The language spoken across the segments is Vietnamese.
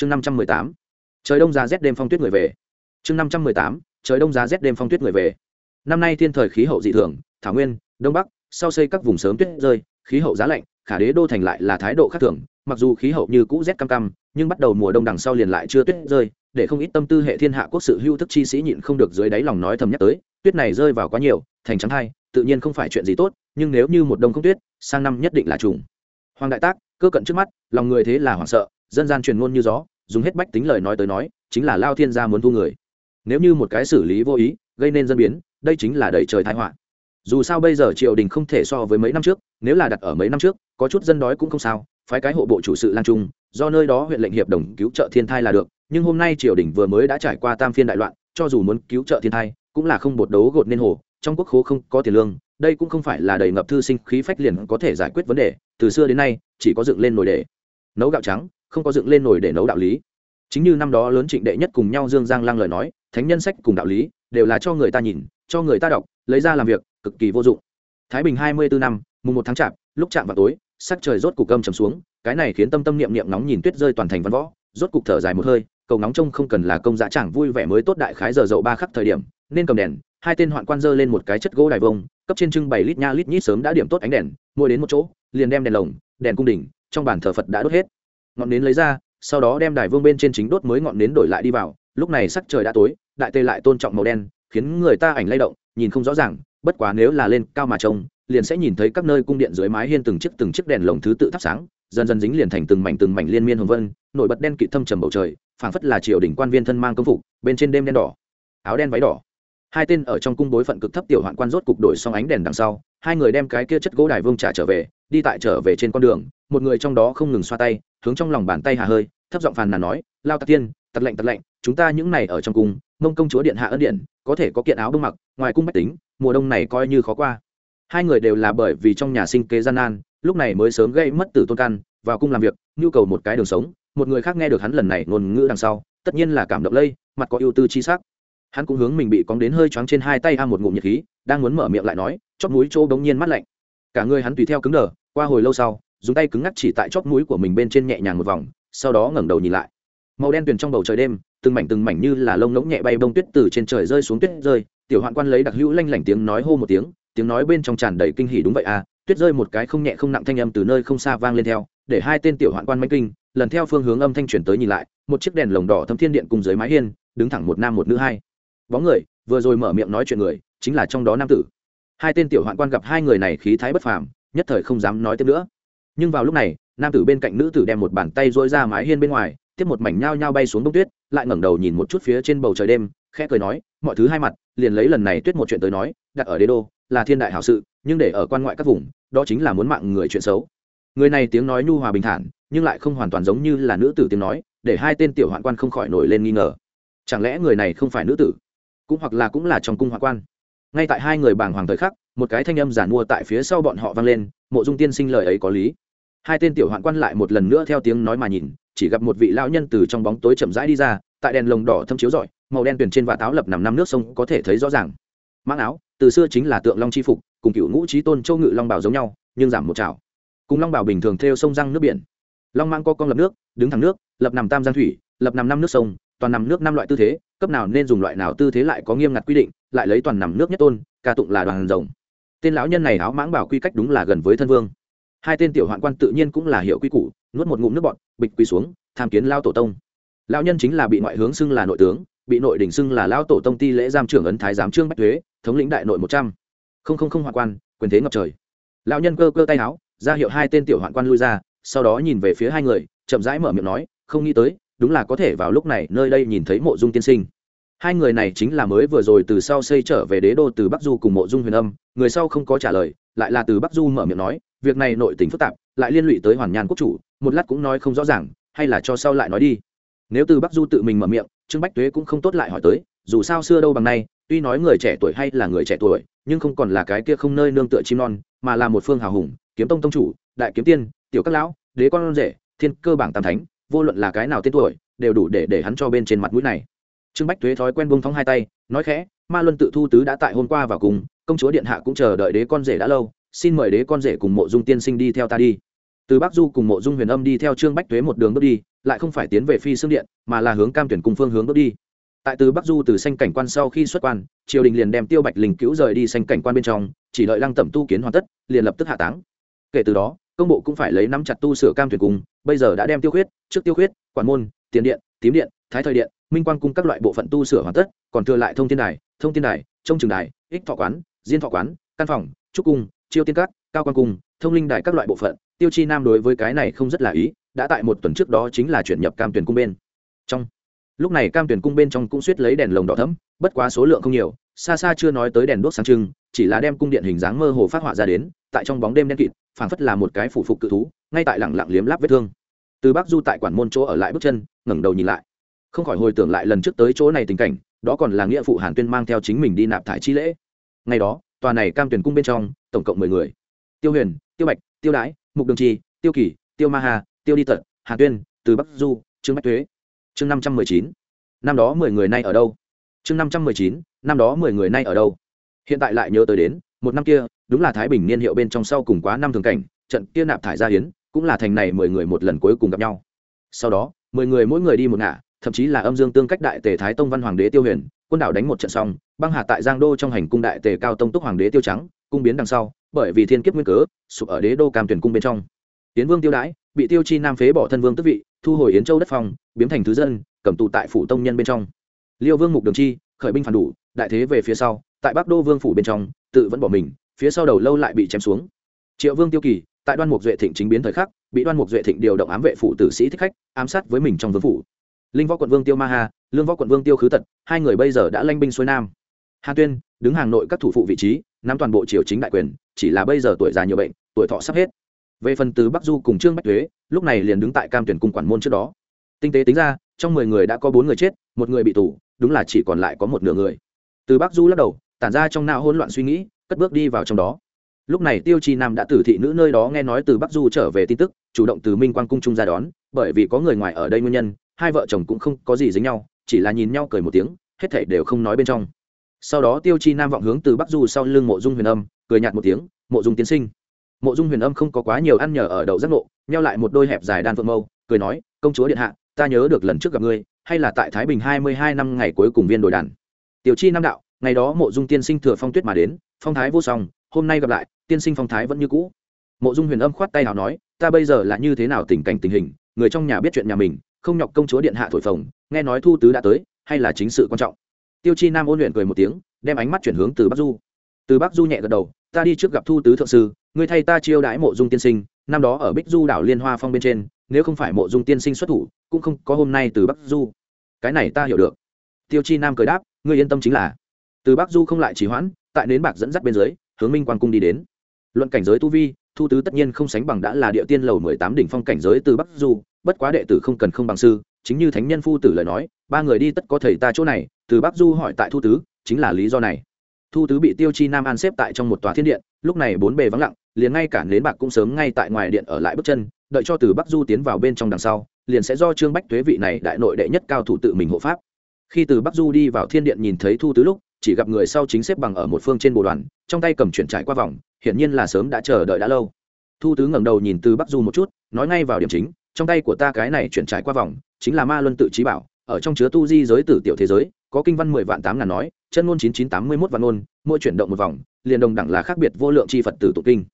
chương năm trăm mười tám. Trời đông giá rét đêm phong tuyết người về. Chương năm trăm mười tám. Trời đông giá rét đêm phong tuyết người về. Năm nay thiên thời khí hậu dị thường, thảo nguyên, đông bắc, sau xây các vùng sớm tuyết rơi, khí hậu giá lạnh, khả đế đô thành lại là thái độ khác thường, mặc dù khí hậu như cũ rét cam cam, nhưng bắt đầu mùa đông đằng sau liền lại chưa tuyết rơi, để không ít tâm tư hệ thiên hạ quốc sự hưu thức chi sĩ nhịn không được dưới đáy lòng nói thầm nhắc tới, tuyết này rơi vào quá nhiều, thành trắng hai, tự nhiên không phải chuyện gì tốt, nhưng nếu như một đông không tuyết, sang năm nhất định là trùng. Hoàng đại tác, cơ cận trước mắt, lòng người thế là hoảng sợ dân gian truyền ngôn như gió, dùng hết bách tính lời nói tới nói, chính là lao thiên gia muốn thu người. Nếu như một cái xử lý vô ý, gây nên dân biến, đây chính là đẩy trời thái họa. Dù sao bây giờ triều đình không thể so với mấy năm trước, nếu là đặt ở mấy năm trước, có chút dân đói cũng không sao, phái cái hộ bộ chủ sự lan trung, do nơi đó huyện lệnh hiệp đồng cứu trợ thiên thai là được, nhưng hôm nay triều đình vừa mới đã trải qua tam phiên đại loạn, cho dù muốn cứu trợ thiên thai, cũng là không bột đấu gột nên hồ, trong quốc khố không có tiền lương, đây cũng không phải là đầy ngập thư sinh khí phách liền có thể giải quyết vấn đề, từ xưa đến nay, chỉ có dựng lên nồi để. Nấu gạo trắng không có dựng lên nổi để nấu đạo lý. Chính như năm đó lớn trịnh đệ nhất cùng nhau dương giang lang lời nói, thánh nhân sách cùng đạo lý, đều là cho người ta nhìn, cho người ta đọc, lấy ra làm việc, cực kỳ vô dụng. Thái bình hai mươi bốn năm, mùng một tháng chạp, lúc chạm vào tối, sắc trời rốt cục âm trầm xuống, cái này khiến tâm tâm niệm niệm nóng nhìn tuyết rơi toàn thành văn võ, rốt cục thở dài một hơi, cầu nóng trông không cần là công dạ chẳng vui vẻ mới tốt đại khái giờ dậu ba khắc thời điểm, nên cầm đèn, hai tên hoạn quan dơ lên một cái chất gỗ đài vông, cấp trên trưng bày lít nha lít nhít sớm đã điểm tốt ánh đèn mua đến một chỗ, liền đem đèn lồng, đèn cung đỉnh trong bàn thờ phật đã đốt hết ngọn nến lấy ra, sau đó đem đài vương bên trên chính đốt mới ngọn nến đổi lại đi vào. Lúc này sắc trời đã tối, đại tê lại tôn trọng màu đen, khiến người ta ảnh lay động, nhìn không rõ ràng, bất quá nếu là lên cao mà trông, liền sẽ nhìn thấy các nơi cung điện dưới mái hiên từng chiếc từng chiếc đèn lồng thứ tự thắp sáng, dần dần dính liền thành từng mảnh từng mảnh liên miên hồng vân, nổi bật đen kịt thâm trầm bầu trời, phảng phất là triều đình quan viên thân mang công phục, bên trên đêm đen đỏ, áo đen váy đỏ. Hai tên ở trong cung bối phận cực thấp tiểu hoạn quan rốt cục đổi xong ánh đèn đằng sau, hai người đem cái kia chất gỗ đài vương trả trở về, đi tại trở về trên con đường, một người trong đó không ngừng xoa tay hướng trong lòng bàn tay hà hơi, thấp giọng phàn nàn nói, lao tạc tiên tật lệnh tật lệnh, chúng ta những này ở trong cung, mông công chúa điện hạ ân điện có thể có kiện áo bông mặc, ngoài cung bách tính, mùa đông này coi như khó qua. Hai người đều là bởi vì trong nhà sinh kế gian nan, lúc này mới sớm gây mất tử tôn căn vào cung làm việc, nhu cầu một cái đường sống, một người khác nghe được hắn lần này ngôn ngữ đằng sau, tất nhiên là cảm động lây, mặt có ưu tư chi sắc. Hắn cũng hướng mình bị cóng đến hơi choáng trên hai tay a một ngụm nhiệt khí, đang muốn mở miệng lại nói, chót mũi chỗ bỗng nhiên mắt lạnh. Cả người hắn tùy theo cứng đờ, qua hồi lâu sau dùng tay cứng ngắc chỉ tại chóp mũi của mình bên trên nhẹ nhàng một vòng, sau đó ngẩng đầu nhìn lại. Màu đen tuyền trong bầu trời đêm, từng mảnh từng mảnh như là lông ngỗng nhẹ bay bông tuyết từ trên trời rơi xuống tuyết rơi. Tiểu hoạn quan lấy đặc hữu lanh lảnh tiếng nói hô một tiếng tiếng nói bên trong tràn đầy kinh hỉ đúng vậy à tuyết rơi một cái không nhẹ không nặng thanh âm từ nơi không xa vang lên theo, để hai tên tiểu hoạn quan manh kinh, lần theo phương hướng âm thanh chuyển tới nhìn lại, một chiếc đèn lồng đỏ thâm thiên điện cùng dưới mái hiên, đứng thẳng một nam một nữ hai. Bóng người, vừa rồi mở miệng nói chuyện người, chính là trong đó nam tử. Hai tên tiểu hoạn quan gặp hai người này khí thái bất phàm, nhất thời không dám nói tiếp nữa nhưng vào lúc này, nam tử bên cạnh nữ tử đem một bàn tay dỗi ra mái hiên bên ngoài, tiếp một mảnh nhao nhao bay xuống bông tuyết, lại ngẩng đầu nhìn một chút phía trên bầu trời đêm, khẽ cười nói, mọi thứ hai mặt, liền lấy lần này tuyết một chuyện tới nói, đặt ở đế đô, là thiên đại hảo sự, nhưng để ở quan ngoại các vùng, đó chính là muốn mạng người chuyện xấu. Người này tiếng nói nhu hòa bình thản, nhưng lại không hoàn toàn giống như là nữ tử tiếng nói, để hai tên tiểu hoạn quan không khỏi nổi lên nghi ngờ. Chẳng lẽ người này không phải nữ tử? Cũng hoặc là cũng là trong cung hoạn quan. Ngay tại hai người bàng hoàng thời khắc, một cái thanh âm giản mua tại phía sau bọn họ vang lên, mộ dung tiên sinh lời ấy có lý hai tên tiểu hoạn quan lại một lần nữa theo tiếng nói mà nhìn, chỉ gặp một vị lão nhân từ trong bóng tối chậm rãi đi ra, tại đèn lồng đỏ thâm chiếu rọi, màu đen tuyển trên và táo lập nằm năm nước sông có thể thấy rõ ràng. Mang áo, từ xưa chính là tượng long chi phục, cùng cựu ngũ trí tôn châu ngự long bảo giống nhau, nhưng giảm một chảo cùng long bảo bình thường theo sông răng nước biển. Long mang co con lập nước, đứng thẳng nước, lập nằm tam giang thủy, lập nằm năm nước sông, toàn nằm nước năm loại tư thế, cấp nào nên dùng loại nào tư thế lại có nghiêm ngặt quy định, lại lấy toàn nằm nước nhất tôn, ca tụng là đoàn rồng. Tên lão nhân này áo mãng bảo quy cách đúng là gần với thân vương hai tên tiểu hoạn quan tự nhiên cũng là hiệu quy củ, nuốt một ngụm nước bọt, bịch quỳ xuống, tham kiến lao tổ tông. Lão nhân chính là bị ngoại hướng xưng là nội tướng, bị nội đỉnh xưng là lao tổ tông ti lễ giam trưởng ấn thái giám trương bách thuế, thống lĩnh đại nội một trăm. Không không không hoạn quan, quyền thế ngập trời. Lão nhân cơ cơ tay áo ra hiệu hai tên tiểu hoạn quan lui ra, sau đó nhìn về phía hai người, chậm rãi mở miệng nói, không nghĩ tới, đúng là có thể vào lúc này, nơi đây nhìn thấy mộ dung tiên sinh hai người này chính là mới vừa rồi từ sau xây trở về đế đô từ bắc du cùng mộ dung huyền âm, người sau không có trả lời, lại là từ bắc du mở miệng nói, việc này nội tình phức tạp, lại liên lụy tới hoàn nhan quốc chủ, một lát cũng nói không rõ ràng, hay là cho sau lại nói đi. Nếu từ bắc du tự mình mở miệng, trương bách tuế cũng không tốt lại hỏi tới, dù sao xưa đâu bằng nay, tuy nói người trẻ tuổi hay là người trẻ tuổi, nhưng không còn là cái kia không nơi nương tựa chim non, mà là một phương hào hùng, kiếm tông tông chủ, đại kiếm tiên, tiểu các lão, đế con rể, thiên cơ bảng tam thánh, vô luận là cái nào tên tuổi, đều đủ để để hắn cho bên trên mặt mũi này trương bách thuế thói quen bông thóng hai tay, nói khẽ, ma luân tự thu tứ đã tại hôm qua vào cùng, công chúa điện hạ cũng chờ đợi đế con rể đã lâu, xin mời đế con rể cùng mộ dung tiên sinh đi theo ta đi. Từ bắc du cùng mộ dung huyền âm đi theo trương bách tuế một đường bước đi, lại không phải tiến về phi xương điện, mà là hướng cam tuyển cùng phương hướng bước đi. Tại từ bắc du từ xanh cảnh quan sau khi xuất quan, triều đình liền đem tiêu bạch linh cứu rời đi xanh cảnh quan bên trong, chỉ đợi lăng tẩm tu kiến hoàn tất, liền lập tức hạ táng. Kể từ đó, công bộ cũng phải lấy nắm chặt tu sửa cam tuyển cung bây giờ đã đem tiêu khuyết, trước tiêu khuyết, quản môn, tiền điện, tím điện, thái thời điện minh quan cung các loại bộ phận tu sửa hoàn tất, còn thừa lại thông tin đài, thông tin đài, trông trường đài, ích thọ quán, diên thọ quán, căn phòng, trúc cung, chiêu tiên các, cao quan cung, thông linh đài các loại bộ phận. Tiêu chi nam đối với cái này không rất là ý, đã tại một tuần trước đó chính là chuyển nhập cam tuyển cung bên. Trong, lúc này cam tuyển cung bên trong cũng suýt lấy đèn lồng đỏ thấm bất quá số lượng không nhiều, xa xa chưa nói tới đèn đuốc sáng trưng, chỉ là đem cung điện hình dáng mơ hồ phát họa ra đến, tại trong bóng đêm đen kịt, phảng phất là một cái phủ phục cự thú, ngay tại lẳng lặng liếm láp vết thương. Từ bắc du tại quản môn chỗ ở lại bước chân, ngẩng đầu nhìn lại không khỏi hồi tưởng lại lần trước tới chỗ này tình cảnh, đó còn là nghĩa phụ hàn tuyên mang theo chính mình đi nạp thải chi lễ. Ngày đó, tòa này cam tuyển cung bên trong, tổng cộng mười người. Tiêu huyền, tiêu bạch, tiêu đái mục đường trì, tiêu kỳ tiêu ma hà, tiêu đi tật, hàn tuyên, từ bắc du, trương bách thuế chương năm trăm mười chín. Năm đó mười người nay ở đâu? Chương năm trăm mười chín, năm đó mười người nay ở đâu? Hiện tại lại nhớ tới đến, một năm kia, đúng là thái bình niên hiệu bên trong sau cùng quá năm thường cảnh, trận kia nạp thải ra hiến, cũng là thành này mười người một lần cuối cùng gặp nhau. Sau đó, mười người mỗi người đi một ngả thậm chí là âm dương tương cách đại tề thái tông văn hoàng đế tiêu huyền, quân đảo đánh một trận xong, băng hà tại giang đô trong hành cung đại tề cao tông túc hoàng đế tiêu trắng, cung biến đằng sau, bởi vì thiên kiếp nguyên cớ, sụp ở đế đô cam tuyển cung bên trong. Yến vương tiêu đãi, bị tiêu chi nam phế bỏ thân vương tức vị, thu hồi yến châu đất phòng biến thành thứ dân, cầm tù tại phủ tông nhân bên trong. Liêu vương mục đường chi, khởi binh phản đủ, đại thế về phía sau, tại bắc đô vương phủ bên trong, tự vẫn bỏ mình, phía sau đầu lâu lại bị chém xuống. Triệu vương tiêu kỳ, tại đoan mục duệ thịnh chính biến thời khắc, bị đoan mục duệ thịnh điều động ám vệ phủ tử sĩ thích khách, ám sát với mình trong vương phủ linh võ quận vương tiêu ma hà, lương võ quận vương tiêu khứ tật, hai người bây giờ đã lanh binh xuôi nam. Hà tuyên, đứng hàng nội các thủ phụ vị trí, nắm toàn bộ triều chính đại quyền, chỉ là bây giờ tuổi già nhiều bệnh, tuổi thọ sắp hết. Về phần từ bắc du cùng trương bách thuế lúc này liền đứng tại cam tuyển cung quản môn trước đó. Tinh tế tính ra, trong mười người đã có bốn người chết, một người bị tù, đúng là chỉ còn lại có một nửa người. Từ bắc du lắc đầu, tản ra trong não hỗn loạn suy nghĩ, cất bước đi vào trong đó. Lúc này tiêu chi nam đã từ thị nữ nơi đó nghe nói từ bắc du trở về tin tức, chủ động từ minh quan cung trung ra đón, bởi vì có người ngoài ở đây nguyên nhân hai vợ chồng cũng không có gì dính nhau, chỉ là nhìn nhau cười một tiếng, hết thảy đều không nói bên trong. Sau đó tiêu chi nam vọng hướng từ bắc du sau lưng mộ dung huyền âm, cười nhạt một tiếng, mộ dung tiến sinh. Mộ dung huyền âm không có quá nhiều ăn nhờ ở đậu giác ngộ neo lại một đôi hẹp dài đan phượng mâu, cười nói, công chúa điện hạ, ta nhớ được lần trước gặp ngươi, hay là tại thái bình hai mươi hai năm ngày cuối cùng viên đồi đàn. Tiểu chi nam đạo, ngày đó mộ dung tiên sinh thừa phong tuyết mà đến, phong thái vô song, hôm nay gặp lại, tiên sinh phong thái vẫn như cũ. Mộ dung huyền âm khoát tay nào nói, ta bây giờ là như thế nào tình cảnh tình hình, người trong nhà biết chuyện nhà mình không nhọc công chúa điện hạ thổi phồng, nghe nói thu tứ đã tới, hay là chính sự quan trọng? Tiêu chi nam ôn luyện cười một tiếng, đem ánh mắt chuyển hướng từ bắc du. Từ bắc du nhẹ gật đầu, ta đi trước gặp thu tứ thượng sư người thay ta chiêu đãi mộ dung tiên sinh, năm đó ở bích du đảo liên hoa phong bên trên, nếu không phải mộ dung tiên sinh xuất thủ, cũng không có hôm nay từ bắc du. Cái này ta hiểu được. Tiêu chi nam cười đáp, ngươi yên tâm chính là. Từ bắc du không lại trì hoãn, tại nến bạc dẫn dắt bên dưới, hướng minh quan cung đi đến. Luận cảnh giới tu vi, thu tứ tất nhiên không sánh bằng đã là địa tiên lầu mười tám đỉnh phong cảnh giới từ bắc du bất quá đệ tử không cần không bằng sư, chính như thánh nhân phu tử lời nói, ba người đi tất có thầy ta chỗ này, từ bắc du hỏi tại thu tứ, chính là lý do này. Thu tứ bị tiêu chi nam an xếp tại trong một tòa thiên điện, lúc này bốn bề vắng lặng, liền ngay cả nến bạc cũng sớm ngay tại ngoài điện ở lại bước chân, đợi cho từ bắc du tiến vào bên trong đằng sau, liền sẽ do trương bách thuế vị này đại nội đệ nhất cao thủ tự mình hộ pháp. Khi từ bắc du đi vào thiên điện nhìn thấy thu tứ lúc, chỉ gặp người sau chính xếp bằng ở một phương trên bồ đoàn, trong tay cầm chuyển trải qua vòng, hiển nhiên là sớm đã chờ đợi đã lâu. Thu tứ ngẩng đầu nhìn từ bắc du một chút, nói ngay vào điểm chính trong tay của ta cái này chuyển trải qua vòng, chính là ma luân tự trí bảo, ở trong chứa tu di giới tử tiểu thế giới, có kinh văn mười vạn tám ngàn nói, chân ngôn chín chín tám mươi mốt vạn ngôn, mỗi chuyển động một vòng, liền đồng đẳng là khác biệt vô lượng chi phật tử tụ kinh.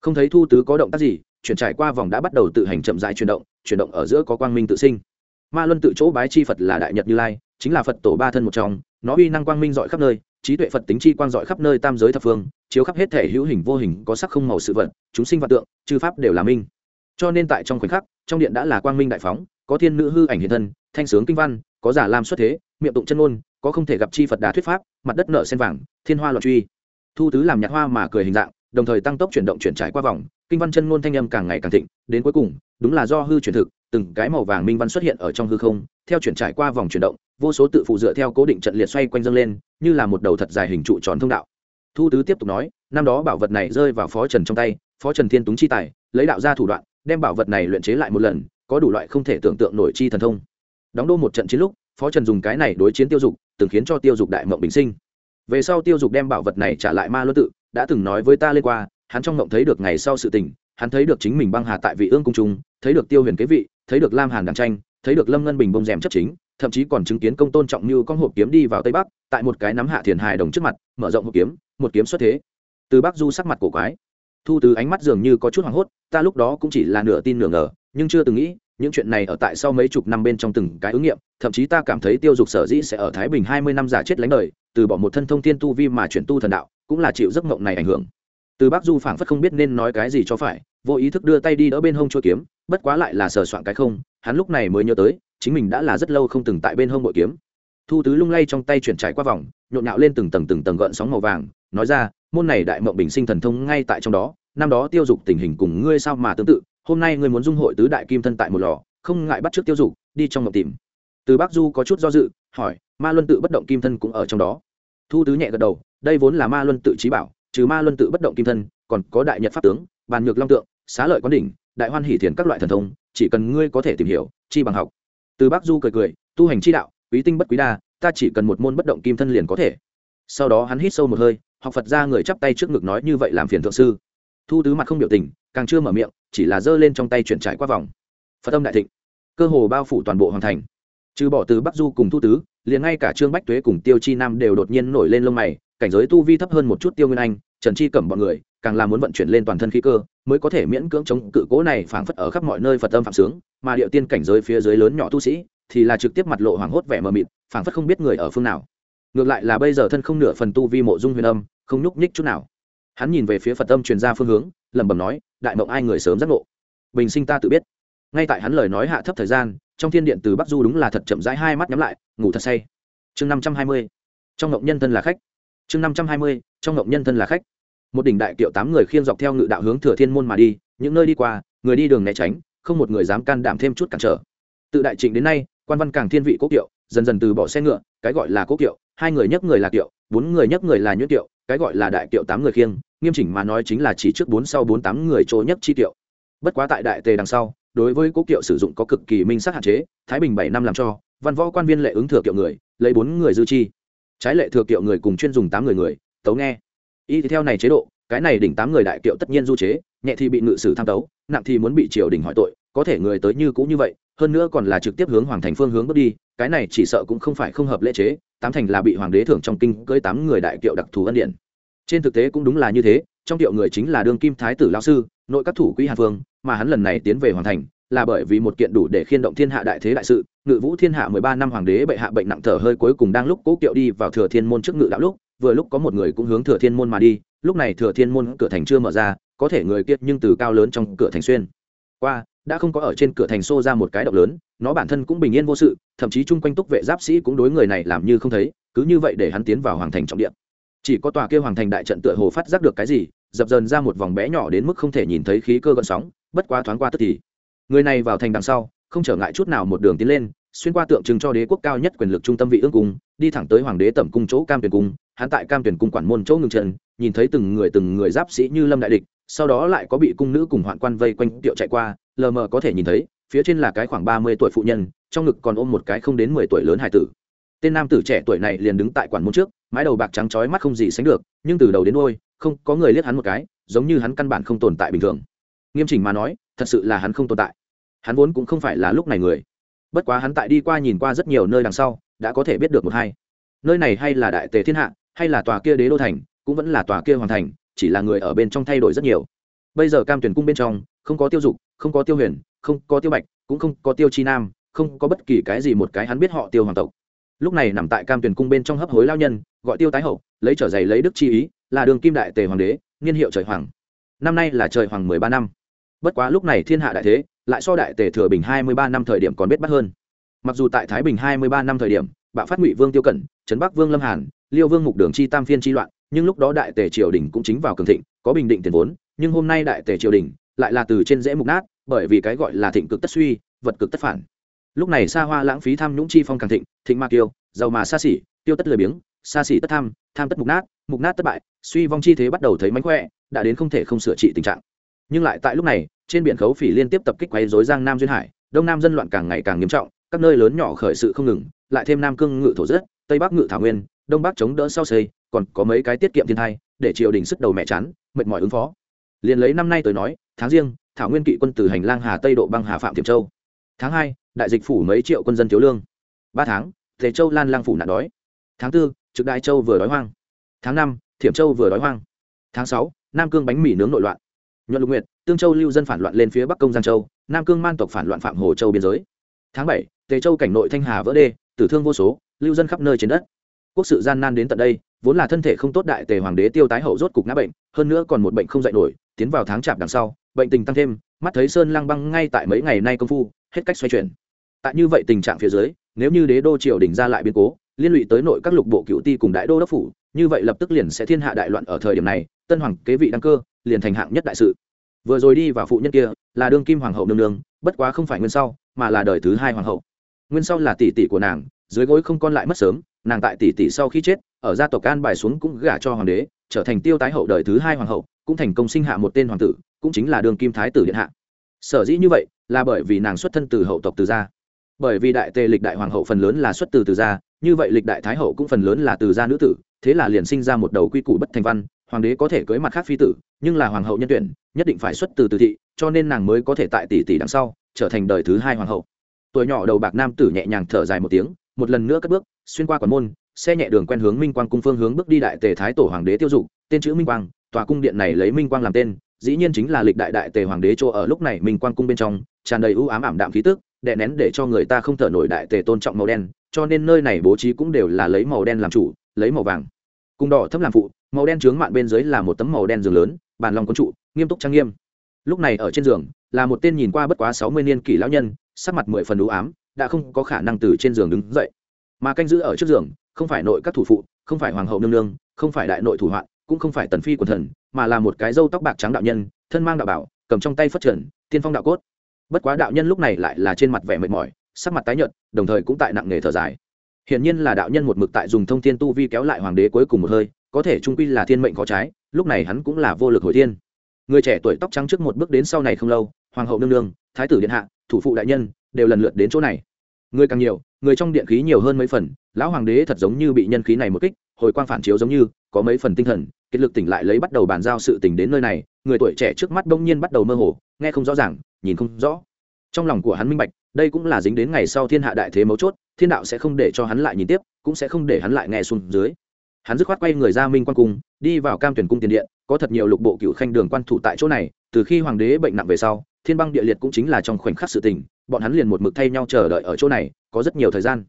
Không thấy thu tứ có động tác gì, chuyển trải qua vòng đã bắt đầu tự hành chậm rãi chuyển động chuyển động ở giữa có quang minh tự sinh. Ma luân tự chỗ bái chi phật là đại nhật như lai, chính là phật tổ ba thân một trong, nó uy năng quang minh dọi khắp nơi, trí tuệ phật tính chi quang dọi khắp nơi tam giới thập phương, chiếu khắp hết thể hữu hình vô hình có sắc không màu sự vật, chúng sinh vật tượng, chư pháp đều là minh. Cho nên tại trong khoảnh khắc trong điện đã là quang minh đại phóng, có thiên nữ hư ảnh hiện thân, thanh sướng kinh văn, có giả lam xuất thế, miệng tụng chân ngôn, có không thể gặp chi phật đà thuyết pháp, mặt đất nợ sen vàng, thiên hoa loạn truy. Thu tứ làm nhạc hoa mà cười hình dạng, đồng thời tăng tốc chuyển động chuyển trải qua vòng, kinh văn chân ngôn thanh âm càng ngày càng thịnh, đến cuối cùng, đúng là do hư chuyển thực, từng cái màu vàng minh văn xuất hiện ở trong hư không, theo chuyển trải qua vòng chuyển động, vô số tự phụ dựa theo cố định trận liệt xoay quanh dâng lên, như là một đầu thật dài hình trụ tròn thông đạo. Thu tứ tiếp tục nói, năm đó bảo vật này rơi vào phó trần trong tay, phó trần thiên túng chi tài, lấy đạo ra thủ đoạn đem bảo vật này luyện chế lại một lần, có đủ loại không thể tưởng tượng nổi chi thần thông. Đóng đô một trận chiến lúc, phó trần dùng cái này đối chiến tiêu dục, từng khiến cho tiêu dục đại mộng bình sinh. Về sau tiêu dục đem bảo vật này trả lại ma luân tự, đã từng nói với ta lên qua, hắn trong mộng thấy được ngày sau sự tình, hắn thấy được chính mình băng hà tại vị ương cung trung, thấy được tiêu huyền kế vị, thấy được lam hàn đàn tranh, thấy được lâm ngân bình bông rèm chấp chính, thậm chí còn chứng kiến công tôn trọng như con hộp kiếm đi vào tây bắc, tại một cái nắm hạ thiền hài đồng trước mặt, mở rộng hộp kiếm, một kiếm xuất thế. Từ bắc du sắc mặt cổ quái thu từ ánh mắt dường như có chút hoảng hốt, ta lúc đó cũng chỉ là nửa tin nửa ngờ, nhưng chưa từng nghĩ, những chuyện này ở tại sau mấy chục năm bên trong từng cái ứng nghiệm, thậm chí ta cảm thấy tiêu dục sở dĩ sẽ ở thái bình hai mươi năm giả chết lánh đời, từ bỏ một thân thông thiên tu vi mà chuyển tu thần đạo, cũng là chịu giấc mộng này ảnh hưởng. Từ bác du phảng phất không biết nên nói cái gì cho phải, vô ý thức đưa tay đi đỡ bên hông chua kiếm, bất quá lại là sờ soạn cái không, hắn lúc này mới nhớ tới, chính mình đã là rất lâu không từng tại bên hông bội kiếm. Thu tứ lung lay trong tay chuyển trải qua vòng, nhộn nhạo lên từng tầng từng tầng gợn sóng màu vàng, nói ra môn này đại mộng bình sinh thần thông ngay tại trong đó, năm đó tiêu dục tình hình cùng ngươi sao mà tương tự, hôm nay ngươi muốn dung hội tứ đại kim thân tại một lò, không ngại bắt trước tiêu dục, đi trong mộng tìm. Từ bắc du có chút do dự, hỏi, ma luân tự bất động kim thân cũng ở trong đó. Thu tứ nhẹ gật đầu, đây vốn là ma luân tự trí bảo, trừ ma luân tự bất động kim thân, còn có đại nhật pháp tướng, bàn nhược long tượng, xá lợi quán đỉnh, đại hoan hỷ thiền các loại thần thông, chỉ cần ngươi có thể tìm hiểu, chi bằng học. Từ bắc du cười cười, tu hành chi đạo, quý tinh bất quý đa, ta chỉ cần một môn bất động kim thân liền có thể. Sau đó hắn hít sâu một hơi học phật ra người chắp tay trước ngực nói như vậy làm phiền thượng sư. Thu tứ mặt không biểu tình, càng chưa mở miệng, chỉ là giơ lên trong tay chuyển trải qua vòng. Phật âm đại thịnh. Cơ hồ bao phủ toàn bộ hoàn thành. Trừ bỏ từ bắc du cùng thu tứ, liền ngay cả trương bách tuế cùng tiêu chi nam đều đột nhiên nổi lên lông mày, cảnh giới tu vi thấp hơn một chút tiêu nguyên anh, trần chi cẩm bọn người, càng là muốn vận chuyển lên toàn thân khí cơ, mới có thể miễn cưỡng chống cự cố này phảng phất ở khắp mọi nơi phật âm phạm sướng, mà điệu tiên cảnh giới phía dưới lớn nhỏ tu sĩ, thì là trực tiếp mặt lộ hoảng hốt vẻ mờ mịt, phảng phất không biết người ở phương nào ngược lại là bây giờ thân không nửa phần tu vi mộ dung huyền âm, không nhúc nhích chút nào. Hắn nhìn về phía phật âm truyền ra phương hướng, lẩm bẩm nói, đại mộng ai người sớm giác ngộ. Bình sinh ta tự biết. Ngay tại hắn lời nói hạ thấp thời gian, trong thiên điện từ bắc du đúng là thật chậm rãi hai mắt nhắm lại, ngủ thật say. Chương năm trăm hai mươi, trong ngộng nhân thân là khách. Chương năm trăm hai mươi, trong ngộng nhân thân là khách. Một đỉnh đại kiệu tám người khiêng dọc theo ngự đạo hướng thừa thiên môn mà đi, những nơi đi qua, người đi đường né tránh, không một người dám can đảm thêm chút cản trở. Tự đại trịnh đến nay, quan văn càng thiên vị cố kiệu dần dần từ bỏ xe ngựa, cái gọi là cố kiệu, hai người nhấc người là kiệu, bốn người nhấc người là nhuyễn kiệu, cái gọi là đại kiệu tám người khiêng, nghiêm chỉnh mà nói chính là chỉ trước bốn sau bốn tám người chỗ nhất chi kiệu. Bất quá tại đại tề đằng sau, đối với cố kiệu sử dụng có cực kỳ minh sắc hạn chế, thái bình bảy năm làm cho, văn võ quan viên lệ ứng thừa kiệu người, lấy bốn người dư chi. Trái lệ thừa kiệu người cùng chuyên dùng tám người người, tấu nghe. Y theo này chế độ, cái này đỉnh tám người đại kiệu tất nhiên du chế, nhẹ thì bị ngự sử tham tấu, nặng thì muốn bị triều đình hỏi tội, có thể người tới như cũng như vậy hơn nữa còn là trực tiếp hướng hoàng thành phương hướng bước đi, cái này chỉ sợ cũng không phải không hợp lễ chế, tám thành là bị hoàng đế thưởng trong kinh cưới tám người đại kiệu đặc thù ân điện. Trên thực tế cũng đúng là như thế, trong tiệu người chính là đương kim thái tử lao sư, nội các thủ quỹ hàn phương, mà hắn lần này tiến về hoàng thành, là bởi vì một kiện đủ để khiên động thiên hạ đại thế đại sự, ngự vũ thiên hạ mười ba năm hoàng đế bệ hạ bệnh nặng thở hơi cuối cùng đang lúc cố kiệu đi vào thừa thiên môn trước ngự đạo lúc, vừa lúc có một người cũng hướng thừa thiên môn mà đi, lúc này thừa thiên môn cửa thành chưa mở ra, có thể người kiệt nhưng từ cao lớn trong cửa thành xuyên. Qua đã không có ở trên cửa thành xô ra một cái động lớn, nó bản thân cũng bình yên vô sự, thậm chí chung quanh túc vệ giáp sĩ cũng đối người này làm như không thấy, cứ như vậy để hắn tiến vào hoàng thành trọng điện chỉ có tòa kia hoàng thành đại trận tựa hồ phát giác được cái gì, dập dần ra một vòng bé nhỏ đến mức không thể nhìn thấy khí cơ gợn sóng, bất quá thoáng qua tức thì. Người này vào thành đằng sau, không trở ngại chút nào một đường tiến lên, xuyên qua tượng trưng cho đế quốc cao nhất quyền lực trung tâm vị ương cung, đi thẳng tới hoàng đế tẩm cung chỗ cam tuyển cung. Hắn tại cam tuyển cung quản môn chỗ ngừng trần nhìn thấy từng người từng người giáp sĩ như lâm đại địch, sau đó lại có bị cung nữ cùng hoạn quan vây quanh tiệu chạy qua lờ mờ có thể nhìn thấy, phía trên là cái khoảng ba mươi tuổi phụ nhân, trong ngực còn ôm một cái không đến mười tuổi lớn hải tử. Tên nam tử trẻ tuổi này liền đứng tại quản môn trước, mái đầu bạc trắng trói mắt không gì sánh được, nhưng từ đầu đến đôi không có người liếc hắn một cái, giống như hắn căn bản không tồn tại bình thường. Nghiêm chỉnh mà nói, thật sự là hắn không tồn tại. Hắn vốn cũng không phải là lúc này người. Bất quá hắn tại đi qua nhìn qua rất nhiều nơi đằng sau, đã có thể biết được một hai. Nơi này hay là đại tề thiên hạ, hay là tòa kia đế đô thành, cũng vẫn là tòa kia hoàn thành, chỉ là người ở bên trong thay đổi rất nhiều. Bây giờ cam tuyển cung bên trong, không có tiêu dục không có tiêu huyền, không có tiêu bạch, cũng không có tiêu chi nam, không có bất kỳ cái gì một cái hắn biết họ tiêu hoàng tộc. Lúc này nằm tại cam tuyển cung bên trong hấp hối lao nhân, gọi tiêu tái hậu, lấy trở giày lấy đức chi ý, là đường kim đại tề hoàng đế, niên hiệu trời hoàng. Năm nay là trời hoàng mười ba năm. Bất quá lúc này thiên hạ đại thế, lại so đại tề thừa bình hai mươi ba năm thời điểm còn biết bắt hơn. Mặc dù tại thái bình hai mươi ba năm thời điểm, bạo phát ngụy vương tiêu cẩn trấn bắc vương lâm hàn, liêu vương mục đường chi tam phiên chi loạn, nhưng lúc đó đại tề triều đình cũng chính vào cường thịnh, có bình định tiền vốn, nhưng hôm nay đại tề triều đình lại là từ trên dễ mục nát, bởi vì cái gọi là thịnh cực tất suy, vật cực tất phản. Lúc này xa hoa lãng phí tham nhũng chi phong càng thịnh thịnh ma kiêu, giàu mà xa xỉ, tiêu tất lười biếng, xa xỉ tất tham tham tất mục nát mục nát tất bại, suy vong chi thế bắt đầu thấy mánh khỏe, đã đến không thể không sửa trị tình trạng. Nhưng lại tại lúc này, trên biển khấu phỉ liên tiếp tập kích quấy dối giang nam duyên hải, đông nam dân loạn càng ngày càng nghiêm trọng, các nơi lớn nhỏ khởi sự không ngừng, lại thêm nam cương ngự thổ rất tây bắc ngự thảo nguyên, đông bắc chống đỡ sau xây, còn có mấy cái tiết kiệm thiên thai, để triều đình sức đầu mẹ chán, mệt mỏi ứng phó liền lấy năm nay tới nói, tháng riêng, thảo nguyên kỵ quân từ hành lang hà tây độ băng hà phạm tiệm châu. Tháng hai, đại dịch phủ mấy triệu quân dân thiếu lương. Ba tháng, tề châu lan lang phủ nạn đói. Tháng tư, trực đại châu vừa đói hoang. Tháng năm, thiểm châu vừa đói hoang. Tháng sáu, nam cương bánh mì nướng nội loạn. Nhuận lục nguyệt, tương châu lưu dân phản loạn lên phía bắc công giang châu, nam cương man tộc phản loạn phạm hồ châu biên giới. Tháng bảy, tề châu cảnh nội thanh hà vỡ đê, tử thương vô số, lưu dân khắp nơi trên đất. Quốc sự gian nan đến tận đây, vốn là thân thể không tốt đại tề hoàng đế tiêu tái hậu rốt cục ngã bệnh hơn nữa còn một bệnh không dạy nổi, tiến vào tháng chạp đằng sau, bệnh tình tăng thêm, mắt thấy sơn lăng băng ngay tại mấy ngày nay công phu, hết cách xoay chuyển. Tại như vậy tình trạng phía dưới, nếu như đế đô triều đình ra lại biến cố, liên lụy tới nội các lục bộ cựu ti cùng đại đô đốc phủ, như vậy lập tức liền sẽ thiên hạ đại loạn ở thời điểm này, tân hoàng kế vị đăng cơ, liền thành hạng nhất đại sự. Vừa rồi đi vào phụ nhân kia, là đương kim hoàng hậu nương nương, bất quá không phải nguyên sau, mà là đời thứ hai hoàng hậu. Nguyên sau là tỷ tỷ của nàng, dưới gối không con lại mất sớm, nàng tại tỷ tỷ sau khi chết, ở gia tộc can bài xuống cũng gả cho hoàng đế trở thành tiêu tái hậu đời thứ hai hoàng hậu, cũng thành công sinh hạ một tên hoàng tử, cũng chính là đường kim thái tử điện hạ. Sở dĩ như vậy, là bởi vì nàng xuất thân từ hậu tộc từ gia. Bởi vì đại tề lịch đại hoàng hậu phần lớn là xuất từ từ gia, như vậy lịch đại thái hậu cũng phần lớn là từ gia nữ tử, thế là liền sinh ra một đầu quy củ bất thành văn, hoàng đế có thể cưới mặt khác phi tử, nhưng là hoàng hậu nhân tuyển, nhất định phải xuất từ từ thị, cho nên nàng mới có thể tại tỷ tỷ đằng sau, trở thành đời thứ hai hoàng hậu. Tuổi nhỏ đầu bạc nam tử nhẹ nhàng thở dài một tiếng, một lần nữa cất bước, xuyên qua quán môn xe nhẹ đường quen hướng minh quang cung phương hướng bước đi đại tề thái tổ hoàng đế tiêu dục, tên chữ minh quang, tòa cung điện này lấy minh quang làm tên, dĩ nhiên chính là lịch đại đại tề hoàng đế chỗ ở lúc này minh quang cung bên trong, tràn đầy ưu ám ảm đạm khí tức, đè nén để cho người ta không thở nổi đại tề tôn trọng màu đen, cho nên nơi này bố trí cũng đều là lấy màu đen làm chủ, lấy màu vàng. Cung đỏ thấp làm phụ, màu đen trướng mạn bên dưới là một tấm màu đen giường lớn, bàn lòng con trụ, nghiêm túc trang nghiêm. Lúc này ở trên giường, là một tên nhìn qua bất quá sáu mươi niên kỷ lão nhân, sắc mặt mười phần ưu ám, đã không có khả năng từ trên giường đứng dậy. Mà canh giữ ở trước giường không phải nội các thủ phụ, không phải hoàng hậu nương nương, không phải đại nội thủ hoạn, cũng không phải tần phi quần thần, mà là một cái râu tóc bạc trắng đạo nhân, thân mang đạo bảo, cầm trong tay phất trần, tiên phong đạo cốt. Bất quá đạo nhân lúc này lại là trên mặt vẻ mệt mỏi, sắc mặt tái nhợt, đồng thời cũng tại nặng nghề thở dài. Hiển nhiên là đạo nhân một mực tại dùng thông thiên tu vi kéo lại hoàng đế cuối cùng một hơi, có thể trung quy là thiên mệnh có trái, lúc này hắn cũng là vô lực hồi thiên. Người trẻ tuổi tóc trắng trước một bước đến sau này không lâu, hoàng hậu nương nương, thái tử điện hạ, thủ phụ đại nhân, đều lần lượt đến chỗ này người càng nhiều, người trong điện khí nhiều hơn mấy phần, lão hoàng đế thật giống như bị nhân khí này một kích, hồi quang phản chiếu giống như, có mấy phần tinh thần, kết lực tỉnh lại lấy bắt đầu bàn giao sự tình đến nơi này, người tuổi trẻ trước mắt đông nhiên bắt đầu mơ hồ, nghe không rõ ràng, nhìn không rõ. Trong lòng của hắn minh bạch, đây cũng là dính đến ngày sau thiên hạ đại thế mấu chốt, thiên đạo sẽ không để cho hắn lại nhìn tiếp, cũng sẽ không để hắn lại nghe xuống dưới. Hắn dứt khoát quay người ra minh quan cung, đi vào cam tuyển cung tiền điện, có thật nhiều lục bộ cựu khanh đường quan thủ tại chỗ này, từ khi hoàng đế bệnh nặng về sau thiên băng địa liệt cũng chính là trong khoảnh khắc sự tình, bọn hắn liền một mực thay nhau chờ đợi ở chỗ này, có rất nhiều thời gian.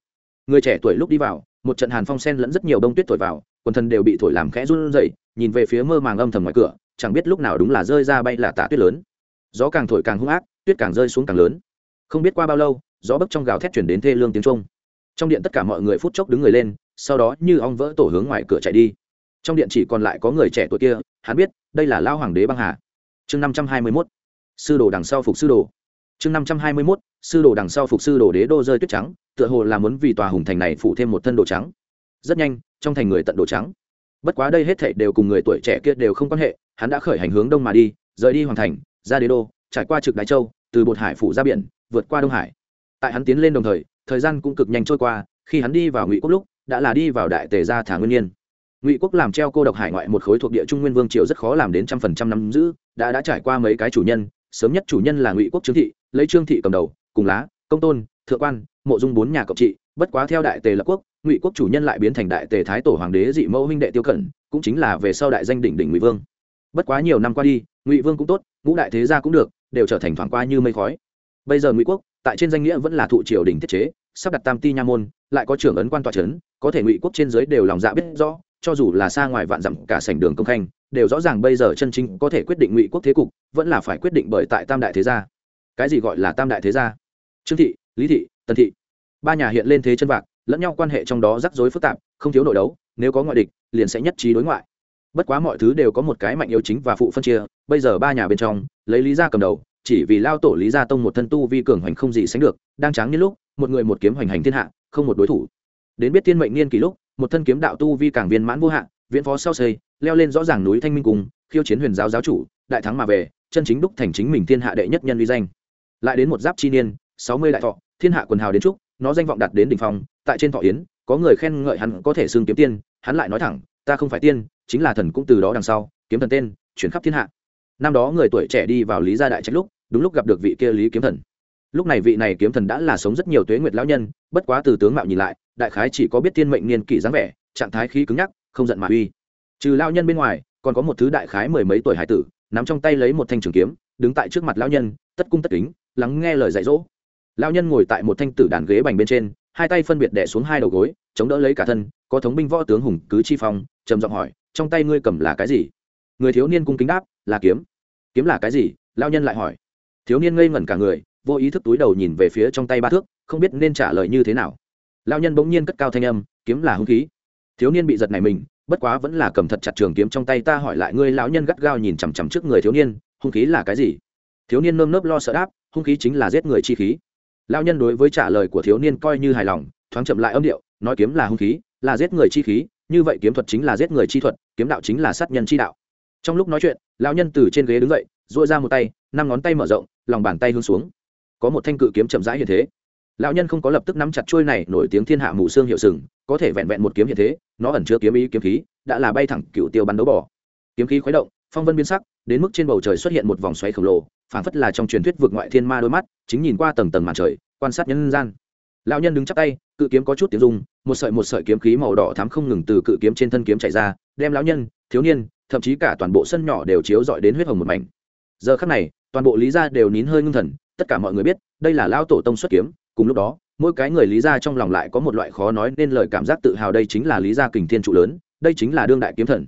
Người trẻ tuổi lúc đi vào, một trận hàn phong sen lẫn rất nhiều đông tuyết thổi vào, quần thân đều bị thổi làm khẽ run rẩy, nhìn về phía mơ màng âm thầm ngoài cửa, chẳng biết lúc nào đúng là rơi ra bay là tạ tuyết lớn. Gió càng thổi càng hung ác, tuyết càng rơi xuống càng lớn. Không biết qua bao lâu, gió bấc trong gào thét chuyển đến thê lương tiếng trung trong điện tất cả mọi người phút chốc đứng người lên, sau đó như ong vỡ tổ hướng ngoài cửa chạy đi. Trong điện chỉ còn lại có người trẻ tuổi kia, hắn biết, đây là lao hoàng đế băng hà. Chương năm trăm hai mươi mốt sư đồ đằng sau phục sư đồ. Chương năm trăm hai mươi mốt, sư đồ đằng sau phục sư đồ đế đô rơi tuyết trắng, tựa hồ là muốn vì tòa hùng thành này phủ thêm một thân đồ trắng. Rất nhanh, trong thành người tận đồ trắng. Bất quá đây hết thảy đều cùng người tuổi trẻ kia đều không quan hệ, hắn đã khởi hành hướng đông mà đi, rời đi hoàng thành, ra đế đô, trải qua trực đại châu, từ bột hải phủ ra biển, vượt qua đông hải. Tại hắn tiến lên đồng thời thời gian cũng cực nhanh trôi qua, khi hắn đi vào ngụy quốc lúc, đã là đi vào đại tề gia thả nguyên nhiên. Ngụy quốc làm treo cô độc hải ngoại một khối thuộc địa trung nguyên vương triều rất khó làm đến trăm phần trăm năm giữ, đã đã trải qua mấy cái chủ nhân sớm nhất chủ nhân là ngụy quốc trương thị, lấy trương thị cầm đầu, cùng lá, công tôn, thượng quan, mộ dung bốn nhà cộng trị, bất quá theo đại tề lập quốc, ngụy quốc chủ nhân lại biến thành đại tề thái tổ hoàng đế dị mẫu huynh đệ tiêu cẩn cũng chính là về sau đại danh đỉnh đỉnh ngụy vương. Bất quá nhiều năm qua đi, ngụy vương cũng tốt, ngũ đại thế gia cũng được, đều trở thành thoảng qua như mây khói. Bây giờ ngụy quốc, tại trên danh nghĩa vẫn là thụ triều đình thiết chế, sắp đặt tam ti nha môn, lại có trưởng ấn quan tòa trấn, có thể ngụy quốc trên giới đều lòng dạ biết rõ, cho dù là xa ngoài vạn dặm cả sảnh đường công khanh đều rõ ràng bây giờ chân chính có thể quyết định ngụy quốc thế cục, vẫn là phải quyết định bởi tại tam đại thế gia. Cái gì gọi là tam đại thế gia? Trương thị, lý thị, tần thị. Ba nhà hiện lên thế chân vạc, lẫn nhau quan hệ trong đó rắc rối phức tạp, không thiếu nội đấu, nếu có ngoại địch, liền sẽ nhất trí đối ngoại. Bất quá mọi thứ đều có một cái mạnh yếu chính và phụ phân chia, bây giờ ba nhà bên trong, lấy lý gia cầm đầu, chỉ vì lao tổ lý gia tông một thân tu vi cường hoành không gì sánh được, đang tráng như lúc, một người một kiếm hoành hành thiên hạ, không một đối thủ. Đến biết thiên mệnh niên kỳ lúc, một thân kiếm đạo tu vi càng viên mãn vô hạn, viễn phó sau xây leo lên rõ ràng núi thanh minh cung, khiêu chiến huyền giáo giáo chủ đại thắng mà về chân chính đúc thành chính mình thiên hạ đệ nhất nhân uy danh. Lại đến một giáp chi niên sáu mươi đại thọ thiên hạ quần hào đến trúc nó danh vọng đạt đến đỉnh phong tại trên thọ yến có người khen ngợi hắn có thể xưng kiếm tiên hắn lại nói thẳng ta không phải tiên chính là thần cũng từ đó đằng sau kiếm thần tên chuyển khắp thiên hạ. Năm đó người tuổi trẻ đi vào lý gia đại trạch lúc đúng lúc gặp được vị kia lý kiếm thần. Lúc này vị này kiếm thần đã là sống rất nhiều tuế nguyệt lão nhân bất quá từ tướng mạo nhìn lại đại khái chỉ có biết tiên mệnh niên kỷ dáng vẻ trạng thái khí cứng nhắc không giận mà uy trừ lao nhân bên ngoài, còn có một thứ đại khái mười mấy tuổi hải tử, nắm trong tay lấy một thanh trường kiếm, đứng tại trước mặt lao nhân, tất cung tất kính, lắng nghe lời dạy dỗ. Lao nhân ngồi tại một thanh tử đàn ghế bành bên trên, hai tay phân biệt đẻ xuống hai đầu gối, chống đỡ lấy cả thân, có thống binh võ tướng hùng cứ chi phong, trầm giọng hỏi, trong tay ngươi cầm là cái gì? Người thiếu niên cung kính đáp, là kiếm. Kiếm là cái gì? Lao nhân lại hỏi. Thiếu niên ngây ngẩn cả người, vô ý thức túi đầu nhìn về phía trong tay ba thước, không biết nên trả lời như thế nào. Lao nhân bỗng nhiên cất cao thanh âm, kiếm là hung khí. Thiếu niên bị giật này mình bất quá vẫn là cầm thật chặt trường kiếm trong tay ta hỏi lại ngươi lão nhân gắt gao nhìn chằm chằm trước người thiếu niên, hung khí là cái gì? Thiếu niên nơm nớp lo sợ đáp, hung khí chính là giết người chi khí. Lão nhân đối với trả lời của thiếu niên coi như hài lòng, thoáng chậm lại âm điệu, nói kiếm là hung khí, là giết người chi khí, như vậy kiếm thuật chính là giết người chi thuật, kiếm đạo chính là sát nhân chi đạo. Trong lúc nói chuyện, lão nhân từ trên ghế đứng dậy dội ra một tay, năm ngón tay mở rộng, lòng bàn tay hướng xuống. Có một thanh cự kiếm chậm rãi hiện thế lão nhân không có lập tức nắm chặt chuôi này, nổi tiếng thiên hạ mù xương hiệu sừng, có thể vẹn vẹn một kiếm hiện thế, nó ẩn chứa kiếm ý kiếm khí, đã là bay thẳng cựu tiêu bắn đấu bỏ kiếm khí khuấy động, phong vân biến sắc, đến mức trên bầu trời xuất hiện một vòng xoáy khổng lồ, phảng phất là trong truyền thuyết vượt ngoại thiên ma đôi mắt, chính nhìn qua tầng tầng màn trời, quan sát nhân gian. Lão nhân đứng chắp tay, cự kiếm có chút tiếng rung, một sợi một sợi kiếm khí màu đỏ thắm không ngừng từ cự kiếm trên thân kiếm chạy ra, đem lão nhân, thiếu niên, thậm chí cả toàn bộ sân nhỏ đều chiếu dọi đến huyết hồng một mảnh. Giờ khắc này, toàn bộ lý gia đều nín hơi ngưng thần, tất cả mọi người biết, đây là lão tổ tông xuất kiếm cùng lúc đó, mỗi cái người lý gia trong lòng lại có một loại khó nói nên lời cảm giác tự hào đây chính là lý gia kình thiên trụ lớn, đây chính là đương đại kiếm thần.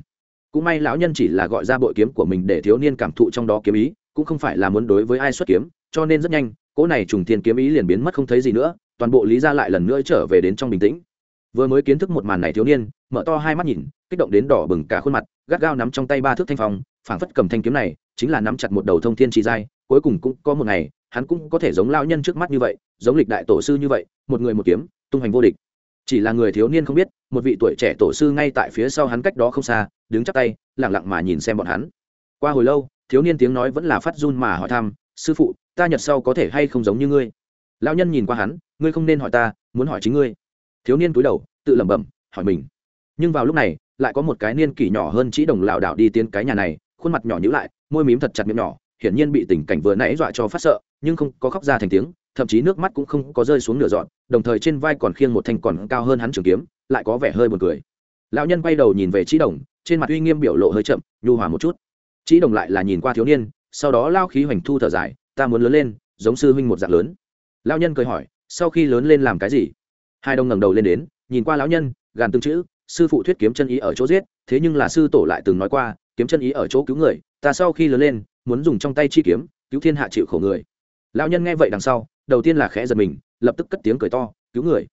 Cũng may lão nhân chỉ là gọi ra bội kiếm của mình để thiếu niên cảm thụ trong đó kiếm ý, cũng không phải là muốn đối với ai xuất kiếm, cho nên rất nhanh, cỗ này trùng thiên kiếm ý liền biến mất không thấy gì nữa, toàn bộ lý gia lại lần nữa trở về đến trong bình tĩnh. Vừa mới kiến thức một màn này thiếu niên, mở to hai mắt nhìn, kích động đến đỏ bừng cả khuôn mặt, gắt gao nắm trong tay ba thước thanh phong, phảng phất cầm thanh kiếm này, chính là nắm chặt một đầu thông thiên trì dai cuối cùng cũng có một ngày hắn cũng có thể giống lao nhân trước mắt như vậy, giống lịch đại tổ sư như vậy, một người một kiếm, tung hoành vô địch. Chỉ là người thiếu niên không biết, một vị tuổi trẻ tổ sư ngay tại phía sau hắn cách đó không xa, đứng chắc tay lẳng lặng mà nhìn xem bọn hắn. Qua hồi lâu, thiếu niên tiếng nói vẫn là phát run mà hỏi thăm, sư phụ, ta nhật sau có thể hay không giống như ngươi? Lao nhân nhìn qua hắn, ngươi không nên hỏi ta, muốn hỏi chính ngươi. Thiếu niên cúi đầu, tự lẩm bẩm, hỏi mình. Nhưng vào lúc này, lại có một cái niên kỷ nhỏ hơn chỉ đồng lảo đảo đi tiến cái nhà này, khuôn mặt nhỏ nhữ lại, môi mím thật chặt miệng nhỏ, hiển nhiên bị tình cảnh vừa nãy dọa cho phát sợ nhưng không có khóc ra thành tiếng, thậm chí nước mắt cũng không có rơi xuống nửa dọn đồng thời trên vai còn khiêng một thanh còn cao hơn hắn trường kiếm, lại có vẻ hơi buồn cười. Lão nhân quay đầu nhìn về trí đồng, trên mặt uy nghiêm biểu lộ hơi chậm, nhu hòa một chút. Trí đồng lại là nhìn qua thiếu niên, sau đó lao khí hoành thu thở dài, ta muốn lớn lên, giống sư huynh một dạng lớn. Lão nhân cười hỏi, sau khi lớn lên làm cái gì? Hai đồng ngẩng đầu lên đến, nhìn qua lão nhân, gàn tương chữ, sư phụ thuyết kiếm chân ý ở chỗ giết, thế nhưng là sư tổ lại từng nói qua, kiếm chân ý ở chỗ cứu người, ta sau khi lớn lên, muốn dùng trong tay chi kiếm, cứu thiên hạ chịu khổ người lão nhân nghe vậy đằng sau, đầu tiên là khẽ giật mình, lập tức cất tiếng cười to, cứu người.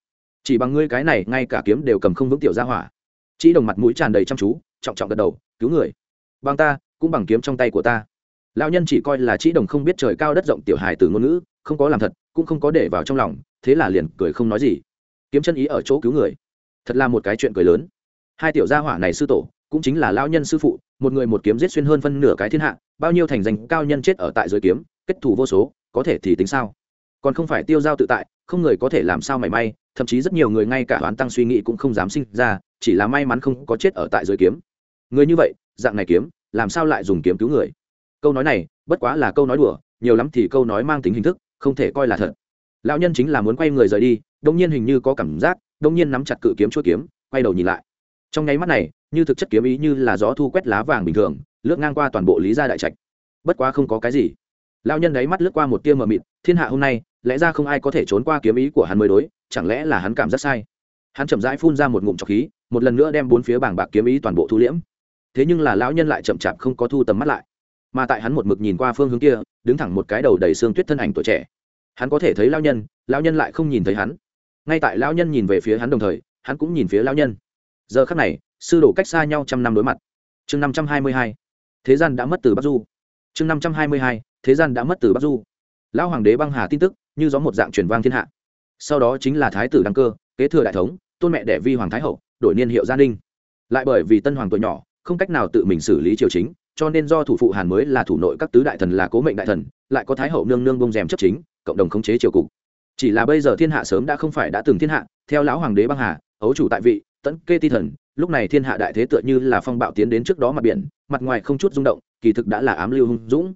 Chỉ bằng ngươi cái này, ngay cả kiếm đều cầm không vững tiểu ra hỏa. Chỉ đồng mặt mũi tràn đầy chăm chú, trọng trọng gật đầu, cứu người. Bằng ta, cũng bằng kiếm trong tay của ta. Lão nhân chỉ coi là chỉ đồng không biết trời cao đất rộng tiểu hài từ ngôn ngữ, không có làm thật, cũng không có để vào trong lòng, thế là liền cười không nói gì. Kiếm chân ý ở chỗ cứu người. Thật là một cái chuyện cười lớn. Hai tiểu gia hỏa này sư tổ, cũng chính là lão nhân sư phụ, một người một kiếm giết xuyên hơn phân nửa cái thiên hạ, bao nhiêu thành danh cao nhân chết ở tại dưới kiếm, kết thủ vô số có thể thì tính sao? Còn không phải tiêu giao tự tại, không người có thể làm sao mảy may, thậm chí rất nhiều người ngay cả đoán tăng suy nghĩ cũng không dám sinh ra, chỉ là may mắn không có chết ở tại dưới kiếm. Người như vậy, dạng này kiếm, làm sao lại dùng kiếm cứu người? Câu nói này, bất quá là câu nói đùa, nhiều lắm thì câu nói mang tính hình thức, không thể coi là thật. Lão nhân chính là muốn quay người rời đi đông nhiên hình như có cảm giác đông nhiên nắm chặt cự kiếm chuỗi kiếm, quay đầu nhìn lại. Trong nháy mắt này, như thực chất kiếm ý như là gió thu quét lá vàng bình thường, lướt ngang qua toàn bộ lý gia đại trạch. Bất quá không có cái gì lao nhân đấy mắt lướt qua một tia mờ mịt, thiên hạ hôm nay, lẽ ra không ai có thể trốn qua kiếm ý của hắn mới đối, chẳng lẽ là hắn cảm giác sai? Hắn chậm rãi phun ra một ngụm trọc khí, một lần nữa đem bốn phía bảng bạc kiếm ý toàn bộ thu liễm. Thế nhưng là lão nhân lại chậm chạp không có thu tầm mắt lại. Mà tại hắn một mực nhìn qua phương hướng kia, đứng thẳng một cái đầu đầy xương tuyết thân ảnh tuổi trẻ. Hắn có thể thấy lão nhân lão nhân lại không nhìn thấy hắn. Ngay tại lão nhân nhìn về phía hắn đồng thời, hắn cũng nhìn phía lão nhân. Giờ khắc này, sư đổ cách xa nhau trăm năm đối mặt. Chương năm trăm hai mươi hai. Thế gian đã mất từ bắc du. Chương năm trăm hai mươi hai thế gian đã mất từ bắc du. Lão hoàng đế băng hà tin tức, như gió một dạng truyền vang thiên hạ. Sau đó chính là thái tử đăng cơ, kế thừa đại thống, tôn mẹ đẻ vi hoàng thái hậu, đổi niên hiệu gia ninh. Lại bởi vì tân hoàng tuổi nhỏ, không cách nào tự mình xử lý triều chính, cho nên do thủ phụ hàn mới là thủ nội các tứ đại thần là cố mệnh đại thần, lại có thái hậu nương nương bông rèm chấp chính, cộng đồng khống chế triều cục. Chỉ là bây giờ thiên hạ sớm đã không phải đã từng thiên hạ, theo lão hoàng đế băng hà, ấu chủ tại vị, tẫn kê ti thần, lúc này thiên hạ đại thế tựa như là phong bạo tiến đến trước đó mặt biển, mặt ngoài không chút rung động, kỳ thực đã là ám lưu hung dũng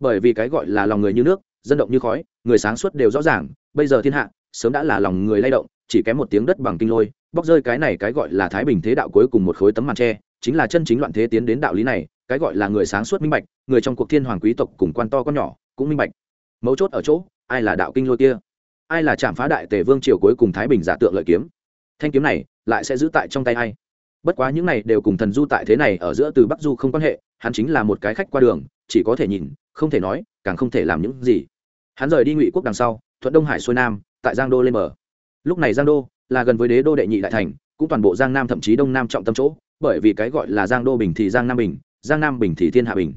bởi vì cái gọi là lòng người như nước, dân động như khói, người sáng suốt đều rõ ràng, bây giờ thiên hạ, sớm đã là lòng người lay động, chỉ kém một tiếng đất bằng kinh lôi, bóc rơi cái này cái gọi là thái bình thế đạo cuối cùng một khối tấm màn tre, chính là chân chính loạn thế tiến đến đạo lý này, cái gọi là người sáng suốt minh bạch, người trong cuộc thiên hoàng quý tộc cùng quan to con nhỏ cũng minh bạch. Mấu chốt ở chỗ, ai là đạo kinh lôi kia? Ai là chạm phá đại tề vương triều cuối cùng thái bình giả tượng lợi kiếm? Thanh kiếm này, lại sẽ giữ tại trong tay ai? Bất quá những này đều cùng thần du tại thế này ở giữa từ bắc du không quan hệ, hắn chính là một cái khách qua đường chỉ có thể nhìn, không thể nói, càng không thể làm những gì. Hắn rời đi ngụy quốc đằng sau, thuận đông hải xuôi nam, tại giang đô lên bờ. Lúc này giang đô là gần với đế đô đệ nhị đại thành, cũng toàn bộ giang nam thậm chí đông nam trọng tâm chỗ, bởi vì cái gọi là giang đô bình thì giang nam bình, giang nam bình thì thiên hạ bình.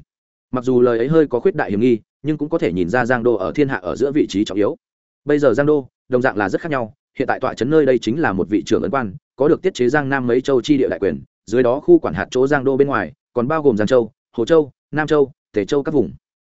Mặc dù lời ấy hơi có khuyết đại hiểm nghi, nhưng cũng có thể nhìn ra giang đô ở thiên hạ ở giữa vị trí trọng yếu. Bây giờ giang đô, đồng dạng là rất khác nhau, hiện tại tọa trấn nơi đây chính là một vị trưởng ấn quan, có được tiết chế giang nam mấy châu chi địa đại quyền, dưới đó khu quản hạt chỗ giang đô bên ngoài, còn bao gồm giang châu, hồ châu, nam châu tề châu các vùng.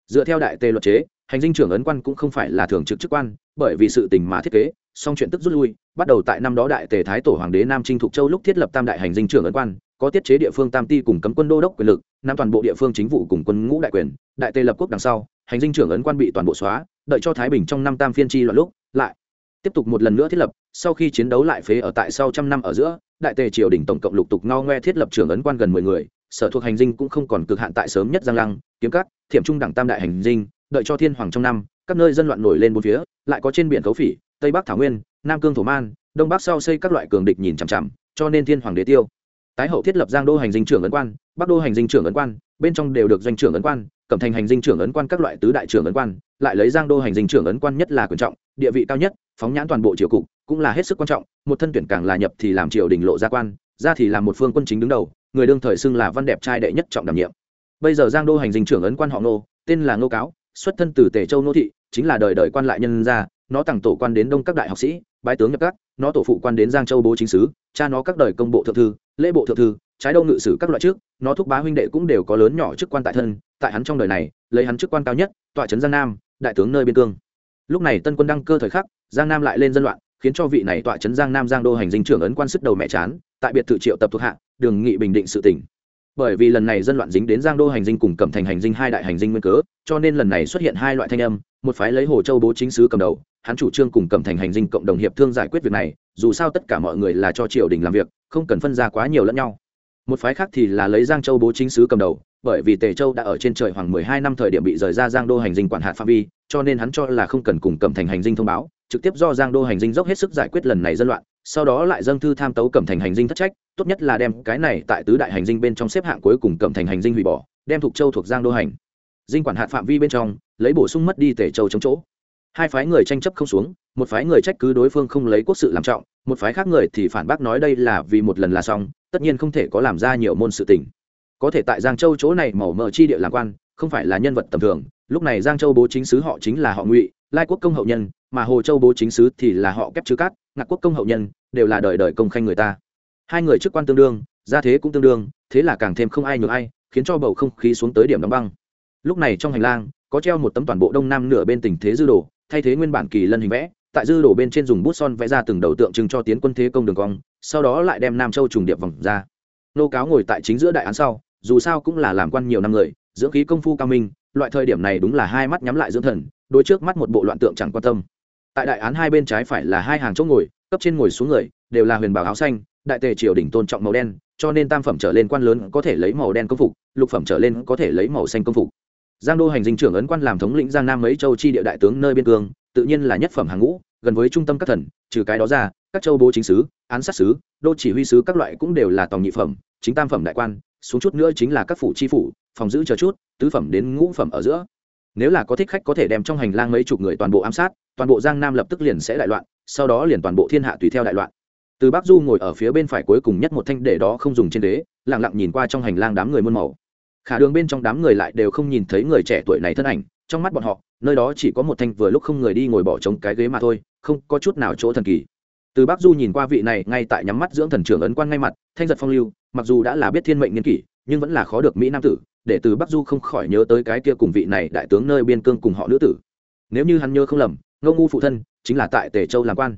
Dựa theo đại tề luật chế, hành dinh trưởng ấn quan cũng không phải là thường trực chức quan, bởi vì sự tình mà thiết kế, song chuyện tức rút lui, bắt đầu tại năm đó đại tề thái tổ hoàng đế nam trinh thục châu lúc thiết lập tam đại hành dinh trưởng ấn quan, có tiết chế địa phương tam ti cùng cấm quân đô đốc quyền lực nam toàn bộ địa phương chính vụ cùng quân ngũ đại quyền, đại tề lập quốc đằng sau, hành dinh trưởng ấn quan bị toàn bộ xóa, đợi cho thái bình trong năm tam phiên chi loạn lúc, lại tiếp tục một lần nữa thiết lập, sau khi chiến đấu lại phế ở tại sau trăm năm ở giữa, đại tề triều đình tổng cộng lục tục ngao ngoe thiết lập trưởng ấn quan gần mười người sở thuộc hành dinh cũng không còn cực hạn tại sớm nhất giang lăng, kiếm cắt thiểm trung đẳng tam đại hành dinh, đợi cho thiên hoàng trong năm, các nơi dân loạn nổi lên bốn phía, lại có trên biển cấu phỉ, tây bắc thảo nguyên, nam cương thổ man, đông bắc sau xây các loại cường địch nhìn chằm chằm, cho nên thiên hoàng đế tiêu. Tái hậu thiết lập giang đô hành dinh trưởng ấn quan, bắc đô hành dinh trưởng ấn quan, bên trong đều được doanh trưởng ấn quan, cẩm thành hành dinh trưởng ấn quan các loại tứ đại trưởng ấn quan, lại lấy giang đô hành dinh trưởng ấn quan nhất là quyền trọng, địa vị cao nhất, phóng nhãn toàn bộ triều cục, cũng là hết sức quan trọng, một thân tuyển càng là nhập thì làm triều đình lộ gia quan, ra thì làm một phương quân chính đứng đầu người đương thời xưng là văn đẹp trai đệ nhất trọng đảm nhiệm. Bây giờ giang đô hành dinh trưởng ấn quan họ nô tên là ngô cáo, xuất thân từ tề châu nô thị, chính là đời đời quan lại nhân gia, nó tặng tổ quan đến đông các đại học sĩ, bái tướng nhập các, nó tổ phụ quan đến giang châu bố chính sứ, cha nó các đời công bộ thượng thư, lễ bộ thượng thư, trái đông ngự sử các loại trước, nó thúc bá huynh đệ cũng đều có lớn nhỏ chức quan tại thân, tại hắn trong đời này, lấy hắn chức quan cao nhất, tọa trấn giang nam, đại tướng nơi biên cương. Lúc này tân quân đăng cơ thời khắc, giang nam lại lên dân loạn, khiến cho vị này tọa trấn giang nam giang đô hành dinh trưởng ấn quan sức đầu mẹ chán, tại biệt thự triệu tập thuộc hạ đường nghị bình định sự tỉnh bởi vì lần này dân loạn dính đến giang đô hành dinh cùng cẩm thành hành dinh hai đại hành dinh nguyên cớ, cho nên lần này xuất hiện hai loại thanh âm, một phái lấy hồ châu bố chính sứ cầm đầu, hắn chủ trương cùng cẩm thành hành dinh cộng đồng hiệp thương giải quyết việc này, dù sao tất cả mọi người là cho triều đình làm việc, không cần phân ra quá nhiều lẫn nhau. Một phái khác thì là lấy giang châu bố chính sứ cầm đầu, bởi vì tề châu đã ở trên trời khoảng mười hai năm thời điểm bị rời ra giang đô hành dinh quản hạt phạm vi, cho nên hắn cho là không cần cùng cẩm thành hành dinh thông báo, trực tiếp do giang đô hành dinh dốc hết sức giải quyết lần này dân loạn, sau đó lại dâng thư tham tấu cẩm thành hành dinh thất trách tốt nhất là đem cái này tại tứ đại hành dinh bên trong xếp hạng cuối cùng cẩm thành hành dinh hủy bỏ, đem thuộc châu thuộc giang đô hành. Dinh quản hạt phạm vi bên trong, lấy bổ sung mất đi tể châu chống chỗ. Hai phái người tranh chấp không xuống, một phái người trách cứ đối phương không lấy quốc sự làm trọng, một phái khác người thì phản bác nói đây là vì một lần là xong, tất nhiên không thể có làm ra nhiều môn sự tình. Có thể tại giang châu chỗ này màu mờ chi địa làm quan, không phải là nhân vật tầm thường, lúc này giang châu bố chính sứ họ chính là họ ngụy, lai quốc công hậu nhân, mà hồ châu bố chính sứ thì là họ kép chữ cát, ngạc quốc công hậu nhân, đều là đời đời công khanh người ta hai người chức quan tương đương, gia thế cũng tương đương, thế là càng thêm không ai nhường ai, khiến cho bầu không khí xuống tới điểm đóng băng. Lúc này trong hành lang, có treo một tấm toàn bộ đông nam nửa bên tình thế dư đồ, thay thế nguyên bản kỳ lân hình vẽ, tại dư đồ bên trên dùng bút son vẽ ra từng đầu tượng trưng cho tiến quân thế công đường cong, sau đó lại đem nam châu trùng điệp vòng ra. Nô cáo ngồi tại chính giữa đại án sau, dù sao cũng là làm quan nhiều năm người, dưỡng khí công phu cao minh, loại thời điểm này đúng là hai mắt nhắm lại dưỡng thần đôi trước mắt một bộ loạn tượng chẳng quan tâm. Tại đại án hai bên trái phải là hai hàng chỗ ngồi, cấp trên ngồi xuống người, đều là huyền bảo áo xanh đại tề triều đình tôn trọng màu đen, cho nên tam phẩm trở lên quan lớn có thể lấy màu đen công phục, lục phẩm trở lên có thể lấy màu xanh công phục. Giang đô hành dinh trưởng ấn quan làm thống lĩnh giang nam mấy châu chi địa đại tướng nơi biên cương, tự nhiên là nhất phẩm hàng ngũ, gần với trung tâm các thần, trừ cái đó ra, các châu bố chính sứ, án sát sứ, đô chỉ huy sứ các loại cũng đều là tòng nhị phẩm, chính tam phẩm đại quan, xuống chút nữa chính là các phủ chi phủ, phòng giữ chờ chút, tứ phẩm đến ngũ phẩm ở giữa. Nếu là có thích khách có thể đem trong hành lang mấy chục người toàn bộ ám sát, toàn bộ giang nam lập tức liền sẽ đại loạn, sau đó liền toàn bộ thiên hạ tùy theo đại loạn từ bắc du ngồi ở phía bên phải cuối cùng nhất một thanh để đó không dùng trên đế lẳng lặng nhìn qua trong hành lang đám người muôn màu. Khả đường bên trong đám người lại đều không nhìn thấy người trẻ tuổi này thân ảnh, trong mắt bọn họ, nơi đó chỉ có một thanh vừa lúc không người đi ngồi bỏ trống cái ghế mà thôi, không có chút nào chỗ thần kỳ. Từ bắc du nhìn qua vị này, ngay tại nhắm mắt dưỡng thần trưởng ấn quan ngay mặt, thanh giật phong lưu, mặc dù đã là biết thiên mệnh nghiên kỷ, nhưng vẫn là khó được mỹ nam tử, để từ bắc du không khỏi nhớ tới cái kia cùng vị này đại tướng nơi biên cương cùng họ nữ tử. Nếu như hắn nhớ không lầm, ngô ngu phụ thân chính là tại tề châu làm quan.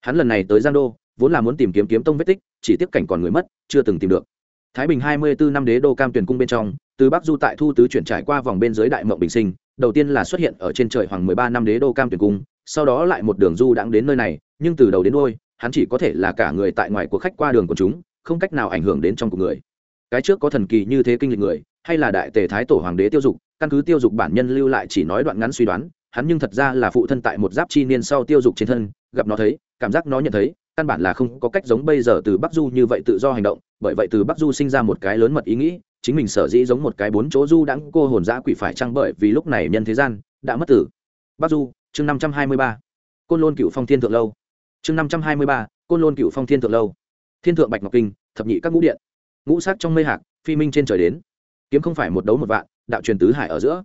Hắn lần này tới giang đô vốn là muốn tìm kiếm kiếm tông vết tích, chỉ tiếp cảnh còn người mất, chưa từng tìm được. Thái bình hai mươi bốn năm đế đô cam tuyển cung bên trong, từ bắc du tại thu tứ chuyển trải qua vòng bên dưới đại mộng bình sinh, đầu tiên là xuất hiện ở trên trời hoàng mười ba năm đế đô cam tuyển cung, sau đó lại một đường du đãng đến nơi này, nhưng từ đầu đến đôi hắn chỉ có thể là cả người tại ngoài của khách qua đường của chúng, không cách nào ảnh hưởng đến trong của người. Cái trước có thần kỳ như thế kinh lịch người, hay là đại tề thái tổ hoàng đế tiêu dục, căn cứ tiêu dục bản nhân lưu lại chỉ nói đoạn ngắn suy đoán, hắn nhưng thật ra là phụ thân tại một giáp chi niên sau tiêu dục trên thân, gặp nó thấy, cảm giác nó nhận thấy căn bản là không có cách giống bây giờ từ bắc du như vậy tự do hành động, bởi vậy từ bắc du sinh ra một cái lớn mật ý nghĩ, chính mình sở dĩ giống một cái bốn chỗ du đãng cô hồn dã quỷ phải chăng bởi vì lúc này nhân thế gian đã mất tử. Bắc du, chương năm trăm hai mươi ba. Côn lôn cựu phong thiên thượng lâu. Chương năm trăm hai mươi ba, côn lôn cựu phong thiên thượng lâu. Thiên thượng bạch ngọc kinh, thập nhị các ngũ điện. Ngũ sắc trong mây hạc, phi minh trên trời đến. Kiếm không phải một đấu một vạn, đạo truyền tứ hải ở giữa.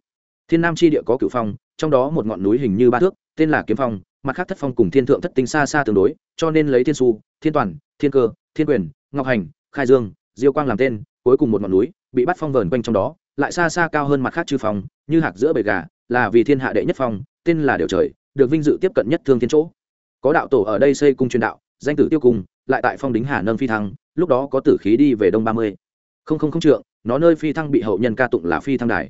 Thiên nam chi địa có cựu phong, trong đó một ngọn núi hình như ba thước, tên là kiếm phong mặt khác thất phong cùng thiên thượng thất tinh xa xa tương đối, cho nên lấy thiên su, thiên toàn, thiên cơ, thiên quyền, ngọc hành, khai dương, diêu quang làm tên, cuối cùng một ngọn núi bị bắt phong vờn quanh trong đó, lại xa xa cao hơn mặt khác chư phong, như hạc giữa bầy gà, là vì thiên hạ đệ nhất phong, tên là điều trời, được vinh dự tiếp cận nhất thương thiên chỗ. Có đạo tổ ở đây xây cung truyền đạo, danh tử tiêu cung, lại tại phong đính hà nâng phi thăng, lúc đó có tử khí đi về đông ba mươi. Không không không trượng, nó nơi phi thăng bị hậu nhân ca tụng là phi thăng đài.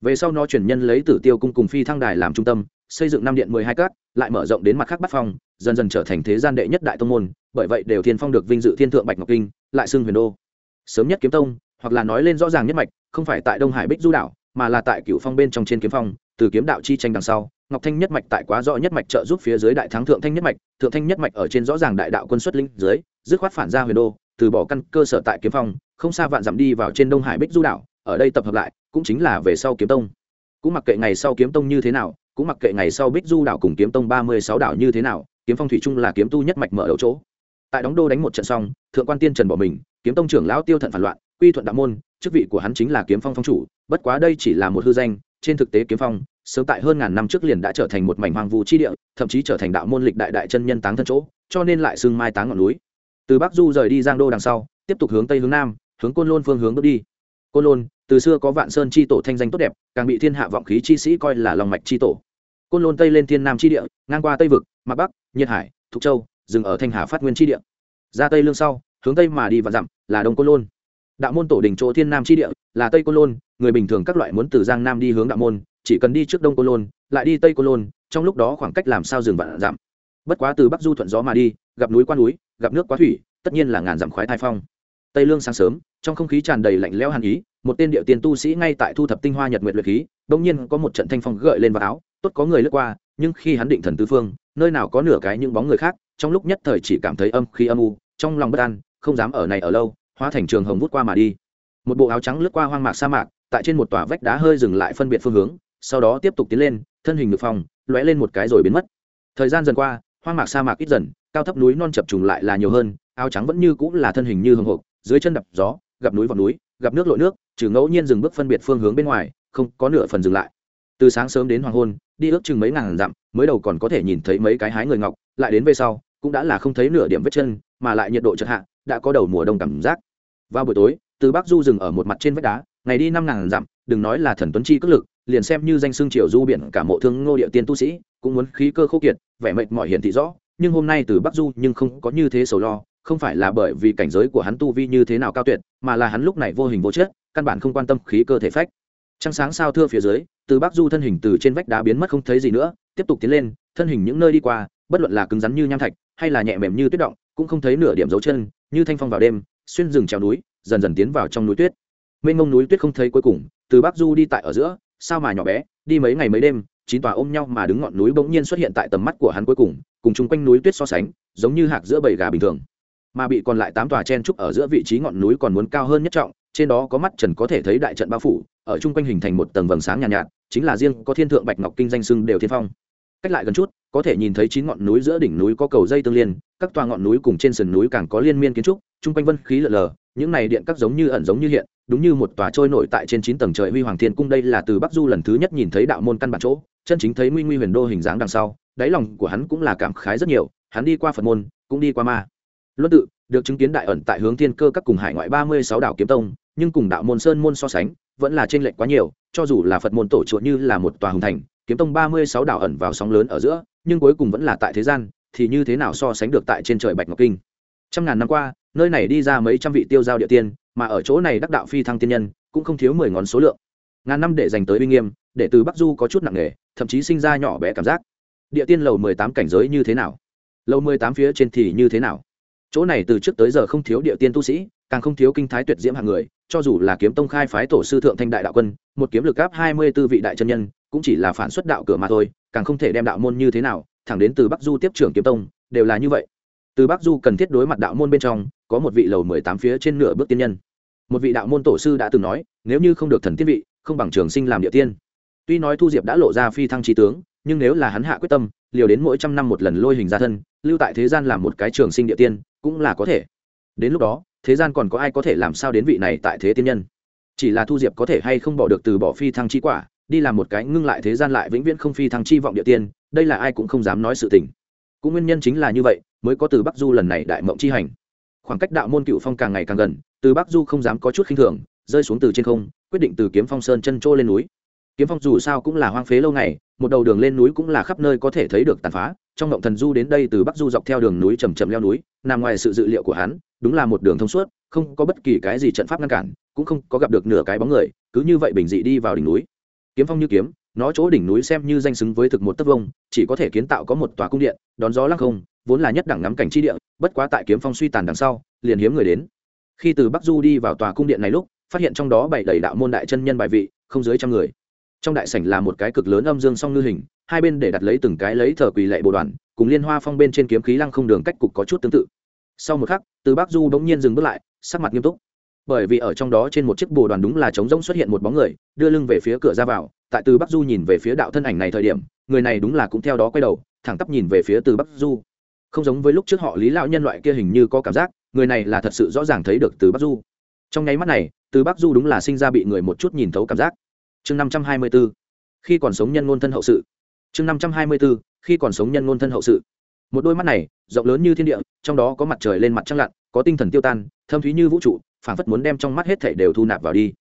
Về sau nó chuyển nhân lấy tử tiêu cung cùng phi thăng đài làm trung tâm, xây dựng năm điện mười hai cát lại mở rộng đến mặt khác bắc phong, dần dần trở thành thế gian đệ nhất đại tông môn, bởi vậy đều thiên phong được vinh dự thiên thượng bạch ngọc kinh, lại xưng huyền đô. Sớm nhất kiếm tông, hoặc là nói lên rõ ràng nhất mạch, không phải tại đông hải bích du đảo, mà là tại cựu phong bên trong trên kiếm phong, từ kiếm đạo chi tranh đằng sau, ngọc thanh nhất mạch tại quá rõ nhất mạch trợ giúp phía dưới đại thắng thượng thanh nhất mạch, thượng thanh nhất mạch ở trên rõ ràng đại đạo quân xuất linh dưới, dứt khoát phản ra huyền đô, từ bỏ căn cơ sở tại kiếm phong, không xa vạn dặm đi vào trên đông hải bích du đảo, ở đây tập hợp lại, cũng chính là về sau kiếm tông. Cũng mặc kệ ngày sau kiếm tông như thế nào cũng mặc kệ ngày sau bích du đảo cùng kiếm tông ba mươi sáu đảo như thế nào, kiếm phong thủy trung là kiếm tu nhất mạch mở đầu chỗ. Tại đóng đô đánh một trận xong, thượng quan tiên trần bỏ mình, kiếm tông trưởng lão tiêu thận phản loạn, quy thuận đạo môn, chức vị của hắn chính là kiếm phong phong chủ, bất quá đây chỉ là một hư danh, trên thực tế kiếm phong, sớm tại hơn ngàn năm trước liền đã trở thành một mảnh hoàng vu chi địa, thậm chí trở thành đạo môn lịch đại đại chân nhân táng thân chỗ, cho nên lại xưng mai táng ngọn núi. Từ bắc du rời đi giang đô đằng sau, tiếp tục hướng tây hướng nam, hướng côn lôn phương hướng bước đi. Côn lôn, từ xưa có vạn sơn chi tổ thanh danh tốt đẹp, càng bị thiên hạ vọng khí chi sĩ coi là lòng mạch chi tổ côn lôn tây lên thiên nam chi địa, ngang qua tây vực mặt bắc, nhiệt hải, thục châu, dừng ở thanh hà phát nguyên chi địa. Ra tây lương sau, hướng tây mà đi và dặm, là đông côn lôn. Đạo môn tổ đình chỗ thiên nam chi địa, là tây côn lôn, người bình thường các loại muốn từ giang nam đi hướng đạo môn, chỉ cần đi trước đông côn lôn, lại đi tây côn lôn, trong lúc đó khoảng cách làm sao dừng vạn dặm. Bất quá từ bắc du thuận gió mà đi, gặp núi qua núi, gặp nước quá thủy, tất nhiên là ngàn dặm khoái thai phong. Tây lương sáng sớm, trong không khí tràn đầy lạnh lẽo hàn ý, một tên điệu tiền tu sĩ ngay tại thu thập tinh hoa nhật nguyệt luyện khí đông nhiên có một trận thanh phong gợi lên vào áo tốt có người lướt qua, nhưng khi hắn định thần tứ phương, nơi nào có nửa cái những bóng người khác, trong lúc nhất thời chỉ cảm thấy âm khi âm u, trong lòng bất an, không dám ở này ở lâu, hóa thành trường hồng vút qua mà đi. Một bộ áo trắng lướt qua hoang mạc sa mạc, tại trên một tòa vách đá hơi dừng lại phân biệt phương hướng, sau đó tiếp tục tiến lên, thân hình ngược phòng lóe lên một cái rồi biến mất. Thời gian dần qua, hoang mạc sa mạc ít dần, cao thấp núi non chập trùng lại là nhiều hơn, áo trắng vẫn như cũng là thân hình như hồng hộp dưới chân đập gió, gặp núi vào núi, gặp nước lội nước, trừ ngẫu nhiên dừng bước phân biệt phương hướng bên ngoài, không có nửa phần dừng lại từ sáng sớm đến hoàng hôn, đi ước chừng mấy ngàn dặm, mới đầu còn có thể nhìn thấy mấy cái hái người ngọc, lại đến về sau, cũng đã là không thấy nửa điểm vết chân, mà lại nhiệt độ chợt hạ, đã có đầu mùa đông cảm giác. Vào buổi tối, từ bắc du dừng ở một mặt trên vách đá, ngày đi năm ngàn dặm, đừng nói là thần tuấn chi cước lực, liền xem như danh xưng triều du biển cả mộ thương ngô địa tiên tu sĩ, cũng muốn khí cơ khô kiệt, vẻ mệt mỏi hiện thị rõ, nhưng hôm nay từ bắc du nhưng không có như thế sầu lo, không phải là bởi vì cảnh giới của hắn tu vi như thế nào cao tuyệt, mà là hắn lúc này vô hình vô chất, căn bản không quan tâm khí cơ thể phách trăng sáng sao thưa phía dưới, từ bắc du thân hình từ trên vách đá biến mất không thấy gì nữa, tiếp tục tiến lên, thân hình những nơi đi qua, bất luận là cứng rắn như nham thạch, hay là nhẹ mềm như tuyết động, cũng không thấy nửa điểm dấu chân, như thanh phong vào đêm, xuyên rừng trèo núi, dần dần tiến vào trong núi tuyết. Mênh mông núi tuyết không thấy cuối cùng, từ bắc du đi tại ở giữa, sao mà nhỏ bé, đi mấy ngày mấy đêm, chín tòa ôm nhau mà đứng ngọn núi bỗng nhiên xuất hiện tại tầm mắt của hắn cuối cùng cùng chung quanh núi tuyết so sánh, giống như hạc giữa bầy gà bình thường. Mà bị còn lại tám tòa chen trúc ở giữa vị trí ngọn núi còn muốn cao hơn nhất trọng trên đó có mắt trần có thể thấy đại trận bao phủ ở chung quanh hình thành một tầng vầng sáng nhàn nhạt, nhạt chính là riêng có thiên thượng bạch ngọc kinh danh sưng đều thiên phong. Cách lại gần chút có thể nhìn thấy chín ngọn núi giữa đỉnh núi có cầu dây tương liên các tòa ngọn núi cùng trên sườn núi càng có liên miên kiến trúc chung quanh vân khí lờ lờ những này điện các giống như ẩn giống như hiện đúng như một tòa trôi nổi tại trên chín tầng trời huy hoàng thiên cung đây là từ bắc du lần thứ nhất nhìn thấy đạo môn căn bản chỗ chân chính thấy nguy nguy huyền đô hình dáng đằng sau đáy lòng của hắn cũng là cảm khái rất nhiều hắn đi qua phật môn cũng đi qua ma. Luân tự được chứng kiến đại ẩn tại hướng thiên cơ các cùng hải ngoại ba mươi sáu đảo kiếm tông nhưng cùng đạo môn sơn môn so sánh, vẫn là trên lệnh quá nhiều, cho dù là phật môn tổ chuột như là một tòa hùng thành, kiếm tông ba mươi sáu đảo ẩn vào sóng lớn ở giữa, nhưng cuối cùng vẫn là tại thế gian, thì như thế nào so sánh được tại trên trời bạch ngọc kinh? Trăm ngàn năm qua, nơi này đi ra mấy trăm vị tiêu giao địa tiên, mà ở chỗ này đắc đạo phi thăng tiên nhân, cũng không thiếu mười ngón số lượng. Ngàn năm để dành tới uy nghiêm, để từ bắc du có chút nặng nề, thậm chí sinh ra nhỏ bé cảm giác. Địa tiên lầu mười tám cảnh giới như thế nào? Lầu mười tám phía trên thì như thế nào? Chỗ này từ trước tới giờ không thiếu địa tiên tu sĩ càng không thiếu kinh thái tuyệt diễm hạng người, cho dù là kiếm tông khai phái tổ sư thượng thanh đại đạo quân, một kiếm lực gáp hai mươi b ố vị đại chân nhân, cũng chỉ là phản xuất đạo cửa mà thôi, càng không thể đem đạo môn như thế nào, thẳng đến từ bắc du tiếp trưởng kiếm tông, đều là như vậy. Từ bắc du cần thiết đối mặt đạo môn bên trong, có một vị lầu mười tám phía trên nửa bước tiên nhân. Một vị đạo môn tổ sư đã từng nói, nếu như không được thần tiên vị, không bằng trường sinh làm địa tiên. Tuy nói thu diệp đã lộ ra phi thăng trí tướng, nhưng nếu là hắn hạ quyết tâm, liều đến mỗi trăm năm một lần lôi hình ra thân, lưu tại thế gian làm một cái trường sinh địa tiên, cũng là có thể. Đến lúc đó thế gian còn có ai có thể làm sao đến vị này tại thế tiên nhân? Chỉ là thu diệp có thể hay không bỏ được từ bỏ phi thăng chi quả, đi làm một cái ngưng lại thế gian lại vĩnh viễn không phi thăng chi vọng địa tiên, đây là ai cũng không dám nói sự tình. Cũng nguyên nhân chính là như vậy, mới có từ bắc du lần này đại mộng chi hành. Khoảng cách đạo môn cựu phong càng ngày càng gần, từ bắc du không dám có chút khinh thường, rơi xuống từ trên không, quyết định từ kiếm phong sơn chân trô lên núi. Kiếm phong dù sao cũng là hoang phế lâu ngày, một đầu đường lên núi cũng là khắp nơi có thể thấy được tàn phá trong ngộng thần du đến đây từ bắc du dọc theo đường núi chầm chầm leo núi, nằm ngoài sự dự liệu của hắn, đúng là một đường thông suốt, không có bất kỳ cái gì trận pháp ngăn cản, cũng không có gặp được nửa cái bóng người, cứ như vậy bình dị đi vào đỉnh núi. Kiếm phong như kiếm, nó chỗ đỉnh núi xem như danh xứng với thực một tấc vông, chỉ có thể kiến tạo có một tòa cung điện, đón gió lăng không, vốn là nhất đẳng ngắm cảnh chi địa, bất quá tại kiếm phong suy tàn đằng sau, liền hiếm người đến. Khi từ bắc du đi vào tòa cung điện này lúc, phát hiện trong đó bảy đầy đạo môn đại chân nhân bài vị, không dưới trăm người trong đại sảnh là một cái cực lớn âm dương song ngư hình, hai bên để đặt lấy từng cái lấy thờ quỳ lệ bồ đoàn, cùng liên hoa phong bên trên kiếm khí lăng không đường cách cục có chút tương tự. Sau một khắc, từ bắc du bỗng nhiên dừng bước lại, sắc mặt nghiêm túc. Bởi vì ở trong đó trên một chiếc bồ đoàn đúng là trống rỗng xuất hiện một bóng người, đưa lưng về phía cửa ra vào, tại từ bắc du nhìn về phía đạo thân ảnh này thời điểm, người này đúng là cũng theo đó quay đầu, thẳng tắp nhìn về phía từ bắc du. Không giống với lúc trước họ lý lão nhân loại kia hình như có cảm giác, người này là thật sự rõ ràng thấy được từ bắc du. Trong nháy mắt này, từ bắc du đúng là sinh ra bị người một chút nhìn thấu cảm giác chương năm trăm hai mươi b ố khi còn sống nhân ngôn thân hậu sự. Chương năm trăm hai mươi b ố khi còn sống nhân ngôn thân hậu sự. Một đôi mắt này, rộng lớn như thiên địa, trong đó có mặt trời lên mặt trăng lặn, có tinh thần tiêu tan, thâm thúy như vũ trụ phản phất muốn đem trong mắt hết thảy đều thu nạp vào đi.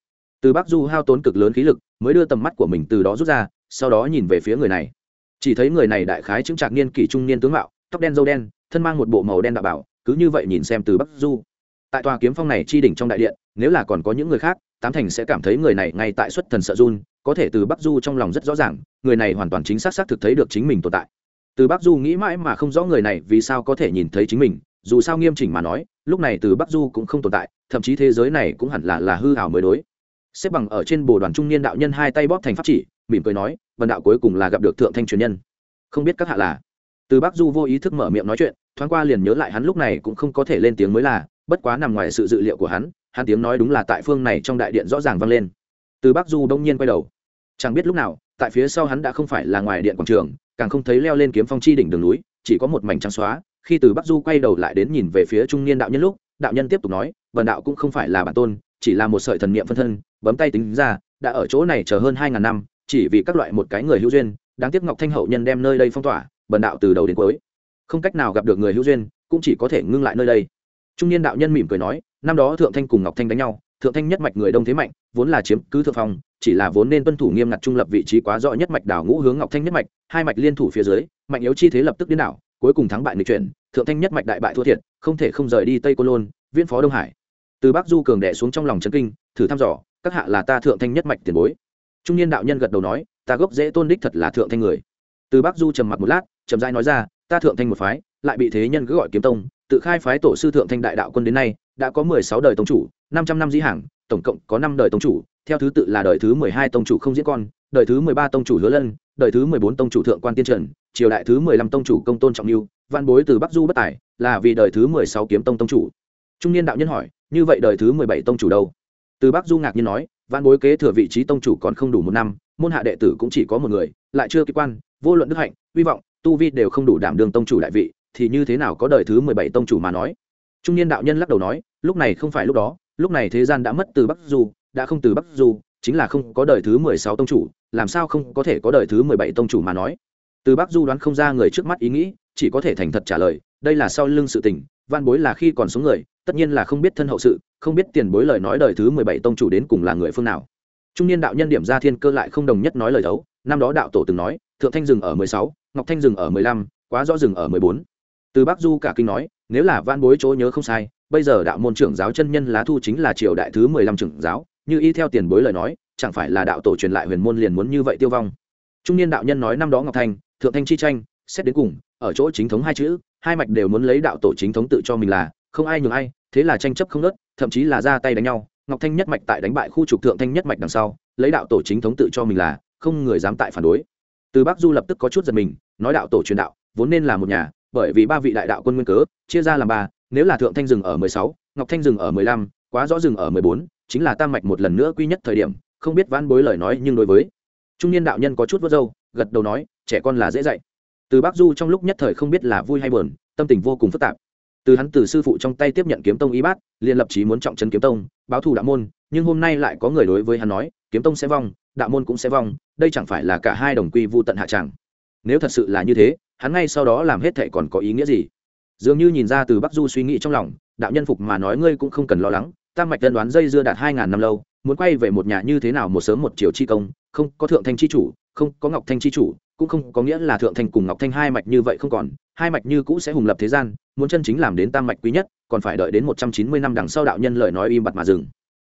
Từ bắc du hao tốn cực lớn khí lực, mới đưa tầm mắt của mình từ đó rút ra, sau đó nhìn về phía người này. Chỉ thấy người này đại khái chứng trạc niên kỷ trung niên tướng mạo, tóc đen dâu đen, thân mang một bộ màu đen đạo bảo, cứ như vậy nhìn xem từ bắc du tại tòa kiếm phong này chi đỉnh trong đại điện, nếu là còn có những người khác, tám thành sẽ cảm thấy người này ngay tại xuất thần sợ run, có thể từ bắc du trong lòng rất rõ ràng, người này hoàn toàn chính xác xác thực thấy được chính mình tồn tại. Từ bắc du nghĩ mãi mà không rõ người này vì sao có thể nhìn thấy chính mình, dù sao nghiêm chỉnh mà nói, lúc này từ bắc du cũng không tồn tại, thậm chí thế giới này cũng hẳn là là hư hảo mới đối. Xếp bằng ở trên bồ đoàn trung niên đạo nhân hai tay bóp thành pháp chỉ, mỉm cười nói vần đạo cuối cùng là gặp được thượng thanh truyền nhân. Không biết các hạ là. Từ bắc du vô ý thức mở miệng nói chuyện, thoáng qua liền nhớ lại hắn lúc này cũng không có thể lên tiếng mới là bất quá nằm ngoài sự dự liệu của hắn hắn tiếng nói đúng là tại phương này trong đại điện rõ ràng vang lên. Từ bắc du đông nhiên quay đầu. Chẳng biết lúc nào, tại phía sau hắn đã không phải là ngoài điện quảng trường, càng không thấy leo lên kiếm phong chi đỉnh đường núi, chỉ có một mảnh trắng xóa. Khi từ bắc du quay đầu lại đến nhìn về phía trung niên đạo nhân lúc, đạo nhân tiếp tục nói vần đạo cũng không phải là bản tôn, chỉ là một sợi thần niệm phân thân, bấm tay tính ra, đã ở chỗ này chờ hơn hai ngàn năm, chỉ vì các loại một cái người hữu duyên, đáng tiếc ngọc thanh hậu nhân đem nơi đây phong tỏa, bần đạo từ đầu đến cuối, không cách nào gặp được người hữu duyên, cũng chỉ có thể ngưng lại nơi đây trung niên đạo nhân mỉm cười nói, năm đó thượng thanh cùng ngọc thanh đánh nhau, thượng thanh nhất mạch người đông thế mạnh, vốn là chiếm cứ thượng phong, chỉ là vốn nên tuân thủ nghiêm ngặt trung lập vị trí quá rõ nhất mạch đảo ngũ hướng ngọc thanh nhất mạch, hai mạch liên thủ phía dưới, mạnh yếu chi thế lập tức đến đảo, cuối cùng thắng bại nghịch chuyển, thượng thanh nhất mạch đại bại thua thiệt, không thể không rời đi tây côn lôn viên phó đông hải. Từ bắc du cường đẻ xuống trong lòng trấn kinh, thử thăm dò, các hạ là ta thượng thanh nhất mạch tiền bối. Trung niên đạo nhân gật đầu nói, ta gốc dễ tôn đích thật là thượng thanh người. Từ bắc du trầm mặc một lát trầm dai nói ra, ta thượng thanh một phái, lại bị thế nhân cứ gọi kiếm tông tự khai phái tổ sư thượng thanh đại đạo quân đến nay, đã có mười sáu đời tông chủ, năm trăm năm di hàng tổng cộng có năm đời tông chủ, theo thứ tự là đời thứ mười hai tông chủ không diễn con, đời thứ mười ba tông chủ hứa lân, đời thứ mười bốn tông chủ thượng quan tiên trần, triều đại thứ mười lăm tông chủ công tôn trọng lưu, văn bối từ bắc du bất tài, là vì đời thứ mười sáu kiếm tông tông chủ. Trung niên đạo nhân hỏi, như vậy đời thứ mười bảy tông chủ đâu? Từ bắc du ngạc nhiên nói, văn bối kế thừa vị trí tông chủ còn không đủ một năm, môn hạ đệ tử cũng chỉ có một người, lại chưa kỳ quan, vô luận đức hạnh, hy vọng, tu vi đều không đủ đảm đương tông chủ đại vị thì như thế nào có đời thứ mười bảy tông chủ mà nói? Trung niên đạo nhân lắc đầu nói, lúc này không phải lúc đó, lúc này thế gian đã mất từ bắc du, đã không từ bắc du, chính là không có đời thứ mười sáu tông chủ, làm sao không có thể có đời thứ mười bảy tông chủ mà nói? Từ bắc du đoán không ra người trước mắt ý nghĩ, chỉ có thể thành thật trả lời, đây là sau lưng sự tình van bối là khi còn sống người, tất nhiên là không biết thân hậu sự, không biết tiền bối lời nói đời thứ mười bảy tông chủ đến cùng là người phương nào. Trung niên đạo nhân điểm ra thiên cơ lại không đồng nhất nói lời đấu năm đó đạo tổ từng nói, thượng thanh dừng ở mười sáu, ngọc thanh dừng ở mười lăm, quá rõ dừng ở mười bốn từ bắc du cả kinh nói, nếu là van bối chỗ nhớ không sai, bây giờ đạo môn trưởng giáo chân nhân lá thu chính là triều đại thứ mười lăm trưởng giáo, như y theo tiền bối lời nói, chẳng phải là đạo tổ truyền lại huyền môn liền muốn như vậy tiêu vong? Trung niên đạo nhân nói năm đó ngọc thanh, thượng thanh chi tranh, xét đến cùng, ở chỗ chính thống hai chữ, hai mạch đều muốn lấy đạo tổ chính thống tự cho mình là, không ai nhường ai, thế là tranh chấp không nớt, thậm chí là ra tay đánh nhau. Ngọc thanh nhất mạch tại đánh bại khu trục thượng thanh nhất mạch đằng sau, lấy đạo tổ chính thống tự cho mình là, không người dám tại phản đối. Từ bắc du lập tức có chút giật mình, nói đạo tổ truyền đạo, vốn nên là một nhà bởi vì ba vị đại đạo quân nguyên cớ, chia ra làm ba, nếu là thượng thanh dừng ở mười sáu, ngọc thanh dừng ở mười lăm, quá rõ dừng ở mười bốn, chính là tam mạch một lần nữa quy nhất thời điểm, không biết vãn bối lời nói nhưng đối với trung niên đạo nhân có chút vớt râu, gật đầu nói, trẻ con là dễ dạy. Từ bác du trong lúc nhất thời không biết là vui hay buồn, tâm tình vô cùng phức tạp. Từ hắn từ sư phụ trong tay tiếp nhận kiếm tông y bát, liền lập chí muốn trọng trấn kiếm tông, báo thù đạo môn, nhưng hôm nay lại có người đối với hắn nói, kiếm tông sẽ vong, đạo môn cũng sẽ vong, đây chẳng phải là cả hai đồng quy vô tận hạ tràng. Nếu thật sự là như thế hắn ngay sau đó làm hết thệ còn có ý nghĩa gì? Dường như nhìn ra từ bắc du suy nghĩ trong lòng, đạo nhân phục mà nói ngươi cũng không cần lo lắng, tam mạch tân đoán dây dưa đạt hai ngàn năm lâu, muốn quay về một nhà như thế nào một sớm một chiều chi công, không có thượng thanh chi chủ, không có ngọc thanh chi chủ, cũng không có nghĩa là thượng thanh cùng ngọc thanh hai mạch như vậy không còn, hai mạch như cũ sẽ hùng lập thế gian, muốn chân chính làm đến tam mạch quý nhất, còn phải đợi đến một trăm chín mươi năm đằng sau đạo nhân lời nói im bặt mà dừng.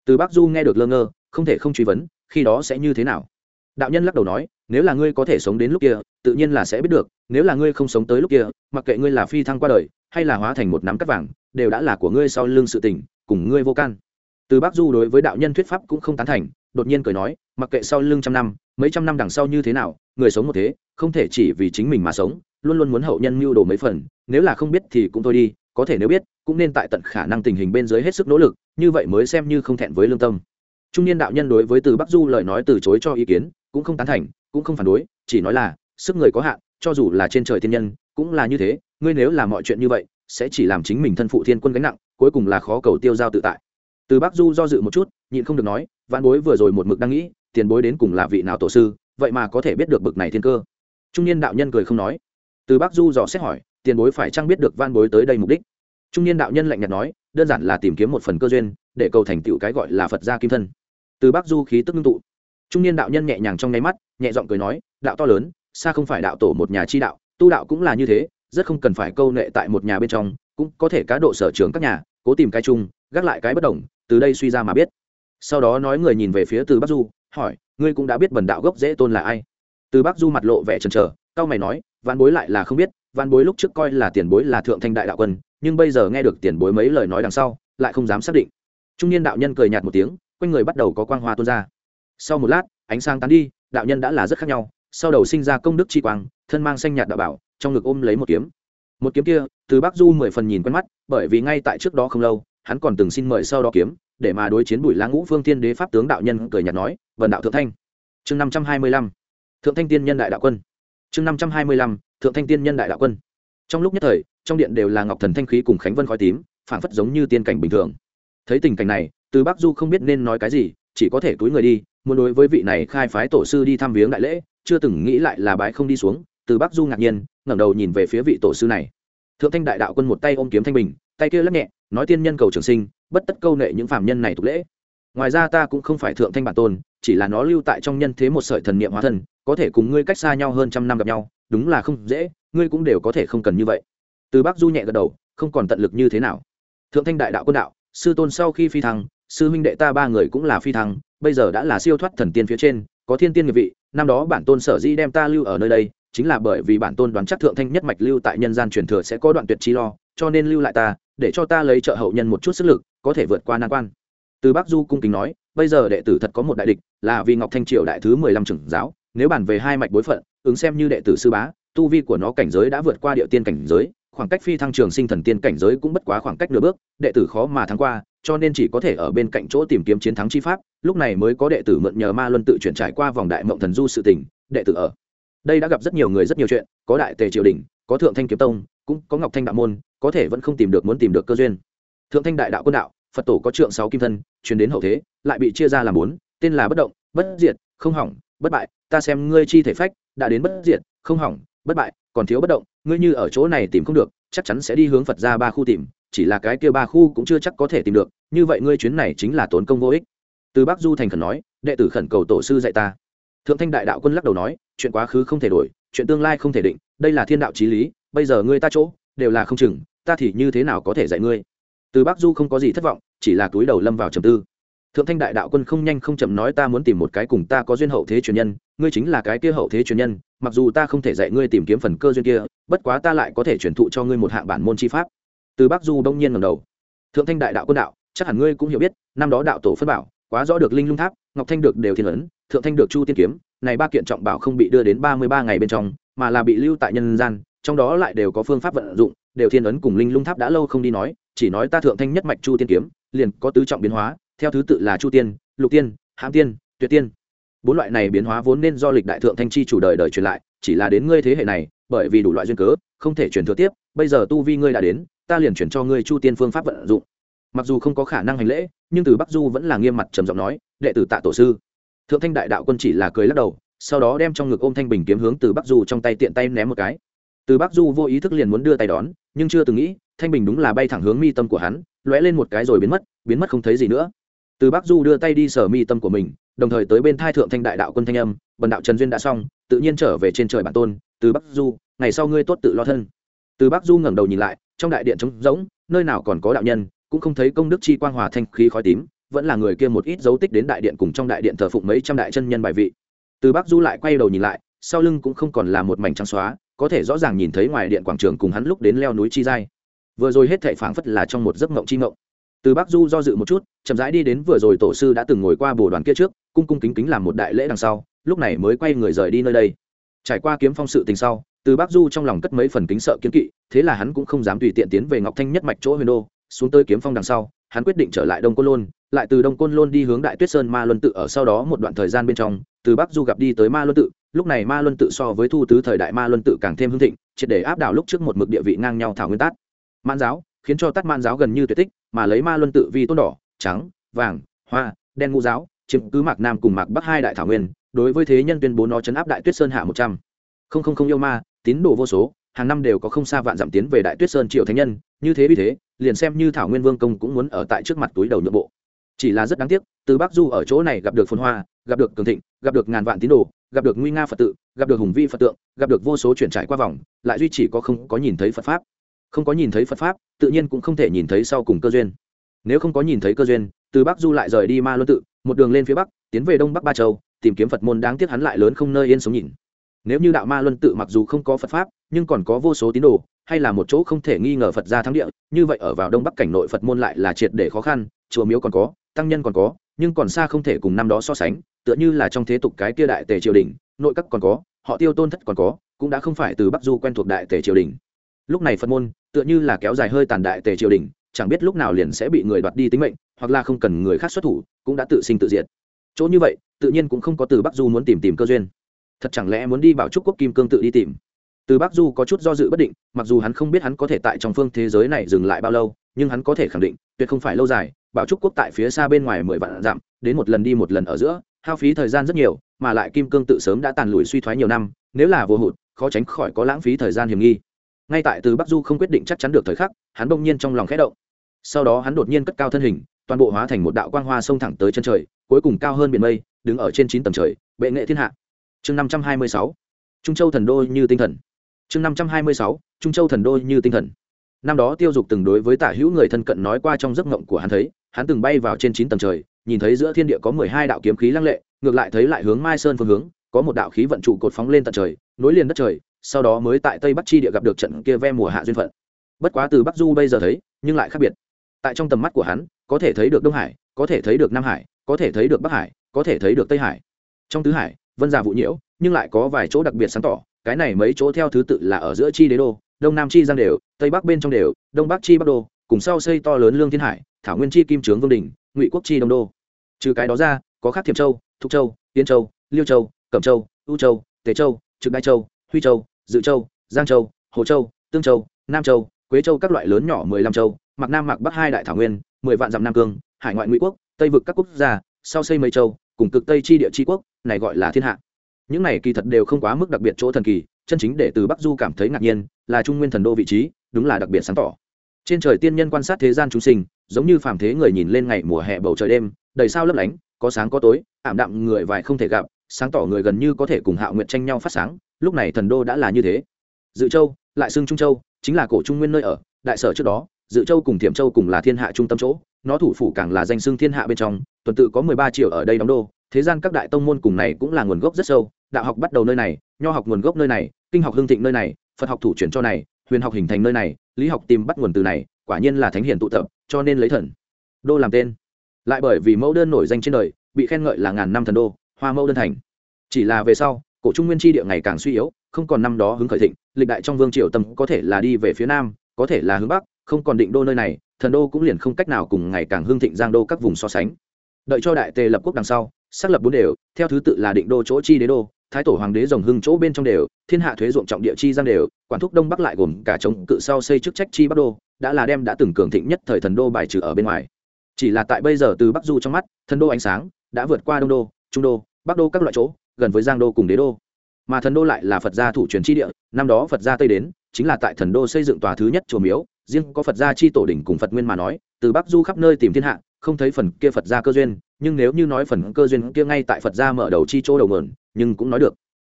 Từ bắc du nghe được lơ ngơ, không thể không truy vấn, khi đó sẽ như thế nào? Đạo nhân lắc đầu nói nếu là ngươi có thể sống đến lúc kia, tự nhiên là sẽ biết được, nếu là ngươi không sống tới lúc kia, mặc kệ ngươi là phi thăng qua đời, hay là hóa thành một nắm cắt vàng, đều đã là của ngươi sau lưng sự tình, cùng ngươi vô can. Từ bắc du đối với đạo nhân thuyết pháp cũng không tán thành, đột nhiên cười nói, mặc kệ sau lưng trăm năm, mấy trăm năm đằng sau như thế nào, người sống một thế, không thể chỉ vì chính mình mà sống, luôn luôn muốn hậu nhân mưu đồ mấy phần, nếu là không biết thì cũng thôi đi, có thể nếu biết, cũng nên tại tận khả năng tình hình bên dưới hết sức nỗ lực, như vậy mới xem như không thẹn với lương tâm. Trung niên đạo nhân đối với từ bắc du lời nói từ chối cho ý kiến, cũng không tán thành cũng không phản đối, chỉ nói là, sức người có hạn, cho dù là trên trời thiên nhân, cũng là như thế, ngươi nếu làm mọi chuyện như vậy, sẽ chỉ làm chính mình thân phụ thiên quân gánh nặng, cuối cùng là khó cầu tiêu giao tự tại. Từ bắc du do dự một chút, nhịn không được nói văn bối vừa rồi một mực đang nghĩ, tiền bối đến cùng là vị nào tổ sư, vậy mà có thể biết được bực này thiên cơ. Trung niên đạo nhân cười không nói. Từ bắc du dò xét hỏi, tiền bối phải chăng biết được van bối tới đây mục đích? Trung niên đạo nhân lạnh nhạt nói, đơn giản là tìm kiếm một phần cơ duyên, để cầu thành tựu cái gọi là phật gia kim thân. Từ bắc du khí tức ngưng tụ trung niên đạo nhân nhẹ nhàng trong nháy mắt, nhẹ giọng cười nói, đạo to lớn, xa không phải đạo tổ một nhà chi đạo, tu đạo cũng là như thế, rất không cần phải câu nệ tại một nhà bên trong, cũng có thể cá độ sở trường các nhà, cố tìm cái chung, gác lại cái bất đồng, từ đây suy ra mà biết. Sau đó nói người nhìn về phía từ bắc du, hỏi, ngươi cũng đã biết bần đạo gốc dễ tôn là ai? Từ bắc du mặt lộ vẻ trần trờ cao mày nói văn bối lại là không biết văn bối lúc trước coi là tiền bối là thượng thanh đại đạo quân, nhưng bây giờ nghe được tiền bối mấy lời nói đằng sau, lại không dám xác định. Trung niên đạo nhân cười nhạt một tiếng, quanh người bắt đầu có quang hoa tuôn ra sau một lát, ánh sáng tán đi, đạo nhân đã là rất khác nhau. Sau đầu sinh ra công đức chi quang, thân mang xanh nhạt đạo bảo, trong ngực ôm lấy một kiếm. Một kiếm kia, từ bắc du mười phần nhìn quen mắt, bởi vì ngay tại trước đó không lâu, hắn còn từng xin mời sau đó kiếm, để mà đối chiến bùi lá ngũ phương thiên đế pháp tướng đạo nhân cười nhạt nói vần đạo thượng thanh. Chương năm trăm hai mươi lăm. Thượng thanh tiên nhân đại đạo quân. Chương năm trăm hai mươi lăm, thượng thanh tiên nhân đại đạo quân. Trong lúc nhất thời, trong điện đều là ngọc thần thanh khí cùng khánh vân khói tím, phảng phất giống như tiên cảnh bình thường. Thấy tình cảnh này, từ bắc du không biết nên nói cái gì chỉ có thể túi người đi, muốn đối với vị này khai phái tổ sư đi thăm viếng đại lễ, chưa từng nghĩ lại là bái không đi xuống, từ bắc du ngạc nhiên, ngẩng đầu nhìn về phía vị tổ sư này. Thượng thanh đại đạo quân một tay ôm kiếm thanh bình, tay kia lắc nhẹ, nói tiên nhân cầu trường sinh, bất tất câu nệ những phạm nhân này tục lễ. Ngoài ra ta cũng không phải thượng thanh bản tôn, chỉ là nó lưu tại trong nhân thế một sợi thần niệm hóa thân, có thể cùng ngươi cách xa nhau hơn trăm năm gặp nhau, đúng là không dễ, ngươi cũng đều có thể không cần như vậy. Từ bắc du nhẹ gật đầu, không còn tận lực như thế nào. Thượng thanh đại đạo quân đạo, sư tôn sau khi phi thăng sư huynh đệ ta ba người cũng là phi thăng, bây giờ đã là siêu thoát thần tiên phía trên, có thiên tiên nghiệp vị, năm đó bản tôn sở di đem ta lưu ở nơi đây, chính là bởi vì bản tôn đoán chắc thượng thanh nhất mạch lưu tại nhân gian truyền thừa sẽ có đoạn tuyệt chi lo, cho nên lưu lại ta, để cho ta lấy trợ hậu nhân một chút sức lực, có thể vượt qua nan quan. Từ bắc du cung kính nói, bây giờ đệ tử thật có một đại địch, là vì ngọc thanh triều đại thứ mười lăm trưởng giáo, nếu bàn về hai mạch bối phận, ứng xem như đệ tử sư bá, tu vi của nó cảnh giới đã vượt qua địa tiên cảnh giới khoảng cách phi thăng trường sinh thần tiên cảnh giới cũng bất quá khoảng cách nửa bước, đệ tử khó mà thắng qua, cho nên chỉ có thể ở bên cạnh chỗ tìm kiếm chiến thắng chi pháp, lúc này mới có đệ tử mượn nhờ ma luân tự chuyển trải qua vòng đại mộng thần du sự tình, đệ tử ở. Đây đã gặp rất nhiều người rất nhiều chuyện, có đại tề triều đình, có thượng thanh kiếm tông, cũng có ngọc thanh đạo môn, có thể vẫn không tìm được muốn tìm được cơ duyên. Thượng thanh đại đạo quân đạo, phật tổ có trượng sáu kim thân, truyền đến hậu thế, lại bị chia ra làm bốn, tên là bất động, bất diệt, không hỏng, bất bại, ta xem ngươi chi thể phách, đã đến bất diệt, không hỏng, bất bại còn thiếu bất động, ngươi như ở chỗ này tìm không được, chắc chắn sẽ đi hướng phật ra ba khu tìm, chỉ là cái kia ba khu cũng chưa chắc có thể tìm được, như vậy ngươi chuyến này chính là tốn công vô ích. Từ bắc du thành khẩn nói, đệ tử khẩn cầu tổ sư dạy ta. Thượng thanh đại đạo quân lắc đầu nói, chuyện quá khứ không thể đổi, chuyện tương lai không thể định, đây là thiên đạo trí lý, bây giờ ngươi ta chỗ, đều là không chừng, ta thì như thế nào có thể dạy ngươi? Từ bắc du không có gì thất vọng, chỉ là túi đầu lâm vào trầm tư thượng thanh đại đạo quân không nhanh không chậm nói ta muốn tìm một cái cùng ta có duyên hậu thế truyền nhân, ngươi chính là cái kia hậu thế truyền nhân, mặc dù ta không thể dạy ngươi tìm kiếm phần cơ duyên kia, bất quá ta lại có thể truyền thụ cho ngươi một hạng bản môn chi pháp. Từ bắc du đông nhiên ngầm đầu. Thượng thanh đại đạo quân đạo, chắc hẳn ngươi cũng hiểu biết, năm đó đạo tổ phân bảo, quá rõ được linh lung tháp, ngọc thanh được đều thiên ấn, thượng thanh được chu tiên kiếm, này ba kiện trọng bảo không bị đưa đến ba mươi ba ngày bên trong, mà là bị lưu tại nhân gian, trong đó lại đều có phương pháp vận dụng, đều thiên ấn cùng linh lung tháp đã lâu không đi nói, chỉ nói ta thượng thanh nhất mạch chu tiên kiếm, liền có tứ trọng biến hóa theo thứ tự là chu tiên, lục tiên, hãm tiên, tuyệt tiên. Bốn loại này biến hóa vốn nên do lịch đại thượng thanh chi chủ đời đời truyền lại, chỉ là đến ngươi thế hệ này, bởi vì đủ loại duyên cớ, không thể truyền thừa tiếp, bây giờ tu vi ngươi đã đến, ta liền chuyển cho ngươi chu tiên phương pháp vận dụng. Mặc dù không có khả năng hành lễ, nhưng từ bắc du vẫn là nghiêm mặt trầm giọng nói, đệ tử tạ tổ sư. Thượng thanh đại đạo quân chỉ là cười lắc đầu, sau đó đem trong ngực ôm thanh bình kiếm hướng từ bắc du trong tay tiện tay ném một cái. Từ bắc du vô ý thức liền muốn đưa tay đón, nhưng chưa từng nghĩ, thanh bình đúng là bay thẳng hướng mi tâm của hắn, lóe lên một cái rồi biến mất biến mất không thấy gì nữa từ bắc du đưa tay đi sở mi tâm của mình, đồng thời tới bên thai thượng thanh đại đạo quân thanh âm, bần đạo trần duyên đã xong, tự nhiên trở về trên trời bản tôn, từ bắc du, ngày sau ngươi tốt tự lo thân. Từ bắc du ngẩng đầu nhìn lại, trong đại điện trống rỗng, nơi nào còn có đạo nhân, cũng không thấy công đức chi quang hòa thanh khí khói tím, vẫn là người kia một ít dấu tích đến đại điện cùng trong đại điện thờ phụng mấy trăm đại chân nhân bài vị. Từ bắc du lại quay đầu nhìn lại, sau lưng cũng không còn là một mảnh trắng xóa, có thể rõ ràng nhìn thấy ngoài điện quảng trường cùng hắn lúc đến leo núi chi giai. Vừa rồi hết thảy phảng phất là trong một giấc mộng chi mộng từ bắc du do dự một chút, chậm rãi đi đến vừa rồi tổ sư đã từng ngồi qua bồ đoàn kia trước, cung cung kính kính làm một đại lễ đằng sau, lúc này mới quay người rời đi nơi đây. Trải qua kiếm phong sự tình sau, từ bắc du trong lòng cất mấy phần kính sợ kiến kỵ, thế là hắn cũng không dám tùy tiện tiến về ngọc thanh nhất mạch chỗ huyền đô, xuống tới kiếm phong đằng sau, hắn quyết định trở lại đông côn lôn, lại từ đông côn lôn đi hướng đại tuyết sơn ma luân tự ở sau đó một đoạn thời gian bên trong, từ bắc du gặp đi tới ma luân tự, lúc này ma luân tự so với thu tứ thời đại ma luân tự càng thêm hưng thịnh, triệt để áp đảo lúc trước một mực địa vị ngang nhau thảo nguyên tát. Man giáo khiến cho tát man giáo gần như tuyệt tích, mà lấy ma luân tự vi tôn đỏ, trắng, vàng, hoa, đen ngũ giáo, chiếm cứ mạc nam cùng mạc bắc hai đại thảo nguyên, đối với thế nhân tuyên bố nó chấn áp đại tuyết sơn hạ một trăm. Không không không yêu ma, tín đồ vô số, hàng năm đều có không xa vạn giảm tiến về đại tuyết sơn triệu thánh nhân, như thế vì thế, liền xem như thảo nguyên vương công cũng muốn ở tại trước mặt túi đầu nhượng bộ. Chỉ là rất đáng tiếc, từ bắc du ở chỗ này gặp được phồn hoa, gặp được cường thịnh, gặp được ngàn vạn tín đồ, gặp được nguy nga phật tự, gặp được hùng vi phật tượng, gặp được vô số chuyển trải qua vòng, lại duy chỉ có không có nhìn thấy phật pháp không có nhìn thấy phật pháp, tự nhiên cũng không thể nhìn thấy sau cùng cơ duyên. Nếu không có nhìn thấy cơ duyên, từ bắc du lại rời đi ma luân tự, một đường lên phía bắc, tiến về đông bắc ba châu, tìm kiếm phật môn đáng tiếc hắn lại lớn không nơi yên sống nhìn. Nếu như đạo ma luân tự mặc dù không có phật pháp, nhưng còn có vô số tín đồ, hay là một chỗ không thể nghi ngờ phật gia thắng địa, như vậy ở vào đông bắc cảnh nội phật môn lại là triệt để khó khăn, chùa miếu còn có, tăng nhân còn có, nhưng còn xa không thể cùng năm đó so sánh, tựa như là trong thế tục cái kia đại tề triều đình, nội các còn có, họ tiêu tôn thất còn có, cũng đã không phải từ bắc du quen thuộc đại tề triều đình lúc này phật môn tựa như là kéo dài hơi tàn đại tề triều đình, chẳng biết lúc nào liền sẽ bị người đoạt đi tính mệnh, hoặc là không cần người khác xuất thủ, cũng đã tự sinh tự diệt. Chỗ như vậy, tự nhiên cũng không có từ bắc du muốn tìm tìm cơ duyên. Thật chẳng lẽ muốn đi bảo trúc quốc kim cương tự đi tìm? Từ bắc du có chút do dự bất định, mặc dù hắn không biết hắn có thể tại trong phương thế giới này dừng lại bao lâu, nhưng hắn có thể khẳng định, tuyệt không phải lâu dài, bảo trúc quốc tại phía xa bên ngoài mười vạn dặm, đến một lần đi một lần ở giữa, hao phí thời gian rất nhiều, mà lại kim cương tự sớm đã tàn lùi suy thoái nhiều năm, nếu là vô hụt, khó tránh khỏi có lãng phí thời gian hiểm nghi ngay tại từ bắc du không quyết định chắc chắn được thời khắc, hắn bỗng nhiên trong lòng khẽ động. Sau đó hắn đột nhiên cất cao thân hình, toàn bộ hóa thành một đạo quang hoa sông thẳng tới chân trời, cuối cùng cao hơn biển mây, đứng ở trên chín tầng trời, bệ nghệ thiên hạ. Chương năm trăm hai mươi sáu, trung châu thần đô như tinh thần. Chương năm trăm hai mươi sáu, trung châu thần đô như tinh thần. Năm đó tiêu dục từng đối với tả hữu người thân cận nói qua trong giấc ngộng của hắn thấy, hắn từng bay vào trên chín tầng trời, nhìn thấy giữa thiên địa có mười hai đạo kiếm khí lăng lệ, ngược lại thấy lại hướng mai sơn phương hướng, có một đạo khí vận trụ cột phóng lên tận trời, nối liền đất trời sau đó mới tại tây bắc chi địa gặp được trận kia ve mùa hạ duyên phận. Bất quá từ bắc du bây giờ thấy, nhưng lại khác biệt. Tại trong tầm mắt của hắn, có thể thấy được đông hải, có thể thấy được nam hải, có thể thấy được bắc hải, có thể thấy được tây hải. Trong tứ hải, vân già vụ nhiễu, nhưng lại có vài chỗ đặc biệt sáng tỏ, cái này mấy chỗ theo thứ tự là ở giữa chi đế đô, đông nam chi giang đều, tây bắc bên trong đều, đông bắc chi bắc đô, cùng sau xây to lớn lương thiên hải, thảo nguyên chi kim trướng vương đình, ngụy quốc chi đông đô. Trừ cái đó ra, có khác thiệp châu, thục châu, yên châu, liêu châu, cẩm châu, u châu, tề châu, trực đại châu, huy châu dự châu, giang châu, hồ châu, tương châu, nam châu, quế châu các loại lớn nhỏ mười lăm châu, mạc nam, mạc bắc hai đại thảo nguyên, mười vạn dặm nam cương, hải ngoại ngụy quốc, tây vực các quốc gia, sau xây mấy châu, cùng cực tây chi địa chi quốc, này gọi là thiên hạ. Những này kỳ thật đều không quá mức đặc biệt chỗ thần kỳ, chân chính để từ bắc du cảm thấy ngạc nhiên, là trung nguyên thần đô vị trí, đúng là đặc biệt sáng tỏ. Trên trời tiên nhân quan sát thế gian chúng sinh, giống như phàm thế người nhìn lên ngày mùa hè bầu trời đêm, đầy sao lấp lánh, có sáng có tối, ảm đạm người vài không thể gặp, sáng tỏ người gần như có thể cùng hạo nguyện tranh nhau phát sáng lúc này thần đô đã là như thế. Dự châu, lại xưng trung châu, chính là cổ trung nguyên nơi ở, đại sở trước đó, dự châu cùng thiểm châu cùng là thiên hạ trung tâm chỗ, nó thủ phủ càng là danh xưng thiên hạ bên trong, tuần tự có mười ba triệu ở đây đóng đô, thế gian các đại tông môn cùng này cũng là nguồn gốc rất sâu, đạo học bắt đầu nơi này, nho học nguồn gốc nơi này, kinh học hương thịnh nơi này, phật học thủ chuyển cho này, huyền học hình thành nơi này, lý học tìm bắt nguồn từ này, quả nhiên là thánh hiền tụ tập, cho nên lấy thần đô làm tên. Lại bởi vì mẫu đơn nổi danh trên đời, bị khen ngợi là ngàn năm thần đô, hoa mẫu đơn thành. Chỉ là về sau cổ trung nguyên tri địa ngày càng suy yếu, không còn năm đó hứng khởi thịnh, lịch đại trong vương triều tâm có thể là đi về phía nam, có thể là hướng bắc, không còn định đô nơi này, thần đô cũng liền không cách nào cùng ngày càng hưng thịnh giang đô các vùng so sánh. Đợi cho đại tề lập quốc đằng sau, xác lập bốn đều, theo thứ tự là định đô chỗ chi đế đô, thái tổ hoàng đế rồng hưng chỗ bên trong đều, thiên hạ thuế ruộng trọng địa chi giang đều, quản thúc đông bắc lại gồm cả chống cự sau xây chức trách chi bắc đô, đã là đem đã từng cường thịnh nhất thời thần đô bài trừ ở bên ngoài. Chỉ là tại bây giờ từ bắc du trong mắt, thần đô ánh sáng đã vượt qua đông đô, trung đô, bắc đô các loại chỗ gần với giang đô cùng đế đô. Mà thần đô lại là phật gia thủ truyền chi địa, năm đó phật gia tây đến, chính là tại thần đô xây dựng tòa thứ nhất chùa miếu. Riêng có phật gia chi tổ đỉnh cùng phật nguyên mà nói, từ bắc du khắp nơi tìm thiên hạ, không thấy phần kia phật gia cơ duyên. Nhưng nếu như nói phần cơ duyên kia ngay tại phật gia mở đầu chi chỗ đầu mượn nhưng cũng nói được.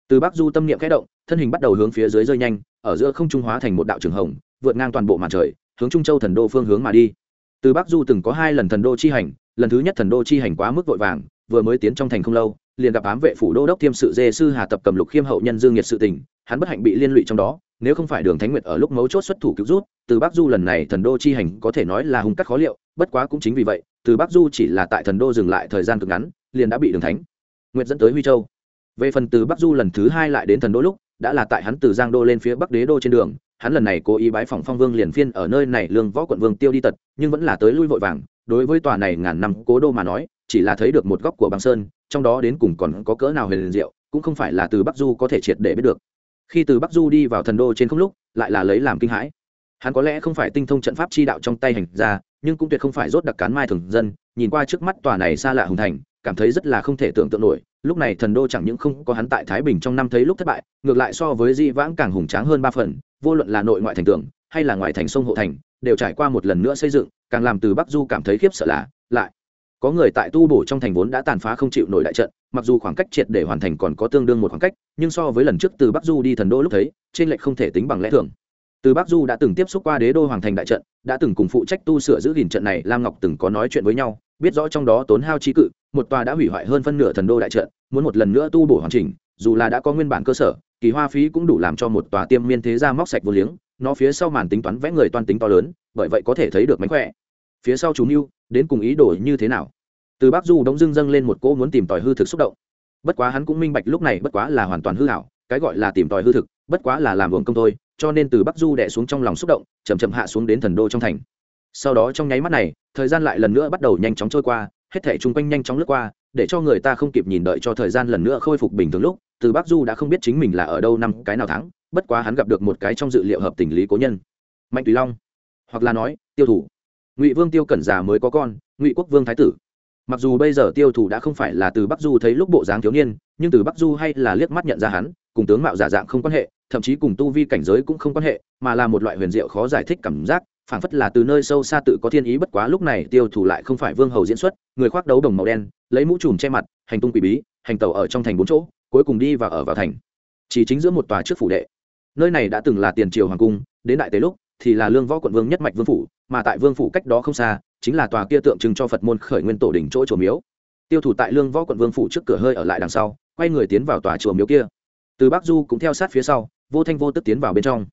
Từ bắc du tâm niệm khẽ động, thân hình bắt đầu hướng phía dưới rơi nhanh, ở giữa không trung hóa thành một đạo trường hồng, vượt ngang toàn bộ màn trời, hướng trung châu thần đô phương hướng mà đi. Từ bắc du từng có hai lần thần đô chi hành, lần thứ nhất thần đô chi hành quá mức vội vàng vừa mới tiến trong thành không lâu, liền gặp ám vệ phủ đô đốc thiêm sự dê sư hà tập cầm lục khiêm hậu nhân dương nhiệt sự tình, hắn bất hạnh bị liên lụy trong đó, nếu không phải đường thánh nguyệt ở lúc mấu chốt xuất thủ cứu rút từ bắc du lần này thần đô chi hành có thể nói là hung cắt khó liệu, bất quá cũng chính vì vậy, từ bắc du chỉ là tại thần đô dừng lại thời gian cực ngắn, liền đã bị đường thánh nguyệt dẫn tới huy châu. Về phần từ bắc du lần thứ hai lại đến thần đô lúc, đã là tại hắn từ giang đô lên phía bắc đế đô trên đường, hắn lần này cố ý bái phòng phong vương liền phiên ở nơi này lương võ quận vương tiêu đi tật, nhưng vẫn là tới lui vội vàng, đối với tòa này ngàn năm cố đô mà nói chỉ là thấy được một góc của băng sơn, trong đó đến cùng còn có cỡ nào huyền liền diệu, cũng không phải là từ bắc du có thể triệt để biết được. Khi từ bắc du đi vào thần đô trên không lúc, lại là lấy làm kinh hãi. Hắn có lẽ không phải tinh thông trận pháp chi đạo trong tay hành ra nhưng cũng tuyệt không phải rốt đặc cán mai thường dân, nhìn qua trước mắt tòa này xa lạ hùng thành, cảm thấy rất là không thể tưởng tượng nổi, lúc này thần đô chẳng những không có hắn tại thái bình trong năm thấy lúc thất bại, ngược lại so với di vãng càng hùng tráng hơn ba phần, vô luận là nội ngoại thành tưởng hay là ngoại thành sông hộ thành, đều trải qua một lần nữa xây dựng, càng làm từ bắc du cảm thấy khiếp sợ là, lại có người tại tu bổ trong thành vốn đã tàn phá không chịu nổi đại trận, mặc dù khoảng cách triệt để hoàn thành còn có tương đương một khoảng cách, nhưng so với lần trước từ bắc du đi thần đô lúc thấy, trên lệch không thể tính bằng lẽ thường. Từ bắc du đã từng tiếp xúc qua đế đô hoàng thành đại trận, đã từng cùng phụ trách tu sửa giữ gìn trận này, lam ngọc từng có nói chuyện với nhau, biết rõ trong đó tốn hao trí cự, một tòa đã hủy hoại hơn phân nửa thần đô đại trận, muốn một lần nữa tu bổ hoàn chỉnh, dù là đã có nguyên bản cơ sở, kỳ hoa phí cũng đủ làm cho một tòa tiêm miên thế gia móc sạch vô liếng, nó phía sau màn tính toán vẽ người toan tính to lớn, bởi vậy có thể thấy được mánh khỏe phía sau chú mưu đến cùng ý đồ như thế nào? Từ bắc du đống dưng dâng lên một cỗ muốn tìm tòi hư thực xúc động. Bất quá hắn cũng minh bạch lúc này bất quá là hoàn toàn hư hảo cái gọi là tìm tòi hư thực, bất quá là làm uổng công thôi, cho nên từ bắc du đẻ xuống trong lòng xúc động chầm chậm hạ xuống đến thần đô trong thành. Sau đó trong nháy mắt này, thời gian lại lần nữa bắt đầu nhanh chóng trôi qua, hết thể chung quanh nhanh chóng lướt qua, để cho người ta không kịp nhìn đợi cho thời gian lần nữa khôi phục bình thường lúc, từ bắc du đã không biết chính mình là ở đâu năm cái nào thắng, bất quá hắn gặp được một cái trong dự liệu hợp tình lý cố nhân. Mạnh tùy long, hoặc là nói, tiêu thủ ngụy vương tiêu cẩn già mới có con, ngụy quốc vương thái tử. Mặc dù bây giờ tiêu thủ đã không phải là từ bắc du thấy lúc bộ dáng thiếu niên, nhưng từ bắc du hay là liếc mắt nhận ra hắn, cùng tướng mạo giả dạng không quan hệ, thậm chí cùng tu vi cảnh giới cũng không quan hệ, mà là một loại huyền diệu khó giải thích cảm giác, phảng phất là từ nơi sâu xa tự có thiên ý bất quá lúc này tiêu thủ lại không phải vương hầu diễn xuất, người khoác đấu đồng màu đen, lấy mũ trùm che mặt, hành tung quỷ bí, hành tàu ở trong thành bốn chỗ, cuối cùng đi và ở vào thành. Chỉ chính giữa một tòa trước phủ đệ. Nơi này đã từng là tiền triều hoàng cung, đến đại tế lúc thì là lương võ quận vương nhất mạch vương phủ, mà tại vương phủ cách đó không xa, chính là tòa kia tượng trưng cho phật môn khởi nguyên tổ đỉnh chỗ chùa miếu. Tiêu thủ tại lương võ quận vương phủ trước cửa hơi ở lại đằng sau, quay người tiến vào tòa chùa miếu kia. Từ bắc du cũng theo sát phía sau, vô thanh vô tức tiến vào bên trong.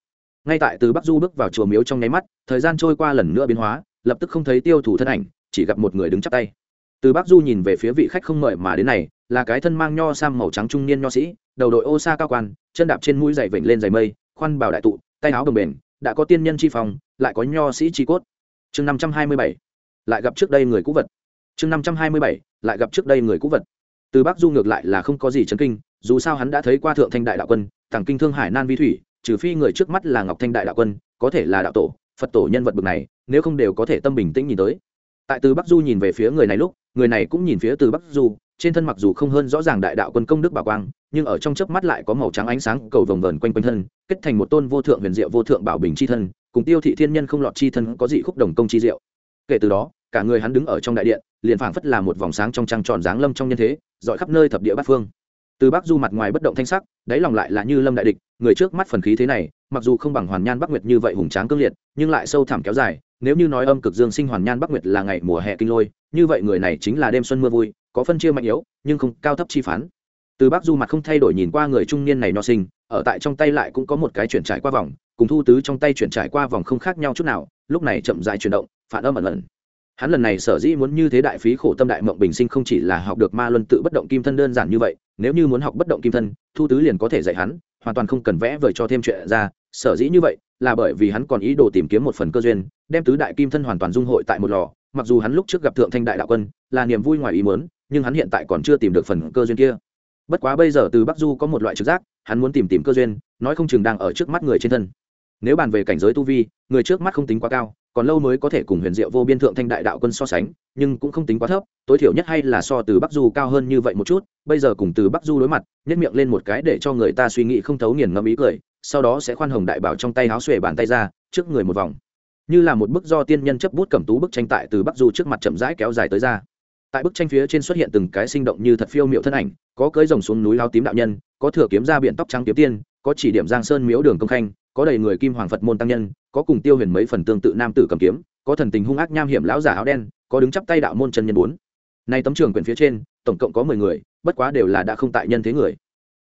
Ngay tại từ bắc du bước vào chùa miếu trong nháy mắt, thời gian trôi qua lần nữa biến hóa, lập tức không thấy tiêu thủ thân ảnh, chỉ gặp một người đứng chắp tay. Từ bắc du nhìn về phía vị khách không mời mà đến này, là cái thân mang nho sam màu trắng trung niên nho sĩ, đầu đội ô sa cao quan, chân đạp trên mũi dày vểnh lên dày mây khoăn bảo đại tụ, tay áo đồng bền đã có tiên nhân chi phòng lại có nho sĩ chi cốt. Chương năm trăm hai mươi bảy, lại gặp trước đây người cũ vật. Chương năm trăm hai mươi bảy, lại gặp trước đây người cũ vật. Từ bắc du ngược lại là không có gì chấn kinh, dù sao hắn đã thấy qua thượng thanh đại đạo quân, tàng kinh thương hải nan vi thủy, trừ phi người trước mắt là ngọc thanh đại đạo quân, có thể là đạo tổ, phật tổ nhân vật bực này, nếu không đều có thể tâm bình tĩnh nhìn tới. Tại từ bắc du nhìn về phía người này lúc, người này cũng nhìn phía từ bắc du trên thân mặc dù không hơn rõ ràng đại đạo quân công đức bảo quang, nhưng ở trong chớp mắt lại có màu trắng ánh sáng cầu vồng vờn quanh quanh thân, kết thành một tôn vô thượng huyền diệu vô thượng bảo bình chi thân, cùng tiêu thị thiên nhân không lọt chi thân có dị khúc đồng công chi diệu. Kể từ đó, cả người hắn đứng ở trong đại điện, liền phảng phất là một vòng sáng trong trăng tròn dáng lâm trong nhân thế, dọi khắp nơi thập địa bát phương từ bắc du mặt ngoài bất động thanh sắc, đáy lòng lại là như lâm đại địch, người trước mắt phần khí thế này, mặc dù không bằng hoàn nhan bắc nguyệt như vậy hùng tráng cương liệt, nhưng lại sâu thẳm kéo dài, nếu như nói âm cực dương sinh hoàn nhan bắc nguyệt là ngày mùa hè kinh lôi, như vậy người này chính là đêm xuân mưa vui, có phân chia mạnh yếu, nhưng không cao thấp chi phán. Từ bắc du mặt không thay đổi nhìn qua người trung niên này no sinh, ở tại trong tay lại cũng có một cái chuyển trải qua vòng, cùng thu tứ trong tay chuyển trải qua vòng không khác nhau chút nào, lúc này chậm dài chuyển động, phản âm ẩn ẩn. Hắn lần này sở dĩ muốn như thế đại phí khổ tâm đại mộng bình sinh không chỉ là học được ma luân tự bất động kim thân đơn giản như vậy nếu như muốn học bất động kim thân, thu tứ liền có thể dạy hắn, hoàn toàn không cần vẽ vời cho thêm chuyện ra. Sở dĩ như vậy là bởi vì hắn còn ý đồ tìm kiếm một phần cơ duyên, đem tứ đại kim thân hoàn toàn dung hội tại một lò. Mặc dù hắn lúc trước gặp thượng thanh đại đạo quân là niềm vui ngoài ý muốn, nhưng hắn hiện tại còn chưa tìm được phần cơ duyên kia. Bất quá bây giờ từ bắc du có một loại trực giác, hắn muốn tìm tìm cơ duyên, nói không chừng đang ở trước mắt người trên thân. Nếu bàn về cảnh giới tu vi, người trước mắt không tính quá cao còn lâu mới có thể cùng huyền diệu vô biên thượng thanh đại đạo quân so sánh, nhưng cũng không tính quá thấp, tối thiểu nhất hay là so từ bắc du cao hơn như vậy một chút, bây giờ cùng từ bắc du đối mặt nhất miệng lên một cái để cho người ta suy nghĩ không thấu nghiền ngẫm ý cười, sau đó sẽ khoan hồng đại bảo trong tay háo xuề bàn tay ra, trước người một vòng. Như là một bức do tiên nhân chấp bút cầm tú bức tranh tại từ bắc du trước mặt chậm rãi kéo dài tới ra. Tại bức tranh phía trên xuất hiện từng cái sinh động như thật phiêu miệu thân ảnh, có cưới rồng xuống núi lao tím đạo nhân, có thừa kiếm ra biển tóc trắng kiếm tiên, có chỉ điểm giang sơn miếu đường công khanh, có đầy người kim hoàng phật môn tăng nhân có cùng tiêu huyền mấy phần tương tự nam tử cầm kiếm, có thần tình hung ác nham hiểm lão giả áo đen, có đứng chắp tay đạo môn chân nhân bốn. Nay tấm trường quyển phía trên, tổng cộng có mười người, bất quá đều là đã không tại nhân thế người.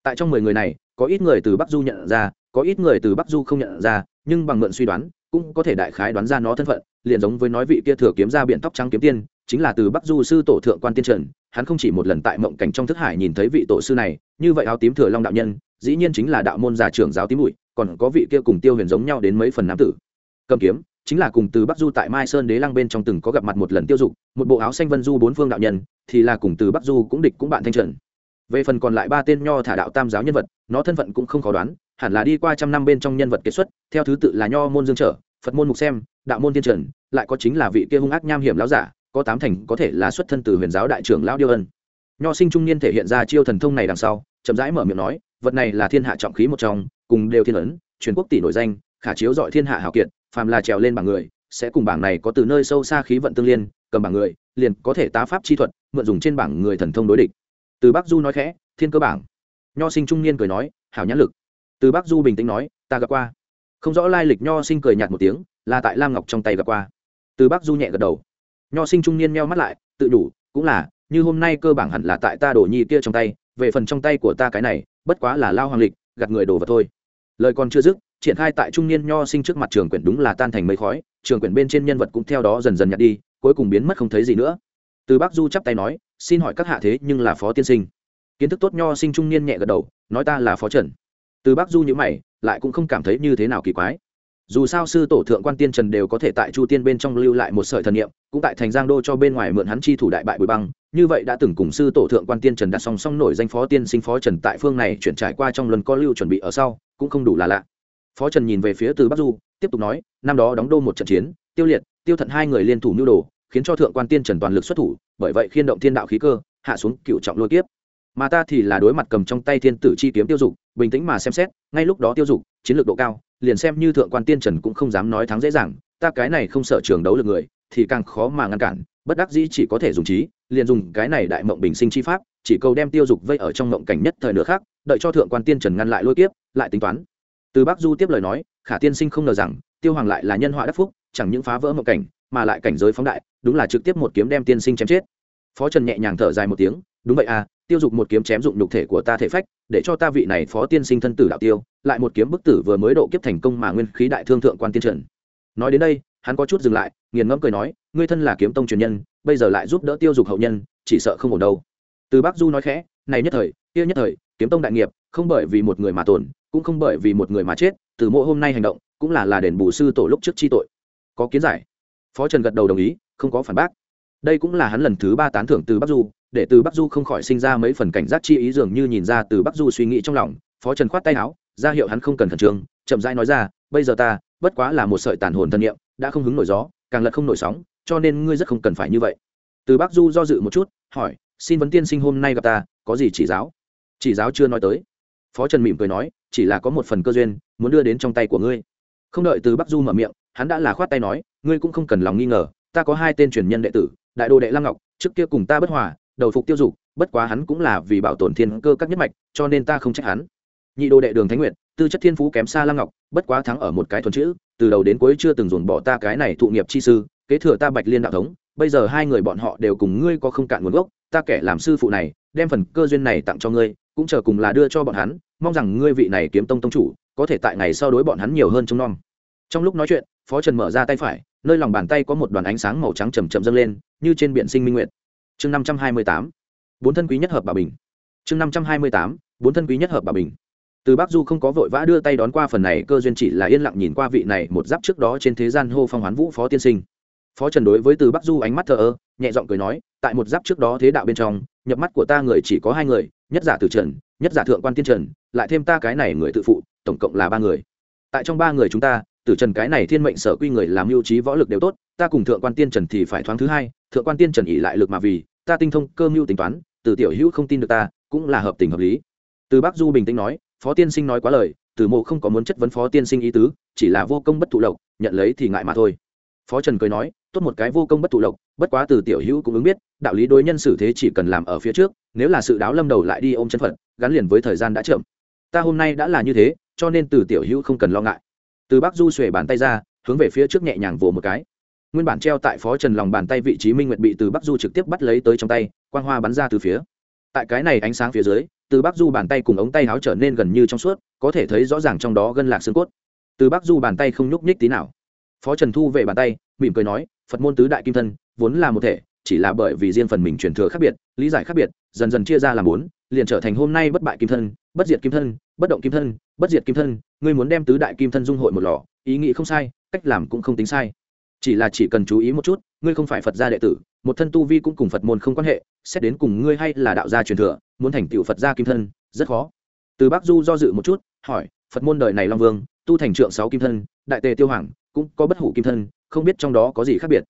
Tại trong mười người này, có ít người từ bắc du nhận ra, có ít người từ bắc du không nhận ra, nhưng bằng mượn suy đoán, cũng có thể đại khái đoán ra nó thân phận, liền giống với nói vị kia thừa kiếm ra biển tóc trắng kiếm tiên, chính là từ bắc du sư tổ thượng quan tiên trần, hắn không chỉ một lần tại mộng cảnh trong thức hải nhìn thấy vị tổ sư này, như vậy áo tím thừa long đạo nhân, dĩ nhiên chính là đạo môn già trưởng giáo tím bụi, còn có vị kia cùng tiêu huyền giống nhau đến mấy phần nam tử cầm kiếm, chính là cùng từ bắc du tại mai sơn đế lăng bên trong từng có gặp mặt một lần tiêu dục, một bộ áo xanh vân du bốn phương đạo nhân, thì là cùng từ bắc du cũng địch cũng bạn thanh trần. Về phần còn lại ba tên nho thả đạo tam giáo nhân vật, nó thân phận cũng không khó đoán, hẳn là đi qua trăm năm bên trong nhân vật kết xuất, theo thứ tự là nho môn dương trở, phật môn mục xem, đạo môn tiên trần, lại có chính là vị kia hung ác nham hiểm lão giả, có tám thành có thể là xuất thân từ huyền giáo đại trưởng lão điêu ân. Nho sinh trung niên thể hiện ra chiêu thần thông này đằng sau, chậm rãi mở miệng nói, vật này là thiên hạ trọng khí một trong, cùng đều thiên ấn, truyền quốc tỷ nổi danh, khả chiếu dọi thiên hạ hào kiệt phàm là trèo lên bảng người, sẽ cùng bảng này có từ nơi sâu xa khí vận tương liên, cầm bảng người, liền có thể tá pháp chi thuật, mượn dùng trên bảng người thần thông đối địch. Từ bắc du nói khẽ, thiên cơ bảng. Nho sinh trung niên cười nói, hảo nhãn lực. Từ bắc du bình tĩnh nói, ta gặp qua. Không rõ lai lịch, nho sinh cười nhạt một tiếng, là tại lam ngọc trong tay gặp qua. Từ bắc du nhẹ gật đầu. Nho sinh trung niên meo mắt lại, tự đủ, cũng là, như hôm nay cơ bản hẳn là tại ta đổ nhi kia trong tay, về phần trong tay của ta cái này, bất quá là lao hoàng lịch, gạt người đồ vật thôi. Lời còn chưa dứt triển khai tại trung niên nho sinh trước mặt trường quyển đúng là tan thành mây khói, trường quyển bên trên nhân vật cũng theo đó dần dần nhạt đi, cuối cùng biến mất không thấy gì nữa. Từ bắc du chắp tay nói, xin hỏi các hạ thế nhưng là phó tiên sinh. Kiến thức tốt nho sinh trung niên nhẹ gật đầu, nói ta là phó trần. Từ bắc du nhữ mày, lại cũng không cảm thấy như thế nào kỳ quái. Dù sao sư tổ thượng quan tiên trần đều có thể tại chu tiên bên trong lưu lại một sợi thần niệm, cũng tại thành giang đô cho bên ngoài mượn hắn chi thủ đại bại bùi băng, như vậy đã từng cùng sư tổ thượng quan tiên trần đặt song song nổi danh phó tiên sinh phó trần tại phương này chuyển trải qua trong lần co lưu chuẩn bị ở sau, cũng không đủ là lạ phó trần nhìn về phía từ bắc du, tiếp tục nói, năm đó đóng đô một trận chiến, tiêu liệt, tiêu thận hai người liên thủ mưu đồ, khiến cho thượng quan tiên trần toàn lực xuất thủ, bởi vậy khiên động thiên đạo khí cơ, hạ xuống cựu trọng lôi kiếp. Mà ta thì là đối mặt cầm trong tay thiên tử chi kiếm tiêu dục, bình tĩnh mà xem xét, ngay lúc đó tiêu dục, chiến lược độ cao, liền xem như thượng quan tiên trần cũng không dám nói thắng dễ dàng, ta cái này không sợ trường đấu lực người, thì càng khó mà ngăn cản, bất đắc dĩ chỉ có thể dùng trí, liền dùng cái này đại mộng bình sinh chi pháp, chỉ cầu đem tiêu dục vây ở trong mộng cảnh nhất thời nữa khác đợi cho thượng quan tiên trần ngăn lại lôi kiếp, lại tính toán từ Bác du tiếp lời nói, khả tiên sinh không ngờ rằng, tiêu hoàng lại là nhân họa đắc phúc, chẳng những phá vỡ mộng cảnh, mà lại cảnh giới phóng đại, đúng là trực tiếp một kiếm đem tiên sinh chém chết. Phó trần nhẹ nhàng thở dài một tiếng, đúng vậy à tiêu dục một kiếm chém dụng nhục thể của ta thể phách, để cho ta vị này phó tiên sinh thân tử đạo tiêu, lại một kiếm bức tử vừa mới độ kiếp thành công mà nguyên khí đại thương thượng quan tiên trần. Nói đến đây, hắn có chút dừng lại, nghiền ngẫm cười nói, ngươi thân là kiếm tông truyền nhân, bây giờ lại giúp đỡ tiêu dục hậu nhân, chỉ sợ không ổn đâu. Từ Bác du nói khẽ, này nhất thời, kia nhất thời, kiếm tông đại nghiệp không bởi vì một người mà tồn cũng không bởi vì một người mà chết, từ mỗi hôm nay hành động, cũng là là đền bù sư tổ lúc trước chi tội. Có kiến giải. Phó trần gật đầu đồng ý, không có phản bác. Đây cũng là hắn lần thứ ba tán thưởng từ bắc du, để từ bắc du không khỏi sinh ra mấy phần cảnh giác chi ý dường như nhìn ra từ bắc du suy nghĩ trong lòng. Phó trần khoát tay áo, ra hiệu hắn không cần khẩn trương, chậm rãi nói ra, bây giờ ta, bất quá là một sợi tàn hồn thân nhiệm đã không hứng nổi gió, càng lật không nổi sóng, cho nên ngươi rất không cần phải như vậy. Từ bắc du do dự một chút, hỏi, xin vấn tiên sinh hôm nay gặp ta, có gì chỉ giáo? Chỉ giáo chưa nói tới phó trần mỉm cười nói, chỉ là có một phần cơ duyên, muốn đưa đến trong tay của ngươi. Không đợi từ bắc du mở miệng, hắn đã là khoát tay nói, ngươi cũng không cần lòng nghi ngờ, ta có hai tên truyền nhân đệ tử, đại đô đệ lăng ngọc, trước kia cùng ta bất hòa, đầu phục tiêu dục, bất quá hắn cũng là vì bảo tồn thiên cơ các nhất mạch, cho nên ta không trách hắn. Nhị đồ đệ đường thánh nguyệt, tư chất thiên phú kém xa lăng ngọc, bất quá thắng ở một cái thuần chữ, từ đầu đến cuối chưa từng dồn bỏ ta cái này thụ nghiệp chi sư, kế thừa ta bạch liên đạo thống, bây giờ hai người bọn họ đều cùng ngươi có không cạn nguồn gốc, ta kẻ làm sư phụ này đem phần cơ duyên này tặng cho ngươi, cũng chờ cùng là đưa cho bọn hắn, mong rằng ngươi vị này kiếm tông tông chủ, có thể tại ngày sau đối bọn hắn nhiều hơn trông nom. Trong lúc nói chuyện, phó trần mở ra tay phải, nơi lòng bàn tay có một đoàn ánh sáng màu trắng chầm chậm dâng lên, như trên biển sinh minh nguyện chương năm trăm hai mươi tám, bốn thân quý nhất hợp bà bình. Chương năm trăm hai mươi tám, bốn thân quý nhất hợp bà bình. Từ bắc du không có vội vã đưa tay đón qua phần này, cơ duyên chỉ là yên lặng nhìn qua vị này một giáp trước đó trên thế gian hô phong hoán vũ phó tiên sinh. Phó trần đối với từ bắc du ánh mắt thờ ơ, nhẹ giọng cười nói, tại một giáp trước đó thế đạo bên trong nhập mắt của ta người chỉ có hai người, nhất giả tử trần, nhất giả thượng quan tiên trần, lại thêm ta cái này người tự phụ, tổng cộng là ba người. Tại trong ba người chúng ta, tử trần cái này thiên mệnh sở quy người làm mưu trí võ lực đều tốt, ta cùng thượng quan tiên trần thì phải thoáng thứ hai, thượng quan tiên trần ỉ lại lực mà vì, ta tinh thông cơ mưu tính toán, từ tiểu hữu không tin được ta, cũng là hợp tình hợp lý. Từ bác du bình tĩnh nói, phó tiên sinh nói quá lời, từ mộ không có muốn chất vấn phó tiên sinh ý tứ, chỉ là vô công bất thụ lộc, nhận lấy thì ngại mà thôi. Phó trần cười nói, tốt một cái vô công bất thụ lộc, bất quá từ tiểu hữu cũng ứng biết đạo lý đối nhân xử thế chỉ cần làm ở phía trước nếu là sự đáo lâm đầu lại đi ôm chân phật, gắn liền với thời gian đã chậm. Ta hôm nay đã là như thế cho nên từ tiểu hữu không cần lo ngại. Từ bắc du xuề bàn tay ra hướng về phía trước nhẹ nhàng vồ một cái. Nguyên bản treo tại phó trần lòng bàn tay vị trí minh nguyệt bị từ bắc du trực tiếp bắt lấy tới trong tay quang hoa bắn ra từ phía. Tại cái này ánh sáng phía dưới từ bắc du bàn tay cùng ống tay áo trở nên gần như trong suốt có thể thấy rõ ràng trong đó gân lạc xương cốt. Từ bắc du bàn tay không nhúc nhích tí nào. Phó trần thu về bàn tay mỉm cười nói phật môn tứ đại kim thân vốn là một thể chỉ là bởi vì riêng phần mình truyền thừa khác biệt, lý giải khác biệt, dần dần chia ra làm bốn, liền trở thành hôm nay bất bại kim thân, bất diệt kim thân, bất động kim thân, bất diệt kim thân, ngươi muốn đem tứ đại kim thân dung hội một lò, ý nghĩ không sai, cách làm cũng không tính sai. Chỉ là chỉ cần chú ý một chút, ngươi không phải phật gia đệ tử, một thân tu vi cũng cùng phật môn không quan hệ, xét đến cùng ngươi hay là đạo gia truyền thừa, muốn thành tựu phật gia kim thân, rất khó. Từ bắc du do dự một chút, hỏi, phật môn đời này long vương, tu thành trượng sáu kim thân, đại tề tiêu hoàng, cũng có bất hủ kim thân, không biết trong đó có gì khác biệt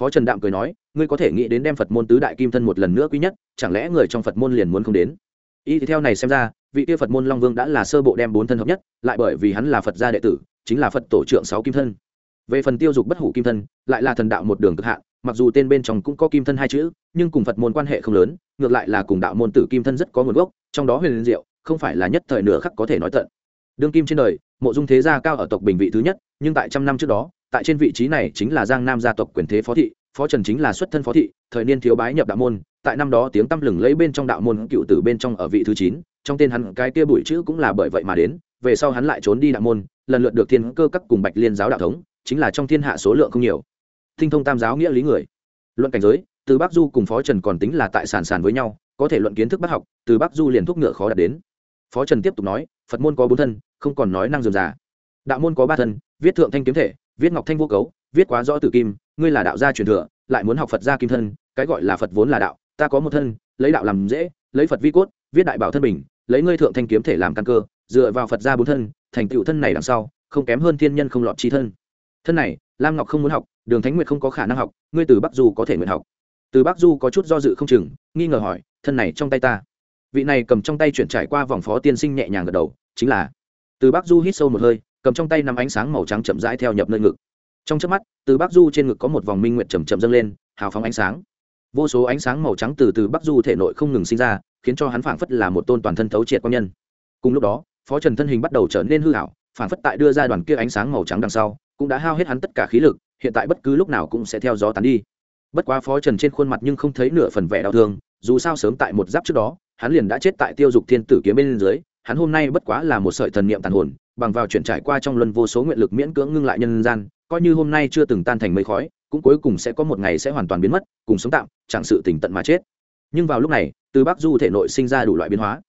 phó trần đạm cười nói, ngươi có thể nghĩ đến đem phật môn tứ đại kim thân một lần nữa quý nhất, chẳng lẽ người trong phật môn liền muốn không đến? Y theo này xem ra, vị kia phật môn long vương đã là sơ bộ đem bốn thân hợp nhất, lại bởi vì hắn là phật gia đệ tử, chính là phật tổ trưởng sáu kim thân. Về phần tiêu dục bất hủ kim thân, lại là thần đạo một đường cực hạn, mặc dù tên bên trong cũng có kim thân hai chữ, nhưng cùng phật môn quan hệ không lớn, ngược lại là cùng đạo môn tử kim thân rất có nguồn gốc, trong đó huyền liên diệu, không phải là nhất thời nửa khắc có thể nói tận đương kim trên đời, mộ dung thế gia cao ở tộc bình vị thứ nhất, nhưng tại trăm năm trước đó, tại trên vị trí này chính là giang nam gia tộc quyền thế phó thị, phó trần chính là xuất thân phó thị, thời niên thiếu bái nhập đạo môn, tại năm đó tiếng tăm lừng lấy bên trong đạo môn cựu tử bên trong ở vị thứ chín, trong tên hắn cái kia bụi chữ cũng là bởi vậy mà đến, về sau hắn lại trốn đi đạo môn, lần lượt được thiên cơ các cùng bạch liên giáo đạo thống, chính là trong thiên hạ số lượng không nhiều. Thinh thông tam giáo nghĩa lý người. Luận cảnh giới, từ bắc du cùng phó trần còn tính là tại sản sản với nhau, có thể luận kiến thức bác học, từ bắc du liền thuốc ngựa khó đạt đến phó trần tiếp tục nói, phật môn có bốn thân, không còn nói năng dườm già. Đạo môn có ba thân, viết thượng thanh kiếm thể, viết ngọc thanh vô cấu, viết quá rõ tử kim, ngươi là đạo gia truyền thừa, lại muốn học phật gia kim thân, cái gọi là phật vốn là đạo, ta có một thân, lấy đạo làm dễ, lấy phật vi cốt, viết đại bảo thân mình lấy ngươi thượng thanh kiếm thể làm căn cơ, dựa vào phật gia bốn thân, thành tựu thân này đằng sau, không kém hơn thiên nhân không lọt chi thân. Thân này, lam ngọc không muốn học, đường thánh nguyệt không có khả năng học, ngươi từ bắc du có thể nguyện học. Từ bắc du có chút do dự không chừng, nghi ngờ hỏi, thân này trong tay ta vị này cầm trong tay chuyển trải qua vòng phó tiên sinh nhẹ nhàng gật đầu, chính là, từ bắc du hít sâu một hơi, cầm trong tay nắm ánh sáng màu trắng chậm rãi theo nhập nơi ngực. Trong chớp mắt, từ bắc du trên ngực có một vòng minh nguyện chầm chậm dâng lên, hào phóng ánh sáng. Vô số ánh sáng màu trắng từ từ bắc du thể nội không ngừng sinh ra, khiến cho hắn phảng phất là một tôn toàn thân thấu triệt quan nhân. Cùng lúc đó, phó trần thân hình bắt đầu trở nên hư hảo phảng phất tại đưa ra đoàn kia ánh sáng màu trắng đằng sau, cũng đã hao hết hắn tất cả khí lực, hiện tại bất cứ lúc nào cũng sẽ theo gió tán đi. Bất quá phó trần trên khuôn mặt nhưng không thấy nửa phần vẻ đau thương, dù sao sớm tại một giáp trước đó hắn liền đã chết tại tiêu dục thiên tử kiếm bên dưới, hắn hôm nay bất quá là một sợi thần niệm tàn hồn, bằng vào chuyển trải qua trong luân vô số nguyện lực miễn cưỡng ngưng lại nhân gian, coi như hôm nay chưa từng tan thành mây khói, cũng cuối cùng sẽ có một ngày sẽ hoàn toàn biến mất, cùng sống tạm, chẳng sự tỉnh tận mà chết. Nhưng vào lúc này, từ bắc du thể nội sinh ra đủ loại biến hóa.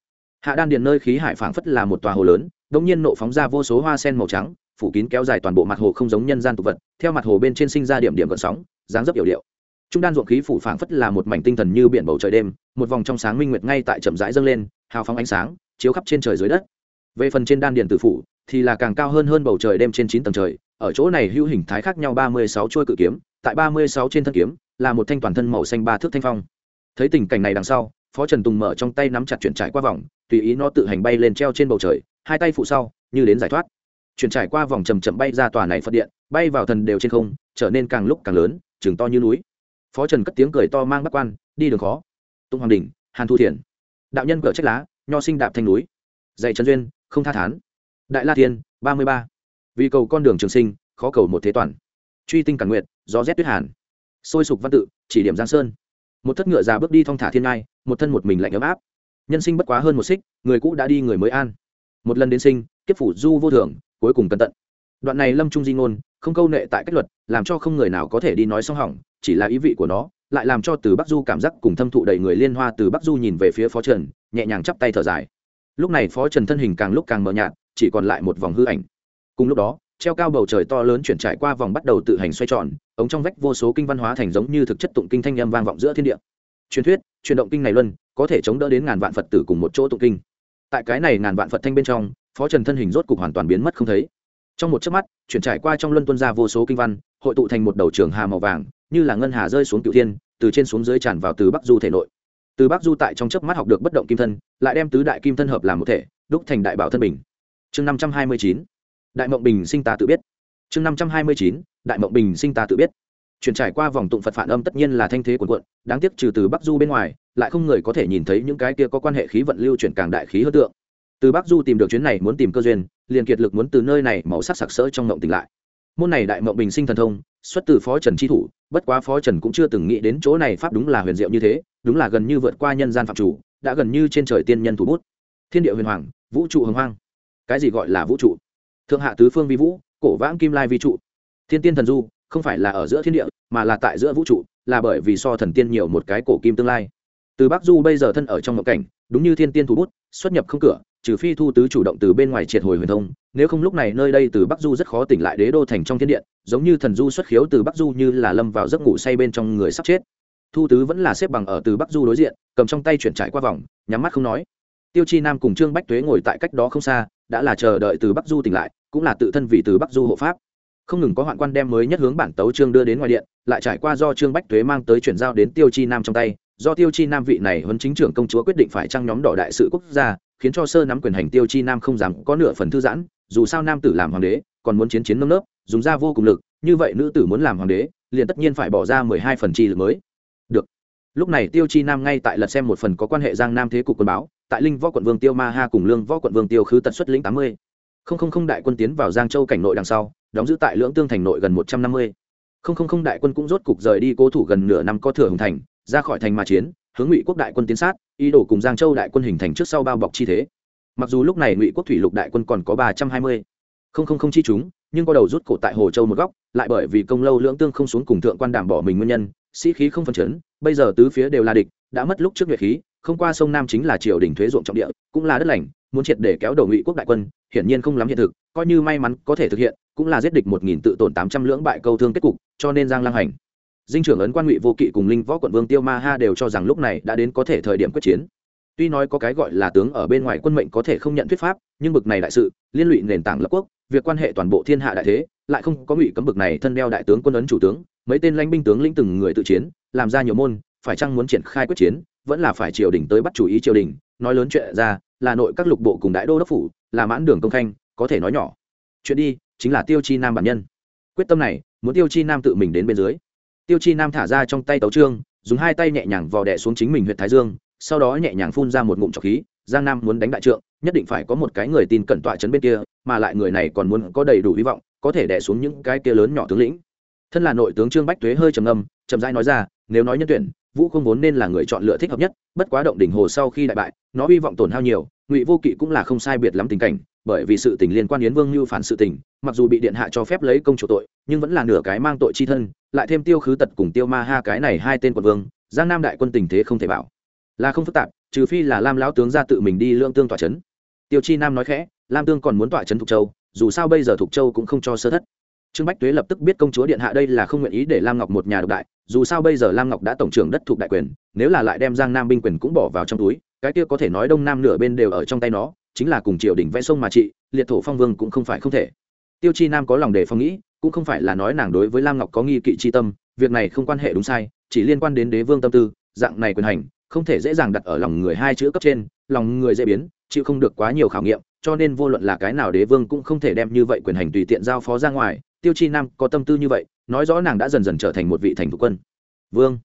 Hạ đan điện nơi khí hải phảng phất là một tòa hồ lớn đống nhiên nộ phóng ra vô số hoa sen màu trắng, phủ kín kéo dài toàn bộ mặt hồ không giống nhân gian tục vật, theo mặt hồ bên trên sinh ra điểm điểm gợn sóng, dáng dấp yểu điệu trung đan ruộng khí phủ phảng phất là một mảnh tinh thần như biển bầu trời đêm, một vòng trong sáng minh nguyệt ngay tại chậm rãi dâng lên, hào phóng ánh sáng, chiếu khắp trên trời dưới đất. Về phần trên đan điền tử phủ, thì là càng cao hơn hơn bầu trời đêm trên chín tầng trời, ở chỗ này hữu hình thái khác nhau ba mươi sáu chuôi cự kiếm, tại ba mươi sáu trên thân kiếm, là một thanh toàn thân màu xanh ba thước thanh phong. Thấy tình cảnh này đằng sau, phó trần tùng mở trong tay nắm chặt chuyển trải qua vòng, tùy ý nó tự hành bay lên treo trên bầu trời, hai tay phụ sau, như đến giải thoát. Chuyển trải qua vòng chầm chậm bay ra tòa này phật điện, bay vào thần đều trên không, trở nên càng lúc càng lớn, chừng to như núi phó trần cất tiếng cười to mang bắc quan đi đường khó. Tung hoàng đình hàn thu thiền đạo nhân cờ trách lá nho sinh đạp thanh núi. Dạy trần duyên không tha thán. Đại la Thiên, ba mươi ba. Vì cầu con đường trường sinh khó cầu một thế toàn. Truy tinh cản nguyện gió rét tuyết hàn. Sôi sục văn tự chỉ điểm giang sơn. Một thất ngựa già bước đi thong thả thiên ngai một thân một mình lạnh ấm áp. Nhân sinh bất quá hơn một xích người cũ đã đi người mới an. Một lần đến sinh kiếp phủ du vô thường cuối cùng cẩn tận đoạn này lâm trung di ngôn không câu nệ tại cách luật làm cho không người nào có thể đi nói xong hỏng chỉ là ý vị của nó, lại làm cho từ bắc du cảm giác cùng thâm thụ đầy người liên hoa từ bắc du nhìn về phía phó trần, nhẹ nhàng chắp tay thở dài. Lúc này phó trần thân hình càng lúc càng mờ nhạt, chỉ còn lại một vòng hư ảnh. Cùng lúc đó, treo cao bầu trời to lớn chuyển trải qua vòng bắt đầu tự hành xoay tròn, ống trong vách vô số kinh văn hóa thành giống như thực chất tụng kinh thanh âm vang vọng giữa thiên địa. Truyền thuyết chuyển động kinh này luân, có thể chống đỡ đến ngàn vạn phật tử cùng một chỗ tụng kinh. Tại cái này ngàn vạn phật thanh bên trong, phó trần thân hình rốt cục hoàn toàn biến mất không thấy. Trong một chớp mắt, chuyển trải qua trong luân tuân ra vô số kinh văn, hội tụ thành một đầu trường hà màu vàng như là ngân hà rơi xuống cựu thiên, từ trên xuống dưới tràn vào từ bắc du thể nội. Từ bắc du tại trong chớp mắt học được bất động kim thân, lại đem tứ đại kim thân hợp làm một thể, đúc thành đại bảo thân bình. Chương năm trăm hai mươi chín, đại mộng bình sinh ta tự biết. Chương năm trăm hai mươi chín, đại mộng bình sinh ta tự biết. Chuyển trải qua vòng tụng phật phản âm tất nhiên là thanh thế quần quận đáng tiếc trừ từ bắc du bên ngoài, lại không người có thể nhìn thấy những cái kia có quan hệ khí vận lưu chuyển càng đại khí hơn tượng. Từ bắc du tìm được chuyến này muốn tìm cơ duyên, liền kiệt lực muốn từ nơi này màu sắc sặc sỡ trong mộng tỉnh lại. Môn này đại mộng bình sinh thần thông xuất từ phó trần tri thủ, bất quá phó trần cũng chưa từng nghĩ đến chỗ này pháp đúng là huyền diệu như thế, đúng là gần như vượt qua nhân gian phạm chủ, đã gần như trên trời tiên nhân thủ bút. Thiên địa huyền hoàng, vũ trụ hồng hoang. Cái gì gọi là vũ trụ? Thượng hạ tứ phương vi vũ, cổ vãng kim lai vi trụ. Thiên tiên thần du, không phải là ở giữa thiên địa, mà là tại giữa vũ trụ, là bởi vì so thần tiên nhiều một cái cổ kim tương lai. Từ bắc du bây giờ thân ở trong ngộ cảnh, đúng như thiên tiên thủ bút, xuất nhập không cửa trừ phi thu tứ chủ động từ bên ngoài triệt hồi huyền thông, nếu không lúc này nơi đây từ bắc du rất khó tỉnh lại đế đô thành trong thiên điện, giống như thần du xuất khiếu từ bắc du như là lâm vào giấc ngủ say bên trong người sắp chết. Thu tứ vẫn là xếp bằng ở từ bắc du đối diện, cầm trong tay chuyển trải qua vòng, nhắm mắt không nói. Tiêu chi nam cùng trương bách tuế ngồi tại cách đó không xa, đã là chờ đợi từ bắc du tỉnh lại, cũng là tự thân vì từ bắc du hộ pháp. Không ngừng có hoạn quan đem mới nhất hướng bản tấu trương đưa đến ngoài điện, lại trải qua do trương bách tuế mang tới chuyển giao đến tiêu chi nam trong tay. Do tiêu chi nam vị này huấn chính trưởng công chúa quyết định phải trăng nhóm đỏ đại sự quốc gia khiến cho sơ nắm quyền hành tiêu chi nam không dám có nửa phần thư giãn, dù sao nam tử làm hoàng đế, còn muốn chiến chiến nâng nớp, dùng ra vô cùng lực, như vậy nữ tử muốn làm hoàng đế, liền tất nhiên phải bỏ ra mười hai phần chi lực mới. Được. Lúc này tiêu chi nam ngay tại lật xem một phần có quan hệ giang nam thế cục quân báo, tại linh võ quận vương tiêu ma ha cùng lương võ quận vương tiêu khứ tật xuất lĩnh tám mươi. Không không không đại quân tiến vào giang châu cảnh nội đằng sau, đóng giữ tại lưỡng tương thành nội gần một trăm năm mươi. Không không không đại quân cũng rốt cục rời đi cố thủ gần nửa năm có thừa hùng thành, ra khỏi thành mà chiến hướng ngụy quốc đại quân tiến sát, ý đồ cùng giang châu đại quân hình thành trước sau bao bọc chi thế. Mặc dù lúc này ngụy quốc thủy lục đại quân còn có ba trăm hai mươi không không không chi chúng, nhưng có đầu rút cổ tại hồ châu một góc, lại bởi vì công lâu lưỡng tương không xuống cùng thượng quan đảm bỏ mình nguyên nhân, sĩ khí không phân chấn, bây giờ tứ phía đều là địch, đã mất lúc trước nhuệ khí, không qua sông nam chính là triều đình thuế ruộng trọng địa, cũng là đất lành, muốn triệt để kéo đầu ngụy quốc đại quân, hiển nhiên không lắm hiện thực, coi như may mắn có thể thực hiện, cũng là giết địch một nghìn tự tổn tám trăm lưỡng bại câu thương kết cục, cho nên giang lang hành dinh trưởng ấn quan ngụy vô kỵ cùng linh võ quận vương tiêu ma ha đều cho rằng lúc này đã đến có thể thời điểm quyết chiến. Tuy nói có cái gọi là tướng ở bên ngoài quân mệnh có thể không nhận thuyết pháp, nhưng bực này đại sự, liên lụy nền tảng lập quốc, việc quan hệ toàn bộ thiên hạ đại thế, lại không có ngụy cấm bực này thân đeo đại tướng quân ấn chủ tướng, mấy tên lãnh binh tướng lĩnh từng người tự chiến, làm ra nhiều môn, phải chăng muốn triển khai quyết chiến, vẫn là phải triều đình tới bắt chủ ý triều đình, nói lớn chuyện ra, là nội các lục bộ cùng đại đô đốc phủ, là mãn đường công khanh, có thể nói nhỏ. Chuyện đi, chính là tiêu chi nam bản nhân. Quyết tâm này, muốn tiêu chi nam tự mình đến bên dưới tiêu chi nam thả ra trong tay tấu trương, dùng hai tay nhẹ nhàng vò đẻ xuống chính mình huyện thái dương, sau đó nhẹ nhàng phun ra một ngụm trọc khí, giang nam muốn đánh đại trượng, nhất định phải có một cái người tin cẩn tọa chấn bên kia, mà lại người này còn muốn có đầy đủ hy vọng, có thể đẻ xuống những cái kia lớn nhỏ tướng lĩnh. Thân là nội tướng trương bách tuế hơi trầm ngâm, chậm rãi nói ra, nếu nói nhân tuyển, vũ không vốn nên là người chọn lựa thích hợp nhất, bất quá động đỉnh hồ sau khi đại bại, nó hy vọng tổn hao nhiều, ngụy vô kỵ cũng là không sai biệt lắm tình cảnh bởi vì sự tình liên quan yến vương như phản sự tình, mặc dù bị điện hạ cho phép lấy công chủ tội, nhưng vẫn là nửa cái mang tội chi thân, lại thêm tiêu khứ tật cùng tiêu ma ha cái này hai tên quận vương, giang nam đại quân tình thế không thể bảo. Là không phức tạp, trừ phi là lam lão tướng ra tự mình đi lương tương tỏa trấn. Tiêu chi nam nói khẽ, lam tương còn muốn tỏa trấn thục châu, dù sao bây giờ thục châu cũng không cho sơ thất. Trương bách tuế lập tức biết công chúa điện hạ đây là không nguyện ý để lam ngọc một nhà độc đại, dù sao bây giờ lam ngọc đã tổng trưởng đất thuộc đại quyền, nếu là lại đem giang nam binh quyền cũng bỏ vào trong túi, cái kia có thể nói đông nam nửa bên đều ở trong tay nó chính là cùng triều đình vẽ sông mà trị, liệt thổ phong vương cũng không phải không thể. Tiêu chi nam có lòng đề phong nghĩ, cũng không phải là nói nàng đối với lam ngọc có nghi kỵ chi tâm, việc này không quan hệ đúng sai, chỉ liên quan đến đế vương tâm tư, dạng này quyền hành, không thể dễ dàng đặt ở lòng người hai chữ cấp trên, lòng người dễ biến, chịu không được quá nhiều khảo nghiệm, cho nên vô luận là cái nào đế vương cũng không thể đem như vậy quyền hành tùy tiện giao phó ra ngoài. Tiêu chi nam có tâm tư như vậy, nói rõ nàng đã dần dần trở thành một vị thành thủ quân. Vương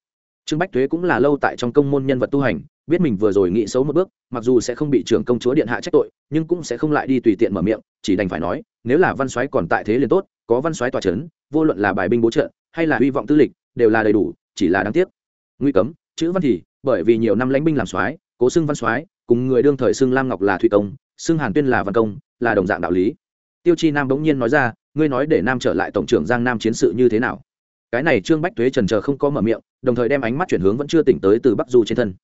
trương bách thuế cũng là lâu tại trong công môn nhân vật tu hành, biết mình vừa rồi nghĩ xấu một bước, mặc dù sẽ không bị trưởng công chúa điện hạ trách tội, nhưng cũng sẽ không lại đi tùy tiện mở miệng, chỉ đành phải nói, nếu là văn soái còn tại thế liền tốt, có văn soái tòa c h ấ n vô luận là bài binh bố trợ, hay là hy vọng tư lịch, đều là đầy đủ, chỉ là đáng tiếc. Nguy cấm, chữ văn thì, bởi vì nhiều năm lãnh binh làm soái, cố xưng văn soái, cùng người đương thời xưng lam ngọc là thụy công, xưng hàn tuyên là văn công, là đồng dạng đạo lý. Tiêu chi nam bỗng nhiên nói ra, ngươi nói để nam trở lại tổng trưởng giang nam chiến sự như thế nào? Cái này trương bách thuế trần chờ không có mở miệng, đồng thời đem ánh mắt chuyển hướng vẫn chưa tỉnh tới từ bắc du trên thân.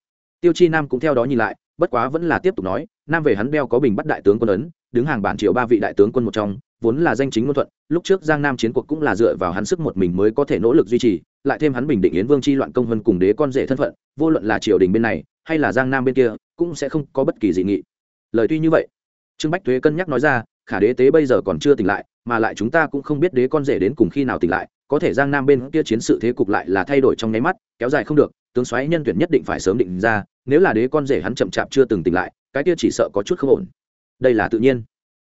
Tiêu chi nam cũng theo đó nhìn lại, bất quá vẫn là tiếp tục nói, nam về hắn đeo có bình bắt đại tướng quân ấn, đứng hàng bản triệu ba vị đại tướng quân một trong, vốn là danh chính ngôn thuận, lúc trước giang nam chiến cuộc cũng là dựa vào hắn sức một mình mới có thể nỗ lực duy trì, lại thêm hắn bình định yến vương chi loạn công hơn cùng đế con rể thân phận, vô luận là triều đình bên này, hay là giang nam bên kia, cũng sẽ không có bất kỳ dị nghị. Lời tuy như vậy, trương bách thuế cân nhắc nói ra, khả đế tế bây giờ còn chưa tỉnh lại, mà lại chúng ta cũng không biết đế con rể đến cùng khi nào tỉnh lại có thể giang nam bên kia chiến sự thế cục lại là thay đổi trong nháy mắt, kéo dài không được, tướng xoáy nhân tuyển nhất định phải sớm định ra, nếu là đế con rể hắn chậm chạp chưa từng tỉnh lại, cái kia chỉ sợ có chút không ổn. Đây là tự nhiên.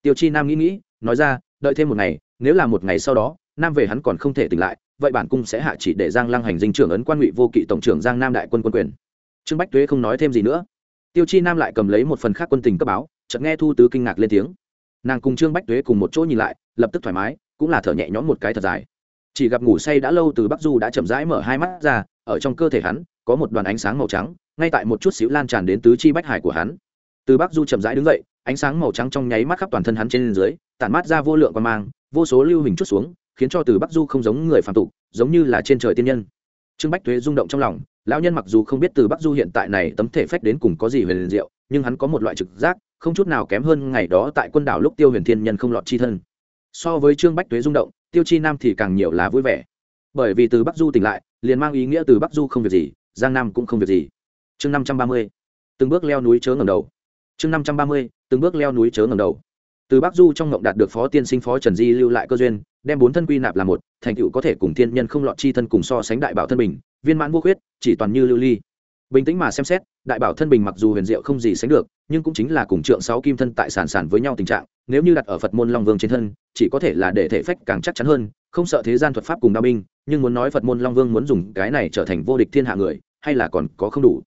Tiêu chi nam nghĩ nghĩ, nói ra, đợi thêm một ngày, nếu là một ngày sau đó, nam về hắn còn không thể tỉnh lại, vậy bản cung sẽ hạ chỉ để giang lăng hành dinh trưởng ấn quan ngụy vô kỵ tổng trưởng giang nam đại quân quân quyền. Trương bách tuế không nói thêm gì nữa. Tiêu chi nam lại cầm lấy một phần khác quân tình cấp báo, chợt nghe thu tứ kinh ngạc lên tiếng. Nàng cùng trương bách tuế cùng một chỗ nhìn lại, lập tức thoải mái, cũng là thở nhẹ nhõm một cái thật dài chỉ gặp ngủ say đã lâu từ bắc du đã chậm rãi mở hai mắt ra, ở trong cơ thể hắn, có một đoàn ánh sáng màu trắng, ngay tại một chút xíu lan tràn đến tứ chi bách hải của hắn. Từ bắc du chậm rãi đứng dậy, ánh sáng màu trắng trong nháy mắt khắp toàn thân hắn trên dưới, tản mát ra vô lượng và mang, vô số lưu hình chút xuống, khiến cho từ bắc du không giống người phạm tục, giống như là trên trời tiên nhân. Trương bách thuế rung động trong lòng, lão nhân mặc dù không biết từ bắc du hiện tại này tấm thể phách đến cùng có gì huyền liền diệu, nhưng hắn có một loại trực giác, không chút nào kém hơn ngày đó tại quân đảo lúc tiêu huyền thiên nhân không lọt chi thân so với trương bách tuế rung động tiêu chi nam thì càng nhiều là vui vẻ. Bởi vì từ bắc du tỉnh lại liền mang ý nghĩa từ bắc du không việc gì giang nam cũng không việc gì. Chương năm trăm ba mươi từng bước leo núi chớ ngầm đầu. Chương năm trăm ba mươi từng bước leo núi chớ ngầm đầu. Từ bắc du trong ngộng đạt được phó tiên sinh phó trần di lưu lại cơ duyên đem bốn thân quy nạp là một thành tựu có thể cùng thiên nhân không lọt chi thân cùng so sánh đại bảo thân mình, viên mãn vô khuyết chỉ toàn như lưu ly bình tĩnh mà xem xét, đại bảo thân bình mặc dù huyền diệu không gì sánh được, nhưng cũng chính là cùng trượng sáu kim thân tại sản sản với nhau tình trạng, nếu như đặt ở phật môn long vương trên thân, chỉ có thể là để thể phách càng chắc chắn hơn, không sợ thế gian thuật pháp cùng đao binh, nhưng muốn nói phật môn long vương muốn dùng cái này trở thành vô địch thiên hạ người, hay là còn có không đủ.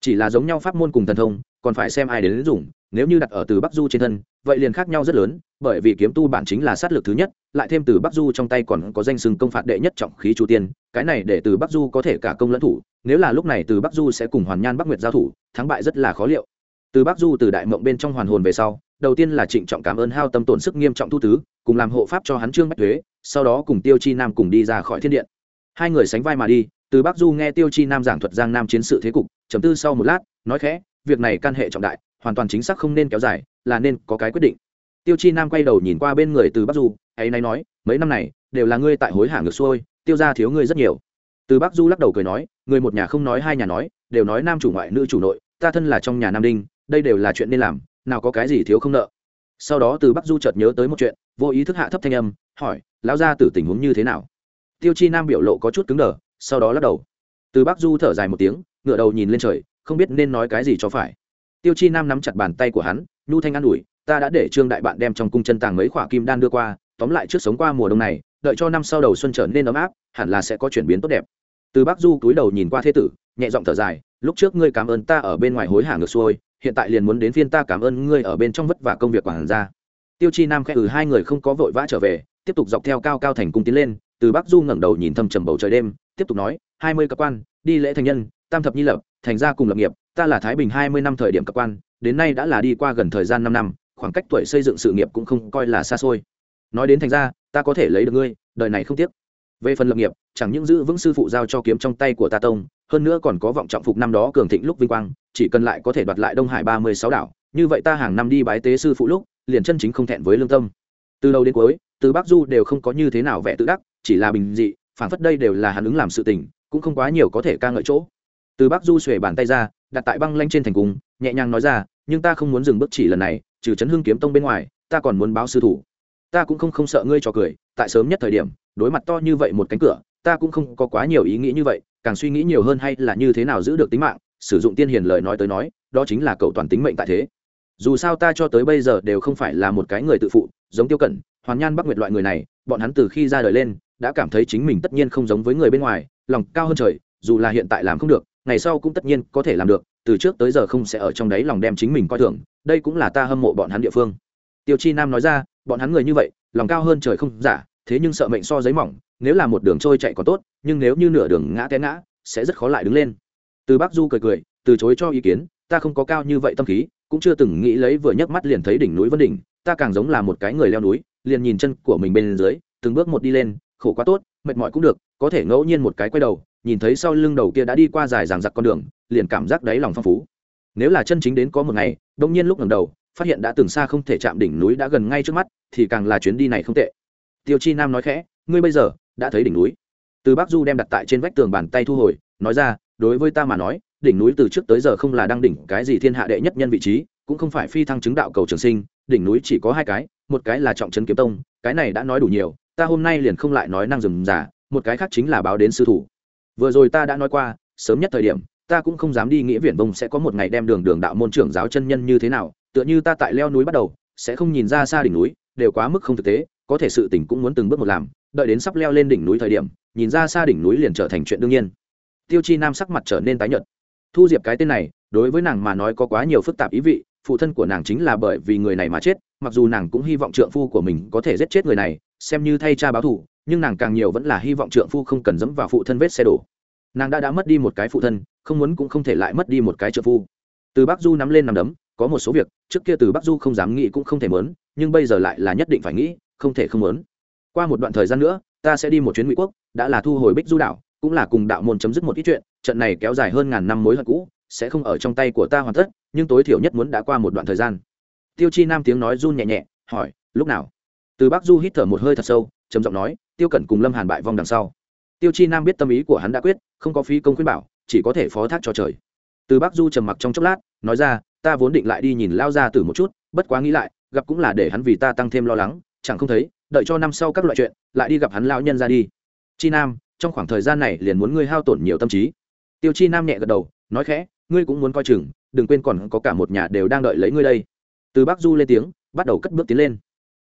Chỉ là giống nhau pháp môn cùng thần thông, còn phải xem ai đến dùng nếu như đặt ở từ bắc du trên thân, vậy liền khác nhau rất lớn, bởi vì kiếm tu bản chính là sát lực thứ nhất, lại thêm từ bắc du trong tay còn có danh sừng công phạt đệ nhất trọng khí chu tiên, cái này để từ bắc du có thể cả công lẫn thủ, nếu là lúc này từ bắc du sẽ cùng hoàn nhan bắc nguyệt giao thủ, thắng bại rất là khó liệu. Từ bắc du từ đại mộng bên trong hoàn hồn về sau, đầu tiên là trịnh trọng cảm ơn hao tâm tổn sức nghiêm trọng thu tứ, cùng làm hộ pháp cho hắn trương bách thuế, sau đó cùng tiêu chi nam cùng đi ra khỏi thiên điện. Hai người sánh vai mà đi, từ bắc du nghe tiêu chi nam giảng thuật giang nam chiến sự thế cục chấm tư sau một lát, nói khẽ, việc này can hệ trọng đại hoàn toàn chính xác không nên kéo dài, là nên có cái quyết định. Tiêu chi nam quay đầu nhìn qua bên người từ bắc du, ấy nay nói, mấy năm này, đều là ngươi tại hối hả ngược xuôi, tiêu ra thiếu ngươi rất nhiều. Từ bắc du lắc đầu cười nói, người một nhà không nói hai nhà nói, đều nói nam chủ ngoại, nữ chủ nội, ta thân là trong nhà nam đinh, đây đều là chuyện nên làm, nào có cái gì thiếu không nợ. Sau đó từ bắc du chợt nhớ tới một chuyện, vô ý thức hạ thấp thanh âm, hỏi, lão gia tử tình huống như thế nào? Tiêu chi nam biểu lộ có chút cứng đờ, sau đó lắc đầu. Từ bắc du thở dài một tiếng ngựa đầu nhìn lên trời, không biết nên nói cái gì cho phải tiêu chi nam nắm chặt bàn tay của hắn, nhu thanh an ủi, ta đã để trương đại bạn đem trong cung chân tàng mấy khoả kim đan đưa qua, tóm lại trước sống qua mùa đông này, đợi cho năm sau đầu xuân trở nên ấm áp, hẳn là sẽ có chuyển biến tốt đẹp. Từ bắc du cúi đầu nhìn qua thế tử, nhẹ giọng thở dài, lúc trước ngươi cảm ơn ta ở bên ngoài hối hả ngược xuôi, hiện tại liền muốn đến phiên ta cảm ơn ngươi ở bên trong vất vả công việc quản ra tiêu chi nam khẽ ừ hai người không có vội vã trở về, tiếp tục dọc theo cao cao thành cung tiến lên, từ bắc du ngẩng đầu nhìn thâm trầm bầu trời đêm, tiếp tục nói, hai mươi cấp quan, đi lễ thành nhân, tam thập nhi lập, thành gia cùng lập nghiệp ta là thái bình hai mươi năm thời điểm cấp quan đến nay đã là đi qua gần thời gian năm năm khoảng cách tuổi xây dựng sự nghiệp cũng không coi là xa xôi. Nói đến thành ra, ta có thể lấy được ngươi đời này không tiếc. Về phần lập nghiệp chẳng những giữ vững sư phụ giao cho kiếm trong tay của ta tông hơn nữa còn có vọng trọng phục năm đó cường thịnh lúc vinh quang chỉ cần lại có thể đoạt lại đông hải ba mươi sáu đảo như vậy ta hàng năm đi bái tế sư phụ lúc liền chân chính không thẹn với lương tâm. Từ đầu đến cuối từ bắc du đều không có như thế nào vẻ tự đắc chỉ là bình dị phản phất đây đều là hắn ứng làm sự tình cũng không quá nhiều có thể ca ngợi chỗ. Từ bắc du xuề bàn tay ra đặt tại băng lanh trên thành cung, nhẹ nhàng nói ra, nhưng ta không muốn dừng bước chỉ lần này, trừ chấn hương kiếm tông bên ngoài, ta còn muốn báo sư thủ. Ta cũng không không sợ ngươi trò cười, tại sớm nhất thời điểm, đối mặt to như vậy một cánh cửa, ta cũng không có quá nhiều ý nghĩ như vậy, càng suy nghĩ nhiều hơn hay là như thế nào giữ được tính mạng, sử dụng tiên hiền lời nói tới nói, đó chính là cầu toàn tính mệnh tại thế. Dù sao ta cho tới bây giờ đều không phải là một cái người tự phụ, giống tiêu cẩn, hoàn nhan bắc nguyệt loại người này, bọn hắn từ khi ra đời lên, đã cảm thấy chính mình tất nhiên không giống với người bên ngoài, lòng cao hơn trời, dù là hiện tại làm không được ngày sau cũng tất nhiên có thể làm được, từ trước tới giờ không sẽ ở trong đấy lòng đem chính mình coi thường, đây cũng là ta hâm mộ bọn hắn địa phương. Tiêu chi nam nói ra, bọn hắn người như vậy, lòng cao hơn trời không giả, thế nhưng sợ mệnh so giấy mỏng, nếu là một đường trôi chạy còn tốt, nhưng nếu như nửa đường ngã té ngã, sẽ rất khó lại đứng lên. Từ bác du cười cười, từ chối cho ý kiến, ta không có cao như vậy tâm khí, cũng chưa từng nghĩ lấy vừa nhấc mắt liền thấy đỉnh núi vân đỉnh, ta càng giống là một cái người leo núi, liền nhìn chân của mình bên dưới, từng bước một đi lên, khổ quá tốt, mệt mỏi cũng được, có thể ngẫu nhiên một cái quay đầu nhìn thấy sau lưng đầu kia đã đi qua dài ràng giặc con đường, liền cảm giác đáy lòng phong phú. Nếu là chân chính đến có một ngày, đông nhiên lúc ngầm đầu, phát hiện đã từng xa không thể chạm đỉnh núi đã gần ngay trước mắt, thì càng là chuyến đi này không tệ. Tiêu chi nam nói khẽ, ngươi bây giờ đã thấy đỉnh núi. Từ bắc du đem đặt tại trên vách tường bàn tay thu hồi, nói ra, đối với ta mà nói, đỉnh núi từ trước tới giờ không là đăng đỉnh cái gì thiên hạ đệ nhất nhân vị trí, cũng không phải phi thăng chứng đạo cầu trường sinh, đỉnh núi chỉ có hai cái, một cái là trọng trấn kiếm tông, cái này đã nói đủ nhiều, ta hôm nay liền không lại nói năng rừng giả một cái khác chính là báo đến sư thủ vừa rồi ta đã nói qua, sớm nhất thời điểm, ta cũng không dám đi nghĩa viển vông sẽ có một ngày đem đường đường đạo môn trưởng giáo chân nhân như thế nào, tựa như ta tại leo núi bắt đầu, sẽ không nhìn ra xa đỉnh núi, đều quá mức không thực tế, có thể sự tình cũng muốn từng bước một làm, đợi đến sắp leo lên đỉnh núi thời điểm, nhìn ra xa đỉnh núi liền trở thành chuyện đương nhiên. Tiêu chi nam sắc mặt trở nên tái nhợt. Thu diệp cái tên này, đối với nàng mà nói có quá nhiều phức tạp ý vị, phụ thân của nàng chính là bởi vì người này mà chết, mặc dù nàng cũng hy vọng trượng phu của mình có thể giết chết người này, xem như thay cha báo thù nhưng nàng càng nhiều vẫn là hy vọng trượng phu không cần dẫm vào phụ thân vết xe đổ. Nàng đã đã mất đi một cái phụ thân không muốn cũng không thể lại mất đi một cái trợ phu. Từ bắc du nắm lên nằm đấm có một số việc trước kia từ bắc du không dám nghĩ cũng không thể mớn nhưng bây giờ lại là nhất định phải nghĩ không thể không mớn qua một đoạn thời gian nữa ta sẽ đi một chuyến mỹ quốc đã là thu hồi bích du đảo, cũng là cùng đạo môn chấm dứt một ít chuyện trận này kéo dài hơn ngàn năm mối hận cũ sẽ không ở trong tay của ta hoàn tất nhưng tối thiểu nhất muốn đã qua một đoạn thời gian. Tiêu chi nam tiếng nói run nhẹ nhẹ hỏi lúc nào? Từ bắc du hít thở một hơi thật sâu trầm giọng nói, tiêu cẩn cùng lâm hàn bại vong đằng sau. Tiêu chi nam biết tâm ý của hắn đã quyết, không có phí công khuyên bảo, chỉ có thể phó thác cho trời. Từ bắc du trầm mặc trong chốc lát, nói ra, ta vốn định lại đi nhìn lao ra từ một chút, bất quá nghĩ lại, gặp cũng là để hắn vì ta tăng thêm lo lắng, chẳng không thấy, đợi cho năm sau các loại chuyện, lại đi gặp hắn lão nhân ra đi. Chi nam, trong khoảng thời gian này liền muốn ngươi hao tổn nhiều tâm trí. Tiêu chi nam nhẹ gật đầu, nói khẽ, ngươi cũng muốn coi chừng, đừng quên còn có cả một nhà đều đang đợi lấy ngươi đây. Từ bắc du lên tiếng, bắt đầu cất bước tiến lên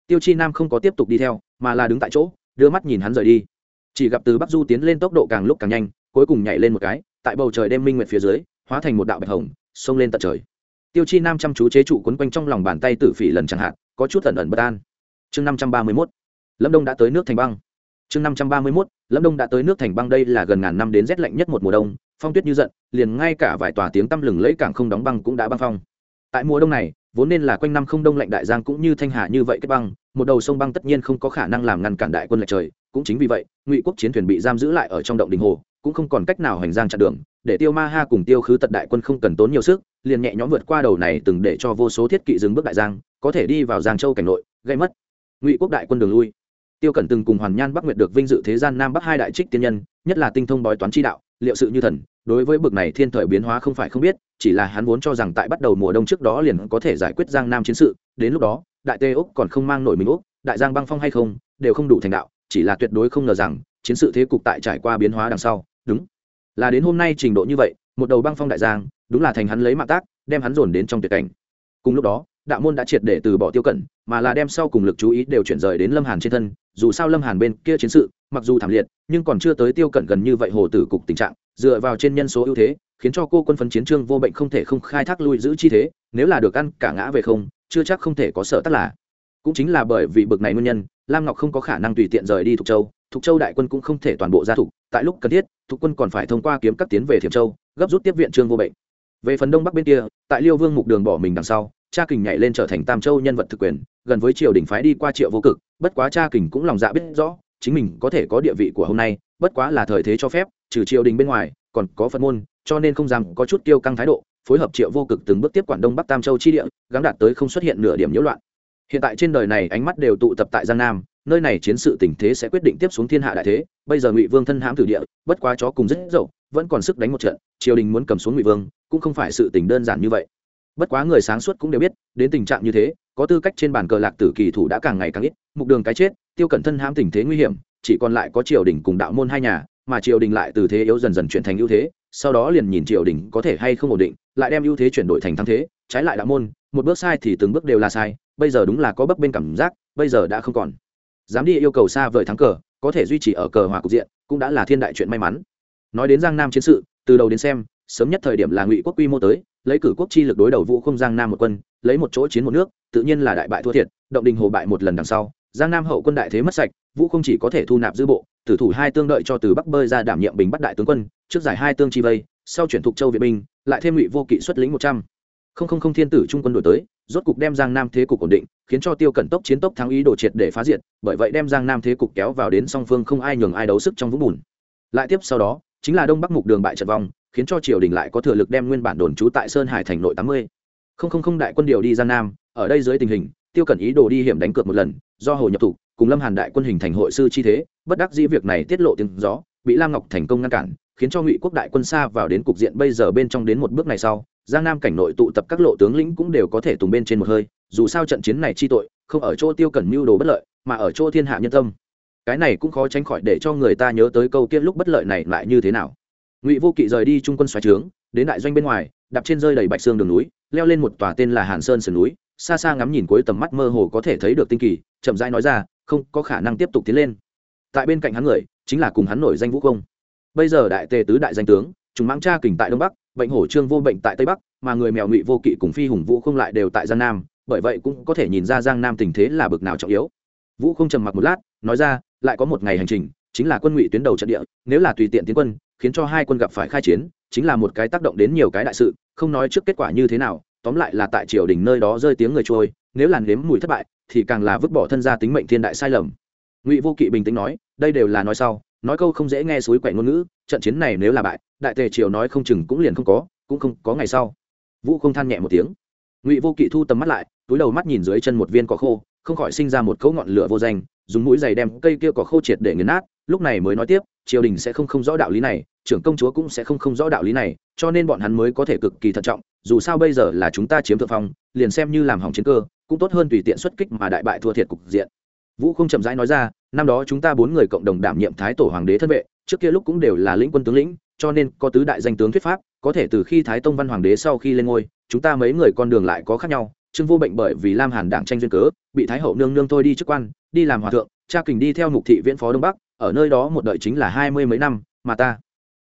tiêu chi nam không có tiếp tục đi theo, mà là đứng tại chỗ, đưa mắt nhìn hắn rời đi. Chỉ gặp từ bắc du tiến lên tốc độ càng lúc càng nhanh, cuối cùng nhảy lên một cái, tại bầu trời đêm minh nguyệt phía dưới, hóa thành một đạo bạch hồng, xông lên tận trời. Tiêu chi nam chăm chú chế trụ quấn quanh trong lòng bàn tay tử phỉ lần chẳng hạn, có chút ẩn ẩn bất an. Chương năm trăm ba mươi mốt. Lâm đông đã tới nước thành băng. Chương năm trăm ba mươi mốt. Lâm đông đã tới nước thành băng đây là gần ngàn năm đến rét lạnh nhất một mùa đông, phong tuyết như giận, liền ngay cả vài tòa tiếng tăm lừng lẫy cảng không đóng băng cũng đã băng phong. Tại mùa đông này vốn nên là quanh năm không đông lạnh đại giang cũng như thanh hà như vậy kết băng, một đầu sông băng tất nhiên không có khả năng làm ngăn cản đại quân lệch trời, cũng chính vì vậy, ngụy quốc chiến thuyền bị giam giữ lại ở trong động đình hồ, cũng không còn cách nào hành giang chặn đường, để tiêu ma ha cùng tiêu khứ tật đại quân không cần tốn nhiều sức, liền nhẹ nhõm vượt qua đầu này từng để cho vô số thiết kỵ dừng bước đại giang, có thể đi vào giang châu cảnh nội, gây mất. Ngụy quốc đại quân đường lui. Tiêu cẩn từng cùng hoàn nhan bắc nguyệt được vinh dự thế gian nam bắc hai đại trích tiên nhân, nhất là tinh thông bói toán chi đạo liệu sự như thần, đối với bực này thiên thời biến hóa không phải không biết, chỉ là hắn vốn cho rằng tại bắt đầu mùa đông trước đó liền có thể giải quyết giang nam chiến sự, đến lúc đó, đại tê úc còn không mang nổi mình úc, đại giang băng phong hay không, đều không đủ thành đạo, chỉ là tuyệt đối không ngờ rằng, chiến sự thế cục tại trải qua biến hóa đằng sau, đúng, là đến hôm nay trình độ như vậy, một đầu băng phong đại giang, đúng là thành hắn lấy mạng tác, đem hắn dồn đến trong tuyệt cảnh. Cùng lúc đó, đạo môn đã triệt để từ bỏ tiêu cẩn mà là đem sau cùng lực chú ý đều chuyển rời đến lâm hàn trên thân dù sao lâm hàn bên kia chiến sự, mặc dù thảm liệt, nhưng còn chưa tới tiêu cẩn gần như vậy hồ tử cục tình trạng, dựa vào trên nhân số ưu thế, khiến cho cô quân phấn chiến trương vô bệnh không thể không khai thác lui giữ chi thế, nếu là được ăn cả ngã về không, chưa chắc không thể có sợ tất là. Cũng chính là bởi vì bực này nguyên nhân, lam ngọc không có khả năng tùy tiện rời đi thục châu thục châu đại quân cũng không thể toàn bộ ra thục, tại lúc cần thiết, thục quân còn phải thông qua kiếm các tiến về thiểm châu, gấp rút tiếp viện trương vô bệnh. Về phần đông bắc bên kia, tại liêu vương mục đường bỏ mình đằng sau, cha kình nhảy lên trở thành tam châu nhân vật thực quyền gần với triều đình phái đi qua triệu vô cực, bất quá cha kình cũng lòng dạ biết rõ, chính mình có thể có địa vị của hôm nay, bất quá là thời thế cho phép, trừ triều đình bên ngoài, còn có phật môn, cho nên không dám có chút tiêu căng thái độ, phối hợp triệu vô cực từng bước tiếp quản đông bắc tam châu chi địa, gắng đạt tới không xuất hiện nửa điểm nhiễu loạn. Hiện tại trên đời này ánh mắt đều tụ tập tại giang nam, nơi này chiến sự tình thế sẽ quyết định tiếp xuống thiên hạ đại thế, bây giờ ngụy vương thân hãm thử địa, bất quá chó cùng rất dậu, vẫn còn sức đánh một trận, triều đình muốn cầm xuống ngụy vương, cũng không phải sự tình đơn giản như vậy bất quá người sáng suốt cũng đều biết, đến tình trạng như thế, có tư cách trên bàn cờ lạc tử kỳ thủ đã càng ngày càng ít, mục đường cái chết, tiêu cẩn thân hãm tình thế nguy hiểm, chỉ còn lại có triều đình cùng đạo môn hai nhà, mà triều đình lại từ thế yếu dần dần chuyển thành ưu thế, sau đó liền nhìn triều đình có thể hay không ổn định, lại đem ưu thế chuyển đổi thành thắng thế, trái lại đạo môn, một bước sai thì từng bước đều là sai, bây giờ đúng là có bấp bên cảm giác, bây giờ đã không còn. Dám đi yêu cầu xa vời thắng cờ, có thể duy trì ở cờ hòa cục diện, cũng đã là thiên đại chuyện may mắn. Nói đến giang nam chiến sự, từ đầu đến xem, sớm nhất thời điểm là ngụy quốc quy mô tới lấy cử quốc chi lực đối đầu vũ không giang nam một quân, lấy một chỗ chiến một nước, tự nhiên là đại bại thua thiệt, động đình hồ bại một lần đằng sau, giang nam hậu quân đại thế mất sạch, vũ không chỉ có thể thu nạp dư bộ, tử thủ hai tương đợi cho từ bắc bơi ra đảm nhiệm bình bắt đại tướng quân, trước giải hai tương chi vây, sau chuyển thục châu việt binh, lại thêm ngụy vô kỵ xuất lĩnh một trăm. Không không không thiên tử trung quân đổi tới, rốt cục đem giang nam thế cục ổn định, khiến cho tiêu cẩn tốc chiến tốc thắng ý đồ triệt để phá diệt, bởi vậy đem giang nam thế cục kéo vào đến song phương không ai nhường ai đấu sức trong vũng bùn. Lại tiếp sau đó, chính là đông bắc mục đường bại trận vong khiến cho triều đình lại có thừa lực đem nguyên bản đồn trú tại sơn hải thành nội tám mươi. Không không không đại quân điều đi gian nam, ở đây dưới tình hình, tiêu cẩn ý đồ đi hiểm đánh cược một lần, do hồ nhập thủ cùng lâm hàn đại quân hình thành hội sư chi thế, bất đắc dĩ việc này tiết lộ tiếng gió, bị lam ngọc thành công ngăn cản, khiến cho ngụy quốc đại quân xa vào đến cục diện bây giờ bên trong đến một bước này sau, giang nam cảnh nội tụ tập các lộ tướng lĩnh cũng đều có thể tùng bên trên một hơi, dù sao trận chiến này chi tội, không ở chỗ tiêu cẩn mưu đồ bất lợi, mà ở chỗ thiên hạ nhân tâm. Cái này cũng khó tránh khỏi để cho người ta nhớ tới câu kia lúc bất lợi này lại như thế nào ngụy vô kỵ rời đi trung quân xoáy trướng, đến đại doanh bên ngoài, đạp trên rơi đầy bạch xương đường núi, leo lên một tòa tên là hàn sơn sườn núi, xa xa ngắm nhìn cuối tầm mắt mơ hồ có thể thấy được tinh kỳ, chậm rãi nói ra, không, có khả năng tiếp tục tiến lên. Tại bên cạnh hắn người, chính là cùng hắn nổi danh vũ công. Bây giờ đại tề tứ đại danh tướng chúng mang cha kình tại đông bắc, bệnh hổ trương vô bệnh tại tây bắc, mà người mèo ngụy vô kỵ cùng phi hùng vũ không lại đều tại giang nam, bởi vậy cũng có thể nhìn ra giang nam tình thế là bực nào trọng yếu. Vũ không trầm mặc một lát, nói ra, lại có một ngày hành trình, chính là quân ngụy tuyến đầu trận địa, nếu là tùy tiện tiến quân khiến cho hai quân gặp phải khai chiến, chính là một cái tác động đến nhiều cái đại sự, không nói trước kết quả như thế nào, tóm lại là tại triều đình nơi đó rơi tiếng người trôi, nếu làn nếm mùi thất bại, thì càng là vứt bỏ thân gia tính mệnh thiên đại sai lầm. Ngụy vô kỵ bình tĩnh nói, đây đều là nói sau, nói câu không dễ nghe suối quậy ngôn ngữ, trận chiến này nếu là bại, đại tề triều nói không chừng cũng liền không có, cũng không có ngày sau. Vũ không than nhẹ một tiếng. Ngụy vô kỵ thu tầm mắt lại, túi đầu mắt nhìn dưới chân một viên cỏ khô, không khỏi sinh ra một cấu ngọn lửa vô danh, dùng mũi giày đem cây kia cỏ khô triệt để nghiền nát, lúc này mới nói tiếp triều đình sẽ không không rõ đạo lý này, trưởng công chúa cũng sẽ không không rõ đạo lý này, cho nên bọn hắn mới có thể cực kỳ thận trọng, dù sao bây giờ là chúng ta chiếm thượng phong, liền xem như làm hỏng chiến cơ, cũng tốt hơn tùy tiện xuất kích mà đại bại thua thiệt cục diện. Vũ không chậm rãi nói ra, năm đó chúng ta bốn người cộng đồng đảm nhiệm thái tổ hoàng đế thân vệ, trước kia lúc cũng đều là lĩnh quân tướng lĩnh, cho nên có tứ đại danh tướng thuyết pháp, có thể từ khi thái tông văn hoàng đế sau khi lên ngôi, chúng ta mấy người con đường lại có khác nhau, trương vô bệnh bởi vì lam hàn đảng tranh duyên cớ, bị thái hậu nương nương thôi đi chức quan, đi làm hòa thượng, cha kình đi theo mục thị viễn phó đông bắc ở nơi đó một đợi chính là hai mươi mấy năm, mà ta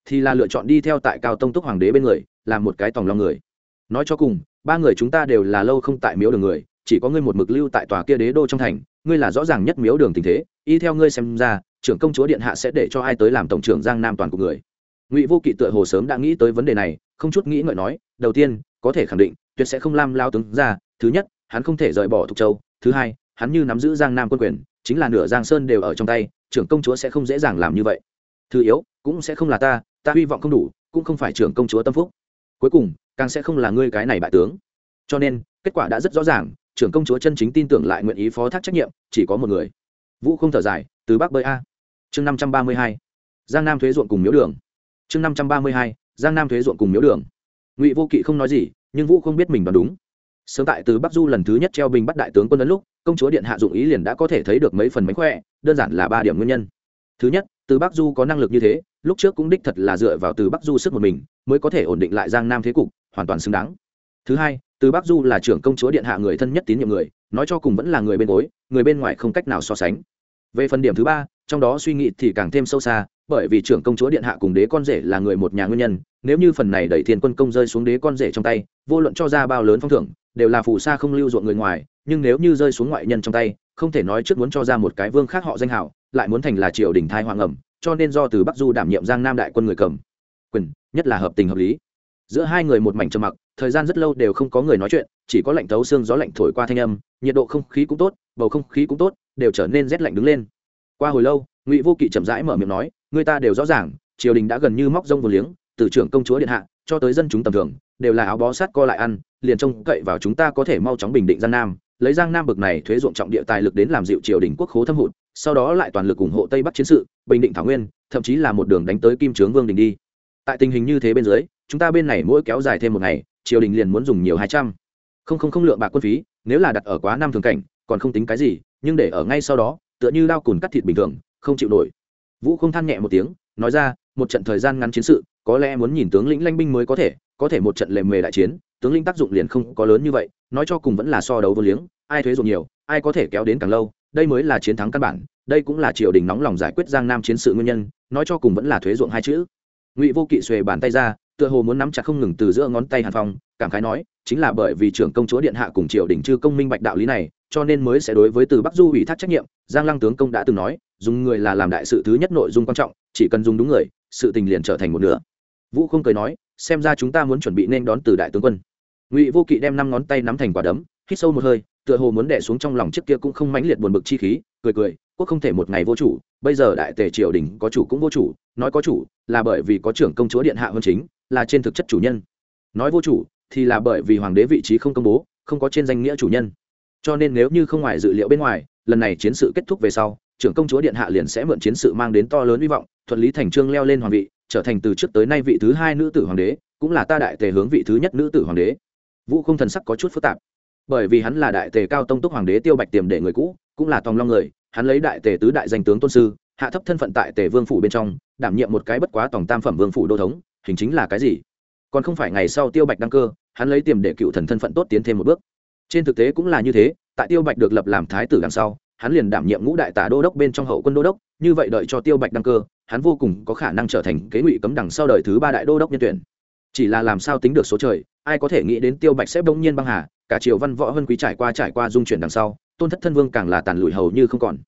thì là lựa chọn đi theo tại cao tông túc hoàng đế bên người làm một cái tòng lòng người. Nói cho cùng, ba người chúng ta đều là lâu không tại miếu đường người, chỉ có ngươi một mực lưu tại tòa kia đế đô trong thành, ngươi là rõ ràng nhất miếu đường tình thế, y theo ngươi xem ra, trưởng công chúa điện hạ sẽ để cho ai tới làm tổng trưởng giang nam toàn của người. Ngụy vô kỵ tựa hồ sớm đã nghĩ tới vấn đề này, không chút nghĩ ngợi nói, đầu tiên, có thể khẳng định, tuyệt sẽ không lam lao tướng ra, thứ nhất, hắn không thể rời bỏ thục châu, thứ hai hắn như nắm giữ giang nam quân quyền, chính là nửa giang sơn đều ở trong tay, trưởng công chúa sẽ không dễ dàng làm như vậy. Thứ yếu, cũng sẽ không là ta ta hy vọng không đủ, cũng không phải trưởng công chúa tâm phúc. Cuối cùng, càng sẽ không là ngươi cái này bại tướng. Cho nên, kết quả đã rất rõ ràng, trưởng công chúa chân chính tin tưởng lại nguyện ý phó thác trách nhiệm, chỉ có một người. Vũ không thở dài, từ bắc bơi a. Chương năm trăm ba mươi hai. Giang nam thuế ruộng cùng miếu đường. Chương năm trăm ba mươi hai, giang nam thuế ruộng cùng miếu đường. Ngụy vô kỵ không nói gì, nhưng vũ không biết mình đoán đúng sớm tại từ bắc du lần thứ nhất treo bình bắt đại tướng quân ấn lúc, công chúa điện hạ dụng ý liền đã có thể thấy được mấy phần mánh khỏe, đơn giản là ba điểm nguyên nhân. Thứ nhất, từ bắc du có năng lực như thế, lúc trước cũng đích thật là dựa vào từ bắc du sức một mình, mới có thể ổn định lại giang nam thế cục, hoàn toàn xứng đáng. Thứ hai, từ bắc du là trưởng công chúa điện hạ người thân nhất tín nhiệm người, nói cho cùng vẫn là người bên gối, người bên ngoài không cách nào so sánh. Về phần điểm thứ ba, trong đó suy nghĩ thì càng thêm sâu xa, bởi vì trưởng công chúa điện hạ cùng đế con rể là người một nhà nguyên nhân, nếu như phần này đẩy thiên quân công rơi xuống đế con rể trong tay, vô luận cho ra bao lớn phong thưởng đều là phù sa không lưu ruộng người ngoài, nhưng nếu như rơi xuống ngoại nhân trong tay, không thể nói trước muốn cho ra một cái vương khác họ danh hảo, lại muốn thành là triều đình thai hoàng ẩm, cho nên do từ bắc du đảm nhiệm giang nam đại quân người cầm. Quyền, nhất là hợp tình hợp lý. Giữa hai người một mảnh trầm mặc, thời gian rất lâu đều không có người nói chuyện, chỉ có lạnh thấu xương gió lạnh thổi qua thanh âm, nhiệt độ không khí cũng tốt, bầu không khí cũng tốt, đều trở nên rét lạnh đứng lên. Qua hồi lâu, ngụy vô kỵ chậm rãi mở miệng nói, người ta đều rõ ràng, triều đình đã gần như móc rông vô liếng, từ trưởng công chúa điện hạ cho tới dân chúng tầm thường đều là áo bó sát co lại ăn, liền trông cậy vào chúng ta có thể mau chóng bình định giang nam, lấy giang nam bực này thuế ruộng trọng địa tài lực đến làm dịu triều đình quốc khố thâm hụt, sau đó lại toàn lực ủng hộ tây bắc chiến sự, bình định thảo nguyên, thậm chí là một đường đánh tới kim trướng vương đình đi. Tại tình hình như thế bên dưới, chúng ta bên này mỗi kéo dài thêm một ngày, triều đình liền muốn dùng nhiều hai trăm. Không không không lượng bạc quân phí, nếu là đặt ở quá năm thường cảnh, còn không tính cái gì, nhưng để ở ngay sau đó, tựa như lao cùn cắt thịt bình thường, không chịu nổi. Vũ không than nhẹ một tiếng, nói ra, một trận thời gian ngắn chiến sự, có lẽ muốn nhìn tướng lĩnh lanh binh mới có thể có thể một trận lề mề đại chiến, tướng lĩnh tác dụng liền không có lớn như vậy, nói cho cùng vẫn là so đấu vô liếng, ai thuế ruộng nhiều, ai có thể kéo đến càng lâu, đây mới là chiến thắng căn bản, đây cũng là triều đình nóng lòng giải quyết giang nam chiến sự nguyên nhân, nói cho cùng vẫn là thuế ruộng hai chữ. Ngụy vô kỵ xuề bàn tay ra, tựa hồ muốn nắm chặt không ngừng từ giữa ngón tay hàn phong, cảm khái nói, chính là bởi vì trưởng công chúa điện hạ cùng triều đình chư công minh bạch đạo lý này, cho nên mới sẽ đối với từ bắc du ủy thác trách nhiệm, giang lăng tướng công đã từng nói, dùng người là làm đại sự thứ nhất nội dung quan trọng, chỉ cần dùng đúng người, sự tình liền trở thành một nửa. Vũ không cười nói xem ra chúng ta muốn chuẩn bị nên đón từ đại tướng quân. Ngụy vô kỵ đem năm ngón tay nắm thành quả đấm, hít sâu một hơi, tựa hồ muốn đẻ xuống trong lòng trước kia cũng không mãnh liệt buồn bực chi khí, cười cười, quốc không thể một ngày vô chủ, bây giờ đại tề triều đình có chủ cũng vô chủ, nói có chủ là bởi vì có trưởng công chúa điện hạ hơn chính, là trên thực chất chủ nhân. Nói vô chủ thì là bởi vì hoàng đế vị trí không công bố, không có trên danh nghĩa chủ nhân. Cho nên nếu như không ngoài dự liệu bên ngoài, lần này chiến sự kết thúc về sau, trưởng công chúa điện hạ liền sẽ mượn chiến sự mang đến to lớn hy vọng, thuận lý thành trương leo lên hoàng vị trở thành từ trước tới nay vị thứ hai nữ tử hoàng đế, cũng là ta đại tề hướng vị thứ nhất nữ tử hoàng đế. Vũ không thần sắc có chút phức tạp, bởi vì hắn là đại tề cao tông túc hoàng đế tiêu bạch tiềm để người cũ, cũng là tòng long người, hắn lấy đại tề tứ đại danh tướng tôn sư, hạ thấp thân phận tại tề vương phủ bên trong, đảm nhiệm một cái bất quá tổng tam phẩm vương phủ đô thống, hình chính là cái gì? Còn không phải ngày sau tiêu bạch đăng cơ, hắn lấy tiềm để cựu thần thân phận tốt tiến thêm một bước. Trên thực tế cũng là như thế, tại tiêu bạch được lập làm thái tử đằng sau hắn liền đảm nhiệm ngũ đại tả đô đốc bên trong hậu quân đô đốc, như vậy đợi cho tiêu bạch đăng cơ, hắn vô cùng có khả năng trở thành kế ngụy cấm đằng sau đời thứ ba đại đô đốc nhân tuyển. Chỉ là làm sao tính được số trời, ai có thể nghĩ đến tiêu bạch sẽ bỗng nhiên băng hà, cả triều văn võ hân quý trải qua trải qua dung chuyển đằng sau, tôn thất thân vương càng là tàn lụi hầu như không còn.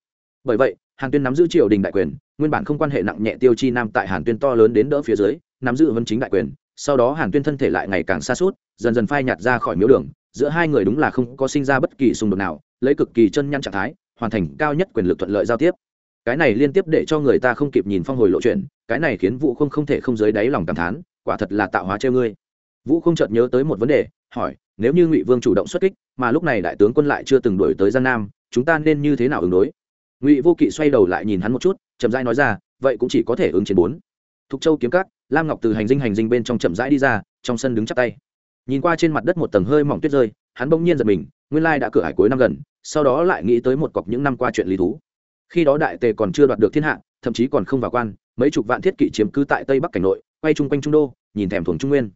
Bởi vậy, hàn tuyên nắm giữ triều đình đại quyền, nguyên bản không quan hệ nặng nhẹ tiêu chi nam tại hàn tuyên to lớn đến đỡ phía dưới, nắm giữ vân chính đại quyền, sau đó hàn tuyên thân thể lại ngày càng xa suốt dần dần phai nhạt ra khỏi miếu đường, giữa hai người đúng là không có sinh ra bất kỳ xung đột nào, lấy cực kỳ chân nhăn trạng thái hoàn thành cao nhất quyền lực thuận lợi giao tiếp. Cái này liên tiếp để cho người ta không kịp nhìn phong hồi lộ chuyện, cái này khiến vũ không không thể không dưới đáy lòng cảm thán, quả thật là tạo hóa treo ngươi. Vũ không chợt nhớ tới một vấn đề, hỏi, nếu như ngụy vương chủ động xuất kích, mà lúc này đại tướng quân lại chưa từng đổi tới giang nam, chúng ta nên như thế nào ứng đối? Ngụy vô kỵ xoay đầu lại nhìn hắn một chút, chậm rãi nói ra, vậy cũng chỉ có thể ứng chiến bốn. Thục châu kiếm cắt lam ngọc từ hành dinh hành dinh bên trong chậm rãi đi ra, trong sân đứng chắp tay. Nhìn qua trên mặt đất một tầng hơi mỏng tuyết rơi, hắn bỗng nhiên giật mình, nguyên lai đã cửa hải cuối năm gần sau đó lại nghĩ tới một cọc những năm qua chuyện lý thú. Khi đó đại tề còn chưa đoạt được thiên hạ, thậm chí còn không vào quan, mấy chục vạn thiết kỵ chiếm cứ tại tây bắc cảnh nội, quay chung quanh trung đô, nhìn thèm thuồng trung nguyên.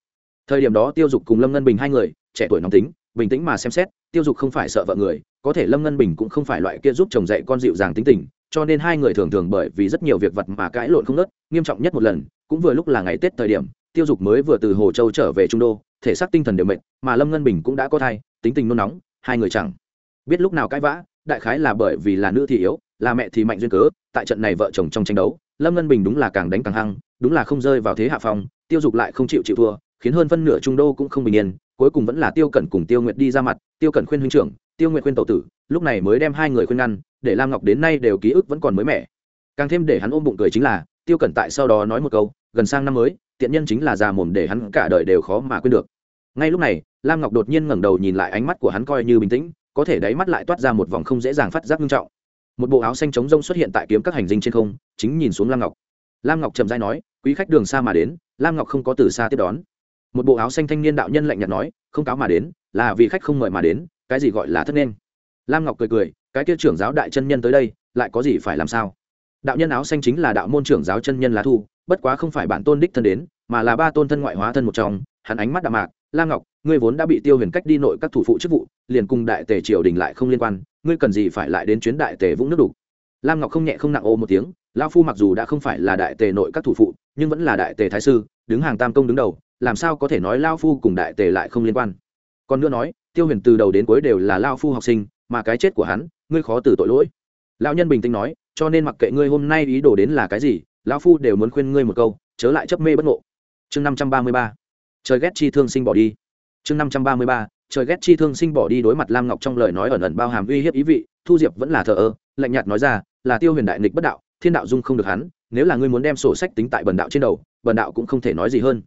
Thời điểm đó tiêu dục cùng lâm ngân bình hai người, trẻ tuổi nóng tính, bình tĩnh mà xem xét, tiêu dục không phải sợ vợ người, có thể lâm ngân bình cũng không phải loại kia giúp chồng dạy con dịu dàng tính tình, cho nên hai người thường thường bởi vì rất nhiều việc vật mà cãi lộn không nớt nghiêm trọng nhất một lần, cũng vừa lúc là ngày tết thời điểm, tiêu dục mới vừa từ hồ châu trở về trung đô, thể xác tinh thần đều mệt, mà lâm ngân bình cũng đã có thai, tính tình nôn nóng, hai người chẳng biết lúc nào cãi vã, đại khái là bởi vì là nữ thì yếu, là mẹ thì mạnh duyên cớ, tại trận này vợ chồng trong tranh đấu, lâm ngân bình đúng là càng đánh càng hăng, đúng là không rơi vào thế hạ phong, tiêu dục lại không chịu chịu thua, khiến hơn phân nửa trung đô cũng không bình yên, cuối cùng vẫn là tiêu cẩn cùng tiêu nguyệt đi ra mặt, tiêu cẩn khuyên huynh trưởng, tiêu nguyệt khuyên tẩu tử, lúc này mới đem hai người khuyên ngăn, để lam ngọc đến nay đều ký ức vẫn còn mới mẻ. Càng thêm để hắn ôm bụng cười chính là, tiêu cẩn tại sau đó nói một câu, gần sang năm mới, tiện nhân chính là già mồm để hắn cả đời đều khó mà quên được. Ngay lúc này, lam ngọc đột nhiên ngẩng đầu nhìn lại ánh mắt của hắn coi như bình tĩnh có thể đáy mắt lại toát ra một vòng không dễ dàng phát giác nghiêm trọng. Một bộ áo xanh trống rông xuất hiện tại kiếm các hành dinh trên không, chính nhìn xuống lam ngọc. Lam ngọc trầm dai nói, quý khách đường xa mà đến, lam ngọc không có từ xa tiếp đón. Một bộ áo xanh thanh niên đạo nhân lạnh nhạt nói, không cáo mà đến, là vì khách không mời mà đến, cái gì gọi là thất nên? Lam ngọc cười cười, cái kia trưởng giáo đại chân nhân tới đây, lại có gì phải làm sao? Đạo nhân áo xanh chính là đạo môn trưởng giáo chân nhân lá thu, bất quá không phải bản tôn đích thân đến, mà là ba tôn thân ngoại hóa thân một trong, hắn ánh mắt đạm mạc, lam ngọc ngươi vốn đã bị tiêu huyền cách đi nội các thủ phụ chức vụ, liền cùng đại tề triều đình lại không liên quan, ngươi cần gì phải lại đến chuyến đại tề vũng nước đục? Lam ngọc không nhẹ không nặng ô một tiếng lao phu mặc dù đã không phải là đại tề nội các thủ phụ, nhưng vẫn là đại tề thái sư, đứng hàng tam công đứng đầu, làm sao có thể nói lao phu cùng đại tề lại không liên quan? Còn nữa nói, tiêu huyền từ đầu đến cuối đều là lao phu học sinh, mà cái chết của hắn, ngươi khó từ tội lỗi. Lão nhân bình tĩnh nói, cho nên mặc kệ ngươi hôm nay ý đồ đến là cái gì, lão phu đều muốn khuyên ngươi một câu, chớ lại chấp mê bất ngộ. Chương năm trăm ba mươi ba. Trời ghét chi thương sinh bỏ đi chương năm trăm ba mươi ba, trời ghét chi thương sinh bỏ đi đối mặt lam ngọc trong lời nói ẩn ẩn bao hàm uy hiếp ý vị, thu diệp vẫn là thờ ơ, lạnh nhạt nói ra, là tiêu huyền đại nghịch bất đạo, thiên đạo dung không được hắn, nếu là ngươi muốn đem sổ sách tính tại bần đạo trên đầu, bần đạo cũng không thể nói gì hơn.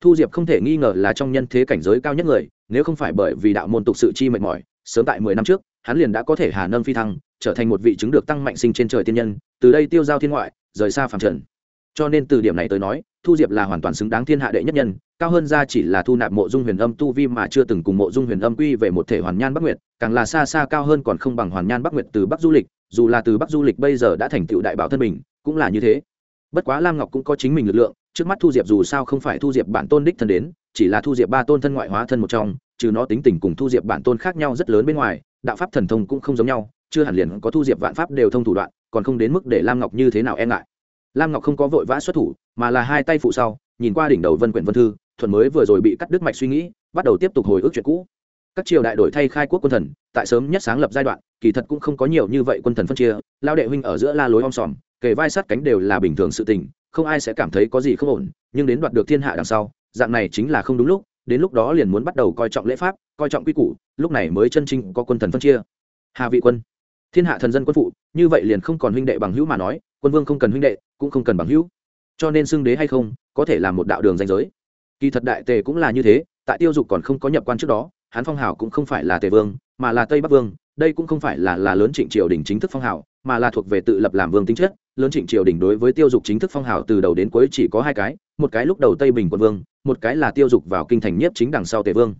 Thu diệp không thể nghi ngờ là trong nhân thế cảnh giới cao nhất người, nếu không phải bởi vì đạo môn tục sự chi mệt mỏi, sớm tại mười năm trước, hắn liền đã có thể hà nâng phi thăng, trở thành một vị chứng được tăng mạnh sinh trên trời tiên nhân, từ đây tiêu giao thiên ngoại, rời xa phàm trần. Cho nên từ điểm này tới nói thu diệp là hoàn toàn xứng đáng thiên hạ đệ nhất nhân, cao hơn ra chỉ là thu nạp mộ dung huyền âm tu vi mà chưa từng cùng mộ dung huyền âm quy về một thể hoàn nhan bắc nguyệt, càng là xa xa cao hơn còn không bằng hoàn nhan bắc nguyệt từ bắc du lịch, dù là từ bắc du lịch bây giờ đã thành tựu đại bảo thân mình, cũng là như thế. Bất quá lam ngọc cũng có chính mình lực lượng, trước mắt thu diệp dù sao không phải thu diệp bản tôn đích thân đến, chỉ là thu diệp ba tôn thân ngoại hóa thân một trong, trừ nó tính tình cùng thu diệp bản tôn khác nhau rất lớn bên ngoài, đạo pháp thần thông cũng không giống nhau, chưa hẳn liền có thu diệp vạn pháp đều thông thủ đoạn, còn không đến mức để lam ngọc như thế nào e ngại lam ngọc không có vội vã xuất thủ, mà là hai tay phụ sau, nhìn qua đỉnh đầu vân quyển vân thư, thuận mới vừa rồi bị cắt đứt mạch suy nghĩ, bắt đầu tiếp tục hồi ức chuyện cũ. Các triều đại đổi thay khai quốc quân thần, tại sớm nhất sáng lập giai đoạn, kỳ thật cũng không có nhiều như vậy quân thần phân chia, lao đệ huynh ở giữa la lối om sòm, kề vai sát cánh đều là bình thường sự tình, không ai sẽ cảm thấy có gì không ổn, nhưng đến đoạt được thiên hạ đằng sau, dạng này chính là không đúng lúc, đến lúc đó liền muốn bắt đầu coi trọng lễ pháp, coi trọng quy củ, lúc này mới chân chính có quân thần phân chia. Hà vị quân, thiên hạ thần dân quân phụ, như vậy liền không còn huynh đệ bằng hữu mà nói quân vương không cần huynh đệ, cũng không cần bằng hữu. Cho nên xưng đế hay không, có thể là một đạo đường danh giới. Kỳ thật đại tề cũng là như thế, tại tiêu dục còn không có nhập quan trước đó hán phong hào cũng không phải là tề vương, mà là tây bắc vương, đây cũng không phải là là lớn trịnh triều đình chính thức phong hào, mà là thuộc về tự lập làm vương tính chất. Lớn trịnh triều đình đối với tiêu dục chính thức phong hào từ đầu đến cuối chỉ có hai cái, một cái lúc đầu tây bình quận vương, một cái là tiêu dục vào kinh thành nhiếp chính đằng sau tề vương.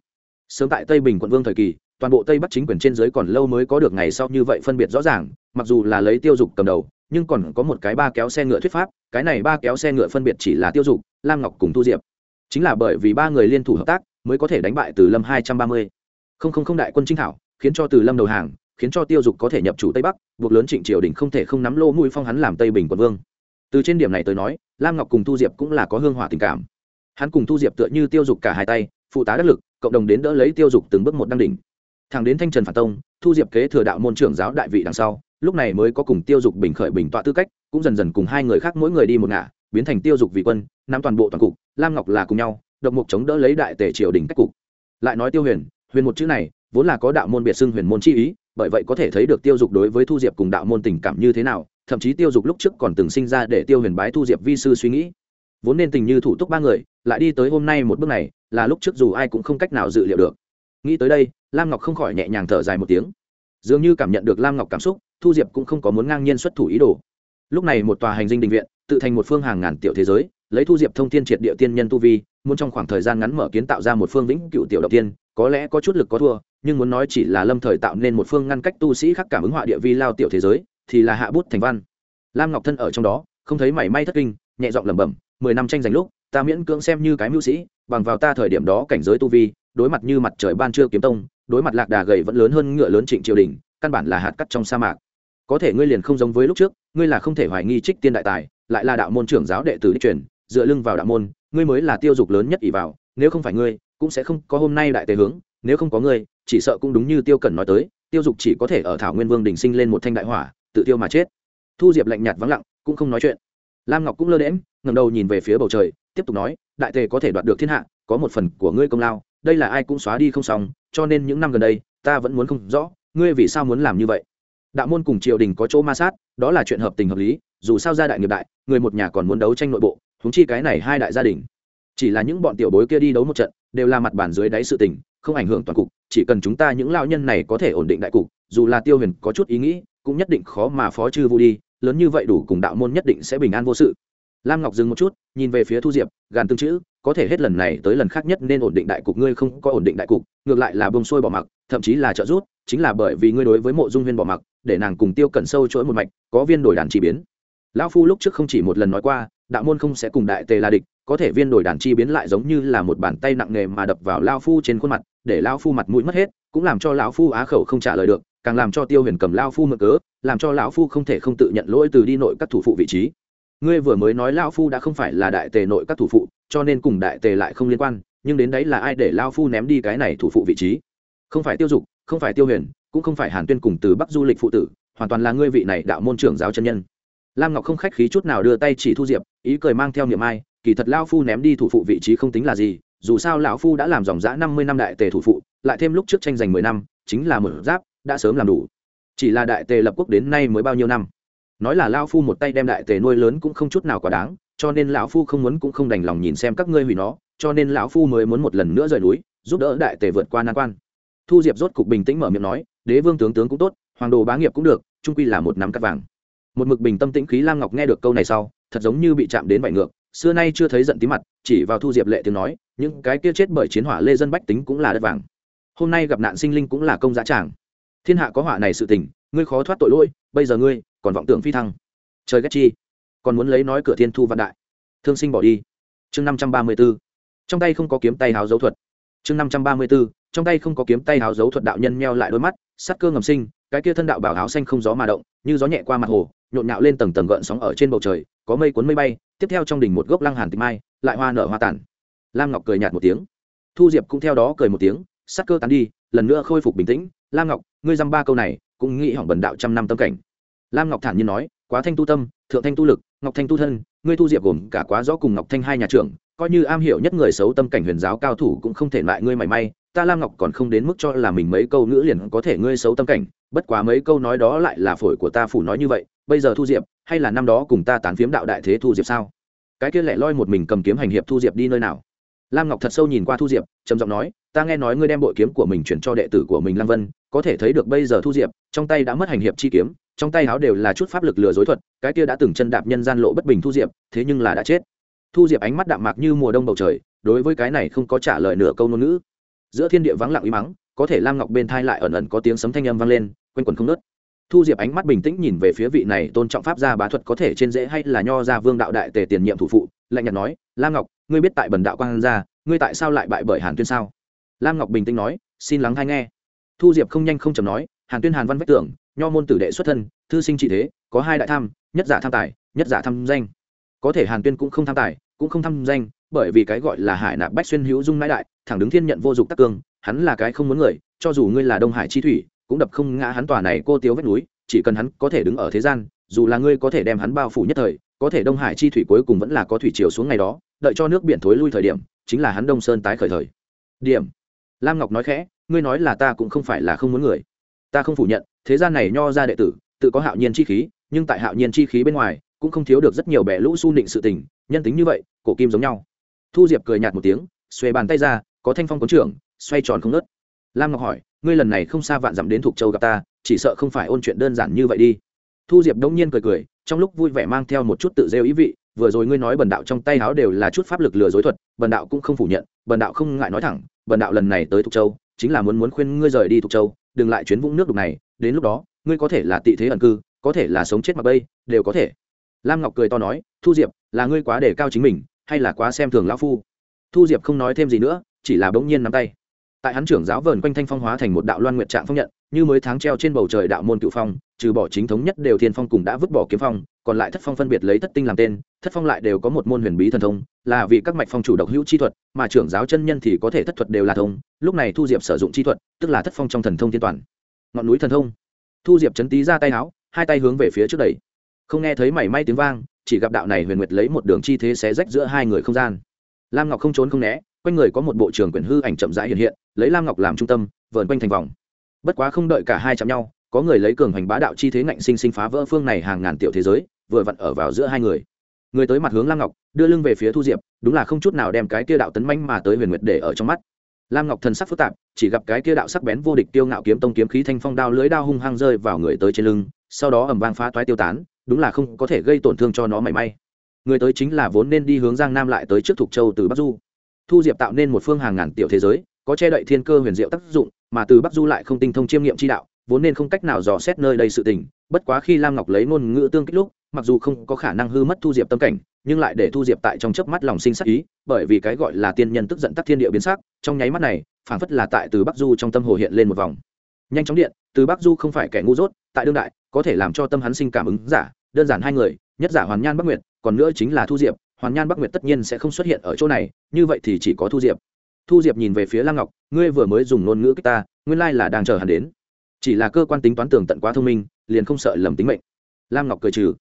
Sớm tại tây bình quận vương thời kỳ, toàn bộ tây bắc chính quyền trên giới còn lâu mới có được ngày sau như vậy phân biệt rõ ràng, mặc dù là lấy tiêu dục cầm đầu nhưng còn có một cái ba kéo xe ngựa thuyết pháp, cái này ba kéo xe ngựa phân biệt chỉ là tiêu dục, lam ngọc cùng thu diệp. Chính là bởi vì ba người liên thủ hợp tác, mới có thể đánh bại từ lâm hai trăm ba mươi. Không không không đại quân trinh thảo, khiến cho từ lâm đầu hàng, khiến cho tiêu dục có thể nhập chủ tây bắc, buộc lớn trịnh triều đình không thể không nắm lô mũi phong hắn làm tây bình quận vương. Từ trên điểm này tới nói, lam ngọc cùng thu diệp cũng là có hương hỏa tình cảm. Hắn cùng thu diệp tựa như tiêu dục cả hai tay, phụ tá đắc lực, cộng đồng đến đỡ lấy tiêu dục từng bước một đăng đỉnh. Thẳng đến thanh trần phản tông, thu diệp kế thừa đạo môn trưởng giáo đại vị đằng sau lúc này mới có cùng tiêu dục bình khởi bình tọa tư cách, cũng dần dần cùng hai người khác mỗi người đi một ngả, biến thành tiêu dục vị quân, nắm toàn bộ toàn cục, lam ngọc là cùng nhau, độc mục chống đỡ lấy đại tể triều đình cách cục. Lại nói tiêu huyền huyền một chữ này, vốn là có đạo môn biệt xưng huyền môn chi ý, bởi vậy có thể thấy được tiêu dục đối với thu diệp cùng đạo môn tình cảm như thế nào, thậm chí tiêu dục lúc trước còn từng sinh ra để tiêu huyền bái thu diệp vi sư suy nghĩ. Vốn nên tình như thủ túc ba người, lại đi tới hôm nay một bước này, là lúc trước dù ai cũng không cách nào dự liệu được. Nghĩ tới đây, lam ngọc không khỏi nhẹ nhàng thở dài một tiếng. Dường như cảm nhận được lam ngọc cảm xúc thu diệp cũng không có muốn ngang nhiên xuất thủ ý đồ. Lúc này một tòa hành dinh định viện, tự thành một phương hàng ngàn tiểu thế giới, lấy thu diệp thông thiên triệt địa tiên nhân tu vi, muốn trong khoảng thời gian ngắn mở kiến tạo ra một phương vĩnh cựu tiểu đầu tiên, có lẽ có chút lực có thua, nhưng muốn nói chỉ là lâm thời tạo nên một phương ngăn cách tu sĩ khác cảm ứng họa địa vi lao tiểu thế giới, thì là hạ bút thành văn. Lam ngọc thân ở trong đó, không thấy mảy may thất kinh, nhẹ giọng lẩm bẩm, mười năm tranh giành lúc, ta miễn cưỡng xem như cái mưu sĩ, bằng vào ta thời điểm đó cảnh giới tu vi, đối mặt như mặt trời ban trưa kiếm tông, đối mặt lạc đà gầy vẫn lớn hơn ngựa lớn trịnh triều đình, căn bản là hạt cắt trong sa mạc có thể ngươi liền không giống với lúc trước, ngươi là không thể hoài nghi trích tiên đại tài, lại là đạo môn trưởng giáo đệ tử đích truyền, dựa lưng vào đạo môn, ngươi mới là tiêu dục lớn nhất ỷ vào, nếu không phải ngươi, cũng sẽ không có hôm nay đại tề hướng, nếu không có ngươi, chỉ sợ cũng đúng như tiêu cẩn nói tới, tiêu dục chỉ có thể ở thảo nguyên vương đình sinh lên một thanh đại hỏa, tự tiêu mà chết. Thu diệp lạnh nhạt vắng lặng, cũng không nói chuyện. Lam ngọc cũng lơ đễm ngầm đầu nhìn về phía bầu trời, tiếp tục nói, đại tề có thể đoạt được thiên hạ, có một phần của ngươi công lao, đây là ai cũng xóa đi không xong, cho nên những năm gần đây, ta vẫn muốn không rõ, ngươi vì sao muốn làm như vậy? Đạo môn cùng triều đình có chỗ ma sát, đó là chuyện hợp tình hợp lý, dù sao gia đại nghiệp đại, người một nhà còn muốn đấu tranh nội bộ húng chi cái này hai đại gia đình. Chỉ là những bọn tiểu bối kia đi đấu một trận, đều là mặt bản dưới đáy sự tình, không ảnh hưởng toàn cục, chỉ cần chúng ta những lao nhân này có thể ổn định đại cục, dù là tiêu huyền có chút ý nghĩ, cũng nhất định khó mà phó chư vu đi, lớn như vậy đủ cùng đạo môn nhất định sẽ bình an vô sự. Lam ngọc dừng một chút, nhìn về phía thu diệp, gàn tương chữ, có thể hết lần này tới lần khác nhất nên ổn định đại cục, ngươi không có ổn định đại cục, ngược lại là bông sôi bỏ mặc, thậm chí là trợ rút chính là bởi vì ngươi đối với mộ dung huyên bỏ mặc để nàng cùng tiêu cẩn sâu chuỗi một mạch, có viên đổi đàn chi biến. Lão phu lúc trước không chỉ một lần nói qua, đạo môn không sẽ cùng đại tề là địch, có thể viên đổi đàn chi biến lại giống như là một bàn tay nặng nề mà đập vào lao phu trên khuôn mặt, để lao phu mặt mũi mất hết, cũng làm cho lão phu á khẩu không trả lời được, càng làm cho tiêu huyền cầm lao phu mượn cớ, làm cho lão phu không thể không tự nhận lỗi từ đi nội các thủ phụ vị trí. Ngươi vừa mới nói lao phu đã không phải là đại tề nội các thủ phụ, cho nên cùng đại tề lại không liên quan, nhưng đến đấy là ai để lao phu ném đi cái này thủ phụ vị trí? Không phải tiêu dục, không phải tiêu huyền cũng không phải hàn tuyên cùng từ bắc du lịch phụ tử, hoàn toàn là ngươi vị này đạo môn trưởng giáo chân nhân. Lam ngọc không khách khí chút nào đưa tay chỉ thu diệp, ý cười mang theo niệm ai, kỳ thật lao phu ném đi thủ phụ vị trí không tính là gì, dù sao lão phu đã làm dòng giã năm mươi năm đại tề thủ phụ, lại thêm lúc trước tranh giành mười năm, chính là mở giáp, đã sớm làm đủ. Chỉ là đại tề lập quốc đến nay mới bao nhiêu năm? Nói là lao phu một tay đem đại tề nuôi lớn cũng không chút nào quá đáng, cho nên lão phu không muốn cũng không đành lòng nhìn xem các ngươi hủy nó, cho nên lão phu mới muốn một lần nữa rời núi, giúp đỡ đại tề vượt qua nan quan. Thu diệp rốt cục bình tĩnh mở miệng nói đế vương tướng tướng cũng tốt, hoàng đồ bá nghiệp cũng được trung quy là một nắm cắt vàng. Một mực bình tâm tĩnh khí lam ngọc nghe được câu này sau, thật giống như bị chạm đến vải ngược, xưa nay chưa thấy giận tí mặt, chỉ vào thu diệp lệ tiếng nói, những cái kia chết bởi chiến hỏa lê dân bách tính cũng là đất vàng. Hôm nay gặp nạn sinh linh cũng là công giá tràng. Thiên hạ có họa này sự tình, ngươi khó thoát tội lỗi, bây giờ ngươi còn vọng tưởng phi thăng. Trời ghét chi, còn muốn lấy nói cửa thiên thu văn đại. Thương sinh bỏ đi. Chương năm trăm ba mươi b ố trong tay không có kiếm tay háo dấu thuật chương năm trăm ba mươi b ố trong tay không có kiếm tay háo dấu thuật đạo nhân meo lại đôi mắt sắt cơ ngầm sinh, cái kia thân đạo bảo áo xanh không gió mà động, như gió nhẹ qua mặt hồ, nhộn nhạo lên tầng tầng gợn sóng ở trên bầu trời, có mây cuốn mây bay, tiếp theo trong đỉnh một gốc lăng hàn tịch mai, lại hoa nở hoa tàn. Lam ngọc cười nhạt một tiếng. Thu diệp cũng theo đó cười một tiếng, sắc cơ tán đi, lần nữa khôi phục bình tĩnh. Lam ngọc, ngươi dăm ba câu này, cũng nghĩ hỏng bần đạo trăm năm tâm cảnh. Lam ngọc thản nhiên nói, quá thanh tu tâm, thượng thanh tu lực, ngọc thanh tu thân, ngươi thu diệp gồm cả quá rõ cùng ngọc thanh hai nhà trưởng coi như am hiểu nhất người xấu tâm cảnh huyền giáo cao thủ cũng không thể lại ngươi mảy may, ta lam ngọc còn không đến mức cho là mình mấy câu ngữ liền có thể ngươi xấu tâm cảnh, bất quá mấy câu nói đó lại là phổi của ta phủ nói như vậy, bây giờ thu diệp, hay là năm đó cùng ta tán phiếm đạo đại thế thu diệp sao? Cái kia lẻ loi một mình cầm kiếm hành hiệp thu diệp đi nơi nào? Lam ngọc thật sâu nhìn qua thu diệp, trầm giọng nói, ta nghe nói ngươi đem bội kiếm của mình chuyển cho đệ tử của mình lăng vân, có thể thấy được bây giờ thu diệp, trong tay đã mất hành hiệp chi kiếm, trong tay áo đều là chút pháp lực lừa dối thuật, cái kia đã từng chân đạp nhân gian lộ bất bình thu diệp, thế nhưng là đã chết thu diệp ánh mắt đạm mạc như mùa đông bầu trời, đối với cái này không có trả lời nửa câu ngôn ngữ. Giữa thiên địa vắng lặng uy mắng, có thể lam ngọc bên thai lại ẩn ẩn có tiếng sấm thanh âm vang lên, quanh quần không nớt thu diệp ánh mắt bình tĩnh nhìn về phía vị này tôn trọng pháp gia bá thuật có thể trên dễ hay là nho gia vương đạo đại tề tiền nhiệm thủ phụ, lạnh nhạt nói, lam ngọc, ngươi biết tại bần đạo quang gia, ngươi tại sao lại bại bởi hàn tuyên sao? Lam ngọc bình tĩnh nói, xin lắng hay nghe. Thu diệp không nhanh không chầm nói, hàn tuyên hàn văn vách tưởng nho môn tử đệ xuất thân, thư sinh trị thế, có hai đại tham, nhất giả tham tài, nhất giả tham danh có thể hàn tuyên cũng không tham tài, cũng không tham danh, bởi vì cái gọi là hải nạp bách xuyên hữu dung mãi đại, thẳng đứng thiên nhận vô dụng tắc cương, hắn là cái không muốn người, cho dù ngươi là đông hải chi thủy, cũng đập không ngã hắn tòa này cô tiếu vách núi, chỉ cần hắn có thể đứng ở thế gian, dù là ngươi có thể đem hắn bao phủ nhất thời, có thể đông hải chi thủy cuối cùng vẫn là có thủy chiều xuống ngày đó, đợi cho nước biển thối lui thời điểm, chính là hắn đông sơn tái khởi thời. Điểm. Lam ngọc nói khẽ, ngươi nói là ta cũng không phải là không muốn người. Ta không phủ nhận, thế gian này nho ra đệ tử, tự có hạo nhiên chi khí, nhưng tại hạo nhiên chi khí bên ngoài cũng không thiếu được rất nhiều bẻ lũ su nịnh sự tình, nhân tính như vậy, cổ kim giống nhau. Thu diệp cười nhạt một tiếng xoe bàn tay ra, có thanh phong cuốn trưởng, xoay tròn không nớt lam ngọc hỏi, ngươi lần này không xa vạn dặm đến thuộc châu gặp ta, chỉ sợ không phải ôn chuyện đơn giản như vậy đi. Thu diệp đông nhiên cười cười, trong lúc vui vẻ mang theo một chút tự rêu ý vị, vừa rồi ngươi nói bần đạo trong tay áo đều là chút pháp lực lừa dối thuật, bần đạo cũng không phủ nhận, bần đạo không ngại nói thẳng, bần đạo lần này tới thục châu, chính là muốn muốn khuyên ngươi rời đi thục châu, đừng lại chuyến vũng nước đục này, đến lúc đó, ngươi có thể là tị thế ẩn cư, có thể là sống chết mặc bây đều có thể lam ngọc cười to nói, thu diệp, là ngươi quá để cao chính mình, hay là quá xem thường lão phu? Thu diệp không nói thêm gì nữa, chỉ là bỗng nhiên nắm tay. Tại hắn trưởng giáo vờn quanh thanh phong hóa thành một đạo loan nguyệt trạng phong nhận, như mới tháng treo trên bầu trời đạo môn cựu phong, trừ bỏ chính thống nhất đều thiên phong cùng đã vứt bỏ kiếm phong, còn lại thất phong phân biệt lấy thất tinh làm tên, thất phong lại đều có một môn huyền bí thần thông, là vì các mạch phong chủ độc hữu chi thuật, mà trưởng giáo chân nhân thì có thể thất thuật đều là thông, lúc này thu diệp sử dụng chi thuật, tức là thất phong trong thần thông thiên toàn. Ngọn núi thần thông. Thu diệp chấn tí ra tay áo, hai tay hướng về phía trước đầy không nghe thấy mảy may tiếng vang, chỉ gặp đạo này huyền nguyệt lấy một đường chi thế xé rách giữa hai người không gian. Lam ngọc không trốn không né, quanh người có một bộ trưởng quyển hư ảnh chậm rãi hiện hiện, lấy lam ngọc làm trung tâm, vờn quanh thành vòng. Bất quá không đợi cả hai chạm nhau, có người lấy cường hành bá đạo chi thế ngạnh sinh sinh phá vỡ phương này hàng ngàn tiểu thế giới, vừa vặn ở vào giữa hai người. Người tới mặt hướng lam ngọc, đưa lưng về phía thu diệp, đúng là không chút nào đem cái kia đạo tấn manh mà tới huyền nguyệt để ở trong mắt. Lam ngọc thần sắc phức tạp, chỉ gặp cái kia đạo sắc bén vô địch tiêu ngạo kiếm tông kiếm khí thanh phong đao lưới đao hung hăng rơi vào người tới trên lưng, sau đó ẩm vang phá toái tiêu tán đúng là không có thể gây tổn thương cho nó mảy may. Người tới chính là vốn nên đi hướng giang nam lại tới trước thục châu từ bắc du. Thu diệp tạo nên một phương hàng ngàn tiểu thế giới, có che đậy thiên cơ huyền diệu tác dụng, mà từ bắc du lại không tinh thông chiêm nghiệm chi đạo, vốn nên không cách nào dò xét nơi đây sự tình. Bất quá khi lam ngọc lấy ngôn ngữ tương kích lúc, mặc dù không có khả năng hư mất thu diệp tâm cảnh, nhưng lại để thu diệp tại trong chớp mắt lòng sinh sắc ý, bởi vì cái gọi là tiên nhân tức giận tắc thiên địa biến sắc, trong nháy mắt này, phảng phất là tại từ bắc du trong tâm hồ hiện lên một vòng. Nhanh chóng điện, từ bắc du không phải kẻ ngu dốt tại đương đại, có thể làm cho tâm hắn sinh cảm ứng giả, đơn giản hai người, nhất giả hoàn nhan bắc nguyệt, còn nữa chính là thu diệp. Hoàn nhan bắc nguyệt tất nhiên sẽ không xuất hiện ở chỗ này, như vậy thì chỉ có thu diệp. Thu diệp nhìn về phía lam ngọc, ngươi vừa mới dùng ngôn ngữ kích ta, nguyên lai là đang chờ hắn đến. Chỉ là cơ quan tính toán tường tận quá thông minh, liền không sợ lầm tính mệnh. Lam ngọc cười trừ.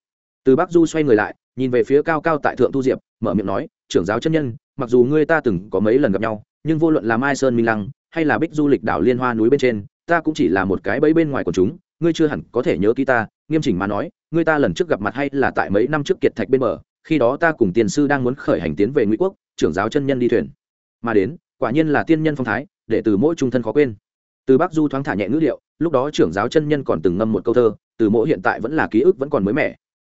Từ bắc du xoay người lại, nhìn về phía cao cao tại thượng thu diệp, mở miệng nói, trưởng giáo chân nhân, mặc dù ngươi ta từng có mấy lần gặp nhau, nhưng vô luận là mai sơn minh lăng, hay là bích du lịch đảo liên hoa núi bên trên, ta cũng chỉ là một cái bẫy bên ngoài của chúng ngươi chưa hẳn có thể nhớ ký ta, nghiêm chỉnh mà nói, ngươi ta lần trước gặp mặt hay là tại mấy năm trước kiệt thạch bên bờ, khi đó ta cùng tiền sư đang muốn khởi hành tiến về ngụy quốc, trưởng giáo chân nhân đi thuyền. Mà đến, quả nhiên là tiên nhân phong thái, để từ mỗi trung thân khó quên. Từ bắc du thoáng thả nhẹ ngữ điệu lúc đó trưởng giáo chân nhân còn từng ngâm một câu thơ, từ mỗi hiện tại vẫn là ký ức vẫn còn mới mẻ.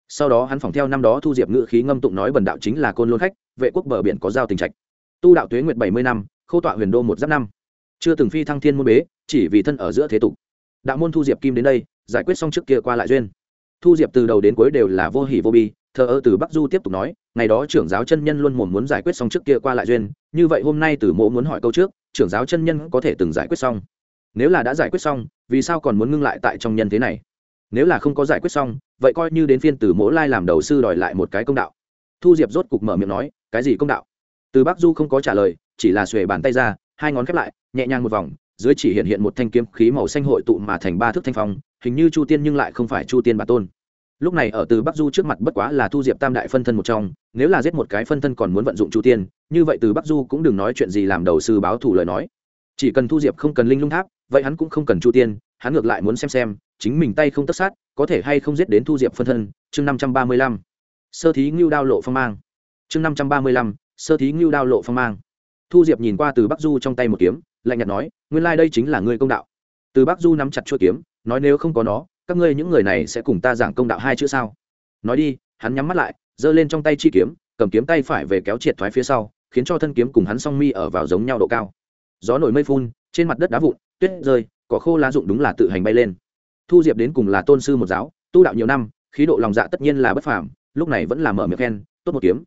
Sau đó hắn phỏng theo năm đó thu diệp ngữ khí ngâm tụng nói bần đạo chính là côn lôn khách, vệ quốc bờ biển có giao tình trạch. Tu đạo tuế nguyệt bảy mươi năm, khâu tọa huyền đô một giáp năm. Chưa từng phi thăng thiên môn bế, chỉ vì thân ở giữa thế tục đạo môn thu diệp kim đến đây, giải quyết xong trước kia qua lại duyên. Thu diệp từ đầu đến cuối đều là vô hỉ vô bi, thờ ơ từ bắc du tiếp tục nói, ngày đó trưởng giáo chân nhân luôn mồm muốn giải quyết xong trước kia qua lại duyên, như vậy hôm nay từ mộ muốn hỏi câu trước, trưởng giáo chân nhân có thể từng giải quyết xong. Nếu là đã giải quyết xong, vì sao còn muốn ngưng lại tại trong nhân thế này? Nếu là không có giải quyết xong, vậy coi như đến phiên từ mỗ lai làm đầu sư đòi lại một cái công đạo. Thu diệp rốt cục mở miệng nói, cái gì công đạo? Từ bắc du không có trả lời, chỉ là xuề bàn tay ra, hai ngón khép lại, nhẹ nhàng một vòng dưới chỉ hiện hiện một thanh kiếm khí màu xanh hội tụ mà thành ba thước thanh phong, hình như chu tiên nhưng lại không phải chu tiên bản tôn. Lúc này ở từ bắc du trước mặt bất quá là thu diệp tam đại phân thân một trong, nếu là giết một cái phân thân còn muốn vận dụng chu tiên, như vậy từ bắc du cũng đừng nói chuyện gì làm đầu sư báo thủ lời nói. Chỉ cần thu diệp không cần linh lung tháp, vậy hắn cũng không cần chu tiên, hắn ngược lại muốn xem xem, chính mình tay không tất sát, có thể hay không giết đến thu diệp phân thân, chương năm trăm ba mươi lăm. Sơ thí ngưu đao lộ phong mang. Chương năm trăm ba mươi lăm, sơ thí ngưu đao lộ phong mang. Thu diệp nhìn qua từ bắc du trong tay một kiếm lạnh nhạt nói, nguyên lai、like、đây chính là ngươi công đạo. Từ bắc du nắm chặt chuỗi kiếm, nói, nếu không có nó, các ngươi những người này sẽ cùng ta giảng công đạo hai chữ sao? Nói đi, hắn nhắm mắt lại, giơ lên trong tay chi kiếm, cầm kiếm tay phải về kéo triệt thoái phía sau, khiến cho thân kiếm cùng hắn song mi ở vào giống nhau độ cao. Gió nổi mây phun, trên mặt đất đá vụn, tuyết rơi, cỏ khô lá rụng đúng là tự hành bay lên. Thu diệp đến cùng là tôn sư một giáo, tu đạo nhiều năm, khí độ lòng dạ tất nhiên là bất phàm, lúc này vẫn là mở miệng khen, tốt một kiếm.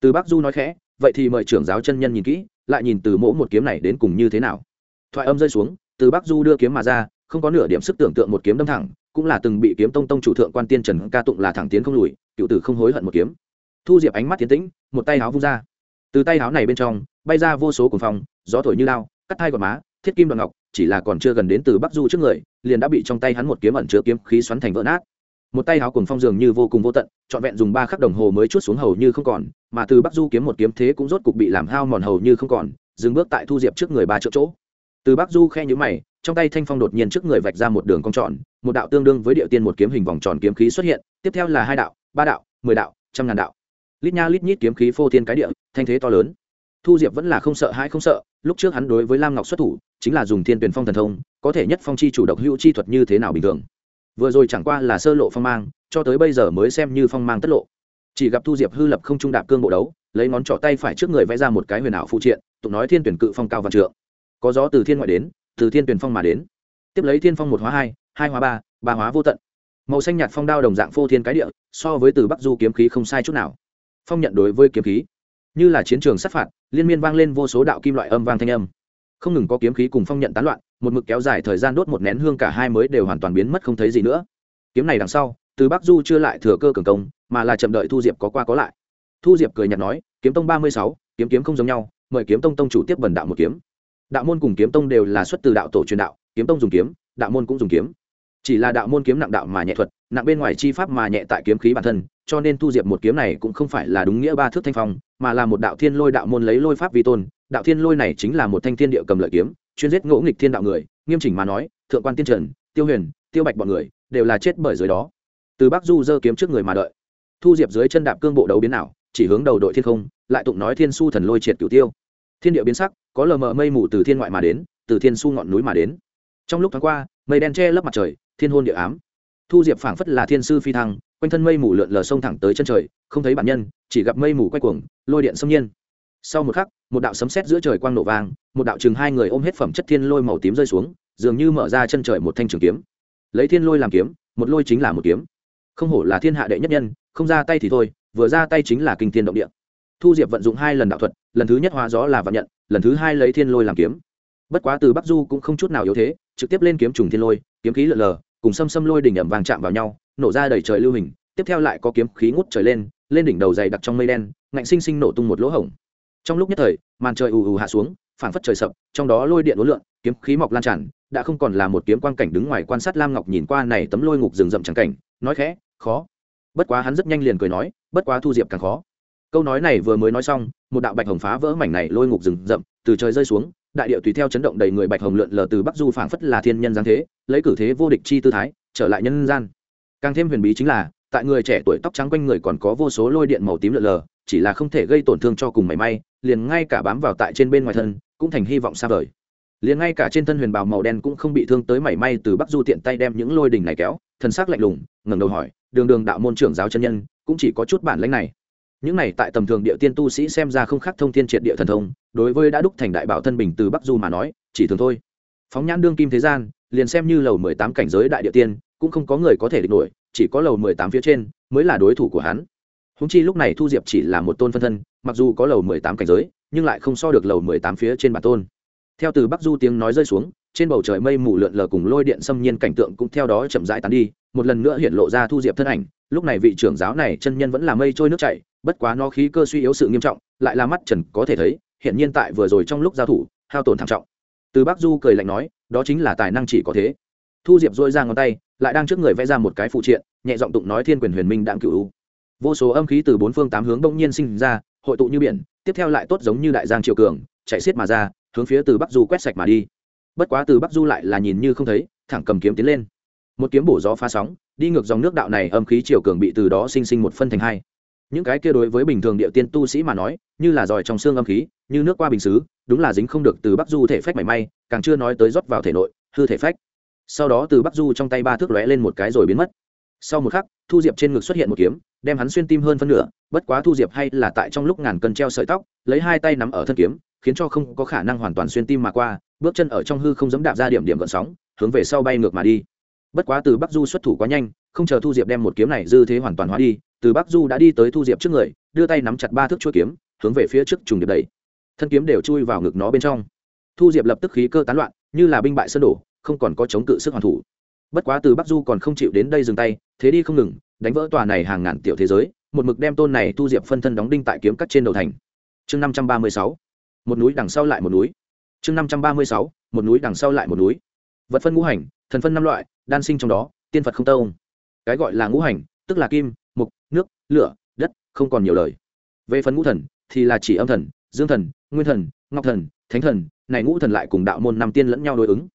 Từ bắc du nói khẽ vậy thì mời trưởng giáo chân nhân nhìn kỹ, lại nhìn từ mỗ một kiếm này đến cùng như thế nào. Thoại âm rơi xuống, từ bắc du đưa kiếm mà ra, không có nửa điểm sức tưởng tượng một kiếm đâm thẳng, cũng là từng bị kiếm tông tông chủ thượng quan tiên trần ca tụng là thẳng tiến không lùi, cựu tử không hối hận một kiếm. Thu diệp ánh mắt tiến tĩnh, một tay áo vung ra. Từ tay áo này bên trong, bay ra vô số cuồng phong, gió thổi như lao, cắt thai gọt má, thiết kim đoạn ngọc, chỉ là còn chưa gần đến từ bắc du trước người, liền đã bị trong tay hắn một kiếm ẩn chứa kiếm khí xoắn thành vỡ nát một tay áo cuồng phong dường như vô cùng vô tận, trọn vẹn dùng ba khắc đồng hồ mới chút xuống hầu như không còn, mà từ bắc du kiếm một kiếm thế cũng rốt cục bị làm hao mòn hầu như không còn, dừng bước tại thu diệp trước người ba chỗ chỗ. Từ bắc du khe nhữ mày, trong tay thanh phong đột nhiên trước người vạch ra một đường cong tròn, một đạo tương đương với địa tiên một kiếm hình vòng tròn kiếm khí xuất hiện, tiếp theo là hai đạo, ba đạo, mười đạo, trăm ngàn đạo. Lít nha lít nhít kiếm khí phô thiên cái địa, thanh thế to lớn. Thu diệp vẫn là không sợ hãi không sợ, lúc trước hắn đối với lam ngọc xuất thủ, chính là dùng thiên tuyển phong thần thông, có thể nhất phong chi chủ độc hữu chi thuật như thế nào bình thường vừa rồi chẳng qua là sơ lộ phong mang, cho tới bây giờ mới xem như phong mang tất lộ. Chỉ gặp thu diệp hư lập không trung đạp cương bộ đấu, lấy ngón trỏ tay phải trước người vẽ ra một cái huyền ảo phụ triện tụng nói thiên tuyển cự phong cao văn trượng. Có gió từ thiên ngoại đến, từ thiên tuyển phong mà đến. Tiếp lấy thiên phong một hóa hai hai hóa ba ba hóa vô tận. Màu xanh nhạt phong đao đồng dạng phô thiên cái địa, so với từ bắc du kiếm khí không sai chút nào. Phong nhận đối với kiếm khí. Như là chiến trường sát phạt, liên miên vang lên vô số đạo kim loại âm vang thanh âm không ngừng có kiếm khí cùng phong nhận tán loạn, một mực kéo dài thời gian đốt một nén hương cả hai mới đều hoàn toàn biến mất không thấy gì nữa. Kiếm này đằng sau, từ bắc du chưa lại thừa cơ cường công, mà là chậm đợi thu diệp có qua có lại. Thu diệp cười nhạt nói, kiếm tông ba mươi sáu, kiếm kiếm không giống nhau, mời kiếm tông tông chủ tiếp bần đạo một kiếm. Đạo môn cùng kiếm tông đều là xuất từ đạo tổ truyền đạo, kiếm tông dùng kiếm, đạo môn cũng dùng kiếm chỉ là đạo môn kiếm nặng đạo mà nhẹ thuật, nặng bên ngoài chi pháp mà nhẹ tại kiếm khí bản thân, cho nên thu diệp một kiếm này cũng không phải là đúng nghĩa ba thước thanh phong, mà là một đạo thiên lôi đạo môn lấy lôi pháp vi tôn. Đạo thiên lôi này chính là một thanh thiên địa cầm lợi kiếm, chuyên giết ngỗ nghịch thiên đạo người, nghiêm chỉnh mà nói, thượng quan tiên trần, tiêu huyền, tiêu bạch bọn người, đều là chết bởi dưới đó. Từ bắc du dơ kiếm trước người mà đợi. Thu diệp dưới chân đạp cương bộ đấu biến nào chỉ hướng đầu đội thiên không, lại tụng nói thiên su thần lôi triệt cửu tiêu. Thiên địa biến sắc, có lờ mờ mây mù từ thiên ngoại mà đến, từ thiên su ngọn núi mà đến. Trong lúc tháng qua, mây đen che lấp mặt trời thiên hôn địa ám. Thu diệp phảng phất là thiên sư phi thăng, quanh thân mây mù lượn lờ sông thẳng tới chân trời, không thấy bản nhân, chỉ gặp mây mù quay cuồng, lôi điện xâm nhiên. Sau một khắc, một đạo sấm sét giữa trời quang nổ vàng một đạo chừng hai người ôm hết phẩm chất thiên lôi màu tím rơi xuống, dường như mở ra chân trời một thanh trường kiếm. Lấy thiên lôi làm kiếm, một lôi chính là một kiếm. Không hổ là thiên hạ đệ nhất nhân, không ra tay thì thôi, vừa ra tay chính là kinh thiên động địa. Thu diệp vận dụng hai lần đạo thuật, lần thứ nhất hóa gió là vạn nhận, lần thứ hai lấy thiên lôi làm kiếm. Bất quá từ bắc du cũng không chút nào yếu thế, trực tiếp lên kiếm trùng thiên lôi, kiếm khí lượn lờ cùng xâm xâm lôi đỉnh ẩm vàng chạm vào nhau, nổ ra đầy trời lưu hình, tiếp theo lại có kiếm khí ngút trời lên lên đỉnh đầu dày đặc trong mây đen, ngạnh sinh sinh nổ tung một lỗ hổng. Trong lúc nhất thời, màn trời ù ù hạ xuống, phảng phất trời sập, trong đó lôi điện uốn lượn, kiếm khí mọc lan tràn, đã không còn là một kiếm quang cảnh đứng ngoài quan sát lam ngọc nhìn qua này tấm lôi ngục rừng rậm chẳng cảnh, nói khẽ, khó. Bất quá hắn rất nhanh liền cười nói, bất quá thu diệp càng khó. Câu nói này vừa mới nói xong, một đạo bạch hồng phá vỡ mảnh này lôi ngục rừng rậm, từ trời rơi xuống đại điệu tùy theo chấn động đầy người bạch hồng lượn lờ từ bắc du phảng phất là thiên nhân giáng thế, lấy cử thế vô địch chi tư thái, trở lại nhân gian. Càng thêm huyền bí chính là, tại người trẻ tuổi tóc trắng quanh người còn có vô số lôi điện màu tím lượn lờ, chỉ là không thể gây tổn thương cho cùng mảy may, liền ngay cả bám vào tại trên bên ngoài thân, cũng thành hy vọng xa vời. Liền ngay cả trên thân huyền bào màu đen cũng không bị thương tới mảy may từ bắc du tiện tay đem những lôi đình này kéo thân xác lạnh lùng, ngẩng đầu hỏi, đường đường đạo môn trưởng giáo chân nhân, cũng chỉ có chút bản lãnh này những này tại tầm thường địa tiên tu sĩ xem ra không khác thông thiên triệt địa thần thông, đối với đã đúc thành đại bảo thân bình từ bắc du mà nói, chỉ thường thôi. Phóng nhãn đương kim thế gian, liền xem như lầu mười tám cảnh giới đại địa tiên, cũng không có người có thể địch nổi, chỉ có lầu mười tám phía trên mới là đối thủ của hắn. Húng chi lúc này thu diệp chỉ là một tôn phân thân, mặc dù có lầu mười tám cảnh giới, nhưng lại không so được lầu mười tám phía trên bản tôn. Theo từ bắc du tiếng nói rơi xuống, trên bầu trời mây mù lượn lờ cùng lôi điện xâm nhiên cảnh tượng cũng theo đó chậm rãi tán đi, một lần nữa hiện lộ ra thu diệp thân ảnh, lúc này vị trưởng giáo này chân nhân vẫn là mây trôi nước chảy bất quá nó khí cơ suy yếu sự nghiêm trọng, lại là mắt trần có thể thấy hiện nhiên tại vừa rồi trong lúc giao thủ, hao tổn thảm trọng. Từ bắc du cười lạnh nói, đó chính là tài năng chỉ có thế. Thu diệp dội ra ngón tay, lại đang trước người vẽ ra một cái phụ triện, nhẹ giọng tụng nói thiên quyền huyền minh đạm cựu vô số âm khí từ bốn phương tám hướng bỗng nhiên sinh ra, hội tụ như biển, tiếp theo lại tốt giống như đại giang triều cường, chạy xiết mà ra, hướng phía từ bắc du quét sạch mà đi. Bất quá từ bắc du lại là nhìn như không thấy, thẳng cầm kiếm tiến lên. Một kiếm bổ gió phá sóng, đi ngược dòng nước đạo này âm khí triều cường bị từ đó sinh sinh một phân thành hai những cái kia đối với bình thường địa tiên tu sĩ mà nói, như là giỏi trong xương âm khí, như nước qua bình xứ, đúng là dính không được từ bắc du thể phách mảy may, càng chưa nói tới rót vào thể nội, hư thể phách. Sau đó từ bắc du trong tay ba thước lóe lên một cái rồi biến mất. Sau một khắc, thu diệp trên ngực xuất hiện một kiếm, đem hắn xuyên tim hơn phân nửa, bất quá thu diệp hay là tại trong lúc ngàn cân treo sợi tóc, lấy hai tay nắm ở thân kiếm, khiến cho không có khả năng hoàn toàn xuyên tim mà qua, bước chân ở trong hư không dẫm đạp ra điểm điểm gợn sóng, hướng về sau bay ngược mà đi. Bất quá từ bắc du xuất thủ quá nhanh, không chờ thu diệp đem một kiếm này dư thế hoàn toàn hóa đi từ bắc du đã đi tới thu diệp trước người, đưa tay nắm chặt ba thước chuỗi kiếm, hướng về phía trước trùng điệp đầy thân kiếm đều chui vào ngực nó bên trong. Thu diệp lập tức khí cơ tán loạn, như là binh bại sân đổ, không còn có chống cự sức hoàn thủ. Bất quá từ bắc du còn không chịu đến đây dừng tay, thế đi không ngừng, đánh vỡ tòa này hàng ngàn tiểu thế giới, một mực đem tôn này thu diệp phân thân đóng đinh tại kiếm cắt trên đầu thành. Chương năm trăm ba mươi sáu, một núi đằng sau lại một núi. Chương năm trăm ba mươi sáu, một núi đằng sau lại một núi. Vật phân ngũ hành, thần phân năm loại, đan sinh trong đó, tiên phật không tông. Cái gọi là ngũ hành, tức là kim lửa, đất, không còn nhiều lời. Về phần ngũ thần, thì là chỉ âm thần, dương thần, nguyên thần, ngọc thần, thánh thần, này ngũ thần lại cùng đạo môn năm tiên lẫn nhau đối ứng.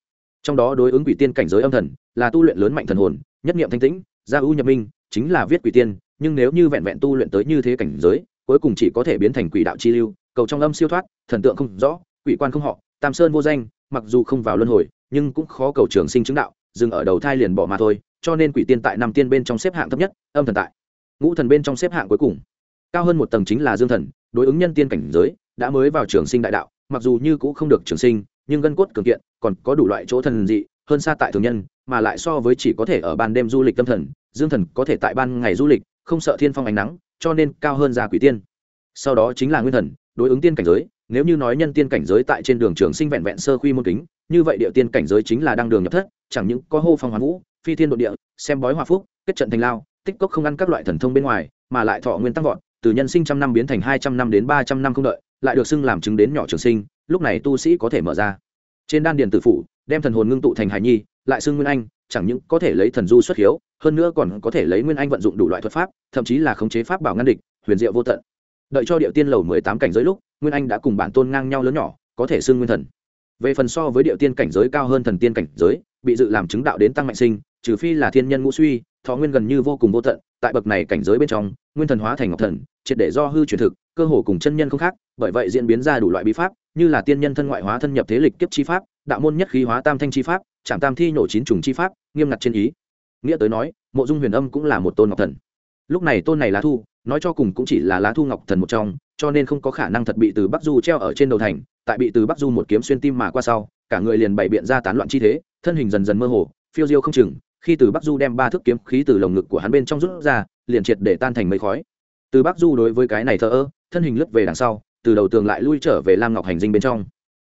Trong đó đối ứng quỷ tiên cảnh giới âm thần, là tu luyện lớn mạnh thần hồn, nhất niệm thanh tĩnh, gia ưu nhập minh, chính là viết quỷ tiên, nhưng nếu như vẹn vẹn tu luyện tới như thế cảnh giới, cuối cùng chỉ có thể biến thành quỷ đạo chi lưu, cầu trong âm siêu thoát, thần tượng không rõ, quỷ quan không họ, tam sơn vô danh, mặc dù không vào luân hồi, nhưng cũng khó cầu trường sinh chứng đạo, dừng ở đầu thai liền bỏ mà thôi, cho nên quỷ tiên tại năm tiên bên trong xếp hạng thấp nhất, âm thần tại ngũ thần bên trong xếp hạng cuối cùng. Cao hơn một tầng chính là dương thần, đối ứng nhân tiên cảnh giới, đã mới vào trường sinh đại đạo, mặc dù như cũng không được trường sinh, nhưng gân cốt cường kiện, còn có đủ loại chỗ thần dị, hơn xa tại thường nhân, mà lại so với chỉ có thể ở ban đêm du lịch tâm thần, dương thần có thể tại ban ngày du lịch, không sợ thiên phong ánh nắng, cho nên cao hơn Ra quỷ tiên. Sau đó chính là nguyên thần, đối ứng tiên cảnh giới, nếu như nói nhân tiên cảnh giới tại trên đường trường sinh vẹn vẹn sơ khuy môn kính, như vậy địa tiên cảnh giới chính là đang đường nhập thất, chẳng những có hô phong hoàn vũ, phi thiên độ địa, xem bói hòa phúc, kết trận thành lao tích cốc không ăn các loại thần thông bên ngoài, mà lại thọ nguyên tăng vọt, từ nhân sinh trăm năm biến thành hai trăm năm đến ba trăm năm không đợi, lại được xưng làm chứng đến nhỏ trường sinh, lúc này tu sĩ có thể mở ra. Trên đan điền tử phủ, đem thần hồn ngưng tụ thành hải nhi, lại xưng nguyên anh, chẳng những có thể lấy thần du xuất hiếu, hơn nữa còn có thể lấy nguyên anh vận dụng đủ loại thuật pháp, thậm chí là khống chế pháp bảo ngăn địch, huyền diệu vô tận. Đợi cho địa tiên lầu mười tám cảnh giới lúc, nguyên anh đã cùng bản tôn ngang nhau lớn nhỏ, có thể xưng nguyên thần. Về phần so với địa tiên cảnh giới cao hơn thần tiên cảnh giới, bị dự làm chứng đạo đến tăng mạnh sinh, trừ phi là thiên nhân ngũ suy thọ nguyên gần như vô cùng vô tận, tại bậc này cảnh giới bên trong, nguyên thần hóa thành ngọc thần, triệt để do hư truyền thực, cơ hồ cùng chân nhân không khác, bởi vậy diễn biến ra đủ loại bí pháp, như là tiên nhân thân ngoại hóa thân nhập thế lịch kiếp chi pháp, đạo môn nhất khí hóa tam thanh chi pháp trạm tam thi nổ chín trùng chi pháp, nghiêm ngặt trên ý. Nghĩa tới nói, mộ dung huyền âm cũng là một tôn ngọc thần. Lúc này tôn này lá thu, nói cho cùng cũng chỉ là lá thu ngọc thần một trong, cho nên không có khả năng thật bị từ bắc du treo ở trên đầu thành, tại bị từ bắc du một kiếm xuyên tim mà qua sau, cả người liền bày biện ra tán loạn chi thế, thân hình dần dần mơ hồ, phiêu diêu không chừng khi từ bắc du đem ba thước kiếm khí từ lồng ngực của hắn bên trong rút ra, liền triệt để tan thành mây khói. Từ bắc du đối với cái này thờ ơ, thân hình lướt về đằng sau, từ đầu tường lại lui trở về lam ngọc hành dinh bên trong.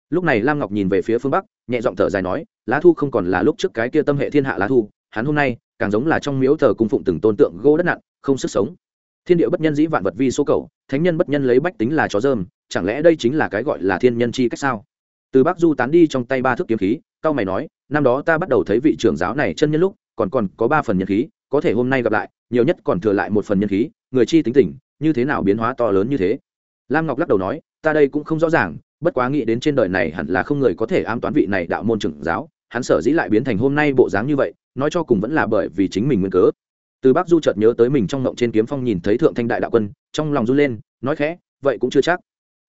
Lúc này lam ngọc nhìn về phía phương bắc, nhẹ giọng thở dài nói, lá thu không còn là lúc trước cái kia tâm hệ thiên hạ lá thu, hắn hôm nay càng giống là trong miếu thờ cung phụng từng tôn tượng gỗ đất nặn, không sức sống. Thiên địa bất nhân dĩ vạn vật vi số cầu, thánh nhân bất nhân lấy bách tính là chó dơm, chẳng lẽ đây chính là cái gọi là thiên nhân chi cách sao? Từ bắc du tán đi trong tay ba thước kiếm khí cao mày nói, năm đó ta bắt đầu thấy vị trưởng giáo này chân nhân lúc còn còn có ba phần nhân khí, có thể hôm nay gặp lại, nhiều nhất còn thừa lại một phần nhân khí, người chi tính tình, như thế nào biến hóa to lớn như thế? Lam ngọc lắc đầu nói, ta đây cũng không rõ ràng, bất quá nghĩ đến trên đời này hẳn là không người có thể ám toán vị này đạo môn trưởng giáo, hắn sở dĩ lại biến thành hôm nay bộ dáng như vậy, nói cho cùng vẫn là bởi vì chính mình nguyên cớ. Từ bác du chợt nhớ tới mình trong ngộng trên kiếm phong nhìn thấy thượng thanh đại đạo quân, trong lòng run lên, nói khẽ, vậy cũng chưa chắc.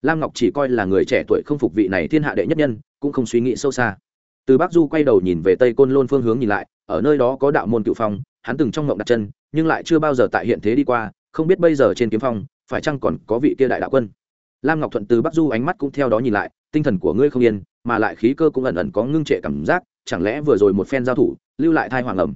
Lam ngọc chỉ coi là người trẻ tuổi không phục vị này thiên hạ đệ nhất nhân, cũng không suy nghĩ sâu xa. Từ bác du quay đầu nhìn về tây côn lôn phương hướng nhìn lại ở nơi đó có đạo môn cựu phong, hắn từng trong ngộng đặt chân, nhưng lại chưa bao giờ tại hiện thế đi qua, không biết bây giờ trên kiếm phong, phải chăng còn có vị kia đại đạo quân. Lam ngọc thuận từ bắc du ánh mắt cũng theo đó nhìn lại, tinh thần của ngươi không yên, mà lại khí cơ cũng ẩn ẩn có ngưng trệ cảm giác, chẳng lẽ vừa rồi một phen giao thủ, lưu lại thai hoàng ẩm?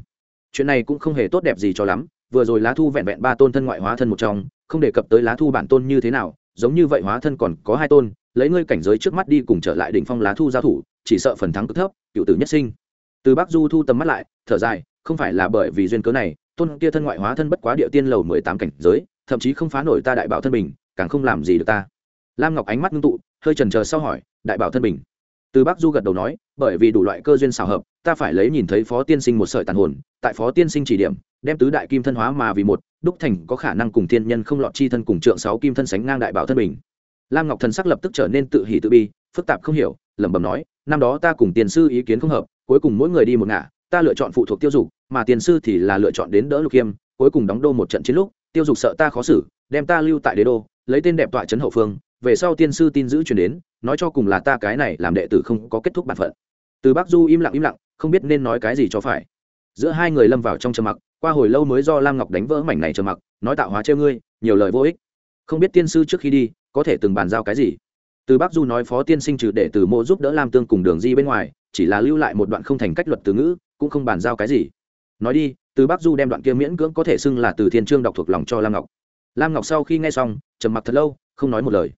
Chuyện này cũng không hề tốt đẹp gì cho lắm, vừa rồi lá thu vẹn vẹn ba tôn thân ngoại hóa thân một trong, không đề cập tới lá thu bản tôn như thế nào, giống như vậy hóa thân còn có hai tôn, lấy ngươi cảnh giới trước mắt đi cùng trở lại đỉnh phong lá thu giao thủ, chỉ sợ phần thắng cực thấp, cựu tử nhất sinh từ bắc du thu tầm mắt lại, thở dài, không phải là bởi vì duyên cớ này, tôn kia thân ngoại hóa thân bất quá địa tiên lầu mười tám cảnh giới, thậm chí không phá nổi ta đại bảo thân bình, càng không làm gì được ta. Lam ngọc ánh mắt ngưng tụ, hơi trần chờ sau hỏi, đại bảo thân bình. Từ bắc du gật đầu nói, bởi vì đủ loại cơ duyên xào hợp, ta phải lấy nhìn thấy phó tiên sinh một sợi tàn hồn, tại phó tiên sinh chỉ điểm, đem tứ đại kim thân hóa mà vì một, đúc thành có khả năng cùng thiên nhân không lọt chi thân cùng trượng sáu kim thân sánh ngang đại bảo thân bình. Lam ngọc thần sắc lập tức trở nên tự hỉ tự bi, phức tạp không hiểu, lẩm bẩm nói, năm đó ta cùng tiền sư ý kiến không hợp cuối cùng mỗi người đi một ngả, ta lựa chọn phụ thuộc tiêu dục, mà tiền sư thì là lựa chọn đến đỡ lục hiêm cuối cùng đóng đô một trận chiến lúc, tiêu dục sợ ta khó xử, đem ta lưu tại đế đô, lấy tên đẹp tọa trấn hậu phương, về sau tiên sư tin giữ truyền đến, nói cho cùng là ta cái này làm đệ tử không có kết thúc bản phận. Từ bắc du im lặng im lặng, không biết nên nói cái gì cho phải. Giữa hai người lâm vào trong trầm mặc, qua hồi lâu mới do lam ngọc đánh vỡ mảnh này trầm mặc, nói tạo hóa treo ngươi, nhiều lời vô ích. Không biết tiên sư trước khi đi, có thể từng bàn giao cái gì? Từ bắc du nói phó tiên sinh trừ để từ mô giúp đỡ lam tương cùng đường di bên ngoài chỉ là lưu lại một đoạn không thành cách luật từ ngữ, cũng không bàn giao cái gì. Nói đi, từ bắc du đem đoạn kia miễn cưỡng có thể xưng là từ thiên trương đọc thuộc lòng cho lam ngọc. Lam ngọc sau khi nghe xong, trầm mặc thật lâu, không nói một lời.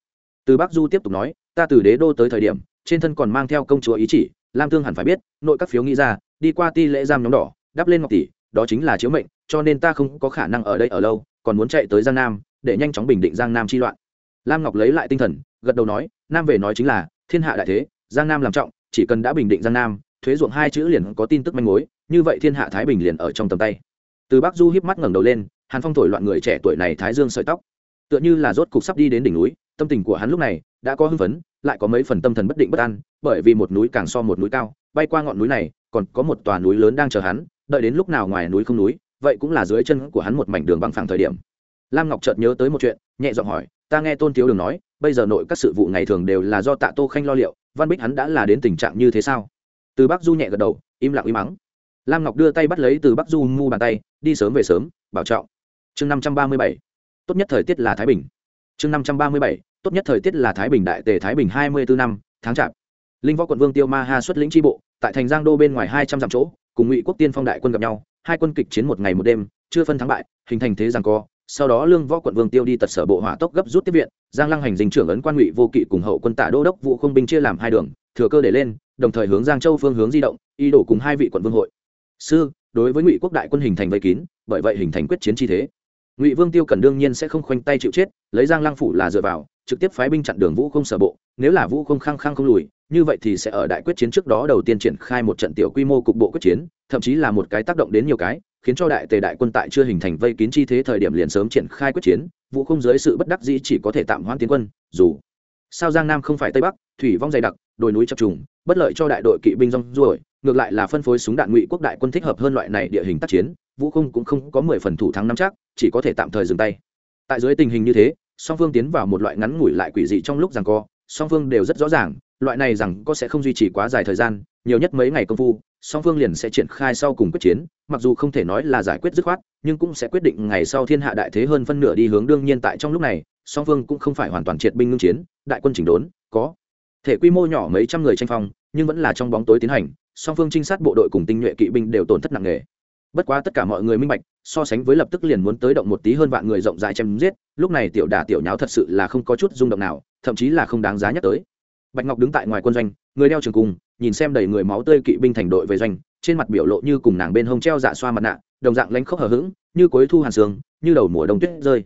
Từ bắc du tiếp tục nói, ta từ đế đô tới thời điểm, trên thân còn mang theo công chúa ý chỉ, lam tương hẳn phải biết, nội các phiếu nghĩ ra, đi qua ti lễ giam nhóm đỏ, đắp lên ngọc tỷ, đó chính là chiếu mệnh, cho nên ta không có khả năng ở đây ở lâu, còn muốn chạy tới giang nam, để nhanh chóng bình định giang nam chi loạn. Lam ngọc lấy lại tinh thần, gật đầu nói, nam về nói chính là, thiên hạ đại thế, giang nam làm trọng chỉ cần đã bình định giang nam, thuế ruộng hai chữ liền có tin tức manh mối, như vậy thiên hạ thái bình liền ở trong tầm tay. Từ bắc du híp mắt ngẩng đầu lên, hàn phong thổi loạn người trẻ tuổi này thái dương sợi tóc. Tựa như là rốt cục sắp đi đến đỉnh núi, tâm tình của hắn lúc này đã có hưng phấn, lại có mấy phần tâm thần bất định bất an, bởi vì một núi càng so một núi cao, bay qua ngọn núi này, còn có một tòa núi lớn đang chờ hắn, đợi đến lúc nào ngoài núi không núi, vậy cũng là dưới chân của hắn một mảnh đường bằng phẳng thời điểm. Lam ngọc chợt nhớ tới một chuyện, nhẹ giọng hỏi, ta nghe tôn thiếu đường nói, bây giờ nội các sự vụ ngày thường đều là do tạ tô khanh lo liệu văn bích hắn đã là đến tình trạng như thế sao? Từ bắc du nhẹ gật đầu, im lặng im mắng. Lam ngọc đưa tay bắt lấy từ bắc du mu bàn tay, đi sớm về sớm, bảo trọng. Chương năm trăm ba mươi bảy. Tốt nhất thời tiết là thái bình. Chương năm trăm ba mươi bảy. Tốt nhất thời tiết là thái bình đại tề thái bình hai mươi bốn năm, tháng chạp. Linh võ quận vương tiêu ma ha xuất lĩnh tri bộ, tại thành giang đô bên ngoài hai trăm dặm chỗ, cùng ngụy quốc tiên phong đại quân gặp nhau, hai quân kịch chiến một ngày một đêm, chưa phân thắng bại, hình thành thế giang co sau đó lương võ quận vương tiêu đi tật sở bộ hỏa tốc gấp rút tiếp viện, giang lăng hành dinh trưởng ấn quan ngụy vô kỵ cùng hậu quân tạ đô đốc vụ không binh chia làm hai đường, thừa cơ để lên, đồng thời hướng giang châu phương hướng di động y đổ cùng hai vị quận vương hội. Sư, đối với ngụy quốc đại quân hình thành vây kín, bởi vậy hình thành quyết chiến chi thế. Ngụy vương tiêu cần đương nhiên sẽ không khoanh tay chịu chết, lấy giang lăng phủ là dựa vào, trực tiếp phái binh chặn đường vũ không sở bộ, nếu là vũ không khăng khăng không lùi, như vậy thì sẽ ở đại quyết chiến trước đó đầu tiên triển khai một trận tiểu quy mô cục bộ quyết chiến, thậm chí là một cái tác động đến nhiều cái khiến cho đại tề đại quân tại chưa hình thành vây kín chi thế thời điểm liền sớm triển khai quyết chiến, vũ không dưới sự bất đắc dĩ chỉ có thể tạm hoãn tiến quân, dù sao giang nam không phải tây bắc, thủy vong dày đặc, đồi núi chập trùng, bất lợi cho đại đội kỵ binh rong ruổi, ngược lại là phân phối súng đạn ngụy quốc đại quân thích hợp hơn loại này địa hình tác chiến, vũ không cũng không có mười phần thủ thắng nắm chắc, chỉ có thể tạm thời dừng tay. Tại dưới tình hình như thế, song phương tiến vào một loại ngắn ngủi lại quỷ dị trong lúc rằng co, song phương đều rất rõ ràng, loại này rằng có sẽ không duy trì quá dài thời gian, nhiều nhất mấy ngày công phu song phương liền sẽ triển khai sau cùng quyết chiến, mặc dù không thể nói là giải quyết dứt khoát, nhưng cũng sẽ quyết định ngày sau thiên hạ đại thế hơn phân nửa đi hướng đương nhiên tại trong lúc này, song phương cũng không phải hoàn toàn triệt binh ngưng chiến, đại quân chỉnh đốn, có thể quy mô nhỏ mấy trăm người tranh phong, nhưng vẫn là trong bóng tối tiến hành, song phương trinh sát bộ đội cùng tinh nhuệ kỵ binh đều tổn thất nặng nề. Bất quá tất cả mọi người minh bạch, so sánh với lập tức liền muốn tới động một tí hơn vạn người rộng rãi chém giết, lúc này tiểu đà tiểu nháo thật sự là không có chút rung động nào, thậm chí là không đáng giá nhắc tới bạch ngọc đứng tại ngoài quân doanh, người đeo trường cung nhìn xem đầy người máu tươi kỵ binh thành đội về doanh, trên mặt biểu lộ như cùng nàng bên hông treo dạ xoa mặt nạ, đồng dạng lánh khóc hở h ữ g như cuối thu hàn sương, như đầu mùa đông tuyết rơi.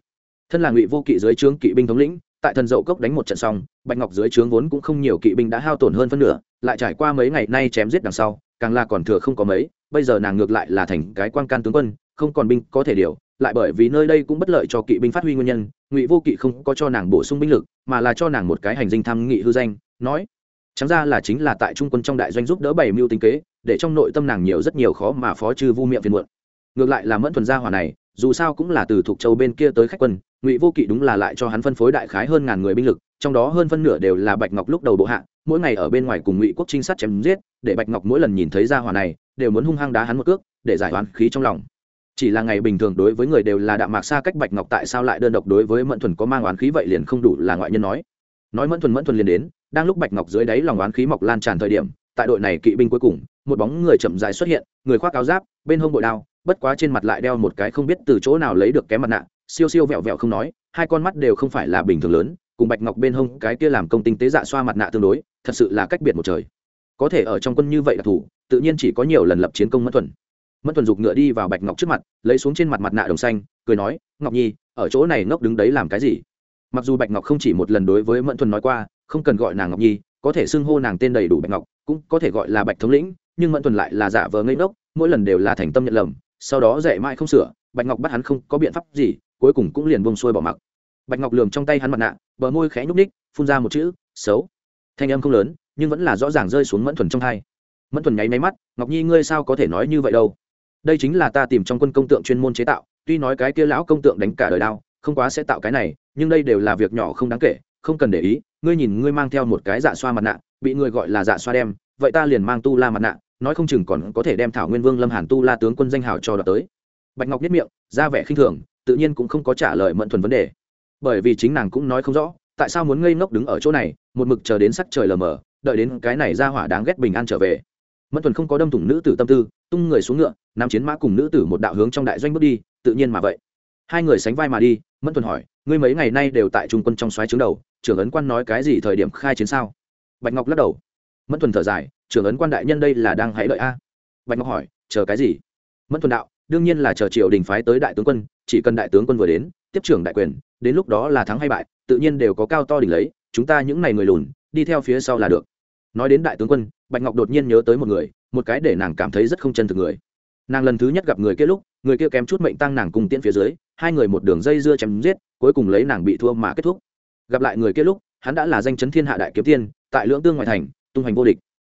Thân là ngụy vô kỵ dưới trướng kỵ binh thống lĩnh, tại thần dậu cốc đánh một trận xong, bạch ngọc dưới trướng vốn cũng không nhiều kỵ binh đã hao tổn hơn phân nửa, lại trải qua mấy ngày nay chém giết đằng sau, càng là còn thừa không có mấy, bây giờ nàng ngược lại là thành cái quan can tướng quân, không còn binh có thể điều, lại bởi vì nơi đây cũng bất lợi cho kỵ binh phát huy nguyên nhân, ngụy vô kỵ không có cho nàng bổ sung binh lực, mà là cho nàng một cái hành dinh tham nghị hư danh nói trắng ra là chính là tại trung quân trong đại doanh giúp đỡ bảy mưu tính kế, để trong nội tâm nàng nhiều rất nhiều khó mà phó trừ vu miệng phiền muộn. Ngược lại là mẫn thuần gia hỏa này, dù sao cũng là từ thuộc châu bên kia tới khách quân, ngụy vô kỵ đúng là lại cho hắn phân phối đại khái hơn ngàn người binh lực, trong đó hơn phân nửa đều là bạch ngọc lúc đầu bộ hạ, mỗi ngày ở bên ngoài cùng ngụy quốc trinh sát chém giết, để bạch ngọc mỗi lần nhìn thấy gia hỏa này, đều muốn hung hăng đá hắn một cước, để giải oán khí trong lòng. Chỉ là ngày bình thường đối với người đều là đạm mạc xa cách bạch ngọc tại sao lại đơn độc đối với mẫn thuần có mang oán khí vậy liền không đủ là ngoại nhân nói. Nói mẫn thuần mẫn thuần liền đến đang lúc bạch ngọc dưới đáy lòng oán khí mọc lan tràn thời điểm, tại đội này kỵ binh cuối cùng, một bóng người chậm dài xuất hiện, người khoác áo giáp, bên hông bội đao, bất quá trên mặt lại đeo một cái không biết từ chỗ nào lấy được cái mặt nạ, siêu siêu vẹo vẹo không nói, hai con mắt đều không phải là bình thường lớn, cùng bạch ngọc bên hông cái kia làm công tinh tế dạ xoa mặt nạ tương đối, thật sự là cách biệt một trời. Có thể ở trong quân như vậy đặc thù tự nhiên chỉ có nhiều lần lập chiến công mất thuần. Mất thuần dục ngựa đi vào bạch ngọc trước mặt, lấy xuống trên mặt mặt nạ đồng xanh, cười nói, ngọc nhi, ở chỗ này ngốc đứng đấy làm cái gì? Mặc dù bạch ngọc không chỉ một lần đối với mẫn thuần nói qua không cần gọi nàng ngọc nhi, có thể xưng hô nàng tên đầy đủ bạch ngọc, cũng có thể gọi là bạch thống lĩnh, nhưng mẫn thuần lại là giả vờ ngây ngốc, mỗi lần đều là thành tâm nhận lầm, sau đó dạy mãi không sửa, bạch ngọc bắt hắn không có biện pháp gì, cuối cùng cũng liền bông xuôi bỏ mặc. Bạch ngọc lườm trong tay hắn mặt nạ, bờ môi khẽ nhúc ních phun ra một chữ, xấu. Thanh âm không lớn, nhưng vẫn là rõ ràng rơi xuống mẫn thuần trong hai. Mẫn thuần nháy máy mắt, ngọc nhi, ngươi sao có thể nói như vậy đâu? Đây chính là ta tìm trong quân công tượng chuyên môn chế tạo, tuy nói cái kia lão công tượng đánh cả đời đao, không quá sẽ tạo cái này, nhưng đây đều là việc nhỏ không đáng kể không cần để ý, ngươi nhìn ngươi mang theo một cái dạ xoa mặt nạ, bị người gọi là dạ xoa đem, vậy ta liền mang tu la mặt nạ, nói không chừng còn có thể đem thảo nguyên vương lâm hàn tu la tướng quân danh hào cho đợt tới. Bạch ngọc nhất miệng, ra vẻ khinh thường, tự nhiên cũng không có trả lời mẫn thuần vấn đề. Bởi vì chính nàng cũng nói không rõ, tại sao muốn ngây ngốc đứng ở chỗ này, một mực chờ đến sắc trời lờ mờ, đợi đến cái này ra hỏa đáng ghét bình an trở về. Mẫn thuần không có đâm thủng nữ tử tâm tư, tung người xuống ngựa, nam chiến mã cùng nữ tử một đạo hướng trong đại doanh bước đi, tự nhiên mà vậy. Hai người sánh vai mà đi, mẫn thuần hỏi, ngươi mấy ngày nay đều tại trung quân trong xoáy trứng đầu trưởng ấn quan nói cái gì thời điểm khai chiến sao? Bạch ngọc lắc đầu. Mẫn thuần thở dài, trưởng ấn quan đại nhân đây là đang hãy đợi a. Bạch ngọc hỏi, chờ cái gì? Mẫn thuần đạo, đương nhiên là chờ triều đình phái tới đại tướng quân, chỉ cần đại tướng quân vừa đến, tiếp trưởng đại quyền, đến lúc đó là thắng hay bại, tự nhiên đều có cao to đỉnh lấy, chúng ta những ngày người lùn, đi theo phía sau là được. Nói đến đại tướng quân, bạch ngọc đột nhiên nhớ tới một người, một cái để nàng cảm thấy rất không chân thực người. Nàng lần thứ nhất gặp người kia lúc, người kia kém chút mệnh tăng nàng cùng tiễn phía dưới, hai người một đường dây dưa chém giết, cuối cùng lấy nàng bị thua mà kết thúc gặp lại người kia lúc, hắn đã là danh chấn thiên hạ đại kiếm tiên, tại lưỡng tương ngoại thành, tung hoành vô địch.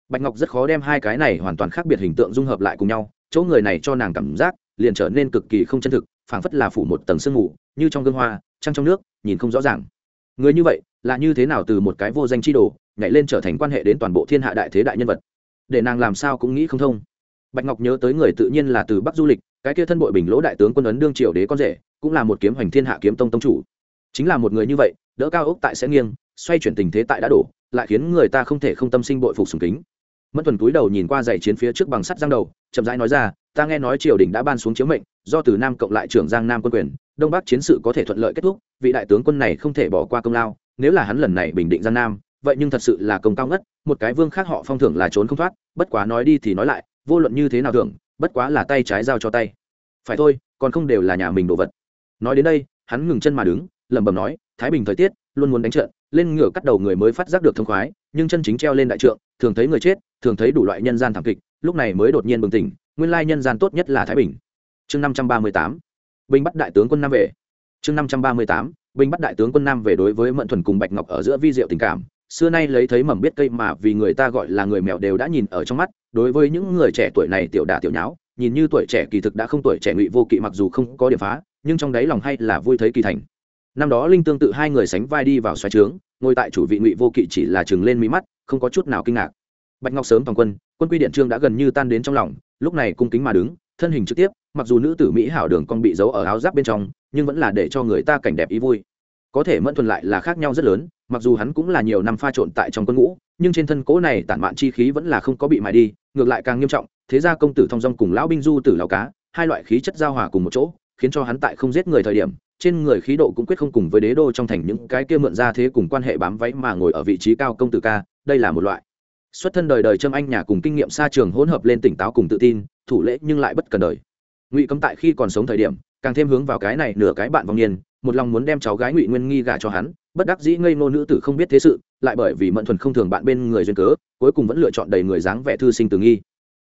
Bạch ngọc rất khó đem hai cái này hoàn toàn khác biệt hình tượng dung hợp lại cùng nhau, chỗ người này cho nàng cảm giác liền trở nên cực kỳ không chân thực, phảng phất là phủ một tầng sương mù, như trong gương hoa, trăng trong nước, nhìn không rõ ràng. Người như vậy, là như thế nào từ một cái vô danh chi đồ, nhảy lên trở thành quan hệ đến toàn bộ thiên hạ đại thế đại nhân vật? Để nàng làm sao cũng nghĩ không thông. Bạch ngọc nhớ tới người tự nhiên là từ bắc du lịch, cái kia thân bội bình lỗ đại tướng quân ấn đương triều đế con rể, cũng là một kiếm hoành thiên hạ kiếm tông tông chủ chính là một người như vậy, đỡ cao ốc tại sẽ nghiêng, xoay chuyển tình thế tại đã đổ, lại khiến người ta không thể không tâm sinh bội phục sùng kính. Mất tuần túi đầu nhìn qua giày chiến phía trước bằng sắt giang đầu, chậm rãi nói ra, ta nghe nói triều đình đã ban xuống chiếu mệnh, do từ nam cộng lại trưởng giang nam quân quyền, đông bắc chiến sự có thể thuận lợi kết thúc, vị đại tướng quân này không thể bỏ qua công lao, nếu là hắn lần này bình định giang nam, vậy nhưng thật sự là công cao ngất, một cái vương khác họ phong thưởng là trốn không thoát, bất quá nói đi thì nói lại, vô luận như thế nào thưởng, bất quá là tay trái giao cho tay. Phải thôi, còn không đều là nhà mình đồ vật. Nói đến đây, hắn ngừng chân mà đứng lẩm bẩm nói, thái bình thời tiết, luôn muốn đánh trận, lên ngựa cắt đầu người mới phát giác được thông khoái, nhưng chân chính treo lên đại trượng, thường thấy người chết, thường thấy đủ loại nhân gian thảm kịch, lúc này mới đột nhiên bừng tỉnh, nguyên lai nhân gian tốt nhất là thái bình. Chương năm trăm ba mươi tám binh bắt đại tướng quân nam về. Chương năm trăm ba mươi tám binh bắt đại tướng quân nam về đối với Mận thuần cùng bạch ngọc ở giữa vi diệu tình cảm. Xưa nay lấy thấy mầm biết cây mà vì người ta gọi là người mèo đều đã nhìn ở trong mắt, đối với những người trẻ tuổi này tiểu đà tiểu nháo, nhìn như tuổi trẻ kỳ thực đã không tuổi trẻ ngụy vô kỵ mặc dù không có điểm phá, nhưng trong đáy lòng hay là vui thấy kỳ thành năm đó linh tương tự hai người sánh vai đi vào xoáy trướng, ngồi tại chủ vị ngụy vô kỵ chỉ là chừng lên mí mắt, không có chút nào kinh ngạc. Bạch ngọc sớm toàn quân quân quy điện trương đã gần như tan đến trong lòng, lúc này cung kính mà đứng, thân hình trực tiếp, mặc dù nữ tử mỹ hảo đường con bị giấu ở áo giáp bên trong, nhưng vẫn là để cho người ta cảnh đẹp ý vui. Có thể mẫn thuần lại là khác nhau rất lớn, mặc dù hắn cũng là nhiều năm pha trộn tại trong quân ngũ, nhưng trên thân cố này tản mạn chi khí vẫn là không có bị mài đi, ngược lại càng nghiêm trọng, thế ra công tử thong dong cùng lão binh du tử lão cá, hai loại khí chất giao hòa cùng một chỗ, khiến cho hắn tại không giết người thời điểm trên người khí độ cũng quyết không cùng với đế đô trong thành những cái kia mượn ra thế cùng quan hệ bám váy mà ngồi ở vị trí cao công tử ca, đây là một loại. Xuất thân đời đời trâm anh nhà cùng kinh nghiệm xa trường hỗn hợp lên tỉnh táo cùng tự tin, thủ lễ nhưng lại bất cần đời. Ngụy cấm tại khi còn sống thời điểm, càng thêm hướng vào cái này nửa cái bạn vong niên, một lòng muốn đem cháu gái ngụy nguyên nghi gả cho hắn, bất đắc dĩ ngây nô nữ tử không biết thế sự, lại bởi vì mẫn thuần không thường bạn bên người duyên cớ, cuối cùng vẫn lựa chọn đầy người dáng vẻ thư sinh từ nghi.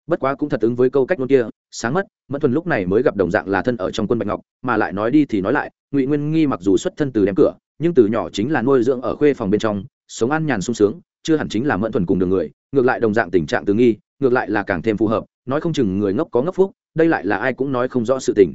Bất quá cũng thật ứng với câu cách nôn kia, sáng mất, mẫn thuần lúc này mới gặp đồng dạng là thân ở trong quân bạch ngọc, mà lại nói đi thì nói lại ngụy nguyên nghi mặc dù xuất thân từ đem cửa, nhưng từ nhỏ chính là nuôi dưỡng ở khuê phòng bên trong, sống ăn nhàn sung sướng, chưa hẳn chính là mẫn thuần cùng đường người, ngược lại đồng dạng tình trạng từ nghi, ngược lại là càng thêm phù hợp, nói không chừng người ngốc có ngốc phúc, đây lại là ai cũng nói không rõ sự tình.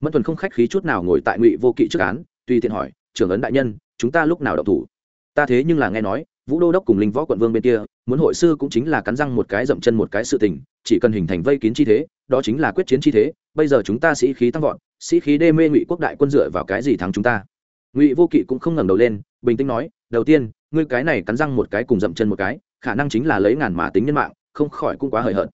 Mẫn thuần không khách khí chút nào ngồi tại ngụy vô kỵ trước án, tùy tiện hỏi, trưởng ấn đại nhân, chúng ta lúc nào đậu thủ? Ta thế nhưng là nghe nói vũ đô đốc cùng linh võ quận vương bên kia, muốn hội sư cũng chính là cắn răng một cái dậm chân một cái sự tình, chỉ cần hình thành vây kín chi thế, đó chính là quyết chiến chi thế, bây giờ chúng ta sĩ khí tăng vọt, sĩ khí đê mê ngụy quốc đại quân dựa vào cái gì thắng chúng ta? Ngụy vô kỵ cũng không ngẩng đầu lên, bình tĩnh nói, đầu tiên, ngươi cái này cắn răng một cái cùng dậm chân một cái, khả năng chính là lấy ngàn mà tính nhân mạng, không khỏi cũng quá hời hợt.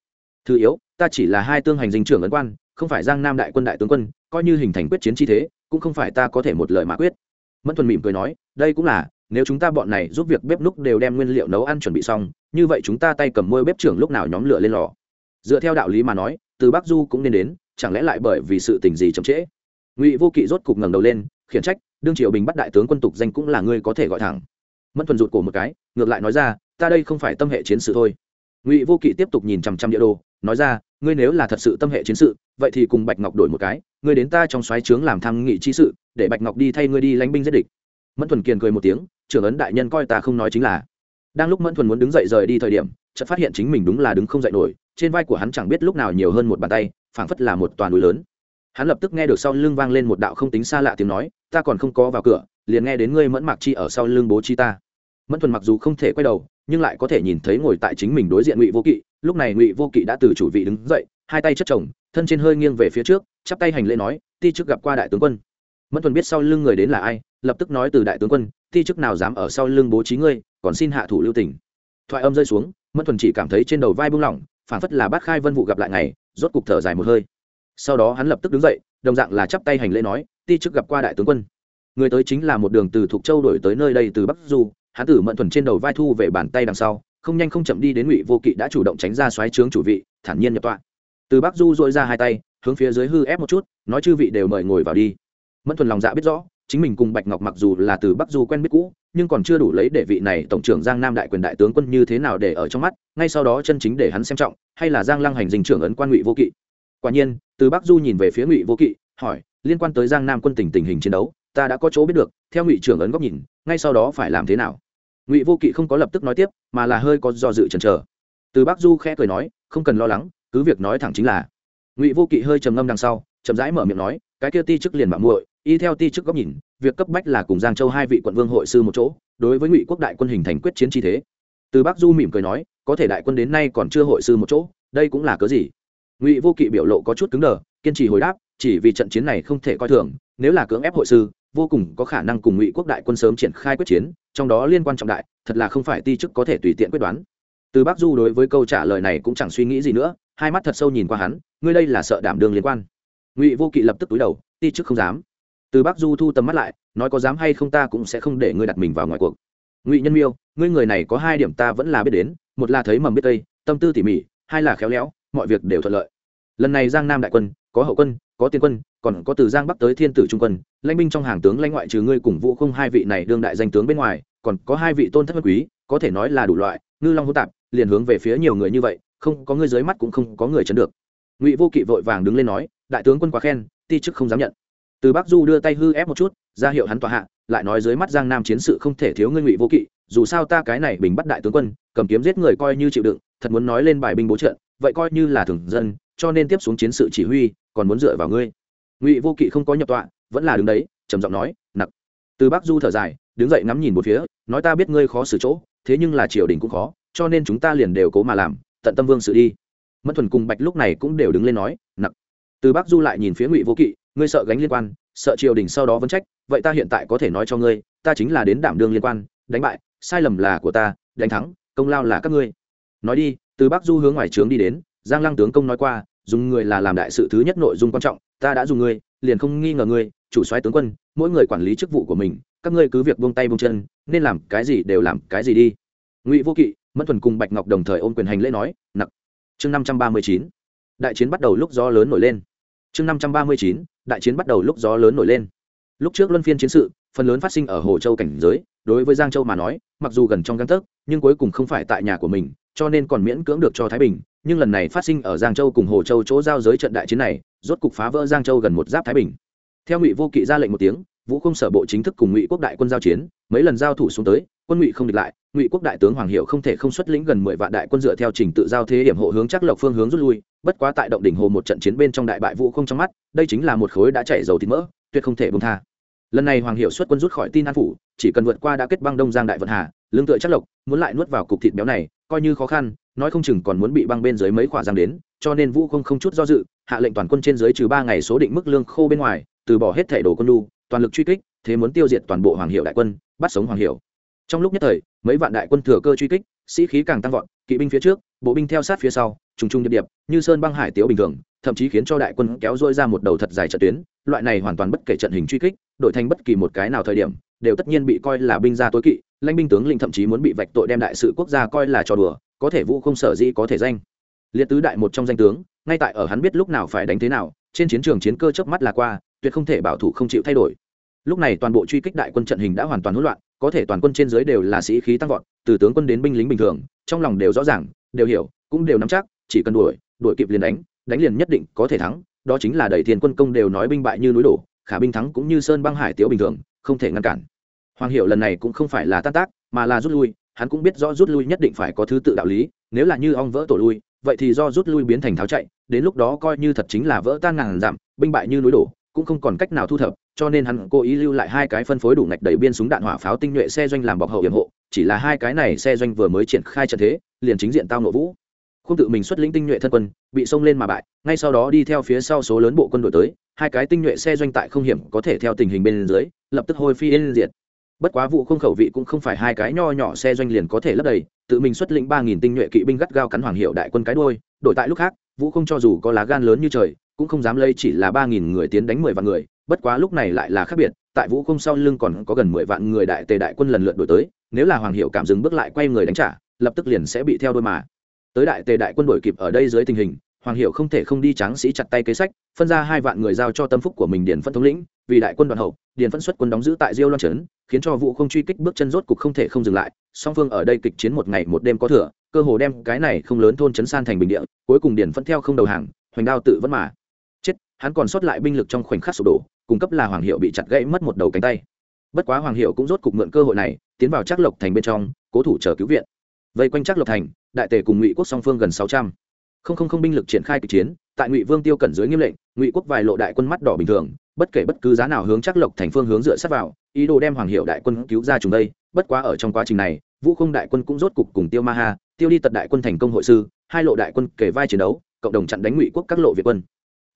Thứ yếu, ta chỉ là hai tương hành dinh trưởng ấn quan, không phải giang nam đại quân đại tướng quân, coi như hình thành quyết chiến chi thế, cũng không phải ta có thể một lời mà quyết. Mẫn thuần mỉm cười nói, đây cũng là nếu chúng ta bọn này giúp việc bếp núc đều đem nguyên liệu nấu ăn chuẩn bị xong, như vậy chúng ta tay cầm môi bếp trưởng lúc nào nhóm lửa lên lò. Dựa theo đạo lý mà nói, từ bắc du cũng nên đến, chẳng lẽ lại bởi vì sự tình gì chậm trễ? Ngụy vô kỵ rốt cục ngẩng đầu lên, khiển trách, đương triệu bình bắt đại tướng quân tục danh cũng là ngươi có thể gọi thẳng. Mẫn thuần rụt cổ một cái, ngược lại nói ra, ta đây không phải tâm hệ chiến sự thôi. Ngụy vô kỵ tiếp tục nhìn chằm chằm địa đồ, nói ra, ngươi nếu là thật sự tâm hệ chiến sự, vậy thì cùng bạch ngọc đổi một cái, ngươi đến ta trong xoáy trướng làm tham nghị chi sự, để bạch ngọc đi thay ngươi đi lánh binh giết địch. Mẫn thuần kiền cười một tiếng trưởng ấn đại nhân coi ta không nói chính là. Đang lúc mẫn thuần muốn đứng dậy rời đi thời điểm, chợt phát hiện chính mình đúng là đứng không dậy nổi, trên vai của hắn chẳng biết lúc nào nhiều hơn một bàn tay, phảng phất là một toàn núi lớn. Hắn lập tức nghe được sau lưng vang lên một đạo không tính xa lạ tiếng nói, ta còn không có vào cửa, liền nghe đến ngươi mẫn mạc chi ở sau lưng bố chi ta. Mẫn thuần mặc dù không thể quay đầu, nhưng lại có thể nhìn thấy ngồi tại chính mình đối diện ngụy vô kỵ. Lúc này ngụy vô kỵ đã từ chủ vị đứng dậy, hai tay chất chồng, thân trên hơi nghiêng về phía trước, chắp tay hành lễ nói, ti trước gặp qua đại tướng quân mẫn thuần biết sau lưng người đến là ai, lập tức nói từ đại tướng quân, thi chức nào dám ở sau lưng bố trí ngươi, còn xin hạ thủ lưu tỉnh thoại âm rơi xuống, mẫn thuần chỉ cảm thấy trên đầu vai buông lỏng phản phất là bát khai vân vụ gặp lại ngày, rốt cục thở dài một hơi. Sau đó hắn lập tức đứng dậy, đồng dạng là chắp tay hành lễ nói ti chức gặp qua đại tướng quân. Người tới chính là một đường từ thục châu đổi tới nơi đây từ bắc du, hắn tử mẫn thuần trên đầu vai thu về bàn tay đằng sau, không nhanh không chậm đi đến ngụy vô kỵ đã chủ động tránh ra xoáy trướng chủ vị, thản nhiên nhập tọa. Từ bắc du dội ra hai tay, hướng phía dưới hư ép một chút, nói chư vị đều mời ngồi vào đi mẫn thuần lòng dạ biết rõ, chính mình cùng bạch ngọc mặc dù là từ bắc du quen biết cũ, nhưng còn chưa đủ lấy để vị này tổng trưởng giang nam đại quyền đại tướng quân như thế nào để ở trong mắt, ngay sau đó chân chính để hắn xem trọng, hay là giang lăng hành dinh trưởng ấn quan ngụy vô kỵ. Quả nhiên, từ bắc du nhìn về phía ngụy vô kỵ, hỏi, liên quan tới giang nam quân tình tình hình chiến đấu, ta đã có chỗ biết được, theo ngụy trưởng ấn góc nhìn, ngay sau đó phải làm thế nào? Ngụy vô kỵ không có lập tức nói tiếp, mà là hơi có do dự chần chờ. Từ bắc du khẽ cười nói, không cần lo lắng, cứ việc nói thẳng chính là. Ngụy vô kỵ hơi trầm ngâm đằng sau, chậm rãi mở miệng nói, cái kia ti chức liền mạng muội y theo ti chức góc nhìn, việc cấp bách là cùng giang châu hai vị quận vương hội sư một chỗ, đối với ngụy quốc đại quân hình thành quyết chiến chi thế. Từ bắc du mỉm cười nói, có thể đại quân đến nay còn chưa hội sư một chỗ, đây cũng là cớ gì? Ngụy vô kỵ biểu lộ có chút cứng đờ, kiên trì hồi đáp, chỉ vì trận chiến này không thể coi thường, nếu là cưỡng ép hội sư, vô cùng có khả năng cùng ngụy quốc đại quân sớm triển khai quyết chiến, trong đó liên quan trọng đại, thật là không phải ti chức có thể tùy tiện quyết đoán. Từ bắc du đối với câu trả lời này cũng chẳng suy nghĩ gì nữa, hai mắt thật sâu nhìn qua hắn, ngươi đây là sợ đảm đương liên quan. Ngụy vô kỵ lập tức túi đầu, ti chức không dám từ bắc du thu tầm mắt lại, nói có dám hay không ta cũng sẽ không để ngươi đặt mình vào ngoài cuộc. Ngụy nhân miêu, ngươi người này có hai điểm ta vẫn là biết đến, một là thấy mầm biết tây, tâm tư tỉ mỉ, hai là khéo léo, mọi việc đều thuận lợi. Lần này giang nam đại quân, có hậu quân, có tiên quân, còn có từ giang bắc tới thiên tử trung quân, lãnh binh trong hàng tướng lãnh ngoại trừ ngươi cùng vũ không hai vị này đương đại danh tướng bên ngoài, còn có hai vị tôn thất bất quý, có thể nói là đủ loại, ngư long hỗn tạp, liền hướng về phía nhiều người như vậy, không có ngươi dưới mắt cũng không có người chấn được. Ngụy vô kỵ vội vàng đứng lên nói, đại tướng quân quá khen, ti chức không dám nhận từ bắc du đưa tay hư ép một chút, ra hiệu hắn tòa hạ, lại nói dưới mắt giang nam chiến sự không thể thiếu ngươi ngụy vô kỵ, dù sao ta cái này bình bắt đại tướng quân, cầm kiếm giết người coi như chịu đựng, thật muốn nói lên bài binh bố trận, vậy coi như là thường dân, cho nên tiếp xuống chiến sự chỉ huy, còn muốn dựa vào ngươi. Ngụy vô kỵ không có nhập tọa, vẫn là đứng đấy, trầm giọng nói, nặc. Từ bắc du thở dài, đứng dậy ngắm nhìn một phía, nói, ta biết ngươi khó xử chỗ, thế nhưng là triều đình cũng khó, cho nên chúng ta liền đều cố mà làm, tận tâm vương sự đi. Mẫn thuần cùng bạch lúc này cũng đều đứng lên nói, nặc. Từ bắc du lại nhìn phía ngụy vô kỵ ngươi sợ gánh liên quan, sợ triều đình sau đó vẫn trách, vậy ta hiện tại có thể nói cho ngươi, ta chính là đến đảm đương liên quan, đánh bại, sai lầm là của ta, đánh thắng, công lao là các ngươi. Nói đi, từ bắc du hướng ngoài trướng đi đến, giang lăng tướng công nói qua, dùng người là làm đại sự thứ nhất nội dung quan trọng, ta đã dùng ngươi, liền không nghi ngờ ngươi, chủ soái tướng quân, mỗi người quản lý chức vụ của mình, các ngươi cứ việc buông tay buông chân, nên làm cái gì đều làm cái gì đi. Ngụy vô kỵ, mẫn thuần cùng bạch ngọc đồng thời ôm quyền hành lễ nói, nặc. Chương năm trăm ba mươi chín. Đại chiến bắt đầu lúc gió lớn nổi lên. Chương năm trăm ba mươi chín đại chiến bắt đầu lúc gió lớn nổi lên. Lúc trước luân phiên chiến sự, phần lớn phát sinh ở hồ châu cảnh giới, đối với giang châu mà nói, mặc dù gần trong găng tấc, nhưng cuối cùng không phải tại nhà của mình, cho nên còn miễn cưỡng được cho thái bình, nhưng lần này phát sinh ở giang châu cùng hồ châu chỗ giao giới trận đại chiến này, rốt cục phá vỡ giang châu gần một giáp thái bình. Theo ngụy vô kỵ ra lệnh một tiếng, vũ không sở bộ chính thức cùng ngụy quốc đại quân giao chiến, mấy lần giao thủ xuống tới quân ngụy không địch lại, ngụy quốc đại tướng hoàng hiệu không thể không xuất lĩnh gần mười vạn đại quân dựa theo trình tự giao thế điểm hộ hướng chắc lộc phương hướng rút lui, bất quá tại động đỉnh hồ một trận chiến bên trong đại bại vũ không trong mắt, đây chính là một khối đã chảy dầu thịt mỡ, tuyệt không thể bông tha. Lần này hoàng hiệu xuất quân rút khỏi tin an phủ, chỉ cần vượt qua đã kết băng đông giang đại vận hà lương tựa chắc lộc, muốn lại nuốt vào cục thịt béo này, coi như khó khăn, nói không chừng còn muốn bị băng bên dưới mấy khỏa giang đến, cho nên vũ không không chút do dự, hạ lệnh toàn quân trên dưới trừ ba ngày số định mức lương khô bên ngoài, từ bỏ hết thể đồ quân lu toàn lực truy kích, thế muốn tiêu diệt toàn bộ hoàng hiệu đại quân, bắt sống hoàng hiệu trong lúc nhất thời, mấy vạn đại quân thừa cơ truy kích, sĩ khí càng tăng vọt, kỵ binh phía trước, bộ binh theo sát phía sau, trùng trùng điệp điệp, như sơn băng hải tiếu bình thường, thậm chí khiến cho đại quân kéo dôi ra một đầu thật dài trận tuyến, loại này hoàn toàn bất kể trận hình truy kích, đổi thành bất kỳ một cái nào thời điểm, đều tất nhiên bị coi là binh gia tối kỵ, lãnh binh tướng lĩnh thậm chí muốn bị vạch tội đem đại sự quốc gia coi là trò đùa, có thể vũ không sở dĩ có thể danh. Liệt tứ đại một trong danh tướng, ngay tại ở hắn biết lúc nào phải đánh thế nào, trên chiến trường chiến cơ chớp mắt là qua, tuyệt không thể bảo thủ không chịu thay đổi. Lúc này toàn bộ truy kích đại quân trận hình đã hoàn toàn hỗn loạn có thể toàn quân trên dưới đều là sĩ khí tăng vọt, từ tướng quân đến binh lính bình thường, trong lòng đều rõ ràng, đều hiểu, cũng đều nắm chắc, chỉ cần đuổi đuổi kịp liền đánh đánh liền nhất định có thể thắng, đó chính là đẩy thiên quân công đều nói binh bại như núi đổ, khả binh thắng cũng như sơn băng hải tiếu bình thường, không thể ngăn cản. Hoàng hiệu lần này cũng không phải là tan tác, mà là rút lui, hắn cũng biết rõ rút lui nhất định phải có thứ tự đạo lý, nếu là như ong vỡ tổ lui, vậy thì do rút lui biến thành tháo chạy, đến lúc đó coi như thật chính là vỡ tan ngàn giảm binh bại như núi đổ, cũng không còn cách nào thu thập cho nên hắn cố ý lưu lại hai cái phân phối đủ ngạch đẩy biên súng đạn hỏa pháo tinh nhuệ xe doanh làm bọc hậu yểm hộ, chỉ là hai cái này xe doanh vừa mới triển khai trận thế, liền chính diện tao nổ vũ. Không tự mình xuất lĩnh tinh nhuệ thân quân, bị xông lên mà bại, ngay sau đó đi theo phía sau số lớn bộ quân đội tới, hai cái tinh nhuệ xe doanh tại không hiểm có thể theo tình hình bên dưới, lập tức hôi phi lên diệt. Bất quá vụ không khẩu vị cũng không phải hai cái nho nhỏ xe doanh liền có thể lấp đầy, tự mình xuất lĩnh ba nghìn tinh nhuệ kỵ binh gắt gao cắn hoàng hiệu đại quân cái đôi đổi tại lúc khác, vũ không cho dù có lá gan lớn như trời, cũng không dám lây chỉ là ba nghìn người tiến đánh mười vạn người bất quá lúc này lại là khác biệt, tại vũ không sau lưng còn có gần mười vạn người đại tề đại quân lần lượt đổi tới, nếu là hoàng hiệu cảm dừng bước lại quay người đánh trả, lập tức liền sẽ bị theo đôi mà. Tới đại tề đại quân đổi kịp ở đây dưới tình hình, hoàng hiệu không thể không đi tráng sĩ chặt tay kế sách, phân ra hai vạn người giao cho tâm phúc của mình điền phân thống lĩnh, vì đại quân đoàn hậu, điền phân xuất quân đóng giữ tại diêu loan trấn, khiến cho vũ không truy kích bước chân rốt cục không thể không dừng lại, song phương ở đây kịch chiến một ngày một đêm có thừa, cơ hồ đem cái này không lớn thôn trấn san thành bình địa, cuối cùng điền phân theo không đầu hàng, hoành đao tự vẫn mà. Chết, hắn còn sót lại binh lực trong khoảnh khắc sụp đổ cung cấp là hoàng hiệu bị chặt gãy mất một đầu cánh tay. Bất quá hoàng hiệu cũng rốt cục mượn cơ hội này, tiến vào trác lộc thành bên trong, cố thủ chờ cứu viện. Vây quanh trác lộc thành, đại tề cùng ngụy quốc song phương gần sáu trăm. Không không không binh lực triển khai kịch chiến, tại ngụy vương tiêu cẩn dưới nghiêm lệnh, ngụy quốc vài lộ đại quân mắt đỏ bình thường, bất kể bất cứ giá nào hướng trác lộc thành phương hướng dựa sát vào, ý đồ đem hoàng hiệu đại quân cứu ra chúng đây, bất quá ở trong quá trình này, vũ không đại quân cũng rốt cục cùng tiêu ma ha, tiêu đi tật đại quân thành công hội sư, hai lộ đại quân kể vai chiến đấu, cộng đồng chặn đánh ngụy quốc các lộ việt quân.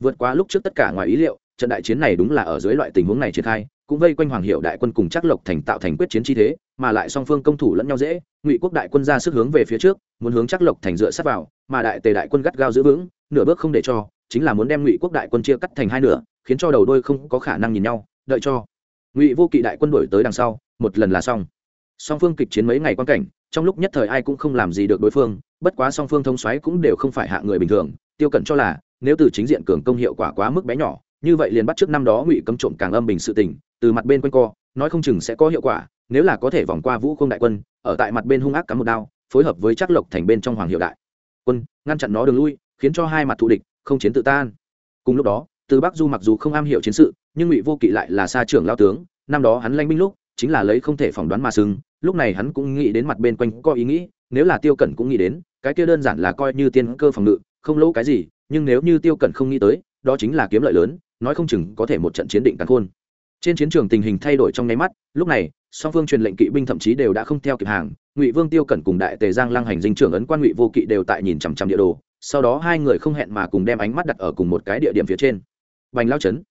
Vượt qua lúc trước tất cả ngoài ý liệu trận đại chiến này đúng là ở dưới loại tình huống này triển khai, cũng vây quanh hoàng hiệu đại quân cùng chắc lộc thành tạo thành quyết chiến chi thế, mà lại song phương công thủ lẫn nhau dễ, ngụy quốc đại quân ra sức hướng về phía trước, muốn hướng chắc lộc thành dựa sát vào, mà đại tề đại quân gắt gao giữ vững, nửa bước không để cho, chính là muốn đem ngụy quốc đại quân chia cắt thành hai nửa, khiến cho đầu đôi không có khả năng nhìn nhau, đợi cho ngụy vô kỵ đại quân đổi tới đằng sau, một lần là xong. Song phương kịch chiến mấy ngày quan cảnh, trong lúc nhất thời ai cũng không làm gì được đối phương, bất quá song phương thông xoáy cũng đều không phải hạ người bình thường, tiêu cẩn cho là, nếu từ chính diện cường công hiệu quả quá mức bé nhỏ như vậy liền bắt trước năm đó ngụy cấm trộm càng âm bình sự tình, từ mặt bên quanh co, nói không chừng sẽ có hiệu quả, nếu là có thể vòng qua vũ không đại quân, ở tại mặt bên hung ác cắm một đao, phối hợp với chắc lộc thành bên trong hoàng hiệu đại. Quân, ngăn chặn nó đường lui, khiến cho hai mặt thù địch, không chiến tự tan. Cùng lúc đó, từ bắc du mặc dù không am hiểu chiến sự, nhưng ngụy vô kỵ lại là xa trưởng lao tướng, năm đó hắn lanh binh lúc, chính là lấy không thể phỏng đoán mà sưng lúc này hắn cũng nghĩ đến mặt bên quanh có ý nghĩ, nếu là tiêu cẩn cũng nghĩ đến, cái kia đơn giản là coi như tiên cơ phòng ngự, không lỗ cái gì, nhưng nếu như tiêu cẩn không nghĩ tới, đó chính là kiếm lợi lớn nói không chừng có thể một trận chiến định cắn khôn. Trên chiến trường tình hình thay đổi trong nháy mắt, lúc này, song phương truyền lệnh kỵ binh thậm chí đều đã không theo kịp hàng. Ngụy vương tiêu cẩn cùng đại tề giang lăng hành dinh trưởng ấn quan ngụy vô kỵ đều tại nhìn chằm chằm địa đồ, sau đó hai người không hẹn mà cùng đem ánh mắt đặt ở cùng một cái địa điểm phía trên. Bành lao chấn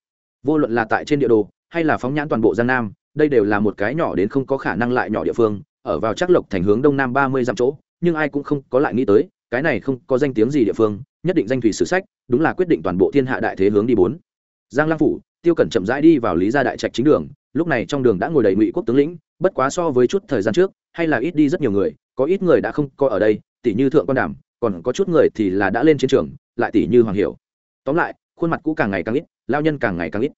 vô luận là tại trên địa đồ, hay là phóng nhãn toàn bộ giang nam, đây đều là một cái nhỏ đến không có khả năng lại nhỏ địa phương, ở vào chắc lộc thành hướng đông nam ba mươi dặm chỗ, nhưng ai cũng không có lại nghĩ tới, cái này không có danh tiếng gì địa phương, nhất định danh thủy sử sách, đúng là quyết định toàn bộ thiên hạ đại thế hướng đi bốn giang lang phủ tiêu cẩn chậm rãi đi vào lý gia đại trạch chính đường lúc này trong đường đã ngồi đầy ngụy quốc tướng lĩnh bất quá so với chút thời gian trước hay là ít đi rất nhiều người có ít người đã không có ở đây tỷ như thượng quan đảm, còn có chút người thì là đã lên chiến trường lại tỷ như hoàng hiểu. Tóm lại khuôn mặt cũ càng ngày càng ít lao nhân càng ngày càng ít.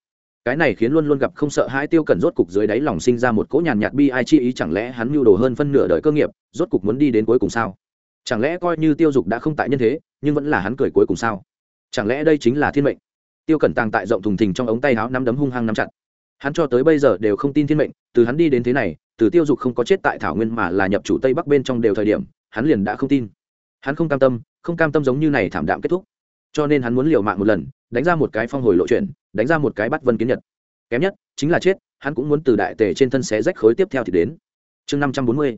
Cái này khiến luôn luôn gặp không sợ hai tiêu cẩn rốt cục dưới đáy lòng sinh ra một cỗ nhàn nhạt bi ai chi ý chẳng lẽ hắn mưu đồ hơn phân nửa đời cơ nghiệp rốt cục muốn đi đến cuối cùng sao? Chẳng lẽ coi như tiêu dục đã không tại nhân thế nhưng vẫn là hắn cười cuối cùng sao? Chẳng lẽ đây chính là thiên mệnh? Tiêu cẩn tàng tại rộng thùng thình trong ống tay áo nắm đấm hung hăng nắm chặt. Hắn cho tới bây giờ đều không tin thiên mệnh, từ hắn đi đến thế này, từ tiêu dục không có chết tại thảo nguyên mà là nhập chủ tây bắc bên trong đều thời điểm, hắn liền đã không tin. Hắn không cam tâm, không cam tâm giống như này thảm đạm kết thúc. Cho nên hắn muốn liều mạng một lần, đánh ra một cái phong hồi lộ chuyện, đánh ra một cái bắt vân kiến nhật. Kém nhất, chính là chết, hắn cũng muốn từ đại tề trên thân xé rách khối tiếp theo thì đến. Chương năm trăm bốn mươi,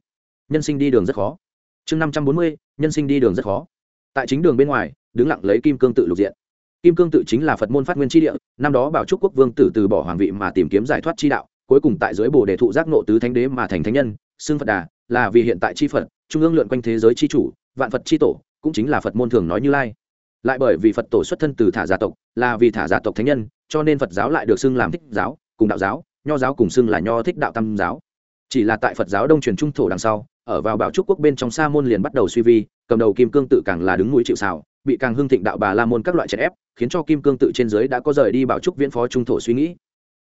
nhân sinh đi đường rất khó. Chương năm trăm bốn mươi, nhân sinh đi đường rất khó. Tại chính đường bên ngoài, đứng lặng lấy kim cương tự lục diện kim cương tự chính là phật môn phát nguyên tri địa, năm đó bảo trúc quốc vương tử từ bỏ hoàng vị mà tìm kiếm giải thoát tri đạo, cuối cùng tại dưới bồ đề thụ giác nộ tứ thánh đế mà thành thánh nhân, xưng phật đà, là vì hiện tại tri phật, trung ương lượn quanh thế giới tri chủ, vạn phật tri tổ, cũng chính là phật môn thường nói như lai. Lại bởi vì phật tổ xuất thân từ thả gia tộc, là vì thả gia tộc thánh nhân, cho nên phật giáo lại được xưng làm thích giáo, cùng đạo giáo, nho giáo cùng xưng là nho thích đạo tam giáo. Chỉ là tại phật giáo đông truyền trung thổ đằng sau, ở vào bảo trúc quốc bên trong sa môn liền bắt đầu suy vi, cầm đầu kim cương tự càng là đứng mũi chịu xào bị càng hưng thịnh đạo bà la môn các loại chèn ép khiến cho kim cương tự trên dưới đã có rời đi bảo trúc viễn phó trung thổ suy nghĩ.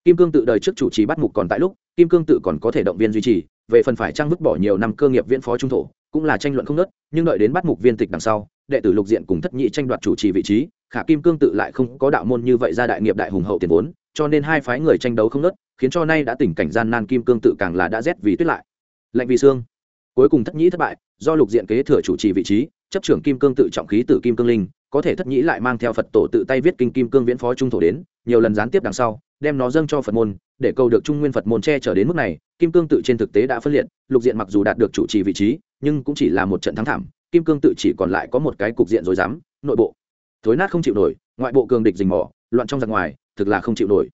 Kim cương tự đời trước chủ trì bắt mục còn tại lúc, kim cương tự còn có thể động viên duy trì, về phần phải trang vứt bỏ nhiều năm cơ nghiệp viễn phó trung thổ, cũng là tranh luận không nớt nhưng đợi đến bắt mục viên tịch đằng sau, đệ tử lục diện cùng thất nhị tranh đoạt chủ trì vị trí, khả kim cương tự lại không có đạo môn như vậy ra đại nghiệp đại hùng hậu tiền vốn, cho nên hai phái người tranh đấu không nớt khiến cho nay đã tình cảnh gian nan kim cương tự càng là đã rét vì tuyết lại. Lạnh vì xương. Cuối cùng thất nhĩ thất bại, do lục diện kế thừa chủ trì vị trí, chấp trưởng kim cương tự trọng khí tử kim cương linh có thể thất nhĩ lại mang theo phật tổ tự tay viết kinh kim cương viễn phó trung thổ đến, nhiều lần gián tiếp đằng sau, đem nó dâng cho phật môn, để cầu được trung nguyên phật môn che trở đến mức này, kim cương tự trên thực tế đã phân liệt, lục diện mặc dù đạt được chủ trì vị trí, nhưng cũng chỉ là một trận thắng thảm, kim cương tự chỉ còn lại có một cái cục diện rồi dám nội bộ. Thối nát không chịu nổi, ngoại bộ cường địch dình mỏ loạn trong giặc ngoài, thực là không chịu nổi.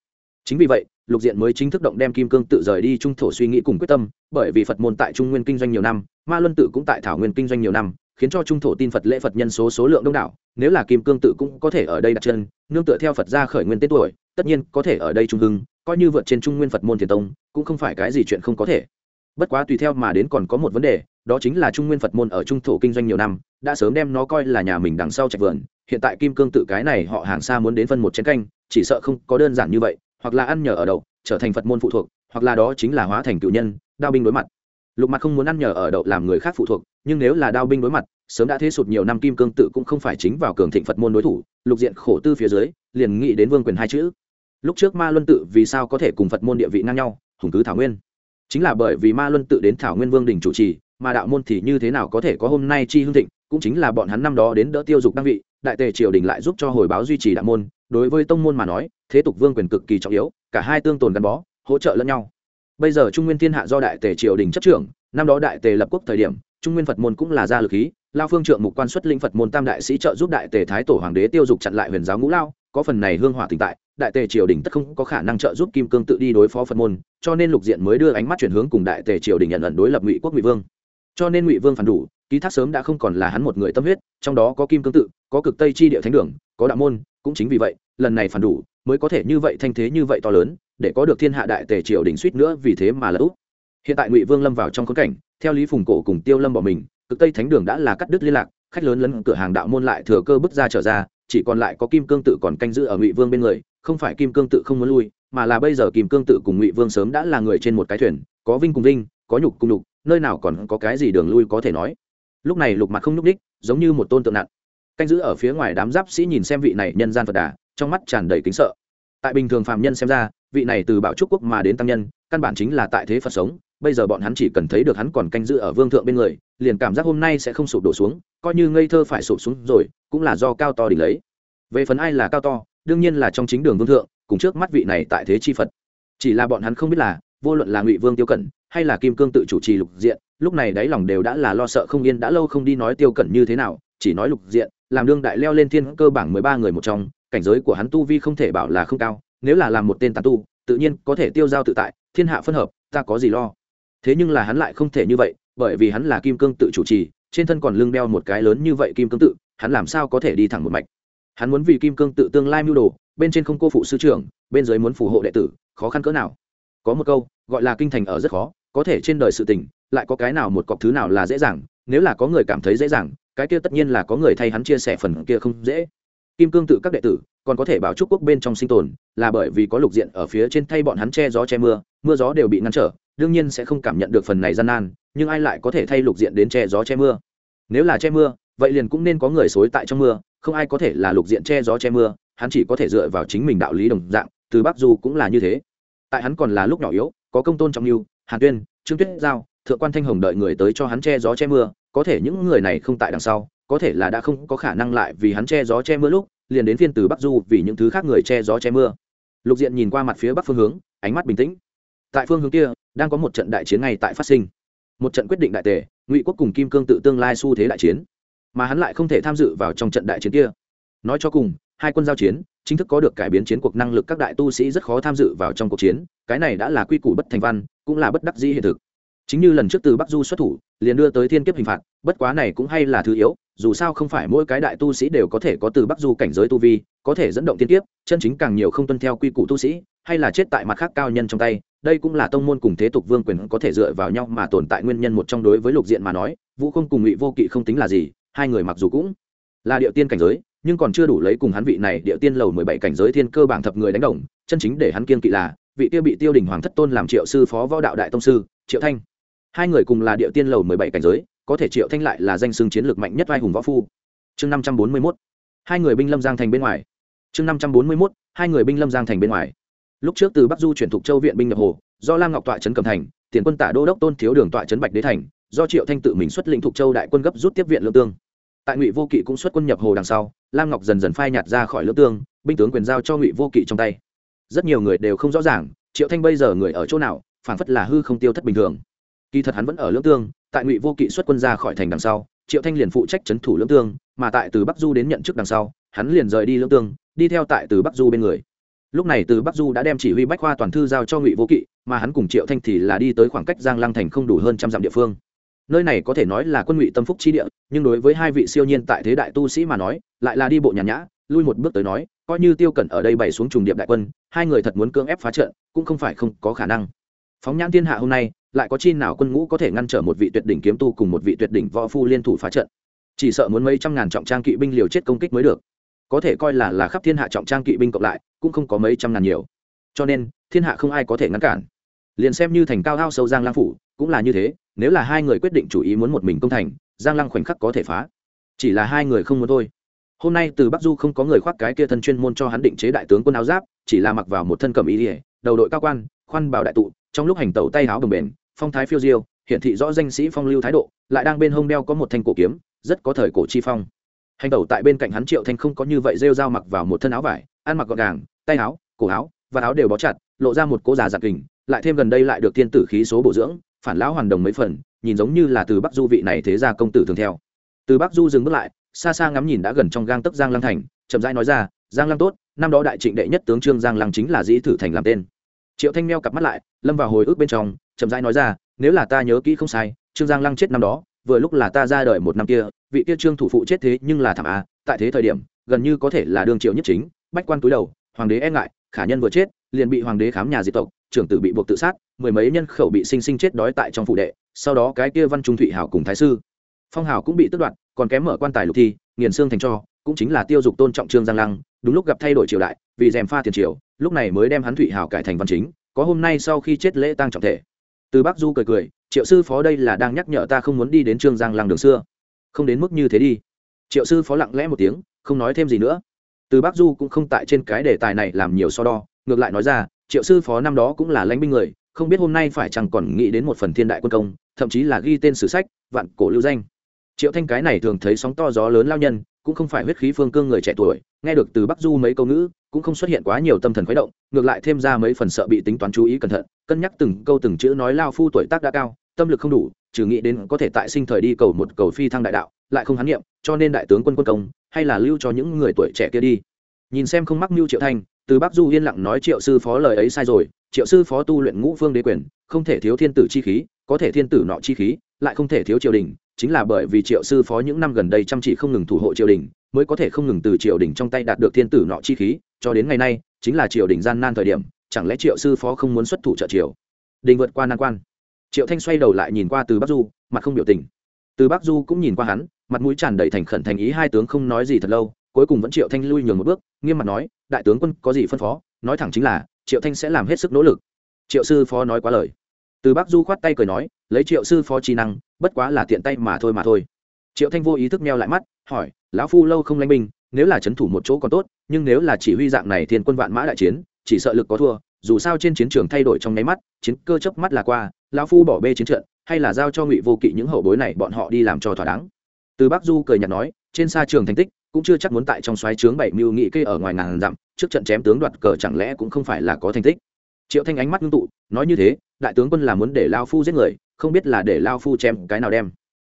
Chính vì vậy, lục diện mới chính thức động đem kim cương tự rời đi trung thổ suy nghĩ cùng quyết tâm, bởi vì phật môn tại trung nguyên kinh doanh nhiều năm, ma luân tự cũng tại thảo nguyên kinh doanh nhiều năm khiến cho trung thổ tin phật lễ phật nhân số số lượng đông đảo, nếu là kim cương tự cũng có thể ở đây đặt chân, nương tựa theo phật ra khởi nguyên tên tuổi, tất nhiên có thể ở đây trung hưng, coi như vượt trên trung nguyên phật môn thiền tông, cũng không phải cái gì chuyện không có thể. Bất quá tùy theo mà đến còn có một vấn đề, đó chính là trung nguyên phật môn ở trung thổ kinh doanh nhiều năm, đã sớm đem nó coi là nhà mình đằng sau trạch vườn, hiện tại kim cương tự cái này họ hàng xa muốn đến phân một chén canh, chỉ sợ không có đơn giản như vậy, hoặc là ăn nhờ ở đậu, trở thành phật môn phụ thuộc, hoặc là đó chính là hóa thành cựu nhân, đao binh đối mặt lục mặt không muốn ăn nhờ ở đậu làm người khác phụ thuộc, nhưng nếu là đao binh đối mặt, sớm đã thế sụt nhiều năm kim cương tự cũng không phải chính vào cường thịnh phật môn đối thủ, lục diện khổ tư phía dưới, liền nghĩ đến vương quyền hai chữ. Lúc trước ma luân tự vì sao có thể cùng phật môn địa vị ngang nhau, hùng cứ thảo nguyên. Chính là bởi vì ma luân tự đến thảo nguyên vương đình chủ trì, mà đạo môn thì như thế nào có thể có hôm nay chi hương thịnh, cũng chính là bọn hắn năm đó đến đỡ tiêu dục đăng vị, đại tề triều đình lại giúp cho hồi báo duy trì đạo môn. Đối với tông môn mà nói, thế tục vương quyền cực kỳ trọng yếu, cả hai tương tồn gắn bó, hỗ trợ lẫn nhau bây giờ trung nguyên thiên hạ do đại tề triều đình chấp trưởng, năm đó đại tề lập quốc thời điểm, trung nguyên phật môn cũng là gia lực khí, lao phương trượng mục quan xuất linh phật môn tam đại sĩ trợ giúp đại tề thái tổ hoàng đế tiêu dục chặn lại huyền giáo ngũ lao, có phần này hương hỏa tỉnh tại, đại tề triều đình tất không có khả năng trợ giúp kim cương tự đi đối phó phật môn, cho nên lục diện mới đưa ánh mắt chuyển hướng cùng đại tề triều đình nhận ẩn đối lập ngụy quốc ngụy vương. Cho nên ngụy vương phản đủ, ký thác sớm đã không còn là hắn một người tâm huyết, trong đó có kim cương tự, có cực tây chi địa thánh đường, có đạo môn, cũng chính vì vậy, lần này phản đủ, mới có thể như vậy thanh thế như vậy to lớn để có được thiên hạ đại tề triều đình suýt nữa vì thế mà lỡ úp. Hiện tại ngụy vương lâm vào trong khốn cảnh, theo lý phùng cổ cùng tiêu lâm bỏ mình, cực tây thánh đường đã là cắt đứt liên lạc, khách lớn lấn cửa hàng đạo môn lại thừa cơ bước ra trở ra, chỉ còn lại có kim cương tự còn canh giữ ở ngụy vương bên người, không phải kim cương tự không muốn lui, mà là bây giờ kim cương tự cùng ngụy vương sớm đã là người trên một cái thuyền, có vinh cùng vinh, có nhục cùng nhục, nơi nào còn có cái gì đường lui có thể nói. Lúc này lục mặt không nhúc ních giống như một tôn tượng nặng. Canh giữ ở phía ngoài đám giáp sĩ nhìn xem vị này nhân gian phật đà, trong mắt tràn đầy kính sợ. Tại bình thường phạm nhân xem ra vị này từ bảo trúc quốc mà đến tăng nhân, căn bản chính là tại thế phật sống, bây giờ bọn hắn chỉ cần thấy được hắn còn canh giữ ở vương thượng bên người, liền cảm giác hôm nay sẽ không sụp đổ xuống, coi như ngây thơ phải sụp xuống rồi, cũng là do cao to đỉnh lấy. Về phần ai là cao to, đương nhiên là trong chính đường vương thượng, cùng trước mắt vị này tại thế chi phật. Chỉ là bọn hắn không biết là, vô luận là ngụy vương tiêu cẩn, hay là kim cương tự chủ trì lục diện, lúc này đáy lòng đều đã là lo sợ không yên, đã lâu không đi nói tiêu cẩn như thế nào, chỉ nói lục diện, làm đương đại leo lên thiên cơ bảng mười ba người một trong, cảnh giới của hắn tu vi không thể bảo là không cao nếu là làm một tên tàn tu, tự nhiên có thể tiêu giao tự tại, thiên hạ phân hợp, ta có gì lo? Thế nhưng là hắn lại không thể như vậy, bởi vì hắn là kim cương tự chủ trì, trên thân còn lưng đeo một cái lớn như vậy kim cương tự, hắn làm sao có thể đi thẳng một mạch? Hắn muốn vì kim cương tự tương lai mưu đồ, bên trên không cô phụ sư trưởng, bên dưới muốn phù hộ đệ tử, khó khăn cỡ nào? Có một câu, gọi là kinh thành ở rất khó, có thể trên đời sự tình, lại có cái nào một cọc thứ nào là dễ dàng, nếu là có người cảm thấy dễ dàng, cái kia tất nhiên là có người thay hắn chia sẻ phần kia không dễ. Kim cương tự các đệ tử còn có thể bảo trúc quốc bên trong sinh tồn, là bởi vì có lục diện ở phía trên thay bọn hắn che gió che mưa mưa gió đều bị ngăn trở, đương nhiên sẽ không cảm nhận được phần này gian nan, nhưng ai lại có thể thay lục diện đến che gió che mưa? Nếu là che mưa, vậy liền cũng nên có người xối tại trong mưa, không ai có thể là lục diện che gió che mưa, hắn chỉ có thể dựa vào chính mình đạo lý đồng dạng, từ bắc du cũng là như thế. Tại hắn còn là lúc nhỏ yếu, có công tôn trọng lưu hàn tuyên, trương tuyết giao, thượng quan thanh hồng đợi người tới cho hắn che gió che mưa, có thể những người này không tại đằng sau, có thể là đã không có khả năng lại vì hắn che gió che mưa lúc liền đến phiên từ bắc du vì những thứ khác người che gió che mưa. Lục diện nhìn qua mặt phía bắc phương hướng, ánh mắt bình tĩnh. Tại phương hướng kia, đang có một trận đại chiến ngay tại phát sinh. Một trận quyết định đại tề, ngụy quốc cùng kim cương tự tương lai xu thế đại chiến. Mà hắn lại không thể tham dự vào trong trận đại chiến kia. Nói cho cùng, hai quân giao chiến, chính thức có được cải biến chiến cuộc năng lực các đại tu sĩ rất khó tham dự vào trong cuộc chiến, cái này đã là quy củ bất thành văn, cũng là bất đắc dĩ hiện thực. Chính như lần trước từ bắc du xuất thủ, liền đưa tới thiên kiếp hình phạt, bất quá này cũng hay là thứ yếu dù sao không phải mỗi cái đại tu sĩ đều có thể có từ bắc du cảnh giới tu vi, có thể dẫn động tiên tiếp chân chính càng nhiều không tuân theo quy củ tu sĩ, hay là chết tại mặt khác cao nhân trong tay, đây cũng là tông môn cùng thế tục vương quyền có thể dựa vào nhau mà tồn tại nguyên nhân một trong đối với lục diện mà nói, vũ không cùng ngụy vô kỵ không tính là gì, hai người mặc dù cũng là địa tiên cảnh giới, nhưng còn chưa đủ lấy cùng hắn vị này địa tiên lầu mười bảy cảnh giới thiên cơ bảng thập người đánh đồng, chân chính để hắn kiên kỵ là vị kia bị tiêu đình hoàng thất tôn làm triệu sư phó võ đạo đại tông sư, triệu thanh. Hai người cùng là địa tiên lầu mười bảy cảnh giới có thể triệu thanh lại là danh xưng chiến lược mạnh nhất vai hùng võ phu. Chương năm trăm bốn mươi mốt, hai người binh lâm giang thành bên ngoài. Chương năm trăm bốn mươi mốt, hai người binh lâm giang thành bên ngoài. Lúc trước từ bắc du chuyển thục châu viện binh nhập hồ, do lam ngọc tọa trấn cầm thành, tiền quân tả đô đốc tôn thiếu đường tọa trấn bạch đế thành, do triệu thanh tự mình xuất lĩnh thục châu đại quân gấp rút tiếp viện lương tương. Tại ngụy vô kỵ cũng xuất quân nhập hồ đằng sau, lam ngọc dần dần phai nhạt ra khỏi lương tương, binh tướng quyền giao cho ngụy vô kỵ trong tay. Rất nhiều người đều không rõ ràng, triệu thanh bây giờ người ở chỗ nào phản phất là hư không tiêu thất bình thường kỳ thật hắn vẫn ở lưỡng tương, tại ngụy vô kỵ xuất quân ra khỏi thành đằng sau, triệu thanh liền phụ trách c h ấ n thủ lưỡng tương, mà tại từ bắc du đến nhận chức đằng sau, hắn liền rời đi lưỡng tương, đi theo tại từ bắc du bên người. Lúc này từ bắc du đã đem chỉ huy bách khoa toàn thư giao cho ngụy vô kỵ, mà hắn cùng triệu thanh thì là đi tới khoảng cách giang lăng thành không đủ hơn trăm dặm địa phương. Nơi này có thể nói là quân ngụy tâm phúc chi địa, nhưng đối với hai vị siêu nhiên tại thế đại tu sĩ mà nói, lại là đi bộ nhàn nhã, lui một bước tới nói, coi như tiêu cẩn ở đây bày xuống trùng điệp đại quân, hai người thật muốn cưỡng ép phá trận, cũng không phải không có khả năng. Phóng nhãn thiên hạ hôm nay lại có chi nào quân ngũ có thể ngăn trở một vị tuyệt đỉnh kiếm tu cùng một vị tuyệt đỉnh võ phu liên thủ phá trận? Chỉ sợ muốn mấy trăm ngàn trọng trang kỵ binh liều chết công kích mới được. Có thể coi là là khắp thiên hạ trọng trang kỵ binh cộng lại, cũng không có mấy trăm ngàn nhiều. Cho nên, thiên hạ không ai có thể ngăn cản. Liền xem như thành cao hao sâu giang lang phủ, cũng là như thế, nếu là hai người quyết định chủ ý muốn một mình công thành, giang lăng khoảnh khắc có thể phá. Chỉ là hai người không muốn thôi. Hôm nay từ bắc du không có người khoác cái kia thân chuyên môn cho hắn định chế đại tướng quân áo giáp, chỉ là mặc vào một thân cầm ý ỉa đầu đội cao quan, khoan bảo đại tụ, trong lúc hành tẩu tay áo đồng bền phong thái phiêu diêu, hiển thị rõ danh sĩ phong lưu thái độ, lại đang bên hông đeo có một thanh cổ kiếm, rất có thời cổ chi phong. Hành tẩu tại bên cạnh hắn triệu thanh không có như vậy rêu dao mặc vào một thân áo vải, ăn mặc gọn gàng, tay áo, cổ áo, và áo đều bó chặt, lộ ra một cô già giặc kình, lại thêm gần đây lại được thiên tử khí số bổ dưỡng, phản lão hoàn đồng mấy phần, nhìn giống như là từ bắc du vị này thế ra công tử thường theo. Từ bắc du dừng bước lại, xa xa ngắm nhìn đã gần trong gang tấc giang lăng thành, chậm rãi nói ra, giang lăng tốt, năm đó đại trịnh đệ nhất tướng trương giang lăng chính là dĩ thử thành làm tên triệu thanh meo cặp mắt lại, lâm vào hồi ức bên trong, chậm rãi nói ra, nếu là ta nhớ kỹ không sai, trương giang lăng chết năm đó, vừa lúc là ta ra đời một năm kia, vị kia trương thủ phụ chết thế nhưng là thảm a, tại thế thời điểm, gần như có thể là đương triệu nhất chính, bách quan túi đầu, hoàng đế e ngại, khả nhân vừa chết, liền bị hoàng đế khám nhà diệt tộc, trưởng tử bị buộc tự sát, mười mấy nhân khẩu bị sinh sinh chết đói tại trong phủ đệ, sau đó cái kia văn trung thụy hảo cùng thái sư, phong hảo cũng bị tước đoạt, còn kém mở quan tài lục thi, nghiền xương thành cho, cũng chính là tiêu dục tôn trọng trương giang lăng đúng lúc gặp thay đổi triều đại, vì dèm pha tiền triều, lúc này mới đem hắn thụy hảo cải thành văn chính, có hôm nay sau khi chết lễ tăng trọng thể. Từ bắc du cười cười, triệu sư phó đây là đang nhắc nhở ta không muốn đi đến trương giang làng đường xưa. Không đến mức như thế đi. Triệu sư phó lặng lẽ một tiếng, không nói thêm gì nữa. Từ bắc du cũng không tại trên cái đề tài này làm nhiều so đo, ngược lại nói ra, triệu sư phó năm đó cũng là lãnh binh người, không biết hôm nay phải chẳng còn nghĩ đến một phần thiên đại quân công, thậm chí là ghi tên sử sách, vạn cổ lưu danh. Triệu thanh cái này thường thấy sóng to gió lớn lao nhân cũng không phải huyết khí phương cương người trẻ tuổi, nghe được từ bắc du mấy câu ngữ, cũng không xuất hiện quá nhiều tâm thần khuấy động, ngược lại thêm ra mấy phần sợ bị tính toán chú ý cẩn thận, cân nhắc từng câu từng chữ nói lao phu tuổi tác đã cao, tâm lực không đủ, trừ nghĩ đến có thể tại sinh thời đi cầu một cầu phi thăng đại đạo, lại không hán nghiệm cho nên đại tướng quân quân công, hay là lưu cho những người tuổi trẻ kia đi. Nhìn xem không mắc mưu triệu thanh, từ bắc du yên lặng nói triệu sư phó lời ấy sai rồi, triệu sư phó tu luyện ngũ phương đế quyền, không thể thiếu thiên tử chi khí, có thể thiên tử nọ chi khí lại không thể thiếu triều đình, chính là bởi vì triệu sư phó những năm gần đây chăm chỉ không ngừng thủ hộ triều đình, mới có thể không ngừng từ triều đình trong tay đạt được thiên tử nọ chi khí, cho đến ngày nay, chính là triều đình gian nan thời điểm, chẳng lẽ triệu sư phó không muốn xuất thủ trợ triều? Đình vượt qua nan quan. Triệu thanh xoay đầu lại nhìn qua từ bắc du, mặt không biểu tình. Từ bắc du cũng nhìn qua hắn, mặt mũi tràn đầy thành khẩn thành ý hai tướng không nói gì thật lâu, cuối cùng vẫn triệu thanh lui nhường một bước, nghiêm mặt nói, đại tướng quân, có gì phân phó? Nói thẳng chính là, triệu thanh sẽ làm hết sức nỗ lực. Triệu sư phó nói quá lời. Từ bắc du khoát tay cười nói lấy triệu sư phó trí năng, bất quá là tiện tay mà thôi mà thôi. Triệu thanh vô ý thức meo lại mắt, hỏi, lão phu lâu không lanh binh, nếu là c h ấ n thủ một chỗ còn tốt, nhưng nếu là chỉ huy dạng này thiên quân vạn mã đại chiến, chỉ sợ lực có thua, dù sao trên chiến trường thay đổi trong nháy mắt, chiến cơ chớp mắt là qua, lão phu bỏ bê chiến trận, hay là giao cho ngụy vô kỵ những hậu bối này bọn họ đi làm cho thỏa đáng. Từ bắc du cười nhạt nói, trên xa trường thành tích, cũng chưa chắc muốn tại trong xoáy trướng bảy mưu nghị kê ở ngoài ngàn dặm, trước trận chém tướng đoạt cờ chẳng lẽ cũng không phải là có thành tích. Triệu thanh ánh mắt ngưng tụ, nói như thế, đại tướng quân là muốn để lao phu giết người không biết là để lao phu chém cái nào đem.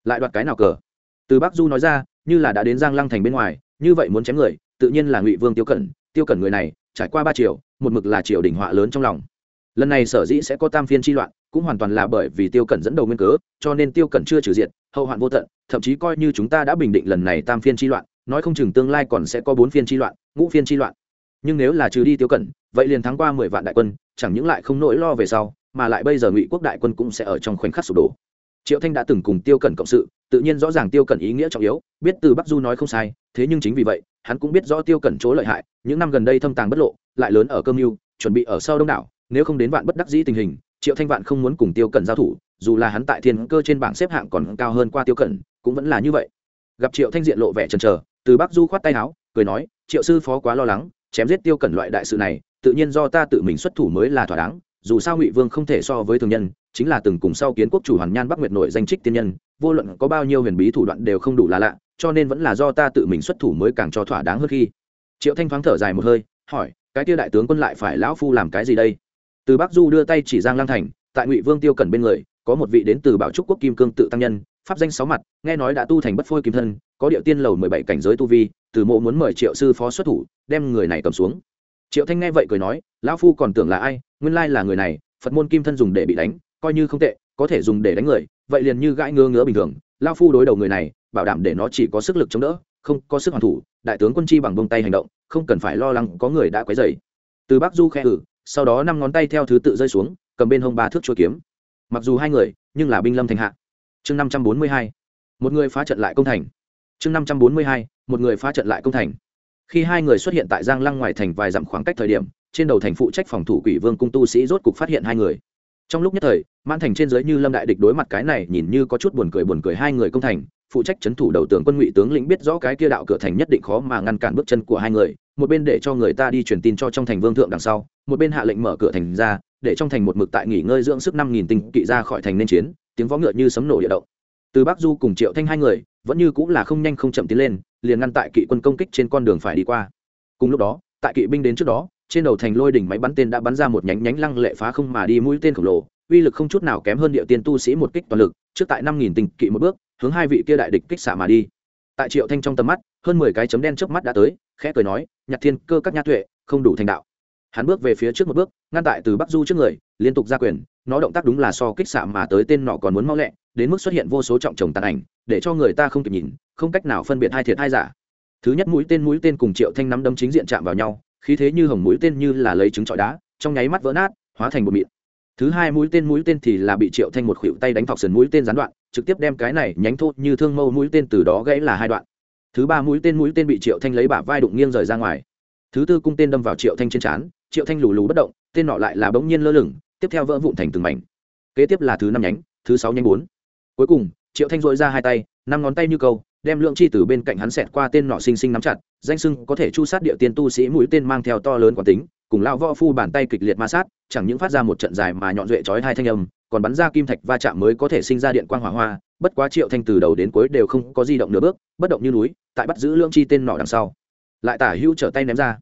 Lại đoạt cái nào cờ. Từ bắc du nói ra, như là đã đến giang lăng thành bên ngoài, như vậy muốn chém người, tự nhiên là ngụy vương tiêu cẩn. Tiêu cẩn người này, trải qua ba triệu một mực là triều đỉnh họa lớn trong lòng. Lần này sở dĩ sẽ có tam phiên tri loạn, cũng hoàn toàn là bởi vì tiêu cẩn dẫn đầu nguyên cớ, cho nên tiêu cẩn chưa trừ diện hậu hoạn vô tận, thậm chí coi như chúng ta đã bình định lần này tam phiên tri loạn, nói không chừng tương lai còn sẽ có bốn phiên tri loạn, ngũ phiên tri loạn. Nhưng nếu là trừ đi tiêu cẩn, vậy liền thắng qua mười vạn đại quân, chẳng những lại không nỗi lo về sau mà lại bây giờ ngụy quốc đại quân cũng sẽ ở trong khoảnh khắc sụp đổ. Triệu thanh đã từng cùng tiêu cẩn cộng sự, tự nhiên rõ ràng tiêu cẩn ý nghĩa trọng yếu, biết từ bắc du nói không sai, thế nhưng chính vì vậy, hắn cũng biết rõ tiêu cẩn chỗ lợi hại, những năm gần đây thâm tàng bất lộ, lại lớn ở cơm mưu chuẩn bị ở sau đông đảo, nếu không đến vạn bất đắc dĩ tình hình, triệu thanh vạn không muốn cùng tiêu cẩn giao thủ, dù là hắn tại thiên cơ trên bảng xếp hạng còn cao hơn qua tiêu cẩn, cũng vẫn là như vậy. Gặp triệu thanh diện lộ vẻ chần trờ từ bắc du khoát tay áo, cười nói, triệu sư phó quá lo lắng, chém giết tiêu cẩn loại đại sự này, tự nhiên do ta tự mình xuất thủ mới là thỏa đáng dù sao ngụy vương không thể so với thường nhân, chính là từng cùng sau kiến quốc chủ hoàn nhan bắc nguyệt nội danh trích tiên nhân, vô luận có bao nhiêu huyền bí thủ đoạn đều không đủ là lạ, cho nên vẫn là do ta tự mình xuất thủ mới càng cho thỏa đáng hơn khi. Triệu thanh thoáng thở dài một hơi, hỏi, cái tiêu đại tướng quân lại phải lão phu làm cái gì đây? Từ bắc du đưa tay chỉ giang lang thành, tại ngụy vương tiêu cẩn bên người, có một vị đến từ bảo trúc quốc kim cương tự tăng nhân, pháp danh sáu mặt, nghe nói đã tu thành bất phôi kim thân, có điệu tiên lầu mười bảy cảnh giới tu vi, từ mộ muốn mời triệu sư phó xuất thủ, đem người này cầm xuống triệu thanh nghe vậy cười nói, lão phu còn tưởng là ai? Nguyên lai là người này, phật môn kim thân dùng để bị đánh, coi như không tệ, có thể dùng để đánh người, vậy liền như gãi ngứa ngứa bình thường. Lão phu đối đầu người này, bảo đảm để nó chỉ có sức lực chống đỡ, không có sức hoàn thủ, đại tướng quân chi bằng bông tay hành động, không cần phải lo lắng có người đã quấy dày từ bắc du khe ử ừ, sau đó năm ngón tay theo thứ tự rơi xuống, cầm bên hông ba thước chuôi kiếm. Mặc dù hai người, nhưng là binh lâm thành hạ. Chương năm trăm bốn mươi hai, một người phá trận lại công thành. Chương năm trăm bốn mươi hai, một người phá trận lại công thành khi hai người xuất hiện tại giang lăng ngoài thành vài dặm khoảng cách thời điểm, trên đầu thành phụ trách phòng thủ quỷ vương cung tu sĩ rốt cục phát hiện hai người. Trong lúc nhất thời, mãn thành trên dưới như lâm đại địch đối mặt cái này nhìn như có chút buồn cười buồn cười hai người công thành, phụ trách c thủ đầu tướng quân ngụy tướng lĩnh biết rõ cái kia đạo cửa thành nhất định khó mà ngăn cản bước chân của hai người, một bên để cho người ta đi truyền tin cho trong thành vương thượng đằng sau, một bên hạ lệnh mở cửa thành ra, để trong thành một mực tại nghỉ ngơi dưỡng sức năm nghìn tinh kỵ ra khỏi thành nên chiến, tiếng võ ngựa như sấm nổ địa động. Từ bắc du cùng triệu thanh hai người vẫn như cũng là không nhanh không chậm tiến lên, liền ngăn tại kỵ quân công kích trên con đường phải đi qua. Cùng lúc đó, tại kỵ binh đến trước đó, trên đầu thành lôi đỉnh máy bắn tên đã bắn ra một nhánh nhánh lăng lệ phá không mà đi mũi tên khổng lồ, uy lực không chút nào kém hơn địa tiên tu sĩ một kích toàn lực, trước tại năm nghìn tinh kỵ một bước, hướng hai vị kia đại địch kích xạ mà đi. Tại triệu thanh trong tầm mắt, hơn mười cái chấm đen trước mắt đã tới, khẽ cười nói, nhạc thiên, cơ các nha tuệ, không đủ thành đạo hắn bước về phía trước một bước, ngăn tại từ bắc du trước người, liên tục ra quyền, nó động tác đúng là so kích xạ mà tới tên nọ còn muốn mau lẹ, đến mức xuất hiện vô số trọng trồng tàn ảnh, để cho người ta không kịp nhìn, không cách nào phân biệt hai thiệt hai giả. Thứ nhất mũi tên mũi tên cùng triệu thanh nắm đấm chính diện chạm vào nhau, khí thế như hồng mũi tên như là lấy trứng trọi đá, trong nháy mắt vỡ nát, hóa thành một mịn. Thứ hai mũi tên mũi tên thì là bị triệu thanh một khuỷu tay đánh thọc sườn mũi tên gián đoạn, trực tiếp đem cái này nhánh thô như thương mâu mũi tên từ đó gãy là hai đoạn. Thứ ba mũi tên mũi tên bị triệu thanh lấy bả vai đụng nghiêng rời ra ngoài. Thứ tư cung tên đâm vào triệu thanh trên trán triệu thanh lù lù bất động, tên nọ lại là bỗng nhiên lơ lửng, tiếp theo vỡ vụn thành từng mảnh. Kế tiếp là thứ năm nhánh, thứ sáu nhánh bốn. Cuối cùng, triệu thanh dội ra hai tay, năm ngón tay như câu, đem lượng chi từ bên cạnh hắn xẹt qua tên nọ xinh xinh nắm chặt, danh sưng có thể chu sát địa tiên tu sĩ mũi tên mang theo to lớn quán tính, cùng lao võ phu bàn tay kịch liệt ma sát, chẳng những phát ra một trận dài mà nhọn duệ chói hai thanh âm, còn bắn ra kim thạch va chạm mới có thể sinh ra điện quang hỏa hoa, bất quá triệu thanh từ đầu đến cuối đều không có di động nửa bước, bất động như núi, tại bắt giữ lượng chi tên nọ đằng sau. Lại tả hữu trở tay ném ra.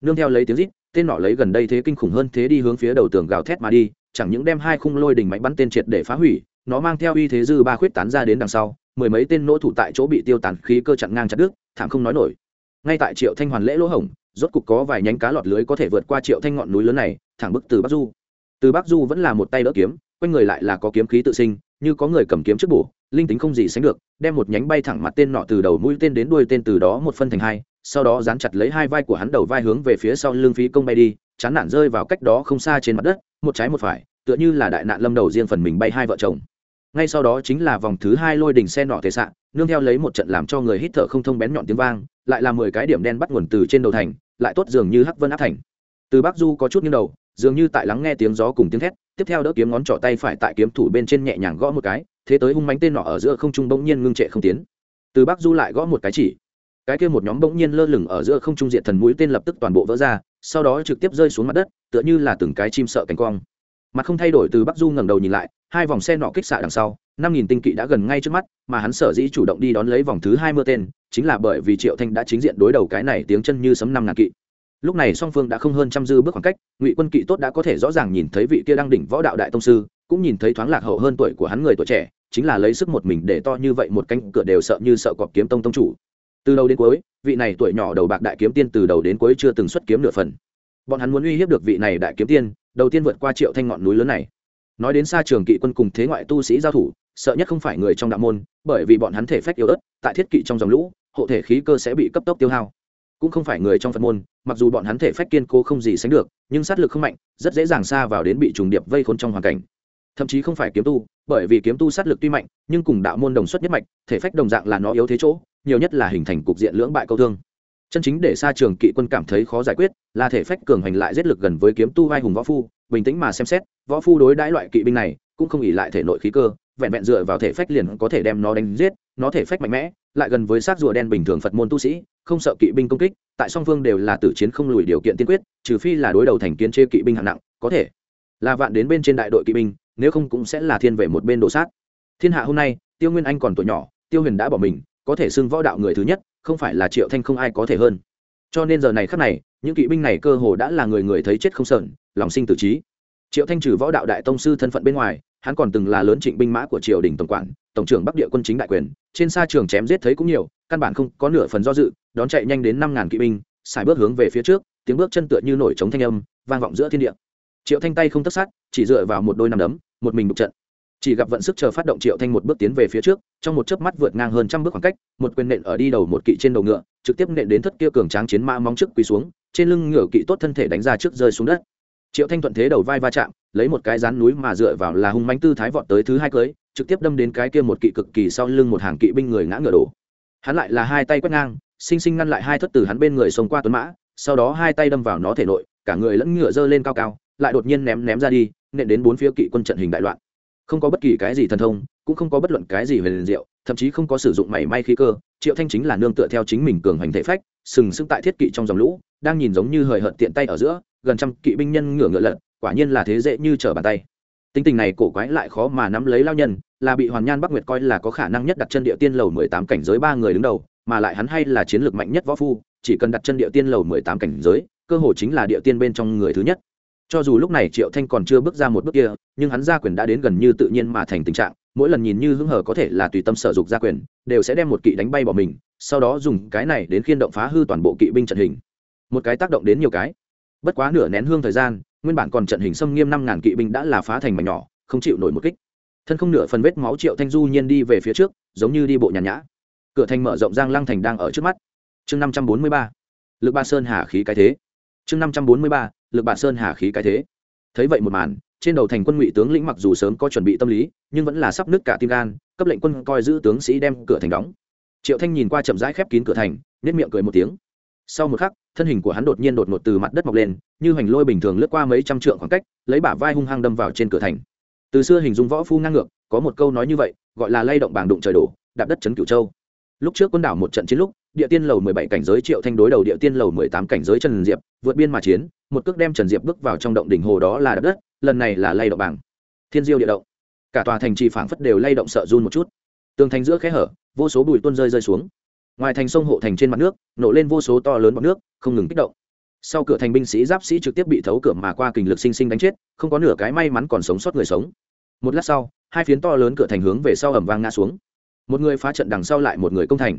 Nương theo lấy tiếng rít tên nọ lấy gần đây thế kinh khủng hơn thế đi hướng phía đầu tường gào thét mà đi, chẳng những đem hai khung lôi đình mạnh bắn tên triệt để phá hủy, nó mang theo uy thế dư ba khuyết tán ra đến đằng sau, mười mấy tên nỗ thủ tại chỗ bị tiêu tàn khí cơ chặn ngang chặt đứt, thảm không nói nổi. Ngay tại triệu thanh hoàn lễ lỗ hổng, rốt cục có vài nhánh cá lọt lưới có thể vượt qua triệu thanh ngọn núi lớn này, thẳng bức từ bắc du. Từ bắc du vẫn là một tay đỡ kiếm, quanh người lại là có kiếm khí tự sinh, như có người cầm kiếm trước bổ, linh tính không gì sánh được, đem một nhánh bay thẳng mặt tên nọ từ đầu mũi tên đến đuôi tên từ đó một phân thành hai sau đó dán chặt lấy hai vai của hắn đầu vai hướng về phía sau lưng phí công bay đi, chán nản rơi vào cách đó không xa trên mặt đất, một trái một phải, tựa như là đại nạn lâm đầu riêng phần mình bay hai vợ chồng. Ngay sau đó chính là vòng thứ hai lôi đỉnh xe nọ thể sạn nương theo lấy một trận làm cho người hít thở không thông bén nhọn tiếng vang, lại là mười cái điểm đen bắt nguồn từ trên đầu thành, lại tốt dường như hắc vân áp thành. Từ bắc du có chút nghiêng đầu, dường như tại lắng nghe tiếng gió cùng tiếng thét, tiếp theo đỡ kiếm ngón trỏ tay phải tại kiếm thủ bên trên nhẹ nhàng gõ một cái, thế tới hung mánh tên nọ ở giữa không trung bỗng nhiên ngưng trệ không tiến. Từ bắc du lại gõ một cái chỉ cái kia một nhóm bỗng nhiên lơ lửng ở giữa không trung diện thần mũi tên lập tức toàn bộ vỡ ra, sau đó trực tiếp rơi xuống mặt đất, tựa như là từng cái chim sợ cánh quang. Mặt không thay đổi từ bắc du ngẩng đầu nhìn lại, hai vòng xe nọ kích xạ đằng sau, năm nghìn tinh kỵ đã gần ngay trước mắt, mà hắn sở dĩ chủ động đi đón lấy vòng thứ hai mưa tên, chính là bởi vì triệu thanh đã chính diện đối đầu cái này tiếng chân như sấm năm ngàn kỵ. Lúc này song phương đã không hơn trăm dư bước khoảng cách, ngụy quân kỵ tốt đã có thể rõ ràng nhìn thấy vị kia đang đỉnh võ đạo đại tông sư, cũng nhìn thấy thoáng lạc hậu hơn tuổi của hắn người tuổi trẻ, chính là lấy sức một mình để to như vậy một cánh cửa đều sợ như sợ cọp kiếm tông tông chủ từ đầu đến cuối, vị này tuổi nhỏ đầu bạc đại kiếm tiên từ đầu đến cuối chưa từng xuất kiếm nửa phần. Bọn hắn muốn uy hiếp được vị này đại kiếm tiên, đầu tiên vượt qua triệu thanh ngọn núi lớn này. Nói đến xa trường kỵ quân cùng thế ngoại tu sĩ giao thủ, sợ nhất không phải người trong đạo môn, bởi vì bọn hắn thể phách yếu ớt, tại thiết kỵ trong dòng lũ, hộ thể khí cơ sẽ bị cấp tốc tiêu hao. Cũng không phải người trong phật môn, mặc dù bọn hắn thể phách kiên cố không gì sánh được, nhưng sát lực không mạnh, rất dễ dàng xa vào đến bị trùng điệp vây khốn trong hoàn cảnh thậm chí không phải kiếm tu, bởi vì kiếm tu sát lực tuy mạnh, nhưng cùng đạo môn đồng xuất nhất mạch, thể phách đồng dạng là nó yếu thế chỗ, nhiều nhất là hình thành cục diện lưỡng bại câu thương. Chân chính để xa trường kỵ quân cảm thấy khó giải quyết, là thể phách cường hành lại giết lực gần với kiếm tu vai hùng võ phu, bình tĩnh mà xem xét, võ phu đối đãi loại kỵ binh này, cũng không ỉ lại thể nội khí cơ, vẹn vẹn dựa vào thể phách liền có thể đem nó đánh giết, nó thể phách mạnh mẽ, lại gần với sát rùa đen bình thường phật môn tu sĩ, không sợ kỵ binh công kích, tại song phương đều là tử chiến không lùi điều kiện tiên quyết, trừ phi là đối đầu thành kiến chê kỵ binh hạng nặng, có thể. Là vạn đến bên trên đại đội kỵ binh nếu không cũng sẽ là thiên về một bên đồ sát. Thiên hạ hôm nay, tiêu nguyên anh còn tuổi nhỏ, tiêu huyền đã bỏ mình, có thể xưng võ đạo người thứ nhất, không phải là triệu thanh không ai có thể hơn. Cho nên giờ này khắc này, những kỵ binh này cơ hồ đã là người người thấy chết không sờn lòng sinh tử trí. Triệu thanh trừ võ đạo đại tông sư thân phận bên ngoài, hắn còn từng là lớn trịnh binh mã của triều đình tổng quản, tổng trưởng bắc địa quân chính đại quyền, trên xa trường chém giết thấy cũng nhiều, căn bản không có nửa phần do dự, đón chạy nhanh đến năm ngàn kỵ binh xài bước hướng về phía trước, tiếng bước chân tựa như nổi trống thanh âm, vang vọng giữa thiên địa triệu thanh tay không tất sát, chỉ dựa vào một đôi nằm đấm, một mình đục trận. Chỉ gặp vận sức chờ phát động triệu thanh một bước tiến về phía trước, trong một chớp mắt vượt ngang hơn trăm bước khoảng cách, một quyền nện ở đi đầu một kỵ trên đầu ngựa, trực tiếp nện đến thất kia cường tráng chiến mã móng trước quỳ xuống, trên lưng ngựa kỵ tốt thân thể đánh ra trước rơi xuống đất. Triệu thanh thuận thế đầu vai va chạm, lấy một cái rán núi mà dựa vào là hung mánh tư thái vọt tới thứ hai cưới, trực tiếp đâm đến cái kia một kỵ cực kỳ sau lưng một hàng kỵ binh người ngã ngựa đổ. Hắn lại là hai tay quét ngang, sinh sinh ngăn lại hai thất từ hắn bên người xông qua tuấn mã, sau đó hai tay đâm vào nó thể nội, cả người lẫn ngựa dơ lên cao cao lại đột nhiên ném ném ra đi, nện đến bốn phía kỵ quân trận hình đại loạn. Không có bất kỳ cái gì thần thông, cũng không có bất luận cái gì về liền diệu, thậm chí không có sử dụng mảy may khí cơ. Triệu thanh chính là nương tựa theo chính mình cường hành thể phách, sừng sững tại thiết kỵ trong dòng lũ, đang nhìn giống như hời hợt tiện tay ở giữa, gần trăm kỵ binh nhân ngửa ngựa lật, quả nhiên là thế dễ như trở bàn tay. Tính tình này cổ quái lại khó mà nắm lấy lao nhân, là bị hoàn nhan bắc nguyệt coi là có khả năng nhất đặt chân địa tiên lầu mười tám cảnh giới ba người đứng đầu, mà lại hắn hay là chiến lược mạnh nhất võ phu, chỉ cần đặt chân địa tiên lầu mười tám cảnh giới, cơ hội chính là địa tiên bên trong người thứ nhất cho dù lúc này triệu thanh còn chưa bước ra một bước kia, nhưng hắn gia quyền đã đến gần như tự nhiên mà thành tình trạng, mỗi lần nhìn như hưng hở có thể là tùy tâm sở dục gia quyền, đều sẽ đem một kỵ đánh bay bỏ mình, sau đó dùng cái này đến khiên động phá hư toàn bộ kỵ binh trận hình. Một cái tác động đến nhiều cái. Bất quá nửa nén hương thời gian, nguyên bản còn trận hình xâm nghiêm năm ngàn kỵ binh đã là phá thành mảnh nhỏ, không chịu nổi một kích. Thân không nửa phần vết máu triệu thanh du nhiên đi về phía trước, giống như đi bộ nhàn nhã. Cửa thành mở rộng giang lăng thành đang ở trước mắt. Chương năm trăm bốn mươi ba. Lực ba sơn hà khí cái thế. Chương năm trăm bốn mươi ba lực bản sơn hà khí cái thế. Thấy vậy một màn, trên đầu thành quân ngụy tướng lĩnh mặc dù sớm có chuẩn bị tâm lý, nhưng vẫn là sắp nứt cả tim gan, cấp lệnh quân coi giữ tướng sĩ đem cửa thành đóng. Triệu thanh nhìn qua chậm rãi khép kín cửa thành nếp miệng cười một tiếng. Sau một khắc, thân hình của hắn đột nhiên đột ngột từ mặt đất mọc lên, như hoành lôi bình thường lướt qua mấy trăm trượng khoảng cách, lấy bả vai hung hăng đâm vào trên cửa thành. Từ xưa hình dung võ phu ngang ngược, có một câu nói như vậy, gọi là lay động bảng đụng trời đổ, đạp đất chấn cửu châu. Lúc trước quân đảo một trận chiến lúc địa tiên lầu mười bảy cảnh giới triệu thanh đối đầu địa tiên lầu mười tám cảnh giới trần diệp, vượt biên mà chiến, một cước đem trần diệp bước vào trong động đỉnh hồ đó là đập đất, lần này là lay động bảng. Thiên diêu địa động. Cả tòa thành trì phảng phất đều lay động sợ run một chút. Tường thành giữa khe hở, vô số bụi tuôn rơi rơi xuống. Ngoài thành sông hộ thành trên mặt nước, nổ lên vô số to lớn bọc nước, không ngừng kích động. Sau cửa thành binh sĩ giáp sĩ trực tiếp bị thấu cửa mà qua kình lực sinh sinh đánh chết, không có nửa cái may mắn còn sống sót người sống. Một lát sau, hai phiến to lớn cửa thành hướng về sau ẩm vang ngã xuống. Một người phá trận đằng sau lại một người công thành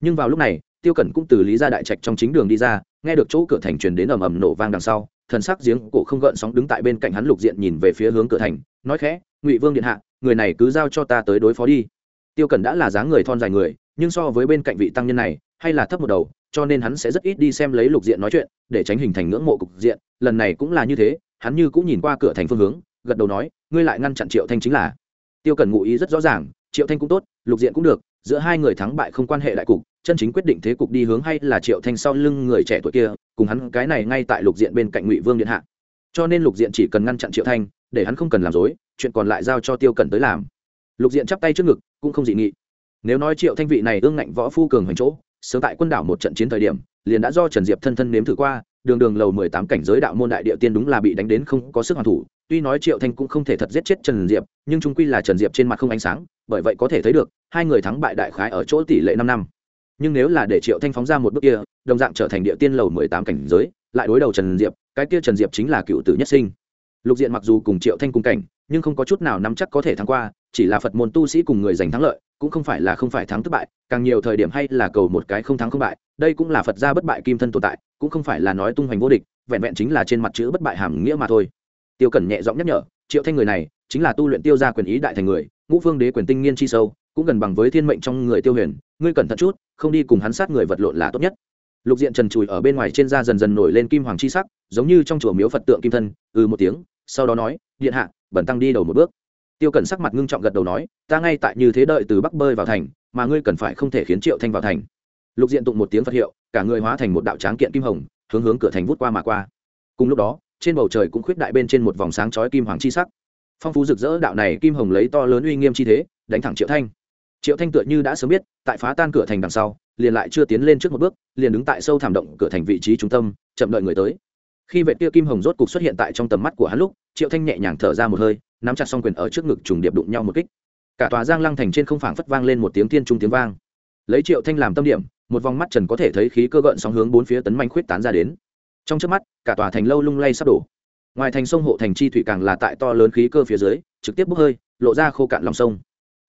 nhưng vào lúc này, tiêu cẩn cũng từ lý ra đại trạch trong chính đường đi ra, nghe được chỗ cửa thành truyền đến ầm ầm nổ vang đằng sau, thần sắc giếng cổ không gợn sóng đứng tại bên cạnh hắn lục diện nhìn về phía hướng cửa thành, nói khẽ, ngụy vương điện hạ, người này cứ giao cho ta tới đối phó đi. Tiêu cẩn đã là dáng người thon dài người, nhưng so với bên cạnh vị tăng nhân này, hay là thấp một đầu, cho nên hắn sẽ rất ít đi xem lấy lục diện nói chuyện, để tránh hình thành ngưỡng mộ cục diện, lần này cũng là như thế, hắn như cũng nhìn qua cửa thành phương hướng, gật đầu nói, ngươi lại ngăn chặn triệu thanh chính là. Tiêu cẩn ngụ ý rất rõ ràng, triệu thanh cũng tốt, lục diện cũng được giữa hai người thắng bại không quan hệ đại cục, chân chính quyết định thế cục đi hướng hay là triệu thanh sau lưng người trẻ tuổi kia, cùng hắn cái này ngay tại lục diện bên cạnh ngụy vương điện hạ. Cho nên lục diện chỉ cần ngăn chặn triệu thanh, để hắn không cần làm dối chuyện còn lại giao cho tiêu cẩn tới làm. Lục diện chắp tay trước ngực, cũng không dị nghị. Nếu nói triệu thanh vị này ương ngạnh võ phu cường hoành chỗ, sớm tại quân đảo một trận chiến thời điểm, liền đã do trần diệp thân thân nếm thử qua, đường đường lầu mười tám cảnh giới đạo môn đại địa tiên đúng là bị đánh đến không có sức hoàn thủ tuy nói triệu thanh cũng không thể thật giết chết trần diệp, nhưng trung quy là trần diệp trên mặt không ánh sáng, bởi vậy có thể thấy được, hai người thắng bại đại khái ở chỗ tỷ lệ năm năm. Nhưng nếu là để triệu thanh phóng ra một bước kia, đồng dạng trở thành địa tiên lầu mười tám cảnh giới, lại đối đầu trần diệp, cái kia trần diệp chính là cựu tử nhất sinh. Lục diện mặc dù cùng triệu thanh cùng cảnh, nhưng không có chút nào nắm chắc có thể thắng qua, chỉ là phật môn tu sĩ cùng người giành thắng lợi, cũng không phải là không phải thắng thất bại, càng nhiều thời điểm hay là cầu một cái không thắng không bại, đây cũng là phật gia bất bại kim thân tồn tại, cũng không phải là nói tung hoành vô địch, vẹn vẹn chính là trên mặt chữ bất bại hàm nghĩa mà thôi tiêu cẩn nhẹ giọng nhắc nhở, triệu thanh người này chính là tu luyện tiêu gia quyền ý đại thành người, ngũ phương đế quyền tinh nghiên chi sâu, cũng gần bằng với thiên mệnh trong người tiêu huyền, ngươi cẩn thận chút, không đi cùng hắn sát người vật lộn là tốt nhất. Lục diện trần trùi ở bên ngoài trên da dần dần nổi lên kim hoàng chi sắc, giống như trong chùa miếu phật tượng kim thân ừ một tiếng, sau đó nói, điện hạ, bẩn tăng đi đầu một bước. Tiêu cẩn sắc mặt ngưng trọng gật đầu nói, ta ngay tại như thế đợi từ bắc bơi vào thành, mà ngươi cần phải không thể khiến triệu thanh vào thành. Lục diện tụng một tiếng phật hiệu, cả người hóa thành một đạo tráng kiện kim hồng, hướng hướng cửa thành vút qua mà qua. Cùng lúc đó trên bầu trời cũng khuyết đại bên trên một vòng sáng chói kim hoàng chi sắc. Phong phú rực rỡ đạo này kim hồng lấy to lớn uy nghiêm chi thế, đánh thẳng triệu thanh. Triệu thanh tựa như đã sớm biết, tại phá tan cửa thành đằng sau, liền lại chưa tiến lên trước một bước, liền đứng tại sâu thảm động cửa thành vị trí trung tâm, chậm đợi người tới. Khi vệ tia kim hồng rốt cục xuất hiện tại trong tầm mắt của hắn lúc, triệu thanh nhẹ nhàng thở ra một hơi, nắm chặt song quyền ở trước ngực trùng điệp đụng nhau một kích. Cả tòa giang lăng thành trên không phảng phất vang lên một tiếng tiên trung tiếng vang. Lấy triệu thanh làm tâm điểm, một vòng mắt trần có thể thấy khí cơ gợn sóng hướng bốn phía tấn manh khuyết tán ra đến trong trước mắt, cả tòa thành lâu lung lay sắp đổ. Ngoài thành sông hộ thành chi thủy càng là tại to lớn khí cơ phía dưới, trực tiếp bốc hơi, lộ ra khô cạn lòng sông.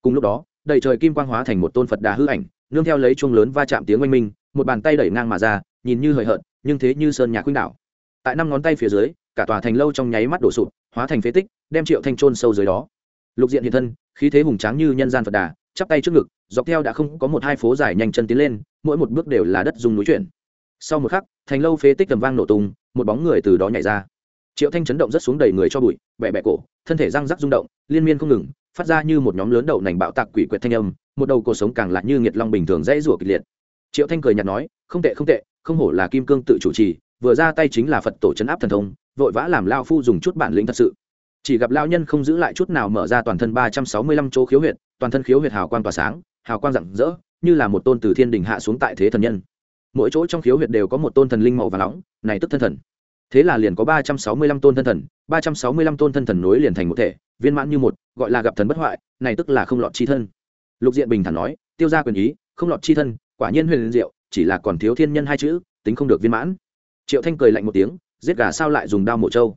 Cùng lúc đó, đầy trời kim quang hóa thành một tôn phật đà hư ảnh, nương theo lấy chuông lớn va chạm tiếng oanh minh, một bàn tay đẩy ngang mà ra, nhìn như hời hợt, nhưng thế như sơn nhà khuynh đảo. Tại năm ngón tay phía dưới, cả tòa thành lâu trong nháy mắt đổ sụp, hóa thành phế tích, đem triệu thanh trôn sâu dưới đó. Lục diện hiện thân, khí thế hùng tráng như nhân gian phật đà, chắp tay trước ngực, dọc theo đã không có một hai phố dài nhanh chân tiến lên, mỗi một bước đều là đất dùng núi chuyển sau một khắc, thành lâu phế tích tầm vang nổ tung, một bóng người từ đó nhảy ra. Triệu thanh chấn động rất xuống đầy người cho bụi bẹ bẹ cổ, thân thể răng rắc rung động, liên miên không ngừng, phát ra như một nhóm lớn đậu nành bạo tạc quỷ quyệt thanh âm, một đầu cuộc sống càng lạ như nghiệt long bình thường dễ rủa kịch liệt. Triệu thanh cười nhạt nói, không tệ không tệ, không hổ là kim cương tự chủ trì, vừa ra tay chính là phật tổ chấn áp thần thông, vội vã làm lao phu dùng chút bản lĩnh thật sự. Chỉ gặp lao nhân không giữ lại chút nào mở ra toàn thân ba trăm sáu mươi lăm chỗ khiếu huyệt, toàn thân khiếu huyệt hào quang tỏa sáng, hào quang rạng rỡ, như là một tôn từ thiên đình hạ xuống tại thế thần nhân mỗi chỗ trong khiếu huyệt đều có một tôn thần linh màu và nóng, này tức thân thần. Thế là liền có ba trăm sáu mươi lăm tôn thân thần, ba trăm sáu mươi lăm tôn thân thần nối liền thành một thể, viên mãn như một, gọi là gặp thần bất hoại, này tức là không lọt chi thân. Lục diện bình thản nói, tiêu ra quyền ý, không lọt chi thân, quả nhiên huyền diệu, chỉ là còn thiếu thiên nhân hai chữ, tính không được viên mãn. Triệu thanh cười lạnh một tiếng, giết gà sao lại dùng đao mổ trâu.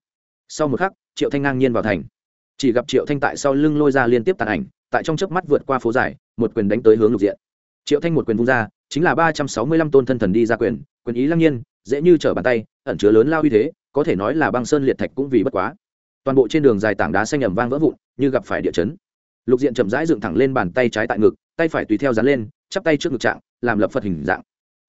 Sau một khắc, triệu thanh ngang nhiên vào thành. Chỉ gặp triệu thanh tại sau lưng lôi ra liên tiếp tàn ảnh, tại trong chớp mắt vượt qua phố dài, một quyền đánh tới hướng lục diện triệu thanh một quyền vung ra, chính là ba trăm sáu mươi lăm tôn thân thần đi ra quyền quyền ý lăng nhiên, dễ như trở bàn tay, ẩn chứa lớn lao uy thế, có thể nói là băng sơn liệt thạch cũng vì bất quá. Toàn bộ trên đường dài tảng đá xanh ẩm vang vỡ vụn, như gặp phải địa chấn. Lục diện chậm rãi dựng thẳng lên bàn tay trái tại ngực, tay phải tùy theo dán lên, chắp tay trước ngực trạng, làm lập phật hình dạng.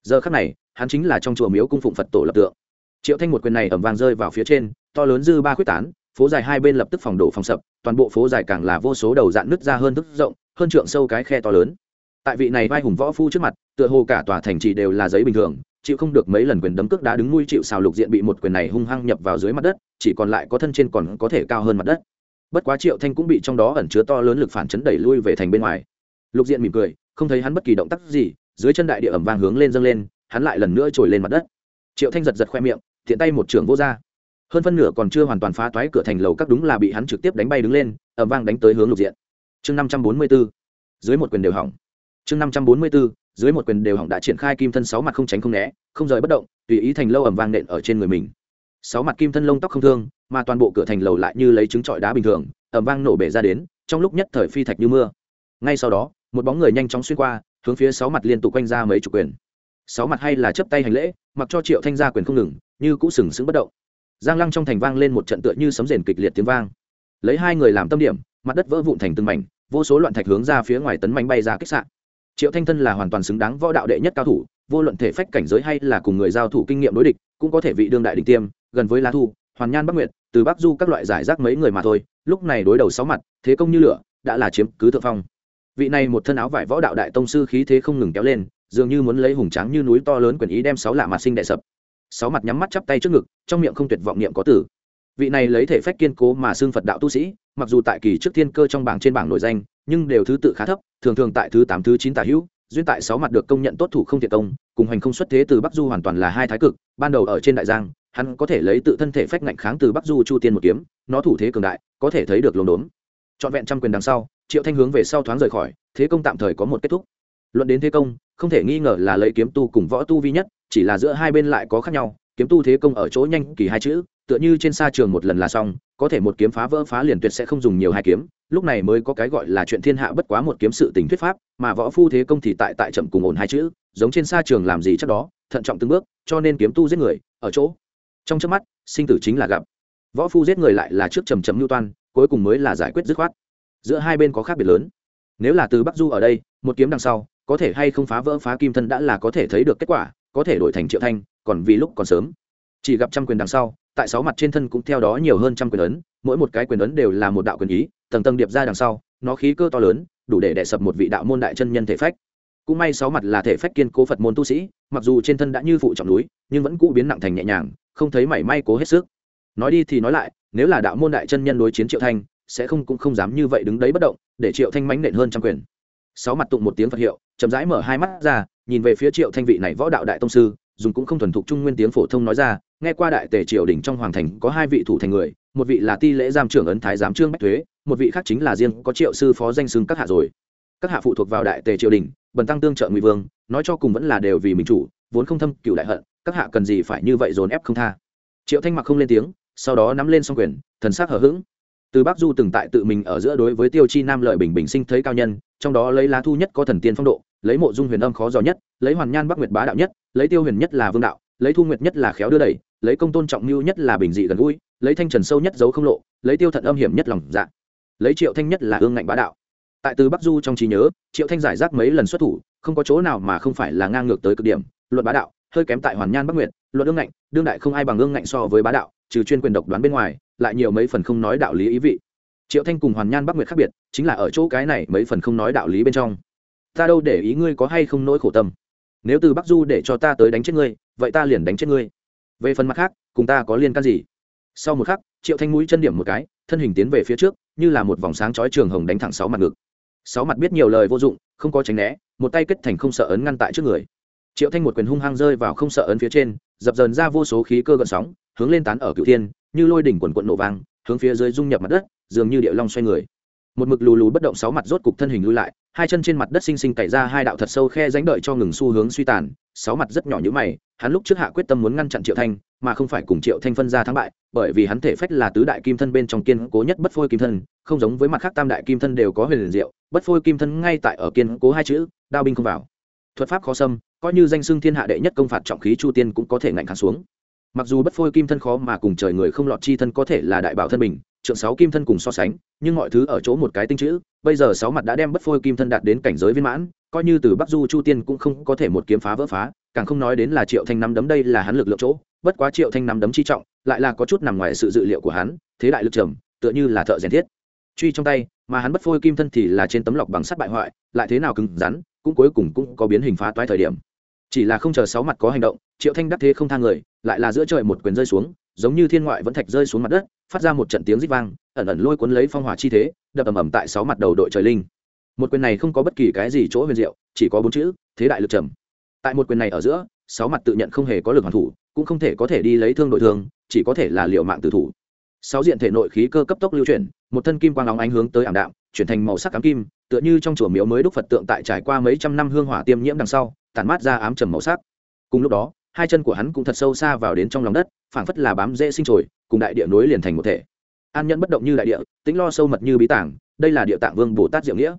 Giờ khắc này, hắn chính là trong chùa miếu cung phụng phật tổ lập tượng. Triệu thanh một quyền này ẩm vang rơi vào phía trên, to lớn dư ba quyết tán, phố dài hai bên lập tức phòng đổ phòng sập, toàn bộ phố dài càng là vô số đầu dạn nứt ra hơn thức rộng, hơn trượng sâu cái khe to lớn tại vị này vai hùng võ phu trước mặt tựa hồ cả tòa thành trì đều là giấy bình thường chịu không được mấy lần quyền đấm cước đá đứng nuôi chịu xào lục diện bị một quyền này hung hăng nhập vào dưới mặt đất chỉ còn lại có thân trên còn có thể cao hơn mặt đất. Bất quá triệu thanh cũng bị trong đó ẩn chứa to lớn lực phản chấn đẩy lui về thành bên ngoài. Lục diện mỉm cười không thấy hắn bất kỳ động tác gì dưới chân đại địa ẩm vang hướng lên dâng lên hắn lại lần nữa trồi lên mặt đất. Triệu thanh giật giật khoe miệng thiện tay một trưởng vô ra, hơn phân nửa còn chưa hoàn toàn phá toái cửa thành lầu các đúng là bị hắn trực tiếp đánh bay đứng lên ẩm vang đánh tới hướng lục diện. Chương năm trăm bốn mươi b dưới một quyền đều hỏng chương năm trăm bốn mươi b ố dưới một quyền đều hỏng đã triển khai kim thân sáu mặt không tránh không né, không rời bất động, tùy ý thành lâu ẩm vang nện ở trên người mình. Sáu mặt kim thân lông tóc không thương, mà toàn bộ cửa thành lầu lại như lấy trứng trọi đá bình thường, ẩm vang nổ bể ra đến, trong lúc nhất thời phi thạch như mưa. Ngay sau đó, một bóng người nhanh chóng xuyên qua, hướng phía sáu mặt liên tục quanh ra mấy chục quyền. Sáu mặt hay là chấp tay hành lễ, mặc cho triệu thanh gia quyền không ngừng, như cũ sừng sững bất động. Giang lăng trong thành vang lên một trận tựa như sấm rền kịch liệt tiếng vang. Lấy hai người làm tâm điểm, mặt đất vỡ vụn thành từng mảnh, vô số loạn thạch hướng ra phía ngoài tấn mảnh bay ra kích sạn triệu thanh thân là hoàn toàn xứng đáng võ đạo đệ nhất cao thủ, vô luận thể phách cảnh giới hay là cùng người giao thủ kinh nghiệm đối địch, cũng có thể vị đương đại đình tiêm, gần với lá thu, hoàn nhan bắc nguyệt, từ bắc du các loại giải rác mấy người mà thôi, lúc này đối đầu sáu mặt, thế công như lửa, đã là chiếm cứ thượng phong. Vị này một thân áo vải võ đạo đại tông sư khí thế không ngừng kéo lên, dường như muốn lấy hùng tráng như núi to lớn quyền ý đem sáu lạ mặt sinh đại sập. Sáu mặt nhắm mắt chắp tay trước ngực, trong miệng không tuyệt vọng niệm có tử vị này lấy thể phách kiên cố mà xương phật đạo tu sĩ, mặc dù tại kỳ trước thiên cơ trong bảng trên bảng nổi danh nhưng đều thứ tự khá thấp, thường thường tại thứ tám, thứ chín tả hữu, duyên tại sáu mặt được công nhận tốt thủ không thiệt công, cùng hành không xuất thế từ bắc du hoàn toàn là hai thái cực, ban đầu ở trên đại giang, hắn có thể lấy tự thân thể phách ngạnh kháng từ bắc du chu tiên một kiếm, nó thủ thế cường đại, có thể thấy được lồn đốn. Trọn vẹn trăm quyền đằng sau, triệu thanh hướng về sau thoáng rời khỏi, thế công tạm thời có một kết thúc. Luận đến thế công, không thể nghi ngờ là lấy kiếm tu cùng võ tu vi nhất, chỉ là giữa hai bên lại có khác nhau, kiếm tu thế công ở chỗ nhanh kỳ hai chữ, tựa như trên xa trường một lần là xong, có thể một kiếm phá vỡ phá liền tuyệt sẽ không dùng nhiều hai kiếm lúc này mới có cái gọi là chuyện thiên hạ bất quá một kiếm sự tình thuyết pháp, mà võ phu thế công thì tại tại chậm cùng ổn hai chữ, giống trên xa trường làm gì chắc đó, thận trọng từng bước, cho nên kiếm tu giết người, ở chỗ. Trong trước mắt, sinh tử chính là gặp. Võ phu giết người lại là trước trầm trầm mưu toan, cuối cùng mới là giải quyết dứt khoát. Giữa hai bên có khác biệt lớn. Nếu là từ bắc du ở đây, một kiếm đằng sau, có thể hay không phá vỡ phá kim thân đã là có thể thấy được kết quả, có thể đổi thành triệu thanh, còn vì lúc còn sớm. Chỉ gặp trăm quyền đằng sau, tại sáu mặt trên thân cũng theo đó nhiều hơn trăm quyền ấn, mỗi một cái quyền ấn đều là một đạo quyền ý tầng tầng điệp ra đằng sau, nó khí cơ to lớn, đủ để đè sập một vị đạo môn đại chân nhân thể phách. Cũng may sáu mặt là thể phách kiên cố phật môn tu sĩ, mặc dù trên thân đã như phụ trọng núi, nhưng vẫn cũ biến nặng thành nhẹ nhàng, không thấy mảy may cố hết sức. Nói đi thì nói lại, nếu là đạo môn đại chân nhân đối chiến triệu thanh, sẽ không cũng không dám như vậy đứng đấy bất động, để triệu thanh mánh nện hơn trăm quyền. Sáu mặt tụng một tiếng phật hiệu, chậm rãi mở hai mắt ra, nhìn về phía triệu thanh vị này võ đạo đại tông sư, dùng cũng không thuần thục trung nguyên tiếng phổ thông nói ra, nghe qua đại tề triều đình trong hoàng thành có hai vị thủ thành người, một vị là ti lễ giam trưởng ấn thái giám trương bách thuế một vị khác chính là riêng có triệu sư phó danh xưng các hạ rồi. Các hạ phụ thuộc vào đại tề triều đình, bần tăng tương trợ ngụy vương, nói cho cùng vẫn là đều vì mình chủ, vốn không thâm cựu đại hận, các hạ cần gì phải như vậy dồn ép không tha. Triệu thanh mặc không lên tiếng, sau đó nắm lên s o n g quyền, thần s á c hở h ữ g từ bắc du từng tại tự mình ở giữa đối với tiêu chi nam lợi bình bình sinh thấy cao nhân, trong đó lấy lá thu nhất có thần tiên phong độ, lấy mộ dung huyền âm khó giò nhất, lấy hoàn nhan bắc nguyệt bá đạo nhất, lấy tiêu huyền nhất là vương đạo, lấy thu nguyệt nhất là khéo đưa đẩy, lấy công tôn trọng mưu nhất là bình dị gần gũi, lấy thanh trần sâu nhất giấu không lộ, lấy tiêu thận âm hiểm nhất lòng dạ lấy triệu thanh nhất là ương ngạnh bá đạo. Tại từ bắc du trong trí nhớ, triệu thanh giải rác mấy lần xuất thủ, không có chỗ nào mà không phải là ngang ngược tới cực điểm. Luận bá đạo, hơi kém tại hoàn nhan bắc nguyệt, luận ương ngạnh, đương đại không ai bằng ương ngạnh so với bá đạo, trừ chuyên quyền độc đoán bên ngoài, lại nhiều mấy phần không nói đạo lý ý vị. Triệu thanh cùng hoàn nhan bắc nguyệt khác biệt, chính là ở chỗ cái này mấy phần không nói đạo lý bên trong. Ta đâu để ý ngươi có hay không nỗi khổ tâm. Nếu từ bắc du để cho ta tới đánh chết ngươi, vậy ta liền đánh chết ngươi. Về phần mặt khác, cùng ta có liên can gì? Sau một khắc, triệu thanh mũi chân điểm một cái, thân hình tiến về phía trước như là một vòng sáng chói trường hồng đánh thẳng sáu mặt ngực. Sáu mặt biết nhiều lời vô dụng, không có tránh né, một tay kết thành không sợ ấn ngăn tại trước người. Triệu thanh một quyền hung hăng rơi vào không sợ ấn phía trên, dập dờn ra vô số khí cơ gợn sóng, hướng lên tán ở cựu thiên, như lôi đỉnh quần quận nổ vang, hướng phía dưới dung nhập mặt đất, dường như điệu long xoay người. Một mực lù lù bất động sáu mặt rốt cục thân hình lui lại, hai chân trên mặt đất xinh xinh cày ra hai đạo thật sâu khe ránh đợi cho ngừng xu hướng suy tàn sáu mặt rất nhỏ như mày, hắn lúc trước hạ quyết tâm muốn ngăn chặn triệu thanh, mà không phải cùng triệu thanh phân ra thắng bại, bởi vì hắn thể phách là tứ đại kim thân bên trong kiên cố nhất bất phôi kim thân, không giống với mặt khác tam đại kim thân đều có huyền liền diệu, bất phôi kim thân ngay tại ở kiên cố hai chữ, đao binh không vào. Thuật pháp khó xâm, coi như danh xưng thiên hạ đệ nhất công phạt trọng khí chu tiên cũng có thể ngạnh kháng xuống. Mặc dù bất phôi kim thân khó mà cùng trời người không lọt chi thân có thể là đại bảo thân bình, trượng sáu kim thân cùng so sánh, nhưng mọi thứ ở chỗ một cái tinh chữ, bây giờ sáu mặt đã đem bất phôi kim thân đạt đến cảnh giới viên mãn coi như từ bắc du chu tiên cũng không có thể một kiếm phá vỡ phá, càng không nói đến là triệu thanh nắm đấm đây là hắn lực lượng chỗ, bất quá triệu thanh nắm đấm chi trọng, lại là có chút nằm ngoài sự dự liệu của hắn, thế đại lực trầm, tựa như là thợ rèn thiết. Truy trong tay, mà hắn bất phôi kim thân thì là trên tấm lọc bằng sắt bại hoại, lại thế nào cứng rắn, cũng cuối cùng cũng có biến hình phá toái thời điểm. Chỉ là không chờ sáu mặt có hành động, triệu thanh đắc thế không thang người, lại là giữa trời một quyền rơi xuống, giống như thiên ngoại vẫn thạch rơi xuống mặt đất, phát ra một trận tiếng rít vang, ẩn ẩn lôi cuốn lấy phong hỏa chi thế, đập ầm ầm tại sáu mặt đầu đội trời linh một quyền này không có bất kỳ cái gì chỗ huyền diệu, chỉ có bốn chữ, thế đại lực trầm. Tại một quyền này ở giữa, sáu mặt tự nhận không hề có lực hoàn thủ, cũng không thể có thể đi lấy thương đội thương, chỉ có thể là liệu mạng tử thủ. Sáu diện thể nội khí cơ cấp tốc lưu chuyển, một thân kim quang óng ánh hướng tới ảm đạm, chuyển thành màu sắc ám kim, tựa như trong chùa miếu mới đúc phật tượng tại trải qua mấy trăm năm hương hỏa tiêm nhiễm đằng sau, tản mát ra ám trầm màu sắc. Cùng lúc đó, hai chân của hắn cũng thật sâu xa vào đến trong lòng đất, phảng phất là bám dễ sinh trồi, cùng đại địa nối liền thành một thể. An nhẫn bất động như đại địa tính lo sâu mật như bí tảng, đây là địa tạng vương bồ tát diệu nghĩa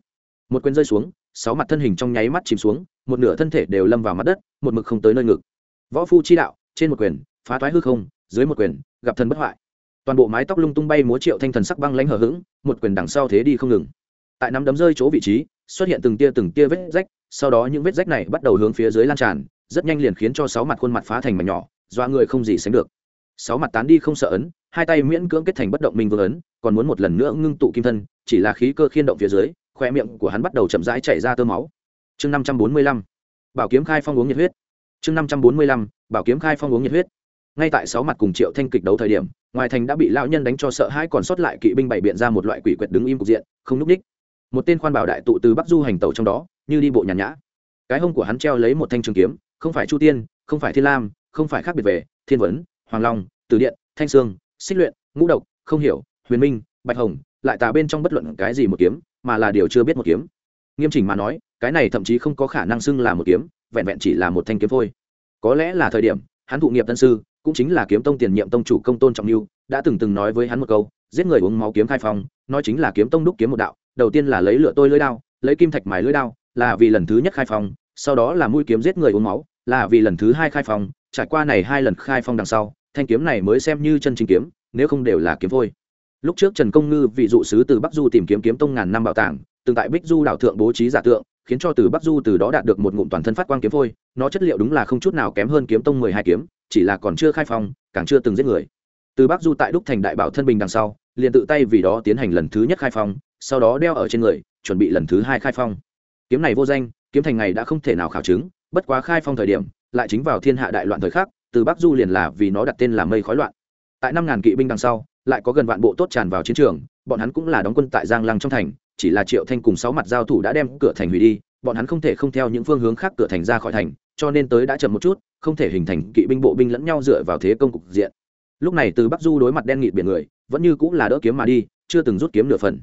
một quyền rơi xuống, sáu mặt thân hình trong nháy mắt chìm xuống, một nửa thân thể đều lâm vào mặt đất, một mực không tới nơi ngực. Võ phu chi đạo, trên một quyền, phá thoái hư không, dưới một quyền, gặp thần bất hoại. Toàn bộ mái tóc lung tung bay múa triệu thanh thần sắc băng lãnh hờ hững, một quyền đằng sau thế đi không ngừng. Tại nắm đấm rơi chỗ vị trí, xuất hiện từng tia từng tia vết rách, sau đó những vết rách này bắt đầu hướng phía dưới lan tràn, rất nhanh liền khiến cho sáu mặt khuôn mặt phá thành mảnh nhỏ doa người không gì sánh được. Sáu mặt tán đi không sợ ấn, hai tay miễn cưỡng kết thành bất động minh vương ấn, còn muốn một lần nữa ngưng tụ kim thân, chỉ là khí cơ khiên động phía dưới khoe miệng của hắn bắt đầu chậm rãi chảy ra tơ máu. Chương năm trăm bốn mươi lăm, bảo kiếm khai phong uống nhiệt huyết. Chương năm trăm bốn mươi lăm, bảo kiếm khai phong uống nhiệt huyết. Ngay tại sáu mặt cùng triệu thanh kịch đấu thời điểm, ngoài thành đã bị lão nhân đánh cho sợ hãi còn sót lại kỵ binh bày biện ra một loại quỷ quyệt đứng im cục diện, không núp đích một tên khoan bảo đại tụ từ bắc du hành tàu trong đó, như đi bộ nhàn nhã. Cái hông của hắn treo lấy một thanh trường kiếm, không phải chu tiên, không phải thiên lam, không phải khác biệt về, thiên vấn, hoàng long, từ điện, thanh sương, xích luyện, ngũ độc, không hiểu, huyền minh, bạch hồng lại tà bên trong bất luận cái gì một kiếm, mà là điều chưa biết một kiếm. Nghiêm chỉnh mà nói, cái này thậm chí không có khả năng xưng là một kiếm, vẹn vẹn chỉ là một thanh kiếm thôi. Có lẽ là thời điểm, hắn thụ nghiệp tân sư, cũng chính là kiếm tông tiền nhiệm tông chủ công tôn trọng lưu, đã từng từng nói với hắn một câu, giết người uống máu kiếm khai phong, nói chính là kiếm tông đúc kiếm một đạo, đầu tiên là lấy lửa tôi lưỡi đao, lấy kim thạch mài lưỡi đao, là vì lần thứ nhất khai phong, sau đó là mũi kiếm giết người uống máu, là vì lần thứ hai khai phong, trải qua này hai lần khai phong đằng sau, thanh kiếm này mới xem như chân chính kiếm, nếu không đều là kiếm thôi lúc trước trần công ngư vị dụ sứ từ bắc du tìm kiếm kiếm tông ngàn năm bảo tàng, từng tại bích du đảo thượng bố trí giả tượng, khiến cho từ bắc du từ đó đạt được một ngụm toàn thân phát quang kiếm phôi, nó chất liệu đúng là không chút nào kém hơn kiếm tông mười hai kiếm, chỉ là còn chưa khai phong, càng chưa từng giết người. Từ bắc du tại đúc thành đại bảo thân bình đằng sau, liền tự tay vì đó tiến hành lần thứ nhất khai phong, sau đó đeo ở trên người, chuẩn bị lần thứ hai khai phong. Kiếm này vô danh, kiếm thành ngày đã không thể nào khảo chứng, bất quá khai phong thời điểm, lại chính vào thiên hạ đại loạn thời khắc, từ bắc du liền là vì nó đặt tên là mây khói loạn. Tại năm ngàn kỵ binh đằng sau lại có gần vạn bộ tốt tràn vào chiến trường, bọn hắn cũng là đóng quân tại giang lăng trong thành, chỉ là triệu thanh cùng sáu mặt giao thủ đã đem cửa thành hủy đi, bọn hắn không thể không theo những phương hướng khác cửa thành ra khỏi thành, cho nên tới đã chậm một chút, không thể hình thành kỵ binh bộ binh lẫn nhau dựa vào thế công cục diện. Lúc này từ bắc du đối mặt đen nghịt biển người, vẫn như cũng là đỡ kiếm mà đi, chưa từng rút kiếm nửa phần.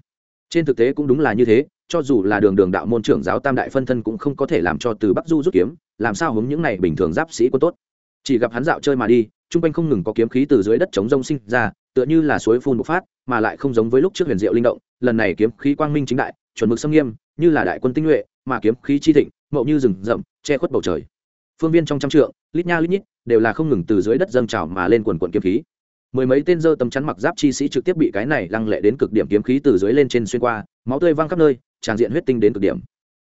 Trên thực tế cũng đúng là như thế, cho dù là đường đường đạo môn trưởng giáo tam đại phân thân cũng không có thể làm cho từ bắc du rút kiếm, làm sao hướng những này bình thường giáp sĩ quân tốt. Chỉ gặp hắn dạo chơi mà đi, chung quanh không ngừng có kiếm khí từ dưới đất chống rông sinh ra tựa như là suối phun bộc phát, mà lại không giống với lúc trước huyền diệu linh động, lần này kiếm khí quang minh chính đại, chuẩn mực xâm nghiêm, như là đại quân tinh nhuệ, mà kiếm khí chi thịnh mậu như rừng rậm, che khuất bầu trời. Phương viên trong trăm trượng, lít nha lít nhít, đều là không ngừng từ dưới đất dâng trào mà lên quần quần kiếm khí. Mười mấy tên dơ tấm chắn mặc giáp chi sĩ trực tiếp bị cái này lăng lệ đến cực điểm kiếm khí từ dưới lên trên xuyên qua, máu tươi văng khắp nơi, tràn diện huyết tinh đến cực điểm.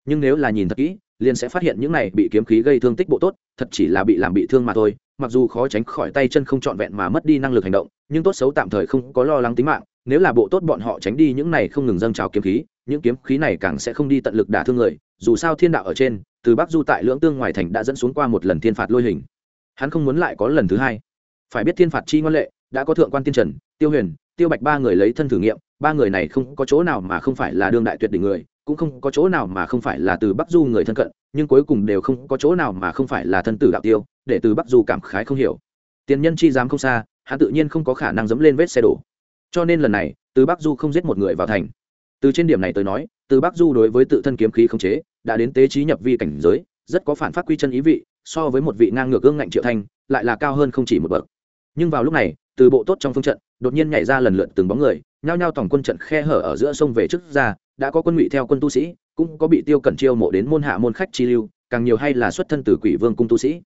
Nhưng nếu là nhìn thật kỹ liền sẽ phát hiện những này bị kiếm khí gây thương tích bộ tốt, thật chỉ là bị làm bị thương mà thôi, mặc dù khó tránh khỏi tay chân không trọn vẹn mà mất đi năng lực hành động, nhưng tốt xấu tạm thời không có lo lắng tính mạng, nếu là bộ tốt bọn họ tránh đi những này không ngừng dâng trào kiếm khí, những kiếm khí này càng sẽ không đi tận lực đả thương người, dù sao thiên đạo ở trên, từ bắc du tại lưỡng tương ngoài thành đã dẫn xuống qua một lần thiên phạt lôi hình. Hắn không muốn lại có lần thứ hai. Phải biết thiên phạt chi ngoan lệ, đã có thượng quan tiên trần, tiêu huyền, tiêu bạch ba người lấy thân thử nghiệm, ba người này không có chỗ nào mà không phải là đương đại tuyệt đỉnh người cũng không có chỗ nào mà không phải là từ bắc du người thân cận, nhưng cuối cùng đều không có chỗ nào mà không phải là thân tử đạo tiêu, để từ bắc du cảm khái không hiểu. Tiền nhân chi dám không xa, hắn tự nhiên không có khả năng dẫm lên vết xe đổ. Cho nên lần này, từ bắc du không giết một người vào thành. Từ trên điểm này tới nói, từ bắc du đối với tự thân kiếm khí khống chế, đã đến tế trí nhập vi cảnh giới, rất có phản phát quy chân ý vị, so với một vị ngang ngược gương ngạnh triệu thanh, lại là cao hơn không chỉ một bậc. Nhưng vào lúc này, từ bộ tốt trong phương trận, đột nhiên nhảy ra lần lượt từng bóng người, nhao nhao tổng quân trận khe hở ở giữa sông về trước ra đã có quân ngụy theo quân tu sĩ, cũng có bị tiêu cẩn chiêu mộ đến môn hạ môn khách chi lưu, càng nhiều hay là xuất thân từ quỷ vương cung tu sĩ.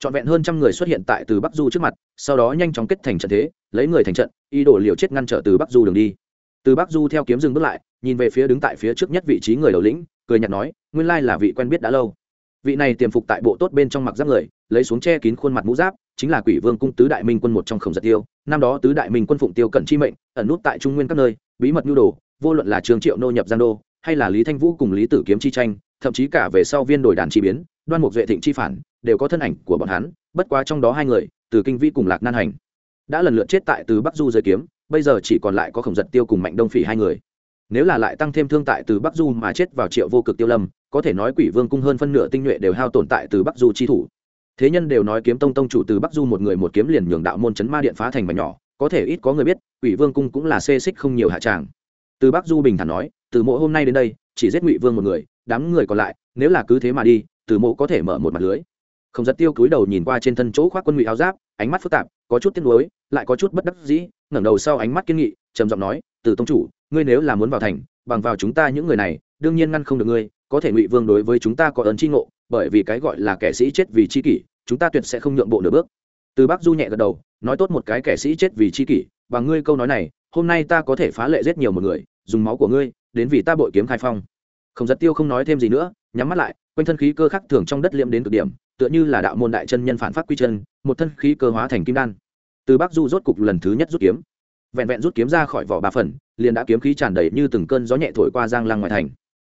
Trọn vẹn hơn trăm người xuất hiện tại từ bắc du trước mặt, sau đó nhanh chóng kết thành trận thế, lấy người thành trận, ý đồ liều chết ngăn trở từ bắc du đường đi. Từ bắc du theo kiếm dừng bước lại, nhìn về phía đứng tại phía trước nhất vị trí người đầu lĩnh, cười nhạt nói, nguyên lai là vị quen biết đã lâu. Vị này tiềm phục tại bộ tốt bên trong mặc giáp người, lấy xuống che kín khuôn mặt mũ giáp, chính là quỷ vương cung tứ đại minh quân một trong khổng giật tiêu. Năm đó tứ đại minh quân phụng tiêu cận chi mệnh, ẩn nút tại trung nguyên các nơi, bí mật nhu đồ vô luận là trương triệu nô nhập giang đô, hay là lý thanh vũ cùng lý tử kiếm chi tranh, thậm chí cả về sau viên đổi đàn chi biến, đoan mục duệ thịnh chi phản, đều có thân ảnh của bọn hắn, bất quá trong đó hai người, từ kinh vi cùng lạc nan hành, đã lần lượt chết tại từ bắc du giới kiếm, bây giờ chỉ còn lại có khổng giật tiêu cùng mạnh đông phỉ hai người. Nếu là lại tăng thêm thương tại từ bắc du mà chết vào triệu vô cực tiêu lâm, có thể nói quỷ vương cung hơn phân nửa tinh nhuệ đều hao tồn tại từ bắc du chi thủ. Thế nhân đều nói kiếm tông tông chủ từ bắc du một người một kiếm liền nhường đạo môn chấn ma điện phá thành mà nhỏ, có thể ít có người biết, quỷ vương cung cũng là xê xích không nhiều hạ tràng từ bắc du bình thản nói, từ mộ hôm nay đến đây, chỉ giết ngụy vương một người, đám người còn lại, nếu là cứ thế mà đi, từ mộ có thể mở một mặt lưới. Không giật tiêu cúi đầu nhìn qua trên thân chỗ khoác quân ngụy áo giáp, ánh mắt phức tạp, có chút tiếc nuối, lại có chút bất đắc dĩ, ngẩng đầu sau ánh mắt kiên nghị, trầm giọng nói, từ tông chủ, ngươi nếu là muốn vào thành, bằng vào chúng ta những người này, đương nhiên ngăn không được ngươi, có thể ngụy vương đối với chúng ta có ấn chi ngộ, bởi vì cái gọi là kẻ sĩ chết vì chi kỷ, chúng ta tuyệt sẽ không nhượng bộ nửa bước. Từ bắc du nhẹ gật đầu, nói tốt một cái kẻ sĩ chết vì chi kỷ và ngươi câu nói này, hôm nay ta có thể phá lệ giết nhiều một người, dùng máu của ngươi, đến vì ta bội kiếm khai phong. Không giật tiêu không nói thêm gì nữa, nhắm mắt lại, quanh thân khí cơ khắc thường trong đất liệm đến cực điểm, tựa như là đạo môn đại chân nhân phản phát quy chân, một thân khí cơ hóa thành kim đan. Từ bắc du rốt cục lần thứ nhất rút kiếm. Vẹn vẹn rút kiếm ra khỏi vỏ ba phần, liền đã kiếm khí tràn đầy như từng cơn gió nhẹ thổi qua giang lăng ngoài thành.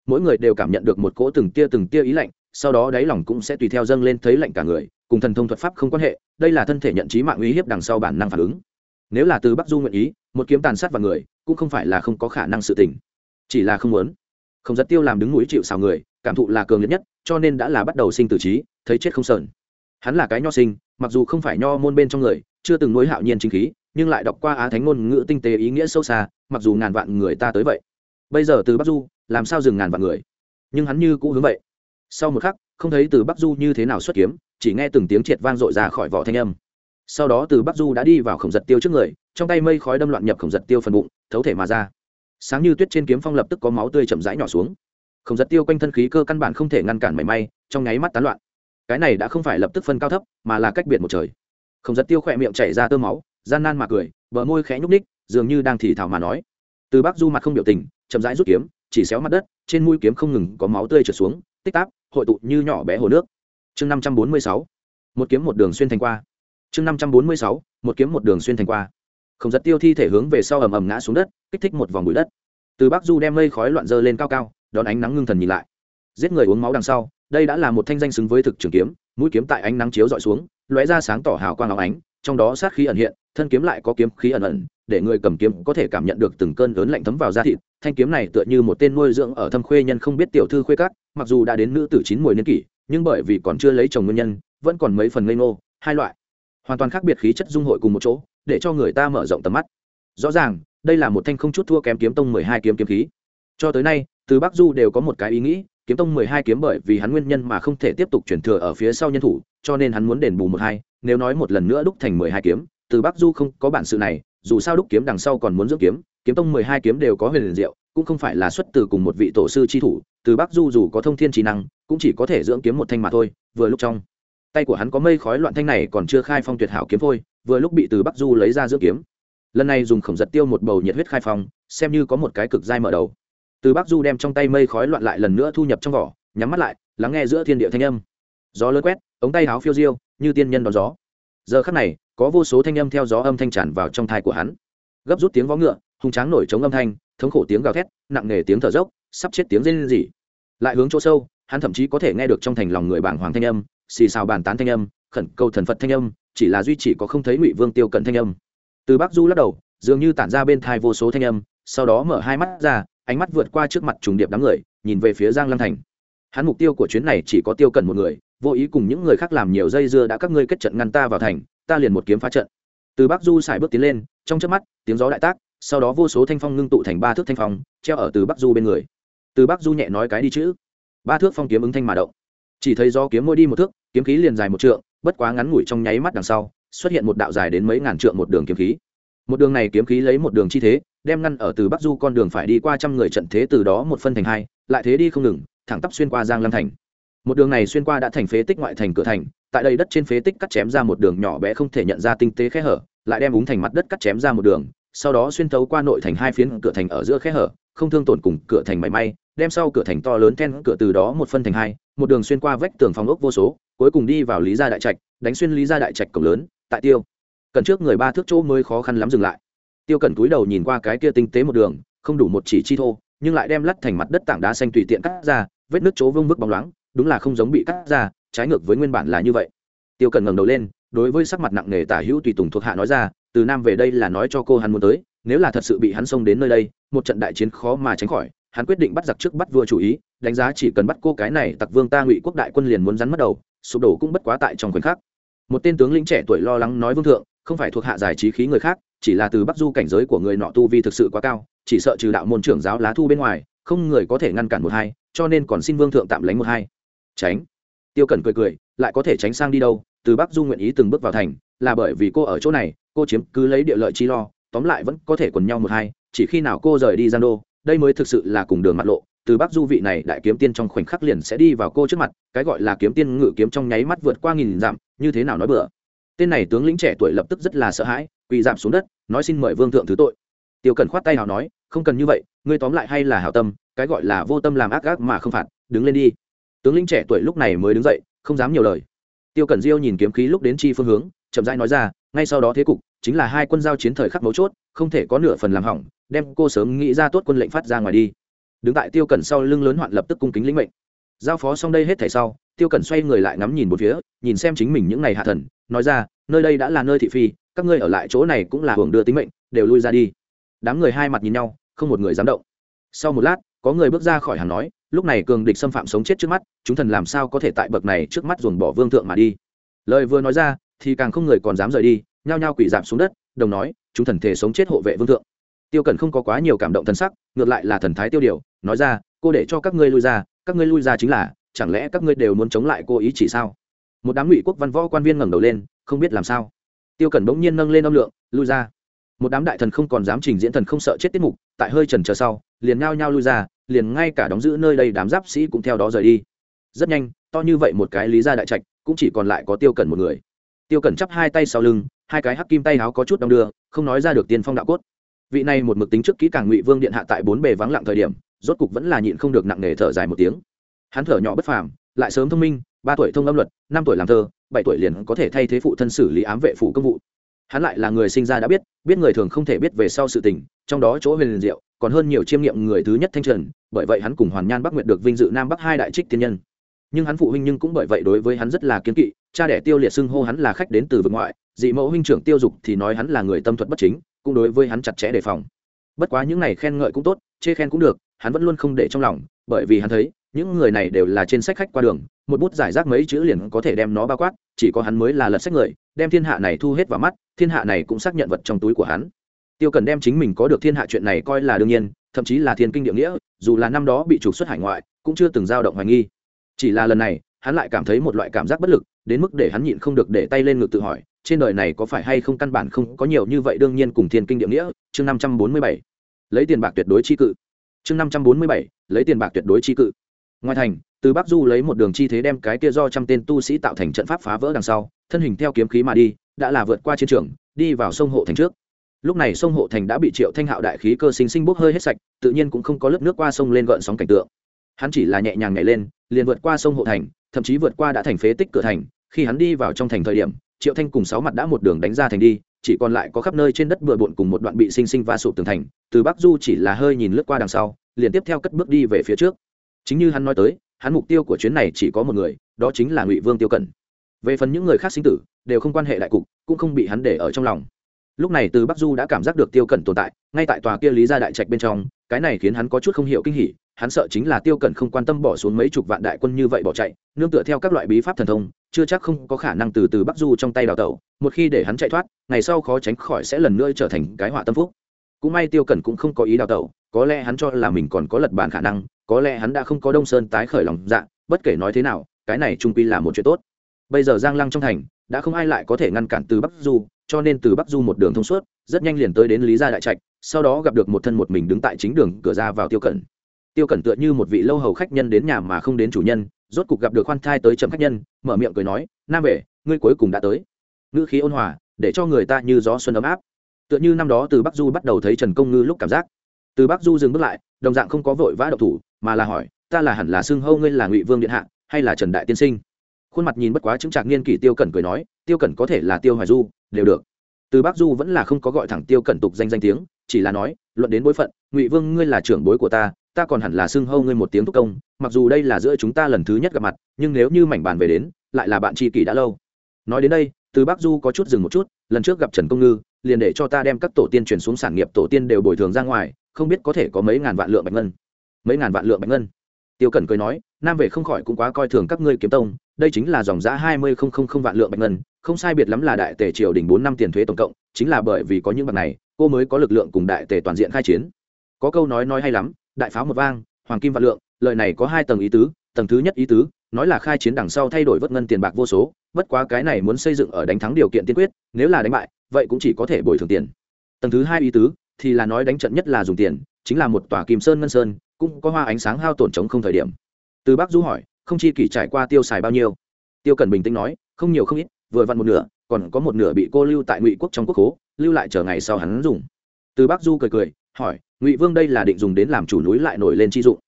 Mỗi người đều cảm nhận được một cỗ từng tia từng tia ý lạnh, sau đó đáy lòng cũng sẽ tùy theo dâng lên thấy lạnh cả người, cùng thần thông thuật pháp không quan hệ, đây là thân thể nhận trí mạng uy hiếp đằng sau bản năng phản ứng nếu là từ bắc du nguyện ý, một kiếm tàn sát vào người, cũng không phải là không có khả năng sự tình. Chỉ là không muốn. Không giật tiêu làm đứng núi chịu xào người, cảm thụ là cường liệt nhất, cho nên đã là bắt đầu sinh tử trí, thấy chết không sờn. Hắn là cái nho sinh, mặc dù không phải nho môn bên trong người, chưa từng nối hạo nhiên chính khí, nhưng lại đọc qua á thánh ngôn ngữ tinh tế ý nghĩa sâu xa, mặc dù ngàn vạn người ta tới vậy. Bây giờ từ bắc du, làm sao dừng ngàn vạn người? Nhưng hắn như cũ hướng vậy. Sau một khắc, không thấy từ bắc du như thế nào xuất kiếm, chỉ nghe từng tiếng triệt vang dội ra khỏi vỏ thanh âm sau đó từ bắc du đã đi vào khổng giật tiêu trước người, trong tay mây khói đâm loạn nhập khổng giật tiêu phần bụng, thấu thể mà ra. Sáng như tuyết trên kiếm phong lập tức có máu tươi chậm rãi nhỏ xuống. Khổng giật tiêu quanh thân khí cơ căn bản không thể ngăn cản mảy may, trong nháy mắt tán loạn. Cái này đã không phải lập tức phân cao thấp, mà là cách biệt một trời. Khổng giật tiêu khỏe miệng chảy ra tơ máu, gian nan mà cười, bờ môi khẽ nhúc ních dường như đang thì thào mà nói. Từ bắc du mặt không biểu tình, chậm rãi rút kiếm, chỉ xéo mặt đất, trên mũi kiếm không ngừng có máu tươi trượt xuống, tích tắc, hội tụ như nhỏ bé hồ nước. Chương năm trăm bốn mươi sáu, một kiếm một đường xuyên thành qua chương năm trăm bốn mươi sáu, một kiếm một đường xuyên thành qua. Không giật tiêu thi thể hướng về sau ầm ầm ngã xuống đất, kích thích một vòng bụi đất. Từ bắc du đem mây khói loạn dơ lên cao cao, đón ánh nắng ngưng thần nhìn lại. Giết người uống máu đằng sau, đây đã là một thanh danh xứng với thực trường kiếm, mũi kiếm tại ánh nắng chiếu dọi xuống, lóe ra sáng tỏ hào quang óng ánh, trong đó sát khí ẩn hiện, thân kiếm lại có kiếm khí ẩn ẩn, để người cầm kiếm có thể cảm nhận được từng cơn lớn lạnh thấm vào da thịt. Thanh kiếm này tựa như một tên nuôi dưỡng ở thâm khuê nhân không biết tiểu thư khuê cát mặc dù đã đến nữ tử chín mùi niên kỷ, nhưng bởi vì còn chưa lấy chồng nguyên nhân, vẫn còn mấy phần ngây ngô, hai loại hoàn toàn khác biệt khí chất dung hội cùng một chỗ, để cho người ta mở rộng tầm mắt. Rõ ràng, đây là một thanh không chút thua kém kiếm tông mười hai kiếm kiếm khí. Cho tới nay, từ bắc du đều có một cái ý nghĩ, kiếm tông mười hai kiếm bởi vì hắn nguyên nhân mà không thể tiếp tục chuyển thừa ở phía sau nhân thủ, cho nên hắn muốn đền bù một hai, nếu nói một lần nữa đúc thành mười hai kiếm, từ bắc du không có bản sự này, dù sao đúc kiếm đằng sau còn muốn dưỡng kiếm kiếm tông mười hai kiếm đều có huyền liền diệu, cũng không phải là xuất từ cùng một vị tổ sư chi thủ, từ bắc du dù có thông thiên trí năng, cũng chỉ có thể dưỡng kiếm một thanh mà thôi, vừa lúc trong tay của hắn có mây khói loạn thanh này còn chưa khai phong tuyệt hảo kiếm phôi, vừa lúc bị từ bắc du lấy ra dưỡng kiếm. Lần này dùng khổng giật tiêu một bầu nhiệt huyết khai phong, xem như có một cái cực dai mở đầu. Từ bắc du đem trong tay mây khói loạn lại lần nữa thu nhập trong vỏ, nhắm mắt lại, lắng nghe giữa thiên địa thanh âm. Gió lớn quét, ống tay háo phiêu diêu, như tiên nhân đón gió. Giờ khắc này, có vô số thanh âm theo gió âm thanh tràn vào trong thai của hắn. Gấp rút tiếng vó ngựa hùng tráng nổi trống âm thanh, thống khổ tiếng gào thét, nặng nề tiếng thở dốc, sắp chết tiếng rên rỉ. Lại hướng chỗ sâu, hắn thậm chí có thể nghe được trong thành lòng người bảng hoàng thanh âm xì xào bàn tán thanh âm, khẩn cầu thần phật thanh âm, chỉ là duy chỉ có không thấy ngụy vương tiêu cận thanh âm. Từ bắc du lắc đầu, dường như tản ra bên thai vô số thanh âm, sau đó mở hai mắt ra, ánh mắt vượt qua trước mặt trùng điệp đám người, nhìn về phía giang lăng thành. Hắn mục tiêu của chuyến này chỉ có tiêu cận một người, vô ý cùng những người khác làm nhiều dây dưa đã các ngươi kết trận ngăn ta vào thành, ta liền một kiếm phá trận. Từ bắc du xài bước tiến lên, trong trước mắt, tiếng gió đại tác, sau đó vô số thanh phong ngưng tụ thành ba thước thanh phong, treo ở từ bắc du bên người. Từ bắc du nhẹ nói cái đi chữ. Ba thước phong kiếm ứng thanh mà động. Chỉ thấy do kiếm môi đi một thước kiếm khí liền dài một trượng, bất quá ngắn ngủi trong nháy mắt đằng sau, xuất hiện một đạo dài đến mấy ngàn trượng một đường kiếm khí. Một đường này kiếm khí lấy một đường chi thế, đem ngăn ở từ bắc du con đường phải đi qua trăm người trận thế từ đó một phân thành hai, lại thế đi không ngừng, thẳng tắp xuyên qua giang lam thành. Một đường này xuyên qua đã thành phế tích ngoại thành cửa thành, tại đây đất trên phế tích cắt chém ra một đường nhỏ bé không thể nhận ra tinh tế khe hở, lại đem úng thành mặt đất cắt chém ra một đường, sau đó xuyên thấu qua nội thành hai phiến cửa thành ở giữa khe hở, không thương tổn cùng cửa thành mảy may đem sau cửa thành to lớn then cửa từ đó một phân thành hai, một đường xuyên qua vách tường phòng ốc vô số, cuối cùng đi vào lý gia đại trạch, đánh xuyên lý gia đại trạch cổng lớn, tại tiêu cần trước người ba thước chỗ mới khó khăn lắm dừng lại. Tiêu cần túi đầu nhìn qua cái kia tinh tế một đường, không đủ một chỉ chi thô, nhưng lại đem lắt thành mặt đất tảng đá xanh tùy tiện cắt ra, vết nước chỗ vương bức bóng loáng, đúng là không giống bị cắt ra, trái ngược với nguyên bản là như vậy. Tiêu cần ngẩng đầu lên, đối với sắc mặt nặng nề tả hữu tùy tùng thuộc hạ nói ra, từ nam về đây là nói cho cô hắn muốn tới, nếu là thật sự bị hắn xông đến nơi đây, một trận đại chiến khó mà tránh khỏi hắn quyết định bắt giặc trước bắt vua chủ ý, đánh giá chỉ cần bắt cô cái này tặc vương ta ngụy quốc đại quân liền muốn rắn mất đầu, sụp đổ cũng bất quá tại trong khoảnh khắc. Một tên tướng lĩnh trẻ tuổi lo lắng nói vương thượng, không phải thuộc hạ giải trí khí người khác, chỉ là từ bắc du cảnh giới của người nọ tu vi thực sự quá cao, chỉ sợ trừ đạo môn trưởng giáo lá thu bên ngoài, không người có thể ngăn cản một hai, cho nên còn xin vương thượng tạm lánh một hai. Tránh. Tiêu cẩn cười cười, lại có thể tránh sang đi đâu, từ bắc du nguyện ý từng bước vào thành, là bởi vì cô ở chỗ này, cô chiếm cứ lấy địa lợi chi lo, tóm lại vẫn có thể quần nhau một hai, chỉ khi nào cô rời đi giang đô đây mới thực sự là cùng đường mặt lộ, từ bắc du vị này đại kiếm tiên trong khoảnh khắc liền sẽ đi vào cô trước mặt, cái gọi là kiếm tiên ngự kiếm trong nháy mắt vượt qua nghìn dặm, như thế nào nói bừa. Tên này tướng lĩnh trẻ tuổi lập tức rất là sợ hãi, quỳ giảm xuống đất, nói xin mời vương thượng thứ tội. Tiêu cần khoát tay hào nói, không cần như vậy, ngươi tóm lại hay là hảo tâm, cái gọi là vô tâm làm ác ác mà không phạt, đứng lên đi. Tướng lĩnh trẻ tuổi lúc này mới đứng dậy, không dám nhiều lời. Tiêu cần diêu nhìn kiếm khí lúc đến chi phương hướng, chậm rãi nói ra, ngay sau đó thế cục, chính là hai quân giao chiến thời khắc mấu chốt, không thể có nửa phần làm hỏng đem cô sớm nghĩ ra tốt quân lệnh phát ra ngoài đi. Đứng tại tiêu cẩn sau lưng lớn hoạn lập tức cung kính lĩnh mệnh. Giao phó xong đây hết thảy sau, tiêu cẩn xoay người lại ngắm nhìn một phía, nhìn xem chính mình những ngày hạ thần, nói ra, nơi đây đã là nơi thị phi, các ngươi ở lại chỗ này cũng là hưởng đưa tính mệnh, đều lui ra đi. Đám người hai mặt nhìn nhau, không một người dám động. Sau một lát, có người bước ra khỏi hàng nói, lúc này cường địch xâm phạm sống chết trước mắt, chúng thần làm sao có thể tại bậc này trước mắt dồn bỏ vương thượng mà đi? Lời vừa nói ra, thì càng không người còn dám rời đi, nhao nhao quỷ giảm xuống đất, đồng nói, chúng thần thể sống chết hộ vệ vương thượng tiêu Cẩn không có quá nhiều cảm động thần sắc, ngược lại là thần thái tiêu điều, nói ra, cô để cho các ngươi lui ra, các ngươi lui ra chính là, chẳng lẽ các ngươi đều muốn chống lại cô ý chỉ sao? Một đám ngụy quốc văn võ quan viên ngẩng đầu lên, không biết làm sao. Tiêu cẩn bỗng nhiên nâng lên âm lượng, lui ra. Một đám đại thần không còn dám trình diễn thần không sợ chết tiết mục, tại hơi trần chờ sau, liền ngao nhau lui ra, liền ngay cả đóng giữ nơi đây đám giáp sĩ cũng theo đó rời đi. Rất nhanh, to như vậy một cái lý gia đại trạch, cũng chỉ còn lại có tiêu cẩn một người. Tiêu cẩn chắp hai tay sau lưng, hai cái hắc kim tay áo có chút đong đưa, không nói ra được tiên phong đạo cốt vị này một mực tính trước kỹ càng ngụy vương điện hạ tại bốn bề vắng lặng thời điểm, rốt cục vẫn là nhịn không được nặng nề thở dài một tiếng. Hắn thở nhỏ bất phàm, lại sớm thông minh, ba tuổi thông âm luật, năm tuổi làm thơ, bảy tuổi liền có thể thay thế phụ thân xử lý ám vệ phụ công vụ. Hắn lại là người sinh ra đã biết biết người thường không thể biết về sau sự tình, trong đó chỗ huyền liền diệu, còn hơn nhiều chiêm nghiệm người thứ nhất thanh trần, bởi vậy hắn cùng hoàn nhan bắc nguyệt được vinh dự nam bắc hai đại trích tiên nhân. Nhưng hắn phụ huynh nhưng cũng bởi vậy đối với hắn rất là kiên kỵ, cha đẻ tiêu liệt xưng hô hắn là khách đến từ vực ngoại, dị mẫu huynh trưởng tiêu dục thì nói hắn là người tâm thuật bất chính cũng đối với hắn chặt chẽ đề phòng. Bất quá những này khen ngợi cũng tốt, chê khen cũng được, hắn vẫn luôn không để trong lòng, bởi vì hắn thấy, những người này đều là trên sách khách qua đường, một bút giải rác mấy chữ liền có thể đem nó bao quát, chỉ có hắn mới là lật sách người, đem thiên hạ này thu hết vào mắt, thiên hạ này cũng xác nhận vật trong túi của hắn. Tiêu cần đem chính mình có được thiên hạ chuyện này coi là đương nhiên, thậm chí là thiên kinh địa nghĩa, dù là năm đó bị trục xuất hải ngoại, cũng chưa từng dao động hoài nghi. Chỉ là lần này, hắn lại cảm thấy một loại cảm giác bất lực, đến mức để hắn nhịn không được để tay lên ngực tự hỏi trên đời này có phải hay không căn bản không có nhiều như vậy đương nhiên cùng thiên kinh địa nghĩa, chương năm trăm bốn mươi bảy. Lấy tiền bạc tuyệt đối chi cự. Chương năm trăm bốn mươi bảy, lấy tiền bạc tuyệt đối chi cự. Ngoài thành, từ bắc du lấy một đường chi thế đem cái kia do trăm tên tu sĩ tạo thành trận pháp phá vỡ đằng sau, thân hình theo kiếm khí mà đi, đã là vượt qua chiến trường, đi vào sông hộ thành trước. Lúc này sông hộ thành đã bị triệu thanh hạo đại khí cơ sinh sinh bốc hơi hết sạch, tự nhiên cũng không có lớp nước qua sông lên gợn sóng cảnh tượng. Hắn chỉ là nhẹ nhàng nhảy lên, liền vượt qua sông hộ thành, thậm chí vượt qua đã thành phế tích cửa thành, khi hắn đi vào trong thành thời điểm triệu thanh cùng sáu mặt đã một đường đánh ra thành đi, chỉ còn lại có khắp nơi trên đất bừa bộn cùng một đoạn bị sinh sinh va sụp tường thành, từ bắc du chỉ là hơi nhìn lướt qua đằng sau, liền tiếp theo cất bước đi về phía trước. Chính như hắn nói tới, hắn mục tiêu của chuyến này chỉ có một người, đó chính là ngụy vương tiêu cẩn. Về phần những người khác sinh tử, đều không quan hệ đại cục, cũng không bị hắn để ở trong lòng. Lúc này từ bắc du đã cảm giác được tiêu cẩn tồn tại, ngay tại tòa kia lý gia đại trạch bên trong, cái này khiến hắn có chút không hiểu kinh hỉ hắn sợ chính là tiêu cẩn không quan tâm bỏ xuống mấy chục vạn đại quân như vậy bỏ chạy, nương tựa theo các loại bí pháp thần thông, chưa chắc không có khả năng từ từ bắc du trong tay đào tẩu, một khi để hắn chạy thoát, ngày sau khó tránh khỏi sẽ lần nữa trở thành cái họa tâm phúc. Cũng may tiêu cẩn cũng không có ý đào tẩu, có lẽ hắn cho là mình còn có lật bàn khả năng, có lẽ hắn đã không có đông sơn tái khởi lòng dạ bất kể nói thế nào, cái này trung quy là một chuyện tốt. Bây giờ giang lăng trong thành, đã không ai lại có thể ngăn cản từ bắc du, cho nên từ bắc du một đường thông suốt, rất nhanh liền tới đến lý gia đại trạch, sau đó gặp được một thân một mình đứng tại chính đường, cửa ra vào tiêu cẩn tiêu cẩn tựa như một vị lâu hầu khách nhân đến nhà mà không đến chủ nhân, rốt cục gặp được khoan thai tới chậm khách nhân, mở miệng cười nói, nam vệ, ngươi cuối cùng đã tới. Ngữ khí ôn hòa, để cho người ta như gió xuân ấm áp. Tựa như năm đó từ bắc du bắt đầu thấy trần công ngư lúc cảm giác. Từ bắc du dừng bước lại, đồng dạng không có vội vã độc thủ, mà là hỏi, ta là hẳn là xưng hâu, ngươi là ngụy vương điện hạ, hay là trần đại tiên sinh? Khuôn mặt nhìn bất quá chứng trạc niên kỷ tiêu cẩn cười nói, tiêu cẩn có thể là tiêu hoài du, đều được. Từ bắc du vẫn là không có gọi thẳng tiêu cẩn tục danh danh tiếng, chỉ là nói, luận đến bối phận, ngụy vương, ngươi là trưởng bối của ta ta còn hẳn là xưng hâu ngươi một tiếng thúc công, mặc dù đây là giữa chúng ta lần thứ nhất gặp mặt, nhưng nếu như mảnh bàn về đến, lại là bạn tri kỷ đã lâu. Nói đến đây, từ bắc du có chút dừng một chút, lần trước gặp trần công ngư, liền để cho ta đem các tổ tiên chuyển xuống sản nghiệp, tổ tiên đều bồi thường ra ngoài, không biết có thể có mấy ngàn vạn lượng bạch ngân. Mấy ngàn vạn lượng bạch ngân. Tiêu cẩn cười nói, nam vệ không khỏi cũng quá coi thường các ngươi kiếm tông, đây chính là dòng giã hai mươi không không không vạn lượng bạch ngân, không sai biệt lắm là đại tề triều đình bốn năm tiền thuế tổng cộng, chính là bởi vì có những bạc này, cô mới có lực lượng cùng đại tề toàn diện khai chiến. Có câu nói nói hay lắm đại pháo một vang, hoàng kim vạn lượng lợi này có hai tầng ý tứ, tầng thứ nhất ý tứ, nói là khai chiến đằng sau thay đổi vớt ngân tiền bạc vô số, bất quá cái này muốn xây dựng ở đánh thắng điều kiện tiên quyết, nếu là đánh bại, vậy cũng chỉ có thể bồi thường tiền. Tầng thứ hai ý tứ, thì là nói đánh trận nhất là dùng tiền, chính là một tòa kim sơn ngân sơn, cũng có hoa ánh sáng hao tổn chống không thời điểm. Từ bác du hỏi, không chi kỷ trải qua tiêu xài bao nhiêu? Tiêu cần bình tĩnh nói, không nhiều không ít, vừa vặn một nửa, còn có một nửa bị cô lưu tại ngụy quốc trong quốc hố, lưu lại chờ ngày sau hắn dùng. Từ bác du cười cười, hỏi ngụy vương đây là định dùng đến làm chủ núi lại nổi lên chi dụng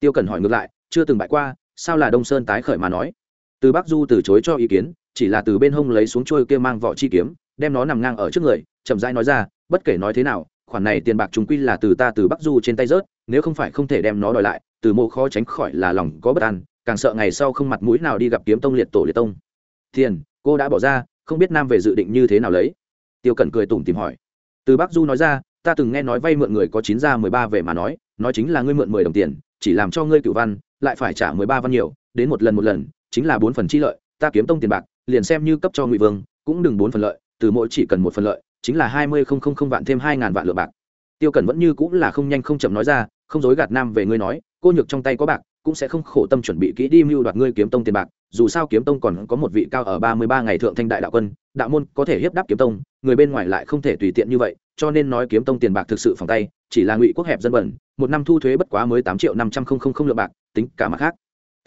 tiêu cần hỏi ngược lại chưa từng bại qua sao là đông sơn tái khởi mà nói từ Bắc du từ chối cho ý kiến chỉ là từ bên hông lấy xuống trôi kia mang vỏ chi kiếm đem nó nằm ngang ở trước người chậm rãi nói ra bất kể nói thế nào khoản này tiền bạc chúng quy là từ ta từ bắc du trên tay rớt nếu không phải không thể đem nó đòi lại từ mộ khó tránh khỏi là lòng có bất an càng sợ ngày sau không mặt mũi nào đi gặp kiếm tông liệt tổ liệt tông tiền cô đã bỏ ra không biết nam về dự định như thế nào lấy tiêu cẩn cười tủm tìm hỏi từ bắc du nói ra ta từng nghe nói vay mượn người có chín ra mười ba về mà nói nói chính là ngươi mượn mười đồng tiền, chỉ làm cho ngươi cựu văn, lại phải trả mười ba văn nhiều, đến một lần một lần, chính là bốn phần chi lợi, ta kiếm tông tiền bạc, liền xem như cấp cho ngụy vương, cũng đừng bốn phần lợi, từ mỗi chỉ cần một phần lợi, chính là hai mươi không không không vạn thêm hai ngàn vạn lượng bạc. Tiêu cẩn vẫn như cũng là không nhanh không chậm nói ra, không dối gạt nam về ngươi nói, cô nhược trong tay có bạc cũng sẽ không khổ tâm chuẩn bị kỹ đi mưu đoạt ngươi kiếm tông tiền bạc, dù sao kiếm tông còn có một vị cao ở ba mươi ba ngày thượng thanh đại đạo quân, đạo môn có thể hiếp đáp kiếm tông, người bên ngoài lại không thể tùy tiện như vậy, cho nên nói kiếm tông tiền bạc thực sự phòng tay, chỉ là ngụy quốc hẹp dân bẩn, một năm thu thuế bất quá mới tám triệu năm trăm không không không lượng bạc, tính cả mặt khác.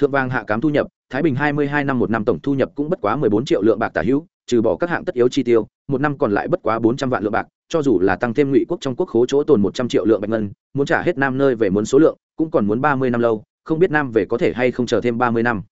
Thượng vàng hạ cám thu nhập, thái bình hai mươi hai năm một năm tổng thu nhập cũng bất quá mười bốn triệu lượng bạc tả hữu, trừ bỏ các hạng tất yếu chi tiêu, một năm còn lại bất quá bốn trăm vạn lượng bạc, cho dù là tăng thêm ngụy quốc trong quốc khố chỗ tồn một trăm triệu lượng bạch ngân, muốn trả hết nam nơi về muốn số lượng, cũng còn muốn ba mươi năm lâu không biết nam về có thể hay không chờ thêm ba mươi năm.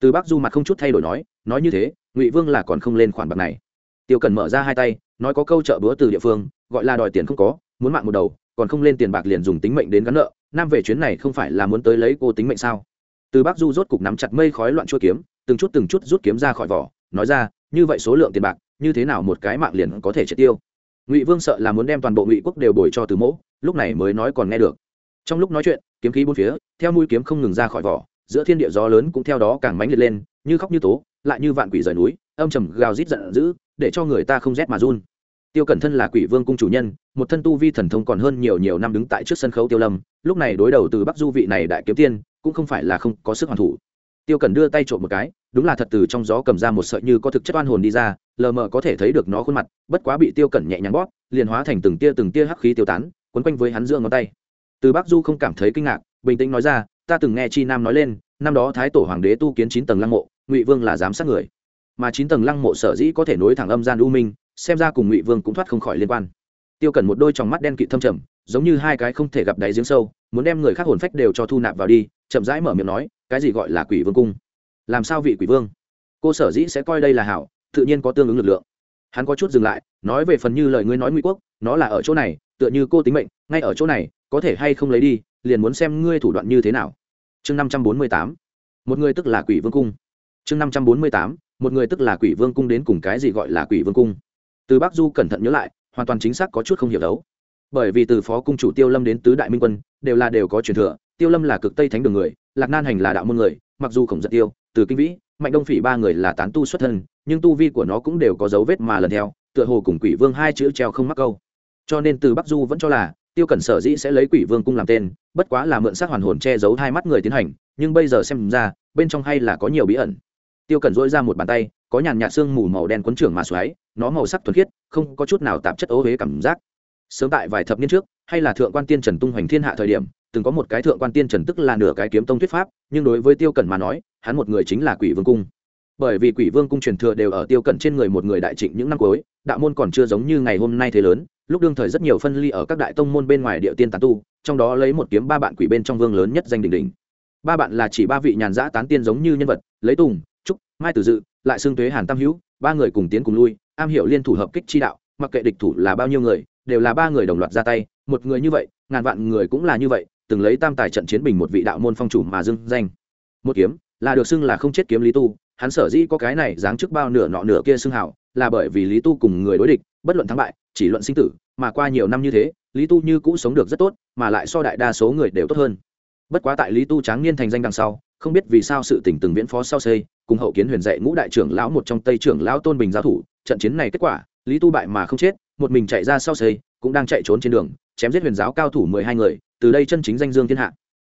Từ bắc du mặt không chút thay đổi nói nói như thế, ngụy vương là còn không lên khoản bạc này. Tiêu cần mở ra hai tay, nói có câu trợ búa từ địa phương, gọi là đòi tiền không có, muốn mạng một đầu, còn không lên tiền bạc liền dùng tính mệnh đến gắn nợ, nam về chuyến này không phải là muốn tới lấy cô tính mệnh sao? Từ bắc du rốt cục nắm chặt mây khói loạn chua kiếm, từng chút từng chút rút kiếm ra khỏi vỏ, nói ra, như vậy số lượng tiền bạc, như thế nào một cái mạng liền có thể triệt tiêu? Ngụy vương sợ là muốn đem toàn bộ ngụy quốc đều bồi cho từ mỗ, lúc này mới nói còn nghe được trong lúc nói chuyện, kiếm khí bốn phía, theo mũi kiếm không ngừng ra khỏi vỏ, giữa thiên địa gió lớn cũng theo đó càng mãnh liệt lên, như khóc như tố, lại như vạn quỷ rời núi, âm trầm gào rít giận dữ, để cho người ta không rét mà run. Tiêu cẩn thân là quỷ vương cung chủ nhân, một thân tu vi thần thông còn hơn nhiều nhiều năm đứng tại trước sân khấu tiêu lâm, lúc này đối đầu từ bắc du vị này đại kiếm tiên, cũng không phải là không có sức hoàn thủ. Tiêu cẩn đưa tay trộm một cái, đúng là thật từ trong gió cầm ra một sợi như có thực chất oan hồn đi ra, lờ mờ có thể thấy được nó khuôn mặt, bất quá bị tiêu cẩn nhẹ nhàng bóp, liền hóa thành từng tia từng tia hắc khí tiêu tán, quấn quanh với hắn giữa ngón tay từ bắc du không cảm thấy kinh ngạc, bình tĩnh nói ra, ta từng nghe chi nam nói lên, năm đó thái tổ hoàng đế tu kiến chín tầng lăng mộ, ngụy vương là giám sát người. Mà chín tầng lăng mộ sở dĩ có thể nối thẳng âm gian u minh, xem ra cùng ngụy vương cũng thoát không khỏi liên quan. Tiêu cẩn một đôi tròng mắt đen kịt thâm trầm, giống như hai cái không thể gặp đáy giếng sâu, muốn đem người khác hồn phách đều cho thu nạp vào đi, chậm rãi mở miệng nói, cái gì gọi là quỷ vương cung? Làm sao vị quỷ vương? Cô sở dĩ sẽ coi đây là hảo, tự nhiên có tương ứng lực lượng hắn có chút dừng lại, nói về phần như lời ngươi nói ngụy quốc, nó là ở chỗ này, tựa như cô tính mệnh, ngay ở chỗ này, có thể hay không lấy đi, liền muốn xem ngươi thủ đoạn như thế nào. Chương năm trăm bốn mươi tám, một người tức là quỷ vương cung. Chương năm trăm bốn mươi tám, một người tức là quỷ vương cung đến cùng cái gì gọi là quỷ vương cung? Từ bắc du cẩn thận nhớ lại, hoàn toàn chính xác có chút không hiểu đấu. Bởi vì từ phó cung chủ tiêu lâm đến tứ đại minh quân, đều là đều có truyền thừa, tiêu lâm là cực tây thánh đường người, lạc nan hành là đạo môn người, mặc dù khổng giật tiêu, từ kinh vĩ mạnh đông phỉ ba người là tán tu xuất thân, nhưng tu vi của nó cũng đều có dấu vết mà lần theo, tựa hồ cùng quỷ vương hai chữ treo không mắc câu. Cho nên từ bắc du vẫn cho là, tiêu cẩn sở dĩ sẽ lấy quỷ vương cung làm tên, bất quá là mượn sát hoàn hồn che giấu hai mắt người tiến hành, nhưng bây giờ xem ra, bên trong hay là có nhiều bí ẩn. Tiêu cẩn dỗi ra một bàn tay, có nhàn nhạt xương mù màu đen quấn trưởng mà xoáy, nó màu sắc thuần khiết, không có chút nào tạp chất ố huế cảm giác. Sớm tại vài thập niên trước, hay là thượng quan tiên trần tung hoành thiên hạ thời điểm từng có một cái thượng quan tiên trần tức là nửa cái kiếm tông thuyết pháp, nhưng đối với tiêu cẩn mà nói, hắn một người chính là quỷ vương cung. Bởi vì quỷ vương cung truyền thừa đều ở tiêu cẩn trên người một người đại trịnh những năm cuối, đạo môn còn chưa giống như ngày hôm nay thế lớn, lúc đương thời rất nhiều phân ly ở các đại tông môn bên ngoài địa tiên tán tu, trong đó lấy một kiếm ba bạn quỷ bên trong vương lớn nhất danh đình đình ba bạn là chỉ ba vị nhàn giã tán tiên giống như nhân vật, lấy tùng, trúc, mai tử dự, lại xương tuế hàn tam hữu, ba người cùng tiến cùng lui, am hiểu liên thủ hợp kích chi đạo, mặc kệ địch thủ là bao nhiêu người, đều là ba người đồng loạt ra tay, một người như vậy, ngàn vạn người cũng là như vậy từng lấy tam tài trận chiến bình một vị đạo môn phong chủ mà dưng danh. Một kiếm, là được xưng là không chết kiếm lý tu, hắn sở dĩ có cái này dáng trước bao nửa nọ nửa kia xưng hảo, là bởi vì lý tu cùng người đối địch, bất luận thắng bại, chỉ luận sinh tử, mà qua nhiều năm như thế, lý tu như cũ sống được rất tốt, mà lại so đại đa số người đều tốt hơn. Bất quá tại lý tu tráng niên thành danh đằng sau, không biết vì sao sự tỉnh từng viễn phó sau xây, cùng hậu kiến huyền dạy ngũ đại trưởng lão một trong tây trưởng lão tôn bình giao thủ, trận chiến này kết quả, lý tu bại mà không chết, một mình chạy ra sau xây, cũng đang chạy trốn trên đường, chém giết huyền giáo cao thủ mười hai người từ đây chân chính danh dương thiên hạ.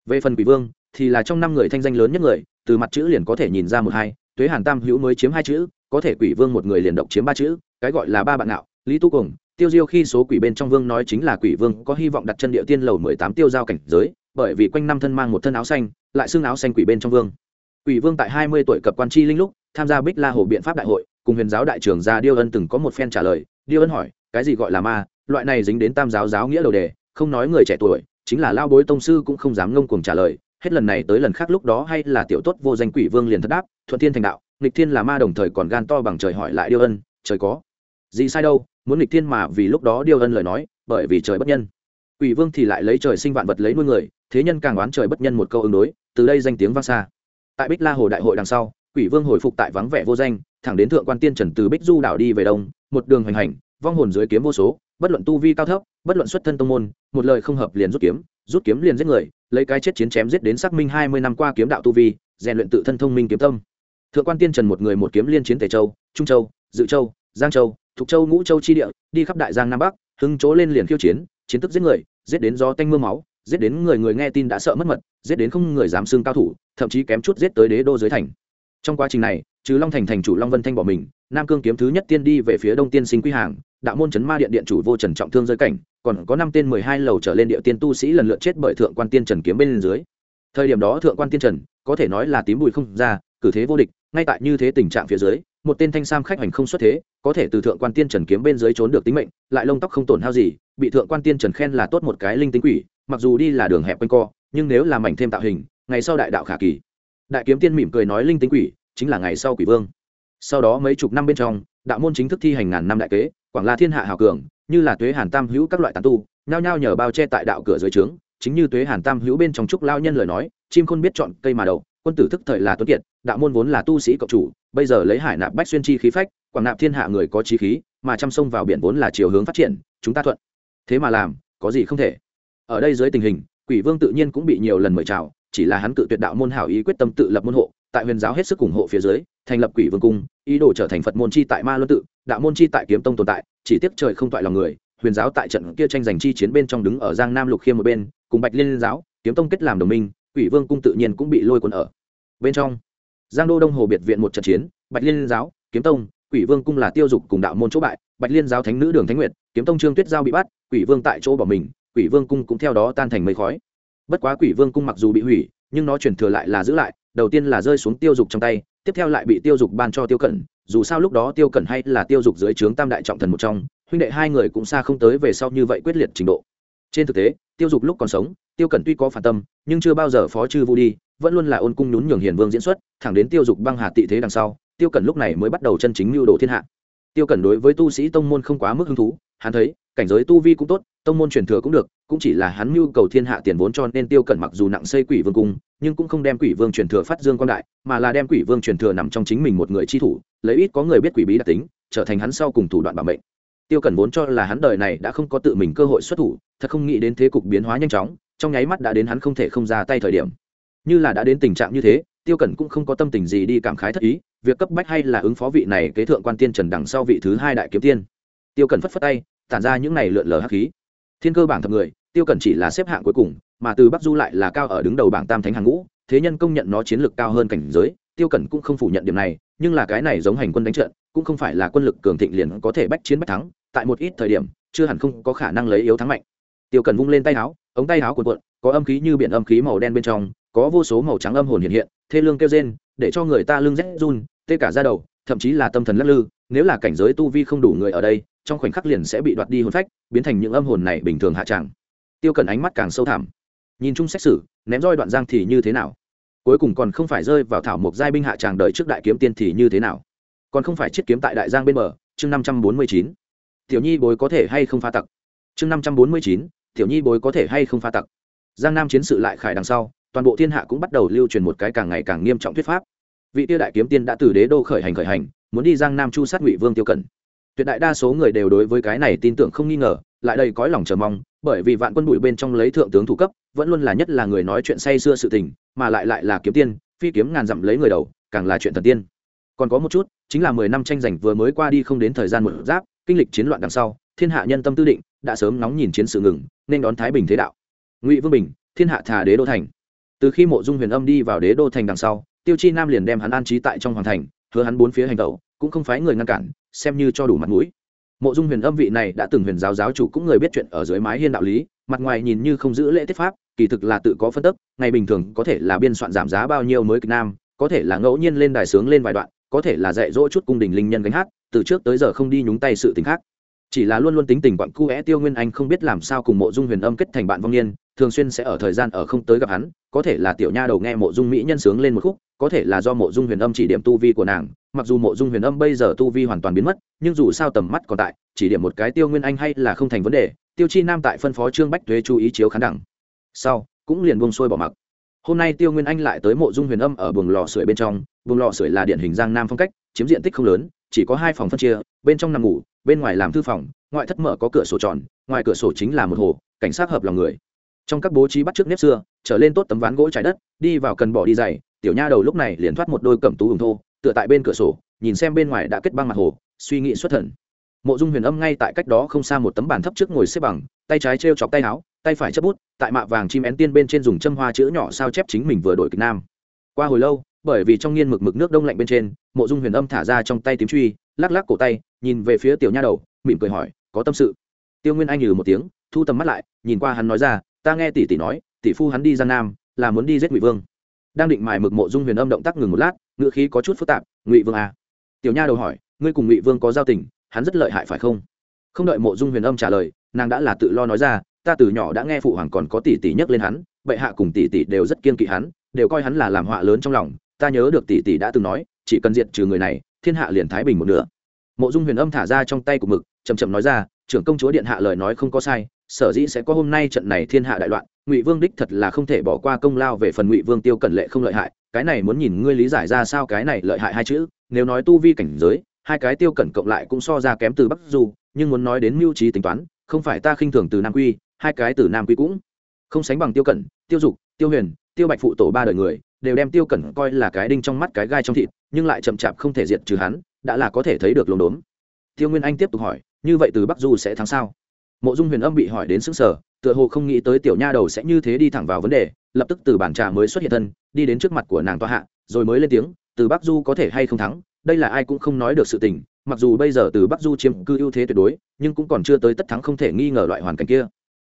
Về phần quỷ vương, thì là trong năm người thanh danh lớn nhất người, từ mặt chữ liền có thể nhìn ra một hai, tuế hàn tam hữu mới chiếm hai chữ, có thể quỷ vương một người liền độc chiếm ba chữ, cái gọi là ba bạn nạo lý tu cùng, tiêu diêu khi số quỷ bên trong vương nói chính là quỷ vương có hy vọng đặt chân địa tiên lầu mười tám tiêu giao cảnh giới, bởi vì quanh năm thân mang một thân áo xanh, lại xương áo xanh quỷ bên trong vương. Quỷ vương tại hai mươi tuổi cập quan chi linh lúc, tham gia bích la hồ biện pháp đại hội, cùng huyền giáo đại trưởng gia điêu ân từng có một phen trả lời. Điêu ân hỏi, cái gì gọi là ma? Loại này dính đến tam giáo giáo nghĩa đầu đề, không nói người trẻ tuổi chính là lao bối tông sư cũng không dám ngông cuồng trả lời, hết lần này tới lần khác lúc đó hay là tiểu tốt vô danh quỷ vương liền thất đáp, thuận thiên thành đạo, nghịch thiên là ma đồng thời còn gan to bằng trời hỏi lại điêu ân, trời có gì sai đâu, muốn nghịch thiên mà vì lúc đó điêu ân lời nói, bởi vì trời bất nhân. Quỷ vương thì lại lấy trời sinh vạn vật lấy nuôi người, thế nhân càng oán trời bất nhân một câu ứng đối, từ đây danh tiếng vang xa. Tại bích la hồ đại hội đằng sau, quỷ vương hồi phục tại vắng vẻ vô danh, thẳng đến thượng quan tiên trần từ bích du đảo đi về đông, một đường hoành hành, vong hồn dưới kiếm vô số bất luận tu vi cao thấp, bất luận xuất thân tông môn, một lời không hợp liền rút kiếm rút kiếm liền giết người, lấy cái chết chiến chém giết đến xác minh hai mươi năm qua kiếm đạo tu vi, rèn luyện tự thân thông minh kiếm tâm. Thượng quan tiên trần một người một kiếm liên chiến tề châu, trung châu, dự châu, giang châu, thục châu, ngũ châu chi địa, đi khắp đại giang nam bắc, hưng chỗ lên liền khiêu chiến chiến tức giết người, giết đến gió tanh mưa máu, giết đến người người nghe tin đã sợ mất mật, giết đến không người dám xưng cao thủ, thậm chí kém chút giết tới đế đô dưới thành trong quá trình này, trừ long thành thành chủ long vân thanh bỏ mình, nam cương kiếm thứ nhất tiên đi về phía đông tiên sinh quy hàng, đạo môn Trấn ma điện điện chủ vô trần trọng thương rơi cảnh, còn có năm tên mười hai lầu trở lên địa tiên tu sĩ lần lượt chết bởi thượng quan tiên trần kiếm bên dưới. Thời điểm đó thượng quan tiên trần, có thể nói là tím bùi không ra, cử thế vô địch, ngay tại như thế tình trạng phía dưới, một tên thanh sam khách hành không xuất thế, có thể từ thượng quan tiên trần kiếm bên dưới trốn được tính mệnh, lại lông tóc không tổn hao gì, bị thượng quan tiên trần khen là tốt một cái linh tính quỷ, mặc dù đi là đường hẹp quanh co, nhưng nếu làm mảnh thêm tạo hình, ngày sau đại đạo khả kỳ đại kiếm tiên mỉm cười nói linh tính quỷ, chính là ngày sau quỷ vương. Sau đó mấy chục năm bên trong, đạo môn chính thức thi hành ngàn năm đại kế, quảng la thiên hạ hào cường, như là tuế hàn tam hữu các loại tán tu, nhao nhao nhờ bao che tại đạo cửa dưới trướng, chính như tuế hàn tam hữu bên trong trúc lao nhân lời nói, chim khôn biết chọn cây mà đậu quân tử thức thời là tuấn kiệt, đạo môn vốn là tu sĩ cộng chủ, bây giờ lấy hải nạp bách xuyên chi khí phách, quảng nạp thiên hạ người có trí khí, mà chăm sông vào biển vốn là chiều hướng phát triển, chúng ta thuận. Thế mà làm, có gì không thể. Ở đây dưới tình hình, quỷ vương tự nhiên cũng bị nhiều lần mời chào chỉ là hắn cự tuyệt đạo môn hảo ý quyết tâm tự lập môn hộ, tại huyền giáo hết sức ủng hộ phía dưới, thành lập quỷ vương cung, ý đồ trở thành phật môn chi tại ma luân tự, đạo môn chi tại kiếm tông tồn tại, chỉ tiếc trời không toại lòng người, huyền giáo tại trận kia tranh giành chi chiến bên trong đứng ở giang nam lục khiêm một bên, cùng bạch liên giáo, kiếm tông kết làm đồng minh, quỷ vương cung tự nhiên cũng bị lôi cuốn ở bên trong. Giang đô đông hồ biệt viện một trận chiến, bạch liên giáo, kiếm tông, quỷ vương cung là tiêu dục cùng đạo môn chỗ bại, bạch liên giáo thánh nữ đường thánh nguyệt, kiếm tông trương tuyết giao bị bắt, quỷ vương tại chỗ bỏ mình, quỷ vương cung cũng theo đó tan thành mây khói bất quá quỷ vương cung mặc dù bị hủy, nhưng nó chuyển thừa lại là giữ lại, đầu tiên là rơi xuống tiêu dục trong tay, tiếp theo lại bị tiêu dục ban cho tiêu cẩn, dù sao lúc đó tiêu cẩn hay là tiêu dục dưới trướng tam đại trọng thần một trong, huynh đệ hai người cũng xa không tới về sau như vậy quyết liệt trình độ. Trên thực tế, tiêu dục lúc còn sống, tiêu cẩn tuy có phản tâm, nhưng chưa bao giờ phó chư vu đi, vẫn luôn là ôn cung nhún nhường hiền vương diễn xuất, thẳng đến tiêu dục băng hà tị thế đằng sau, tiêu cẩn lúc này mới bắt đầu chân chính mưu đồ thiên hạ. Tiêu cẩn đối với tu sĩ tông môn không quá mức hứng thú, hắn thấy, cảnh giới tu vi cũng tốt, tông môn truyền thừa cũng được cũng chỉ là hắn nhu cầu thiên hạ tiền vốn cho nên tiêu cẩn mặc dù nặng xây quỷ vương cung, nhưng cũng không đem quỷ vương truyền thừa phát dương quan đại, mà là đem quỷ vương truyền thừa nằm trong chính mình một người chi thủ, lấy ít có người biết quỷ bí đặc tính, trở thành hắn sau cùng thủ đoạn bảo mệnh. Tiêu cẩn vốn cho là hắn đời này đã không có tự mình cơ hội xuất thủ, thật không nghĩ đến thế cục biến hóa nhanh chóng, trong nháy mắt đã đến hắn không thể không ra tay thời điểm. Như là đã đến tình trạng như thế, tiêu cẩn cũng không có tâm tình gì đi cảm khái thất ý, việc cấp bách hay là ứng phó vị này kế thượng quan tiên trần đằng sau vị thứ hai đại kiếm tiên. Tiêu cẩn phất phất tay, tản ra những này lượn lờ hắc khí. Thiên cơ bảng thập người tiêu cẩn chỉ là xếp hạng cuối cùng, mà từ bắc du lại là cao ở đứng đầu bảng tam thánh hàng ngũ, thế nhân công nhận nó chiến lược cao hơn cảnh giới, tiêu cẩn cũng không phủ nhận điểm này, nhưng là cái này giống hành quân đánh trận, cũng không phải là quân lực cường thịnh liền có thể bách chiến bách thắng, tại một ít thời điểm, chưa hẳn không có khả năng lấy yếu thắng mạnh. Tiêu cẩn vung lên tay áo, ống tay áo cuộn cuộn, có âm khí như biển âm khí màu đen bên trong, có vô số màu trắng âm hồn hiện hiện, thê lương kêu rên, để cho người ta lưng rét run, tê cả ra đầu, thậm chí là tâm thần lắc lư, nếu là cảnh giới tu vi không đủ người ở đây, trong khoảnh khắc liền sẽ bị đoạt đi hồn phách, biến thành những âm hồn này bình thường hạ tràng tiêu Cẩn ánh mắt càng sâu thẳm. Nhìn chung xét xử, ném roi đoạn giang thì như thế nào? Cuối cùng còn không phải rơi vào thảo mộc giai binh hạ tràng đợi trước đại kiếm tiên thì như thế nào? Còn không phải chiết kiếm tại đại giang bên bờ, chương năm trăm bốn mươi chín. Tiểu nhi bối có thể hay không pha tặc? Chương năm trăm bốn mươi chín, tiểu nhi bối có thể hay không pha tặc? Giang nam chiến sự lại khải đằng sau, toàn bộ thiên hạ cũng bắt đầu lưu truyền một cái càng ngày càng nghiêm trọng thuyết pháp. Vị tiêu đại kiếm tiên đã từ đế đô khởi hành khởi hành, muốn đi giang nam chu sát ngụy vương tiêu cẩn. Tuyệt đại đa số người đều đối với cái này tin tưởng không nghi ngờ, lại đầy cõi lòng chờ mong bởi vì vạn quân bụi bên trong lấy thượng tướng thủ cấp, vẫn luôn là nhất là người nói chuyện say xưa sự tình, mà lại lại là kiếm tiên, phi kiếm ngàn dặm lấy người đầu, càng là chuyện thần tiên. Còn có một chút, chính là mười năm tranh giành vừa mới qua đi không đến thời gian một giáp, kinh lịch chiến loạn đằng sau, thiên hạ nhân tâm tư định, đã sớm nóng nhìn chiến sự ngừng, nên đón thái bình thế đạo. Ngụy vương bình, thiên hạ thà đế đô thành. Từ khi mộ dung huyền âm đi vào đế đô thành đằng sau, tiêu chi nam liền đem hắn an trí tại trong hoàng thành, hứa hắn bốn phía hành tẩu, cũng không phái người ngăn cản, xem như cho đủ mặt mũi mộ dung huyền âm vị này đã từng huyền giáo giáo chủ cũng người biết chuyện ở dưới mái hiên đạo lý, mặt ngoài nhìn như không giữ lễ tiết pháp, kỳ thực là tự có phân tức, ngày bình thường có thể là biên soạn giảm giá bao nhiêu mới kịch nam, có thể là ngẫu nhiên lên đài sướng lên vài đoạn, có thể là dạy dỗ chút cung đình linh nhân gánh hát, từ trước tới giờ không đi nhúng tay sự t khác. Chỉ là luôn luôn tính tình quặn cu é tiêu nguyên anh không biết làm sao cùng mộ dung huyền âm kết thành bạn vong niên thường xuyên sẽ ở thời gian ở không tới gặp hắn, có thể là tiểu nha đầu nghe mộ dung mỹ nhân sướng lên một khúc, có thể là do mộ dung huyền âm chỉ điểm tu vi của nàng, mặc dù mộ dung huyền âm bây giờ tu vi hoàn toàn biến mất, nhưng dù sao tầm mắt còn tại, chỉ điểm một cái tiêu nguyên anh hay là không thành vấn đề, tiêu chi nam tại phân phó trương bách thuế chú ý chiếu khán đẳng. Sau, cũng liền buông xuôi bỏ mặc. Hôm nay tiêu nguyên anh lại tới mộ dung huyền âm ở buồng lò sưởi bên trong, buồng lò sưởi là điển hình giang nam phong cách, chiếm diện tích không lớn, chỉ có hai phòng phân chia, bên trong nằm ngủ, bên ngoài làm thư phòng, ngoại thất mở có cửa sổ tròn, ngoài cửa sổ chính là một hồ, cảnh sát hợp lòng người trong các bố trí bắt trước nếp xưa, trở lên tốt tấm ván gỗ trái đất, đi vào cần bỏ đi dày tiểu nha đầu lúc này liền thoát một đôi cẩm tú hùng thô, tựa tại bên cửa sổ, nhìn xem bên ngoài đã kết băng mặt hồ, suy nghĩ xuất thần. Mộ dung huyền âm ngay tại cách đó không xa một tấm bàn thấp trước ngồi xếp bằng, tay trái t r e o chọc tay áo, tay phải chấp bút, tại mạ vàng chim én tiên bên trên dùng châm hoa chữ nhỏ sao chép chính mình vừa đổi kịch nam. Qua hồi lâu, bởi vì trong nghiên mực mực nước đông lạnh bên trên, mộ dung huyền âm thả ra trong tay tím truy, lắc lắc cổ tay, nhìn về phía tiểu nha đầu, mỉm cười hỏi, có tâm sự? Tiêu nguyên anh nhừ một tiếng, thu tầm mắt lại, nhìn qua hắn nói ra ta nghe tỷ tỷ nói, tỷ phu hắn đi gian nam, là muốn đi giết ngụy vương. Đang định mài mực mộ dung huyền âm động tác ngừng một lát ngựa khí có chút phức tạp, ngụy vương à. tiểu nha đầu hỏi, ngươi cùng ngụy vương có giao tình, hắn rất lợi hại phải không? Không đợi mộ dung huyền âm trả lời, nàng đã là tự lo nói ra, ta từ nhỏ đã nghe phụ hoàng còn có tỷ tỷ nhắc lên hắn, bệ hạ cùng tỷ tỷ đều rất kiên kỵ hắn, đều coi hắn là làm họa lớn trong lòng, ta nhớ được tỷ tỷ đã từng nói, chỉ cần diệt trừ người này, thiên hạ liền thái bình một nửa. Mộ dung huyền âm thả ra trong tay của mực chầm chầm nói ra, trưởng công chúa điện hạ lời nói không có sai sở dĩ sẽ có hôm nay trận này thiên hạ đại loạn, ngụy vương đích thật là không thể bỏ qua công lao về phần ngụy vương tiêu cẩn lệ không lợi hại, cái này muốn nhìn ngươi lý giải ra sao cái này lợi hại hai chữ, nếu nói tu vi cảnh giới, hai cái tiêu cẩn cộng lại cũng so ra kém từ bắc du, nhưng muốn nói đến mưu trí tính toán, không phải ta khinh thường từ nam quy, hai cái từ nam quy cũng không sánh bằng tiêu cẩn tiêu dục, tiêu huyền, tiêu bạch phụ tổ ba đời người, đều đem tiêu cẩn coi là cái đinh trong mắt cái gai trong thịt, nhưng lại chậm chạp không thể diệt trừ hắn, đã là có thể thấy được lồn đốn. Tiêu nguyên anh tiếp tục hỏi, như vậy từ bắc du sẽ thắng sao? Mộ dung huyền âm bị hỏi đến xứng sở tựa hồ không nghĩ tới tiểu nha đầu sẽ như thế đi thẳng vào vấn đề, lập tức từ bản trà mới xuất hiện thân, đi đến trước mặt của nàng toa hạ, rồi mới lên tiếng, từ bắc du có thể hay không thắng? Đây là ai cũng không nói được sự tình, mặc dù bây giờ từ bắc du chiếm cư ưu thế tuyệt đối, nhưng cũng còn chưa tới tất thắng không thể nghi ngờ loại hoàn cảnh kia.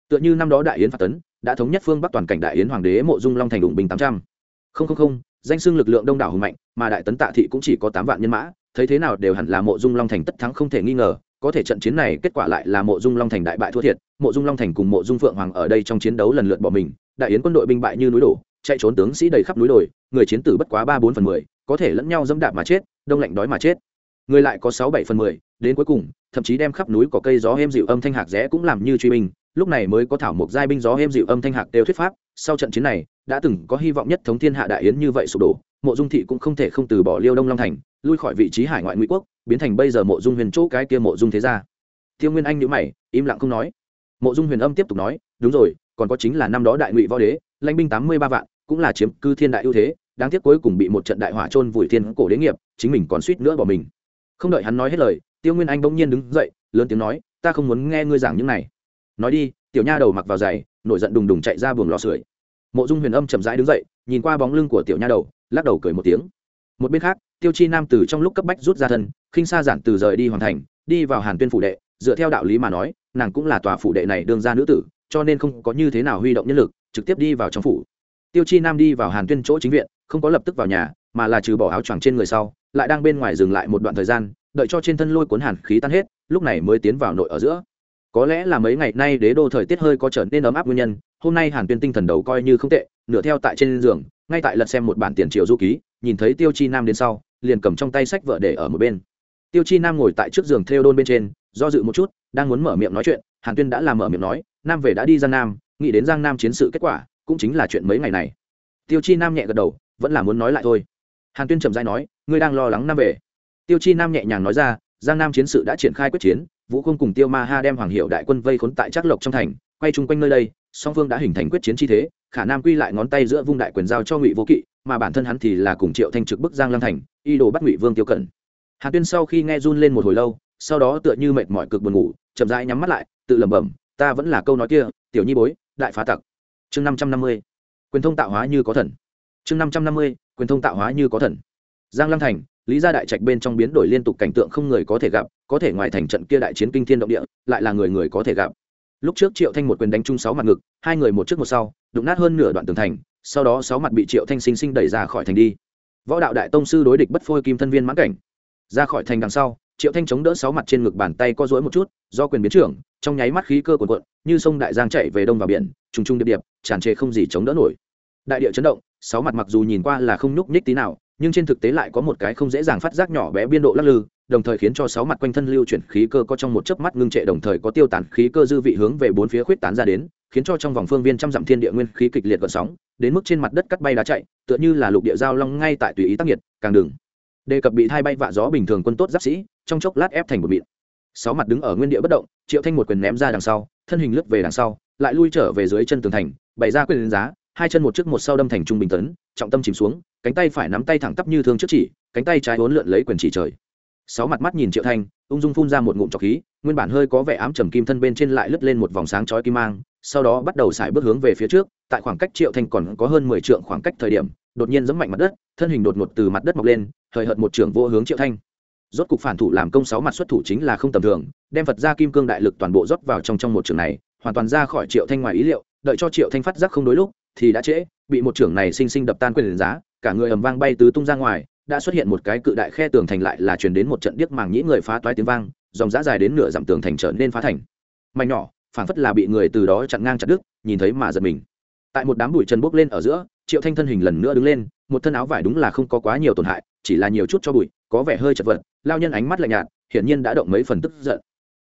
Tựa như năm đó đại yến phạt tấn, đã thống nhất phương bắc toàn cảnh đại yến hoàng đế mộ dung long thành đụng bình tám trăm. Không không không, danh xưng lực lượng đông đảo hùng mạnh, mà đại tấn tạ thị cũng chỉ có tám vạn nhân mã, thấy thế nào đều hẳn là mộ dung long thành tất thắng không thể nghi ngờ có thể trận chiến này kết quả lại là mộ dung long thành đại bại thua thiệt, mộ dung long thành cùng mộ dung phượng hoàng ở đây trong chiến đấu lần lượt bỏ mình, đại yến quân đội binh bại như núi đổ, chạy trốn tướng sĩ đầy khắp núi đồi, người chiến tử bất quá ba bốn phần mười, có thể lẫn nhau dẫm đạp mà chết, đông lạnh đói mà chết. Người lại có sáu bảy phần mười, đến cuối cùng, thậm chí đem khắp núi có cây gió êm dịu âm thanh hạc rẽ cũng làm như truy binh, lúc này mới có thảo mộc giai binh gió êm dịu âm thanh hạc đều thuyết pháp, sau trận chiến này, đã từng có hy vọng nhất thống thiên hạ đại yến như vậy sụp đổ, mộ dung thị cũng không thể không từ bỏ liêu đông long thành lui khỏi vị trí hải ngoại ngụy quốc, biến thành bây giờ mộ dung huyền chỗ cái kia mộ dung thế gia. Tiêu nguyên anh nhữ mày, im lặng không nói. Mộ dung huyền âm tiếp tục nói, đúng rồi, còn có chính là năm đó đại ngụy võ đế, lãnh binh tám mươi ba vạn, cũng là chiếm cư thiên đại ưu thế, đáng tiếc cuối cùng bị một trận đại hỏa trôn vùi thiên cổ đế nghiệp, chính mình còn suýt nữa bỏ mình. Không đợi hắn nói hết lời, tiêu nguyên anh bỗng nhiên đứng dậy, lớn tiếng nói, ta không muốn nghe ngươi giảng những này. Nói đi. Tiểu nha đầu mặc vào giày, nổi giận đùng đùng chạy ra buồng lò sưởi. Mộ dung huyền âm chậm rãi đứng dậy, nhìn qua bóng lưng của tiểu nha đầu, lắc đầu cười một tiếng. Một bên khác tiêu chi nam từ trong lúc cấp bách rút ra thân, khinh xa giản từ rời đi hoàn thành, đi vào hàn tuyên phủ đệ, dựa theo đạo lý mà nói, nàng cũng là tòa phủ đệ này đương ra nữ tử, cho nên không có như thế nào huy động nhân lực, trực tiếp đi vào trong phủ. Tiêu chi nam đi vào hàn tuyên chỗ chính viện, không có lập tức vào nhà, mà là trừ bỏ áo choàng trên người sau, lại đang bên ngoài dừng lại một đoạn thời gian, đợi cho trên thân lôi cuốn hàn khí tan hết, lúc này mới tiến vào nội ở giữa. Có lẽ là mấy ngày nay đế đô thời tiết hơi có trở nên ấm áp nguyên nhân, hôm nay hàn tuyên tinh thần đầu coi như không tệ, nửa theo tại trên giường, ngay tại lật xem một bản tiền triệu du ký, nhìn thấy tiêu chi nam đến sau liền cầm trong tay sách vợ để ở một bên. Tiêu chi nam ngồi tại trước giường theo đôn bên trên, do dự một chút, đang muốn mở miệng nói chuyện, hàn tuyên đã làm mở miệng nói, nam về đã đi giang nam, nghĩ đến giang nam chiến sự kết quả, cũng chính là chuyện mấy ngày này. Tiêu chi nam nhẹ gật đầu, vẫn là muốn nói lại thôi. Hàn tuyên trầm dai nói, ngươi đang lo lắng nam về. Tiêu chi nam nhẹ nhàng nói ra, giang nam chiến sự đã triển khai quyết chiến, vũ không cùng tiêu ma ha đem hoàng hiệu đại quân vây khốn tại trắc lộc trong thành, quay chung quanh nơi đây, song phương đã hình thành quyết chiến chi thế, khả nam quy lại ngón tay giữa vung đại quyền giao cho ngụy vô kỵ mà bản thân hắn thì là cùng triệu thanh trực bức giang lam thành y đồ bắt ngụy vương tiêu cẩn hàn tuyên sau khi nghe run lên một hồi lâu, sau đó tựa như mệt mỏi cực buồn ngủ, chậm rãi nhắm mắt lại, tự lẩm bẩm, ta vẫn là câu nói kia, tiểu nhi bối, đại phá tặc. Chương năm trăm năm mươi, quyền thông tạo hóa như có thần. Chương năm trăm năm mươi, quyền thông tạo hóa như có thần. Giang lam thành, lý gia đại trạch bên trong biến đổi liên tục cảnh tượng không người có thể gặp, có thể ngoài thành trận kia đại chiến kinh thiên động địa, lại là người người có thể gặp. Lúc trước triệu thanh một quyền đánh chung sáu mặt ngực, hai người một trước một sau, đụng nát hơn nửa đoạn tường thành sau đó sáu mặt bị triệu thanh sinh sinh đẩy ra khỏi thành đi. Võ đạo đại tông sư đối địch bất phôi kim thân viên mãn cảnh. Ra khỏi thành đằng sau, triệu thanh chống đỡ sáu mặt trên ngực bàn tay co rỗi một chút, do quyền biến trưởng, trong nháy mắt khí cơ cuồn cuộn, như sông đại giang chạy về đông vào biển, trùng trùng điệp điệp, tràn trề không gì chống đỡ nổi. Đại địa chấn động, sáu mặt mặc dù nhìn qua là không nhúc nhích tí nào, nhưng trên thực tế lại có một cái không dễ dàng phát giác nhỏ bé biên độ lắc lư, đồng thời khiến cho sáu mặt quanh thân lưu chuyển khí cơ có trong một chớp mắt ngưng trệ, đồng thời có tiêu tán khí cơ dư vị hướng về bốn phía khuyết tán ra đến khiến cho trong vòng phương viên trăm dặm thiên địa nguyên khí kịch liệt gợn sóng, đến mức trên mặt đất cắt bay đá chạy, tựa như là lục địa giao long ngay tại tùy ý tác nhiệt càng đừng. Đề cập bị thai bay vạ gió bình thường quân tốt giáp sĩ, trong chốc lát ép thành một mịn. Sáu mặt đứng ở nguyên địa bất động, triệu thanh một quyền ném ra đằng sau, thân hình lướt về đằng sau, lại lui trở về dưới chân tường thành, bày ra quyền giá, hai chân một trước một sau đâm thành trung bình tấn, trọng tâm chìm xuống, cánh tay phải nắm tay thẳng tắp như thương trước chỉ, cánh tay trái uốn lượn lấy quyền chỉ trời. Sáu mặt mắt nhìn triệu thanh, ung dung phun ra một ngụm trọc khí, nguyên bản hơi có vẻ ám trầm kim thân bên trên lại lướt lên một vòng sáng chói kim mang sau đó bắt đầu xài bước hướng về phía trước, tại khoảng cách triệu thanh còn có hơn mười trượng khoảng cách thời điểm, đột nhiên giẫm mạnh mặt đất, thân hình đột ngột từ mặt đất mọc lên thời hợt một trưởng vô hướng triệu thanh rốt cục phản thủ làm công sáu mặt xuất thủ chính là không tầm thường, đem phật ra kim cương đại lực toàn bộ rót vào trong trong một trường này, hoàn toàn ra khỏi triệu thanh ngoài ý liệu, đợi cho triệu thanh phát giác không đối lúc, thì đã trễ, bị một trưởng này sinh sinh đập tan quyền giá, cả người ầm vang bay tứ tung ra ngoài, đã xuất hiện một cái cự đại khe tường thành lại là truyền đến một trận điếc màng nhĩ người phá toái tiếng vang, dòng giá dài đến nửa dặm tường thành trở nên phá thành. Mạnh nhỏ phảng phất là bị người từ đó chặn ngang chặt đứt, nhìn thấy mà giật mình. Tại một đám bụi trần bốc lên ở giữa, triệu thanh thân hình lần nữa đứng lên, một thân áo vải đúng là không có quá nhiều tổn hại, chỉ là nhiều chút cho bụi, có vẻ hơi chật vật, lao nhân ánh mắt lạnh nhạt, hiển nhiên đã động mấy phần tức giận.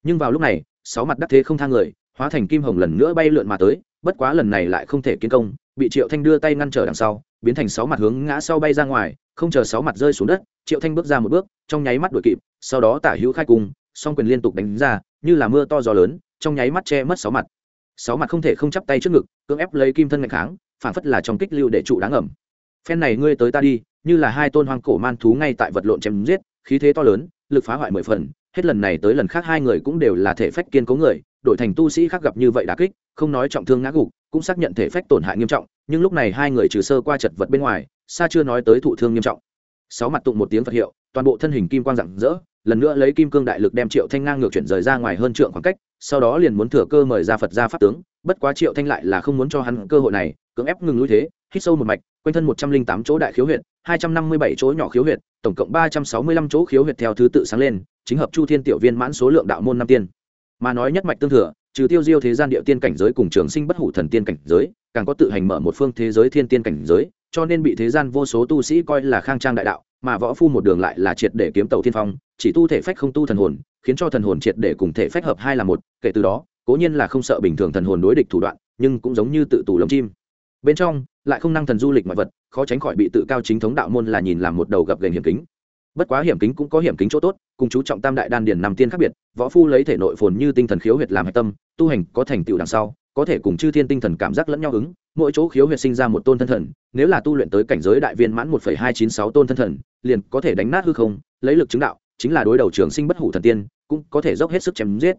Nhưng vào lúc này, sáu mặt đắc thế không thang người, hóa thành kim hồng lần nữa bay lượn mà tới, bất quá lần này lại không thể kiến công, bị triệu thanh đưa tay ngăn trở đằng sau, biến thành sáu mặt hướng ngã sau bay ra ngoài, không chờ sáu mặt rơi xuống đất, triệu thanh bước ra một bước, trong nháy mắt đuổi kịp, sau đó tả hữu khai cung, song quyền liên tục đánh ra, như là mưa to gió lớn trong nháy mắt che mất sáu mặt. Sáu mặt không thể không chắp tay trước ngực, cưỡng ép lấy kim thân ngạch kháng phản phất là trong kích lưu để trụ đáng ẩm phen này ngươi tới ta đi, như là hai tôn hoang cổ man thú ngay tại vật lộn chém giết, khí thế to lớn, lực phá hoại mười phần, hết lần này tới lần khác hai người cũng đều là thể phách kiên cố người, đổi thành tu sĩ khác gặp như vậy đã kích, không nói trọng thương ngã gục, cũng xác nhận thể phách tổn hại nghiêm trọng, nhưng lúc này hai người trừ sơ qua chật vật bên ngoài, xa chưa nói tới thụ thương nghiêm trọng. Sáu mặt tụng một tiếng phật hiệu, toàn bộ thân hình kim quang rạng rỡ, lần nữa lấy kim cương đại lực đem triệu thanh ngang ngược chuyển rời ra ngoài hơn trượng khoảng cách sau đó liền muốn thừa cơ mời ra phật ra pháp tướng, bất quá triệu thanh lại là không muốn cho hắn cơ hội này, cưỡng ép ngừng lui thế, hít sâu một mạch, quanh thân một trăm linh tám chỗ đại khiếu huyệt, hai trăm năm mươi bảy chỗ nhỏ khiếu huyệt, tổng cộng ba trăm sáu mươi lăm chỗ khiếu huyệt theo thứ tự sáng lên, chính hợp chu thiên tiểu viên mãn số lượng đạo môn năm tiên. Mà nói nhất mạch tương thừa, trừ tiêu diêu thế gian địa tiên cảnh giới cùng trường sinh bất hủ thần tiên cảnh giới, càng có tự hành mở một phương thế giới thiên tiên cảnh giới, cho nên bị thế gian vô số tu sĩ coi là khang trang đại đạo, mà võ phu một đường lại là triệt để kiếm tàu thiên phong, chỉ tu thể phách không tu thần hồn khiến cho thần hồn triệt để cùng thể phách hợp hai là một, kể từ đó, cố nhiên là không sợ bình thường thần hồn đối địch thủ đoạn, nhưng cũng giống như tự tù lồng chim. Bên trong, lại không năng thần du lịch mọi vật, khó tránh khỏi bị tự cao chính thống đạo môn là nhìn làm một đầu gập gành hiểm kính. Bất quá hiểm kính cũng có hiểm kính chỗ tốt, cùng chú trọng tam đại đan điền nằm tiên khác biệt, võ phu lấy thể nội phồn như tinh thần khiếu huyệt làm hạch tâm, tu hành có thành tựu đằng sau, có thể cùng chư thiên tinh thần cảm giác lẫn nhau ứng, mỗi chỗ khiếu huyệt sinh ra một tôn thân thần, nếu là tu luyện tới cảnh giới đại viên mãn một hai chín sáu tôn thân thần, liền có thể đánh nát hư không, lấy lực chứng đạo chính là đối đầu trường sinh bất hủ thần tiên, cũng có thể dốc hết sức chém giết.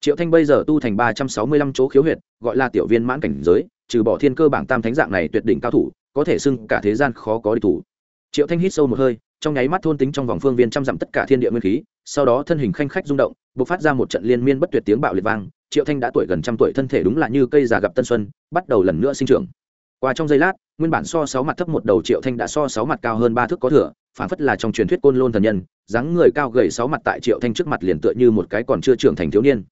Triệu thanh bây giờ tu thành ba trăm sáu mươi lăm chỗ khiếu huyệt, gọi là tiểu viên mãn cảnh giới, trừ bỏ thiên cơ bảng tam thánh dạng này tuyệt đỉnh cao thủ, có thể xưng cả thế gian khó có địch thủ. Triệu thanh hít sâu một hơi, trong nháy mắt thôn tính trong vòng phương viên trăm dặm tất cả thiên địa nguyên khí, sau đó thân hình khanh khách rung động b ộ c phát ra một trận liên miên bất tuyệt tiếng bạo liệt vang, triệu thanh đã tuổi gần trăm tuổi thân thể đúng là như cây già gặp tân xuân, bắt đầu lần nữa sinh trưởng. Qua trong giây lát, nguyên bản so sáu mặt thấp một đầu triệu thanh đã so sáu mặt cao hơn ba thước có thừa phản phất là trong truyền thuyết côn lôn thần nhân, dáng người cao gầy sáu mặt tại triệu thanh trước mặt liền tựa như một cái còn chưa trưởng thành thiếu niên.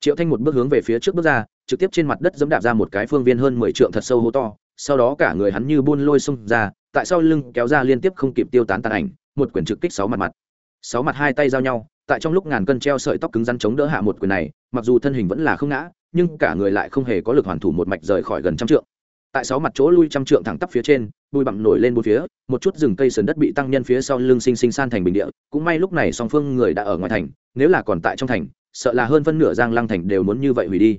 Triệu thanh một bước hướng về phía trước bước ra, trực tiếp trên mặt đất dẫm đạp ra một cái phương viên hơn mười trượng thật sâu hố to, sau đó cả người hắn như buôn lôi xông ra, tại sau lưng kéo ra liên tiếp không kịp tiêu tán tàn ảnh, một quyển trực kích sáu mặt mặt. Sáu mặt hai tay giao nhau, tại trong lúc ngàn cân treo sợi tóc cứng rắn chống đỡ hạ một quyền này, mặc dù thân hình vẫn là không ngã, nhưng cả người lại không hề có lực hoàn thủ một mạch rời khỏi gần trăm trượng tại sáu mặt chỗ lui trăm trượng thẳng tắp phía trên, bụi bặm nổi lên bốn phía, một chút rừng cây sườn đất bị tăng nhân phía sau lưng sinh sinh san thành bình địa, cũng may lúc này song phương người đã ở ngoài thành, nếu là còn tại trong thành, sợ là hơn phân nửa giang lăng thành đều muốn như vậy hủy đi.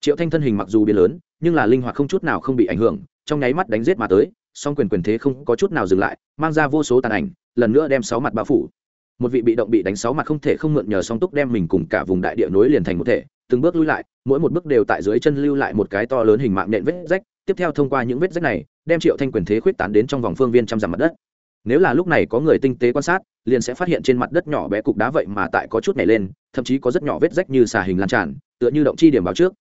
Triệu thanh thân hình mặc dù biến lớn, nhưng là linh hoạt không chút nào không bị ảnh hưởng, trong nháy mắt đánh giết mà tới, song quyền quyền thế không có chút nào dừng lại, mang ra vô số tàn ảnh, lần nữa đem sáu mặt bao phủ. Một vị bị động bị đánh sáu mặt không thể không mượn nhờ song túc đem mình cùng cả vùng đại địa nối liền thành một thể, từng bước lui lại, mỗi một bước đều tại dưới chân lưu lại một cái to lớn hình mạng nện vết rách tiếp theo thông qua những vết rách này, đem triệu thanh quyền thế khuyết tán đến trong vòng phương viên trăm dặm mặt đất. Nếu là lúc này có người tinh tế quan sát, liền sẽ phát hiện trên mặt đất nhỏ bé cục đá vậy mà tại có chút nhảy lên, thậm chí có rất nhỏ vết rách như xà hình lan tràn, tựa như động chi điểm báo trước.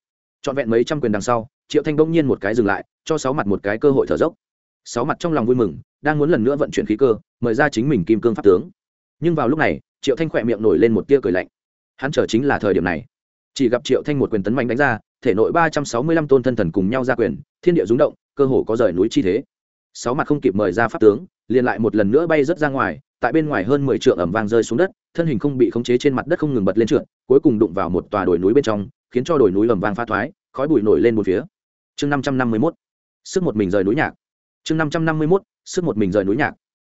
Trọn vẹn mấy trăm quyền đằng sau, triệu thanh bỗng nhiên một cái dừng lại, cho sáu mặt một cái cơ hội thở dốc. Sáu mặt trong lòng vui mừng, đang muốn lần nữa vận chuyển khí cơ, mời ra chính mình kim cương pháp tướng. Nhưng vào lúc này, triệu thanh khỏe miệng nổi lên một tia cười lạnh. Hắn chờ chính là thời điểm này. Chỉ gặp triệu thanh một quyền tấn mạnh đánh ra thể nội ba trăm sáu mươi lăm tôn thân thần cùng nhau ra quyền, thiên địa rúng động, cơ hồ có rời núi chi thế. Sáu mặt không kịp mời ra pháp tướng, liền lại một lần nữa bay rớt ra ngoài, tại bên ngoài hơn mười trượng ẩm vang rơi xuống đất, thân hình không bị khống chế trên mặt đất không ngừng bật lên trượt, cuối cùng đụng vào một tòa đồi núi bên trong, khiến cho đồi núi ẩm vang pha thoái, khói bụi nổi lên một phía. Chương năm trăm năm mươi mốt. Sức một mình rời núi nhạc. Chương năm trăm năm mươi mốt. Sức một mình rời núi nhạc.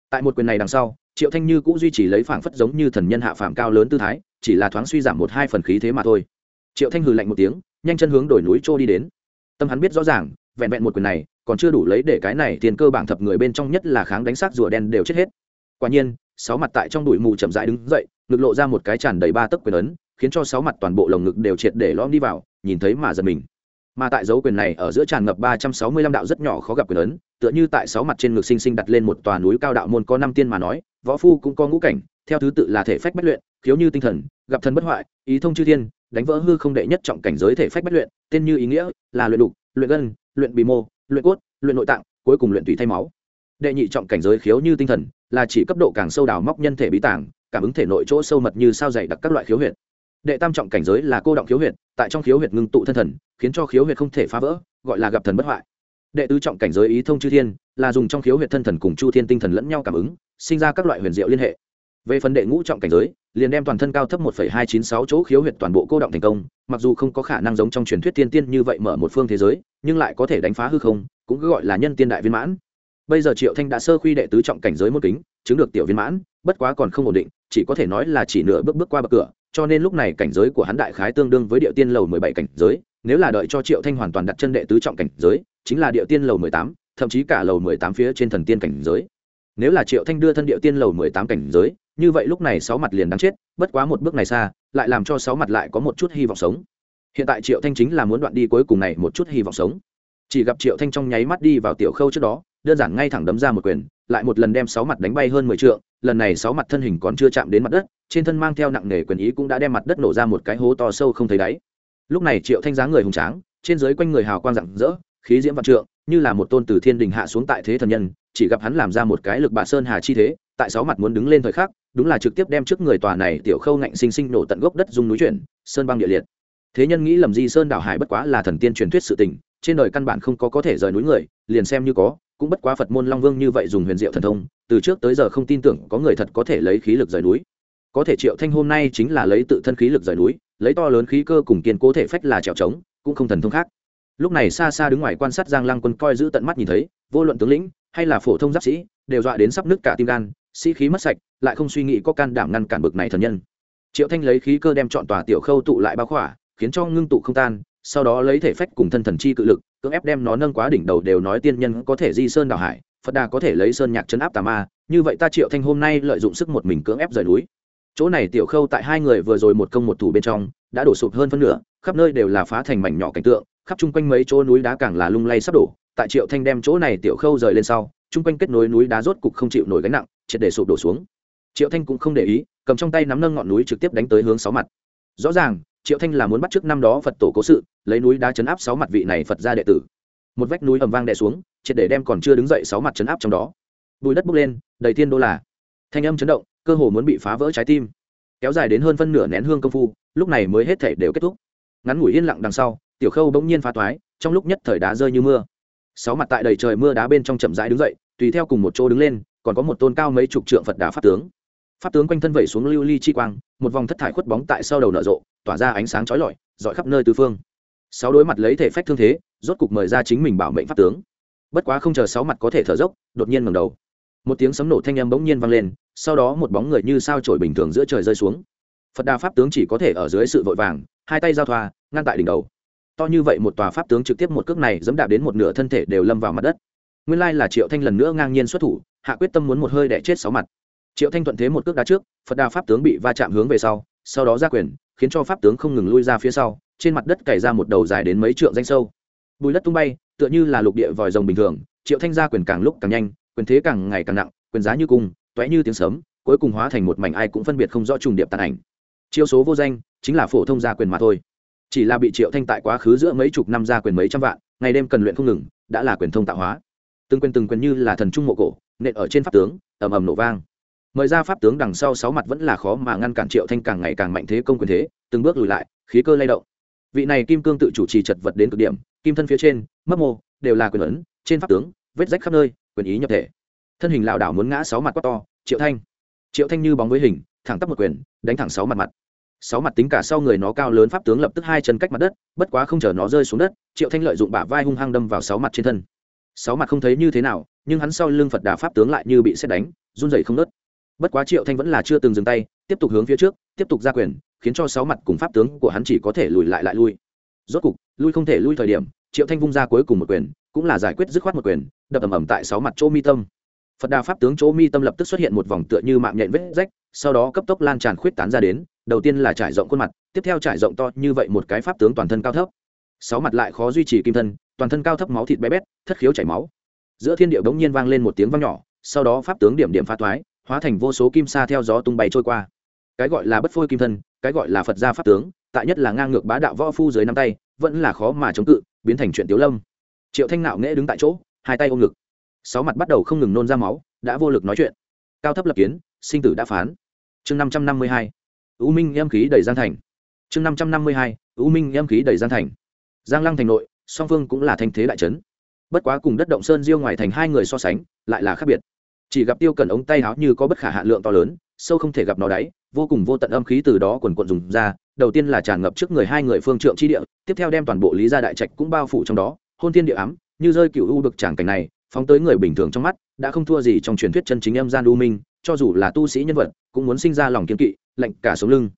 Tại một quyền này đằng sau, triệu thanh như cũng duy trì lấy phảng phất giống như thần nhân hạ phàm cao lớn tư thái, chỉ là thoáng suy giảm một hai phần khí thế mà thôi. Triệu thanh hừ lạnh một tiếng nhanh chân hướng đồi núi trô đi đến. Tâm hắn biết rõ ràng, vẹn vẹn một quyền này, còn chưa đủ lấy để cái này tiền cơ bảng thập người bên trong nhất là kháng đánh sát rùa đen đều chết hết. Quả nhiên, sáu mặt tại trong đùi mù chậm rãi đứng dậy, ngực lộ ra một cái tràn đầy ba tấc quyền ấn, khiến cho sáu mặt toàn bộ lồng ngực đều triệt để lõm đi vào, nhìn thấy mà giật mình. Mà tại dấu quyền này ở giữa tràn ngập ba trăm sáu mươi lăm đạo rất nhỏ khó gặp quyền ấn, tựa như tại sáu mặt trên ngực sinh sinh đặt lên một tòa núi cao đạo môn có năm tiên mà nói, võ phu cũng có ngũ cảnh theo thứ tự là thể phách bất luyện, khiếu như tinh thần, gặp thần bất hoại, ý thông chư thiên, đánh vỡ hư không đệ nhất trọng cảnh giới thể phách bất luyện, tên như ý nghĩa là luyện đục, luyện gân, luyện bì mô, luyện cốt, luyện nội tạng, cuối cùng luyện tùy thay máu. Đệ nhị trọng cảnh giới khiếu như tinh thần là chỉ cấp độ càng sâu đào móc nhân thể bí tàng cảm ứng thể nội chỗ sâu mật như sao dày đặc các loại khiếu huyệt. Đệ tam trọng cảnh giới là cô động khiếu huyệt, tại trong khiếu huyệt ngưng tụ thân thần, khiến cho khiếu huyệt không thể phá vỡ, gọi là gặp thần bất hoại. Đệ tứ trọng cảnh giới ý thông chư thiên là dùng trong khiếu huyệt thân thần cùng chu thiên tinh thần lẫn nhau cảm ứng, sinh ra các loại huyền diệu liên hệ về phần đệ ngũ trọng cảnh giới, liền đem toàn thân cao thấp một hai chín sáu chỗ khiếu huyệt toàn bộ cô động thành công, mặc dù không có khả năng giống trong truyền thuyết tiên tiên như vậy mở một phương thế giới, nhưng lại có thể đánh phá hư không, cũng cứ gọi là nhân tiên đại viên mãn. Bây giờ triệu thanh đã sơ khuy đệ tứ trọng cảnh giới một kính, chứng được tiểu viên mãn, bất quá còn không ổn định, chỉ có thể nói là chỉ nửa bước bước qua bậc cửa, cho nên lúc này cảnh giới của hắn đại khái tương đương với địa tiên lầu mười bảy cảnh giới, nếu là đợi cho triệu thanh hoàn toàn đặt chân đệ tứ trọng cảnh giới, chính là địa tiên lầu mười tám, thậm chí cả lầu mười tám phía trên thần tiên cảnh giới. Nếu là triệu thanh đưa thân địa tiên lầu mười tám cảnh giới như vậy lúc này sáu mặt liền đáng chết, bất quá một bước này xa, lại làm cho sáu mặt lại có một chút hy vọng sống. Hiện tại triệu thanh chính là muốn đoạn đi cuối cùng này một chút hy vọng sống. Chỉ gặp triệu thanh trong nháy mắt đi vào tiểu khâu trước đó, đơn giản ngay thẳng đấm ra một quyền, lại một lần đem sáu mặt đánh bay hơn mười t lần này sáu mặt thân hình còn chưa chạm đến mặt đất, trên thân mang theo nặng nề quyền ý cũng đã đem mặt đất nổ ra một cái hố to sâu không thấy đáy. Lúc này triệu thanh giá người hùng tráng, trên dưới quanh người hào quang rạng rỡ, khí diễm vạn trượng, như là một tôn từ thiên đình hạ xuống tại thế thần nhân, chỉ gặp hắn làm ra một cái lực bạ sơn hà chi thế tại sáu mặt muốn đứng lên thời khắc, đúng là trực tiếp đem trước người tòa này tiểu khâu ngạnh sinh sinh nổ tận gốc đất dung núi chuyển, sơn băng địa liệt. Thế nhân nghĩ lầm di sơn đảo hải bất quá là thần tiên truyền thuyết sự tình, trên đời căn bản không có có thể rời núi người, liền xem như có, cũng bất quá phật môn long vương như vậy dùng huyền diệu thần thông, từ trước tới giờ không tin tưởng có người thật có thể lấy khí lực rời núi. Có thể triệu thanh hôm nay chính là lấy tự thân khí lực rời núi, lấy to lớn khí cơ cùng kiên cố thể phách là trèo trống, cũng không thần thông khác. Lúc này xa xa đứng ngoài quan sát giang lăng quân coi giữ tận mắt nhìn thấy, vô luận tướng lĩnh, hay là phổ thông giáp sĩ, đều dọa đến sắp nứt cả tim gan sĩ khí mất sạch, lại không suy nghĩ có can đảm ngăn cản bực này thần nhân. Triệu thanh lấy khí cơ đem chọn tòa tiểu khâu tụ lại bao khỏa, khiến cho ngưng tụ không tan, sau đó lấy thể phách cùng thân thần chi cự lực, cưỡng ép đem nó nâng quá đỉnh đầu đều nói tiên nhân có thể di sơn đảo hải, phật đà có thể lấy sơn nhạc chấn áp tà ma, như vậy ta triệu thanh hôm nay lợi dụng sức một mình cưỡng ép rời núi. Chỗ này tiểu khâu tại hai người vừa rồi một công một thủ bên trong, đã đổ sụp hơn phân nửa, khắp nơi đều là phá thành mảnh nhỏ cảnh tượng, khắp chung quanh mấy chỗ núi đá càng là lung lay sắp đổ, tại triệu thanh đem chỗ này tiểu khâu rời lên sau, chung quanh kết nối núi đá rốt cục không chịu nổi gánh nặng triệt để sụp đổ xuống. Triệu thanh cũng không để ý, cầm trong tay nắm nâng ngọn núi trực tiếp đánh tới hướng sáu mặt. Rõ ràng, triệu thanh là muốn bắt trước năm đó phật tổ cố sự, lấy núi đá chấn áp sáu mặt vị này phật ra đệ tử. Một vách núi ầm vang đè xuống, triệt để đem còn chưa đứng dậy sáu mặt chấn áp trong đó. Bùi đất bốc lên, đầy thiên đô là. Thanh âm chấn động, cơ hồ muốn bị phá vỡ trái tim. Kéo dài đến hơn phân nửa nén hương công phu, lúc này mới hết thể đều kết thúc. Ngắn ngủi yên lặng đằng sau, tiểu khâu bỗng nhiên phá toái trong lúc nhất thời đá rơi như mưa. Sáu mặt tại đầy trời mưa đá bên trong chậm rãi đứng dậy, tùy theo cùng một chỗ đứng lên còn có một tôn cao mấy chục trượng phật đà pháp tướng. Pháp tướng quanh thân vẩy xuống lưu ly chi quang, một vòng thất thải khuất bóng tại sau đầu nở rộ, tỏa ra ánh sáng chói lọi, dọi khắp nơi tứ phương. Sáu đối mặt lấy thể phách thương thế, rốt cục mời ra chính mình bảo mệnh pháp tướng. Bất quá không chờ sáu mặt có thể thở dốc, đột nhiên ngầm đầu. Một tiếng sấm nổ thanh âm bỗng nhiên vang lên, sau đó một bóng người như sao trổi bình thường giữa trời rơi xuống. Phật đà pháp tướng chỉ có thể ở dưới sự vội vàng, hai tay giao thoa, ngăn tại đỉnh đầu. To như vậy một tòa pháp tướng trực tiếp một cước này dẫm đạp đến một nửa thân thể đều lâm vào mặt đất. Nguyên lai là triệu thanh lần nữa ngang nhiên xuất thủ hạ quyết tâm muốn một hơi đẻ chết sáu mặt. Triệu thanh thuận thế một cước đá trước, phật đà pháp tướng bị va chạm hướng về sau sau đó ra quyền, khiến cho pháp tướng không ngừng lui ra phía sau, trên mặt đất cày ra một đầu dài đến mấy trượng danh sâu. Bùi đất tung bay, tựa như là lục địa vòi rồng bình thường, triệu thanh ra quyền càng lúc càng nhanh, quyền thế càng ngày càng nặng, quyền giá như cung, toé như tiếng sấm, cuối cùng hóa thành một mảnh ai cũng phân biệt không rõ trùng điệp tàn ảnh. Chiêu số vô danh, chính là phổ thông gia quyền mà thôi. Chỉ là bị triệu thanh tại quá khứ giữa mấy chục năm gia quyền mấy trăm vạn, ngày đêm cần luyện không ngừng, đã là quyền thông tạo hóa từng quyền từng quyền như là thần trung mộ cổ, nện ở trên pháp tướng, ầm ầm nổ vang. Mời ra pháp tướng đằng sau sáu mặt vẫn là khó mà ngăn cản triệu thanh càng ngày càng mạnh thế công quyền thế, từng bước lùi lại, khí cơ lay động. Vị này kim cương tự chủ trì chật vật đến cực điểm, kim thân phía trên, mấp mô, đều là quyền ấn, trên pháp tướng, vết rách khắp nơi, quyền ý nhập thể. Thân hình lảo đảo muốn ngã sáu mặt quát to, triệu thanh! Triệu thanh như bóng với hình, thẳng tắp một quyền, đánh thẳng sáu mặt mặt. Sáu mặt tính cả sau người nó cao lớn pháp tướng lập tức hai chân cách mặt đất, bất quá không chờ nó rơi xuống đất, triệu thanh lợi dụng bả vai hung hăng đâm vào sáu mặt trên thân sáu mặt không thấy như thế nào, nhưng hắn sau lưng phật đà pháp tướng lại như bị xét đánh, run rẩy không nớt bất quá triệu thanh vẫn là chưa từng dừng tay, tiếp tục hướng phía trước, tiếp tục ra quyền, khiến cho sáu mặt cùng pháp tướng của hắn chỉ có thể lùi lại lại lui. Rốt cục, lui không thể lui thời điểm, triệu thanh vung ra cuối cùng một quyền, cũng là giải quyết dứt khoát một quyền, đập ầm ầm tại sáu mặt chỗ mi tâm. Phật đà pháp tướng chỗ mi tâm lập tức xuất hiện một vòng tựa như mạng nhện vết rách, sau đó cấp tốc lan tràn khuyết tán ra đến, đầu tiên là trải rộng khuôn mặt, tiếp theo trải rộng to như vậy một cái pháp tướng toàn thân cao thấp. Sáu mặt lại khó duy trì kim thân, toàn thân cao thấp máu thịt bé bét thất khiếu chảy máu. Giữa thiên địa bỗng nhiên vang lên một tiếng vang nhỏ, sau đó pháp tướng điểm điểm phá thoái, hóa thành vô số kim sa theo gió tung bay trôi qua. Cái gọi là bất phôi kim thân, cái gọi là phật gia pháp tướng, tại nhất là ngang ngược bá đạo võ phu dưới năm tay, vẫn là khó mà chống cự, biến thành chuyện tiếu lâm. Triệu thanh nạo nghễ đứng tại chỗ, hai tay ôm ngực. Sáu mặt bắt đầu không ngừng nôn ra máu, đã vô lực nói chuyện. Cao thấp lập kiến, sinh tử đã phán. Chương năm trăm năm mươi hai, u minh em khí đầy giang thành. Chương năm trăm năm mươi hai, u minh em khí đầy giang thành. Giang lăng thành nội, song phương cũng là thanh thế đại trấn bất quá cùng đất động sơn diêu ngoài thành hai người so sánh, lại là khác biệt. Chỉ gặp tiêu cần ống tay áo như có bất khả hạ lượng to lớn, sâu không thể gặp nó đáy, vô cùng vô tận âm khí từ đó quần quận dùng ra, đầu tiên là tràn ngập trước người hai người phương trượng chi địa, tiếp theo đem toàn bộ lý gia đại trạch cũng bao phủ trong đó, hôn thiên địa ám, như rơi cựu u bực tràng cảnh này, phóng tới người bình thường trong mắt, đã không thua gì trong truyền thuyết chân chính âm gian u minh, cho dù là tu sĩ nhân vật, cũng muốn sinh ra lòng kiên kỵ, lạnh cả sống lưng.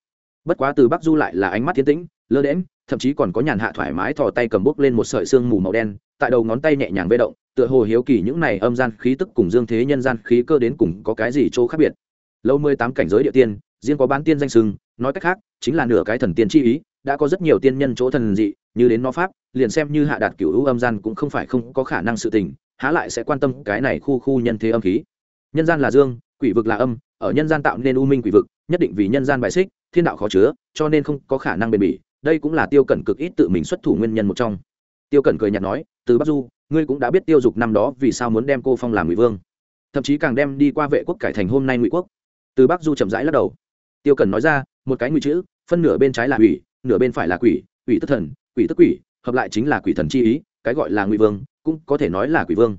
Bất quá từ bắc du lại là ánh mắt thiên tĩnh lơ đễm thậm chí còn có nhàn hạ thoải mái thò tay cầm bốc lên một sợi xương mù màu đen, tại đầu ngón tay nhẹ nhàng vê động, tựa hồ hiếu kỳ những này âm gian khí tức cùng dương thế nhân gian khí cơ đến cùng có cái gì chỗ khác biệt. Lâu mười tám cảnh giới địa tiên, riêng có bán tiên danh sưng nói cách khác, chính là nửa cái thần tiên chi ý, đã có rất nhiều tiên nhân chỗ thần dị, như đến nó pháp, liền xem như hạ đạt cửu hữu âm gian cũng không phải không có khả năng sự tình, há lại sẽ quan tâm cái này khu khu nhân thế âm khí. Nhân gian là dương, quỷ vực là âm, ở nhân gian tạo nên u minh quỷ vực, nhất định vì nhân gian bài xích, thiên đạo khó chứa, cho nên không có khả năng bền bỉ đây cũng là tiêu cẩn cực ít tự mình xuất thủ nguyên nhân một trong. Tiêu cẩn cười nhạt nói, từ bắc du, ngươi cũng đã biết tiêu dục năm đó vì sao muốn đem cô phong làm ngụy vương. Thậm chí càng đem đi qua vệ quốc cải thành hôm nay ngụy quốc. Từ bắc du chậm rãi lắc đầu. Tiêu cẩn nói ra, một cái ngụy chữ, phân nửa bên trái là quỷ, nửa bên phải là quỷ quỷ tức thần, quỷ tức quỷ, hợp lại chính là quỷ thần chi ý, cái gọi là ngụy vương, cũng có thể nói là quỷ vương.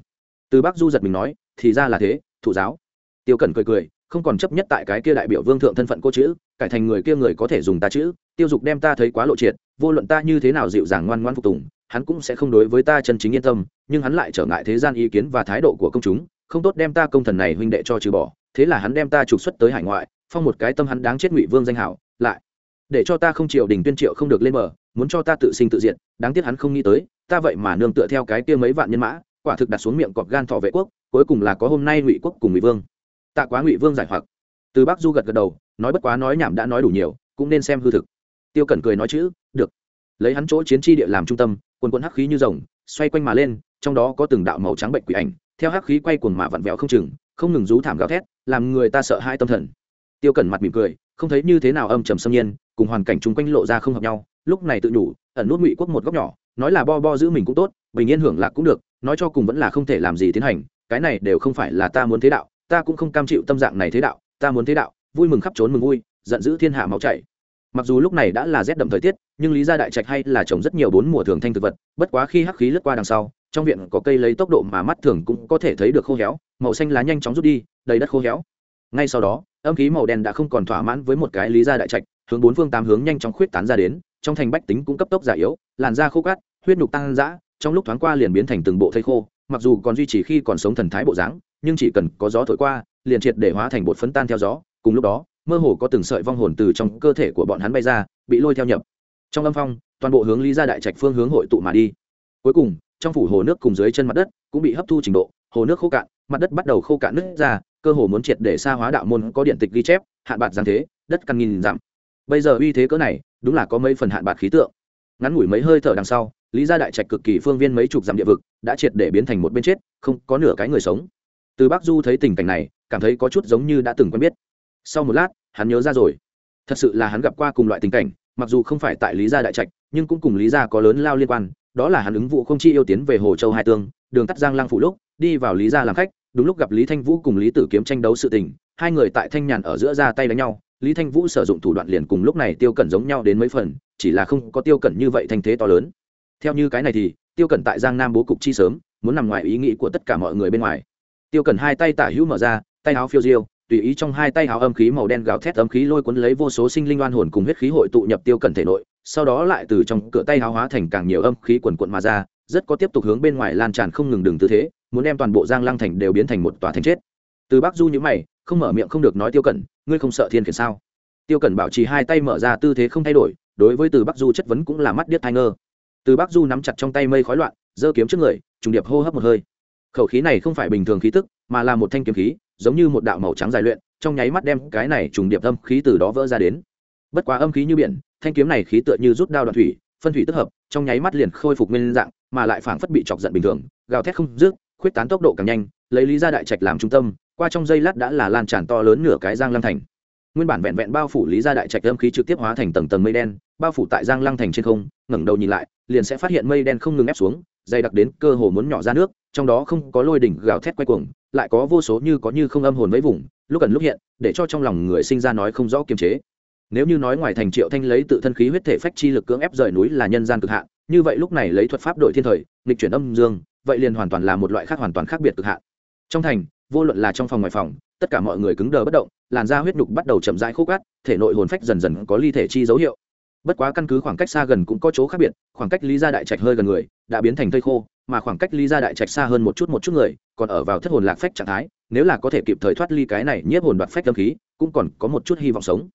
Từ bắc du giật mình nói, thì ra là thế thủ giáo. Tiêu cẩn cười cười không còn chấp nhất tại cái kia đại biểu vương thượng thân phận cô chữ, cải thành người kia người có thể dùng ta chữ, tiêu dục đem ta thấy quá lộ triệt, vô luận ta như thế nào dịu dàng ngoan ngoan phục tùng, hắn cũng sẽ không đối với ta chân chính yên tâm, nhưng hắn lại trở ngại thế gian ý kiến và thái độ của công chúng, không tốt đem ta công thần này huynh đệ cho trừ bỏ, thế là hắn đem ta trục xuất tới hải ngoại, phong một cái tâm hắn đáng chết ngụy vương danh hảo, lại để cho ta không chịu đình tuyên triệu không được lên mở muốn cho ta tự sinh tự diện đáng tiếc hắn không nghĩ tới, ta vậy mà nương tựa theo cái kia mấy vạn nhân mã, quả thực đặt xuống miệng cọp gan thọ vệ quốc, cuối cùng là có hôm nay ngụy quốc cùng ngụy vương tạ quá ngụy vương giải hoặc. Từ bắc du gật gật đầu, nói bất quá nói nhảm đã nói đủ nhiều, cũng nên xem hư thực. Tiêu cẩn cười nói chữ, được. Lấy hắn chỗ chiến tri địa làm trung tâm, quần quần hắc khí như rồng, xoay quanh mà lên, trong đó có từng đạo màu trắng bệnh quỷ ảnh, theo hắc khí quay cuồng mà vặn vẹo không chừng, không ngừng rú thảm gào thét, làm người ta sợ hai tâm thần. Tiêu cẩn mặt mỉm cười, không thấy như thế nào âm trầm xâm nhiên, cùng hoàn cảnh chung quanh lộ ra không hợp nhau, lúc này tự nhủ, ẩn nút ngụy quốc một góc nhỏ, nói là bo bo giữ mình cũng tốt, bình yên hưởng lạc cũng được, nói cho cùng vẫn là không thể làm gì tiến hành, cái này đều không phải là ta muốn thế đạo ta cũng không cam chịu tâm dạng này thế đạo, ta muốn thế đạo, vui mừng khắp trốn mừng vui, giận dữ thiên hạ máu chảy. Mặc dù lúc này đã là rét đậm thời tiết, nhưng lý gia đại trạch hay là trồng rất nhiều bốn mùa thường thanh thực vật, bất quá khi hắc khí lướt qua đằng sau, trong viện có cây lấy tốc độ mà mắt thường cũng có thể thấy được khô héo, màu xanh lá nhanh chóng rút đi, đầy đất khô héo. Ngay sau đó, âm khí màu đen đã không còn thỏa mãn với một cái lý gia đại trạch, hướng bốn phương tám hướng nhanh chóng khuyết tán ra đến, trong thành bách tính cũng cấp tốc giả yếu, làn da khô cát huyết nhục tăng dã, trong lúc thoáng qua liền biến thành từng bộ thây khô mặc dù còn duy trì khi còn sống thần thái bộ dáng, nhưng chỉ cần có gió thổi qua, liền triệt để hóa thành bột phấn tan theo gió. Cùng lúc đó, mơ hồ có từng sợi vong hồn từ trong cơ thể của bọn hắn bay ra, bị lôi theo nhập. Trong âm phong, toàn bộ hướng lý ra đại trạch phương hướng hội tụ mà đi. Cuối cùng, trong phủ hồ nước cùng dưới chân mặt đất cũng bị hấp thu trình độ, hồ nước khô cạn, mặt đất bắt đầu khô cạn nứt ra, cơ hồ muốn triệt để xa hóa đạo môn có điện tịch ghi chép, hạn bạc giáng thế, đất căn nghìn dặm. Bây giờ uy thế cỡ này, đúng là có mấy phần hạn bạc khí tượng. Ngắn ngủi mấy hơi thở đằng sau lý gia đại trạch cực kỳ phương viên mấy chục dặm địa vực, đã triệt để biến thành một bên chết, không có nửa cái người sống. Từ bắc du thấy tình cảnh này, cảm thấy có chút giống như đã từng quen biết. Sau một lát, hắn nhớ ra rồi. Thật sự là hắn gặp qua cùng loại tình cảnh, mặc dù không phải tại lý gia đại trạch, nhưng cũng cùng lý gia có lớn lao liên quan, đó là hắn ứng vụ không chi yêu tiến về hồ châu hai tương, đường tắt giang Lang phủ lúc, đi vào lý gia làm khách, đúng lúc gặp lý thanh vũ cùng lý tử kiếm tranh đấu sự tình, hai người tại thanh nhàn ở giữa ra tay đánh nhau, lý thanh vũ sử dụng thủ đoạn liền cùng lúc này tiêu cẩn giống nhau đến mấy phần, chỉ là không có tiêu cẩn như vậy thanh thế to lớn theo như cái này thì, tiêu cẩn tại giang nam bố cục chi sớm, muốn nằm ngoài ý nghĩ của tất cả mọi người bên ngoài. Tiêu cẩn hai tay tả hữu mở ra, tay áo phiêu diêu, tùy ý trong hai tay áo âm khí màu đen gào thét âm khí lôi cuốn lấy vô số sinh linh oan hồn cùng huyết khí hội tụ nhập tiêu cẩn thể nội, sau đó lại từ trong cửa tay áo hóa thành càng nhiều âm khí quần quận mà ra, rất có tiếp tục hướng bên ngoài lan tràn không ngừng đường tư thế, muốn đem toàn bộ giang lăng thành đều biến thành một tòa thành chết. Từ bắc du nhữ mày, không mở miệng không được nói tiêu cẩn, ngươi không sợ thiên khiển sao? Tiêu cẩn bảo trì hai tay mở ra tư thế không thay đổi, đối với từ bắc du chất vấn cũng là mắt điếc thai ngơ từ bắc du nắm chặt trong tay mây khói loạn, giơ kiếm trước người, trùng điệp hô hấp một hơi. Khẩu khí này không phải bình thường khí tức, mà là một thanh kiếm khí, giống như một đạo màu trắng dài luyện, trong nháy mắt đem cái này trùng điệp âm khí từ đó vỡ ra đến. Bất quá âm khí như biển, thanh kiếm này khí tựa như rút đao đoạn thủy, phân thủy tức hợp, trong nháy mắt liền khôi phục nguyên dạng, mà lại phảng phất bị chọc giận bình thường, gào thét không rước khuyết tán tốc độ càng nhanh, lấy lý ra đại trạch làm trung tâm, qua trong giây lát đã là lan tràn to lớn nửa cái giang lam thành nguyên bản vẹn vẹn bao phủ lý gia đại trạch âm khí trực tiếp hóa thành tầng tầng mây đen, bao phủ tại giang lăng thành trên không, ngẩng đầu nhìn lại, liền sẽ phát hiện mây đen không ngừng ép xuống, dày đặc đến cơ hồ muốn nhỏ ra nước, trong đó không có lôi đỉnh gào thét quay cuồng, lại có vô số như có như không âm hồn với vùng, lúc gần lúc hiện, để cho trong lòng người sinh ra nói không rõ kiềm chế. Nếu như nói ngoài thành triệu thanh lấy tự thân khí huyết thể phách chi lực cưỡng ép rời núi là nhân gian cực hạn, như vậy lúc này lấy thuật pháp đội thiên thời, nghịch chuyển âm dương, vậy liền hoàn toàn là một loại khác hoàn toàn khác biệt cực hạn. Trong thành vô luận là trong phòng ngoài phòng, tất cả mọi người cứng đờ bất động, làn da huyết nhục bắt đầu chậm rãi khô cát, thể nội hồn phách dần dần có ly thể chi dấu hiệu. Bất quá căn cứ khoảng cách xa gần cũng có chỗ khác biệt, khoảng cách lý gia đại trạch hơi gần người, đã biến thành thây khô, mà khoảng cách ly ra đại trạch xa hơn một chút một chút người, còn ở vào thất hồn lạc phách trạng thái, nếu là có thể kịp thời thoát ly cái này nhiếp hồn đoạt phách tâm khí, cũng còn có một chút hy vọng sống.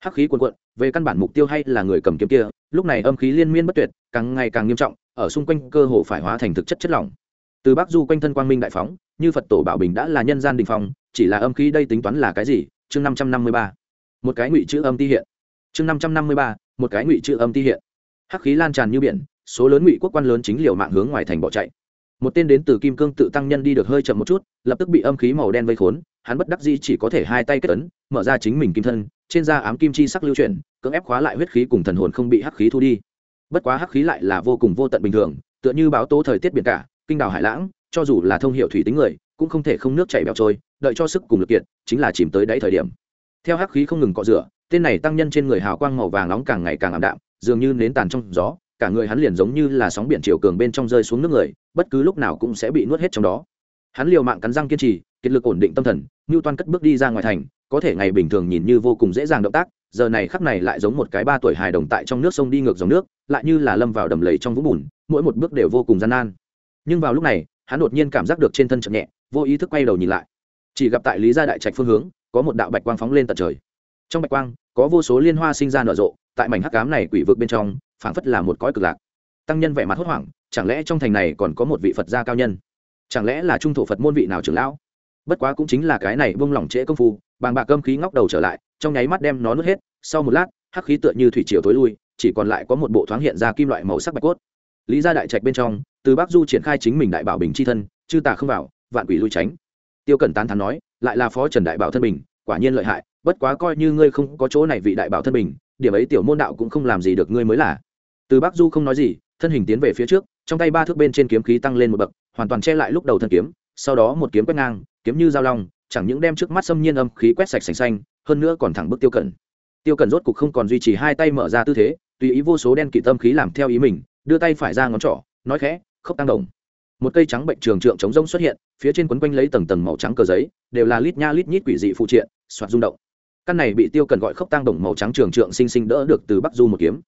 Hắc khí quần quận về căn bản mục tiêu hay là người cầm kiếm kia, lúc này âm khí liên miên bất tuyệt, càng ngày càng nghiêm trọng, ở xung quanh cơ hồ phải hóa thành thực chất chất lỏng. Từ bắc du quanh thân quang minh đại phóng như phật tổ bảo bình đã là nhân gian đình phong, chỉ là âm khí đây tính toán là cái gì? Chương năm trăm năm mươi ba. Một cái ngụy chữ âm ti hiện. Chương năm trăm năm mươi ba, một cái ngụy chữ âm ti hiện. Hắc khí lan tràn như biển, số lớn ngụy quốc quan lớn chính liều mạng hướng ngoài thành bỏ chạy. Một tên đến từ kim cương tự tăng nhân đi được hơi chậm một chút, lập tức bị âm khí màu đen vây khốn, hắn bất đắc dĩ chỉ có thể hai tay kết ấn, mở ra chính mình kim thân, trên da ám kim chi sắc lưu chuyển, cưỡng ép khóa lại huyết khí cùng thần hồn không bị hắc khí thu đi. Bất quá hắc khí lại là vô cùng vô tận bình thường, tựa như báo tố thời tiết biển cả, kinh đào hải lãng cho dù là thông hiệu thủy tính người, cũng không thể không nước chảy bẹo trôi, đợi cho sức cùng lực kiện chính là chìm tới đáy thời điểm. Theo hắc khí không ngừng cọ rửa, tên này tăng nhân trên người hào quang màu vàng nóng càng ngày càng ảm đạm, dường như nến tàn trong gió, cả người hắn liền giống như là sóng biển chiều cường bên trong rơi xuống nước người, bất cứ lúc nào cũng sẽ bị nuốt hết trong đó. Hắn liều mạng cắn răng kiên trì, kiệt lực ổn định tâm thần ngưu toan cất bước đi ra ngoài thành, có thể ngày bình thường nhìn như vô cùng dễ dàng động tác, giờ này khắc này lại giống một cái ba tuổi hài đồng tại trong nước sông đi ngược dòng nước, lại như là lâm vào đầm lầy trong vũng bùn, mỗi một bước đều vô cùng gian nan. Nhưng vào lúc này hắn đột nhiên cảm giác được trên thân chậm nhẹ, vô ý thức quay đầu nhìn lại. Chỉ gặp tại lý gia đại trạch phương hướng, có một đạo bạch quang phóng lên tận trời. Trong bạch quang, có vô số liên hoa sinh ra nở rộ, tại mảnh hắc cám này quỷ vực bên trong, phảng phất là một cõi cực lạc. Tăng nhân vẻ mặt hốt hoảng, chẳng lẽ trong thành này còn có một vị phật gia cao nhân? Chẳng lẽ là trung thổ phật môn vị nào trưởng lão? Bất quá cũng chính là cái này bông lỏng trễ công phu, bàng bạc cơm khí ngóc đầu trở lại, trong nháy mắt đem nó nuốt hết, sau một lát, hắc khí tựa như thủy triều tối lui, chỉ còn lại có một bộ thoáng hiện ra kim loại màu sắc bạch cốt. Lý gia đại trạch bên trong từ bắc du triển khai chính mình đại bảo bình c h i thân, chư tà không vào, vạn quỷ lui tránh. Tiêu cẩn tán thắn nói, lại là phó trần đại bảo thân bình, quả nhiên lợi hại, bất quá coi như ngươi không có chỗ này vị đại bảo thân bình, điểm ấy tiểu môn đạo cũng không làm gì được ngươi mới là. Từ bắc du không nói gì, thân hình tiến về phía trước, trong tay ba thước bên trên kiếm khí tăng lên một bậc, hoàn toàn che lại lúc đầu thân kiếm, sau đó một kiếm quét ngang, kiếm như dao long, chẳng những đem trước mắt xâm nhiên âm khí quét sạch sành xanh, hơn nữa còn thẳng bức tiêu cẩn. Tiêu cẩn rốt cục không còn duy trì hai tay mở ra tư thế, tùy ý vô số đen kỵ tâm khí làm theo ý mình, đưa tay phải ra ngón trỏ, nói khẽ khốc tăng đồng. Một cây trắng bệnh trường trượng chống rông xuất hiện, phía trên quấn quanh lấy tầng tầng màu trắng cờ giấy, đều là lít nha lít nhít quỷ dị phụ triện, soạt rung động. Căn này bị tiêu cần gọi khốc tăng đồng màu trắng trường trượng sinh sinh đỡ được từ bắc du một kiếm.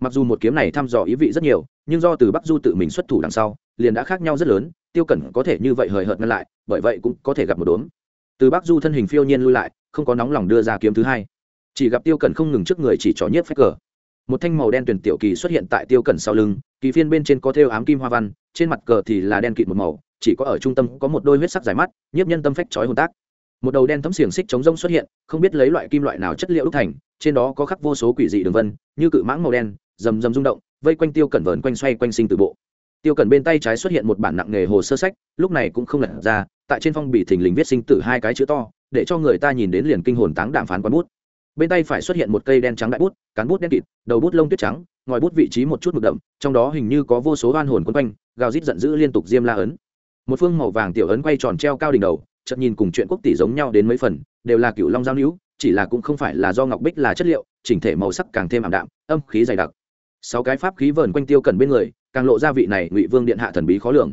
Mặc dù một kiếm này thăm dò ý vị rất nhiều, nhưng do từ bắc du tự mình xuất thủ đằng sau, liền đã khác nhau rất lớn, tiêu cẩn có thể như vậy hời hợt ngăn lại, bởi vậy cũng có thể gặp một đốm. Từ bắc du thân hình phiêu nhiên lui lại, không có nóng lòng đưa ra kiếm thứ hai. Chỉ gặp tiêu cẩn không ngừng trước người chỉ trò nhiếp phép cờ. Một thanh màu đen tuyển tiểu kỳ xuất hiện tại tiêu cẩn sau lưng, kỳ phiên bên trên có thêu ám kim hoa văn trên mặt cờ thì là đen kịt một màu, chỉ có ở trung tâm có một đôi huyết sắc dài mắt, nhiếp nhân tâm phách trói hồn tác. Một đầu đen thấm xiềng xích chống rông xuất hiện, không biết lấy loại kim loại nào chất liệu đúc thành, trên đó có khắc vô số quỷ dị đường vân, như cự mãng màu đen, rầm rầm rung động, vây quanh tiêu cẩn vờn quanh xoay quanh sinh từ bộ. Tiêu cẩn bên tay trái xuất hiện một bản nặng nghề hồ sơ sách, lúc này cũng không lật ra, tại trên phong bị thình lình viết sinh tử hai cái chữ to, để cho người ta nhìn đến liền kinh hồn táng đàm phán quán bút bên tay phải xuất hiện một cây đen trắng đại bút, cán bút đen kịt, đầu bút lông tuyết trắng, ngòi bút vị trí một chút mực đậm, trong đó hình như có vô số oan hồn quấn quanh, gào rít giận dữ liên tục diêm la ấn. Một phương màu vàng tiểu ấn quay tròn treo cao đỉnh đầu, chợt nhìn cùng chuyện quốc tỷ giống nhau đến mấy phần, đều là cựu long giao nữ chỉ là cũng không phải là do ngọc bích là chất liệu, chỉnh thể màu sắc càng thêm ảm đạm, âm khí dày đặc. Sáu cái pháp khí vờn quanh tiêu cần bên người, càng lộ ra vị này ngụy vương điện hạ thần bí khó lường.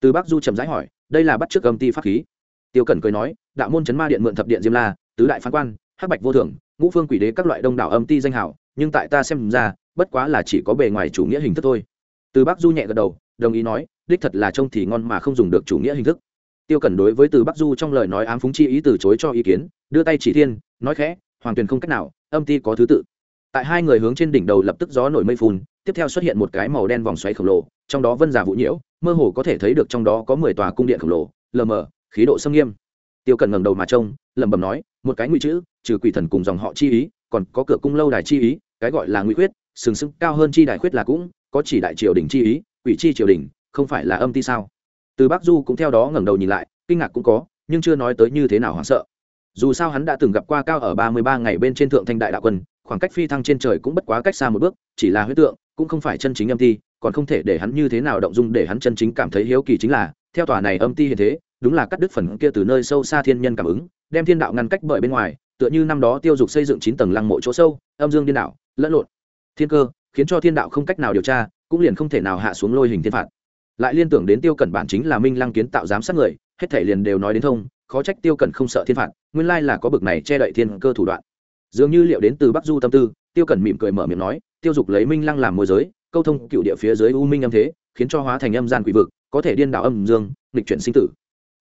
Từ bắc du trầm rãi hỏi, đây là bắt trước âm ti pháp khí. Tiêu cẩn cười nói, đạo môn chấn ma điện mượn thập điện diêm la, tứ đại phán quan, hắc bạch vô thường ngũ phương quỷ đế các loại đông đảo âm ti danh hảo, nhưng tại ta xem ra, bất quá là chỉ có bề ngoài chủ nghĩa hình thức thôi. Từ bắc du nhẹ gật đầu, đồng ý nói, đích thật là trông thì ngon mà không dùng được chủ nghĩa hình thức. Tiêu cẩn đối với từ bắc du trong lời nói ám phúng chi ý từ chối cho ý kiến, đưa tay chỉ thiên, nói khẽ, hoàng tuyền không cách nào, âm ti có thứ tự. Tại hai người hướng trên đỉnh đầu lập tức gió nổi mây phun tiếp theo xuất hiện một cái màu đen vòng xoáy khổng lồ, trong đó vân giả vũ nhiễu, mơ hồ có thể thấy được trong đó có mười tòa cung điện khổng lồ, lờ mờ, khí độ xâm nghiêm. Tiêu cẩn ngẩng đầu mà trông, lẩm bẩm nói một cái ngụy chữ, trừ quỷ thần cùng dòng họ chi ý, còn có cửa cung lâu đài chi ý, cái gọi là ngụy khuyết, sừng sững cao hơn chi đài khuyết là cũng, có chỉ đại triều đình chi ý, quỷ chi triều đình, không phải là âm ti sao? Từ bắc du cũng theo đó ngẩng đầu nhìn lại, kinh ngạc cũng có, nhưng chưa nói tới như thế nào hoảng sợ. Dù sao hắn đã từng gặp qua cao ở ba mươi ba ngày bên trên thượng thanh đại đạo quân, khoảng cách phi thăng trên trời cũng bất quá cách xa một bước, chỉ là huyết tượng, cũng không phải chân chính âm ti, còn không thể để hắn như thế nào động dung để hắn chân chính cảm thấy hiếu kỳ chính là, theo tòa này âm ti hiện thế, đúng là cắt đứt phần kia từ nơi sâu xa thiên nhân cảm ứng đem thiên đạo ngăn cách bởi bên ngoài, tựa như năm đó tiêu dục xây dựng chín tầng lăng mộ chỗ sâu, âm dương điên đạo lẫn lộn. Thiên cơ, khiến cho thiên đạo không cách nào điều tra, cũng liền không thể nào hạ xuống lôi hình thiên phạt. Lại liên tưởng đến tiêu cẩn bản chính là minh lăng kiến tạo giám sát người, hết thể liền đều nói đến thông, khó trách tiêu cẩn không sợ thiên phạt, nguyên lai là có bực này che đậy thiên cơ thủ đoạn. Dường như liệu đến từ bắc du tâm tư, tiêu cẩn mỉm cười mở miệng nói, tiêu dục lấy minh lăng làm môi giới, câu thông cựu địa phía dưới u minh âm thế, khiến cho hóa thành âm gian quỷ vực, có thể điên đảo âm dương, nghịch chuyển sinh tử.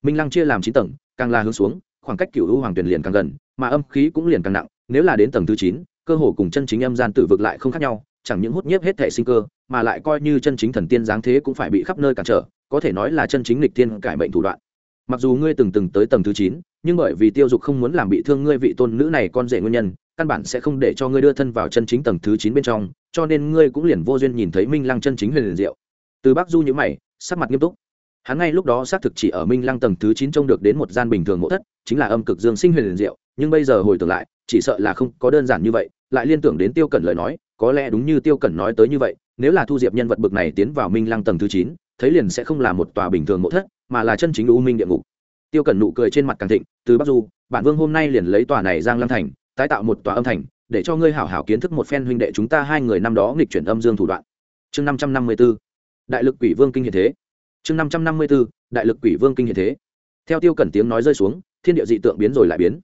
Minh lăng chia làm chín tầng, càng là hướng xuống khoảng cách cựu u hoàng tuyển liền càng gần, mà âm khí cũng liền càng nặng, nếu là đến tầng thứ chín, cơ hồ cùng chân chính âm gian tử vực lại không khác nhau, chẳng những hút nhiếp hết thể sinh cơ, mà lại coi như chân chính thần tiên giáng thế cũng phải bị khắp nơi cản trở, có thể nói là chân chính lịch tiên cải mệnh thủ đoạn. Mặc dù ngươi từng từng tới tầng thứ chín, nhưng bởi vì tiêu dục không muốn làm bị thương ngươi vị tôn nữ này con rể nguyên nhân, căn bản sẽ không để cho ngươi đưa thân vào chân chính tầng thứ chín bên trong, cho nên ngươi cũng liền vô duyên nhìn thấy minh lăng chân chính huyền liền diệu. Từ bác du nhữ mày, sắc mặt nghiêm túc hắn ngay lúc đó xác thực chỉ ở minh lăng tầng thứ chín trông được đến một gian bình thường mộ thất, chính là âm cực dương sinh huyền liền diệu, nhưng bây giờ hồi tưởng lại, chỉ sợ là không có đơn giản như vậy, lại liên tưởng đến tiêu cẩn lời nói, có lẽ đúng như tiêu cẩn nói tới như vậy, nếu là thu diệp nhân vật bực này tiến vào minh lăng tầng thứ chín, thấy liền sẽ không là một tòa bình thường mộ thất, mà là chân chính u minh địa ngục. Tiêu cẩn nụ cười trên mặt càng thịnh, từ bắc du, bản vương hôm nay liền lấy tòa này giang lăng thành, tái tạo một tòa âm thành, để cho ngươi hảo hảo kiến thức một phen huynh đệ chúng ta hai người năm đó nghịch chuyển âm dương thủ đoạn. Chương năm trăm năm mươi b ố đại lực quỷ vương kinh hiện thế chương năm trăm năm mươi b ố đại lực quỷ vương kinh hiện thế. Theo tiêu cẩn tiếng nói rơi xuống, thiên địa dị tượng biến rồi lại biến.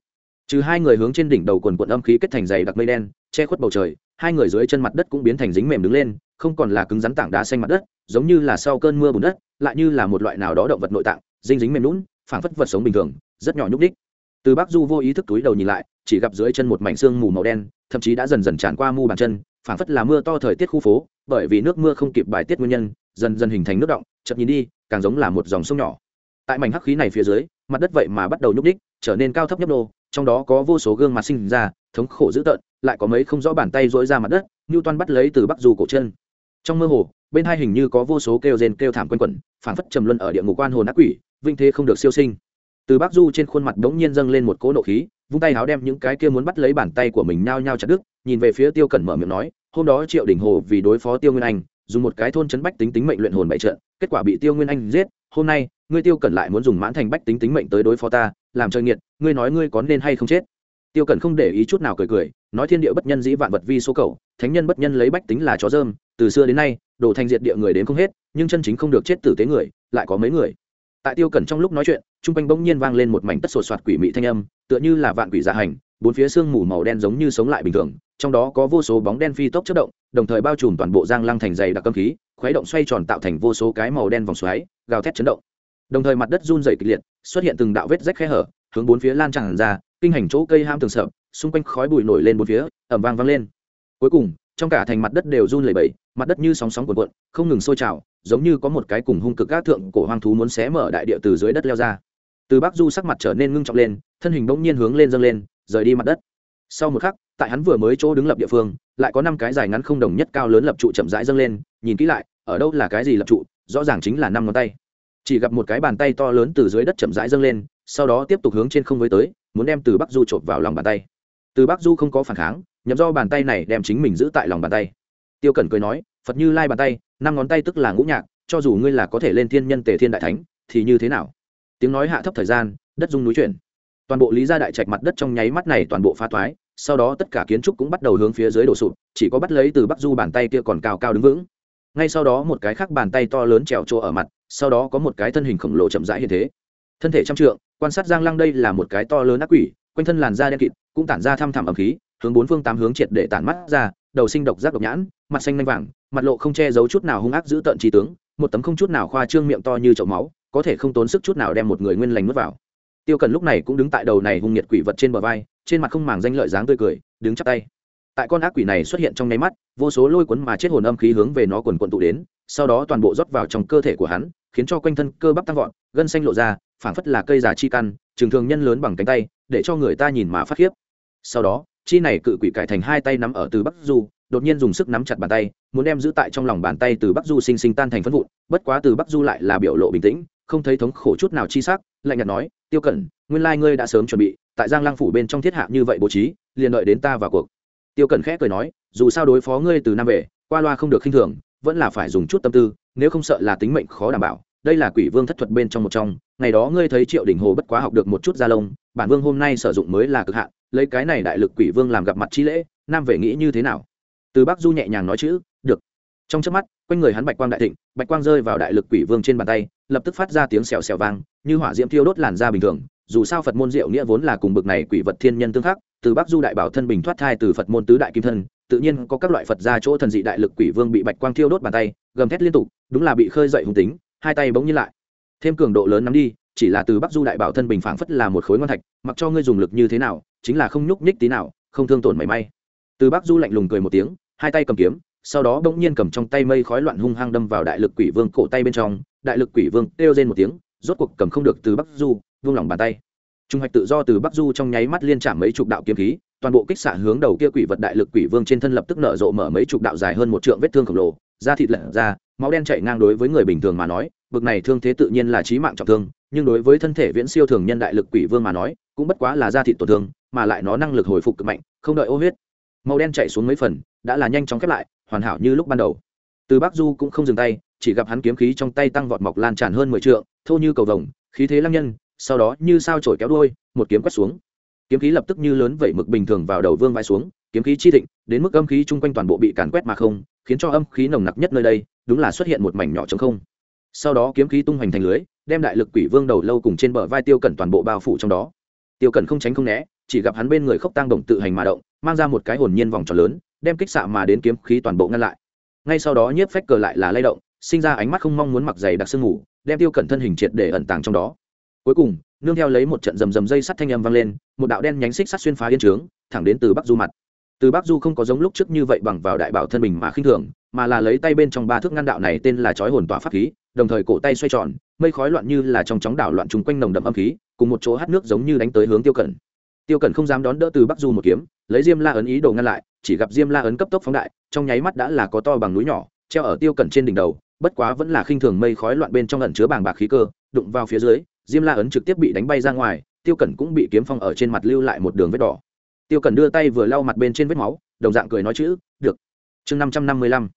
Trừ hai người hướng trên đỉnh đầu quần quận âm khí kết thành dày đặc mây đen, che khuất bầu trời, hai người dưới chân mặt đất cũng biến thành dính mềm đứng lên, không còn là cứng rắn tảng đá xanh mặt đất, giống như là sau cơn mưa bùn đất, lại như là một loại nào đó động vật nội tạng dinh dính mềm lún phảng phất vật sống bình thường, rất nhỏ nhúc đích từ bắc du vô ý thức túi đầu nhìn lại, chỉ gặp dưới chân một mảnh xương mù màu đen, thậm chí đã dần dần tràn qua mu bàn chân, phảng phất là mưa to thời tiết khu phố, bởi vì nước mưa không kịp bài tiết nguyên nhân, dần dần hình thành nước động, chậm nhìn đi càng giống là một dòng sông nhỏ. Tại mảnh hắc khí này phía dưới mặt đất vậy mà bắt đầu nhúc ních, trở nên cao thấp nhấp nô trong đó có vô số gương mặt sinh ra thống khổ dữ tợn lại có mấy không rõ bàn tay dỗi ra mặt đất như toan bắt lấy từ bắc du cổ chân. Trong mơ hồ bên hai hình như có vô số kêu rên kêu thảm quanh quẩn phảng phất trầm luân ở địa ngục quan hồn ác quỷ vinh thế không được siêu sinh. Từ bắc du trên khuôn mặt đống nhiên dâng lên một cỗ nộ khí vung tay háo đem những cái kia muốn bắt lấy bàn tay của mình nhao nhao chặt đứt nhìn về phía tiêu cẩn mở miệng nói hôm đó triệu đình hồ vì đối phó tiêu nguyên anh dùng một cái thôn chấn bách tính tính mệnh luyện hồn bảy trận, kết quả bị tiêu nguyên anh giết, hôm nay, ngươi tiêu cẩn lại muốn dùng mãn thành bách tính tính mệnh tới đối phó ta, làm chơi nghiệt, ngươi nói ngươi có nên hay không chết? Tiêu cẩn không để ý chút nào cười cười, nói thiên địa bất nhân dĩ vạn vật vi số cầu, thánh nhân bất nhân lấy bách tính là chó dơm, từ xưa đến nay đổ thành diệt địa người đến không hết, nhưng chân chính không được chết tử tế người, lại có mấy người? Tại tiêu cẩn trong lúc nói chuyện, trung quanh bỗng nhiên vang lên một mảnh tất sột soạt quỷ mị thanh âm, tựa như là vạn quỷ dạ hành bốn phía sương mù màu đen giống như sống lại bình thường, trong đó có vô số bóng đen phi tốc chất động, đồng thời bao trùm toàn bộ giang lăng thành dày đặc âm khí, khuấy động xoay tròn tạo thành vô số cái màu đen vòng xoáy, gào thét chấn động. Đồng thời mặt đất run dày kịch liệt, xuất hiện từng đạo vết rách khe hở, hướng bốn phía lan tràn ra, kinh hành chỗ cây ham thường sợ xung quanh khói bụi nổi lên bốn phía ẩm vang vang lên. Cuối cùng, trong cả thành mặt đất đều run lẩy bẩy, mặt đất như sóng sóng cuộn cuộn, không ngừng sôi trào, giống như có một cái cùng hung cực các thượng cổ hoang thú muốn xé mở đại địa từ dưới đất leo ra. Từ bắc du sắc mặt trở nên ngưng trọng lên, thân hình bỗng nhiên hướng lên dâng lên rời đi mặt đất. Sau một khắc, tại hắn vừa mới chỗ đứng lập địa phương, lại có năm cái dài ngắn không đồng nhất cao lớn lập trụ chậm rãi dâng lên, nhìn kỹ lại, ở đâu là cái gì lập trụ, rõ ràng chính là năm ngón tay. Chỉ gặp một cái bàn tay to lớn từ dưới đất chậm rãi dâng lên, sau đó tiếp tục hướng trên không với tới, muốn đem từ bắc du chộp vào lòng bàn tay. Từ bắc du không có phản kháng, nhậm do bàn tay này đem chính mình giữ tại lòng bàn tay. Tiêu cẩn cười nói, phật như lai bàn tay, năm ngón tay tức là ngũ nhạc, cho dù ngươi là có thể lên thiên nhân tề thiên đại thánh, thì như thế nào? Tiếng nói hạ thấp thời gian, đất dung núi chuyển toàn bộ lý gia đại trạch mặt đất trong nháy mắt này toàn bộ phá thoái, sau đó tất cả kiến trúc cũng bắt đầu hướng phía dưới đổ sụp, chỉ có bắt lấy từ bắc du bàn tay kia còn cao cao đứng vững. Ngay sau đó một cái khác bàn tay to lớn trèo chỗ ở mặt, sau đó có một cái thân hình khổng lồ chậm rãi như thế. Thân thể trăm trượng, quan sát giang lăng đây là một cái to lớn ác quỷ, quanh thân làn da đen kịt, cũng tản ra thăm thẳm ẩm khí, hướng bốn phương tám hướng triệt để tản mắt ra, đầu sinh độc giác độc nhãn, mặt xanh nanh vàng, mặt lộ không che giấu chút nào hung ác giữ tợn trí tướng, một tấm không chút nào khoa trương miệng to như chậu máu, có thể không tốn sức chút nào đem một người nguyên lành mất vào tiêu cần lúc này cũng đứng tại đầu này hung nhiệt quỷ vật trên bờ vai, trên mặt không màng danh lợi dáng tươi cười, đứng chắp tay. Tại con ác quỷ này xuất hiện trong nháy mắt, vô số lôi cuốn mà chết hồn âm khí hướng về nó quần quận tụ đến, sau đó toàn bộ rót vào trong cơ thể của hắn, khiến cho quanh thân cơ bắp tăng vọt, gân xanh lộ ra, phảng phất là cây già chi căn, trường thường nhân lớn bằng cánh tay, để cho người ta nhìn mà phát khiếp. Sau đó, chi này cự quỷ cải thành hai tay nắm ở từ bắc du, đột nhiên dùng sức nắm chặt bàn tay, muốn đem giữ tại trong lòng bàn tay từ bắc du sinh sinh tan thành phân vụn, bất quá từ bắc du lại là biểu lộ bình tĩnh, không thấy thống khổ chút nào chi sắc lạnh nhạt nói, tiêu cẩn, nguyên lai ngươi đã sớm chuẩn bị, tại giang lang phủ bên trong thiết hạ như vậy bố trí, liền đợi đến ta vào cuộc. Tiêu cẩn khẽ cười nói, dù sao đối phó ngươi từ nam về, qua loa không được khinh thường, vẫn là phải dùng chút tâm tư, nếu không sợ là tính mệnh khó đảm bảo. Đây là quỷ vương thất thuật bên trong một trong, ngày đó ngươi thấy triệu đình hồ bất quá học được một chút gia lông, bản vương hôm nay sử dụng mới là cực hạn, lấy cái này đại lực quỷ vương làm gặp mặt chi lễ nam về nghĩ như thế nào? Từ bắc du nhẹ nhàng nói chữ, được. Trong trước mắt quanh người hắn bạch quang đại thịnh, bạch quang rơi vào đại lực quỷ vương trên bàn tay, lập tức phát ra tiếng xèo xèo vang, như hỏa diễm thiêu đốt làn da bình thường. Dù sao phật môn diệu nghĩa vốn là cùng bực này quỷ vật thiên nhân tương khắc, từ bắc du đại bảo thân bình thoát thai từ phật môn tứ đại kim thân, tự nhiên có các loại phật ra chỗ thần dị đại lực quỷ vương bị bạch quang thiêu đốt bàn tay, gầm thét liên tục, đúng là bị khơi dậy hung tính, hai tay bỗng nhiên lại. Thêm cường độ lớn nắm đi, chỉ là từ bắc du đại bảo thân bình phảng phất là một khối ngon thạch, mặc cho ngươi dùng lực như thế nào, chính là không nhúc nhích tí nào, không thương tổn mảy may. Từ bắc du lạnh lùng cười một tiếng, hai tay cầm kiếm sau đó bỗng nhiên cầm trong tay mây khói loạn hung hăng đâm vào đại lực quỷ vương cổ tay bên trong, đại lực quỷ vương kêu lên một tiếng, rốt cuộc cầm không được từ bắc du vương lòng bàn tay. Trung hoạch tự do từ bắc du trong nháy mắt liên chạm mấy chục đạo kiếm khí, toàn bộ kích xạ hướng đầu kia quỷ vật đại lực quỷ vương trên thân lập tức nở rộ mở mấy chục đạo dài hơn một trượng vết thương khổng lồ, da thịt lở ra, máu đen chảy ngang đối với người bình thường mà nói, bực này thương thế tự nhiên là chí mạng trọng thương, nhưng đối với thân thể viễn siêu thường nhân đại lực quỷ vương mà nói, cũng bất quá là da thịt tổn thương, mà lại nó năng lực hồi phục cực mạnh, không đợi ô huyết. Màu đen chạy xuống mấy phần, đã là nhanh chóng khép lại hoàn hảo như lúc ban đầu. Từ bắc du cũng không dừng tay, chỉ gặp hắn kiếm khí trong tay tăng vọt mọc lan tràn hơn mười t thô như cầu vồng, khí thế lăng nhân, sau đó như sao trổi kéo đuôi, một kiếm quét xuống. Kiếm khí lập tức như lớn vẩy mực bình thường vào đầu vương vai xuống, kiếm khí chi thịnh, đến mức âm khí chung quanh toàn bộ bị càn quét mà không, khiến cho âm khí nồng nặc nhất nơi đây, đúng là xuất hiện một mảnh nhỏ trống không. Sau đó kiếm khí tung hoành thành lưới, đem đại lực quỷ vương đầu lâu cùng trên bờ vai tiêu cẩn toàn bộ bao phủ trong đó. Tiêu cẩn không tránh không né, chỉ gặp hắn bên người khốc tăng động tự hành mà động, mang ra một cái hồn nhiên vòng tròn lớn đem kích xạ mà đến kiếm khí toàn bộ ngăn lại. Ngay sau đó nhiếp phách cờ lại là lay động, sinh ra ánh mắt không mong muốn mặc giày đặc sương ngủ đem tiêu cẩn thân hình triệt để ẩn tàng trong đó. Cuối cùng, nương theo lấy một trận rầm rầm dây sắt thanh âm vang lên, một đạo đen nhánh xích sắt xuyên phá yên trướng, thẳng đến từ bắc du mặt. Từ bắc du không có giống lúc trước như vậy bằng vào đại bảo thân mình mà khinh thường, mà là lấy tay bên trong ba thước ngăn đạo này tên là chói hồn tỏa pháp khí, đồng thời cổ tay xoay tròn, mây khói loạn như là trong chóng đảo loạn chung quanh nồng đậm âm khí, cùng một chỗ hát nước giống như đánh tới hướng tiêu cẩn tiêu cẩn không dám đón đỡ từ bắc du một kiếm, lấy diêm la ấn ý đồ ngăn lại, chỉ gặp diêm la ấn cấp tốc phóng đại, trong nháy mắt đã là có to bằng núi nhỏ, treo ở tiêu cẩn trên đỉnh đầu, bất quá vẫn là khinh thường mây khói loạn bên trong ẩn chứa bàng bạc khí cơ, đụng vào phía dưới, diêm la ấn trực tiếp bị đánh bay ra ngoài, tiêu cẩn cũng bị kiếm phong ở trên mặt lưu lại một đường vết đỏ. Tiêu cẩn đưa tay vừa lau mặt bên trên vết máu, đồng dạng cười nói chữ, được. Chương năm trăm năm mươi lăm,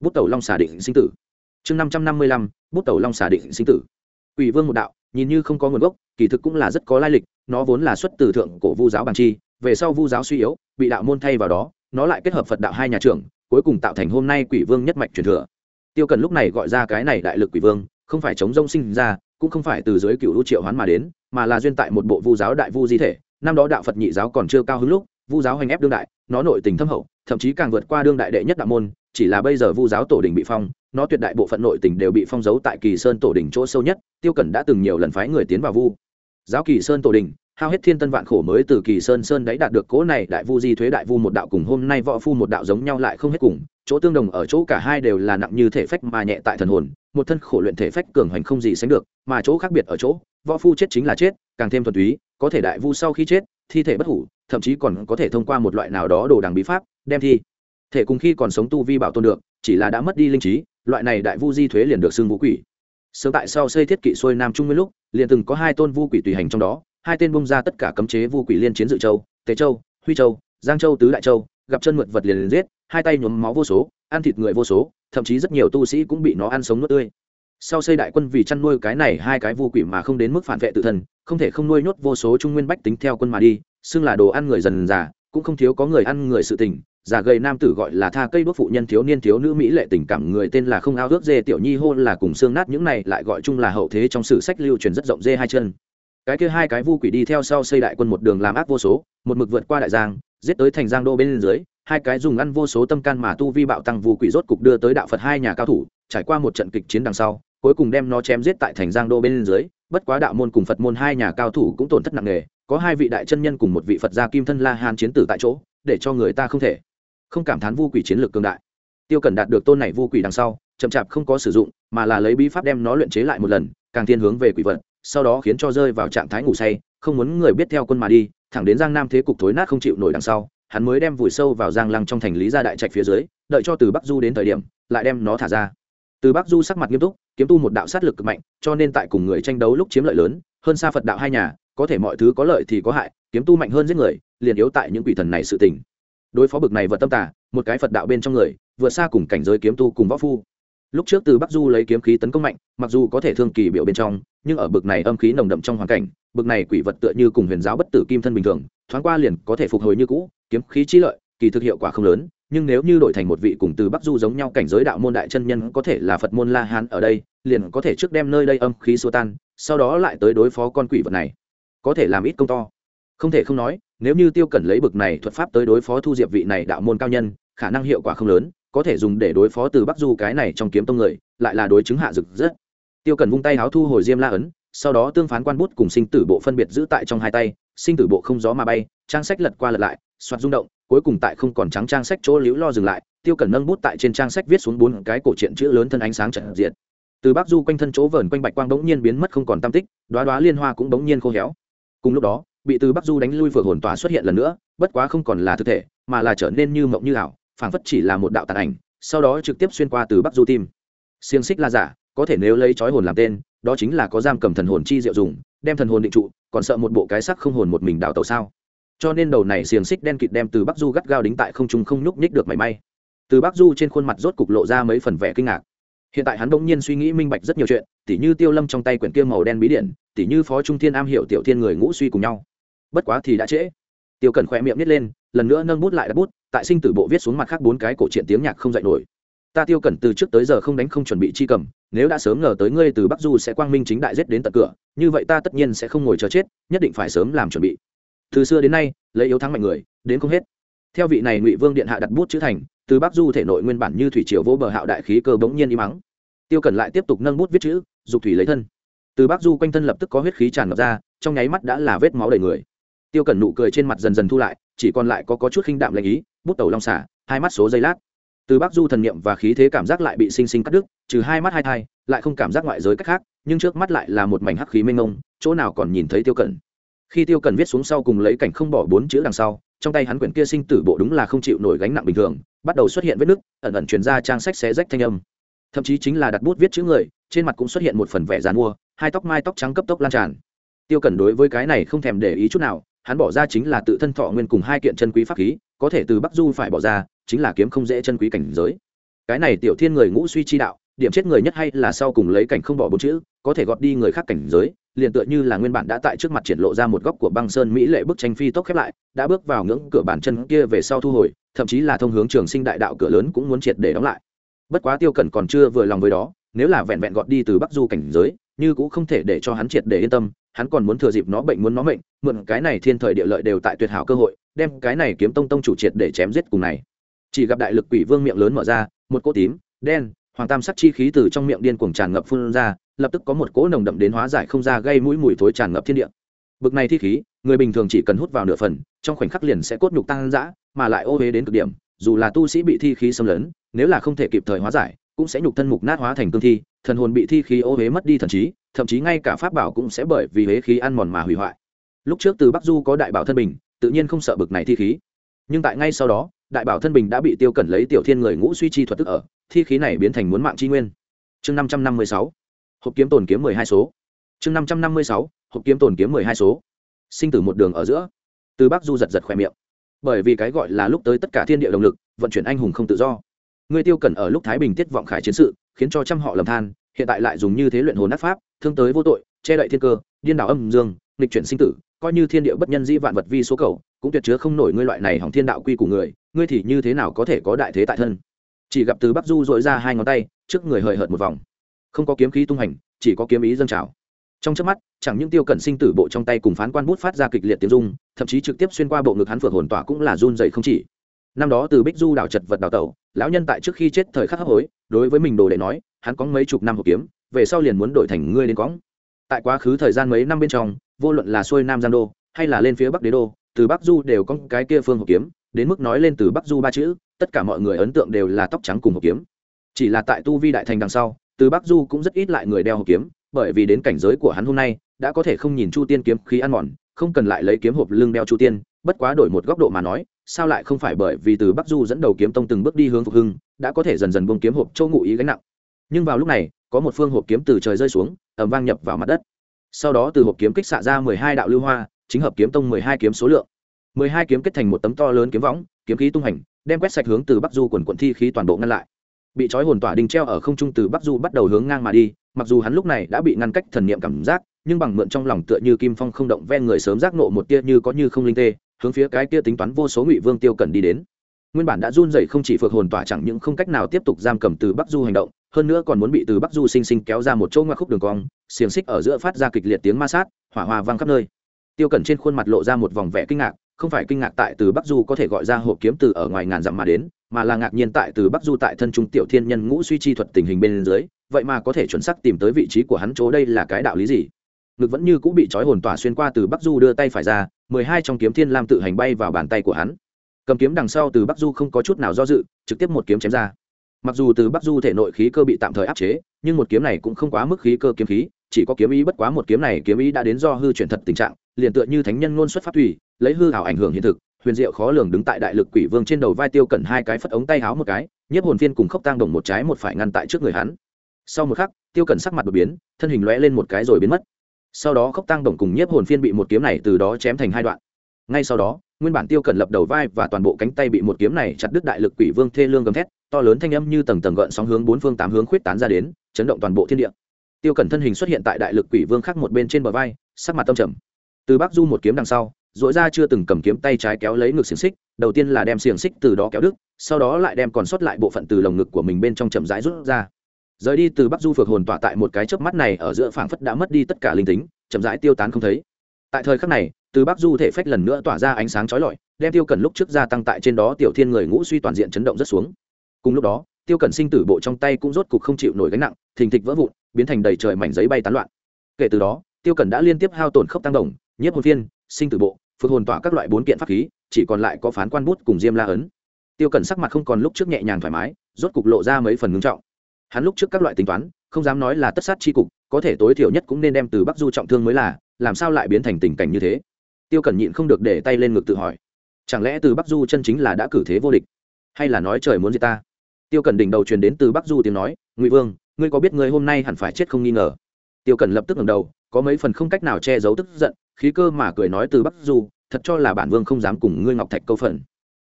bút tẩu long xả định sinh tử. Chương năm trăm năm mươi lăm, bút tẩu long xả định sinh tử. Quỷ vương một đạo, nhìn như không có nguồn gốc kỳ thực cũng là rất có lai lịch, nó vốn là xuất từ thượng cổ vu giáo bằng chi, về sau vu giáo suy yếu, bị đạo môn thay vào đó, nó lại kết hợp phật đạo hai nhà trưởng, cuối cùng tạo thành hôm nay quỷ vương nhất mạch truyền thừa. Tiêu cần lúc này gọi ra cái này đại lực quỷ vương, không phải chống rông sinh ra, cũng không phải từ dưới cựu lũ triệu hoán mà đến, mà là duyên tại một bộ vu giáo đại vu di thể. Năm đó đạo phật nhị giáo còn chưa cao hứng lúc, vu giáo hành ép đương đại, nó nội tình thâm hậu, thậm chí càng vượt qua đương đại đệ nhất đạo môn, chỉ là bây giờ vu giáo tổ đình bị phong, nó tuyệt đại bộ phận nội tình đều bị phong giấu tại kỳ sơn tổ đình chỗ sâu nhất. Tiêu cẩn đã từng nhiều lần phái người tiến vào vu giáo kỳ sơn tổ đình, hao hết thiên tân vạn khổ mới từ kỳ sơn sơn đấy đạt được cố này, đại vu di thuế, đại vu một đạo cùng hôm nay võ phu một đạo giống nhau lại không hết cùng, chỗ tương đồng ở chỗ cả hai đều là nặng như thể phách mà nhẹ tại thần hồn, một thân khổ luyện thể phách cường hành không gì sánh được, mà chỗ khác biệt ở chỗ, võ phu chết chính là chết, càng thêm thuần túy, có thể đại vu sau khi chết, thi thể bất hủ, thậm chí còn có thể thông qua một loại nào đó đồ đằng bí pháp, đem thi thể cùng khi còn sống tu vi bảo tồn được, chỉ là đã mất đi linh trí, loại này đại vu di thuế liền được xưng vũ quỷ sớm tại sau xây thiết kỵ xuôi nam trung nguyên lúc, liền từng có hai tôn vu quỷ tùy hành trong đó, hai tên bung ra tất cả cấm chế vu quỷ liên chiến dự châu tế châu, huy châu, giang châu tứ đại châu, gặp chân mượt vật liền liền giết, hai tay nhuốm máu vô số, ăn thịt người vô số, thậm chí rất nhiều tu sĩ cũng bị nó ăn sống nuốt tươi. Sau xây đại quân vì chăn nuôi cái này hai cái vu quỷ mà không đến mức phản vệ tự thân, không thể không nuôi nhốt vô số trung nguyên bách tính theo quân mà đi, xưng là đồ ăn người dần già, cũng không thiếu có người ăn người sự tình già gầy nam tử gọi là tha cây đuốc phụ nhân thiếu niên thiếu nữ mỹ lệ tình cảm, người tên là không ao ước dê, tiểu nhi hôn là cùng xương nát, những này lại gọi chung là hậu thế trong sử sách lưu truyền rất rộng dê hai chân. Cái kia hai cái vu quỷ đi theo sau xây đại quân một đường làm ác vô số, một mực vượt qua đại giang, giết tới thành giang đô bên dưới, hai cái dùng ăn vô số tâm can mà tu vi bạo tăng vu quỷ rốt cục đưa tới đạo phật hai nhà cao thủ, trải qua một trận kịch chiến đằng sau, cuối cùng đem nó chém giết tại thành giang đô bên dưới, bất quá đạo môn cùng phật môn hai nhà cao thủ cũng tổn thất nặng nề, có hai vị đại chân nhân cùng một vị phật gia kim thân la hàn chiến tử tại chỗ, để cho người ta không thể không cảm thán vu quỷ chiến lược cường đại. Tiêu cần đạt được tôn này vu quỷ đằng sau, chậm chạp không có sử dụng, mà là lấy bí pháp đem nó luyện chế lại một lần, càng thiên hướng về quỷ vật, sau đó khiến cho rơi vào trạng thái ngủ say, không muốn người biết theo quân mà đi, thẳng đến giang nam thế cục thối nát không chịu nổi đằng sau, hắn mới đem vùi sâu vào giang lăng trong thành lý gia đại trạch phía dưới, đợi cho từ bắc du đến thời điểm, lại đem nó thả ra. Từ bắc du sắc mặt nghiêm túc, kiếm tu một đạo sát lực cực mạnh, cho nên tại cùng người tranh đấu lúc chiếm lợi lớn, hơn xa phật đạo hai nhà, có thể mọi thứ có lợi thì có hại, kiếm tu mạnh hơn giết người, liền yếu tại những quỷ thần này sự tình đối phó bực này vật tâm tà, một cái phật đạo bên trong người vượt xa cùng cảnh giới kiếm tu cùng võ phu. Lúc trước từ bắc du lấy kiếm khí tấn công mạnh, mặc dù có thể thương kỳ biểu bên trong, nhưng ở bực này âm khí nồng đậm trong hoàn cảnh, bực này quỷ vật tựa như cùng huyền giáo bất tử kim thân bình thường, thoáng qua liền có thể phục hồi như cũ, kiếm khí trí lợi, kỳ thực hiệu quả không lớn, nhưng nếu như đổi thành một vị cùng từ bắc du giống nhau cảnh giới đạo môn đại chân nhân có thể là phật môn la hán ở đây, liền có thể trước đem nơi đây âm khí xua tan, sau đó lại tới đối phó con quỷ vật này. Có thể làm ít công to không thể không nói, nếu như tiêu cẩn lấy bực này thuật pháp tới đối phó thu diệp vị này đạo môn cao nhân, khả năng hiệu quả không lớn, có thể dùng để đối phó từ bắc du cái này trong kiếm tông người, lại là đối chứng hạ dực rất. Tiêu cẩn vung tay háo thu hồi diêm la ấn, sau đó tương phán quan bút cùng sinh tử bộ phân biệt giữ tại trong hai tay, sinh tử bộ không gió mà bay, trang sách lật qua lật lại, soạt rung động, cuối cùng tại không còn trắng trang sách chỗ liễu lo dừng lại, tiêu cẩn nâng bút tại trên trang sách viết xuống bốn cái cổ truyện chữ lớn thân ánh sáng trận diện. Từ bắc du quanh thân chỗ vờn quanh bạch quang bỗng nhiên biến mất không còn tam tích đoá đoá liên hoa cũng bỗng nhiên khô héo. Cùng lúc đó bị từ bắc du đánh lui phượng hồn tòa xuất hiện lần nữa, bất quá không còn là thực thể, mà là trở nên như mộng như ảo, phảng phất chỉ là một đạo tàn ảnh, sau đó trực tiếp xuyên qua từ bắc du tim. Xiềng xích là giả, có thể nếu lấy trói hồn làm tên, đó chính là có giam cầm thần hồn chi diệu dùng, đem thần hồn định trụ, còn sợ một bộ cái sắc không hồn một mình đào tàu sao? Cho nên đầu này xiềng xích đen kịt đem từ bắc du gắt gao đính tại không trung không nhúc nhích được mảy may. Từ bắc du trên khuôn mặt rốt cục lộ ra mấy phần vẻ kinh ngạc. Hiện tại hắn bỗng nhiên suy nghĩ minh bạch rất nhiều chuyện, tỉ như tiêu lâm trong tay quyển kia màu đen bí điện tỉ như phó trung thiên am hiểu tiểu thiên người ngũ suy cùng nhau bất quá thì đã trễ. Tiêu cẩn khỏe miệng nít lên, lần nữa nâng bút lại đặt bút, tại sinh tử bộ viết xuống mặt khác bốn cái cổ truyện tiếng nhạc không dạy nổi. Ta tiêu cẩn từ trước tới giờ không đánh không chuẩn bị chi cầm, nếu đã sớm ngờ tới ngươi từ bắc du sẽ quang minh chính đại giết đến tận cửa, như vậy ta tất nhiên sẽ không ngồi chờ chết, nhất định phải sớm làm chuẩn bị. Từ xưa đến nay, lấy yếu thắng mạnh người, đến không hết. Theo vị này ngụy vương điện hạ đặt bút chữ thành, từ bắc du thể nội nguyên bản như thủy triều vô bờ hạo đại khí cơ bỗng nhiên im mắng tiêu cẩn lại tiếp tục nâng bút viết chữ, dục thủy lấy thân. Từ bắc du quanh thân lập tức có huyết khí tràn ngập ra, trong nháy mắt đã là vết máu đầy người tiêu cẩn nụ cười trên mặt dần dần thu lại chỉ còn lại có, có chút khinh đạm lệnh ý bút tẩu long xả hai mắt số giây lát. Từ bắc du thần niệm và khí thế cảm giác lại bị sinh sinh cắt đứt trừ hai mắt hai thai lại không cảm giác ngoại giới cách khác nhưng trước mắt lại là một mảnh hắc khí mênh mông chỗ nào còn nhìn thấy tiêu cẩn. Khi tiêu cẩn viết xuống sau cùng lấy cảnh không bỏ bốn chữ đằng sau trong tay hắn quyển kia sinh tử bộ đúng là không chịu nổi gánh nặng bình thường bắt đầu xuất hiện vết nứt ẩn ẩn truyền ra trang sách xé rách thanh âm. Thậm chí chính là đặt bút viết chữ người trên mặt cũng xuất hiện một phần vẻ dàn mua hai tóc mai tóc trắng cấp tốc lan tràn. Tiêu cẩn đối với cái này không thèm để ý chút nào hắn bỏ ra chính là tự thân thọ nguyên cùng hai kiện chân quý pháp khí, có thể từ bắc du phải bỏ ra, chính là kiếm không dễ chân quý cảnh giới. Cái này tiểu thiên người ngũ suy chi đạo, điểm chết người nhất hay là sau cùng lấy cảnh không bỏ bốn chữ, có thể gọt đi người khác cảnh giới, liền tựa như là nguyên bản đã tại trước mặt triển lộ ra một góc của băng sơn mỹ lệ bức tranh phi tốc khép lại, đã bước vào ngưỡng cửa bàn chân kia về sau thu hồi, thậm chí là thông hướng trường sinh đại đạo cửa lớn cũng muốn triệt để đóng lại. Bất quá tiêu cẩn còn chưa vừa lòng với đó, nếu là vẹn vẹn gọt đi từ bắc du cảnh giới như cũng không thể để cho hắn triệt để yên tâm, hắn còn muốn thừa dịp nó bệnh muốn nó mệnh, mượn cái này thiên thời địa lợi đều tại tuyệt hảo cơ hội, đem cái này kiếm tông tông chủ triệt để chém giết cùng này. Chỉ gặp đại lực quỷ vương miệng lớn mở ra, một cỗ tím, đen, hoàng tam sắc chi khí từ trong miệng điên cuồng tràn ngập phun ra, lập tức có một cỗ nồng đậm đến hóa giải không ra gây mũi mùi thối tràn ngập thiên địa. Bực này thi khí, người bình thường chỉ cần hút vào nửa phần, trong khoảnh khắc liền sẽ cốt nhục tăng dã, mà lại ô huế đến cực điểm, dù là tu sĩ bị thi khí xâm lấn, nếu là không thể kịp thời hóa giải cũng sẽ nhục thân mục nát hóa thành cương thi, thần hồn bị thi khí ô huế mất đi thần trí, thậm chí ngay cả pháp bảo cũng sẽ bởi vì huế khí ăn mòn mà hủy hoại. Lúc trước từ bắc du có đại bảo thân bình, tự nhiên không sợ bực này thi khí. Nhưng tại ngay sau đó, đại bảo thân bình đã bị tiêu cẩn lấy tiểu thiên người ngũ suy chi thuật tức ở, thi khí này biến thành muốn mạng chi nguyên. Chương năm trăm năm mươi sáu, hộp kiếm tồn kiếm mười hai số. Chương năm trăm năm mươi sáu, hộp kiếm tồn kiếm mười hai số. Sinh tử một đường ở giữa. Từ bắc du giật giật khỏe miệng. Bởi vì cái gọi là lúc tới tất cả thiên địa động lực, vận chuyển anh hùng không tự do ngươi tiêu cẩn ở lúc thái bình tiết vọng khải chiến sự, khiến cho trăm họ lầm than, hiện tại lại dùng như thế luyện hồn nát pháp, thương tới vô tội, che đậy thiên cơ, điên đảo âm dương, nghịch chuyển sinh tử, coi như thiên địa bất nhân di vạn vật vi số cầu, cũng tuyệt chứa không nổi ngươi loại này hỏng thiên đạo quy của người, ngươi thì như thế nào có thể có đại thế tại thân? Chỉ gặp từ bắc du dội ra hai ngón tay, trước người hời hợt một vòng. Không có kiếm khí tung hành, chỉ có kiếm ý dâng trào. Trong trước mắt, chẳng những tiêu cẩn sinh tử bộ trong tay cùng phán quan bút phát ra kịch liệt tiếng dung thậm chí trực tiếp xuyên qua bộ ngực hắn phượng hồn tỏa cũng là run dậy không chỉ năm đó từ bích du đảo chật vật đào tẩu, lão nhân tại trước khi chết thời khắc hấp hối, đối với mình đồ để nói, hắn có mấy chục năm hộp kiếm, về sau liền muốn đổi thành ngươi đến cõng. Tại quá khứ thời gian mấy năm bên trong, vô luận là xuôi nam giang đô, hay là lên phía bắc đế đô, từ bắc du đều có cái kia phương hộp kiếm, đến mức nói lên từ bắc du ba chữ, tất cả mọi người ấn tượng đều là tóc trắng cùng hộp kiếm. Chỉ là tại tu vi đại thành đằng sau, từ bắc du cũng rất ít lại người đeo hộp kiếm, bởi vì đến cảnh giới của hắn hôm nay, đã có thể không nhìn chu tiên kiếm khí ăn mòn, không cần lại lấy kiếm hộp lưng đeo chu tiên, bất quá đổi một góc độ mà nói sao lại không phải bởi vì từ bắc du dẫn đầu kiếm tông từng bước đi hướng phục hưng, đã có thể dần dần bông kiếm hộp châu ngụ ý gánh nặng. Nhưng vào lúc này, có một phương hộp kiếm từ trời rơi xuống ẩm vang nhập vào mặt đất. Sau đó từ hộp kiếm kích xạ ra mười hai đạo lưu hoa, chính hợp kiếm tông mười hai kiếm số lượng. mười hai kiếm kết thành một tấm to lớn kiếm võng, kiếm khí tung hành, đem quét sạch hướng từ bắc du quần quận thi khí toàn bộ ngăn lại. Bị trói hồn tỏa đình treo ở không trung từ bắc du bắt đầu hướng ngang mà đi, mặc dù hắn lúc này đã bị ngăn cách thần niệm cảm giác, nhưng bằng mượn trong lòng tựa như kim phong không động ven người sớm giác nộ một tia như có như không linh tê hướng phía cái kia tính toán vô số ngụy vương tiêu cần đi đến. Nguyên bản đã run dậy không chỉ phược hồn tỏa chẳng những không cách nào tiếp tục giam cầm từ bắc du hành động, hơn nữa còn muốn bị từ bắc du sinh sinh kéo ra một chỗ ngoặc khúc đường cong, xiềng xích ở giữa phát ra kịch liệt tiếng ma sát, hỏa hoa vang khắp nơi. Tiêu cẩn trên khuôn mặt lộ ra một vòng vẻ kinh ngạc, không phải kinh ngạc tại từ bắc du có thể gọi ra hộp kiếm từ ở ngoài ngàn dặm mà đến, mà là ngạc nhiên tại từ bắc du tại thân trung tiểu thiên nhân ngũ suy chi thuật tình hình bên dưới, vậy mà có thể chuẩn xác tìm tới vị trí của hắn chỗ đây là cái đạo lý gì? Ngực vẫn như cũng bị trói hồn tỏa xuyên qua từ bắc du đưa tay phải ra, mười hai trong kiếm thiên lam tự hành bay vào bàn tay của hắn. Cầm kiếm đằng sau từ bắc du không có chút nào do dự, trực tiếp một kiếm chém ra. Mặc dù từ bắc du thể nội khí cơ bị tạm thời áp chế, nhưng một kiếm này cũng không quá mức khí cơ kiếm khí, chỉ có kiếm ý bất quá một kiếm này kiếm ý đã đến do hư chuyển thật tình trạng, liền tựa như thánh nhân ngôn xuất phát thủy, lấy hư hảo ảnh hưởng hiện thực, huyền diệu khó lường đứng tại đại lực quỷ vương trên đầu vai tiêu cẩn hai cái phất ống tay háo một cái, nhiếp hồn phiên cùng khốc tăng đồng một trái một phải ngăn tại trước người hắn. Sau một khắc, tiêu cẩn sắc mặt đột biến, thân hình lóe lên một cái rồi biến mất sau đó khốc tăng đồng cùng nhiếp hồn phiên bị một kiếm này từ đó chém thành hai đoạn. Ngay sau đó, nguyên bản tiêu cẩn lập đầu vai và toàn bộ cánh tay bị một kiếm này chặt đứt đại lực quỷ vương thê lương gầm thét, to lớn thanh âm như tầng tầng gợn sóng hướng bốn phương tám hướng khuyết tán ra đến, chấn động toàn bộ thiên địa. Tiêu cẩn thân hình xuất hiện tại đại lực quỷ vương khác một bên trên bờ vai, sắc mặt tâm trầm. Từ bắc du một kiếm đằng sau dội ra chưa từng cầm kiếm tay trái kéo lấy ngực xiềng xích, đầu tiên là đem xiềng xích từ đó kéo đứt, sau đó lại đem còn sót lại bộ phận từ lồng ngực của mình bên trong chậm rãi rút ra rời đi từ bắc du phược hồn tỏa tại một cái chớp mắt này ở giữa phảng phất đã mất đi tất cả linh tính, chậm rãi tiêu tán không thấy. Tại thời khắc này, từ bắc du thể phách lần nữa tỏa ra ánh sáng chói lọi, đem tiêu cẩn lúc trước gia tăng tại trên đó tiểu thiên người ngũ suy toàn diện chấn động rất xuống. Cùng lúc đó, tiêu cẩn sinh tử bộ trong tay cũng rốt cục không chịu nổi gánh nặng, thình thịch vỡ vụn, biến thành đầy trời mảnh giấy bay tán loạn. Kể từ đó, tiêu cẩn đã liên tiếp hao tổn khốc tăng đồng, nhiếp hồn viên sinh tử bộ, phược hồn tỏa các loại bốn kiện pháp khí, chỉ còn lại có phán quan bút cùng diêm la ấn. Tiêu cẩn sắc mặt không còn lúc trước nhẹ nhàng thoải mái, rốt cục lộ ra mấy phần ngưng trọng hắn lúc trước các loại tính toán, không dám nói là tất sát chi cục, có thể tối thiểu nhất cũng nên đem từ bắc du trọng thương mới là, làm sao lại biến thành tình cảnh như thế? Tiêu cẩn nhịn không được để tay lên ngực tự hỏi. Chẳng lẽ từ bắc du chân chính là đã cử thế vô địch? Hay là nói trời muốn gì ta? Tiêu cẩn đỉnh đầu truyền đến từ bắc du tiếng nói, ngụy vương, ngươi có biết ngươi hôm nay hẳn phải chết không nghi ngờ? Tiêu cẩn lập tức ngẩng đầu, có mấy phần không cách nào che giấu tức giận, khí cơ mà cười nói từ bắc du, thật cho là bản vương không dám cùng ngươi ngọc thạch câu phần.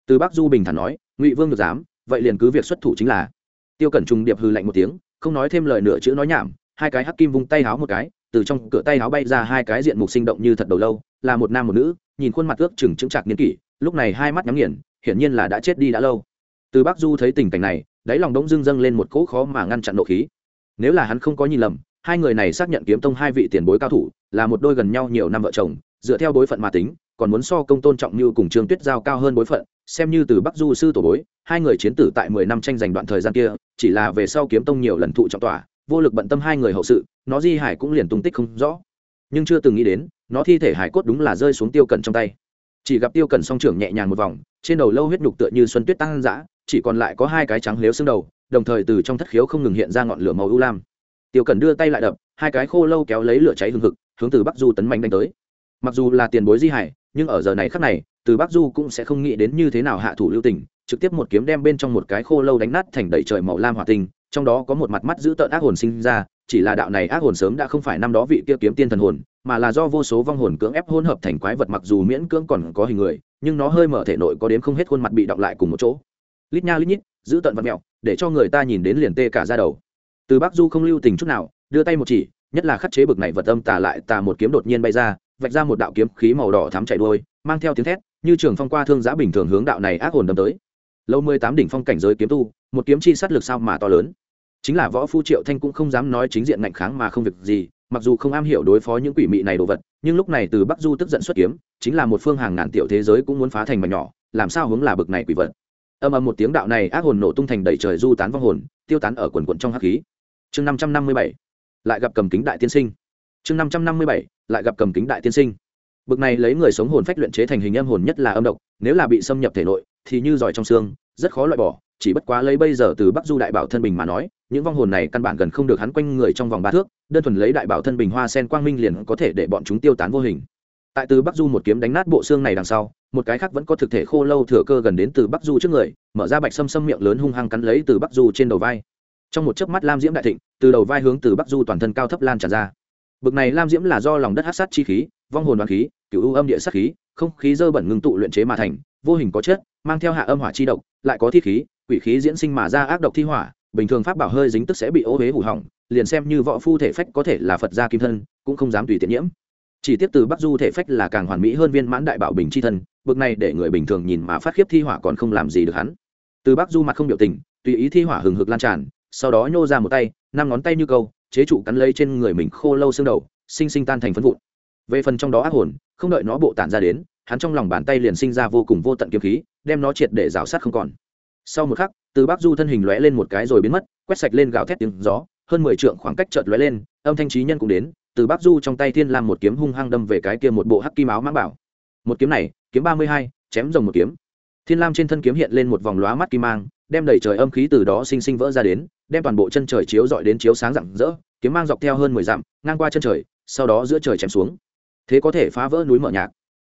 Từ bắc du bình thản nói, ngụy vương được dám, vậy liền cứ việc xuất thủ chính là tiêu cẩn trùng điệp hư lạnh một tiếng, không nói thêm lời nửa chữ nói nhảm, hai cái hắc kim vung tay háo một cái, từ trong cửa tay háo bay ra hai cái diện mục sinh động như thật đầu lâu, là một nam một nữ, nhìn khuôn mặt ước chừng chững chạc niên kỷ, lúc này hai mắt nhắm nghiền, hiển nhiên là đã chết đi đã lâu. Từ bắc du thấy tình cảnh này, đáy lòng đống dưng dâng lên một cỗ khó mà ngăn chặn nộ khí. Nếu là hắn không có nhìn lầm, hai người này xác nhận kiếm tông hai vị tiền bối cao thủ, là một đôi gần nhau nhiều năm vợ chồng, dựa theo bối phận mà tính, còn muốn so công tôn trọng như cùng trương tuyết giao cao hơn bối phận xem như từ bắc du sư tổ bối, hai người chiến tử tại mười năm tranh giành đoạn thời gian kia, chỉ là về sau kiếm tông nhiều lần thụ trọng tỏa, vô lực bận tâm hai người hậu sự, nó di hải cũng liền tung tích không rõ. Nhưng chưa từng nghĩ đến, nó thi thể hải cốt đúng là rơi xuống tiêu cẩn trong tay. Chỉ gặp tiêu cẩn song trưởng nhẹ nhàng một vòng, trên đầu lâu huyết nhục tựa như xuân tuyết tăng dã, chỉ còn lại có hai cái trắng lếu xương đầu, đồng thời từ trong thất khiếu không ngừng hiện ra ngọn lửa màu ưu lam. Tiêu cẩn đưa tay lại đập, hai cái khô lâu kéo lấy lửa cháy hừng hực, hướng từ bắc du tấn mạnh đánh tới. Mặc dù là tiền bối di hải nhưng ở giờ này khắc này, từ bắc du cũng sẽ không nghĩ đến như thế nào hạ thủ lưu tình, trực tiếp một kiếm đem bên trong một cái khô lâu đánh nát thành đầy trời màu lam hỏa tinh, trong đó có một mặt mắt giữ tợn ác hồn sinh ra, chỉ là đạo này ác hồn sớm đã không phải năm đó vị kia kiếm tiên thần hồn, mà là do vô số vong hồn cưỡng ép hỗn hợp thành quái vật mặc dù miễn cưỡng còn có hình người, nhưng nó hơi mở thể nội có đến không hết khuôn mặt bị đọng lại cùng một chỗ. Lít nha lít nhít, giữ tận vật mẹo, để cho người ta nhìn đến liền tê cả ra đầu. Từ bắc du không lưu tình chút nào, đưa tay một chỉ, nhất là khắc chế bực này vật âm tà lại tà một kiếm đột nhiên bay ra vạch ra một đạo kiếm khí màu đỏ thắm chạy đuôi, mang theo tiếng thét, như trường phong qua thương giá bình thường hướng đạo này ác hồn đâm tới. Lâu mười tám đỉnh phong cảnh giới kiếm tu, một kiếm chi sát lực sao mà to lớn. Chính là võ phu triệu thanh cũng không dám nói chính diện ngạnh kháng mà không việc gì, mặc dù không am hiểu đối phó những quỷ mị này đồ vật, nhưng lúc này từ bắc du tức giận xuất kiếm, chính là một phương hàng ngàn tiểu thế giới cũng muốn phá thành mảnh nhỏ, làm sao hướng là bực này quỷ vật. Âm ầm một tiếng đạo này ác hồn nổ tung thành đầy trời du tán vong hồn, tiêu tán ở quần quần trong hắc khí. Chương năm trăm năm mươi bảy, lại gặp cầm kính đại tiên sinh. Chương năm trăm năm mươi bảy lại gặp cầm kính đại tiên sinh. Bực này lấy người sống hồn phách luyện chế thành hình âm hồn nhất là âm độc, nếu là bị xâm nhập thể nội, thì như giỏi trong xương, rất khó loại bỏ, chỉ bất quá lấy bây giờ từ bắc du đại bảo thân bình mà nói, những vong hồn này căn bản gần không được hắn quanh người trong vòng ba thước, đơn thuần lấy đại bảo thân bình hoa sen quang minh liền có thể để bọn chúng tiêu tán vô hình. Tại từ bắc du một kiếm đánh nát bộ xương này đằng sau, một cái khác vẫn có thực thể khô lâu thừa cơ gần đến từ bắc du trước người, mở ra bạch sâm sâm miệng lớn hung hăng cắn lấy từ bắc du trên đầu vai. Trong một chớp mắt lam diễm đại thịnh, từ đầu vai hướng từ bắc du toàn thân cao thấp lan tràn ra bực này lam diễm là do lòng đất hát sát chi khí, vong hồn đoàn khí cựu ưu âm địa sát khí, không khí dơ bẩn ngưng tụ luyện chế mà thành, vô hình có chất, mang theo hạ âm hỏa chi độc, lại có thi khí, quỷ khí diễn sinh mà ra ác độc thi hỏa, bình thường pháp bảo hơi dính tức sẽ bị ô huế hủ hỏng, liền xem như võ phu thể phách có thể là phật gia kim thân, cũng không dám tùy tiện nhiễm. Chỉ tiếp từ bắc du thể phách là càng hoàn mỹ hơn viên mãn đại bảo bình c h i thân, bực này để người bình thường nhìn mà phát khiếp thi hỏa còn không làm gì được hắn. Từ bắc du mặt không biểu tình, tùy ý thi hỏa hừng hực lan tràn, sau đó nhô ra một tay, năm ngón tay như câu chế trụ cắn lấy trên người mình khô lâu xương đầu, sinh sinh tan thành phân vụn. Về phần trong đó ác hồn, không đợi nó bộ tản ra đến, hắn trong lòng bàn tay liền sinh ra vô cùng vô tận kiếm khí, đem nó triệt để rào sát không còn. Sau một khắc, từ bắc du thân hình lóe lên một cái rồi biến mất, quét sạch lên gào thét tiếng gió, hơn mười trượng khoảng cách chợt lóe lên, âm thanh trí nhân cũng đến, từ bắc du trong tay thiên lam một kiếm hung hăng đâm về cái kia một bộ hắc kim áo mã bảo. Một kiếm này, kiếm ba mươi hai, chém rồng một kiếm. Thiên lam trên thân kiếm hiện lên một vòng lóa mắt kim mang, đem đầy trời âm khí từ đó sinh sinh vỡ ra đến đem toàn bộ chân trời chiếu dọi đến chiếu sáng rạng rỡ, kiếm mang dọc theo hơn mười dặm, ngang qua chân trời, sau đó giữa trời chém xuống. Thế có thể phá vỡ núi mở nhạc.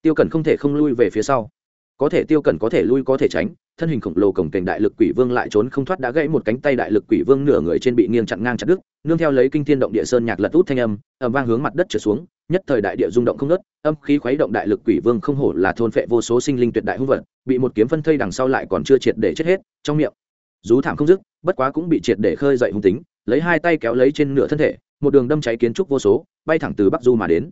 Tiêu cẩn không thể không lui về phía sau. Có thể tiêu cẩn có thể lui có thể tránh, thân hình khổng lồ cổng kềnh đại lực quỷ vương lại trốn không thoát đã gãy một cánh tay đại lực quỷ vương nửa người trên bị nghiêng chặn ngang chặt đứt, nương theo lấy kinh thiên động địa sơn nhạc lật út thanh âm âm vang hướng mặt đất trở xuống, nhất thời đại địa rung động không nớt âm khí khuấy động đại lực quỷ vương không hổ là thôn phệ vô số sinh linh tuyệt đại hung vật, bị một kiếm phân thây đằng sau lại còn chưa triệt để chết hết, trong miệng rú thảm không dứt, bất quá cũng bị triệt để khơi dậy hung tính, lấy hai tay kéo lấy trên nửa thân thể, một đường đâm cháy kiến trúc vô số, bay thẳng từ bắc du mà đến.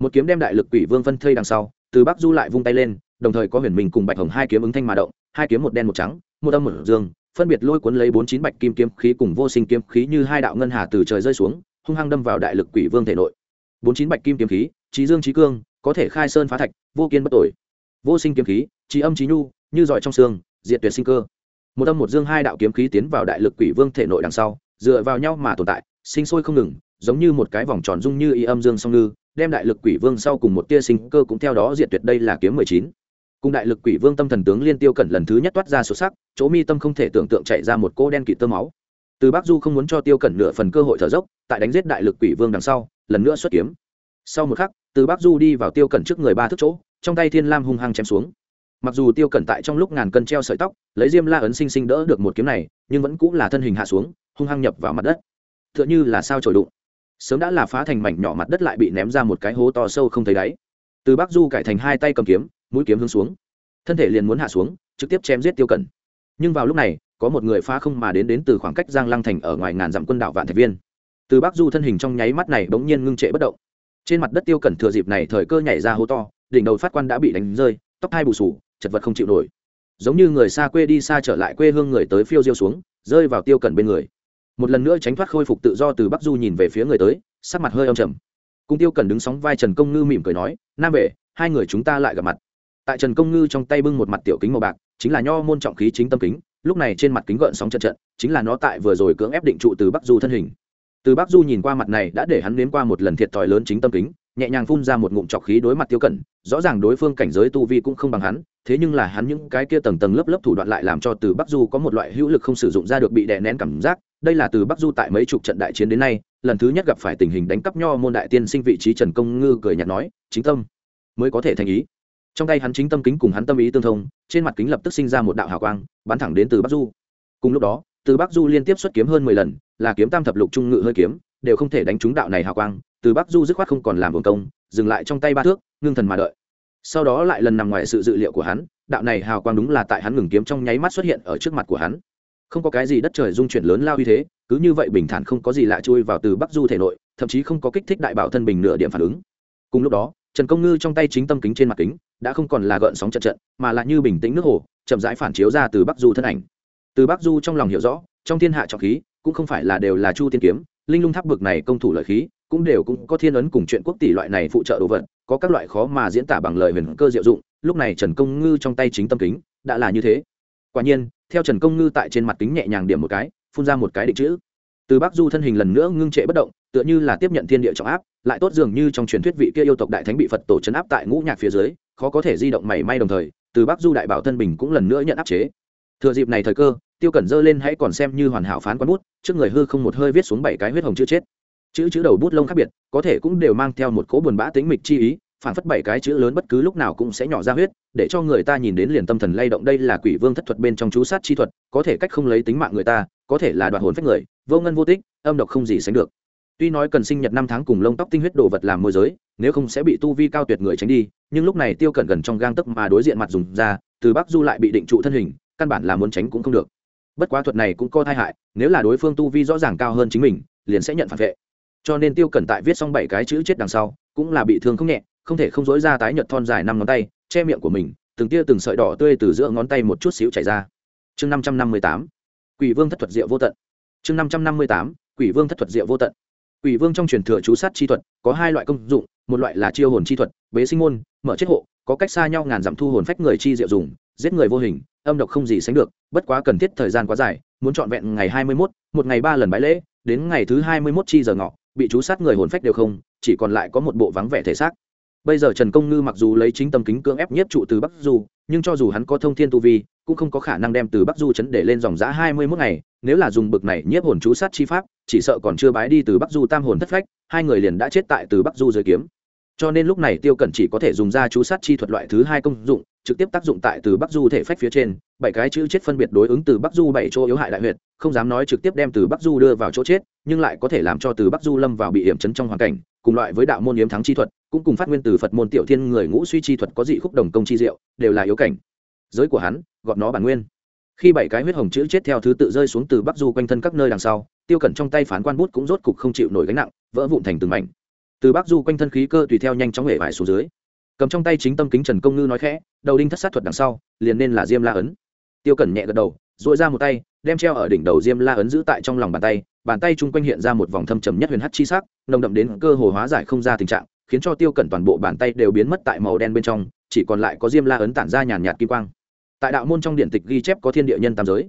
Một kiếm đem đại lực quỷ vương phân thây đằng sau, từ bắc du lại vung tay lên, đồng thời có huyền mình cùng bạch hồng hai kiếm ứng thanh mà động, hai kiếm một đen một trắng, một âm một dương, phân biệt lôi cuốn lấy bốn chín bạch kim kiếm khí cùng vô sinh kiếm khí như hai đạo ngân hà từ trời rơi xuống, hung hăng đâm vào đại lực quỷ vương thể nội. Bốn chín bạch kim kiếm khí, trí dương trí cương, có thể khai sơn phá thạch, vô kiên bất tội vô sinh kiếm khí, trí âm trí nhu, như giỏi trong xương, diệt tuyệt sinh cơ một âm một dương hai đạo kiếm khí tiến vào đại lực quỷ vương thể nội đằng sau, dựa vào nhau mà tồn tại, sinh sôi không ngừng, giống như một cái vòng tròn dung như y âm dương song ngư, đem đại lực quỷ vương sau cùng một tia sinh cơ cũng theo đó diệt tuyệt đây là kiếm mười chín. Cùng đại lực quỷ vương tâm thần tướng liên tiêu cẩn lần thứ nhất toát ra xuất sắc, chỗ mi tâm không thể tưởng tượng chạy ra một cô đen kịt tơ máu. Từ bắc du không muốn cho tiêu cẩn nửa phần cơ hội thở dốc, tại đánh giết đại lực quỷ vương đằng sau, lần nữa xuất kiếm. Sau một khắc, từ bắc du đi vào tiêu cẩn trước người ba thước chỗ, trong tay thiên lam hung hăng chém xuống mặc dù tiêu cẩn tại trong lúc ngàn cân treo sợi tóc, lấy diêm la ấn sinh sinh đỡ được một kiếm này, nhưng vẫn cũng là thân hình hạ xuống, hung hăng nhập vào mặt đất. T h ư ợ n h ư là sao trồi đụng. Sớm đã là phá thành mảnh nhỏ mặt đất lại bị ném ra một cái hố to sâu không thấy đáy. Từ bắc du cải thành hai tay cầm kiếm, mũi kiếm hướng xuống. Thân thể liền muốn hạ xuống, trực tiếp chém giết tiêu cẩn. Nhưng vào lúc này, có một người phá không mà đến đến từ khoảng cách giang lăng thành ở ngoài ngàn dặm quân đảo vạn thạch viên. Từ bắc du thân hình trong nháy mắt này bỗng nhiên ngưng trệ bất động. Trên mặt đất tiêu cẩn thừa dịp này thời cơ nhảy ra hố to, đỉnh đầu phát quan đã bị đánh rơi, tóc hai bù sù chật vật không chịu nổi. Giống như người xa quê đi xa trở lại quê hương người tới phiêu diêu xuống, rơi vào tiêu cẩn bên người. Một lần nữa tránh thoát khôi phục tự do từ bắc du nhìn về phía người tới, sắc mặt hơi âm trầm. Cung tiêu cẩn đứng sóng vai trần công ngư mỉm cười nói, nam vệ, hai người chúng ta lại gặp mặt. Tại trần công ngư trong tay bưng một mặt tiểu kính màu bạc, chính là nho môn trọng khí chính tâm kính, lúc này trên mặt kính gợn sóng trận trận, chính là nó tại vừa rồi cưỡng ép định trụ từ bắc du thân hình. Từ bắc du nhìn qua mặt này đã để hắn nếm qua một lần thiệt thòi lớn chính tâm kính nhẹ nhàng phun ra một ngụm trọc khí đối mặt tiêu cẩn, rõ ràng đối phương cảnh giới tu vi cũng không bằng hắn, thế nhưng là hắn những cái kia tầng tầng lớp lớp thủ đoạn lại làm cho từ bắc du có một loại hữu lực không sử dụng ra được bị đè nén cảm giác, đây là từ bắc du tại mấy chục trận đại chiến đến nay, lần thứ nhất gặp phải tình hình đánh cắp nho môn đại tiên sinh vị trí trần công ngư cười nhạt nói, chính tâm, mới có thể thành ý. Trong tay hắn chính tâm kính cùng hắn tâm ý tương thông, trên mặt kính lập tức sinh ra một đạo hào quang, bắn thẳng đến từ bắc du. Cùng lúc đó, từ bắc du liên tiếp xuất kiếm hơn mười lần, là kiếm tam thập lục trung ngự hơi kiếm đều không thể đánh trúng đạo này hào quang, từ bắc du dứt khoát không còn làm vườn công, dừng lại trong tay ba thước, ngưng thần mà đợi. Sau đó lại lần nằm ngoài sự dự liệu của hắn, đạo này hào quang đúng là tại hắn ngừng kiếm trong nháy mắt xuất hiện ở trước mặt của hắn. Không có cái gì đất trời dung chuyển lớn lao như thế, cứ như vậy bình thản không có gì lạ chui vào từ bắc du thể nội, thậm chí không có kích thích đại bảo thân bình nửa điểm phản ứng. Cùng lúc đó, trần công ngư trong tay chính tâm kính trên mặt kính, đã không còn là gợn sóng trận trận, mà là như bình tĩnh nước hồ, chậm rãi phản chiếu ra từ bắc du thân ảnh. Từ bắc du trong lòng hiểu rõ, trong thiên hạ trọng khí, cũng không phải là đều là chu tiên kiếm linh lung tháp bực này công thủ lợi khí, cũng đều cũng có thiên ấn cùng chuyện quốc tỷ loại này phụ trợ đồ vật, có các loại khó mà diễn tả bằng lời huyền cơ diệu dụng, lúc này trần công ngư trong tay chính tâm kính, đã là như thế. Quả nhiên, theo trần công ngư tại trên mặt kính nhẹ nhàng điểm một cái, phun ra một cái định chữ. Từ bắc du thân hình lần nữa ngưng trệ bất động, tựa như là tiếp nhận thiên địa trọng áp, lại tốt dường như trong truyền thuyết vị kia yêu tộc đại thánh bị phật tổ chấn áp tại ngũ nhạc phía dưới, khó có thể di động mảy may đồng thời, từ bắc du đại bảo thân bình cũng lần nữa nhận áp chế. Thừa dịp này thời cơ tiêu cẩn dơ lên hãy còn xem như hoàn hảo phán quán bút, trước người hư không một hơi viết xuống bảy cái huyết hồng chữ chết. Chữ chữ đầu bút lông khác biệt, có thể cũng đều mang theo một cỗ buồn bã tính mịch chi ý, phản phất bảy cái chữ lớn bất cứ lúc nào cũng sẽ nhỏ ra huyết, để cho người ta nhìn đến liền tâm thần lay động đây là quỷ vương thất thuật bên trong chú sát chi thuật, có thể cách không lấy tính mạng người ta, có thể là đoạn hồn phách người, vô ngân vô tích, âm độc không gì sánh được. Tuy nói cần sinh nhật năm tháng cùng lông tóc tinh huyết đồ vật làm môi giới, nếu không sẽ bị tu vi cao tuyệt người tránh đi, nhưng lúc này tiêu cẩn gần trong gang tấc mà đối diện mặt dùng ra, từ bắc du lại bị định trụ thân hình, căn bản là muốn tránh cũng không được bất quá thuật này cũng có tai hại, nếu là đối phương tu vi rõ ràng cao hơn chính mình, liền sẽ nhận phản vệ. Cho nên tiêu cẩn tại viết xong bảy cái chữ chết đằng sau, cũng là bị thương không nhẹ, không thể không dối ra tái nhợt thon dài năm ngón tay, che miệng của mình, từng tia từng sợi đỏ tươi từ giữa ngón tay một chút xíu chảy ra. Chương năm trăm năm mươi tám, quỷ vương thất thuật diệu vô tận. Chương năm trăm năm mươi tám, quỷ vương thất thuật diệu vô tận. Quỷ vương trong truyền thừa chú sát chi thuật, có hai loại công dụng, một loại là chiêu hồn chi thuật, bế sinh môn, mở chết hộ, có cách xa nhau ngàn dặm thu hồn phách người chi diệu dùng giết người vô hình âm độc không gì sánh được bất quá cần thiết thời gian quá dài muốn trọn vẹn ngày hai mươi 21, một ngày ba lần bái lễ đến ngày thứ hai mươi 21 chi giờ ngọ bị chú sát người hồn phách đều không chỉ còn lại có một bộ vắng vẻ thể xác. Bây giờ trần công ngư mặc dù lấy chính tâm kính cưỡng ép nhiếp trụ từ bắc du nhưng cho dù hắn có thông thiên tu vi cũng không có khả năng đem từ bắc du chấn để lên dòng giã hai mươi mốt ngày nếu là dùng bực này nhiếp hồn chú sát chi pháp chỉ sợ còn chưa bái đi từ bắc du tam hồn thất phách hai người liền đã chết tại từ bắc du dưới kiếm cho nên lúc này tiêu cẩn chỉ có thể dùng ra chú sát chi thuật loại thứ hai công dụng, trực tiếp tác dụng tại từ bắc du thể phách phía trên, bảy cái chữ chết phân biệt đối ứng từ bắc du bảy chỗ yếu hại đại huyệt, không dám nói trực tiếp đem từ bắc du đưa vào chỗ chết, nhưng lại có thể làm cho từ bắc du lâm vào bị hiểm chấn trong hoàn cảnh, cùng loại với đạo môn yếm thắng chi thuật, cũng cùng phát nguyên từ phật môn tiểu thiên người ngũ suy chi thuật có dị khúc đồng công chi diệu, đều là yếu cảnh. Giới của hắn gọt nó bản nguyên. Khi bảy cái huyết hồng chữ chết theo thứ tự rơi xuống từ bắc du quanh thân các nơi đằng sau, tiêu cẩn trong tay phán quan bút cũng rốt cục không chịu nổi gánh nặng, vỡ vụn thành từng mảnh từ bắc du quanh thân khí cơ tùy theo nhanh chóng hể vải xuống dưới cầm trong tay chính tâm kính trần công ngư nói khẽ đầu đinh thất sát thuật đằng sau liền nên là diêm la ấn tiêu cẩn nhẹ gật đầu dội ra một tay đem treo ở đỉnh đầu diêm la ấn giữ tại trong lòng bàn tay bàn tay chung quanh hiện ra một vòng thâm trầm nhất huyền hắc chi sắc nồng đậm đến cơ hồ hóa giải không ra tình trạng khiến cho tiêu cẩn toàn bộ bàn tay đều biến mất tại màu đen bên trong chỉ còn lại có diêm la ấn tản ra nhàn nhạt kim quang tại đạo môn trong điện tịch ghi chép có thiên địa nhân tam giới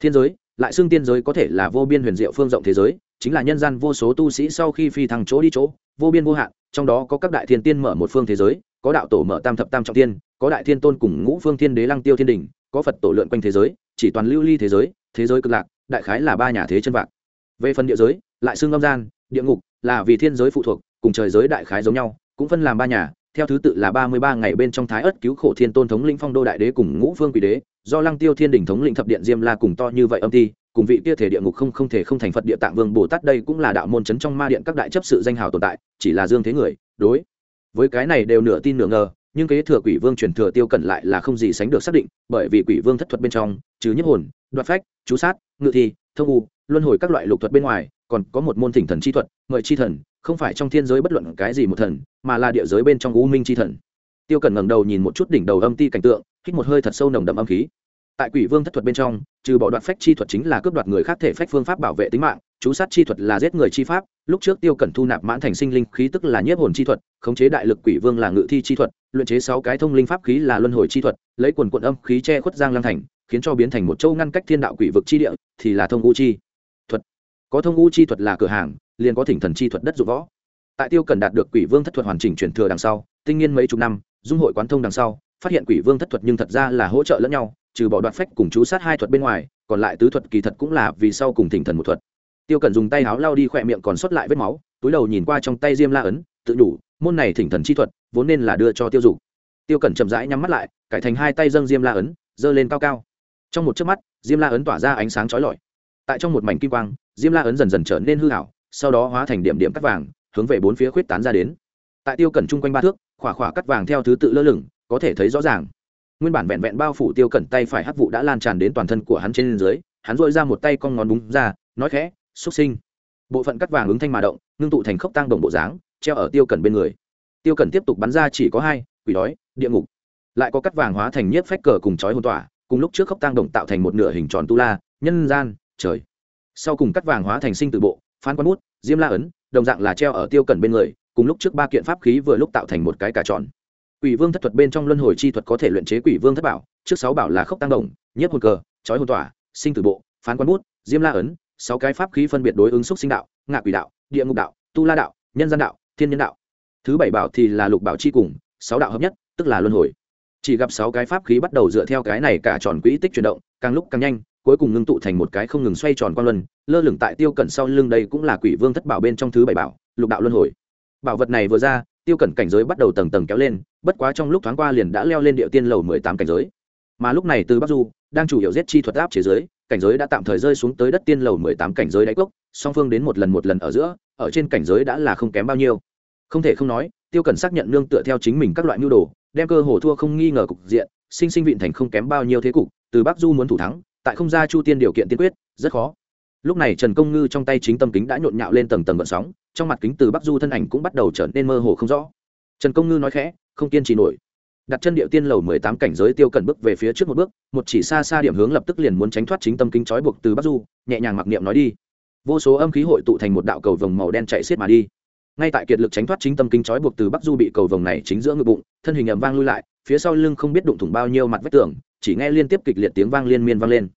thiên giới lại xưng tiên giới có thể là vô biên huyền diệu phương rộng thế giới chính là nhân gian vô số tu sĩ sau khi phi thăng chỗ đi chỗ vô biên vô hạn, trong đó có các đại thiên tiên mở một phương thế giới, có đạo tổ mở tam thập tam trọng tiên có đại thiên tôn cùng ngũ phương thiên đế lăng tiêu thiên đình, có phật tổ lượn quanh thế giới, chỉ toàn lưu ly thế giới thế giới cực lạc, đại khái là ba nhà thế chân vạc. Về phần địa giới, lại xương âm gian, địa ngục, là vì thiên giới phụ thuộc, cùng trời giới đại khái giống nhau, cũng phân làm ba nhà, theo thứ tự là ba mươi ba ngày bên trong thái ất cứu khổ thiên tôn thống lĩnh phong đô đại đế cùng ngũ phương quỷ đế, do lăng tiêu thiên đình thống lĩnh thập điện diêm la cùng to như vậy âm ti cùng vị kia thể địa ngục không không thể không thành phật địa tạng vương bồ tát đây cũng là đạo môn chấn trong ma điện các đại chấp sự danh hào tồn tại, chỉ là dương thế người, đối. Với cái này đều nửa tin nửa ngờ, nhưng kế thừa quỷ vương truyền thừa tiêu cẩn lại là không gì sánh được xác định, bởi vì quỷ vương thất thuật bên trong chứ nhất hồn, đoạt phách, chú sát, ngự thi, thông u, luân hồi các loại lục thuật bên ngoài, còn có một môn thỉnh thần chi thuật mời chi thần, không phải trong thiên giới bất luận cái gì một thần, mà là địa giới bên trong u minh chi thần. Tiêu cẩn ngẩng đầu nhìn một chút đỉnh đầu âm ti cảnh tượng, hít một hơi thật sâu nồng đậm âm khí tại quỷ vương thất thuật bên trong, trừ bỏ đoạt phách chi thuật chính là cướp đoạt người khác thể phách phương pháp bảo vệ tính mạng, chú sát chi thuật là giết người chi pháp, lúc trước tiêu cẩn thu nạp mãn thành sinh linh khí tức là nhiếp hồn chi thuật, khống chế đại lực quỷ vương là ngự thi chi thuật, luyện chế sáu cái thông linh pháp khí là luân hồi chi thuật, lấy quần quận âm khí che khuất giang lang thành, khiến cho biến thành một châu ngăn cách thiên đạo quỷ vực chi địa, thì là thông u chi thuật. Có thông u chi thuật là cửa hàng, liền có thỉnh thần chi thuật đất dụng võ. Tại tiêu cẩn đạt được quỷ vương thất thuật hoàn chỉnh truyền thừa đằng sau, tinh nhiên mấy chục năm, dung hội quán thông đằng sau phát hiện quỷ vương thất thuật nhưng thật ra là hỗ trợ lẫn nhau, trừ bỏ đoạt phách cùng chú sát hai thuật bên ngoài, còn lại tứ thuật kỳ thật cũng là vì sau cùng thỉnh thần một thuật. Tiêu cần dùng tay áo lao đi khỏe miệng còn xuất lại vết máu, túi đầu nhìn qua trong tay diêm la ấn, tự đủ môn này thỉnh thần chi thuật, vốn nên là đưa cho tiêu dục. Tiêu cần chậm rãi nhắm mắt lại, cải thành hai tay dâng diêm la ấn, giơ lên cao cao. Trong một chớp mắt, diêm la ấn tỏa ra ánh sáng chói lọi. Tại trong một mảnh kim quang, diêm la ấn dần dần trở nên hư hảo sau đó hóa thành điểm điểm cắt vàng, hướng về bốn phía khuyết tán ra đến. Tại tiêu cẩn chung quanh ba thước, khỏa khỏa cắt vàng theo thứ tự lơ lửng có thể thấy rõ ràng. Nguyên bản vẹn vẹn bao phủ tiêu cẩn tay phải hắc vụ đã lan tràn đến toàn thân của hắn trên dưới, hắn dội ra một tay con ngón đúng ra, nói khẽ, xúc sinh. Bộ phận cắt vàng ứng thanh mà động, ngưng tụ thành khốc tăng đồng bộ dáng, treo ở tiêu cẩn bên người. Tiêu cẩn tiếp tục bắn ra chỉ có hai, quỷ đói, địa ngục. Lại có cắt vàng hóa thành nhiếp phách cờ cùng chói hồn tỏa, cùng lúc trước khốc tăng đồng tạo thành một nửa hình tròn tu la, nhân gian, trời. Sau cùng cắt vàng hóa thành sinh từ bộ, phán quan bút, diêm la ấn, đồng dạng là treo ở tiêu cẩn bên người, cùng lúc trước ba kiện pháp khí vừa lúc tạo thành một cái cả tròn quỷ vương thất thuật bên trong luân hồi chi thuật có thể luyện chế quỷ vương thất bảo, trước sáu bảo là khốc tăng đồng, nhiếp hồn cờ trói hồn tỏa, sinh tử bộ, phán quan bút, diêm la ấn, sáu cái pháp khí phân biệt đối ứng xúc sinh đạo, ngạ quỷ đạo, địa ngục đạo, tu la đạo, nhân gian đạo, thiên nhân đạo. Thứ bảy bảo thì là lục bảo chi cùng, sáu đạo hợp nhất, tức là luân hồi. Chỉ gặp sáu cái pháp khí bắt đầu dựa theo cái này cả tròn quỹ tích chuyển động, càng lúc càng nhanh, cuối cùng ngưng tụ thành một cái không ngừng xoay tròn quan luân, lơ lửng tại tiêu cẩn sau lưng đây cũng là quỷ vương thất bảo bên trong thứ bảy bảo, lục đạo luân hồi. Bảo vật này vừa ra tiêu cẩn cảnh giới bắt đầu tầng tầng kéo lên, bất quá trong lúc thoáng qua liền đã leo lên địa tiên lầu mười tám cảnh giới. Mà lúc này từ bắc du đang chủ yếu giết chi thuật áp chế giới, cảnh giới đã tạm thời rơi xuống tới đất tiên lầu mười tám cảnh giới đáy cốc, song phương đến một lần một lần ở giữa, ở trên cảnh giới đã là không kém bao nhiêu. Không thể không nói, tiêu cẩn xác nhận nương tựa theo chính mình các loại nhu đồ, đem cơ hồ thua không nghi ngờ cục diện, sinh sinh vịn thành không kém bao nhiêu thế cục, từ bắc du muốn thủ thắng, tại không ra chu tiên điều kiện tiên quyết, rất khó. Lúc này trần công ngư trong tay chính tâm kính đã nhộn nhạo lên tầng tầng vận sóng trong mặt kính từ bắc du thân ảnh cũng bắt đầu trở nên mơ hồ không rõ. Trần công ngư nói khẽ, không kiên trì nổi. Đặt chân địa tiên lầu mười tám cảnh giới tiêu cẩn bước về phía trước một bước, một chỉ xa xa điểm hướng lập tức liền muốn tránh thoát chính tâm kính trói buộc từ bắc du, nhẹ nhàng mặc niệm nói đi. Vô số âm khí hội tụ thành một đạo cầu vồng màu đen chạy xiết mà đi. Ngay tại kiệt lực tránh thoát chính tâm kính trói buộc từ bắc du bị cầu vồng này chính giữa ngực bụng, thân hình ầm vang lui lại, phía sau lưng không biết đụng thủng bao nhiêu mặt vách tường, chỉ nghe liên tiếp kịch liệt tiếng vang liên miên vang lên.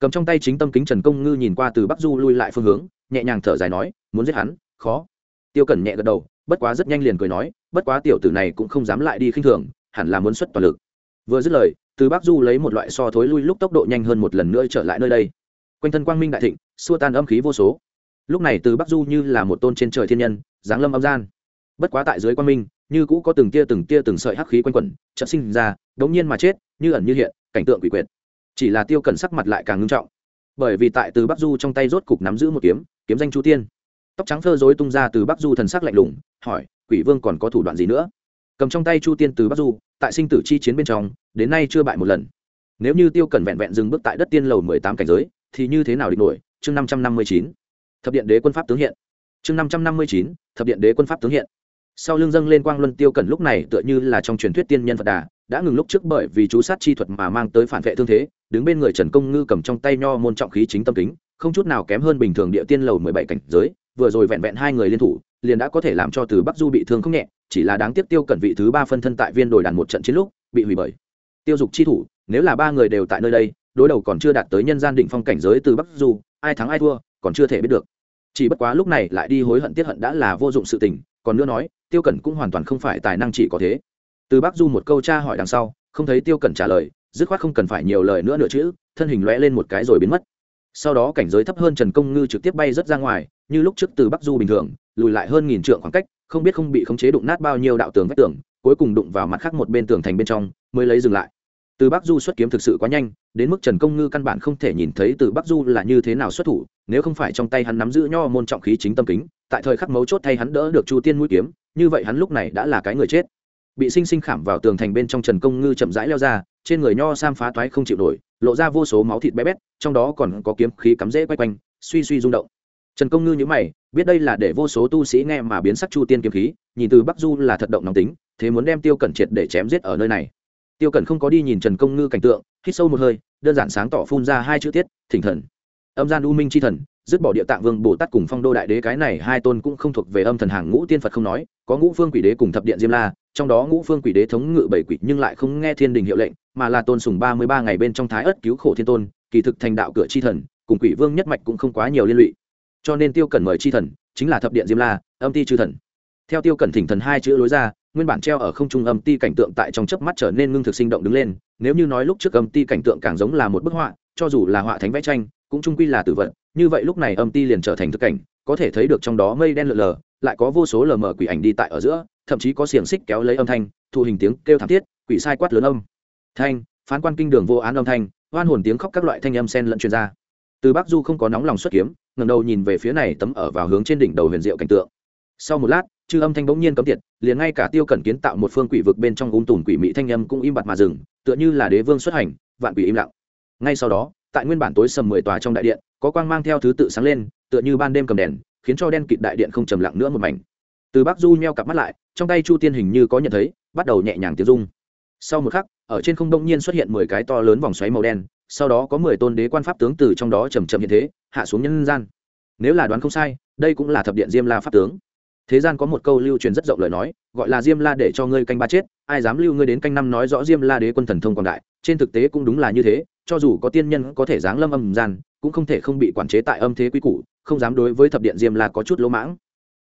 Cầm trong tay chính tâm kính trần công ngư nhìn qua từ bắc du lui lại phương hướng, nhẹ nhàng thở dài nói, muốn giết hắn? Khó. Tiêu cẩn nhẹ gật đầu, bất quá rất nhanh liền cười nói, bất quá tiểu tử này cũng không dám lại đi khinh thường, hẳn là muốn xuất toàn lực. Vừa dứt lời, từ bắc du lấy một loại so thối lui lúc tốc độ nhanh hơn một lần nữa trở lại nơi đây. Quanh thân quang minh đại thịnh, xua tan âm khí vô số. Lúc này từ bắc du như là một tôn trên trời thiên nhân, giáng lâm âm gian. Bất quá tại dưới quang minh, như cũ có từng tia từng tia từng sợi hắc khí quanh quẩn, chợt sinh ra, đống nhiên mà chết, như ẩn như hiện, cảnh tượng quỷ quyệt. Chỉ là tiêu cẩn sắc mặt lại càng ngưng trọng. Bởi vì tại từ bắc du trong tay rốt cục nắm giữ một kiếm kiếm danh chu tiên tóc trắng phơ dối tung ra từ bắc du thần sắc lạnh lùng, hỏi, quỷ vương còn có thủ đoạn gì nữa? Cầm trong tay chu tiên từ bắc du, tại sinh tử chi chiến bên trong, đến nay chưa bại một lần. Nếu như tiêu cần vẹn vẹn dừng bước tại đất tiên lầu mười tám cảnh giới, thì như thế nào địch nổi? Chương năm trăm năm mươi chín. Thập điện đế quân pháp tướng hiện. Chương năm trăm năm mươi chín. Thập điện đế quân pháp tướng hiện sau lưng dâng lên quang luân tiêu cẩn lúc này tựa như là trong truyền thuyết tiên nhân phật đà, đã ngừng lúc trước bởi vì chú sát chi thuật mà mang tới phản vệ thương thế, đứng bên người trần công ngư cầm trong tay nho môn trọng khí chính tâm kính, không chút nào kém hơn bình thường địa tiên lầu mười bảy cảnh giới, vừa rồi vẹn vẹn hai người liên thủ, liền đã có thể làm cho từ bắc du bị thương không nhẹ, chỉ là đáng tiếc tiêu cẩn vị thứ ba phân thân tại viên đồi đàn một trận chiến lúc, bị hủy bởi. Tiêu dục chi thủ, nếu là ba người đều tại nơi đây, đối đầu còn chưa đạt tới nhân gian định phong cảnh giới từ bắc du, ai thắng ai thua, còn chưa thể biết được chỉ bất quá lúc này lại đi hối hận tiết hận đã là vô dụng sự tình, còn nữa nói, tiêu cẩn cũng hoàn toàn không phải tài năng chỉ có thế. Từ bắc du một câu tra hỏi đằng sau, không thấy tiêu cẩn trả lời, dứt khoát không cần phải nhiều lời nữa nữa chứ, thân hình lóe lên một cái rồi biến mất. Sau đó cảnh giới thấp hơn trần công ngư trực tiếp bay rất ra ngoài, như lúc trước từ bắc du bình thường, lùi lại hơn nghìn trượng khoảng cách, không biết không bị khống chế đụng nát bao nhiêu đạo tường vách tường, cuối cùng đụng vào mặt khác một bên tường thành bên trong, mới lấy dừng lại từ bắc du xuất kiếm thực sự quá nhanh, đến mức trần công ngư căn bản không thể nhìn thấy từ bắc du là như thế nào xuất thủ, nếu không phải trong tay hắn nắm giữ nho môn trọng khí chính tâm kính, tại thời khắc mấu chốt thay hắn đỡ được chu tiên mũi kiếm, như vậy hắn lúc này đã là cái người chết. Bị sinh sinh khảm vào tường thành bên trong trần công ngư chậm rãi leo ra, trên người nho sam phá toái không chịu nổi, lộ ra vô số máu thịt bé bét, trong đó còn có kiếm khí cắm rễ quay quanh, suy suy rung động. Trần công ngư nhữ mày, biết đây là để vô số tu sĩ nghe mà biến sắc chu tiên kiếm khí, nhìn từ bắc du là thật động nóng tính, thế muốn đem tiêu cẩn triệt để chém giết ở nơi này tiêu cẩn không có đi nhìn trần công ngư cảnh tượng, hít sâu một hơi, đơn giản sáng tỏ phun ra hai chữ tiết, thỉnh thần. Âm gian u minh c h i thần, dứt bỏ địa tạng vương bồ tát cùng phong đô đại đế cái này hai tôn cũng không thuộc về âm thần hàng ngũ tiên phật không nói, có ngũ phương quỷ đế cùng thập điện diêm la, trong đó ngũ phương quỷ đế thống ngự bảy quỷ nhưng lại không nghe thiên đình hiệu lệnh, mà là tôn sùng ba mươi ba ngày bên trong thái ất cứu khổ thiên tôn, kỳ thực thành đạo cửa chi thần, cùng quỷ vương nhất mạch cũng không quá nhiều liên lụy. Cho nên tiêu cẩn mời chi thần, chính là thập điện diêm la, âm ti chư thần. Theo tiêu cẩn thỉnh thần hai chữ lối ra nguyên bản treo ở không trung âm ti cảnh tượng tại trong chớp mắt trở nên ngưng thực sinh động đứng lên, nếu như nói lúc trước âm ti cảnh tượng càng giống là một bức họa, cho dù là họa thánh vẽ tranh, cũng trung quy là tử vận như vậy lúc này âm ti liền trở thành thực cảnh, có thể thấy được trong đó mây đen lờ lờ, lại có vô số lờ mờ quỷ ảnh đi tại ở giữa, thậm chí có xiềng xích kéo lấy âm thanh, thu hình tiếng kêu thảm thiết, quỷ sai quát lớn âm. Thanh, phán quan kinh đường vô án âm thanh hoan hồn tiếng khóc các loại thanh âm sen lẫn truyền ra. Từ bắc du không có nóng lòng xuất kiếm, ngẩng đầu nhìn về phía này tấm ở vào hướng trên đỉnh đầu huyền diệu cảnh tượng. Sau một lát chư âm thanh bỗng nhiên cấm tiệt, liền ngay cả tiêu cẩn kiến tạo một phương quỷ vực bên trong ung tùn quỷ mỹ thanh âm cũng im bặt mà dừng, tựa như là đế vương xuất hành, vạn quỷ im lặng. Ngay sau đó, tại nguyên bản tối sầm mười tòa trong đại điện, có quang mang theo thứ tự sáng lên, tựa như ban đêm cầm đèn, khiến cho đen kịt đại điện không trầm lặng nữa một mảnh. Từ bắc du nheo cặp mắt lại, trong tay chu tiên hình như có nhận thấy, bắt đầu nhẹ nhàng tiếng rung sau một khắc, ở trên không đông nhiên xuất hiện mười cái to lớn vòng xoáy màu đen, sau đó có mười tôn đế quan pháp tướng từ trong đó chầm chậm như thế, hạ xuống nhân gian. Nếu là đoán không sai, đây cũng là thập điện diêm la pháp tướng thế gian có một câu lưu truyền rất rộng lời nói, gọi là diêm la để cho ngươi canh ba chết, ai dám lưu ngươi đến canh năm nói rõ diêm la đế quân thần thông quảng đại, trên thực tế cũng đúng là như thế, cho dù có tiên nhân có thể giáng lâm âm gian, cũng không thể không bị quản chế tại âm thế quy củ, không dám đối với thập điện diêm la có chút lỗ mãng.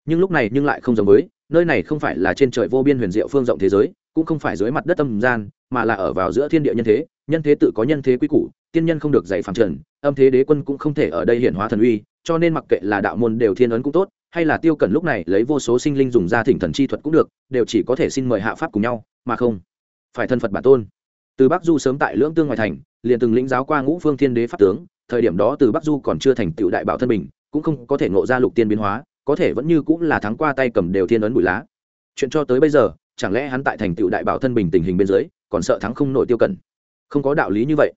Nhưng lúc này nhưng lại không giống với, nơi này không phải là trên trời vô biên huyền diệu phương rộng thế giới, cũng không phải dưới mặt đất âm gian, mà là ở vào giữa thiên địa nhân thế nhân thế tự có nhân thế quy củ, tiên nhân không được dạy phẳng trần, âm thế đế quân cũng không thể ở đây hiển hóa thần uy, cho nên mặc kệ là đạo môn đều thiên ấn cũng tốt hay là tiêu cẩn lúc này lấy vô số sinh linh dùng ra thỉnh thần chi thuật cũng được, đều chỉ có thể xin mời hạ pháp cùng nhau, mà không phải thân phật bản tôn. Từ bắc du sớm tại lưỡng tương ngoài thành, liền từng lĩnh giáo qua ngũ phương thiên đế pháp tướng, thời điểm đó từ bắc du còn chưa thành tựu đại bảo thân mình, cũng không có thể ngộ ra lục tiên biến hóa, có thể vẫn như cũng là thắng qua tay cầm đều thiên ấn bụi lá. Chuyện cho tới bây giờ, chẳng lẽ hắn tại thành tựu đại bảo thân bình tình hình bên dưới, còn sợ thắng không nổi tiêu cẩn? Không có đạo lý như vậy.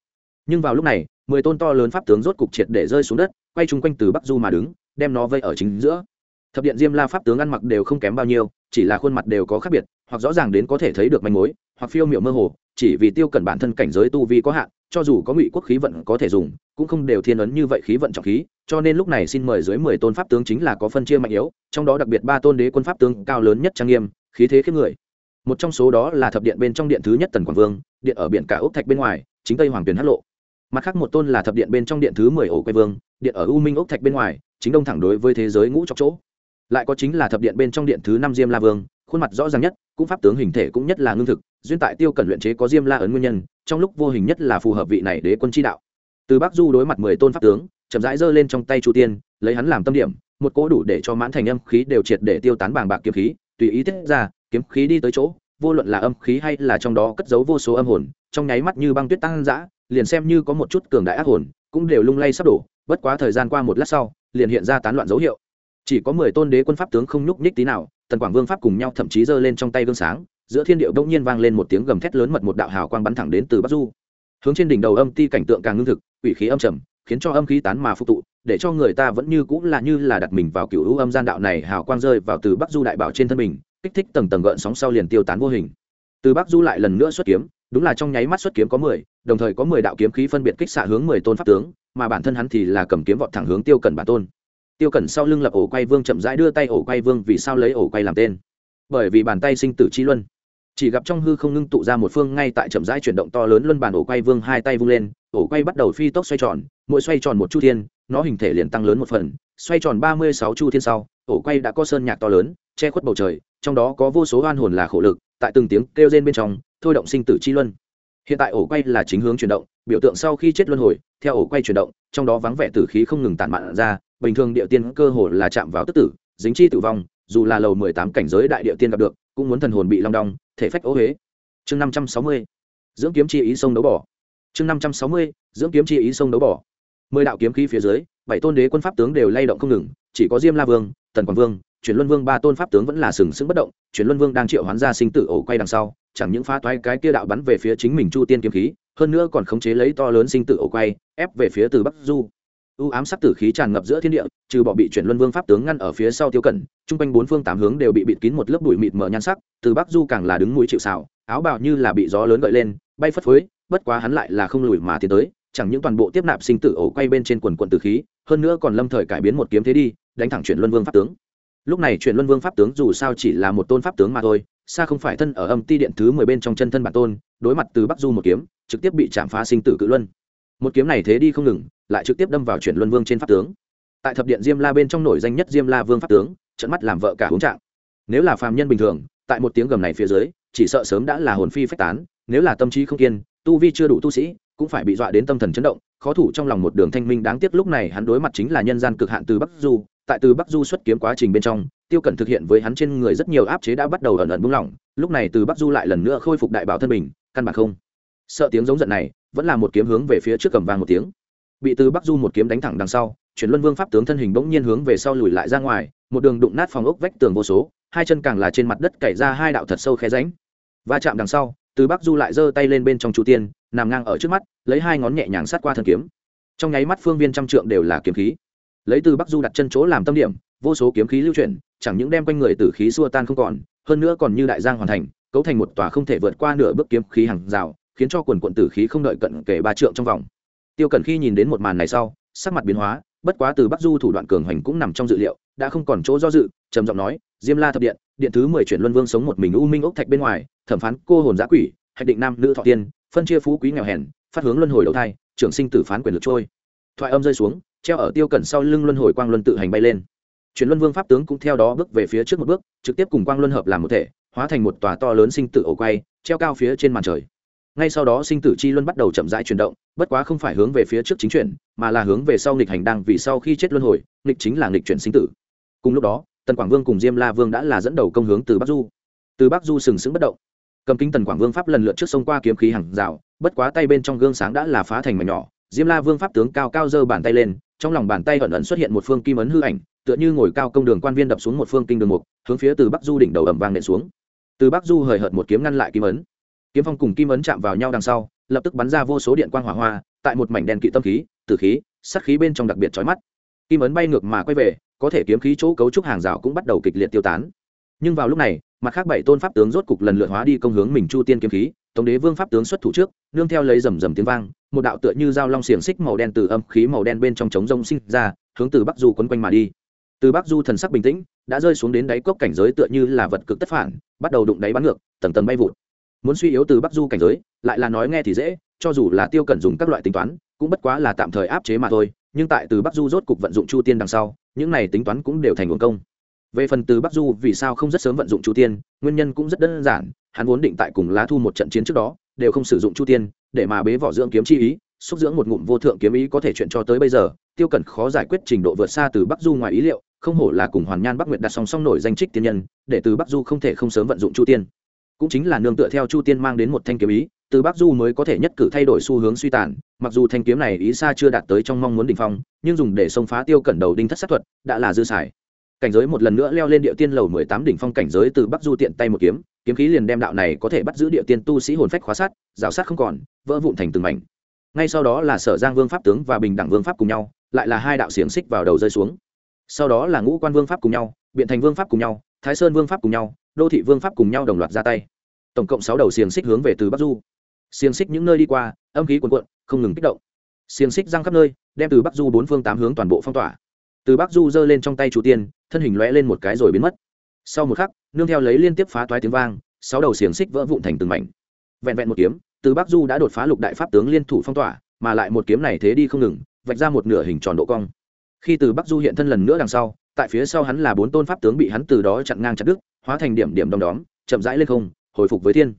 Nhưng vào lúc này, mười tôn to lớn pháp tướng rốt cục triệt để rơi xuống đất, quay chung quanh từ bắc du mà đứng, đem nó vây ở chính giữa thập điện diêm la pháp tướng ăn mặc đều không kém bao nhiêu, chỉ là khuôn mặt đều có khác biệt, hoặc rõ ràng đến có thể thấy được manh mối, hoặc phiêu miệu mơ hồ, chỉ vì tiêu cẩn bản thân cảnh giới tu vi có hạn, cho dù có ngụy quốc khí vận có thể dùng, cũng không đều thiên ấn như vậy khí vận trọng khí, cho nên lúc này xin mời dưới mười tôn pháp tướng chính là có phân chia mạnh yếu, trong đó đặc biệt ba tôn đế quân pháp tướng cao lớn nhất trang nghiêm, khí thế khiếp người. Một trong số đó là thập điện bên trong điện thứ nhất tần quảng vương, điện ở biển cả ốc thạch bên ngoài, chính tây hoàng tuyền hát lộ. Mặt khác một tôn là thập điện bên trong điện thứ mười ổ quay vương, điện ở u minh ốc thạch bên ngoài, chính đông thẳng đối với thế giới ngũ chọc chỗ lại có chính là thập điện bên trong điện thứ năm diêm la vương, khuôn mặt rõ ràng nhất, cũng pháp tướng hình thể cũng nhất là ngưng thực, duyên tại tiêu cẩn luyện chế có diêm la ấn nguyên nhân, trong lúc vô hình nhất là phù hợp vị này đế quân chi đạo. Từ bắc du đối mặt mười tôn pháp tướng, chậm rãi giơ lên trong tay chu tiên, lấy hắn làm tâm điểm, một cỗ đủ để cho mãn thành âm khí đều triệt để tiêu tán bàng bạc kiếm khí, tùy ý tiết ra, kiếm khí đi tới chỗ, vô luận là âm khí hay là trong đó cất giấu vô số âm hồn, trong nháy mắt như băng tuyết tăng dã, liền xem như có một chút cường đại ác hồn, cũng đều lung lay sắp đổ, bất quá thời gian qua một lát sau, liền hiện ra tán loạn dấu hiệu chỉ có mười tôn đế quân pháp tướng không nhúc nhích tí nào, tần quảng vương pháp cùng nhau thậm chí giơ lên trong tay gương sáng, giữa thiên điệu đông nhiên vang lên một tiếng gầm thét lớn mật một đạo hào quang bắn thẳng đến từ bắc du. Hướng trên đỉnh đầu âm ti cảnh tượng càng ngưng thực, quỷ khí âm trầm, khiến cho âm khí tán mà phục tụ, để cho người ta vẫn như cũng là như là đặt mình vào cựu hữu âm gian đạo này hào quang rơi vào từ bắc du đại bảo trên thân mình, kích thích tầng tầng gợn sóng sau liền tiêu tán vô hình. Từ bắc du lại lần nữa xuất kiếm, đúng là trong nháy mắt xuất kiếm có mười, đồng thời có mười đạo kiếm khí phân biệt kích xạ hướng mười tôn pháp tướng, mà bản thân hắn thì là cầm kiếm vọt thẳng hướng tiêu cẩn bản tôn tiêu cẩn sau lưng lập ổ quay vương chậm rãi đưa tay ổ quay vương vì sao lấy ổ quay làm tên. Bởi vì bàn tay sinh tử chi luân. Chỉ gặp trong hư không ngưng tụ ra một phương ngay tại chậm rãi chuyển động to lớn luân bàn ổ quay vương hai tay vung lên, ổ quay bắt đầu phi tốc xoay tròn, mỗi xoay tròn một chu thiên, nó hình thể liền tăng lớn một phần, xoay tròn ba mươi sáu chu thiên sau, ổ quay đã có sơn nhạc to lớn, che khuất bầu trời, trong đó có vô số oan hồn là khổ lực, tại từng tiếng kêu rên bên trong, thôi động sinh tử chi luân. Hiện tại ổ quay là chính hướng chuyển động, biểu tượng sau khi chết luân hồi, theo ổ quay chuyển động, trong đó vắng vẻ tử khí không ngừng tản mạn ra bình thường địa tiên cơ hồ là chạm vào tức tử, dính chi tử vong, dù là lầu mười tám cảnh giới đại địa tiên gặp được, cũng muốn thần hồn bị long đong, thể phách ố huế chương năm trăm sáu mươi, dưỡng kiếm chi ý sông đấu bỏ. Chương năm trăm sáu mươi, dưỡng kiếm chi ý sông đấu bỏ. Mười đạo kiếm khí phía dưới, bảy tôn đế quân pháp tướng đều lay động không ngừng, chỉ có diêm la vương, tần quảng vương, chuyển luân vương ba tôn pháp tướng vẫn là sừng sững bất động, chuyển luân vương đang triệu hoán ra sinh tử ổ quay đằng sau, chẳng những phá toái cái kia đạo bắn về phía chính mình chu tiên kiếm khí, hơn nữa còn khống chế lấy to lớn sinh tử ổ quay, ép về phía từ bắc du u ám sắc tử khí tràn ngập giữa thiên địa, trừ bỏ bị chuyển luân vương pháp tướng ngăn ở phía sau tiêu cẩn, chung quanh bốn phương tám hướng đều bị bịt kín một lớp bụi mịt mờ nhan sắc, từ bắc du càng là đứng mũi chịu xào áo bào như là bị gió lớn gợi lên, bay phất phới, bất quá hắn lại là không lùi mà tiến tới, chẳng những toàn bộ tiếp nạp sinh tử ổ quay bên trên quần quận tử khí, hơn nữa còn lâm thời cải biến một kiếm thế đi, đánh thẳng chuyển luân vương pháp tướng. Lúc này chuyển luân vương pháp tướng dù sao chỉ là một tôn pháp tướng mà thôi, xa không phải thân ở âm ti điện thứ mười bên trong chân thân bản tôn, đối mặt từ bắc du một kiếm, trực tiếp bị chạm phá sinh tử cự luân một kiếm này thế đi không ngừng, lại trực tiếp đâm vào chuyển luân vương trên pháp tướng. Tại thập điện diêm la bên trong nổi danh nhất diêm la vương pháp tướng, trận mắt làm vợ cả hướng trạng. Nếu là phàm nhân bình thường, tại một tiếng gầm này phía dưới, chỉ sợ sớm đã là hồn phi phách tán, nếu là tâm trí không kiên, tu vi chưa đủ tu sĩ, cũng phải bị dọa đến tâm thần chấn động, khó thủ trong lòng một đường thanh minh đáng tiếc lúc này hắn đối mặt chính là nhân gian cực hạn từ bắc du, tại từ bắc du xuất kiếm quá trình bên trong, tiêu cẩn thực hiện với hắn trên người rất nhiều áp chế đã bắt đầu ẩn ẩn buông lỏng, lúc này từ bắc du lại lần nữa khôi phục đại bảo thân mình, căn bản không sợ tiếng giống giận này vẫn là một kiếm hướng về phía trước cầm vang một tiếng. Bị từ bắc du một kiếm đánh thẳng đằng sau, chuyển luân vương pháp tướng thân hình bỗng nhiên hướng về sau lùi lại ra ngoài, một đường đụng nát phòng ốc vách tường vô số, hai chân càng là trên mặt đất cày ra hai đạo thật sâu khe ránh va chạm đằng sau, từ bắc du lại giơ tay lên bên trong chu tiên, nằm ngang ở trước mắt, lấy hai ngón nhẹ nhàng sát qua thân kiếm. Trong nháy mắt phương viên trăm trượng đều là kiếm khí. Lấy từ bắc du đặt chân chỗ làm tâm điểm, vô số kiếm khí lưu chuyển, chẳng những đem quanh người tử khí xua tan không còn, hơn nữa còn như đại giang hoàn thành, cấu thành một tòa không thể vượt qua nửa bước kiếm khí hàng rào khiến cho quần quận tử khí không đợi cận kể ba trượng trong vòng. Tiêu cẩn khi nhìn đến một màn này sau, sắc mặt biến hóa, bất quá từ bắc du thủ đoạn cường hành cũng nằm trong dự liệu, đã không còn chỗ do dự, trầm giọng nói, diêm la thập điện điện thứ mười chuyển luân vương sống một mình u minh ốc thạch bên ngoài, thẩm phán cô hồn giã quỷ, hạch định nam nữ thọ tiên, phân chia phú quý nghèo hèn, phát hướng luân hồi đầu thai, trưởng sinh tử phán quyền lực trôi. Thoại âm rơi xuống, treo ở tiêu cẩn sau lưng luân hồi quang luân tự hành bay lên. Chuyển luân vương pháp tướng cũng theo đó bước về phía trước một bước, trực tiếp cùng quang luân hợp làm một thể, hóa thành một tòa to lớn sinh tử ổ quay, treo cao phía trên màn trời ngay sau đó sinh tử chi luân bắt đầu chậm rãi chuyển động, bất quá không phải hướng về phía trước chính chuyển, mà là hướng về sau nghịch hành đang vì sau khi chết luân hồi, nghịch chính là nghịch chuyển sinh tử. Cùng lúc đó, tần quảng vương cùng diêm la vương đã là dẫn đầu công hướng từ bắc du. Từ bắc du sừng sững bất động. Cầm kính tần quảng vương pháp lần lượt trước sông qua kiếm khí hàng rào, bất quá tay bên trong gương sáng đã là phá thành mảnh nhỏ. Diêm la vương pháp tướng cao cao giơ bàn tay lên, trong lòng bàn tay ẩn ẩn xuất hiện một phương kim ấn hư ảnh, tựa như ngồi cao công đường quan viên đập xuống một phương kinh đường mục, hướng phía từ bắc du đỉnh đầu ẩm vang nện xuống. Từ bắc du hời hợt một kiếm ngăn lại kim ấn kiếm phong cùng kim ấn chạm vào nhau đằng sau, lập tức bắn ra vô số điện quang hỏa hoa, tại một mảnh đèn kỵ tâm khí, tử khí sắc khí bên trong đặc biệt chói mắt. Kim ấn bay ngược mà quay về, có thể kiếm khí chỗ cấu trúc hàng rào cũng bắt đầu kịch liệt tiêu tán. Nhưng vào lúc này, mặt khác bảy tôn pháp tướng rốt cục lần lượt hóa đi công hướng mình chu tiên kiếm khí tổng đế vương pháp tướng xuất thủ trước, nương theo lấy rầm rầm tiếng vang, một đạo tựa như dao long xiềng xích màu đen từ âm khí màu đen bên trong trống rông sinh ra, hướng từ bắc du quấn quanh mà đi. Từ bắc du thần sắc bình tĩnh, đã rơi xuống đến đáy cốc cảnh giới tựa như là vật cực tất phản, bắt đầu đụng đáy bắn ngược, tầng tầng bay vụt muốn suy yếu từ bắc du cảnh giới, lại là nói nghe thì dễ, cho dù là tiêu cẩn dùng các loại tính toán, cũng bất quá là tạm thời áp chế mà thôi, nhưng tại từ bắc du rốt cục vận dụng chu tiên đằng sau, những này tính toán cũng đều thành nguồn công. Về phần từ bắc du vì sao không rất sớm vận dụng chu tiên, nguyên nhân cũng rất đơn giản, hắn vốn định tại cùng lá thu một trận chiến trước đó, đều không sử dụng chu tiên, để mà bế vỏ dưỡng kiếm chi ý, xúc dưỡng một ngụm vô thượng kiếm ý có thể chuyện cho tới bây giờ, tiêu cẩn khó giải quyết trình độ vượt xa từ bắc du ngoài ý liệu, không hổ là cùng hoàn nhan bắc nguyệt đặt song song nổi danh trích tiên nhân, để từ bắc du không thể không sớm vận dụng chu tiên cũng chính là nương tựa theo chu tiên mang đến một thanh kiếm ý, từ bắc du mới có thể nhất cử thay đổi xu hướng suy tàn. Mặc dù thanh kiếm này ý xa chưa đạt tới trong mong muốn đ ỉ n h phong, nhưng dùng để xông phá tiêu cẩn đầu đinh thất sát thuật đã là dư xài. Cảnh giới một lần nữa leo lên địa tiên lầu mười tám đỉnh phong cảnh giới từ bắc du tiện tay một kiếm kiếm khí liền đem đạo này có thể bắt giữ địa tiên tu sĩ hồn phách khóa sát, rào sát không còn, vỡ vụn thành từng mảnh. Ngay sau đó là sở giang vương pháp tướng và bình đẳng vương pháp cùng nhau, lại là hai đạo xiềng xích vào đầu rơi xuống. Sau đó là ngũ quan vương pháp cùng nhau, biện thành vương pháp cùng nhau, thái sơn vương pháp cùng nhau, đô thị vương pháp cùng nhau đồng loạt ra tay tổng cộng sáu đầu xiềng xích hướng về từ bắc du. Xiềng xích những nơi đi qua, âm khí cuồn cuộn, không ngừng kích động. Xiềng xích răng khắp nơi, đem từ bắc du bốn phương tám hướng toàn bộ phong tỏa. Từ bắc du giơ lên trong tay chủ tiên, thân hình lóe lên một cái rồi biến mất. Sau một khắc, nương theo lấy liên tiếp phá toái tiếng vang, sáu đầu xiềng xích vỡ vụn thành từng mảnh. Vẹn vẹn một kiếm, từ bắc du đã đột phá lục đại pháp tướng liên thủ phong tỏa, mà lại một kiếm này thế đi không ngừng, vạch ra một nửa hình tròn độ cong. Khi từ bắc du hiện thân lần nữa đằng sau, tại phía sau hắn là bốn tôn pháp tướng bị hắn từ đó chặn ngang chặt đứt, hóa thành điểm điểm đom đóm, chậm rãi lên không hồi phục với thiên.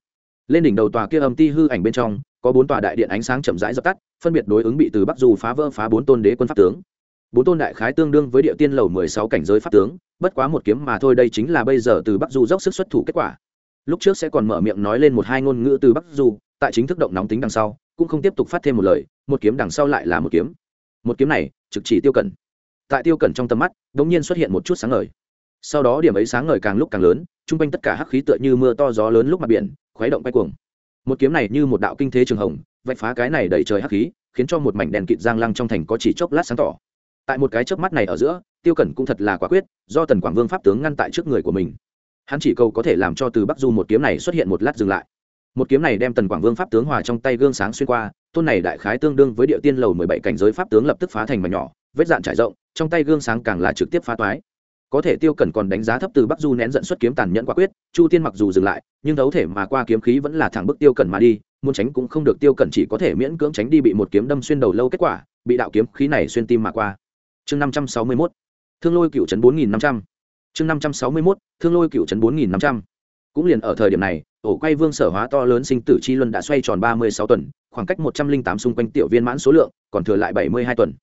Lên đỉnh đầu tòa kia âm ti hư ảnh bên trong, có bốn tòa đại điện ánh sáng chậm rãi dập tắt, phân biệt đối ứng bị từ bắc du phá vỡ phá bốn tôn đế quân pháp tướng. Bốn tôn đại khái tương đương với địa tiên lầu mười sáu cảnh giới pháp tướng, bất quá một kiếm mà thôi đây chính là bây giờ từ bắc du dốc sức xuất thủ kết quả. Lúc trước sẽ còn mở miệng nói lên một hai ngôn ngữ từ bắc du, tại chính thức động nóng tính đằng sau, cũng không tiếp tục phát thêm một lời, một kiếm đằng sau lại là một kiếm. Một kiếm này, trực chỉ tiêu cẩn. Tại tiêu cẩn trong tầm mắt đ ỗ n g nhiên xuất hiện một chút sáng ngời sau đó điểm ấy sáng ngời càng lúc càng lớn, chung quanh tất cả hắc khí tựa như mưa to gió lớn lúc mặt biển, khuấy động quay cuồng. Một kiếm này như một đạo kinh thế trường hồng, vạch phá cái này đầy trời hắc khí, khiến cho một mảnh đèn kịt giang lăng trong thành có chỉ chốc lát sáng tỏ. Tại một cái chớp mắt này ở giữa, tiêu cẩn cũng thật là quả quyết, do tần quảng vương pháp tướng ngăn tại trước người của mình. Hắn chỉ cầu có thể làm cho từ bắc du một kiếm này xuất hiện một lát dừng lại. Một kiếm này đem tần quảng vương pháp tướng hòa trong tay gương sáng xuyên qua, tôn này đại khái tương đương với địa tiên lầu mười bảy cảnh giới pháp tướng lập tức phá thành mà nhỏ, vết dạn trải rộng, trong tay gương sáng càng là trực tiếp phá toái có thể tiêu cẩn còn đánh giá thấp từ bắc du nén giận xuất kiếm tàn nhẫn quả quyết, chu tiên mặc dù dừng lại, nhưng thấu thể mà qua kiếm khí vẫn là thẳng bức tiêu cẩn mà đi, muốn tránh cũng không được tiêu cẩn chỉ có thể miễn cưỡng tránh đi bị một kiếm đâm xuyên đầu lâu kết quả, bị đạo kiếm khí này xuyên tim mà qua. Chương năm trăm sáu mươi mốt, thương lôi cựu trấn bốn nghìn năm trăm. Chương năm trăm sáu mươi mốt, thương lôi cựu trấn bốn nghìn năm trăm. Cũng liền ở thời điểm này, ổ quay vương sở hóa to lớn sinh tử chi luân đã xoay tròn ba mươi sáu tuần, khoảng cách một trăm linh tám xung quanh tiểu viên mãn số lượng, còn thừa lại bảy mươi hai tuần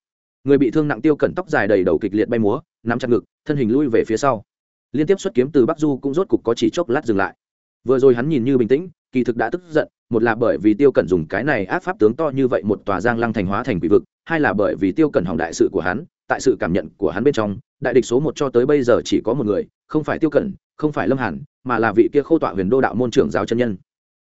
người bị thương nặng tiêu cẩn tóc dài đầy đầu kịch liệt bay múa, nắm chặt ngực, thân hình lui về phía sau. Liên tiếp xuất kiếm từ bắc du cũng rốt cục có chỉ chốc lát dừng lại. Vừa rồi hắn nhìn như bình tĩnh, kỳ thực đã tức giận, một là bởi vì tiêu cẩn dùng cái này áp pháp tướng to như vậy một tòa giang lăng thành hóa thành quỷ vực, hai là bởi vì tiêu cẩn hỏng đại sự của hắn, tại sự cảm nhận của hắn bên trong, đại địch số một cho tới bây giờ chỉ có một người, không phải tiêu cẩn không phải lâm hàn, mà là vị kia khô tọa huyền đô đạo môn trưởng giáo chân nhân.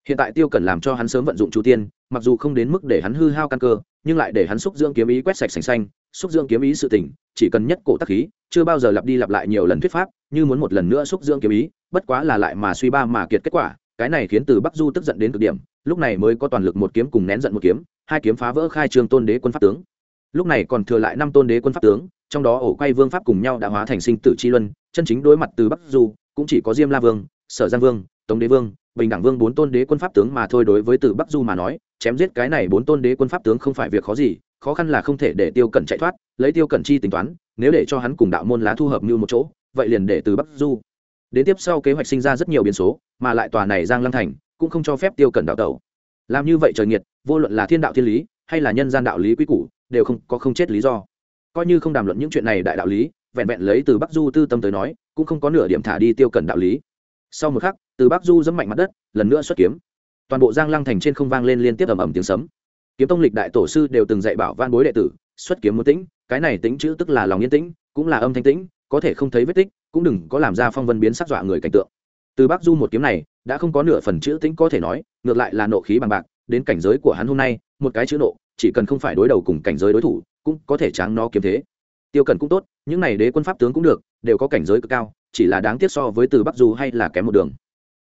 Hiện tại tiêu cẩn làm cho hắn sớm vận dụng chu tiên, mặc dù không đến mức để hắn hư hao căn cơ, nhưng lại để hắn xúc dưỡng kiếm ý quét sạch sành xanh xúc dưỡng kiếm ý sự tình, chỉ cần nhất cổ tắc khí, chưa bao giờ lặp đi lặp lại nhiều lần thuyết pháp, như muốn một lần nữa xúc dưỡng kiếm ý, bất quá là lại mà suy ba mà kiệt kết quả, cái này khiến từ bắc du tức giận đến cực điểm, lúc này mới có toàn lực một kiếm cùng nén giận một kiếm, hai kiếm phá vỡ khai trương tôn đế quân pháp tướng. Lúc này còn thừa lại năm tôn đế quân pháp tướng, trong đó ổ quay vương pháp cùng nhau đã hóa thành sinh tử chi luân, chân chính đối mặt từ bắc du, cũng chỉ có diêm la vương, sở giang vương, tống đế vương bình đẳng vương bốn tôn đế quân pháp tướng mà thôi đối với từ bắc du mà nói, chém giết cái này bốn tôn đế quân pháp tướng không phải việc khó gì, khó khăn là không thể để tiêu cẩn chạy thoát, lấy tiêu cẩn chi tính toán, nếu để cho hắn cùng đạo môn lá thu hợp như một chỗ, vậy liền để từ bắc du. Đến tiếp sau kế hoạch sinh ra rất nhiều biến số, mà lại tòa này giang lăng thành cũng không cho phép tiêu cẩn đạo tẩu. Làm như vậy trời nghiệt, vô luận là thiên đạo thiên lý, hay là nhân gian đạo lý quy củ, đều không có không chết lý do. Coi như không đàm luận những chuyện này đại đạo lý, vẹn vẹn lấy từ bắc du tư tâm tới nói, cũng không có nửa điểm thả đi tiêu cẩn đạo lý. Sau một khắc từ bắc du dẫm mạnh mặt đất, lần nữa xuất kiếm. Toàn bộ giang lăng thành trên không vang lên liên tiếp ầm ầm tiếng sấm. Kiếm tông lịch đại tổ sư đều từng dạy bảo van bối đệ tử, xuất kiếm muốn tĩnh, cái này tính chữ tức là lòng yên tĩnh, cũng là âm thanh tĩnh, có thể không thấy vết tích, cũng đừng có làm ra phong vân biến sắc dọa người cảnh tượng. Từ bắc du một kiếm này, đã không có nửa phần chữ tĩnh có thể nói, ngược lại là nộ khí bằng bạc, đến cảnh giới của hắn hôm nay, một cái chữ nộ, chỉ cần không phải đối đầu cùng cảnh giới đối thủ, cũng có thể tráng nó kiếm thế. Tiêu cần cũng tốt, những này đế quân pháp tướng cũng được, đều có cảnh giới cực cao, chỉ là đáng tiếc so với từ bắc du hay là kém một đường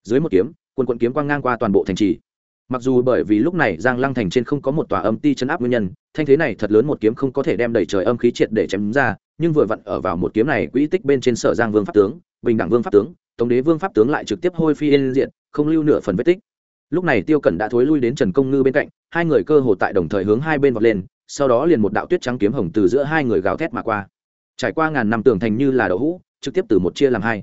dưới một kiếm quân quận kiếm quang ngang qua toàn bộ thành trì. Mặc dù bởi vì lúc này giang lăng thành trên không có một tòa âm ti chấn áp nguyên nhân, thanh thế này thật lớn một kiếm không có thể đem đẩy trời âm khí triệt để chém ra, nhưng vừa vặn ở vào một kiếm này quỹ tích bên trên sở giang vương pháp tướng, bình đẳng vương pháp tướng, tống đế vương pháp tướng lại trực tiếp hôi phi yên diện không lưu nửa phần vết tích. Lúc này tiêu cẩn đã thối lui đến trần công ngư bên cạnh, hai người cơ hồ tại đồng thời hướng hai bên vọt lên, sau đó liền một đạo tuyết trắng kiếm hồng từ giữa hai người gào thét mà qua. Trải qua ngàn năm tường thành như là đậu hũ, trực tiếp từ một chia làm hai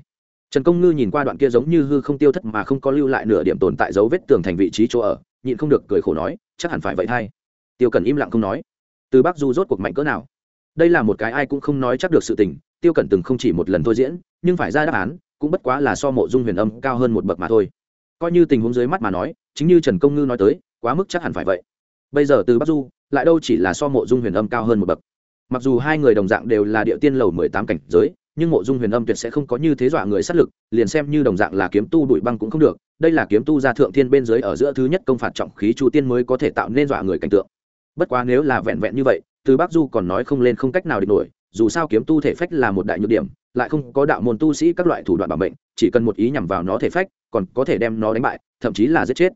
trần công ngư nhìn qua đoạn kia giống như hư không tiêu thất mà không có lưu lại nửa điểm tồn tại dấu vết tường thành vị trí chỗ ở, nhịn không được cười khổ nói, chắc hẳn phải vậy thay. Tiêu cần im lặng không nói. Từ bắc du rốt cuộc mạnh cỡ nào? Đây là một cái ai cũng không nói chắc được sự tình, tiêu cẩn từng không chỉ một lần thôi diễn, nhưng phải ra đáp án, cũng bất quá là so mộ dung huyền âm cao hơn một bậc mà thôi. Coi như tình huống dưới mắt mà nói, chính như trần công ngư nói tới, quá mức chắc hẳn phải vậy. Bây giờ từ bắc du, lại đâu chỉ là so mộ dung huyền âm cao hơn một bậc. Mặc dù hai người đồng dạng đều là địa tiên lầu mười tám cảnh giới nhưng mộ dung huyền âm tuyệt sẽ không có như thế dọa người sát lực, liền xem như đồng dạng là kiếm tu bụi băng cũng không được, đây là kiếm tu gia thượng thiên bên dưới ở giữa thứ nhất công phạt trọng khí chu tiên mới có thể tạo nên dọa người cảnh tượng. Bất quá nếu là vẹn vẹn như vậy, từ bắc du còn nói không lên không cách nào địch nổi, dù sao kiếm tu thể phách là một đại nhược điểm, lại không có đạo môn tu sĩ các loại thủ đoạn bảo mệnh, chỉ cần một ý nhằm vào nó thể phách, còn có thể đem nó đánh bại, thậm chí là giết chết.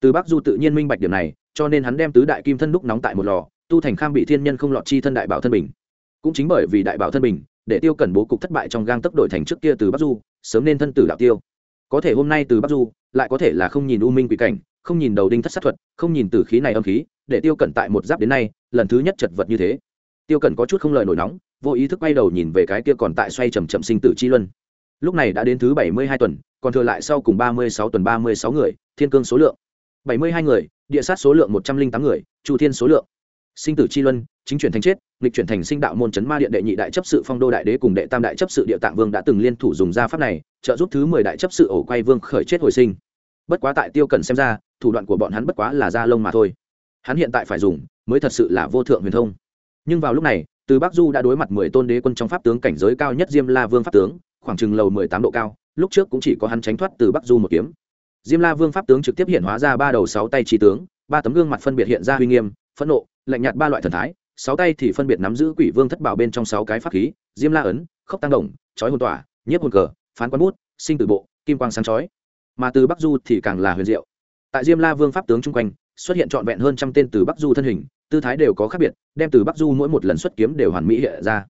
Từ bắc du tự nhiên minh bạch điểm này, cho nên hắn đem tứ đại kim thân đúc nóng tại một lò, tu thành kham bị thiên nhân không lọt chi thân đại bảo thân bình. Cũng chính bởi vì đại bảo thân bình để tiêu cẩn bố cục thất bại trong gang tốc đổi thành trước kia từ bắc du, sớm nên thân tử đạo tiêu. Có thể hôm nay từ bắc du, lại có thể là không nhìn u minh quỷ cảnh, không nhìn đầu đinh thất sát thuật, không nhìn tử khí này âm khí, để tiêu cẩn tại một giáp đến nay, lần thứ nhất chật vật như thế. Tiêu cẩn có chút không lời nổi nóng, vô ý thức quay đầu nhìn về cái kia còn tại xoay chầm chậm sinh tử chi luân. Lúc này đã đến thứ bảy mươi hai tuần, còn thừa lại sau cùng ba mươi sáu tuần ba mươi sáu người, thiên cương số lượng. bảy mươi hai người, địa sát số lượng một trăm linh tám người, chu thiên số lượng. Sinh tử chi luân chính chuyển thành chết, nghịch chuyển thành sinh đạo môn chấn ma điện đệ nhị đại chấp sự phong đô đại đế cùng đệ tam đại chấp sự địa tạng vương đã từng liên thủ dùng gia pháp này, trợ giúp thứ mười đại chấp sự ổ quay vương khởi chết hồi sinh. Bất quá tại tiêu cần xem ra, thủ đoạn của bọn hắn bất quá là da lông mà thôi. Hắn hiện tại phải dùng, mới thật sự là vô thượng huyền thông. Nhưng vào lúc này, từ bắc du đã đối mặt mười tôn đế quân trong pháp tướng cảnh giới cao nhất diêm la vương pháp tướng, khoảng chừng lầu mười tám độ cao, lúc trước cũng chỉ có hắn tránh thoát từ bắc du một kiếm. Diêm la vương pháp tướng trực tiếp hiện hóa ra ba đầu sáu tay trí tướng, ba tấm gương mặt phân biệt hiện ra uy nghiêm, phẫn nộ, lạnh nhạt ba loại thần thái sáu tay thì phân biệt nắm giữ quỷ vương thất bảo bên trong sáu cái pháp khí, diêm la ấn, khốc tăng đồng, chói hồn tỏa, nhiếp hồn cờ, phán quán bút, sinh tử bộ, kim quang sáng chói. Mà từ bắc du thì càng là huyền diệu. Tại diêm la vương pháp tướng chung quanh, xuất hiện trọn vẹn hơn trăm tên từ bắc du thân hình, tư thái đều có khác biệt, đem từ bắc du mỗi một lần xuất kiếm đều hoàn mỹ hiện ra.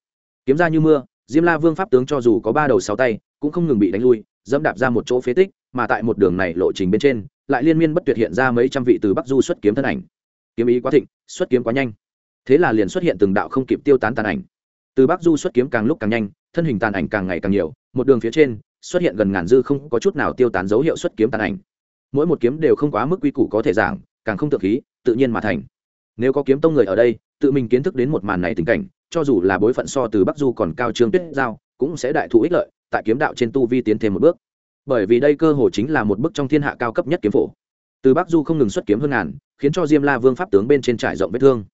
Kiếm ra như mưa, diêm la vương pháp tướng cho dù có ba đầu sáu tay, cũng không ngừng bị đánh lui, dẫm đạp ra một chỗ phế tích, mà tại một đường này lộ trình bên trên, lại liên miên bất tuyệt hiện ra mấy trăm vị từ bắc du xuất kiếm thân ảnh. Kiếm ý quá thịnh, xuất kiếm quá nhanh thế là liền xuất hiện từng đạo không kịp tiêu tán tàn ảnh. Từ bắc du xuất kiếm càng lúc càng nhanh, thân hình tàn ảnh càng ngày càng nhiều, một đường phía trên, xuất hiện gần ngàn dư không có chút nào tiêu tán dấu hiệu xuất kiếm tàn ảnh. Mỗi một kiếm đều không quá mức quy củ có thể giảng, càng không tự khí, tự nhiên mà thành. Nếu có kiếm tông người ở đây, tự mình kiến thức đến một màn này tình cảnh, cho dù là bối phận so từ bắc du còn cao trương tuyết giao, cũng sẽ đại thụ ích lợi, tại kiếm đạo trên tu vi tiến thêm một bước. Bởi vì đây cơ hồ chính là một bước trong thiên hạ cao cấp nhất kiếm phổ. Từ bắc du không ngừng xuất kiếm hơn ngàn, khiến cho diêm la vương pháp tướng bên trên trải rộng vết thương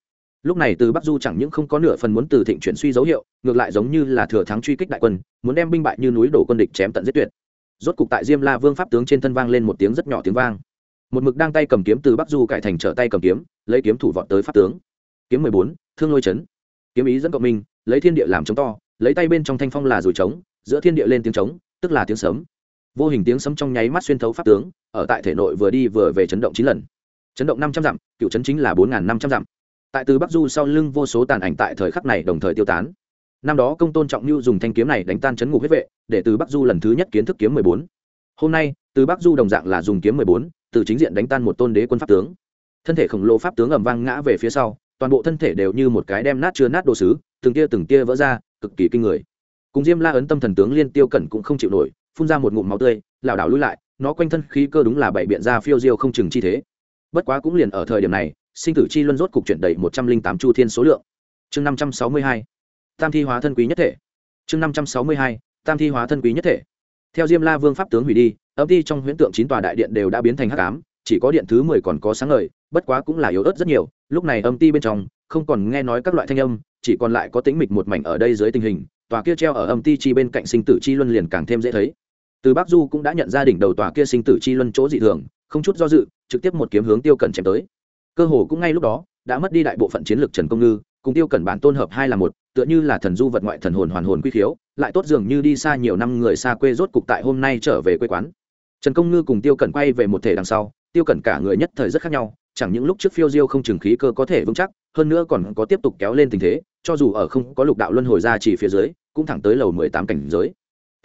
lúc này từ bắc du chẳng những không có nửa phần muốn từ thịnh chuyển suy dấu hiệu, ngược lại giống như là thừa thắng truy kích đại quân, muốn đem binh bại như núi đổ quân địch chém tận giết tuyệt. Rốt cục tại diêm la vương pháp tướng trên thân vang lên một tiếng rất nhỏ tiếng vang. Một mực đang tay cầm kiếm từ bắc du cải thành trở tay cầm kiếm, lấy kiếm thủ vọt tới pháp tướng. Kiếm mười bốn, thương lôi chấn. Kiếm ý dẫn cộng minh, lấy thiên địa làm chống to, lấy tay bên trong thanh phong là dùi trống, giữa thiên địa lên tiếng trống, tức là tiếng sấm. Vô hình tiếng sấm trong nháy mắt xuyên thấu pháp tướng, ở tại thể nội vừa đi vừa về chấn động chín lần. Chấn động năm trăm dặm, cựu chấn chính là bốn năm trăm dặm tại từ bắc du sau lưng vô số tàn ảnh tại thời khắc này đồng thời tiêu tán. Năm đó công tôn trọng lưu dùng thanh kiếm này đánh tan chấn ngục huyết vệ, để từ bắc du lần thứ nhất kiến thức kiếm mười bốn. Hôm nay, từ bắc du đồng dạng là dùng kiếm mười bốn, từ chính diện đánh tan một tôn đế quân pháp tướng. Thân thể khổng lồ pháp tướng ầm vang ngã về phía sau, toàn bộ thân thể đều như một cái đem nát chưa nát đồ sứ, từng tia từng tia vỡ ra, cực kỳ kinh người. Cùng diêm la ấn tâm thần tướng liên tiêu cẩn cũng không chịu nổi, phun ra một ngụm máu tươi, lảo đảo lui lại, nó quanh thân khí cơ đúng là bảy biện ra phiêu diêu không chừng chi thế. Bất quá cũng liền ở thời điểm này sinh tử chi luân rốt cục chuyển đầy một trăm linh tám chu thiên số lượng. Chương năm trăm sáu mươi hai, tam thi hóa thân quý nhất thể. Chương năm trăm sáu mươi hai, tam thi hóa thân quý nhất thể. Theo diêm la vương pháp tướng hủy đi, âm ti trong huyễn tượng chín tòa đại điện đều đã biến thành hắc ám, chỉ có điện thứ mười còn có sáng ngời, bất quá cũng là yếu ớt rất nhiều, lúc này âm ti bên trong, không còn nghe nói các loại thanh âm, chỉ còn lại có tĩnh mịch một mảnh ở đây dưới tình hình, tòa kia treo ở âm ti chi bên cạnh sinh tử chi luân liền càng thêm dễ thấy. Từ bắc du cũng đã nhận ra đỉnh đầu tòa kia sinh tử chi luân chỗ dị thường, không chút do dự, trực tiếp một kiếm hướng tiêu cẩn chém tới cơ hồ cũng ngay lúc đó, đã mất đi đại bộ phận chiến lược trần công ngư, cùng tiêu cẩn bản tôn hợp hai là một, tựa như là thần du vật ngoại thần hồn hoàn hồn quy khiếu, lại tốt dường như đi xa nhiều năm người xa quê rốt cục tại hôm nay trở về quê quán. Trần công ngư cùng tiêu cẩn quay về một thể đằng sau, tiêu cẩn cả người nhất thời rất khác nhau, chẳng những lúc trước phiêu diêu không chừng khí cơ có thể vững chắc, hơn nữa còn có tiếp tục kéo lên tình thế, cho dù ở không có lục đạo luân hồi ra chỉ phía dưới, cũng thẳng tới lầu mười tám cảnh giới.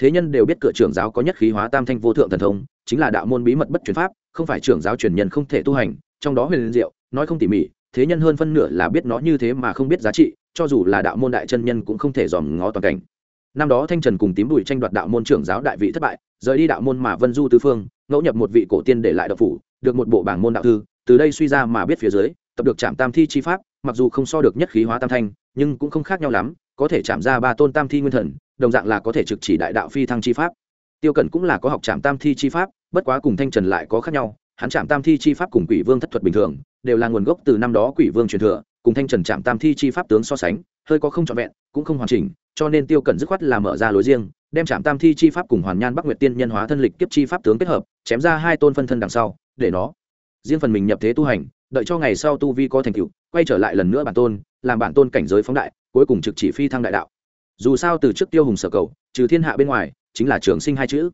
Thế nhân đều biết cửa trưởng giáo có nhất khí hóa tam thanh vô thượng thần thông, chính là đạo môn bí mật bất chuyển pháp, không phải trưởng giáo truyền nhân không thể tu hành, trong đó huyền diệu nói không tỉ mỉ, thế nhân hơn phân nửa là biết nó như thế mà không biết giá trị, cho dù là đạo môn đại chân nhân cũng không thể dòm ngó toàn cảnh. Năm đó thanh trần cùng tím bùi tranh đoạt đạo môn trưởng giáo đại vị thất bại, rời đi đạo môn mà vân du tứ phương, ngẫu nhập một vị cổ tiên để lại độc phủ, được một bộ bảng môn đạo thư, từ đây suy ra mà biết phía dưới, tập được chạm tam thi chi pháp, mặc dù không so được nhất khí hóa tam thanh, nhưng cũng không khác nhau lắm, có thể chạm ra ba tôn tam thi nguyên thần, đồng dạng là có thể trực chỉ đại đạo phi thăng chi pháp. Tiêu cẩn cũng là có học chạm tam thi chi pháp, bất quá cùng thanh trần lại có khác nhau hắn chạm tam thi chi pháp cùng quỷ vương thất thuật bình thường, đều là nguồn gốc từ năm đó quỷ vương truyền thừa, cùng thanh trần chạm tam thi chi pháp tướng so sánh, hơi có không trọn vẹn, cũng không hoàn chỉnh, cho nên tiêu cẩn dứt khoát là mở ra lối riêng, đem chạm tam thi chi pháp cùng hoàn nhan bắc nguyệt tiên nhân hóa thân lịch kiếp chi pháp tướng kết hợp, chém ra hai tôn phân thân đằng sau, để nó riêng phần mình nhập thế tu hành, đợi cho ngày sau tu vi có thành tựu, quay trở lại lần nữa bản tôn, làm bản tôn cảnh giới phóng đại, cuối cùng trực chỉ phi thăng đại đạo. Dù sao từ trước tiêu hùng sở cầu, trừ thiên hạ bên ngoài, chính là trường sinh hai chữ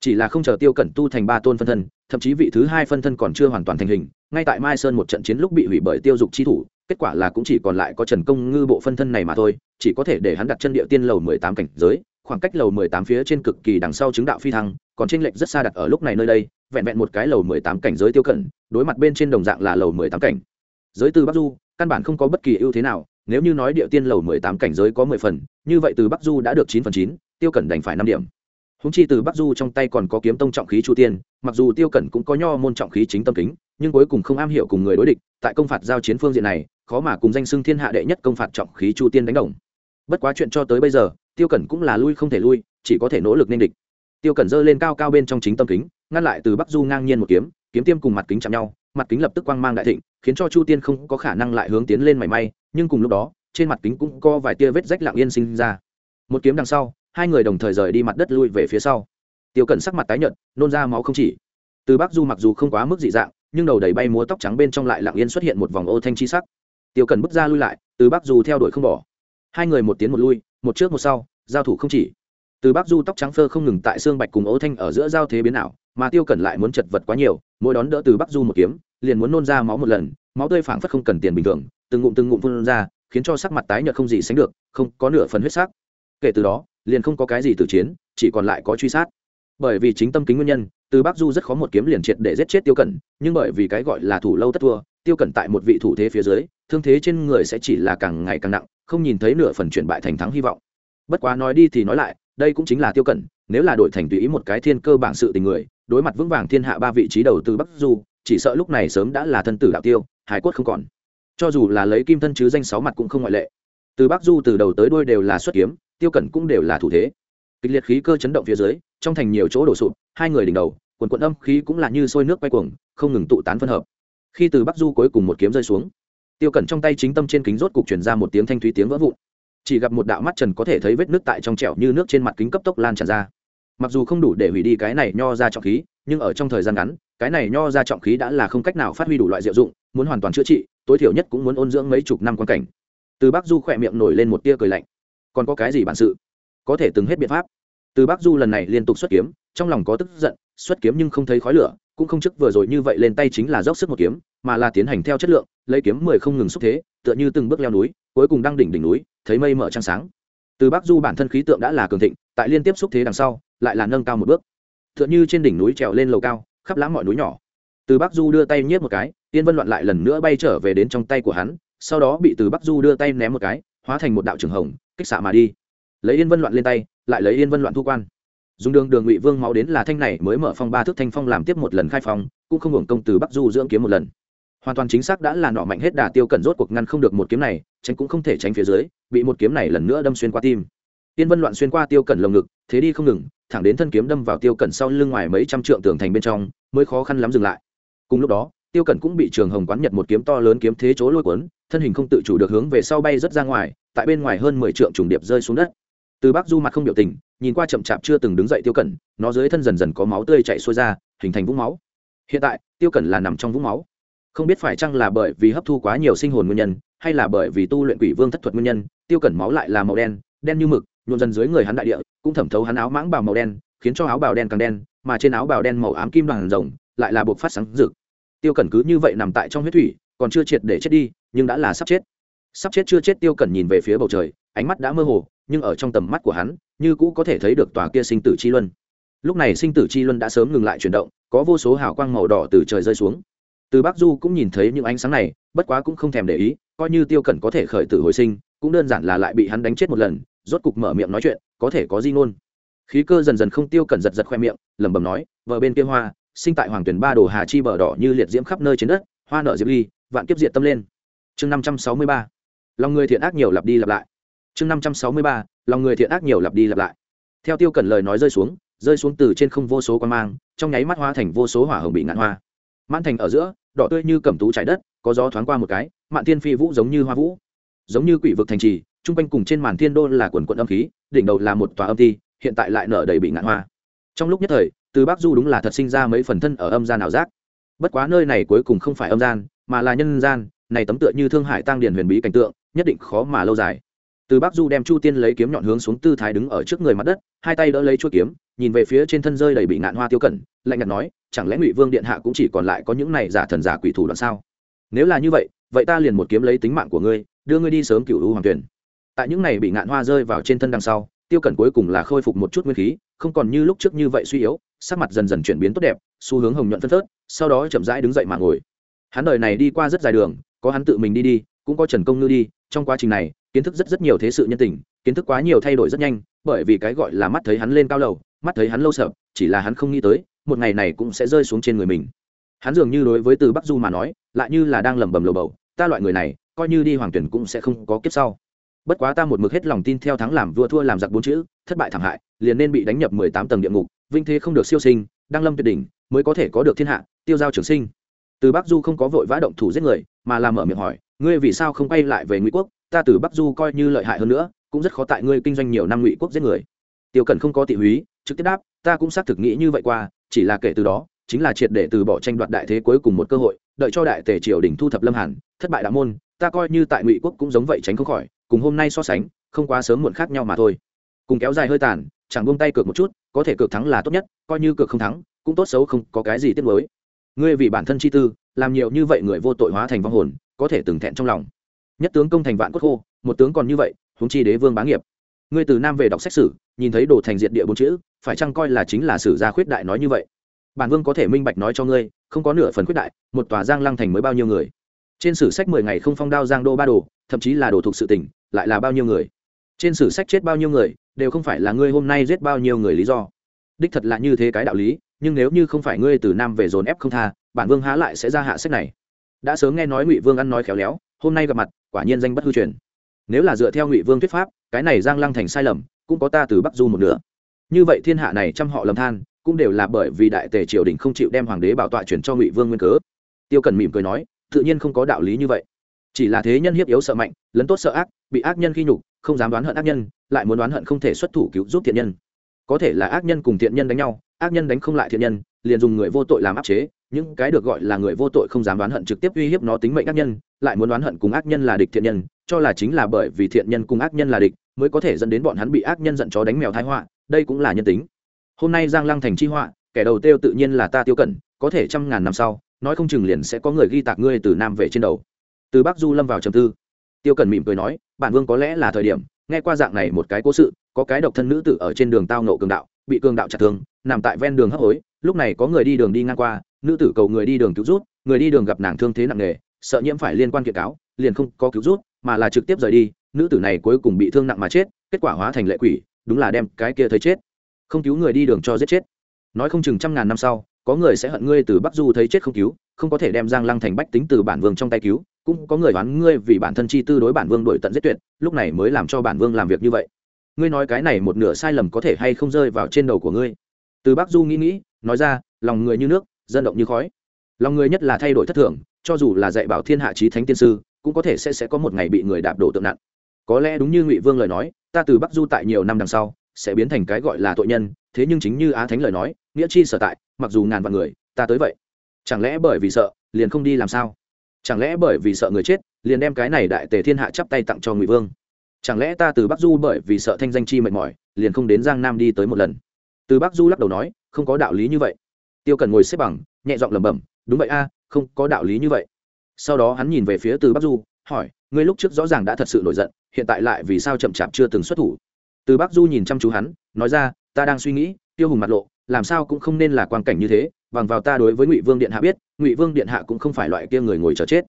chỉ là không chờ tiêu cẩn tu thành ba tôn phân thân, thậm chí vị thứ hai phân thân còn chưa hoàn toàn thành hình, ngay tại mai sơn một trận chiến lúc bị hủy bởi tiêu dục chi thủ, kết quả là cũng chỉ còn lại có trần công ngư bộ phân thân này mà thôi, chỉ có thể để hắn đặt chân địa tiên lầu mười tám cảnh giới, khoảng cách lầu mười tám phía trên cực kỳ đằng sau chứng đạo phi thăng, còn tranh lệch rất xa đặt ở lúc này nơi đây, vẹn vẹn một cái lầu mười tám cảnh giới tiêu cẩn, đối mặt bên trên đồng dạng là lầu mười tám cảnh. Giới từ bắc du, căn bản không có bất kỳ ưu thế nào, nếu như nói địa tiên lầu mười tám cảnh giới có mười phần, như vậy từ bắc du đã được chín phần chín, tiêu cẩn đành phải năm điểm húng chi từ bắc du trong tay còn có kiếm tông trọng khí chu tiên, mặc dù tiêu cẩn cũng có nho môn trọng khí chính tâm kính, nhưng cuối cùng không am hiểu cùng người đối địch, tại công phạt giao chiến phương diện này, khó mà cùng danh xưng thiên hạ đệ nhất công phạt trọng khí chu tiên đánh đồng. Bất quá chuyện cho tới bây giờ, tiêu cẩn cũng là lui không thể lui, chỉ có thể nỗ lực nên địch. Tiêu cẩn giơ lên cao cao bên trong chính tâm kính, ngăn lại từ bắc du ngang nhiên một kiếm kiếm tiêm cùng mặt kính chạm nhau, mặt kính lập tức quang mang đại thịnh, khiến cho chu tiên không có khả năng lại hướng tiến lên mảy may, nhưng cùng lúc đó, trên mặt kính cũng có vài tia vết rách lặng yên sinh ra. Một kiếm đằng sau hai người đồng thời rời đi mặt đất lui về phía sau. Tiêu cẩn sắc mặt tái nhợt, nôn ra máu không chỉ. Từ bắc du mặc dù không quá mức dị dạng, nhưng đầu đầy bay múa tóc trắng bên trong lại lặng yên xuất hiện một vòng ô thanh chi sắc. Tiêu cẩn bước ra lui lại, từ bắc du theo đuổi không bỏ. Hai người một tiến một lui, một trước một sau, giao thủ không chỉ. Từ bắc du tóc trắng phơ không ngừng tại xương bạch cùng ô thanh ở giữa giao thế biến ảo, mà tiêu cẩn lại muốn chật vật quá nhiều, mỗi đón đỡ từ bắc du một kiếm, liền muốn nôn ra máu một lần, máu tươi phảng phất không cần tiền bình thường, từng ngụm từng ngụm phun ra, khiến cho sắc mặt tái nhợt không gì sánh được, không có nửa phần huyết sắc. Kể từ đó liền không có cái gì từ chiến, chỉ còn lại có truy sát. Bởi vì chính tâm kính nguyên nhân, từ bắc du rất khó một kiếm liền triệt để giết chết tiêu cẩn, nhưng bởi vì cái gọi là thủ lâu tất thua, tiêu cẩn tại một vị thủ thế phía dưới, thương thế trên người sẽ chỉ là càng ngày càng nặng, không nhìn thấy nửa phần chuyển bại thành thắng hy vọng. Bất quá nói đi thì nói lại, đây cũng chính là tiêu cẩn, nếu là đổi thành tùy ý một cái thiên cơ bản sự tình người, đối mặt vững vàng thiên hạ ba vị trí đầu từ bắc du, chỉ sợ lúc này sớm đã là thân tử đạo tiêu hải quất không còn. Cho dù là lấy kim thân chứ danh sáu mặt cũng không ngoại lệ. Từ bắc du từ đầu tới đuôi đều là xuất kiếm tiêu cẩn cũng đều là thủ thế. Kịch liệt khí cơ chấn động phía dưới, trong thành nhiều chỗ đổ sụp, hai người đỉnh đầu, quần quận âm khí cũng là như sôi nước quay cuồng, không ngừng tụ tán phân hợp. Khi từ bắc du cuối cùng một kiếm rơi xuống, tiêu cẩn trong tay chính tâm trên kính rốt cục chuyển ra một tiếng thanh thúy tiếng vỡ vụn. Chỉ gặp một đạo mắt trần có thể thấy vết nước tại trong trẻo như nước trên mặt kính cấp tốc lan tràn ra. Mặc dù không đủ để hủy đi cái này nho ra trọng khí, nhưng ở trong thời gian ngắn, cái này nho ra trọng khí đã là không cách nào phát huy đủ loại diệu dụng, muốn hoàn toàn chữa trị, tối thiểu nhất cũng muốn ôn dưỡng mấy chục năm quan cảnh. Từ bắc du khỏe miệng nổi lên một tia cười lạnh còn có cái gì bản sự? Có thể từng hết biện pháp. Từ bắc du lần này liên tục xuất kiếm, trong lòng có tức giận, xuất kiếm nhưng không thấy khói lửa, cũng không chức vừa rồi như vậy lên tay chính là dốc sức một kiếm, mà là tiến hành theo chất lượng, lấy kiếm mười không ngừng xúc thế, tựa như từng bước leo núi, cuối cùng đang đỉnh đỉnh núi, thấy mây mở trăng sáng. Từ bắc du bản thân khí tượng đã là cường thịnh, tại liên tiếp xúc thế đằng sau, lại là nâng cao một bước. Tựa như trên đỉnh núi trèo lên lầu cao, khắp lãng mọi núi nhỏ. Từ bắc du đưa tay nhiếp một cái tiên vân loạn lại lần nữa bay trở về đến trong tay của hắn, sau đó bị từ bắc du đưa tay ném một cái, hóa thành một đạo trường hồng kích xạ mà đi. Lấy yên vân loạn lên tay, lại lấy yên vân loạn thu quan. Dùng đường đường ngụy vương máu đến là thanh này mới mở phong ba thước thanh phong làm tiếp một lần khai phong, cũng không hưởng công từ bắc du dưỡng kiếm một lần. Hoàn toàn chính xác đã là nọ mạnh hết đà tiêu cẩn rốt cuộc ngăn không được một kiếm này, tránh cũng không thể tránh phía dưới, bị một kiếm này lần nữa đâm xuyên qua tim. Tiên vân loạn xuyên qua tiêu cẩn lồng ngực, thế đi không ngừng, thẳng đến thân kiếm đâm vào tiêu cẩn sau lưng ngoài mấy trăm trượng tường thành bên trong, mới khó khăn lắm dừng lại. Cùng lúc đó, tiêu cẩn cũng bị trường hồng quán nhật một kiếm to lớn kiếm thế chỗ lôi cuốn, thân hình không tự chủ được hướng về sau bay rất ra ngoài tại bên ngoài hơn mười trượng trùng điệp rơi xuống đất. Từ bắc du mặt không biểu tình, nhìn qua chậm chạp chưa từng đứng dậy tiêu cẩn, nó dưới thân dần dần có máu tươi chạy xuôi ra, hình thành vũng máu. Hiện tại, tiêu cẩn là nằm trong vũng máu. Không biết phải chăng là bởi vì hấp thu quá nhiều sinh hồn nguyên nhân, hay là bởi vì tu luyện quỷ vương thất thuật nguyên nhân, tiêu cẩn máu lại là màu đen đen như mực, nhuộm dần dưới người hắn đại địa, cũng thẩm thấu hắn áo mãng bào màu đen, khiến cho áo bào đen càng đen, mà trên áo bào đen màu ám kim đoàn rồng lại là buộc phát sáng rực. Tiêu cẩn cứ như vậy nằm tại trong huyết thủy, còn chưa triệt để chết đi, nhưng đã là sắp chết sắp chết chưa chết tiêu cẩn nhìn về phía bầu trời, ánh mắt đã mơ hồ, nhưng ở trong tầm mắt của hắn, như cũ có thể thấy được tòa kia sinh tử chi luân. Lúc này sinh tử chi luân đã sớm ngừng lại chuyển động, có vô số hào quang màu đỏ từ trời rơi xuống. Từ bắc du cũng nhìn thấy những ánh sáng này, bất quá cũng không thèm để ý, coi như tiêu cẩn có thể khởi tử hồi sinh, cũng đơn giản là lại bị hắn đánh chết một lần, rốt cục mở miệng nói chuyện, có thể có di ngôn. Khí cơ dần dần không tiêu cẩn giật giật khoe miệng, lẩm bẩm nói, vợ bên kia hoa, sinh tại hoàng tuyển ba đồ hà chi bờ đỏ như liệt diễm khắp nơi trên đất, hoa nở diệp ly, vạn kiếp diệt tâm lên. Chương năm trăm sáu mươi ba lòng người thiện ác nhiều lặp đi lặp lại. Chương năm trăm sáu mươi ba lòng người thiện ác nhiều lặp đi lặp lại. Theo tiêu cẩn lời nói rơi xuống rơi xuống từ trên không vô số quan mang trong nháy mắt hoa thành vô số hỏa hồng bị ngạn hoa. Mãn thành ở giữa đỏ tươi như cẩm tú trái đất có gió thoáng qua một cái mạn thiên phi vũ giống như hoa vũ. Giống như quỷ vực thành trì trung quanh cùng trên màn thiên đô là quần quận âm khí đỉnh đầu là một tòa âm thi, hiện tại lại nở đầy bị ngạn hoa. Trong lúc nhất thời từ bắc du đúng là thật sinh ra mấy phần thân ở âm gian ảo giác. Bất quá nơi này cuối cùng không phải âm gian mà là nhân gian này tấm tựa như thương hải tăng điển huyền bí cảnh tượng nhất định khó mà lâu dài. Từ bắc du đem chu tiên lấy kiếm nhọn hướng xuống tư thái đứng ở trước người mặt đất, hai tay đỡ lấy chuỗi kiếm, nhìn về phía trên thân rơi đầy bị ngạn hoa tiêu cẩn, lạnh nhạt nói, chẳng lẽ ngụy vương điện hạ cũng chỉ còn lại có những này giả thần giả quỷ thủ đoạn sao? Nếu là như vậy vậy ta liền một kiếm lấy tính mạng của ngươi, đưa ngươi đi sớm cựu u hoàng tuyển. Tại những này bị ngạn hoa rơi vào trên thân đằng sau, tiêu cẩn cuối cùng là khôi phục một chút nguyên khí, không còn như lúc trước như vậy suy yếu, sắc mặt dần dần chuyển biến tốt đẹp, xu hướng hồng nhuận phân phớt, sau đó chậm rãi đứng dậy mà ngồi. Hắn đời này đi qua rất dài đường, có hắn tự mình đi đi cũng có trần công ngư đi, trong quá trình này, kiến thức rất rất nhiều thế sự nhân tình, kiến thức quá nhiều thay đổi rất nhanh, bởi vì cái gọi là mắt thấy hắn lên cao lầu, mắt thấy hắn lâu sợ, chỉ là hắn không nghĩ tới, một ngày này cũng sẽ rơi xuống trên người mình. Hắn dường như đối với từ bắc du mà nói, lại như là đang lẩm bẩm lầu bầu, ta loại người này, coi như đi hoàng tuyển cũng sẽ không có kiếp sau. Bất quá ta một mực hết lòng tin theo thắng làm vua thua làm giặc bốn chữ, thất bại thảm hại, liền nên bị đánh nhập mười tám tầng địa ngục, vinh thế không được siêu sinh, đăng lâm tuyệt đỉnh, mới có thể có được thiên hạ, tiêu giao trường sinh. Từ bắc du không có vội vã động thủ giết người mà làm mở miệng hỏi, ngươi vì sao không quay lại về ngụy quốc? Ta từ bắc du coi như lợi hại hơn nữa, cũng rất khó tại ngươi kinh doanh nhiều năm ngụy quốc giết người. Tiêu cần không có tị húy, trực tiếp đáp, ta cũng xác thực nghĩ như vậy qua, chỉ là kể từ đó, chính là triệt để từ bỏ tranh đoạt đại thế cuối cùng một cơ hội, đợi cho đại tề triều đình thu thập lâm hàn, thất bại đạo môn, ta coi như tại ngụy quốc cũng giống vậy tránh không khỏi, cùng hôm nay so sánh, không quá sớm muộn khác nhau mà thôi. Cùng kéo dài hơi tàn, chẳng buông tay cược một chút, có thể cược thắng là tốt nhất, coi như cược không thắng, cũng tốt xấu không có cái gì tiếc nuối ngươi vì bản thân chi tư làm nhiều như vậy người vô tội hóa thành vong hồn có thể từng thẹn trong lòng. Nhất tướng công thành vạn cốt khô một tướng còn như vậy huống chi đế vương bá nghiệp. Ngươi từ nam về đọc sách sử, nhìn thấy đồ thành diệt địa bốn chữ phải chăng coi là chính là sử gia khuyết đại nói như vậy? Bản vương có thể minh bạch nói cho ngươi không có nửa phần khuyết đại một tòa giang lăng thành mới bao nhiêu người? Trên sử sách mười ngày không phong đao giang đô ba đồ thậm chí là đồ thuộc sự tỉnh lại là bao nhiêu người? Trên sử sách chết bao nhiêu người đều không phải là ngươi hôm nay giết bao nhiêu người lý do. Đích thật là như thế cái đạo lý nhưng nếu như không phải ngươi từ nam về dồn ép không tha, bản vương há lại sẽ ra hạ sách này. Đã sớm nghe nói ngụy vương ăn nói khéo léo, hôm nay gặp mặt, quả nhiên danh bất hư truyền. Nếu là dựa theo ngụy vương thuyết pháp, cái này giang lăng thành sai lầm, cũng có ta từ bắc du một nửa. Như vậy thiên hạ này trăm họ lầm than, cũng đều là bởi vì đại tề triều đình không chịu đem hoàng đế bảo tọa chuyển cho ngụy vương nguyên cớ. Tiêu cần mỉm cười nói, tự nhiên không có đạo lý như vậy. Chỉ là thế nhân hiếp yếu sợ mạnh, lấn tốt sợ ác, bị ác nhân khi nhục, không dám đoán hận ác nhân, lại muốn đoán hận không thể xuất thủ cứu giúp thiện nhân. Có thể là ác nhân cùng thiện nhân đánh nhau ác nhân đánh không lại thiện nhân, liền dùng người vô tội làm áp chế, những cái được gọi là người vô tội không dám đoán hận trực tiếp uy hiếp nó tính mệnh ác nhân, lại muốn đoán hận cùng ác nhân là địch thiện nhân, cho là chính là bởi vì thiện nhân cùng ác nhân là địch, mới có thể dẫn đến bọn hắn bị ác nhân giận chó đánh mèo thái họa, đây cũng là nhân tính. Hôm nay giang lăng thành chi họa, kẻ đầu tiêu tự nhiên là ta tiêu cẩn, có thể trăm ngàn năm sau, nói không chừng liền sẽ có người ghi tạc ngươi từ nam về trên đầu. Từ bắc du lâm vào trầm tư. Tiêu cẩn mỉm cười nói, bản vương có lẽ là thời điểm, nghe qua dạng này một cái cố sự, có cái độc thân nữ tử ở trên đường tao nộ cường đạo bị cường đạo chặt thương nằm tại ven đường hấp hối, lúc này có người đi đường đi ngang qua, nữ tử cầu người đi đường cứu rút người đi đường gặp nàng thương thế nặng nề, sợ nhiễm phải liên quan kiện cáo, liền không có cứu rút mà là trực tiếp rời đi, nữ tử này cuối cùng bị thương nặng mà chết, kết quả hóa thành lệ quỷ, đúng là đem cái kia thấy chết. Không cứu người đi đường cho giết chết. Nói không chừng trăm ngàn năm sau, có người sẽ hận ngươi từ bắc du thấy chết không cứu, không có thể đem giang lăng thành bách tính từ bản vương trong tay cứu, cũng có người đoán ngươi vì bản thân chi tư đối bản vương đổi tận giết tuyệt, lúc này mới làm cho bản vương làm việc như vậy ngươi nói cái này một nửa sai lầm có thể hay không rơi vào trên đầu của ngươi? Từ bắc du nghĩ nghĩ, nói ra, lòng người như nước, dân động như khói. Lòng người nhất là thay đổi thất thường, cho dù là dạy bảo thiên hạ trí thánh tiên sư, cũng có thể sẽ sẽ có một ngày bị người đạp đổ tượng nặng. Có lẽ đúng như ngụy vương lời nói, ta từ bắc du tại nhiều năm đằng sau, sẽ biến thành cái gọi là tội nhân, thế nhưng chính như á thánh lời nói, nghĩa chi sở tại, mặc dù ngàn vạn người, ta tới vậy. Chẳng lẽ bởi vì sợ, liền không đi làm sao? Chẳng lẽ bởi vì sợ người chết, liền đem cái này đại tề thiên hạ chắp tay tặng cho ngụy vương? Chẳng lẽ ta từ bắc du bởi vì sợ thanh danh chi mệt mỏi, liền không đến giang nam đi tới một lần? Từ bắc du lắc đầu nói, không có đạo lý như vậy. Tiêu cần ngồi xếp bằng, nhẹ giọng lẩm bẩm, đúng vậy a, không có đạo lý như vậy. Sau đó hắn nhìn về phía từ bắc du, hỏi, ngươi lúc trước rõ ràng đã thật sự nổi giận, hiện tại lại vì sao chậm chạp chưa từng xuất thủ? Từ bắc du nhìn chăm chú hắn, nói ra, ta đang suy nghĩ, tiêu hùng mặt lộ, làm sao cũng không nên là quan cảnh như thế, bằng vào ta đối với ngụy vương điện hạ biết, ngụy vương điện hạ cũng không phải loại kia người ngồi chờ chết.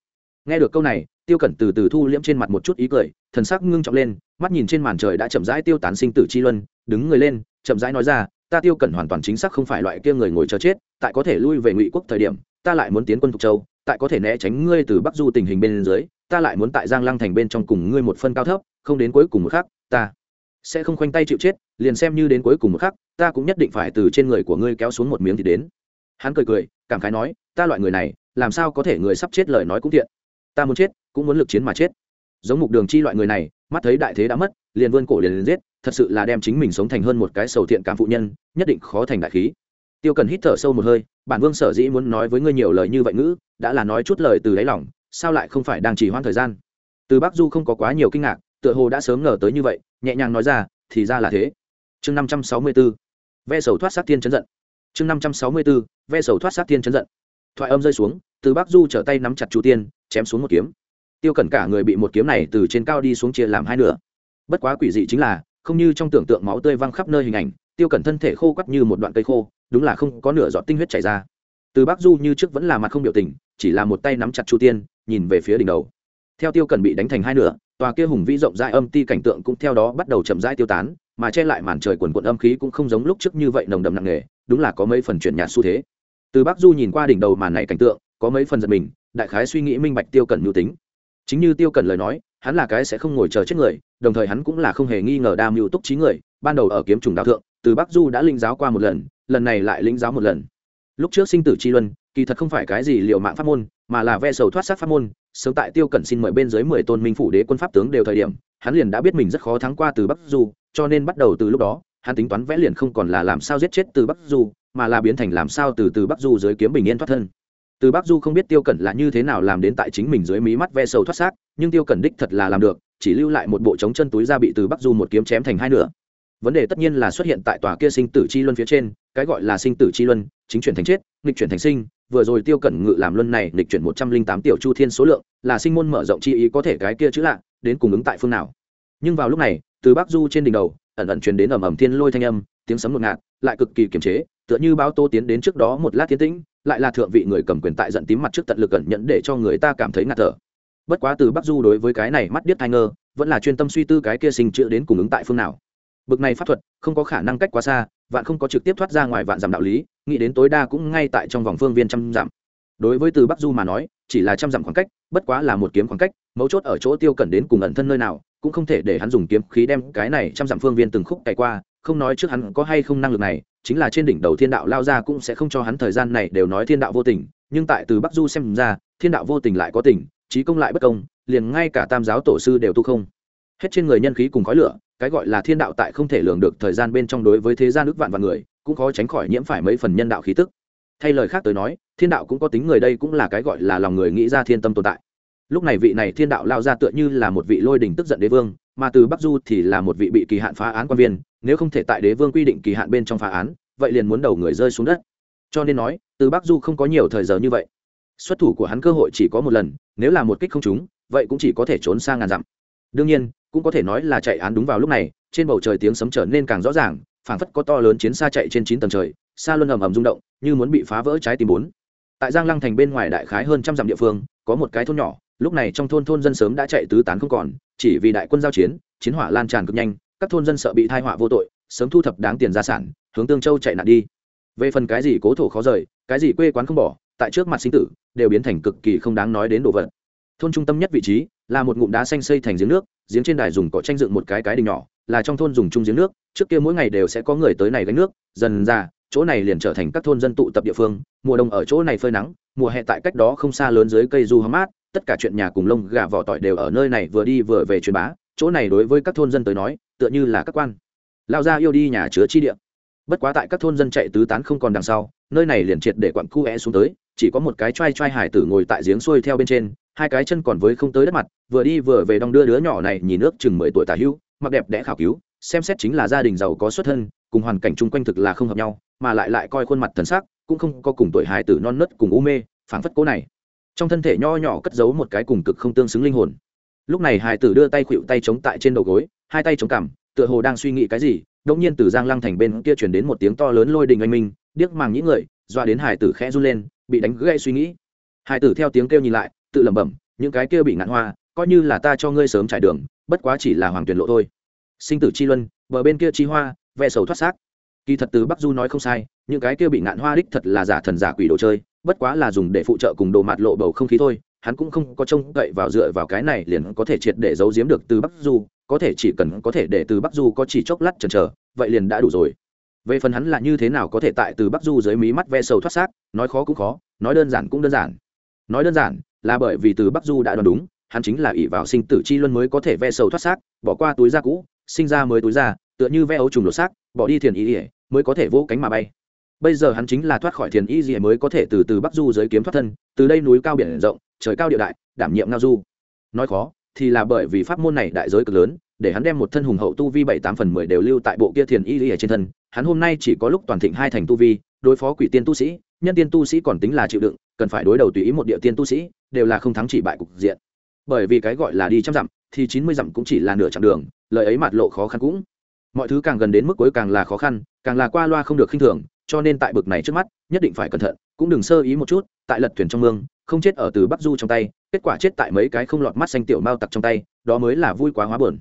Nghe được câu này tiêu cẩn từ từ thu liễm trên mặt một chút ý cười, thần sắc ngưng trọng lên, mắt nhìn trên màn trời đã chậm rãi tiêu tán sinh tử chi luân, đứng người lên, chậm rãi nói ra, ta tiêu cẩn hoàn toàn chính xác không phải loại kia người ngồi chờ chết, tại có thể lui về ngụy quốc thời điểm, ta lại muốn tiến quân thục châu, tại có thể né tránh ngươi từ bắc du tình hình bên dưới, ta lại muốn tại giang lăng thành bên trong cùng ngươi một phân cao thấp, không đến cuối cùng một khắc, ta sẽ không khoanh tay chịu chết, liền xem như đến cuối cùng một khắc, ta cũng nhất định phải từ trên người của ngươi kéo xuống một miếng thì đến. Hắn cười cười, cảm khái nói, ta loại người này, làm sao có thể người sắp chết lời nói cũng thiện ta muốn chết, cũng muốn lực chiến mà chết. Giống mục đường chi loại người này, mắt thấy đại thế đã mất, liền vươn cổ liền liền giết, thật sự là đem chính mình sống thành hơn một cái sầu thiện cảm phụ nhân, nhất định khó thành đại khí. Tiêu cần hít thở sâu một hơi, bản vương sở dĩ muốn nói với ngươi nhiều lời như vậy ngữ, đã là nói chút lời từ đáy lòng, sao lại không phải đang chỉ hoãn thời gian? Từ bắc du không có quá nhiều kinh ngạc, tựa hồ đã sớm ngờ tới như vậy, nhẹ nhàng nói ra, thì ra là thế. Chương năm trăm sáu mươi b ố ve sầu thoát sát tiên chấn giận. Chương năm trăm sáu mươi b ố ve sầu thoát sát tiên chấn giận thoại âm rơi xuống, từ bắc du trở tay nắm chặt chu tiên, chém xuống một kiếm. Tiêu cẩn cả người bị một kiếm này từ trên cao đi xuống chia làm hai nửa. Bất quá quỷ dị chính là, không như trong tưởng tượng máu tươi văng khắp nơi hình ảnh, tiêu cẩn thân thể khô quắt như một đoạn cây khô, đúng là không có nửa giọt tinh huyết chảy ra. Từ bắc du như trước vẫn là mặt không biểu tình, chỉ là một tay nắm chặt chu tiên, nhìn về phía đỉnh đầu. Theo tiêu cẩn bị đánh thành hai nửa, tòa kia hùng vĩ rộng rãi âm ti cảnh tượng cũng theo đó bắt đầu chậm rãi tiêu tán, mà che lại màn trời quần quận âm khí cũng không giống lúc trước như vậy nồng đậm nặng nề, đúng là có mấy phần chuyển nhạt xu thế từ bắc du nhìn qua đỉnh đầu màn này cảnh tượng, có mấy phần giật mình, đại khái suy nghĩ minh bạch tiêu cẩn mưu tính. Chính như tiêu cẩn lời nói, hắn là cái sẽ không ngồi chờ chết người, đồng thời hắn cũng là không hề nghi ngờ đa mưu túc trí người, ban đầu ở kiếm trùng đạo thượng, từ bắc du đã linh giáo qua một lần lần này lại linh giáo một lần. Lúc trước sinh tử chi luân, kỳ thật không phải cái gì liệu mạng pháp môn, mà là ve sầu thoát sát pháp môn, sớm tại tiêu cẩn xin mời bên dưới mười tôn minh phủ đế quân pháp tướng đều thời điểm, hắn liền đã biết mình rất khó thắng qua từ bắc du, cho nên bắt đầu từ lúc đó, hắn tính toán vẽ liền không còn là làm sao giết chết từ bắc du mà là biến thành làm sao từ từ bắc du dưới kiếm bình yên thoát thân. Từ bắc du không biết tiêu cẩn là như thế nào làm đến tại chính mình dưới mí mắt ve sầu thoát xác, nhưng tiêu cẩn đích thật là làm được, chỉ lưu lại một bộ trống chân túi ra bị từ bắc du một kiếm chém thành hai nửa. Vấn đề tất nhiên là xuất hiện tại tòa kia sinh tử chi luân phía trên, cái gọi là sinh tử chi luân, chính chuyển thành chết, nghịch chuyển thành sinh, vừa rồi tiêu cẩn ngự làm luân này nghịch chuyển một trăm linh tám tiểu chu thiên số lượng, là sinh môn mở rộng chi ý có thể cái kia chữ lạ, đến cùng ứng tại phương nào. Nhưng vào lúc này, từ bắc du trên đỉnh đầu, ẩn ẩn truyền đến ầm ầm thiên lôi thanh âm, tiếng sấm ngột ngạt, lại cực kỳ kiềm chế tựa như báo tô tiến đến trước đó một lát tiến tĩnh, lại là thượng vị người cầm quyền tại giận tím mặt trước tận lực cẩn nhận để cho người ta cảm thấy ngạt thở. Bất quá từ bắc du đối với cái này mắt điếc thai ngơ, vẫn là chuyên tâm suy tư cái kia sinh chữ đến cùng ứng tại phương nào. Bực này pháp thuật, không có khả năng cách quá xa, vạn không có trực tiếp thoát ra ngoài vạn giảm đạo lý, nghĩ đến tối đa cũng ngay tại trong vòng phương viên trăm dặm. Đối với từ bắc du mà nói, chỉ là trăm dặm khoảng cách, bất quá là một kiếm khoảng cách, mấu chốt ở chỗ tiêu cẩn đến cùng ẩn thân nơi nào, cũng không thể để hắn dùng kiếm khí đem cái này trăm dặm phương viên từng khúc cày qua không nói trước hắn có hay không năng lực này, chính là trên đỉnh đầu thiên đạo lao ra cũng sẽ không cho hắn thời gian này đều nói thiên đạo vô tình, nhưng tại từ bắc du xem ra, thiên đạo vô tình lại có tình trí công lại bất công, liền ngay cả tam giáo tổ sư đều tu không. Hết trên người nhân khí cùng khói lửa, cái gọi là thiên đạo tại không thể lường được thời gian bên trong đối với thế gian ước vạn và người, cũng khó tránh khỏi nhiễm phải mấy phần nhân đạo khí tức. Thay lời khác tới nói, thiên đạo cũng có tính người đây cũng là cái gọi là lòng người nghĩ ra thiên tâm tồn tại. Lúc này vị này thiên đạo lao ra tựa như là một vị lôi đình tức giận đế vương, mà từ bắc du thì là một vị bị kỳ hạn phá án quan viên nếu không thể tại đế vương quy định kỳ hạn bên trong phá án, vậy liền muốn đầu người rơi xuống đất. Cho nên nói, từ bắc du không có nhiều thời giờ như vậy. Xuất thủ của hắn cơ hội chỉ có một lần, nếu là một kích không trúng, vậy cũng chỉ có thể trốn sang ngàn dặm. Đương nhiên, cũng có thể nói là chạy án đúng vào lúc này, trên bầu trời tiếng sấm trở nên càng rõ ràng, phảng phất có to lớn chiến xa chạy trên chín tầng trời, xa luân ầm ầm rung động, như muốn bị phá vỡ trái tim bốn. Tại giang lăng thành bên ngoài đại khái hơn trăm dặm địa phương, có một cái thôn nhỏ, lúc này trong thôn thôn dân sớm đã chạy tứ tán không còn, chỉ vì đại quân giao chiến chiến hỏa lan tràn cực nhanh các thôn dân sợ bị thai họa vô tội, sớm thu thập đáng tiền gia sản, hướng tương châu chạy nạn đi. Về phần cái gì cố thổ khó rời, cái gì quê quán không bỏ, tại trước mặt sinh tử, đều biến thành cực kỳ không đáng nói đến đồ vật. Thôn trung tâm nhất vị trí, là một ngụm đá xanh xây thành giếng nước, giếng trên đài dùng cỏ tranh dựng một cái cái đình nhỏ, là trong thôn dùng chung giếng nước, trước kia mỗi ngày đều sẽ có người tới này gánh nước, dần ra, chỗ này liền trở thành các thôn dân tụ tập địa phương, mùa đông ở chỗ này phơi nắng, mùa hè tại cách đó không xa lớn dưới cây du hâm mát, tất cả chuyện nhà cùng lông gà vỏ tỏi đều ở nơi này vừa đi vừa về truyền bá, chỗ này đối với các thôn dân tới nói tựa như là các quan. Lao ra yêu đi nhà chứa chi địa. Bất quá tại các thôn dân chạy tứ tán không còn đằng sau, nơi này liền triệt để quặn cu é xuống tới, chỉ có một cái t r a i t r a i hải tử ngồi tại giếng xuôi theo bên trên, hai cái chân còn với không tới đất mặt, vừa đi vừa về đong đưa đứa nhỏ này nhìn nước chừng mười tuổi tả hữu, mặc đẹp đẽ khảo cứu, xem xét chính là gia đình giàu có xuất thân, cùng hoàn cảnh chung quanh thực là không hợp nhau, mà lại lại coi khuôn mặt thần sắc, cũng không có cùng tuổi hải tử non nớt cùng u mê, phảng phất cố này. Trong thân thể nho nhỏ cất giấu một cái cùng cực không tương xứng linh hồn. Lúc này hải tử đưa tay khuỵu tay chống tại trên đầu gối hai tay chống cằm, tựa hồ đang suy nghĩ cái gì, đột nhiên từ giang lăng thành bên kia truyền đến một tiếng to lớn lôi đình anh minh, điếc màng những người doa đến hải tử khẽ run lên, bị đánh gãy suy nghĩ. Hải tử theo tiếng kêu nhìn lại, tự lẩm bẩm, những cái kia bị ngạn hoa, coi như là ta cho ngươi sớm trải đường, bất quá chỉ là hoàng tuyển lộ thôi. Sinh tử chi luân, bờ bên kia chi hoa, ve sầu thoát xác. Kỳ thật từ bắc du nói không sai, những cái kia bị ngạn hoa đích thật là giả thần giả quỷ đồ chơi, bất quá là dùng để phụ trợ cùng đồ mạt lộ bầu không khí thôi, hắn cũng không có trông cậy vào dựa vào cái này liền có thể triệt để giấu giếm được từ bắc du có thể chỉ cần có thể để từ bắc du có chỉ chốc lát chần chờ, vậy liền đã đủ rồi. Về phần hắn là như thế nào có thể tại từ bắc du dưới mí mắt ve sầu thoát xác, nói khó cũng khó, nói đơn giản cũng đơn giản. Nói đơn giản là bởi vì từ bắc du đã đoán đúng, hắn chính là ỷ vào sinh tử chi luân mới có thể ve sầu thoát xác, bỏ qua túi da cũ, sinh ra mới túi da, tựa như ve ấu trùng lột xác, bỏ đi thiền ý ỉa mới có thể vỗ cánh mà bay. Bây giờ hắn chính là thoát khỏi thiền ý ỉa mới có thể từ từ bắc du dưới kiếm thoát thân, từ đây núi cao biển rộng, trời cao địa đại, đảm nhiệm ngao du. Nói khó thì là bởi vì pháp môn này đại giới cực lớn, để hắn đem một thân hùng hậu tu vi bảy tám phần mười đều lưu tại bộ kia thiền y ở trên thân. Hắn hôm nay chỉ có lúc toàn thịnh hai thành tu vi, đối phó quỷ tiên tu sĩ, nhân tiên tu sĩ còn tính là chịu đựng, cần phải đối đầu tùy ý một địa tiên tu sĩ, đều là không thắng chỉ bại cục diện. Bởi vì cái gọi là đi trăm dặm, thì chín mươi dặm cũng chỉ là nửa chặng đường, lời ấy mặt lộ khó khăn cũng. Mọi thứ càng gần đến mức cuối càng là khó khăn, càng là qua loa không được khinh thường, cho nên tại bực này trước mắt, nhất định phải cẩn thận, cũng đừng sơ ý một chút, tại lật thuyền trong mương không chết ở từ bắc du trong tay, kết quả chết tại mấy cái không lọt mắt xanh tiểu mao tặc trong tay, đó mới là vui quá hóa buồn.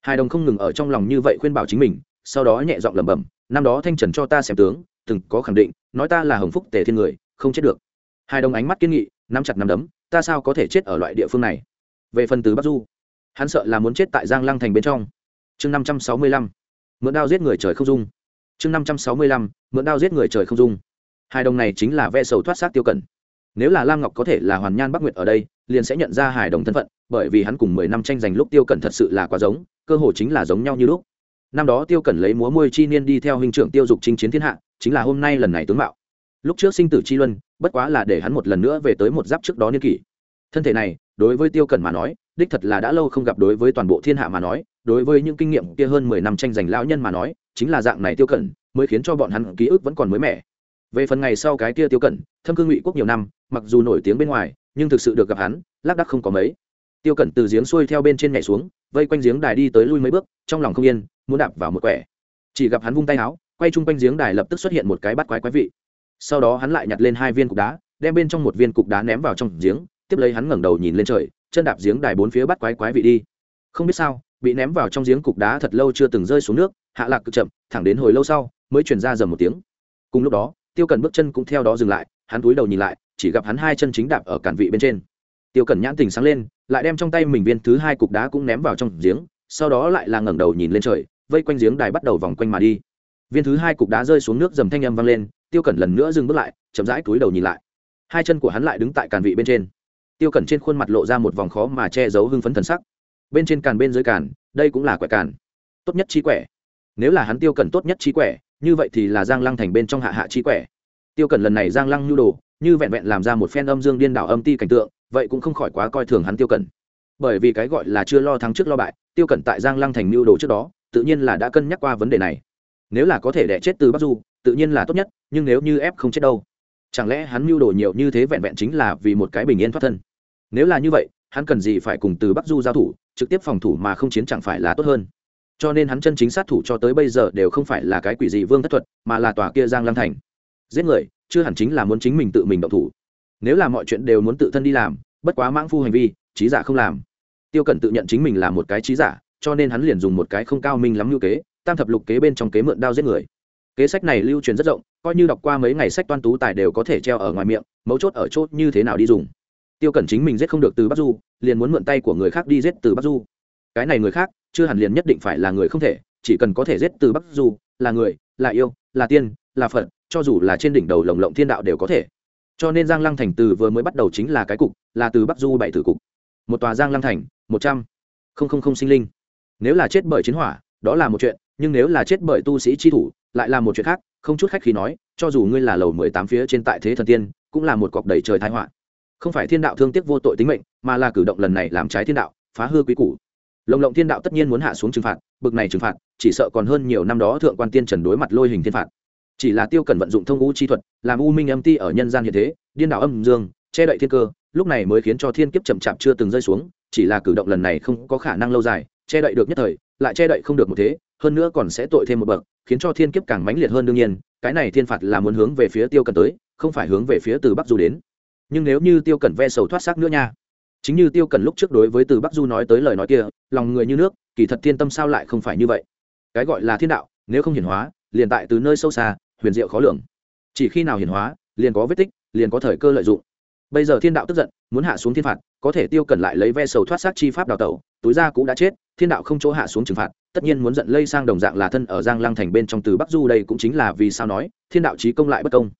Hai đồng không ngừng ở trong lòng như vậy khuyên bảo chính mình, sau đó nhẹ giọng lẩm bẩm, năm đó thanh trần cho ta xem tướng, từng có khẳng định, nói ta là hồng phúc tề thiên người, không chết được. Hai đồng ánh mắt kiên nghị, nắm chặt nắm đấm, ta sao có thể chết ở loại địa phương này? Về phần từ bắc du, hắn sợ là muốn chết tại giang lăng thành bên trong. Chương năm trăm sáu mươi lăm, mượn đao giết người trời không dung. Chương năm trăm sáu mươi lăm, mượn đao giết người trời không dung. Hai đồng này chính là ve sầu thoát xác tiêu cẩn nếu là lam ngọc có thể là hoàn nhan bắc nguyệt ở đây, liền sẽ nhận ra hài đồng thân phận, bởi vì hắn cùng mười năm tranh giành lúc tiêu cẩn thật sự là quá giống, cơ hồ chính là giống nhau như lúc. Năm đó tiêu cẩn lấy múa môi chi niên đi theo huynh trưởng tiêu dục chinh chiến thiên hạ, chính là hôm nay lần này tướng mạo. Lúc trước sinh tử chi luân, bất quá là để hắn một lần nữa về tới một giáp trước đó niên kỷ. Thân thể này, đối với tiêu cẩn mà nói, đích thật là đã lâu không gặp đối với toàn bộ thiên hạ mà nói, đối với những kinh nghiệm kia hơn mười năm tranh giành lão nhân mà nói, chính là dạng này tiêu cẩn, mới khiến cho bọn hắn ký ức vẫn còn mới mẻ về phần ngày sau cái kia tiêu cẩn, thâm cương ngụy quốc nhiều năm, mặc dù nổi tiếng bên ngoài, nhưng thực sự được gặp hắn, lác đắc không có mấy. Tiêu cẩn từ giếng xuôi theo bên trên nhảy xuống, vây quanh giếng đài đi tới lui mấy bước, trong lòng không yên, muốn đạp vào một quẻ. Chỉ gặp hắn vung tay áo, quay chung quanh giếng đài lập tức xuất hiện một cái bắt quái quái vị. Sau đó hắn lại nhặt lên hai viên cục đá, đem bên trong một viên cục đá ném vào trong giếng, tiếp lấy hắn ngẩng đầu nhìn lên trời, chân đạp giếng đài bốn phía bắt quái quái vị đi. Không biết sao, bị ném vào trong giếng cục đá thật lâu chưa từng rơi xuống nước, hạ lạc cực chậm, thẳng đến hồi lâu sau, mới chuyển ra dầm một tiếng. Cùng lúc đó tiêu Cẩn bước chân cũng theo đó dừng lại, hắn túi đầu nhìn lại, chỉ gặp hắn hai chân chính đạp ở cản vị bên trên. Tiêu cẩn nhãn tình sáng lên, lại đem trong tay mình viên thứ hai cục đá cũng ném vào trong giếng, sau đó lại là ngẩng đầu nhìn lên trời, vây quanh giếng đài bắt đầu vòng quanh mà đi. Viên thứ hai cục đá rơi xuống nước, dầm thanh âm vang lên, tiêu cẩn lần nữa dừng bước lại, chậm rãi túi đầu nhìn lại. Hai chân của hắn lại đứng tại càn vị bên trên. Tiêu cẩn trên khuôn mặt lộ ra một vòng khó mà che giấu hưng phấn thần sắc. Bên trên càn bên dưới càn, đây cũng là quẻ càn. Tốt nhất trí quẻ. Nếu là hắn tiêu cẩn tốt nhất trí quẻ như vậy thì là giang lăng thành bên trong hạ hạ chi quẻ. Tiêu cẩn lần này giang lăng nhu đồ, như vẹn vẹn làm ra một phen âm dương điên đảo âm ti cảnh tượng, vậy cũng không khỏi quá coi thường hắn tiêu cẩn. Bởi vì cái gọi là chưa lo thắng trước lo bại, tiêu cẩn tại giang lăng thành nhu đồ trước đó, tự nhiên là đã cân nhắc qua vấn đề này. Nếu là có thể đẻ chết từ bắc du, tự nhiên là tốt nhất, nhưng nếu như ép không chết đâu, chẳng lẽ hắn mưu đồ nhiều như thế vẹn vẹn chính là vì một cái bình yên thoát thân? Nếu là như vậy, hắn cần gì phải cùng từ bắc du giao thủ, trực tiếp phòng thủ mà không chiến chẳng phải là tốt hơn? Cho nên hắn chân chính sát thủ cho tới bây giờ đều không phải là cái quỷ dị vương thất thuật, mà là tòa kia giang lam thành. Giết người, chưa hẳn chính là muốn chính mình tự mình động thủ. Nếu là mọi chuyện đều muốn tự thân đi làm, bất quá mãng phu hành vi, trí giả không làm. Tiêu cẩn tự nhận chính mình là một cái trí giả, cho nên hắn liền dùng một cái không cao minh lắm như kế, tam thập lục kế bên trong kế mượn đao giết người. Kế sách này lưu truyền rất rộng, coi như đọc qua mấy ngày sách toan tú tài đều có thể treo ở ngoài miệng, mấu chốt ở chốt như thế nào đi dùng. Tiêu cẩn chính mình giết không được từ bắc du, liền muốn mượn tay của người khác đi giết từ bắc du. Cái này người khác chưa hẳn liền nhất định phải là người không thể, chỉ cần có thể giết từ bắc du, là người, là yêu, là tiên, là phật, cho dù là trên đỉnh đầu lồng lộng thiên đạo đều có thể. Cho nên giang lăng thành từ vừa mới bắt đầu chính là cái cục, là từ bắc du bảy tử cục. Một tòa giang lăng thành, một trăm, không không không sinh linh. Nếu là chết bởi chiến hỏa, đó là một chuyện, nhưng nếu là chết bởi tu sĩ chi thủ, lại là một chuyện khác, không chút khách khi nói, cho dù ngươi là lầu mười tám phía trên tại thế thần tiên, cũng là một cọc đầy trời thái họa. Không phải thiên đạo thương tiếc vô tội tính mệnh, mà là cử động lần này làm trái thiên đạo, phá hư quý củ lồng lộng thiên đạo tất nhiên muốn hạ xuống trừng phạt, bực này trừng phạt, chỉ sợ còn hơn nhiều năm đó thượng quan tiên trần đối mặt lôi hình thiên phạt. Chỉ là tiêu cần vận dụng thông u chi thuật, làm u minh âm ti ở nhân gian hiện thế, điên đảo âm dương, che đậy thiên cơ, lúc này mới khiến cho thiên kiếp chậm chạp chưa từng rơi xuống, chỉ là cử động lần này không có khả năng lâu dài, che đậy được nhất thời, lại che đậy không được một thế, hơn nữa còn sẽ tội thêm một bậc, khiến cho thiên kiếp càng mãnh liệt hơn đương nhiên, cái này thiên phạt là muốn hướng về phía tiêu cần tới, không phải hướng về phía từ bắc du đến. Nhưng nếu như tiêu cẩn ve sầu thoát xác nữa nha chính như tiêu cẩn lúc trước đối với từ bắc du nói tới lời nói kia, lòng người như nước, kỳ thật thiên tâm sao lại không phải như vậy? Cái gọi là thiên đạo, nếu không hiển hóa, liền tại từ nơi sâu xa, huyền diệu khó lường. Chỉ khi nào hiển hóa, liền có vết tích, liền có thời cơ lợi dụng. Bây giờ thiên đạo tức giận, muốn hạ xuống thiên phạt, có thể tiêu cẩn lại lấy ve sầu thoát xác chi pháp đào tẩu, túi ra cũng đã chết, thiên đạo không chỗ hạ xuống trừng phạt, tất nhiên muốn giận lây sang đồng dạng là thân ở giang lăng thành bên trong từ bắc du đây cũng chính là vì sao nói, thiên đạo trí công lại bất công.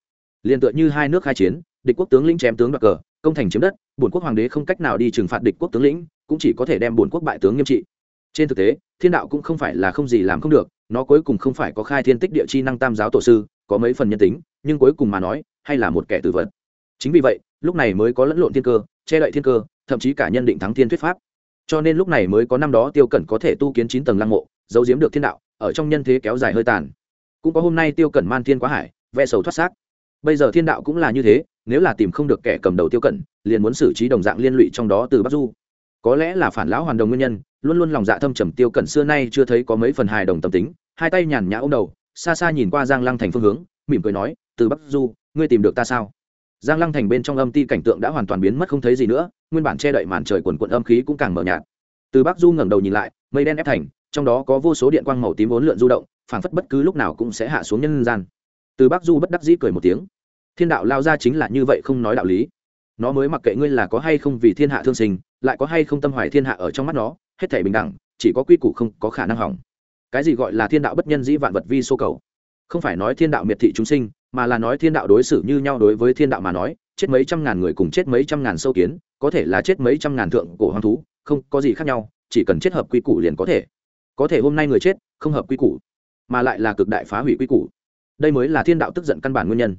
Liền tựa như hai nước khai chiến địch quốc tướng lĩnh chém tướng đoạt cờ, công thành chiếm đất, bổn quốc hoàng đế không cách nào đi trừng phạt địch quốc tướng lĩnh, cũng chỉ có thể đem bổn quốc bại tướng nghiêm trị. Trên thực tế, thiên đạo cũng không phải là không gì làm không được, nó cuối cùng không phải có khai thiên tích địa chi năng tam giáo tổ sư, có mấy phần nhân tính, nhưng cuối cùng mà nói, hay là một kẻ tử vật. Chính vì vậy, lúc này mới có lẫn lộn thiên cơ, che đậy thiên cơ, thậm chí cả nhân định thắng thiên thuyết pháp. Cho nên lúc này mới có năm đó tiêu cẩn có thể tu kiến chín tầng lăng mộ, giấu giếm được thiên đạo, ở trong nhân thế kéo dài hơi tàn. Cũng có hôm nay tiêu cẩn man thiên quá hải, ve sầu thoát xác. Bây giờ thiên đạo cũng là như thế nếu là tìm không được kẻ cầm đầu tiêu cẩn liền muốn xử trí đồng dạng liên lụy trong đó từ bắc du. Có lẽ là phản lão hoàn đồng nguyên nhân, luôn luôn lòng dạ thâm trầm tiêu cẩn xưa nay chưa thấy có mấy phần hài đồng tâm tính, hai tay nhàn nhã ô m đầu, xa xa nhìn qua giang lăng thành phương hướng, mỉm cười nói, từ bắc du, ngươi tìm được ta sao? Giang lăng thành bên trong âm ti cảnh tượng đã hoàn toàn biến mất không thấy gì nữa, nguyên bản che đậy màn trời quần quận âm khí cũng càng mờ nhạt. Từ bắc du ngẩng đầu nhìn lại, mây đen ép thành, trong đó có vô số điện quang màu tím vốn lượn du động, phảng phất bất cứ lúc nào cũng sẽ hạ xuống nhân gian. Từ bắc du bất đắc dĩ cười một tiếng thiên đạo lao ra chính là như vậy không nói đạo lý. Nó mới mặc kệ ngươi là có hay không vì thiên hạ thương sinh, lại có hay không tâm hoài thiên hạ ở trong mắt nó, hết thể bình đẳng, chỉ có quy củ không có khả năng hỏng. Cái gì gọi là thiên đạo bất nhân dĩ vạn vật vi số cầu? Không phải nói thiên đạo miệt thị chúng sinh, mà là nói thiên đạo đối xử như nhau đối với thiên đạo mà nói, chết mấy trăm ngàn người cùng chết mấy trăm ngàn sâu kiến, có thể là chết mấy trăm ngàn thượng cổ hoang thú, không, có gì khác nhau, chỉ cần chết hợp quy củ liền có thể. Có thể hôm nay người chết, không hợp quy củ, mà lại là cực đại phá hủy quy củ. Đây mới là thiên đạo tức giận căn bản nguyên nhân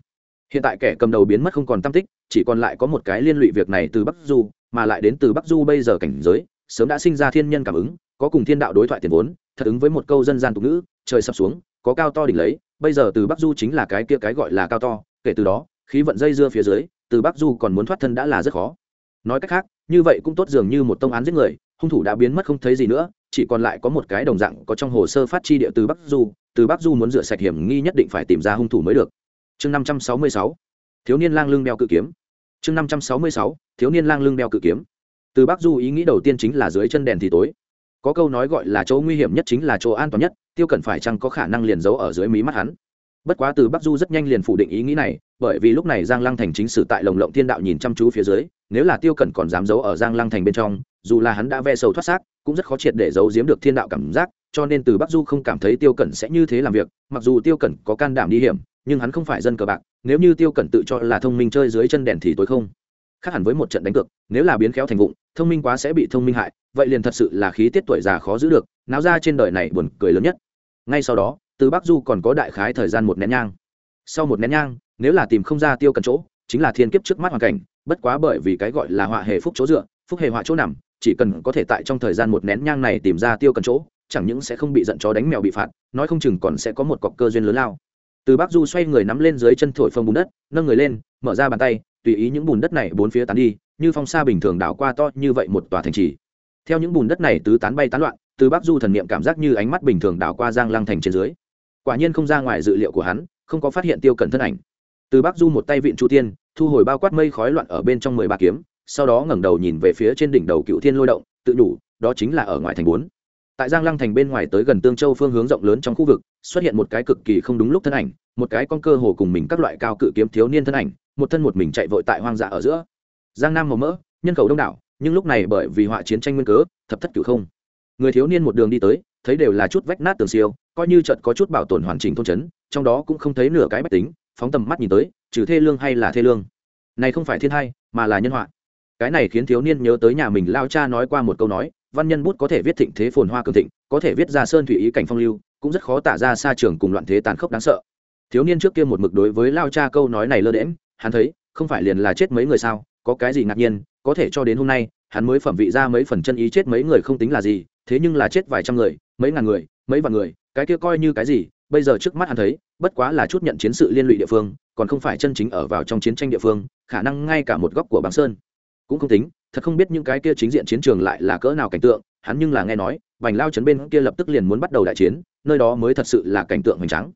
hiện tại kẻ cầm đầu biến mất không còn tam tích, chỉ còn lại có một cái liên lụy việc này từ bắc du, mà lại đến từ bắc du bây giờ cảnh giới, sớm đã sinh ra thiên nhân cảm ứng, có cùng thiên đạo đối thoại tiền vốn, thật ứng với một câu dân gian tục ngữ, trời sập xuống, có cao to đỉnh lấy, bây giờ từ bắc du chính là cái kia cái gọi là cao to, kể từ đó, khí vận dây dưa phía dưới, từ bắc du còn muốn thoát thân đã là rất khó. Nói cách khác, như vậy cũng tốt dường như một tông án giết người, hung thủ đã biến mất không thấy gì nữa, chỉ còn lại có một cái đồng dạng có trong hồ sơ phát chi địa từ bắc du, từ bắc du muốn rửa sạch hiểm nghi nhất định phải tìm ra hung thủ mới được chương năm trăm sáu mươi sáu, thiếu niên lang lưng đeo cự kiếm. Chương năm trăm sáu mươi sáu, thiếu niên lang lưng đeo cự kiếm. Từ bắc du ý nghĩ đầu tiên chính là dưới chân đèn thì tối. Có câu nói gọi là chỗ nguy hiểm nhất chính là chỗ an toàn nhất, tiêu cẩn phải chăng có khả năng liền giấu ở dưới mí mắt hắn? Bất quá từ bắc du rất nhanh liền phủ định ý nghĩ này, bởi vì lúc này giang lăng thành chính sử tại lồng lộng thiên đạo nhìn chăm chú phía dưới, nếu là tiêu cẩn còn dám giấu ở giang lăng thành bên trong, dù là hắn đã ve sầu thoát xác, cũng rất khó triệt để giấu giếm được thiên đạo cảm giác, cho nên từ bắc du không cảm thấy tiêu cẩn sẽ như thế làm việc, mặc dù tiêu cẩn có can đảm đi hiểm nhưng hắn không phải dân cờ bạc, nếu như tiêu cẩn tự cho là thông minh chơi dưới chân đèn thì tối không. Khác hẳn với một trận đánh cược, nếu là biến khéo thành vụng, thông minh quá sẽ bị thông minh hại, vậy liền thật sự là khí tiết tuổi già khó giữ được, náo ra trên đời này buồn cười lớn nhất. Ngay sau đó, từ bắc du còn có đại khái thời gian một nén nhang. Sau một nén nhang, nếu là tìm không ra tiêu cần chỗ, chính là thiên kiếp trước mắt hoàn cảnh, bất quá bởi vì cái gọi là họa hề phúc chỗ dựa, phúc hề họa chỗ nằm, chỉ cần có thể tại trong thời gian một nén nhang này tìm ra tiêu cần chỗ, chẳng những sẽ không bị giận chó đánh mèo bị phạt, nói không chừng còn sẽ có một cọc cơ duyên lớn lao từ Bác du xoay người nắm lên dưới chân thổi phồng bùn đất nâng người lên mở ra bàn tay tùy ý những bùn đất này bốn phía tán đi như phong sa bình thường đảo qua to như vậy một tòa thành trì. Theo những bùn đất này tứ tán bay tán loạn từ Bác du thần niệm cảm giác như ánh mắt bình thường đảo qua giang lăng thành trên dưới. Quả nhiên không ra ngoài dự liệu của hắn không có phát hiện tiêu cẩn thân ảnh. Từ Bác du một tay vịn chu tiên thu hồi bao quát mây khói loạn ở bên trong mười ba kiếm sau đó ngẩng đầu nhìn về phía trên đỉnh đầu cựu thiên lôi động tự đủ, đó chính là ở ngoài thành bốn tại giang lăng thành bên ngoài tới gần tương châu phương hướng rộng lớn trong khu vực, xuất hiện một cái cực kỳ không đúng lúc thân ảnh, một cái con cơ hồ cùng mình các loại cao cự kiếm thiếu niên thân ảnh, một thân một mình chạy vội tại hoang dã ở giữa. Giang nam màu mỡ, nhân khẩu đông đảo, nhưng lúc này bởi vì họa chiến tranh nguyên cớ, thập thất cửu không. Người thiếu niên một đường đi tới, thấy đều là chút vách nát tường siêu, coi như trận có chút bảo tồn hoàn chỉnh thôn trấn, trong đó cũng không thấy nửa cái bách tính, phóng tầm mắt nhìn tới, trừ thê lương hay là thê lương. Này không phải thiên hay mà là nhân họa. Cái này khiến thiếu niên nhớ tới nhà mình lao cha nói qua một câu nói văn nhân bút có thể viết thịnh thế phồn hoa cường thịnh, có thể viết ra sơn thủy ý cảnh phong lưu, cũng rất khó tả ra xa trường cùng loạn thế tàn khốc đáng sợ. Thiếu niên trước kia một mực đối với lao cha câu nói này lơ đễm hắn thấy, không phải liền là chết mấy người sao, có cái gì ngạc nhiên, có thể cho đến hôm nay, hắn mới phẩm vị ra mấy phần chân ý chết mấy người không tính là gì, thế nhưng là chết vài trăm người, mấy ngàn người, mấy vạn người, cái kia coi như cái gì, bây giờ trước mắt hắn thấy, bất quá là chút nhận chiến sự liên lụy địa phương, còn không phải chân chính ở vào trong chiến tranh địa phương, khả năng ngay cả một góc của bảng sơn cũng không tính, thật không biết những cái kia chính diện chiến trường lại là cỡ nào cảnh tượng, hắn nhưng là nghe nói, vành lao chấn bên kia lập tức liền muốn bắt đầu đại chiến, nơi đó mới thật sự là cảnh tượng hoành tráng.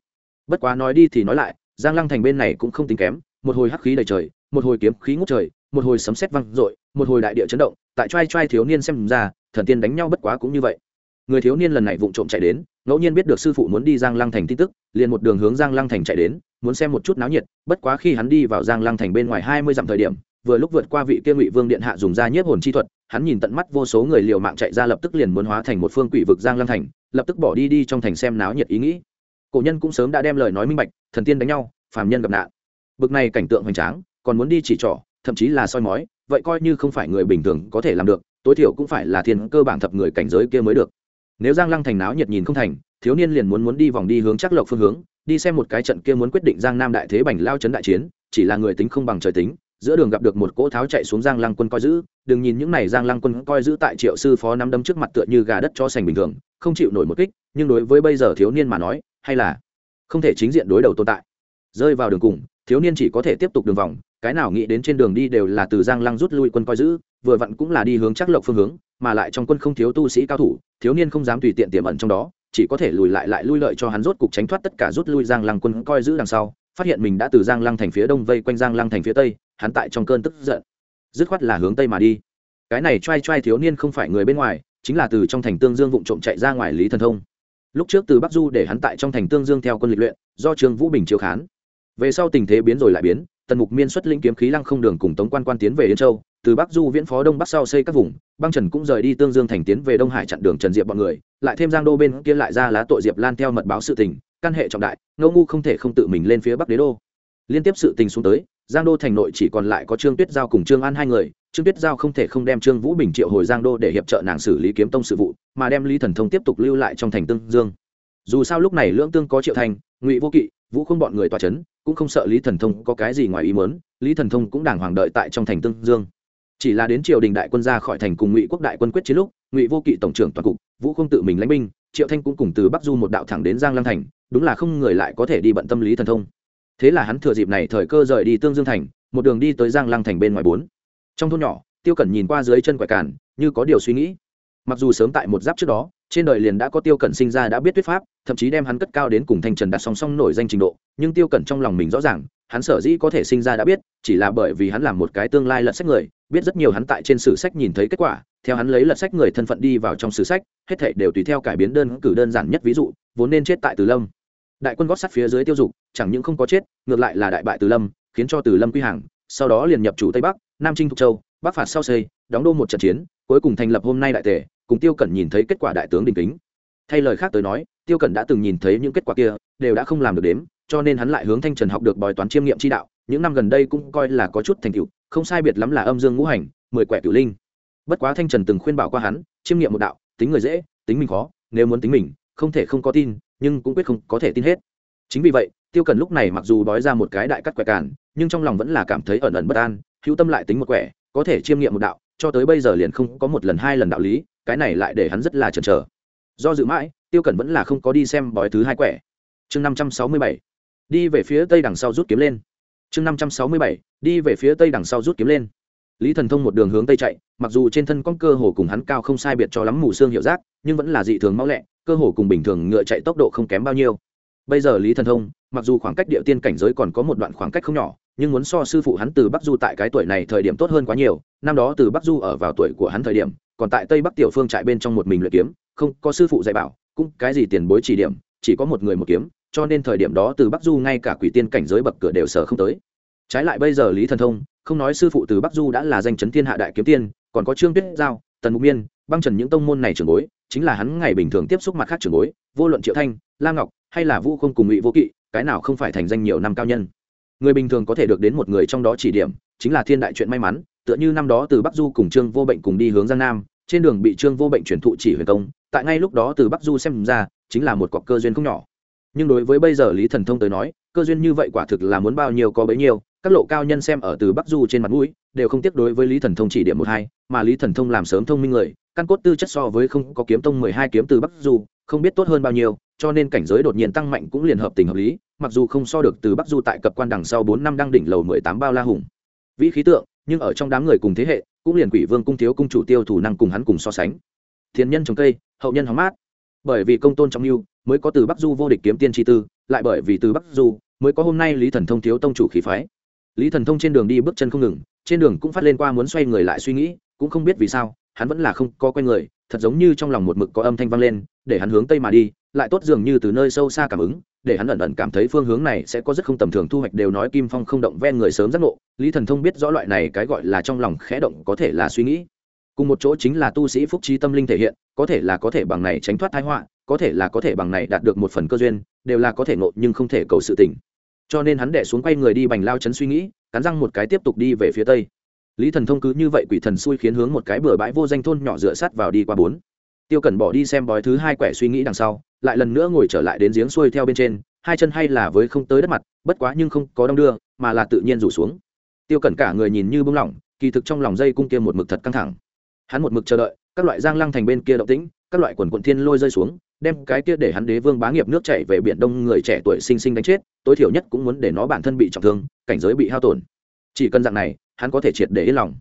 Bất quá nói đi thì nói lại, giang lăng thành bên này cũng không tính kém, một hồi hắc khí đầy trời, một hồi kiếm khí ngút trời, một hồi sấm sét văng rội một hồi đại địa chấn động, tại trai trai thiếu niên xem ra, thần tiên đánh nhau bất quá cũng như vậy. Người thiếu niên lần này vụng trộm chạy đến, ngẫu nhiên biết được sư phụ muốn đi giang lăng thành tin tức, liền một đường hướng giang lăng thành chạy đến, muốn xem một chút náo nhiệt, bất quá khi hắn đi vào giang lăng thành bên ngoài hai mươi dặm thời điểm vừa lúc vượt qua vị kia ngụy vương điện hạ dùng ra nhiếp hồn chi thuật, hắn nhìn tận mắt vô số người liều mạng chạy ra lập tức liền muốn hóa thành một phương quỷ vực giang lăng thành, lập tức bỏ đi đi trong thành xem náo nhiệt ý nghĩ. Cổ nhân cũng sớm đã đem lời nói minh bạch, thần tiên đánh nhau, phàm nhân gặp nạn. Bực này cảnh tượng hoành tráng, còn muốn đi chỉ trỏ, thậm chí là soi mói, vậy coi như không phải người bình thường có thể làm được, tối thiểu cũng phải là thiên cơ bản thập người cảnh giới kia mới được. Nếu giang lăng thành náo nhiệt nhìn không thành, thiếu niên liền muốn muốn đi vòng đi hướng chắc lộc phương hướng, đi xem một cái trận kia muốn quyết định giang nam đại thế bành lao trấn đại chiến, chỉ là người tính không bằng trời tính giữa đường gặp được một cỗ tháo chạy xuống giang lăng quân coi giữ. Đừng nhìn những này giang lăng quân coi giữ tại triệu sư phó nắm đấm trước mặt tựa như gà đất cho sành bình thường, không chịu nổi một kích, nhưng đối với bây giờ thiếu niên mà nói, hay là không thể chính diện đối đầu tồn tại. Rơi vào đường cùng, thiếu niên chỉ có thể tiếp tục đường vòng, cái nào nghĩ đến trên đường đi đều là từ giang lăng rút lui quân coi giữ, vừa vặn cũng là đi hướng chắc lộc phương hướng, mà lại trong quân không thiếu tu sĩ cao thủ, thiếu niên không dám tùy tiện tiềm ẩn trong đó, chỉ có thể lùi lại lại lui lợi cho hắn rốt cục tránh thoát tất cả rút lui giang lăng quân coi giữ đằng sau phát hiện mình đã từ giang lăng thành phía đông vây quanh giang lăng thành phía tây, hắn tại trong cơn tức giận, dứt khoát là hướng tây mà đi. Cái này t r a i t r a i thiếu niên không phải người bên ngoài, chính là từ trong thành tương dương vụng trộm chạy ra ngoài lý thần thông. Lúc trước từ bắc du để hắn tại trong thành tương dương theo quân lịch luyện, do trương vũ bình chiếu khán. Về sau tình thế biến rồi lại biến, tần mục miên xuất linh kiếm khí lăng không đường cùng tống quan quan tiến về yên châu, từ bắc du viễn phó đông bắc sau xây các vùng, băng trần cũng rời đi tương dương thành tiến về đông hải chặn đường trần diệp bọn người, lại thêm giang đô bên kia lại ra lá tội diệp lan theo mật báo sự tình căn hệ trọng đại, ngô ngu không thể không tự mình lên phía bắc đế đô. Liên tiếp sự tình xuống tới, giang đô thành nội chỉ còn lại có trương tuyết giao cùng trương an hai người, trương tuyết giao không thể không đem trương vũ bình triệu hồi giang đô để hiệp trợ nàng xử lý kiếm tông sự vụ, mà đem lý thần thông tiếp tục lưu lại trong thành tương dương. Dù sao lúc này lưỡng tương có triệu thành, ngụy vô kỵ, vũ không bọn người tòa c h ấ n cũng không sợ lý thần thông có cái gì ngoài ý mớn lý thần thông cũng đàng hoàng đợi tại trong thành tương dương. Chỉ là đến triều đình đại quân ra khỏi thành cùng ngụy quốc đại quân quyết chiến lúc ngụy vô kỵ tổng trưởng toàn cục, vũ không tự mình lãnh binh, triệu thanh cũng cùng từ bắc du một đạo thẳng đến giang lăng thành, đúng là không người lại có thể đi bận tâm lý thần thông. Thế là hắn thừa dịp này thời cơ rời đi tương dương thành, một đường đi tới giang lăng thành bên ngoài bốn. Trong thôn nhỏ, tiêu cẩn nhìn qua dưới chân quẻ cản như có điều suy nghĩ. Mặc dù sớm tại một giáp trước đó, trên đời liền đã có tiêu cẩn sinh ra đã biết thuyết pháp, thậm chí đem hắn cất cao đến cùng thanh trần đặt song song nổi danh trình độ, nhưng tiêu cẩn trong lòng mình rõ ràng, hắn sở dĩ có thể sinh ra đã biết, chỉ là bởi vì hắn làm một cái tương lai lật sách người biết rất nhiều hắn tại trên sử sách nhìn thấy kết quả, theo hắn lấy lật sách người thân phận đi vào trong sử sách, hết thảy đều tùy theo cải biến đơn cử đơn giản nhất ví dụ, vốn nên chết tại từ lâm. Đại quân gót sắt phía dưới tiêu dục, chẳng những không có chết, ngược lại là đại bại từ lâm, khiến cho từ lâm quy hàng, sau đó liền nhập chủ tây bắc, nam trinh thục châu, bắc phạt sau xây, đóng đô một trận chiến, cuối cùng thành lập hôm nay đại tề cùng tiêu cẩn nhìn thấy kết quả đại tướng đình kính. Thay lời khác tới nói, tiêu cẩn đã từng nhìn thấy những kết quả kia, đều đã không làm được đếm, cho nên hắn lại hướng thanh trần học được bói toán chiêm nghiệm chi đạo những năm gần đây cũng coi là có chút thành tựu, không sai biệt lắm là âm dương ngũ hành, mười quẻ cửu linh. Bất quá thanh trần từng khuyên bảo qua hắn, chiêm nghiệm một đạo, tính người dễ, tính mình khó, nếu muốn tính mình, không thể không có tin, nhưng cũng quyết không có thể tin hết. Chính vì vậy, tiêu cần lúc này mặc dù đói ra một cái đại cắt quẻ cản nhưng trong lòng vẫn là cảm thấy ẩn ẩn bất an, hữu tâm lại tính một quẻ, có thể chiêm nghiệm một đạo, cho tới bây giờ liền không có một lần hai lần đạo lý, cái này lại để hắn rất là chần chờ. Do dự mãi, tiêu cẩn vẫn là không có đi xem bói thứ hai quẻ. Chương năm trăm sáu mươi bảy, đi về phía tây đằng sau rút kiếm lên chương năm trăm sáu mươi bảy, đi về phía tây đằng sau rút kiếm lên. Lý thần thông một đường hướng tây chạy, mặc dù trên thân con cơ hồ cùng hắn cao không sai biệt cho lắm mù xương hiệu giác, nhưng vẫn là dị thường mau lẹ, cơ hồ cùng bình thường ngựa chạy tốc độ không kém bao nhiêu. Bây giờ lý thần thông, mặc dù khoảng cách địa tiên cảnh giới còn có một đoạn khoảng cách không nhỏ, nhưng muốn so sư phụ hắn từ bắc du tại cái tuổi này thời điểm tốt hơn quá nhiều, năm đó từ bắc du ở vào tuổi của hắn thời điểm, còn tại tây bắc tiểu phương trại bên trong một mình luyện kiếm, không có sư phụ dạy bảo, cũng cái gì tiền bối chỉ điểm, chỉ có một người một kiếm cho nên thời điểm đó từ bắc du ngay cả quỷ tiên cảnh giới bậc cửa đều sở không tới. Trái lại bây giờ lý thần thông, không nói sư phụ từ bắc du đã là danh chấn thiên hạ đại kiếm tiên, còn có trương tuyết giao, tần mục miên, băng trần những tông môn này trường bối, chính là hắn ngày bình thường tiếp xúc mặt khác trường bối, vô luận triệu thanh, la ngọc hay là vũ không cùng ngụy vô kỵ, cái nào không phải thành danh nhiều năm cao nhân. Người bình thường có thể được đến một người trong đó chỉ điểm, chính là thiên đại chuyện may mắn, tựa như năm đó từ bắc du cùng trương vô bệnh cùng đi hướng giang nam, trên đường bị trương vô bệnh chuyển thụ chỉ huyền công, tại ngay lúc đó từ bắc du xem ra, chính là một cọc cơ duyên không nhỏ nhưng đối với bây giờ lý thần thông tới nói, cơ duyên như vậy quả thực là muốn bao nhiêu có bấy nhiêu, các lộ cao nhân xem ở từ bắc du trên mặt mũi, đều không tiếc đối với lý thần thông chỉ điểm một hai, mà lý thần thông làm sớm thông minh người, căn cốt tư chất so với không có kiếm tông mười hai kiếm từ bắc du, không biết tốt hơn bao nhiêu, cho nên cảnh giới đột nhiên tăng mạnh cũng liền hợp tình hợp lý, mặc dù không so được từ bắc du tại cập quan đằng sau bốn năm đang đỉnh lầu mười tám bao la hùng. Vĩ khí tượng, nhưng ở trong đám người cùng thế hệ, cũng liền quỷ vương cung thiếu cung chủ tiêu thủ năng cùng hắn cùng so sánh. Thiên nhân trồng cây, hậu nhân hóng mát bởi vì công tôn trọng lưu mới có từ bắc du vô địch kiếm tiên tri tư, lại bởi vì từ bắc du, mới có hôm nay lý thần thông thiếu tông chủ khí phái. Lý thần thông trên đường đi bước chân không ngừng, trên đường cũng phát lên qua muốn xoay người lại suy nghĩ, cũng không biết vì sao, hắn vẫn là không có quen người, thật giống như trong lòng một mực có âm thanh vang lên, để hắn hướng tây mà đi, lại tốt dường như từ nơi sâu xa cảm ứng, để hắn ẩn ẩn cảm thấy phương hướng này sẽ có rất không tầm thường, thu hoạch đều nói kim phong không động ven người sớm giác ngộ, lý thần thông biết rõ loại này cái gọi là trong lòng khẽ động có thể là suy nghĩ. Cùng một chỗ chính là tu sĩ phúc trí tâm linh thể hiện có thể là có thể bằng này tránh thoát thái họa, có thể là có thể bằng này đạt được một phần cơ duyên, đều là có thể nộ nhưng không thể cầu sự tỉnh. Cho nên hắn đẻ xuống quay người đi bành lao chấn suy nghĩ, cắn răng một cái tiếp tục đi về phía tây. Lý thần thông cứ như vậy quỷ thần xui khiến hướng một cái bừa bãi vô danh thôn nhỏ dựa sát vào đi qua bốn. Tiêu cẩn bỏ đi xem bói thứ hai quẻ suy nghĩ đằng sau, lại lần nữa ngồi trở lại đến giếng xuôi theo bên trên, hai chân hay là với không tới đất mặt, bất quá nhưng không có đong đưa, mà là tự nhiên rủ xuống. Tiêu cẩn cả người nhìn như bưng lỏng, kỳ thực trong lòng dây cung kia một mực thật căng thẳng. Hắn một mực chờ đợi các loại giang lăng thành bên kia động tĩnh, các loại quần quận thiên lôi rơi xuống, đem cái kia để hắn đế vương bá nghiệp nước chảy về biển đông người trẻ tuổi sinh sinh đánh chết, tối thiểu nhất cũng muốn để nó bản thân bị trọng thương, cảnh giới bị hao tổn. Chỉ cần dạng này, hắn có thể triệt để yên lòng.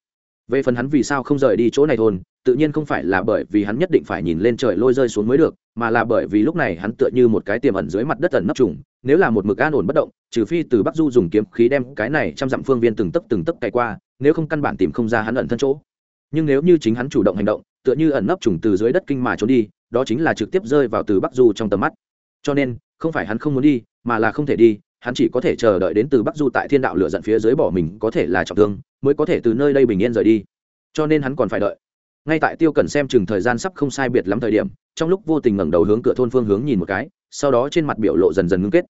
Về phần hắn vì sao không rời đi chỗ này thôn, tự nhiên không phải là bởi vì hắn nhất định phải nhìn lên trời lôi rơi xuống mới được, mà là bởi vì lúc này hắn tựa như một cái tiềm ẩn dưới mặt đất ẩn nấp trùng, nếu là một mực an ổn bất động, trừ phi từ bắc du dùng kiếm khí đem cái này trăm dặm phương viên từng tấc từng tấc cày qua, nếu không căn bản tìm không ra hắn ẩn thân chỗ. Nhưng nếu như chính hắn chủ động hành động tựa như ẩn nấp trùng từ dưới đất kinh mà trốn đi, đó chính là trực tiếp rơi vào từ bắc du trong tầm mắt. Cho nên, không phải hắn không muốn đi, mà là không thể đi, hắn chỉ có thể chờ đợi đến từ bắc du tại thiên đạo lửa giận phía dưới bỏ mình có thể là trọng thương, mới có thể từ nơi đây bình yên rời đi. Cho nên hắn còn phải đợi. Ngay tại tiêu cần xem chừng thời gian sắp không sai biệt lắm thời điểm, trong lúc vô tình ngẩng đầu hướng cửa thôn phương hướng nhìn một cái, sau đó trên mặt biểu lộ dần dần ngưng kết.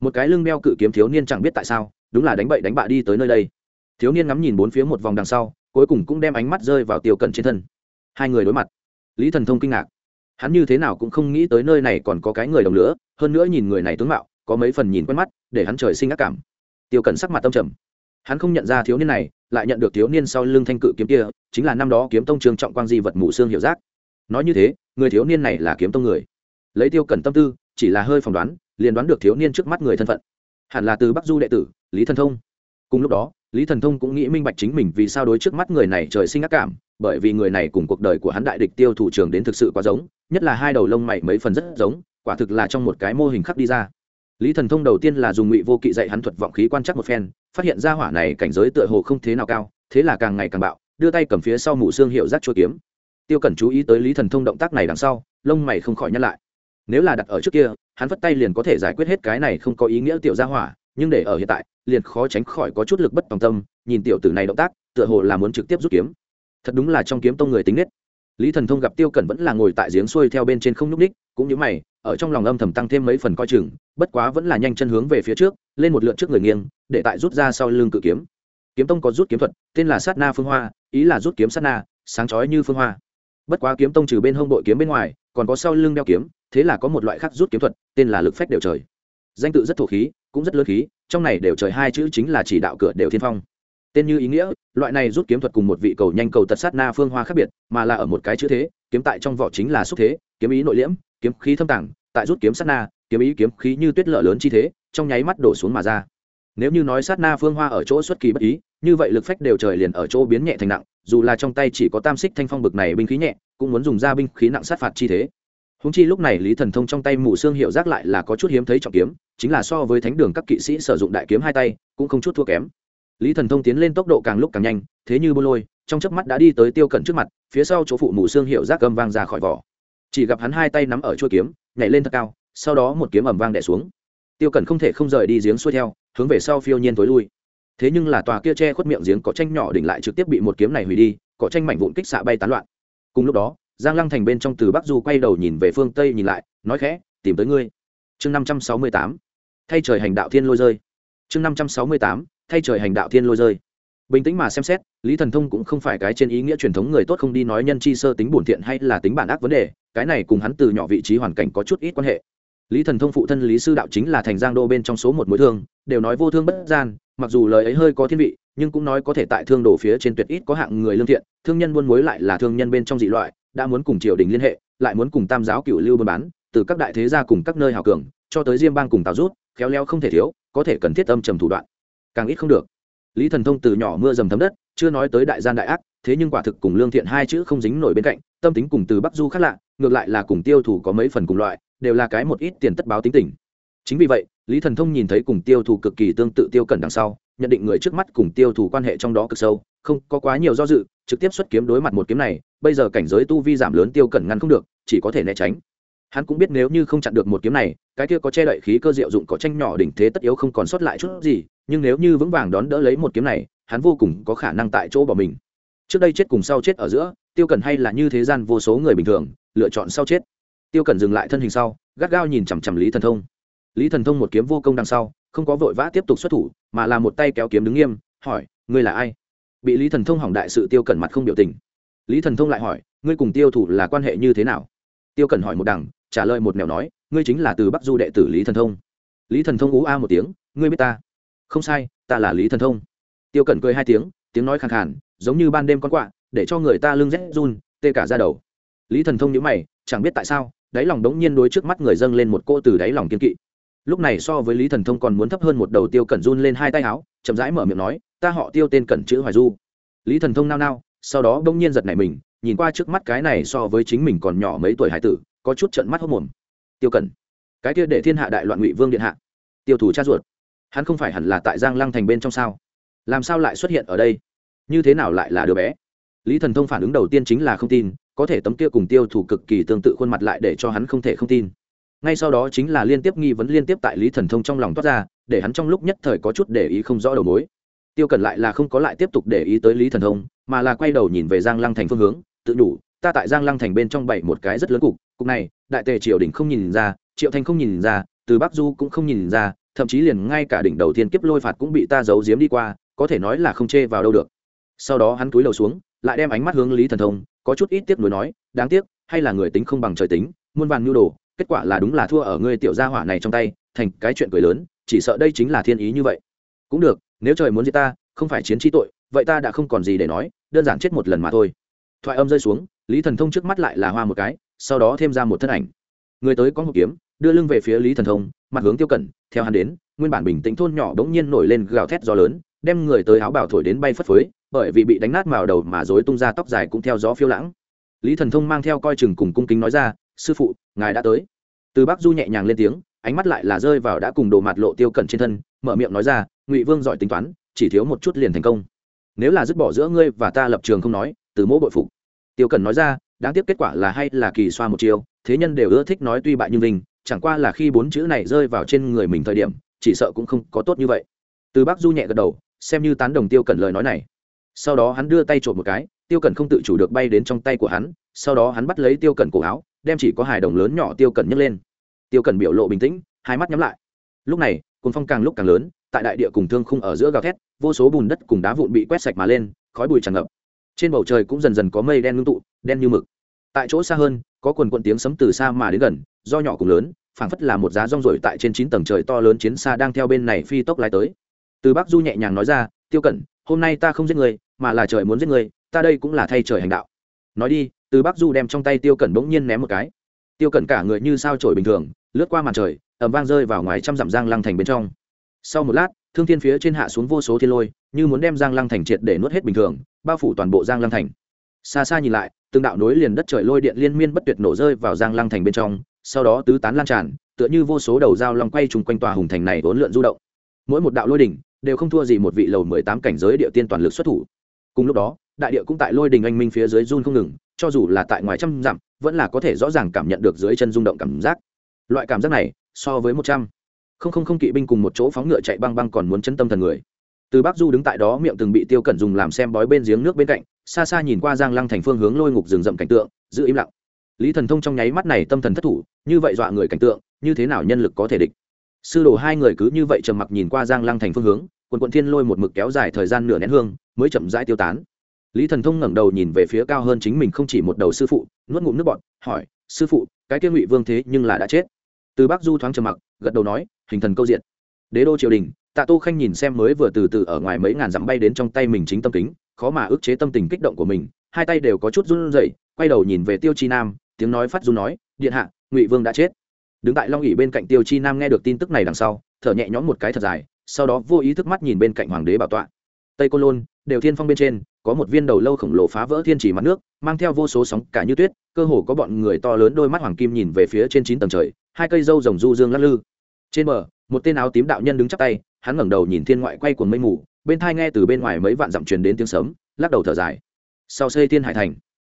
Một cái lưng đeo cự kiếm thiếu niên chẳng biết tại sao, đúng là đánh bậy đánh bạ đi tới nơi đây. Thiếu niên ngắm nhìn bốn phía một vòng đằng sau, cuối cùng cũng đem ánh mắt rơi vào tiêu cẩn trên thân hai người đối mặt. Lý thần thông kinh ngạc. Hắn như thế nào cũng không nghĩ tới nơi này còn có cái người đồng lửa, hơn nữa nhìn người này tướng mạo, có mấy phần nhìn quen mắt, để hắn trời sinh ác cảm. Tiêu cẩn sắc mặt tâm trầm. Hắn không nhận ra thiếu niên này, lại nhận được thiếu niên sau lưng thanh cự kiếm kia, chính là năm đó kiếm tông trường trọng quang di vật mù xương hiệu giác. Nói như thế, người thiếu niên này là kiếm tông người. Lấy tiêu cẩn tâm tư, chỉ là hơi phỏng đoán, liền đoán được thiếu niên trước mắt người thân phận. Hẳn là từ bắc du đệ tử, lý thần thông. Cùng lúc đó, lý thần thông cũng nghĩ minh bạch chính mình vì sao đối trước mắt người này trời sinh ác cảm bởi vì người này cùng cuộc đời của hắn đại địch tiêu thủ trường đến thực sự quá giống, nhất là hai đầu lông mày mấy phần rất giống, quả thực là trong một cái mô hình khắc đi ra. Lý thần thông đầu tiên là dùng ngụy vô kỵ dạy hắn thuật vọng khí quan chắc một phen, phát hiện ra hỏa này cảnh giới tựa hồ không thế nào cao, thế là càng ngày càng bạo, đưa tay cầm phía sau mũ xương hiệu rác chua kiếm. Tiêu cẩn chú ý tới lý thần thông động tác này đằng sau, lông mày không khỏi nhắc lại. Nếu là đặt ở trước kia, hắn vất tay liền có thể giải quyết hết cái này không có ý nghĩa tiểu gia hỏa, nhưng để ở hiện tại, liền khó tránh khỏi có chút lực bất tòng tâm, nhìn tiểu tử này động tác, tựa hồ là muốn trực tiếp rút kiếm thật đúng là trong kiếm tông người tính nết. Lý thần thông gặp tiêu cẩn vẫn là ngồi tại giếng xuôi theo bên trên không nhúc ních cũng như mày, ở trong lòng âm thầm tăng thêm mấy phần coi chừng, bất quá vẫn là nhanh chân hướng về phía trước, lên một lượt trước người nghiêng, để tại rút ra sau lưng cự kiếm. Kiếm tông có rút kiếm thuật, tên là sát na phương hoa, ý là rút kiếm sát na, sáng chói như phương hoa. Bất quá kiếm tông trừ bên hông đội kiếm bên ngoài, còn có sau lưng đeo kiếm, thế là có một loại khác rút kiếm thuật, tên là lực phách đều trời. Danh tự rất thổ khí, cũng rất lớn khí, trong này đều trời hai chữ chính là chỉ đạo cửa đều thiên phong tên như ý nghĩa, loại này rút kiếm thuật cùng một vị cầu nhanh cầu tật sát na phương hoa khác biệt, mà là ở một cái chữ thế, kiếm tại trong vỏ chính là xúc thế, kiếm ý nội liễm, kiếm khí thâm tàng, tại rút kiếm sát na, kiếm ý kiếm khí như tuyết lở lớn chi thế, trong nháy mắt đổ xuống mà ra. Nếu như nói sát na phương hoa ở chỗ xuất kỳ bất ý, như vậy lực phách đều trời liền ở chỗ biến nhẹ thành nặng, dù là trong tay chỉ có tam xích thanh phong bực này binh khí nhẹ, cũng muốn dùng ra binh khí nặng sát phạt chi thế. Húng chi lúc này lý thần thông trong tay mù xương hiệu giác lại là có chút hiếm thấy trọng kiếm, chính là so với thánh đường các kỵ sĩ sử dụng đại kiếm hai tay, cũng không chút thua kém lý thần thông tiến lên tốc độ càng lúc càng nhanh, thế như bô lôi, trong chớp mắt đã đi tới tiêu Cẩn trước mặt, phía sau chỗ phụ mù xương hiệu giác gầm vang ra khỏi vỏ. Chỉ gặp hắn hai tay nắm ở chuôi kiếm, nhảy lên thật cao, sau đó một kiếm ầm vang đẻ xuống. Tiêu cẩn không thể không rời đi giếng xuôi theo, hướng về sau phiêu nhiên tối lui. Thế nhưng là tòa kia che khuất miệng giếng có tranh nhỏ đỉnh lại trực tiếp bị một kiếm này hủy đi, có tranh mảnh vụn kích xạ bay tán loạn. Cùng lúc đó, giang lăng thành bên trong từ bắc du quay đầu nhìn về phương tây nhìn lại, nói khẽ, tìm tới ngươi. Chương năm trăm sáu mươi tám. Thay trời hành đạo thiên lôi rơi. Chương năm trăm sáu mươi tám thay trời hành đạo thiên lôi rơi. Bình tĩnh mà xem xét, lý thần thông cũng không phải cái trên ý nghĩa truyền thống người tốt không đi nói nhân chi sơ tính bổn thiện hay là tính bản ác vấn đề, cái này cùng hắn từ nhỏ vị trí hoàn cảnh có chút ít quan hệ. Lý thần thông phụ thân lý sư đạo chính là thành giang đô bên trong số một mối thương, đều nói vô thương bất gian, mặc dù lời ấy hơi có thiên vị, nhưng cũng nói có thể tại thương đồ phía trên tuyệt ít có hạng người lương thiện, thương nhân buôn mối lại là thương nhân bên trong dị loại, đã muốn cùng triều đình liên hệ, lại muốn cùng tam giáo cựu lưu buôn bán, từ các đại thế gia cùng các nơi hào cường, cho tới diêm bang cùng tào rút, khéo léo không thể thiếu, có thể cần thiết âm trầm thủ đoạn càng ít không được. Lý thần thông từ nhỏ mưa dầm thấm đất, chưa nói tới đại gian đại ác, thế nhưng quả thực cùng lương thiện hai chữ không dính nổi bên cạnh, tâm tính cùng từ bắc du khác lạ, ngược lại là cùng tiêu thủ có mấy phần cùng loại, đều là cái một ít tiền tất báo tính tình. Chính vì vậy, lý thần thông nhìn thấy cùng tiêu thủ cực kỳ tương tự tiêu cẩn đằng sau, nhận định người trước mắt cùng tiêu thủ quan hệ trong đó cực sâu, không có quá nhiều do dự, trực tiếp xuất kiếm đối mặt một kiếm này, bây giờ cảnh giới tu vi giảm lớn tiêu cẩn ngăn không được, chỉ có thể né tránh hắn cũng biết nếu như không chặn được một kiếm này, cái kia có che đậy khí cơ diệu dụng có tranh nhỏ đỉnh thế tất yếu không còn sót lại chút gì, nhưng nếu như vững vàng đón đỡ lấy một kiếm này, hắn vô cùng có khả năng tại chỗ bỏ mình. Trước đây chết cùng sau chết ở giữa, tiêu cẩn hay là như thế gian vô số người bình thường, lựa chọn sau chết. Tiêu cẩn dừng lại thân hình sau, gắt gao nhìn chằm chằm lý thần thông. Lý thần thông một kiếm vô công đằng sau, không có vội vã tiếp tục xuất thủ, mà là một tay kéo kiếm đứng nghiêm, hỏi, ngươi là ai? Bị lý thần thông hỏng đại sự, tiêu cẩn mặt không biểu tình. Lý thần thông lại hỏi, ngươi cùng tiêu thủ là quan hệ như thế nào? Tiêu cẩn hỏi một đằng, trả lời một mèo nói, ngươi chính là từ bắc du đệ tử lý thần thông. Lý thần thông ú a một tiếng, ngươi biết ta? Không sai, ta là lý thần thông. Tiêu cẩn cười hai tiếng tiếng nói khàn khàn, giống như ban đêm con quạ, để cho người ta lưng rét run, tê cả ra đầu. Lý thần thông nhíu mày, chẳng biết tại sao, đáy lòng đống nhiên đối trước mắt người dâng lên một cô từ đáy lòng kiên kỵ. Lúc này so với lý thần thông còn muốn thấp hơn một đầu tiêu cẩn run lên hai tay áo, chậm rãi mở miệng nói, ta họ tiêu tên cẩn chữ hoài du. Lý thần thông nao nao, sau đó đống nhiên giật nảy mình nhìn qua trước mắt cái này so với chính mình còn nhỏ mấy tuổi hải tử, có chút trận mắt hốc mồm. Tiêu cẩn, cái kia để thiên hạ đại loạn ngụy vương điện hạ. Tiêu thủ cha ruột, hắn không phải hẳn là tại giang lăng thành bên trong sao? Làm sao lại xuất hiện ở đây? Như thế nào lại là đứa bé? Lý thần thông phản ứng đầu tiên chính là không tin, có thể tấm kia cùng tiêu thủ cực kỳ tương tự khuôn mặt lại để cho hắn không thể không tin. Ngay sau đó chính là liên tiếp nghi vấn liên tiếp tại lý thần thông trong lòng toát ra, để hắn trong lúc nhất thời có chút để ý không rõ đầu mối tiêu cần lại là không có lại tiếp tục để ý tới lý thần thông, mà là quay đầu nhìn về giang lăng thành phương hướng, tự đủ, ta tại giang lăng thành bên trong bảy một cái rất lớn cục cục này, đại tề triều đình không nhìn ra, triệu thanh không nhìn ra, từ bắc du cũng không nhìn ra, thậm chí liền ngay cả đỉnh đầu tiên kiếp lôi phạt cũng bị ta giấu giếm đi qua, có thể nói là không chê vào đâu được. Sau đó hắn cúi đầu xuống, lại đem ánh mắt hướng lý thần thông, có chút ít tiếc nuối nói, đáng tiếc, hay là người tính không bằng trời tính, muôn vàn nhu đồ, kết quả là đúng là thua ở ngươi tiểu gia hỏa này trong tay, thành cái chuyện cười lớn, chỉ sợ đây chính là thiên ý như vậy cũng được, nếu trời muốn giết ta, không phải chiến trí tội, vậy ta đã không còn gì để nói, đơn giản chết một lần mà thôi. Thoại âm rơi xuống, lý thần thông trước mắt lại là hoa một cái, sau đó thêm ra một thân ảnh. Người tới có một kiếm, đưa lưng về phía lý thần thông, mặt hướng tiêu cẩn, theo hắn đến, nguyên bản bình tĩnh thôn nhỏ đ ố n g nhiên nổi lên gào thét gió lớn, đem người tới áo bảo thổi đến bay phất phới, bởi vì bị đánh nát vào đầu mà dối tung ra tóc dài cũng theo gió phiêu lãng. Lý thần thông mang theo coi chừng cùng cung kính nói ra, sư phụ, ngài đã tới. Từ bắc du nhẹ nhàng lên tiếng ánh mắt lại là rơi vào đã cùng đồ mặt lộ tiêu cẩn trên thân, mở miệng nói ra, ngụy vương giỏi tính toán, chỉ thiếu một chút liền thành công. Nếu là dứt bỏ giữa ngươi và ta lập trường không nói, từ mỗ bội phục. Tiêu cẩn nói ra, đáng tiếc kết quả là hay là kỳ xoa một chiều thế nhân đều ưa thích nói tuy bại nhưng vinh, chẳng qua là khi bốn chữ này rơi vào trên người mình thời điểm, chỉ sợ cũng không có tốt như vậy. Từ bác du nhẹ gật đầu, xem như tán đồng tiêu cẩn lời nói này. Sau đó hắn đưa tay trộm một cái, tiêu cẩn không tự chủ được bay đến trong tay của hắn, sau đó hắn bắt lấy tiêu cẩn cổ áo, đem chỉ có hài đồng lớn nhỏ tiêu cẩn nhấc lên tiêu cẩn biểu lộ bình tĩnh, hai mắt nhắm lại. Lúc này cồn phong càng lúc càng lớn, tại đại địa cùng thương khung ở giữa gào thét, vô số bùn đất cùng đá vụn bị quét sạch mà lên, khói bụi tràn ngập. Trên bầu trời cũng dần dần có mây đen ngưng tụ, đen như mực. Tại chỗ xa hơn, có quần quận tiếng sấm từ xa mà đến gần, do nhỏ cùng lớn, phảng phất là một giá rong rổi tại trên chín tầng trời to lớn chiến xa đang theo bên này phi tốc lái tới. Từ bắc du nhẹ nhàng nói ra, tiêu cẩn, hôm nay ta không giết người, mà là trời muốn giết người, ta đây cũng là thay trời hành đạo. Nói đi, từ bắc du đem trong tay tiêu cẩn bỗng nhiên ném một cái tiêu cẩn cả người như sao trổi bình thường, lướt qua màn trời ẩm vang rơi vào ngoài trăm dặm giang lăng thành bên trong. Sau một lát, thương thiên phía trên hạ xuống vô số thiên lôi, như muốn đem giang lăng thành triệt để nuốt hết bình thường, bao phủ toàn bộ giang lăng thành. Xa xa nhìn lại, từng đạo nối liền đất trời lôi điện liên miên bất tuyệt nổ rơi vào giang lăng thành bên trong, sau đó tứ tán lan tràn, tựa như vô số đầu dao long quay chung quanh tòa hùng thành này vốn lượn du động. Mỗi một đạo lôi đỉnh, đều không thua gì một vị lầu mười tám cảnh giới địa tiên toàn lực xuất thủ. Cùng lúc đó, đại địa cũng tại lôi đình anh minh phía dưới run không ngừng cho dù là tại ngoài trăm dặm, vẫn là có thể rõ ràng cảm nhận được dưới chân rung động cảm giác. Loại cảm giác này, so với một trăm. Không không không kỵ binh cùng một chỗ phóng ngựa chạy băng băng còn muốn chân tâm thần người. Từ bắc du đứng tại đó miệng từng bị tiêu cẩn dùng làm xem bói bên giếng nước bên cạnh, xa xa nhìn qua giang lăng thành phương hướng lôi ngục rừng rậm cảnh tượng, giữ im lặng. Lý thần thông trong nháy mắt này tâm thần thất thủ, như vậy dọa người cảnh tượng, như thế nào nhân lực có thể địch? Sư đồ hai người cứ như vậy trầm mặc nhìn qua giang lăng thành phương hướng, quần quận thiên lôi một mực kéo dài thời gian nửa nén hương, mới chậm rãi tiêu tán lý thần thông ngẩng đầu nhìn về phía cao hơn chính mình không chỉ một đầu sư phụ, nuốt ngụm nước bọt, hỏi, sư phụ, cái kia ngụy vương thế nhưng là đã chết? Từ bắc du thoáng trầm mặc, gật đầu nói, hình thần câu diện. Đế đô triều đình, tạ tô khanh nhìn xem mới vừa từ từ ở ngoài mấy ngàn dặm bay đến trong tay mình chính tâm kính, khó mà ức chế tâm tình kích động của mình, hai tay đều có chút run rẩy, quay đầu nhìn về tiêu chi nam, tiếng nói phát run nói, điện hạ, ngụy vương đã chết. Đứng tại long ỉ bên cạnh tiêu chi nam nghe được tin tức này đằng sau, thở nhẹ nhõm một cái thật dài, sau đó vô ý thức mắt nhìn bên cạnh hoàng đế bảo tọa tây côn lôn, đều thiên phong bên trên, có một viên đầu lâu khổng lồ phá vỡ thiên chỉ mặt nước, mang theo vô số sóng cả như tuyết, cơ hồ có bọn người to lớn đôi mắt hoàng kim nhìn về phía trên chín tầng trời, hai cây dâu rồng du dương lắc lư. Trên bờ, một tên áo tím đạo nhân đứng chắp tay, hắn ngẩng đầu nhìn thiên ngoại quay cuồng mây mù, bên thai nghe từ bên ngoài mấy vạn dặm truyền đến tiếng sấm, lắc đầu thở dài. Sau xây thiên hải thành,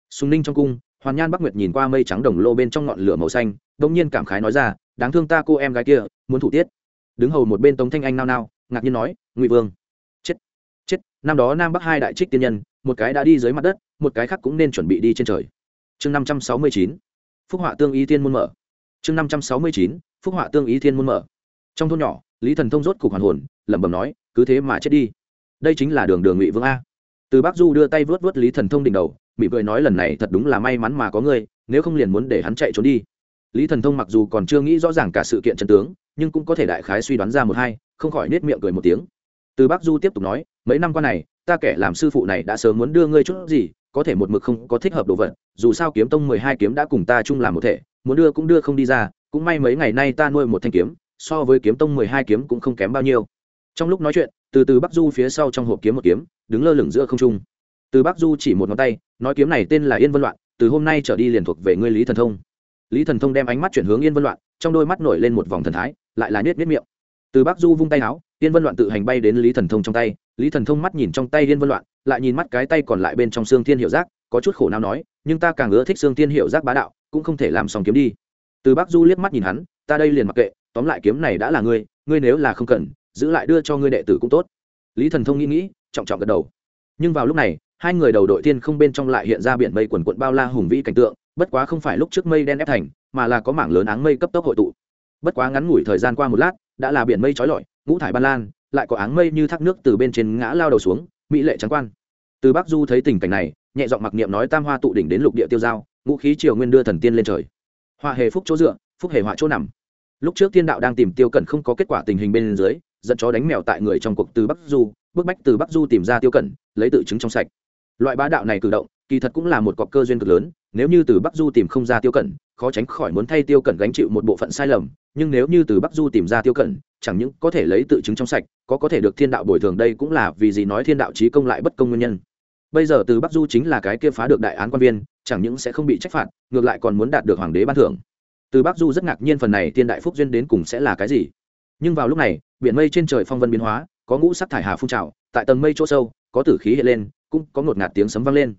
sùng ninh trong cung, hoàn nhan bắc nguyệt nhìn qua mây trắng đồng lô bên trong ngọn lửa màu xanh đông nhiên cảm khái nói ra, đáng thương ta cô em gái kia, muốn thủ tiết. Đứng hầu một bên tống thanh anh nao nao, ngạc nhiên nói, ngụy vương năm đó nam bắc hai đại trích tiên nhân, một cái đã đi dưới mặt đất, một cái khác cũng nên chuẩn bị đi trên trời. Chương năm trăm sáu mươi chín, phúc họa tương ý thiên môn mở. Chương năm trăm sáu mươi chín, phúc họa tương ý thiên môn mở. Trong thôn nhỏ, lý thần thông rốt cục hoàn hồn, lẩm bẩm nói, cứ thế mà chết đi. Đây chính là đường đường ngụy vương a. Từ bắc du đưa tay vớt vớt lý thần thông đỉnh đầu bị cười nói, lần này thật đúng là may mắn mà có ngươi, nếu không liền muốn để hắn chạy trốn đi. Lý thần thông mặc dù còn chưa nghĩ rõ ràng cả sự kiện trận tướng, nhưng cũng có thể đại khái suy đoán ra một hai, không khỏi nết miệng cười một tiếng. Từ bắc du tiếp tục nói mấy năm qua này, ta kẻ làm sư phụ này đã sớm muốn đưa ngươi chút gì, có thể một mực không có thích hợp đồ vật, dù sao kiếm tông mười hai kiếm đã cùng ta chung làm một thể, muốn đưa cũng đưa không đi ra, cũng may mấy ngày nay ta nuôi một thanh kiếm, so với kiếm tông mười hai kiếm cũng không kém bao nhiêu. Trong lúc nói chuyện, từ từ bắc du phía sau trong hộp kiếm một kiếm, đứng lơ lửng giữa không trung. Từ bắc du chỉ một ngón tay, nói kiếm này tên là yên vân loạn, từ hôm nay trở đi liền thuộc về ngươi lý thần thông. Lý thần thông đem ánh mắt chuyển hướng yên vân loạn, trong đôi mắt nổi lên một vòng thần thái, lại là nết nết miệng. Từ bắc du vung tay áo yên vân loạn tự hành bay đến lý thần thông trong tay, lý thần thông mắt nhìn trong tay yên vân loạn, lại nhìn mắt cái tay còn lại bên trong xương thiên hiệu giác, có chút khổ não nói, nhưng ta càng ưa thích xương thiên hiệu giác bá đạo, cũng không thể làm xong kiếm đi. Từ bắc du liếc mắt nhìn hắn, ta đây liền mặc kệ, tóm lại kiếm này đã là ngươi ngươi nếu là không cần, giữ lại đưa cho ngươi đệ tử cũng tốt. Lý thần thông nghĩ nghĩ, trọng trọng gật đầu. Nhưng vào lúc này, hai người đầu đội tiên không bên trong lại hiện ra biển mây quần quần bao la hùng vĩ cảnh tượng, bất quá không phải lúc trước mây đen ép thành, mà là có mảng lớn áng mây cấp tốc hội tụ. Bất quá ngắn ngủi thời gian qua một lát đã là biển mây trói lọi, ngũ thải ban lan, lại có áng mây như thác nước từ bên trên ngã lao đầu xuống, mỹ lệ trắng quan. Từ bắc du thấy tình cảnh này, nhẹ giọng mặc niệm nói tam hoa tụ đỉnh đến lục địa tiêu giao, ngũ khí triều nguyên đưa thần tiên lên trời. Hoa hề phúc chỗ dựa, phúc hề họa chỗ nằm. Lúc trước thiên đạo đang tìm tiêu cẩn không có kết quả tình hình bên dưới, dẫn chó đánh mèo tại người trong cuộc từ bắc du, bức bách từ bắc du tìm ra tiêu cẩn, lấy tự chứng trong sạch. Loại bá đạo này cử động, kỳ thật cũng là một cọc cơ duyên cực lớn, nếu như từ bắc du tìm không ra tiêu cẩn khó tránh khỏi muốn thay tiêu cẩn gánh chịu một bộ phận sai lầm, nhưng nếu như từ bắc du tìm ra tiêu cẩn, chẳng những có thể lấy tự chứng trong sạch, có có thể được thiên đạo bồi thường đây cũng là vì gì nói thiên đạo trí công lại bất công nguyên nhân. Bây giờ từ bắc du chính là cái kia phá được đại án quan viên, chẳng những sẽ không bị trách phạt, ngược lại còn muốn đạt được hoàng đế ban thưởng. Từ bắc du rất ngạc nhiên phần này thiên đại phúc duyên đến cùng sẽ là cái gì. Nhưng vào lúc này, biển mây trên trời phong vân biến hóa, có ngũ sắc thải hà phun trào, tại tầng mây chỗ sâu, có tử khí hiện lên, cũng có ngột ngạt tiếng sấm vang lên.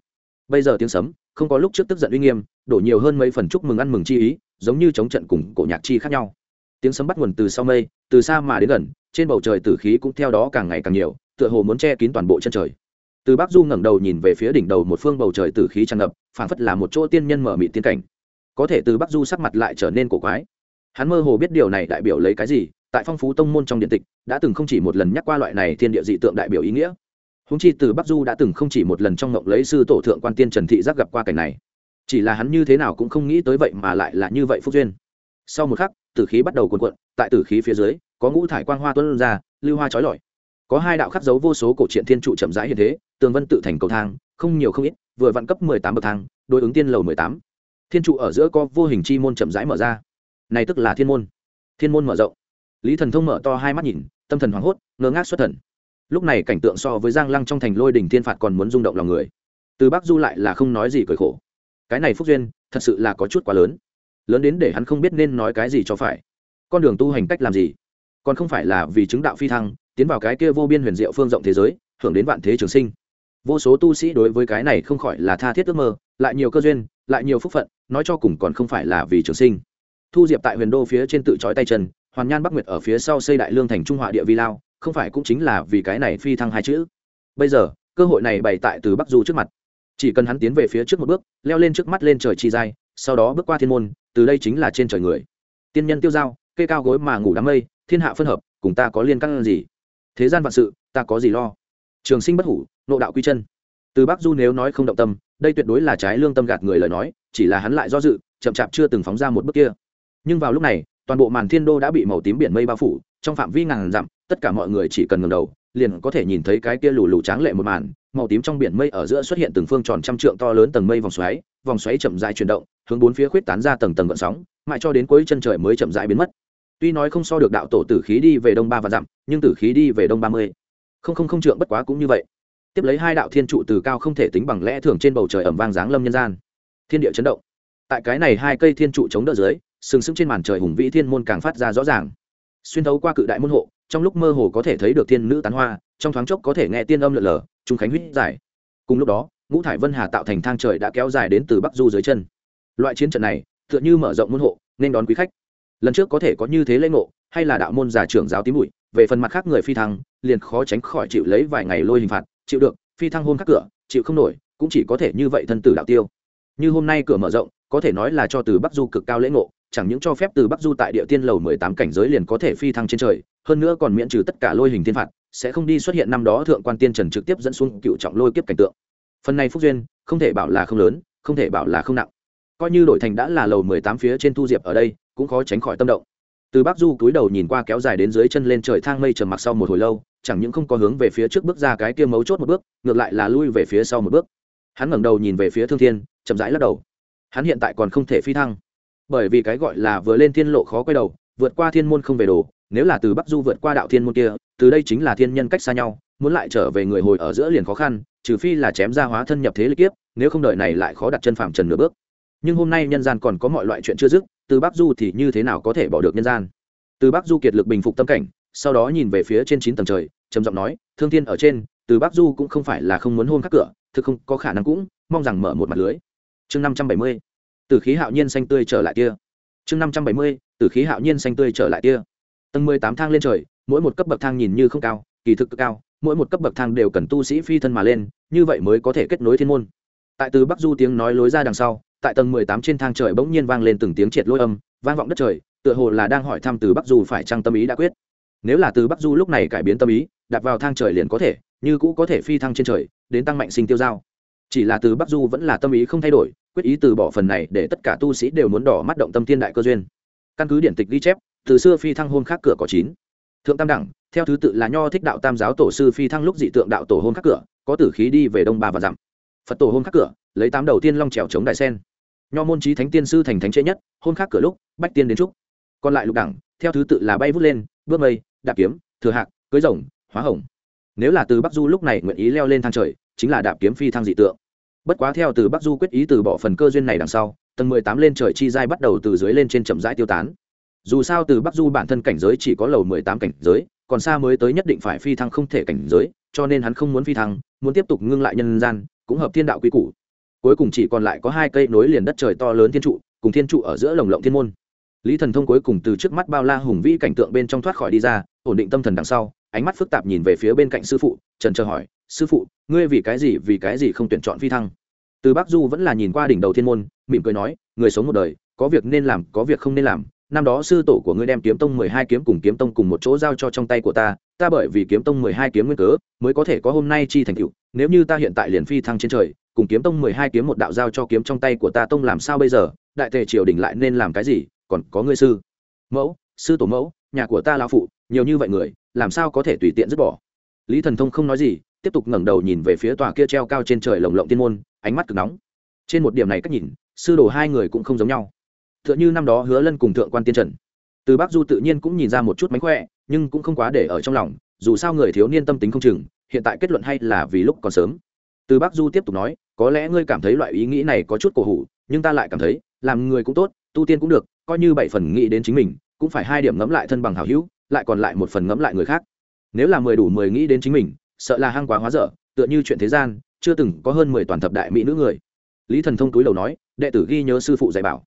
Bây giờ tiếng sấm không có lúc trước tức giận uy nghiêm đổ nhiều hơn mấy phần chúc mừng ăn mừng chi ý, giống như chống trận cùng cổ nhạc chi khác nhau. Tiếng sấm bắt nguồn từ sau mây, từ xa mà đến gần, trên bầu trời tử khí cũng theo đó càng ngày càng nhiều, tựa hồ muốn che kín toàn bộ chân trời. Từ bắc du ngẩng đầu nhìn về phía đỉnh đầu một phương bầu trời tử khí tràn ngập, phảng phất là một chỗ tiên nhân mở mị tiên cảnh. Có thể từ bắc du sắc mặt lại trở nên cổ quái. Hắn mơ hồ biết điều này đại biểu lấy cái gì, tại phong phú tông môn trong điện tịch, đã từng không chỉ một lần nhắc qua loại này thiên địa dị tượng đại biểu ý nghĩa. Húng chi từ bắc du đã từng không chỉ một lần trong ngộng lấy sư tổ thượng quan tiên trần thị giác gặp qua cảnh này chỉ là hắn như thế nào cũng không nghĩ tới vậy mà lại là như vậy phúc duyên. Sau một khắc, tử khí bắt đầu cuồn cuộn, tại tử khí phía dưới, có ngũ thải quang hoa tuân ra, lưu hoa trói lọi. Có hai đạo khắc dấu vô số cổ truyện thiên trụ chậm rãi hiện thế, tường vân tự thành cầu thang, không nhiều không ít, vừa vặn cấp mười tám bậc thang, đối ứng tiên lầu mười tám. Thiên trụ ở giữa có vô hình chi môn chậm rãi mở ra. Này tức là thiên môn. Thiên môn mở rộng. Lý thần thông mở to hai mắt nhìn, tâm thần hoảng hốt, ngơ ngác xuất thần. Lúc này cảnh tượng so với giang lăng trong thành lôi đình thiên phạt còn muốn rung động lòng người. Từ bắc du lại là không nói gì cười khổ cái này phúc duyên thật sự là có chút quá lớn. Lớn đến để hắn không biết nên nói cái gì cho phải. Con đường tu hành cách làm gì? Còn không phải là vì chứng đạo phi thăng, tiến vào cái kia vô biên huyền diệu phương rộng thế giới hưởng đến vạn thế trường sinh. Vô số tu sĩ đối với cái này không khỏi là tha thiết ước mơ, lại nhiều cơ duyên, lại nhiều phúc phận, nói cho cùng còn không phải là vì trường sinh. Thu diệp tại huyền đô phía trên tự trói tay chân, hoàn nhan bắc nguyệt ở phía sau xây đại lương thành trung họa địa vi lao, không phải cũng chính là vì cái này phi thăng hai chữ. Bây giờ, cơ hội này bày tại từ bắc du trước mặt chỉ cần hắn tiến về phía trước một bước, leo lên trước mắt lên trời chi dai sau đó bước qua thiên môn, từ đây chính là trên trời người. Tiên nhân tiêu dao cây cao gối mà ngủ đám mây, thiên hạ phân hợp, cùng ta có liên căn gì? Thế gian vạn sự, ta có gì lo? Trường sinh bất hủ, nộ đạo quy chân. Từ bắc du nếu nói không động tâm, đây tuyệt đối là trái lương tâm gạt người lời nói, chỉ là hắn lại do dự, chậm chạp chưa từng phóng ra một bước kia. Nhưng vào lúc này, toàn bộ màn thiên đô đã bị màu tím biển mây bao phủ, trong phạm vi ngàn dặm, tất cả mọi người chỉ cần ngầm đầu liền có thể nhìn thấy cái kia lù lù tráng lệ một màn, màu tím trong biển mây ở giữa xuất hiện từng phương tròn trăm trượng to lớn tầng mây vòng xoáy vòng xoáy chậm rãi chuyển động, hướng bốn phía khuyết tán ra tầng tầng gợn sóng, mãi cho đến cuối chân trời mới chậm rãi biến mất. Tuy nói không so được đạo tổ tử khí đi về đông ba và dặm, nhưng tử khí đi về đông ba mươi. Không không không trượng bất quá cũng như vậy. Tiếp lấy hai đạo thiên trụ từ cao không thể tính bằng lẽ thường trên bầu trời ẩm vang giáng lâm nhân gian. Thiên địa chấn động. Tại cái này hai cây thiên trụ chống đỡ dưới, sừng sững trên màn trời hùng vĩ thiên môn càng phát ra rõ ràng. Xuyên thấu qua cự đại môn hộ trong lúc mơ hồ có thể thấy được thiên nữ tán hoa, trong thoáng chốc có thể nghe tiên âm lượn lờ, trung khánh huyết dài cùng lúc đó, ngũ thải vân hà tạo thành thang trời đã kéo dài đến từ bắc du dưới chân. Loại chiến trận này, tựa như mở rộng môn hộ, nên đón quý khách. Lần trước có thể có như thế lễ ngộ, hay là đạo môn giả trưởng giáo tím bụi, về phần mặt khác người phi thăng, liền khó tránh khỏi chịu lấy vài ngày lôi hình phạt, chịu được, phi thăng hôn các cửa, chịu không nổi, cũng chỉ có thể như vậy thân tử đạo tiêu. Như hôm nay cửa mở rộng, có thể nói là cho từ bắc du cực cao lễ ngộ chẳng những cho phép từ bắc du tại địa tiên lầu mười tám cảnh giới liền có thể phi thăng trên trời, hơn nữa còn miễn trừ tất cả lôi hình thiên phạt, sẽ không đi xuất hiện năm đó thượng quan tiên trần trực tiếp dẫn xuống cựu trọng lôi kiếp cảnh tượng. Phần này phúc duyên, không thể bảo là không lớn, không thể bảo là không nặng. Coi như đổi thành đã là lầu mười tám phía trên thu diệp ở đây, cũng khó tránh khỏi tâm động. Từ bắc du cúi đầu nhìn qua kéo dài đến dưới chân lên trời thang mây trầm mặc sau một hồi lâu, chẳng những không có hướng về phía trước bước ra cái kia mấu chốt một bước, ngược lại là lui về phía sau một bước. Hắn ngẩng đầu nhìn về phía thương thiên, chậm rãi lắc đầu. Hắn hiện tại còn không thể phi thăng bởi vì cái gọi là vừa lên thiên lộ khó quay đầu, vượt qua thiên môn không về đồ, nếu là từ bắc du vượt qua đạo thiên môn kia, từ đây chính là thiên nhân cách xa nhau, muốn lại trở về người hồi ở giữa liền khó khăn, trừ phi là chém ra hóa thân nhập thế lịch kiếp, nếu không đợi này lại khó đặt chân phạm trần nửa bước. Nhưng hôm nay nhân gian còn có mọi loại chuyện chưa dứt, từ bắc du thì như thế nào có thể bỏ được nhân gian? Từ bắc du kiệt lực bình phục tâm cảnh, sau đó nhìn về phía trên chín tầng trời, trầm giọng nói, thương thiên ở trên, từ bắc du cũng không phải là không muốn hôn các cửa, thực không có khả năng cũng, mong rằng mở một mặt lưới. Chương năm trăm bảy mươi từ khí hạo nhiên xanh tươi trở lại kia chương năm trăm bảy mươi từ khí hạo nhiên xanh tươi trở lại kia tầng mười tám thang lên trời, mỗi một cấp bậc thang nhìn như không cao, kỳ thực cực cao, mỗi một cấp bậc thang đều cần tu sĩ phi thân mà lên, như vậy mới có thể kết nối thiên môn. Tại từ bắc du tiếng nói lối ra đằng sau, tại tầng mười tám trên thang trời bỗng nhiên vang lên từng tiếng triệt lôi âm, vang vọng đất trời, tựa hồ là đang hỏi thăm từ bắc du phải trăng tâm ý đã quyết. Nếu là từ bắc du lúc này cải biến tâm ý đặt vào thang trời liền có thể, như cũ có thể phi thăng trên trời, đến tăng mạnh sinh tiêu giao. Chỉ là từ bắc du vẫn là tâm ý không thay đổi quyết ý từ bỏ phần này để tất cả tu sĩ đều muốn đỏ mắt động tâm thiên đại cơ duyên. Căn cứ điển tịch ghi chép, từ xưa phi thăng hôn khác cửa có chín. Thượng tam đẳng, theo thứ tự là nho thích đạo tam giáo tổ sư phi thăng lúc dị tượng đạo tổ hôn khắc cửa, có tử khí đi về đông ba và dặm. Phật tổ hôn khắc cửa, lấy tám đầu tiên long trèo chống đại sen. Nho môn trí thánh tiên sư thành thánh trễ nhất, hôn khắc cửa lúc, bách tiên đến trúc. Còn lại lục đẳng, theo thứ tự là bay vút lên, bước mây, đạp kiếm, thừa hạc, cưới rồng, hóa hồng. Nếu là từ bắc du lúc này nguyện ý leo lên thang trời, chính là đạp kiếm phi thăng dị tượng bất quá theo từ bắc du quyết ý từ bỏ phần cơ duyên này đằng sau, tầng mười tám lên trời chi giai bắt đầu từ dưới lên trên chậm rãi tiêu tán. Dù sao từ bắc du bản thân cảnh giới chỉ có lầu mười tám cảnh giới, còn xa mới tới nhất định phải phi thăng không thể cảnh giới, cho nên hắn không muốn phi thăng, muốn tiếp tục ngưng lại nhân gian, cũng hợp thiên đạo quy củ. Cuối cùng chỉ còn lại có hai cây nối liền đất trời to lớn thiên trụ, cùng thiên trụ ở giữa lồng lộng thiên môn. Lý thần thông cuối cùng từ trước mắt bao la hùng vĩ cảnh tượng bên trong thoát khỏi đi ra, ổn định tâm thần đằng sau, ánh mắt phức tạp nhìn về phía bên cạnh sư phụ, trần chờ hỏi sư phụ, ngươi vì cái gì, vì cái gì không tuyển chọn phi thăng? Từ bắc du vẫn là nhìn qua đỉnh đầu thiên môn, mỉm cười nói, người sống một đời, có việc nên làm, có việc không nên làm. Năm đó sư tổ của ngươi đem kiếm tông mười hai kiếm cùng kiếm tông cùng một chỗ giao cho trong tay của ta ta bởi vì kiếm tông mười hai kiếm nguyên cớ, mới có thể có hôm nay chi thành cựu nếu như ta hiện tại liền phi thăng trên trời, cùng kiếm tông mười hai kiếm một đạo giao cho kiếm trong tay của ta tông làm sao bây giờ? Đại tề triều đình lại nên làm cái gì? Còn có ngươi sư mẫu, sư tổ mẫu, nhà của ta lao phụ, nhiều như vậy người, làm sao có thể tùy tiện dứt bỏ? Lý thần thông không nói gì tiếp tục ngẩng đầu nhìn về phía tòa kia treo cao trên trời lồng lộng tiên môn, ánh mắt cực nóng. Trên một điểm này cách nhìn, sư đồ hai người cũng không giống nhau. T h ư ợ n h ư năm đó hứa lân cùng thượng quan tiên trần. Từ bắc du tự nhiên cũng nhìn ra một chút mánh khỏe, nhưng cũng không quá để ở trong lòng, dù sao người thiếu niên tâm tính không chừng, hiện tại kết luận hay là vì lúc còn sớm. Từ bắc du tiếp tục nói, có lẽ ngươi cảm thấy loại ý nghĩ này có chút cổ hủ, nhưng ta lại cảm thấy, làm người cũng tốt, tu tiên cũng được, coi như bảy phần nghĩ đến chính mình, cũng phải hai điểm ngẫm lại thân bằng hào hữu, lại còn lại một phần ngẫm lại người khác. Nếu là mười đủ mười nghĩ đến chính mình sợ là hang quá hóa dở, tựa như chuyện thế gian, chưa từng có hơn mười toàn thập đại mỹ nữ người. Lý thần thông túi đầu nói, đệ tử ghi nhớ sư phụ dạy bảo.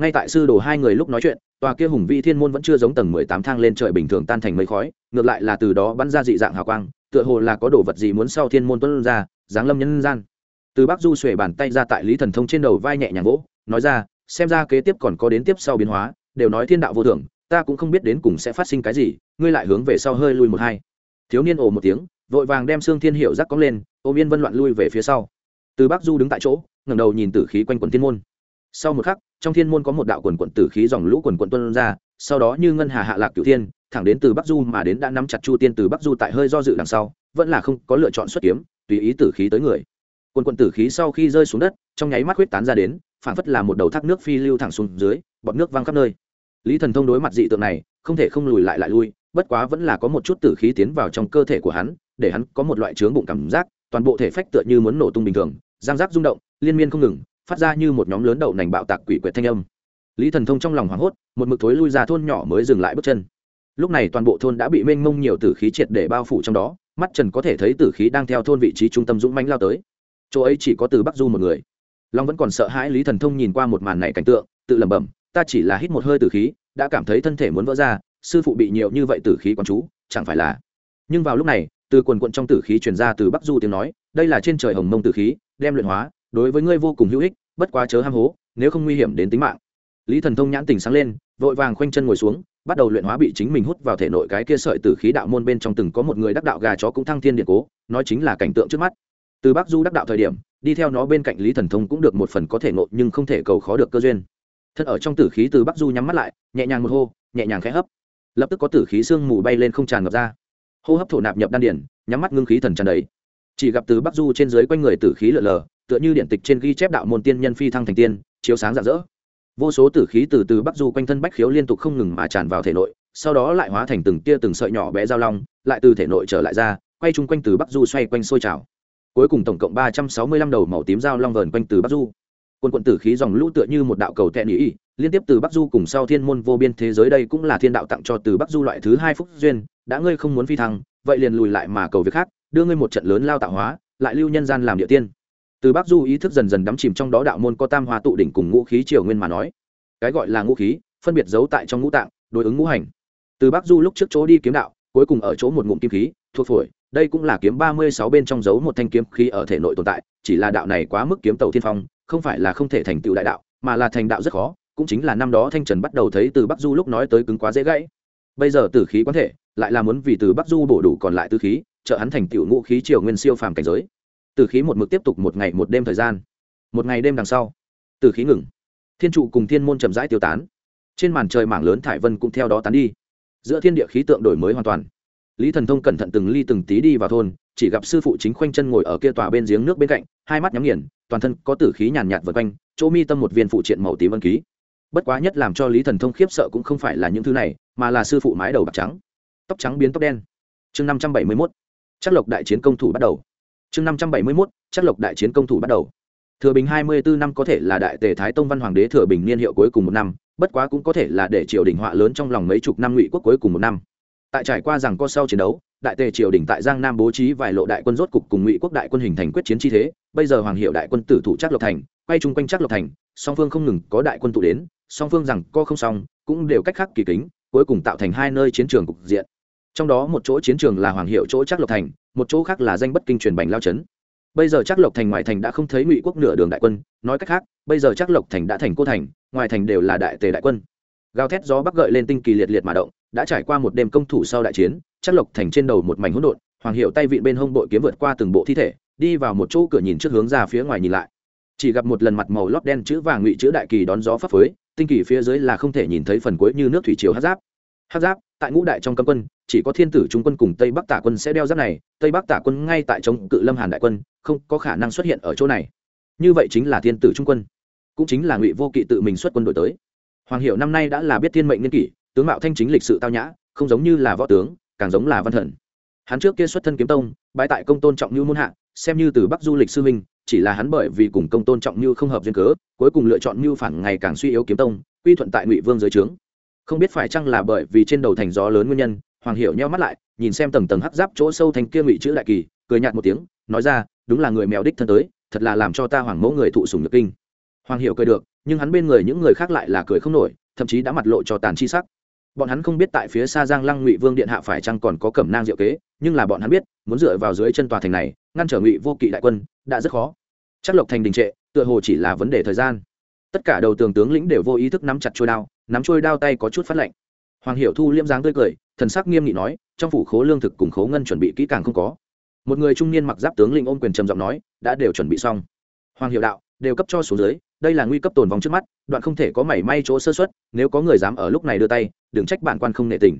Ngay tại sư đồ hai người lúc nói chuyện, tòa kia hùng vị thiên môn vẫn chưa giống tầng mười tám thang lên trời bình thường tan thành mây khói, ngược lại là từ đó bắn ra dị dạng hào quang, tựa hồ là có đồ vật gì muốn sau thiên môn tuân ra, giáng lâm nhân gian. Từ bắc du xuề bàn tay ra tại lý thần thông trên đầu vai nhẹ nhàng vỗ, nói ra, xem ra kế tiếp còn có đến tiếp sau biến hóa, đều nói thiên đạo vô thường, ta cũng không biết đến cùng sẽ phát sinh cái gì, ngươi lại hướng về sau hơi lui một hai. Thiếu niên ồ một tiếng vội vàng đem xương thiên hiệu rắc cóng lên, ôm yên vân loạn lui về phía sau. Từ bắc du đứng tại chỗ, ngẩng đầu nhìn tử khí quanh quần thiên môn. Sau một khắc, trong thiên môn có một đạo quần quận tử khí dòng lũ quần quận tuân ra, sau đó như ngân hà hạ lạc cửu thiên, thẳng đến từ bắc du mà đến đã nắm chặt chu tiên. Từ bắc du tại hơi do dự đằng sau, vẫn là không có lựa chọn xuất kiếm, tùy ý tử khí tới người. Quần quận tử khí sau khi rơi xuống đất, trong nháy mắt huyết tán ra đến phản phất là một đầu thác nước phi lưu thẳng xuống dưới, bọt nước văng khắp nơi. Lý thần thông đối mặt dị tượng này, không thể không lùi lại lại lui, bất quá vẫn là có một chút tử khí tiến vào trong cơ thể của hắn để hắn có một loại chướng bụng cảm giác, toàn bộ thể phách tựa như muốn nổ tung bình thường, giang giác rung động, liên miên không ngừng, phát ra như một nhóm lớn đậu nành bạo tạc quỷ quyệt thanh âm. Lý thần thông trong lòng hoảng hốt, một mực thối lui ra thôn nhỏ mới dừng lại bước chân. Lúc này toàn bộ thôn đã bị mênh mông nhiều tử khí triệt để bao phủ trong đó, mắt trần có thể thấy tử khí đang theo thôn vị trí trung tâm dũng mánh lao tới. Chỗ ấy chỉ có từ bắc du một người. Long vẫn còn sợ hãi lý thần thông nhìn qua một màn này cảnh tượng, tự lẩm bẩm, ta chỉ là hít một hơi tử khí, đã cảm thấy thân thể muốn vỡ ra, sư phụ bị nhiều như vậy tử khí quán chú, chẳng phải là nhưng vào lúc này từ quần quận trong tử khí truyền ra từ bắc du tiếng nói, đây là trên trời hồng mông tử khí, đem luyện hóa, đối với ngươi vô cùng hữu ích, bất quá chớ ham hố, nếu không nguy hiểm đến tính mạng. Lý thần thông nhãn tình sáng lên, vội vàng khoanh chân ngồi xuống, bắt đầu luyện hóa bị chính mình hút vào thể nội cái kia sợi tử khí đạo môn bên trong từng có một người đắc đạo gà chó cũng thăng thiên điện cố, nói chính là cảnh tượng trước mắt. Từ bắc du đắc đạo thời điểm, đi theo nó bên cạnh lý thần thông cũng được một phần có thể nội nhưng không thể cầu khó được cơ duyên. Thân ở trong tử khí từ bắc du nhắm mắt lại, nhẹ nhàng một hô, nhẹ nhàng khẽ hấp. Lập tức có tử khí sương mù bay lên không tràn ngập ra hô hấp thổ nạp nhập đan điển nhắm mắt ngưng khí thần tràn đầy. Chỉ gặp từ bắc du trên dưới quanh người tử khí lở lờ, tựa như điện tịch trên ghi chép đạo môn tiên nhân phi thăng thành tiên, chiếu sáng rạng rỡ. Vô số tử khí từ từ bắc du quanh thân bách khiếu liên tục không ngừng mà tràn vào thể nội, sau đó lại hóa thành từng tia từng sợi nhỏ bé giao long, lại từ thể nội trở lại ra, quay chung quanh từ bắc du xoay quanh sôi trào. Cuối cùng tổng cộng ba trăm sáu mươi lăm đầu màu tím giao long vờn quanh từ bắc du. Quân quận tử khí dòng lũ tựa như một đạo cầu tẹn ý, liên tiếp từ bắc du cùng sau thiên môn vô biên thế giới đây cũng là thiên đạo tặng cho từ bắc du loại thứ hai phúc duyên đã ngươi không muốn phi thăng, vậy liền lùi lại mà cầu việc khác, đưa ngươi một trận lớn lao tạo hóa, lại lưu nhân gian làm địa tiên. Từ bắc du ý thức dần dần đắm chìm trong đó đạo môn có tam hoa tụ đỉnh cùng ngũ khí triều nguyên mà nói. Cái gọi là ngũ khí, phân biệt giấu tại trong ngũ tạng, đối ứng ngũ hành. Từ bắc du lúc trước chỗ đi kiếm đạo, cuối cùng ở chỗ một ngụm kim khí, thuộc phổi, đây cũng là kiếm ba mươi sáu bên trong giấu một thanh kiếm khí ở thể nội tồn tại, chỉ là đạo này quá mức kiếm tàu thiên phong, không phải là không thể thành tựu đại đạo, mà là thành đạo rất khó, cũng chính là năm đó thanh trần bắt đầu thấy từ bắc du lúc nói tới cứng quá dễ gãy. Bây giờ từ khí quán thể lại là muốn vì từ bắc du bổ đủ còn lại tư khí, trợ hắn thành tựu ngũ khí triều nguyên siêu phàm cảnh giới. Từ khí một mực tiếp tục một ngày một đêm thời gian. Một ngày đêm đằng sau, từ khí ngừng. Thiên trụ cùng thiên môn chậm rãi tiêu tán. Trên màn trời mảng lớn thải vân cũng theo đó tán đi. Giữa thiên địa khí tượng đổi mới hoàn toàn. Lý thần thông cẩn thận từng ly từng tí đi vào thôn, chỉ gặp sư phụ chính khoanh chân ngồi ở kia tòa bên giếng nước bên cạnh, hai mắt nhắm nghiền, toàn thân có tử khí nhàn nhạt vượt quanh, chỗ mi tâm một viên phụ triện màu tím ân ký. Bất quá nhất làm cho lý thần thông khiếp sợ cũng không phải là những thứ này, mà là sư phụ mái đầu bạc trắng tóc trắng biến tóc đen. Chương năm trăm bảy mươi mốt, chắc lộc đại chiến công thủ bắt đầu. Chương năm trăm bảy mươi mốt, chắc lộc đại chiến công thủ bắt đầu. Thừa bình hai mươi bốn năm có thể là đại tề thái tông văn hoàng đế thừa bình niên hiệu cuối cùng một năm, bất quá cũng có thể là để triều đình họa lớn trong lòng mấy chục năm ngụy quốc cuối cùng một năm. Tại trải qua rằng co sau chiến đấu, đại tề triều đình tại giang nam bố trí vài lộ đại quân rốt cục cùng ngụy quốc đại quân hình thành quyết chiến chi thế, bây giờ hoàng hiệu đại quân tử thủ chắc lộc thành, quay chung quanh chắc lộc thành, song phương không ngừng có đại quân tụ đến, song phương rằng co không xong, cũng đều cách khác kỳ kính, cuối cùng tạo thành hai nơi chiến trường cục diện trong đó một chỗ chiến trường là hoàng hiệu, chỗ chắc lộc thành, một chỗ khác là danh bất kinh truyền bành lao trấn. Bây giờ chắc lộc thành ngoài thành đã không thấy ngụy quốc nửa đường đại quân, nói cách khác, bây giờ chắc lộc thành đã thành cô thành, ngoài thành đều là đại tề đại quân. Gào thét gió bắc gợi lên tinh kỳ liệt liệt mà động, đã trải qua một đêm công thủ sau đại chiến chắc lộc thành trên đầu một mảnh hỗn độn, hoàng hiệu tay vịn bên hông bội kiếm vượt qua từng bộ thi thể, đi vào một chỗ cửa nhìn trước hướng ra phía ngoài nhìn lại. Chỉ gặp một lần mặt màu lót đen chữ vàng ngụy chữ đại kỳ đón gió phấp phới, tinh kỳ phía dưới là không thể nhìn thấy phần cuối như nước thủy triều hát giáp hát giáp, tại ngũ đại trong cấm quân, chỉ có thiên tử trung quân cùng tây bắc tả quân sẽ đeo giáp này, tây bắc tả quân ngay tại chống cự lâm hàn đại quân, không có khả năng xuất hiện ở chỗ này. Như vậy chính là thiên tử trung quân. Cũng chính là ngụy vô kỵ tự mình xuất quân đội tới. Hoàng hiệu năm nay đã là biết thiên mệnh niên kỷ, tướng mạo thanh chính lịch sự tao nhã, không giống như là võ tướng, càng giống là văn thần. Hắn trước kia xuất thân kiếm tông bãi tại công tôn trọng như môn hạ, xem như từ bắc du lịch sư minh chỉ là hắn bởi vì cùng công tôn trọng như không hợp duyên cớ, cuối cùng lựa chọn như phản ngày càng suy yếu kiếm tông, quy thuận tại ngụy vương dưới trướng không biết phải chăng là bởi vì trên đầu thành gió lớn nguyên nhân, hoàng hiểu nheo mắt lại, nhìn xem tầng tầng hắc giáp chỗ sâu thành kia ngụy chữ đại kỳ, cười nhạt một tiếng, nói ra, đúng là người mèo đích thân tới, thật là làm cho ta hoàng mẫu người thụ sùng nhược kinh. Hoàng hiểu cười được, nhưng hắn bên người những người khác lại là cười không nổi, thậm chí đã mặt lộ cho tàn chi sắc. Bọn hắn không biết tại phía xa giang lăng ngụy vương điện hạ phải chăng còn có cẩm nang diệu kế, nhưng là bọn hắn biết, muốn dựa vào dưới chân tòa thành này, ngăn trở ngụy vô kỵ đại quân, đã rất khó. Chắc lộc thành đình trệ, tựa hồ chỉ là vấn đề thời gian. Tất cả đầu tường tướng lĩnh đều vô ý thức nắm chặt trôi đao nắm trôi đao tay có chút phát lạnh. Hoàng hiệu thu liêm dáng tươi cười, thần sắc nghiêm nghị nói, trong phủ khố lương thực cùng khố ngân chuẩn bị kỹ càng không có. Một người trung niên mặc giáp tướng lĩnh ôm quyền trầm giọng nói, đã đều chuẩn bị xong. Hoàng hiệu đạo, đều cấp cho xuống dưới, đây là nguy cấp tồn vong trước mắt, đoạn không thể có mảy may chỗ sơ xuất nếu có người dám ở lúc này đưa tay, đừng trách bản quan không nệ tình.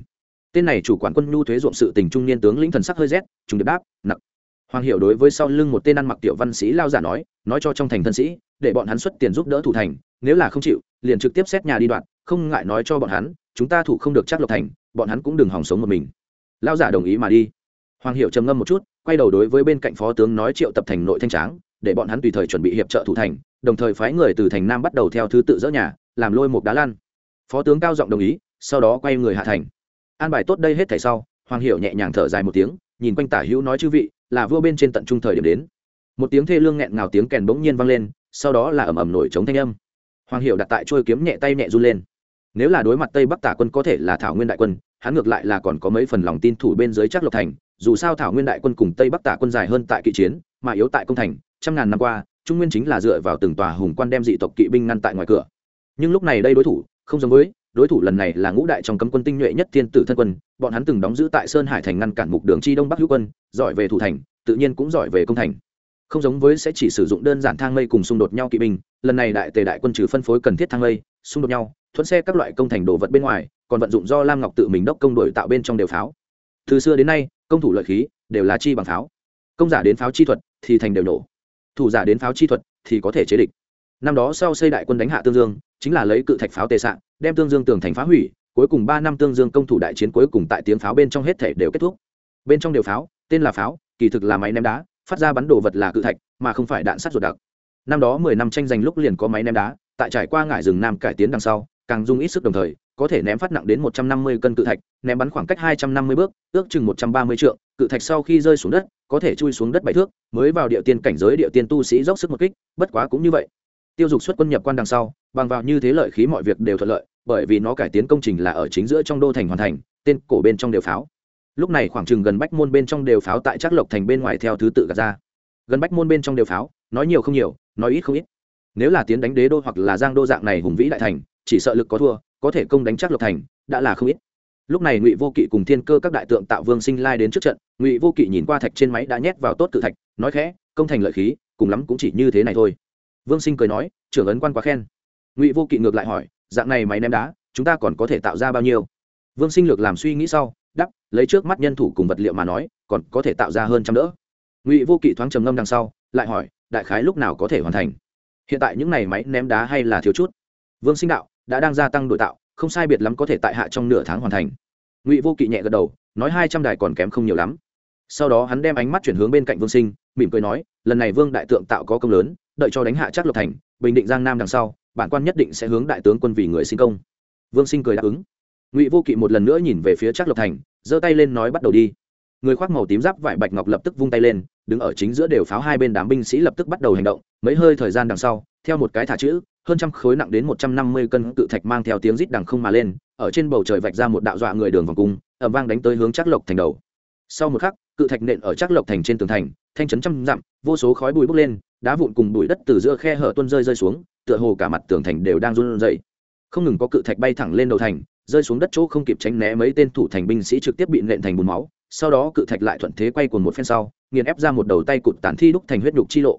Tên này chủ quản quân nhu thuế ruộng sự tình trung niên tướng lĩnh thần sắc hơi rét chúng được đáp nặng hoàng hiệu đối với sau lưng một tên ăn mặc tiểu văn sĩ lao giả nói nói cho trong thành thân sĩ, để bọn hắn xuất tiền giúp đỡ thủ thành, nếu là không chịu, liền trực tiếp xét nhà đi đoạn không ngại nói cho bọn hắn, chúng ta thủ không được chắc lộc thành, bọn hắn cũng đừng hòng sống một mình. Lao giả đồng ý mà đi. Hoàng hiệu trầm ngâm một chút, quay đầu đối với bên cạnh phó tướng nói triệu tập thành nội thanh tráng, để bọn hắn tùy thời chuẩn bị hiệp trợ thủ thành, đồng thời phái người từ thành nam bắt đầu theo thứ tự dỡ nhà, làm lôi một đá lan. Phó tướng cao giọng đồng ý, sau đó quay người hạ thành. An bài tốt đây hết thảy sau, hoàng hiệu nhẹ nhàng thở dài một tiếng, nhìn quanh tả hữu nói chư vị, là vua bên trên tận trung thời điểm đến. Một tiếng thê lương nghẹn ngào tiếng kèn bỗng nhiên vang lên, sau đó là ầm ầm nổi trống thanh âm. Hoàng hiệu đặt tại trôi kiếm nhẹ tay nhẹ run lên nếu là đối mặt tây bắc tả quân có thể là thảo nguyên đại quân, hắn ngược lại là còn có mấy phần lòng tin thủ bên dưới chắc lộc thành. Dù sao thảo nguyên đại quân cùng tây bắc tả quân dài hơn tại kỵ chiến, mà yếu tại công thành, trăm ngàn năm qua, trung nguyên chính là dựa vào từng tòa hùng quan đem dị tộc kỵ binh ngăn tại ngoài cửa. Nhưng lúc này đây đối thủ, không giống với, đối thủ lần này là ngũ đại trong cấm quân tinh nhuệ nhất thiên tử thân quân, bọn hắn từng đóng giữ tại sơn hải thành ngăn cản mục đường chi đông bắc hữu quân, giỏi về thủ thành, tự nhiên cũng giỏi về công thành. Không giống với sẽ chỉ sử dụng đơn giản thang mây cùng xung đột nhau kỵ binh, lần này đại tề đại quân trừ phân phối cần thiết thang mây, xung đột nhau thuận xe các loại công thành đồ vật bên ngoài, còn vận dụng do lam ngọc tự mình đốc công đổi tạo bên trong đều pháo. Từ xưa đến nay, công thủ lợi khí đều là chi bằng pháo. Công giả đến pháo chi thuật thì thành đều nổ. Thủ giả đến pháo chi thuật thì có thể chế địch. Năm đó sau xây đại quân đánh hạ tương dương, chính là lấy cự thạch pháo tệ sạn đem tương dương tường thành phá hủy, cuối cùng ba năm tương dương công thủ đại chiến cuối cùng tại tiếng pháo bên trong hết thể đều kết thúc. Bên trong đều pháo, tên là pháo, kỳ thực là máy ném đá, phát ra bắn đồ vật là cự thạch, mà không phải đạn sắt ruột đặc. Năm đó mười năm tranh giành lúc liền có máy ném đá, tại trải qua ngải rừng nam cải tiến đằng sau càng dùng ít sức đồng thời, có thể ném phát nặng đến một trăm năm mươi cân cự thạch, ném bắn khoảng cách hai trăm năm mươi bước, ước chừng một trăm ba mươi trượng, cự thạch sau khi rơi xuống đất, có thể chui xuống đất bảy thước, mới vào địa tiên cảnh giới địa tiên tu sĩ dốc sức một kích, bất quá cũng như vậy. Tiêu dục xuất quân nhập quan đằng sau, bằng vào như thế lợi khí mọi việc đều thuận lợi, bởi vì nó cải tiến công trình là ở chính giữa trong đô thành hoàn thành, tên cổ bên trong đều pháo. Lúc này khoảng chừng gần bách môn bên trong đều pháo tại trắc lộc thành bên ngoài theo thứ tự gạt ra. Gần bách môn bên trong đều pháo, nói nhiều không nhiều, nói ít không ít. Nếu là tiến đánh đế đô hoặc là giang đô dạng này hùng vĩ đại thành chỉ sợ lực có thua, có thể công đánh chắc lộc thành, đã là không ít. Lúc này ngụy vô kỵ cùng thiên cơ các đại tượng tạo vương sinh lai đến trước trận, ngụy vô kỵ nhìn qua thạch trên máy đã nhét vào tốt cự thạch, nói khẽ, công thành lợi khí, cùng lắm cũng chỉ như thế này thôi. Vương sinh cười nói, trưởng ấn quan quá khen. Ngụy vô kỵ ngược lại hỏi, dạng này máy ném đá, chúng ta còn có thể tạo ra bao nhiêu? Vương sinh lược làm suy nghĩ sau đắp lấy trước mắt nhân thủ cùng vật liệu mà nói, còn có thể tạo ra hơn trăm đỡ. Ngụy vô kỵ thoáng trầm ngâm đằng sau, lại hỏi, đại khái lúc nào có thể hoàn thành? Hiện tại những này máy ném đá hay là thiếu chút? Vương sinh đạo đã đang gia tăng đổi tạo, không sai biệt lắm có thể tại hạ trong nửa tháng hoàn thành. Ngụy vô kỵ nhẹ gật đầu, nói hai trăm đài còn kém không nhiều lắm. Sau đó hắn đem ánh mắt chuyển hướng bên cạnh vương sinh, mỉm cười nói, lần này vương đại tượng tạo có công lớn, đợi cho đánh hạ chắc lộc thành, bình định giang nam đằng sau, bản quan nhất định sẽ hướng đại tướng quân vì người sinh công. Vương sinh cười đáp ứng. Ngụy vô kỵ một lần nữa nhìn về phía chắc lộc thành, giơ tay lên nói bắt đầu đi. Người khoác màu tím giáp vải bạch ngọc lập tức vung tay lên, đứng ở chính giữa đều pháo hai bên đám binh sĩ lập tức bắt đầu hành động, mấy hơi thời gian đằng sau, theo một cái thả chữ hơn trăm khối nặng đến một trăm năm mươi cân cự thạch mang theo tiếng rít đằng không mà lên, ở trên bầu trời vạch ra một đạo dọa người đường vòng cung, ầm vang đánh tới hướng chắc lộc thành đầu. Sau một khắc, cự thạch nện ở chắc lộc thành trên tường thành, thanh chấn trăm dặm, vô số khói bụi bốc lên, đá vụn cùng bụi đất từ giữa khe hở tuôn rơi rơi xuống, tựa hồ cả mặt tường thành đều đang run rẩy. Không ngừng có cự thạch bay thẳng lên đầu thành, rơi xuống đất chỗ không kịp tránh né mấy tên thủ thành binh sĩ trực tiếp bị nện thành bùn máu, sau đó cự thạch lại thuận thế quay cuồng một phen sau, nghiền ép ra một đầu tay cụt tàn thi đúc thành huyết nhục chi lộ.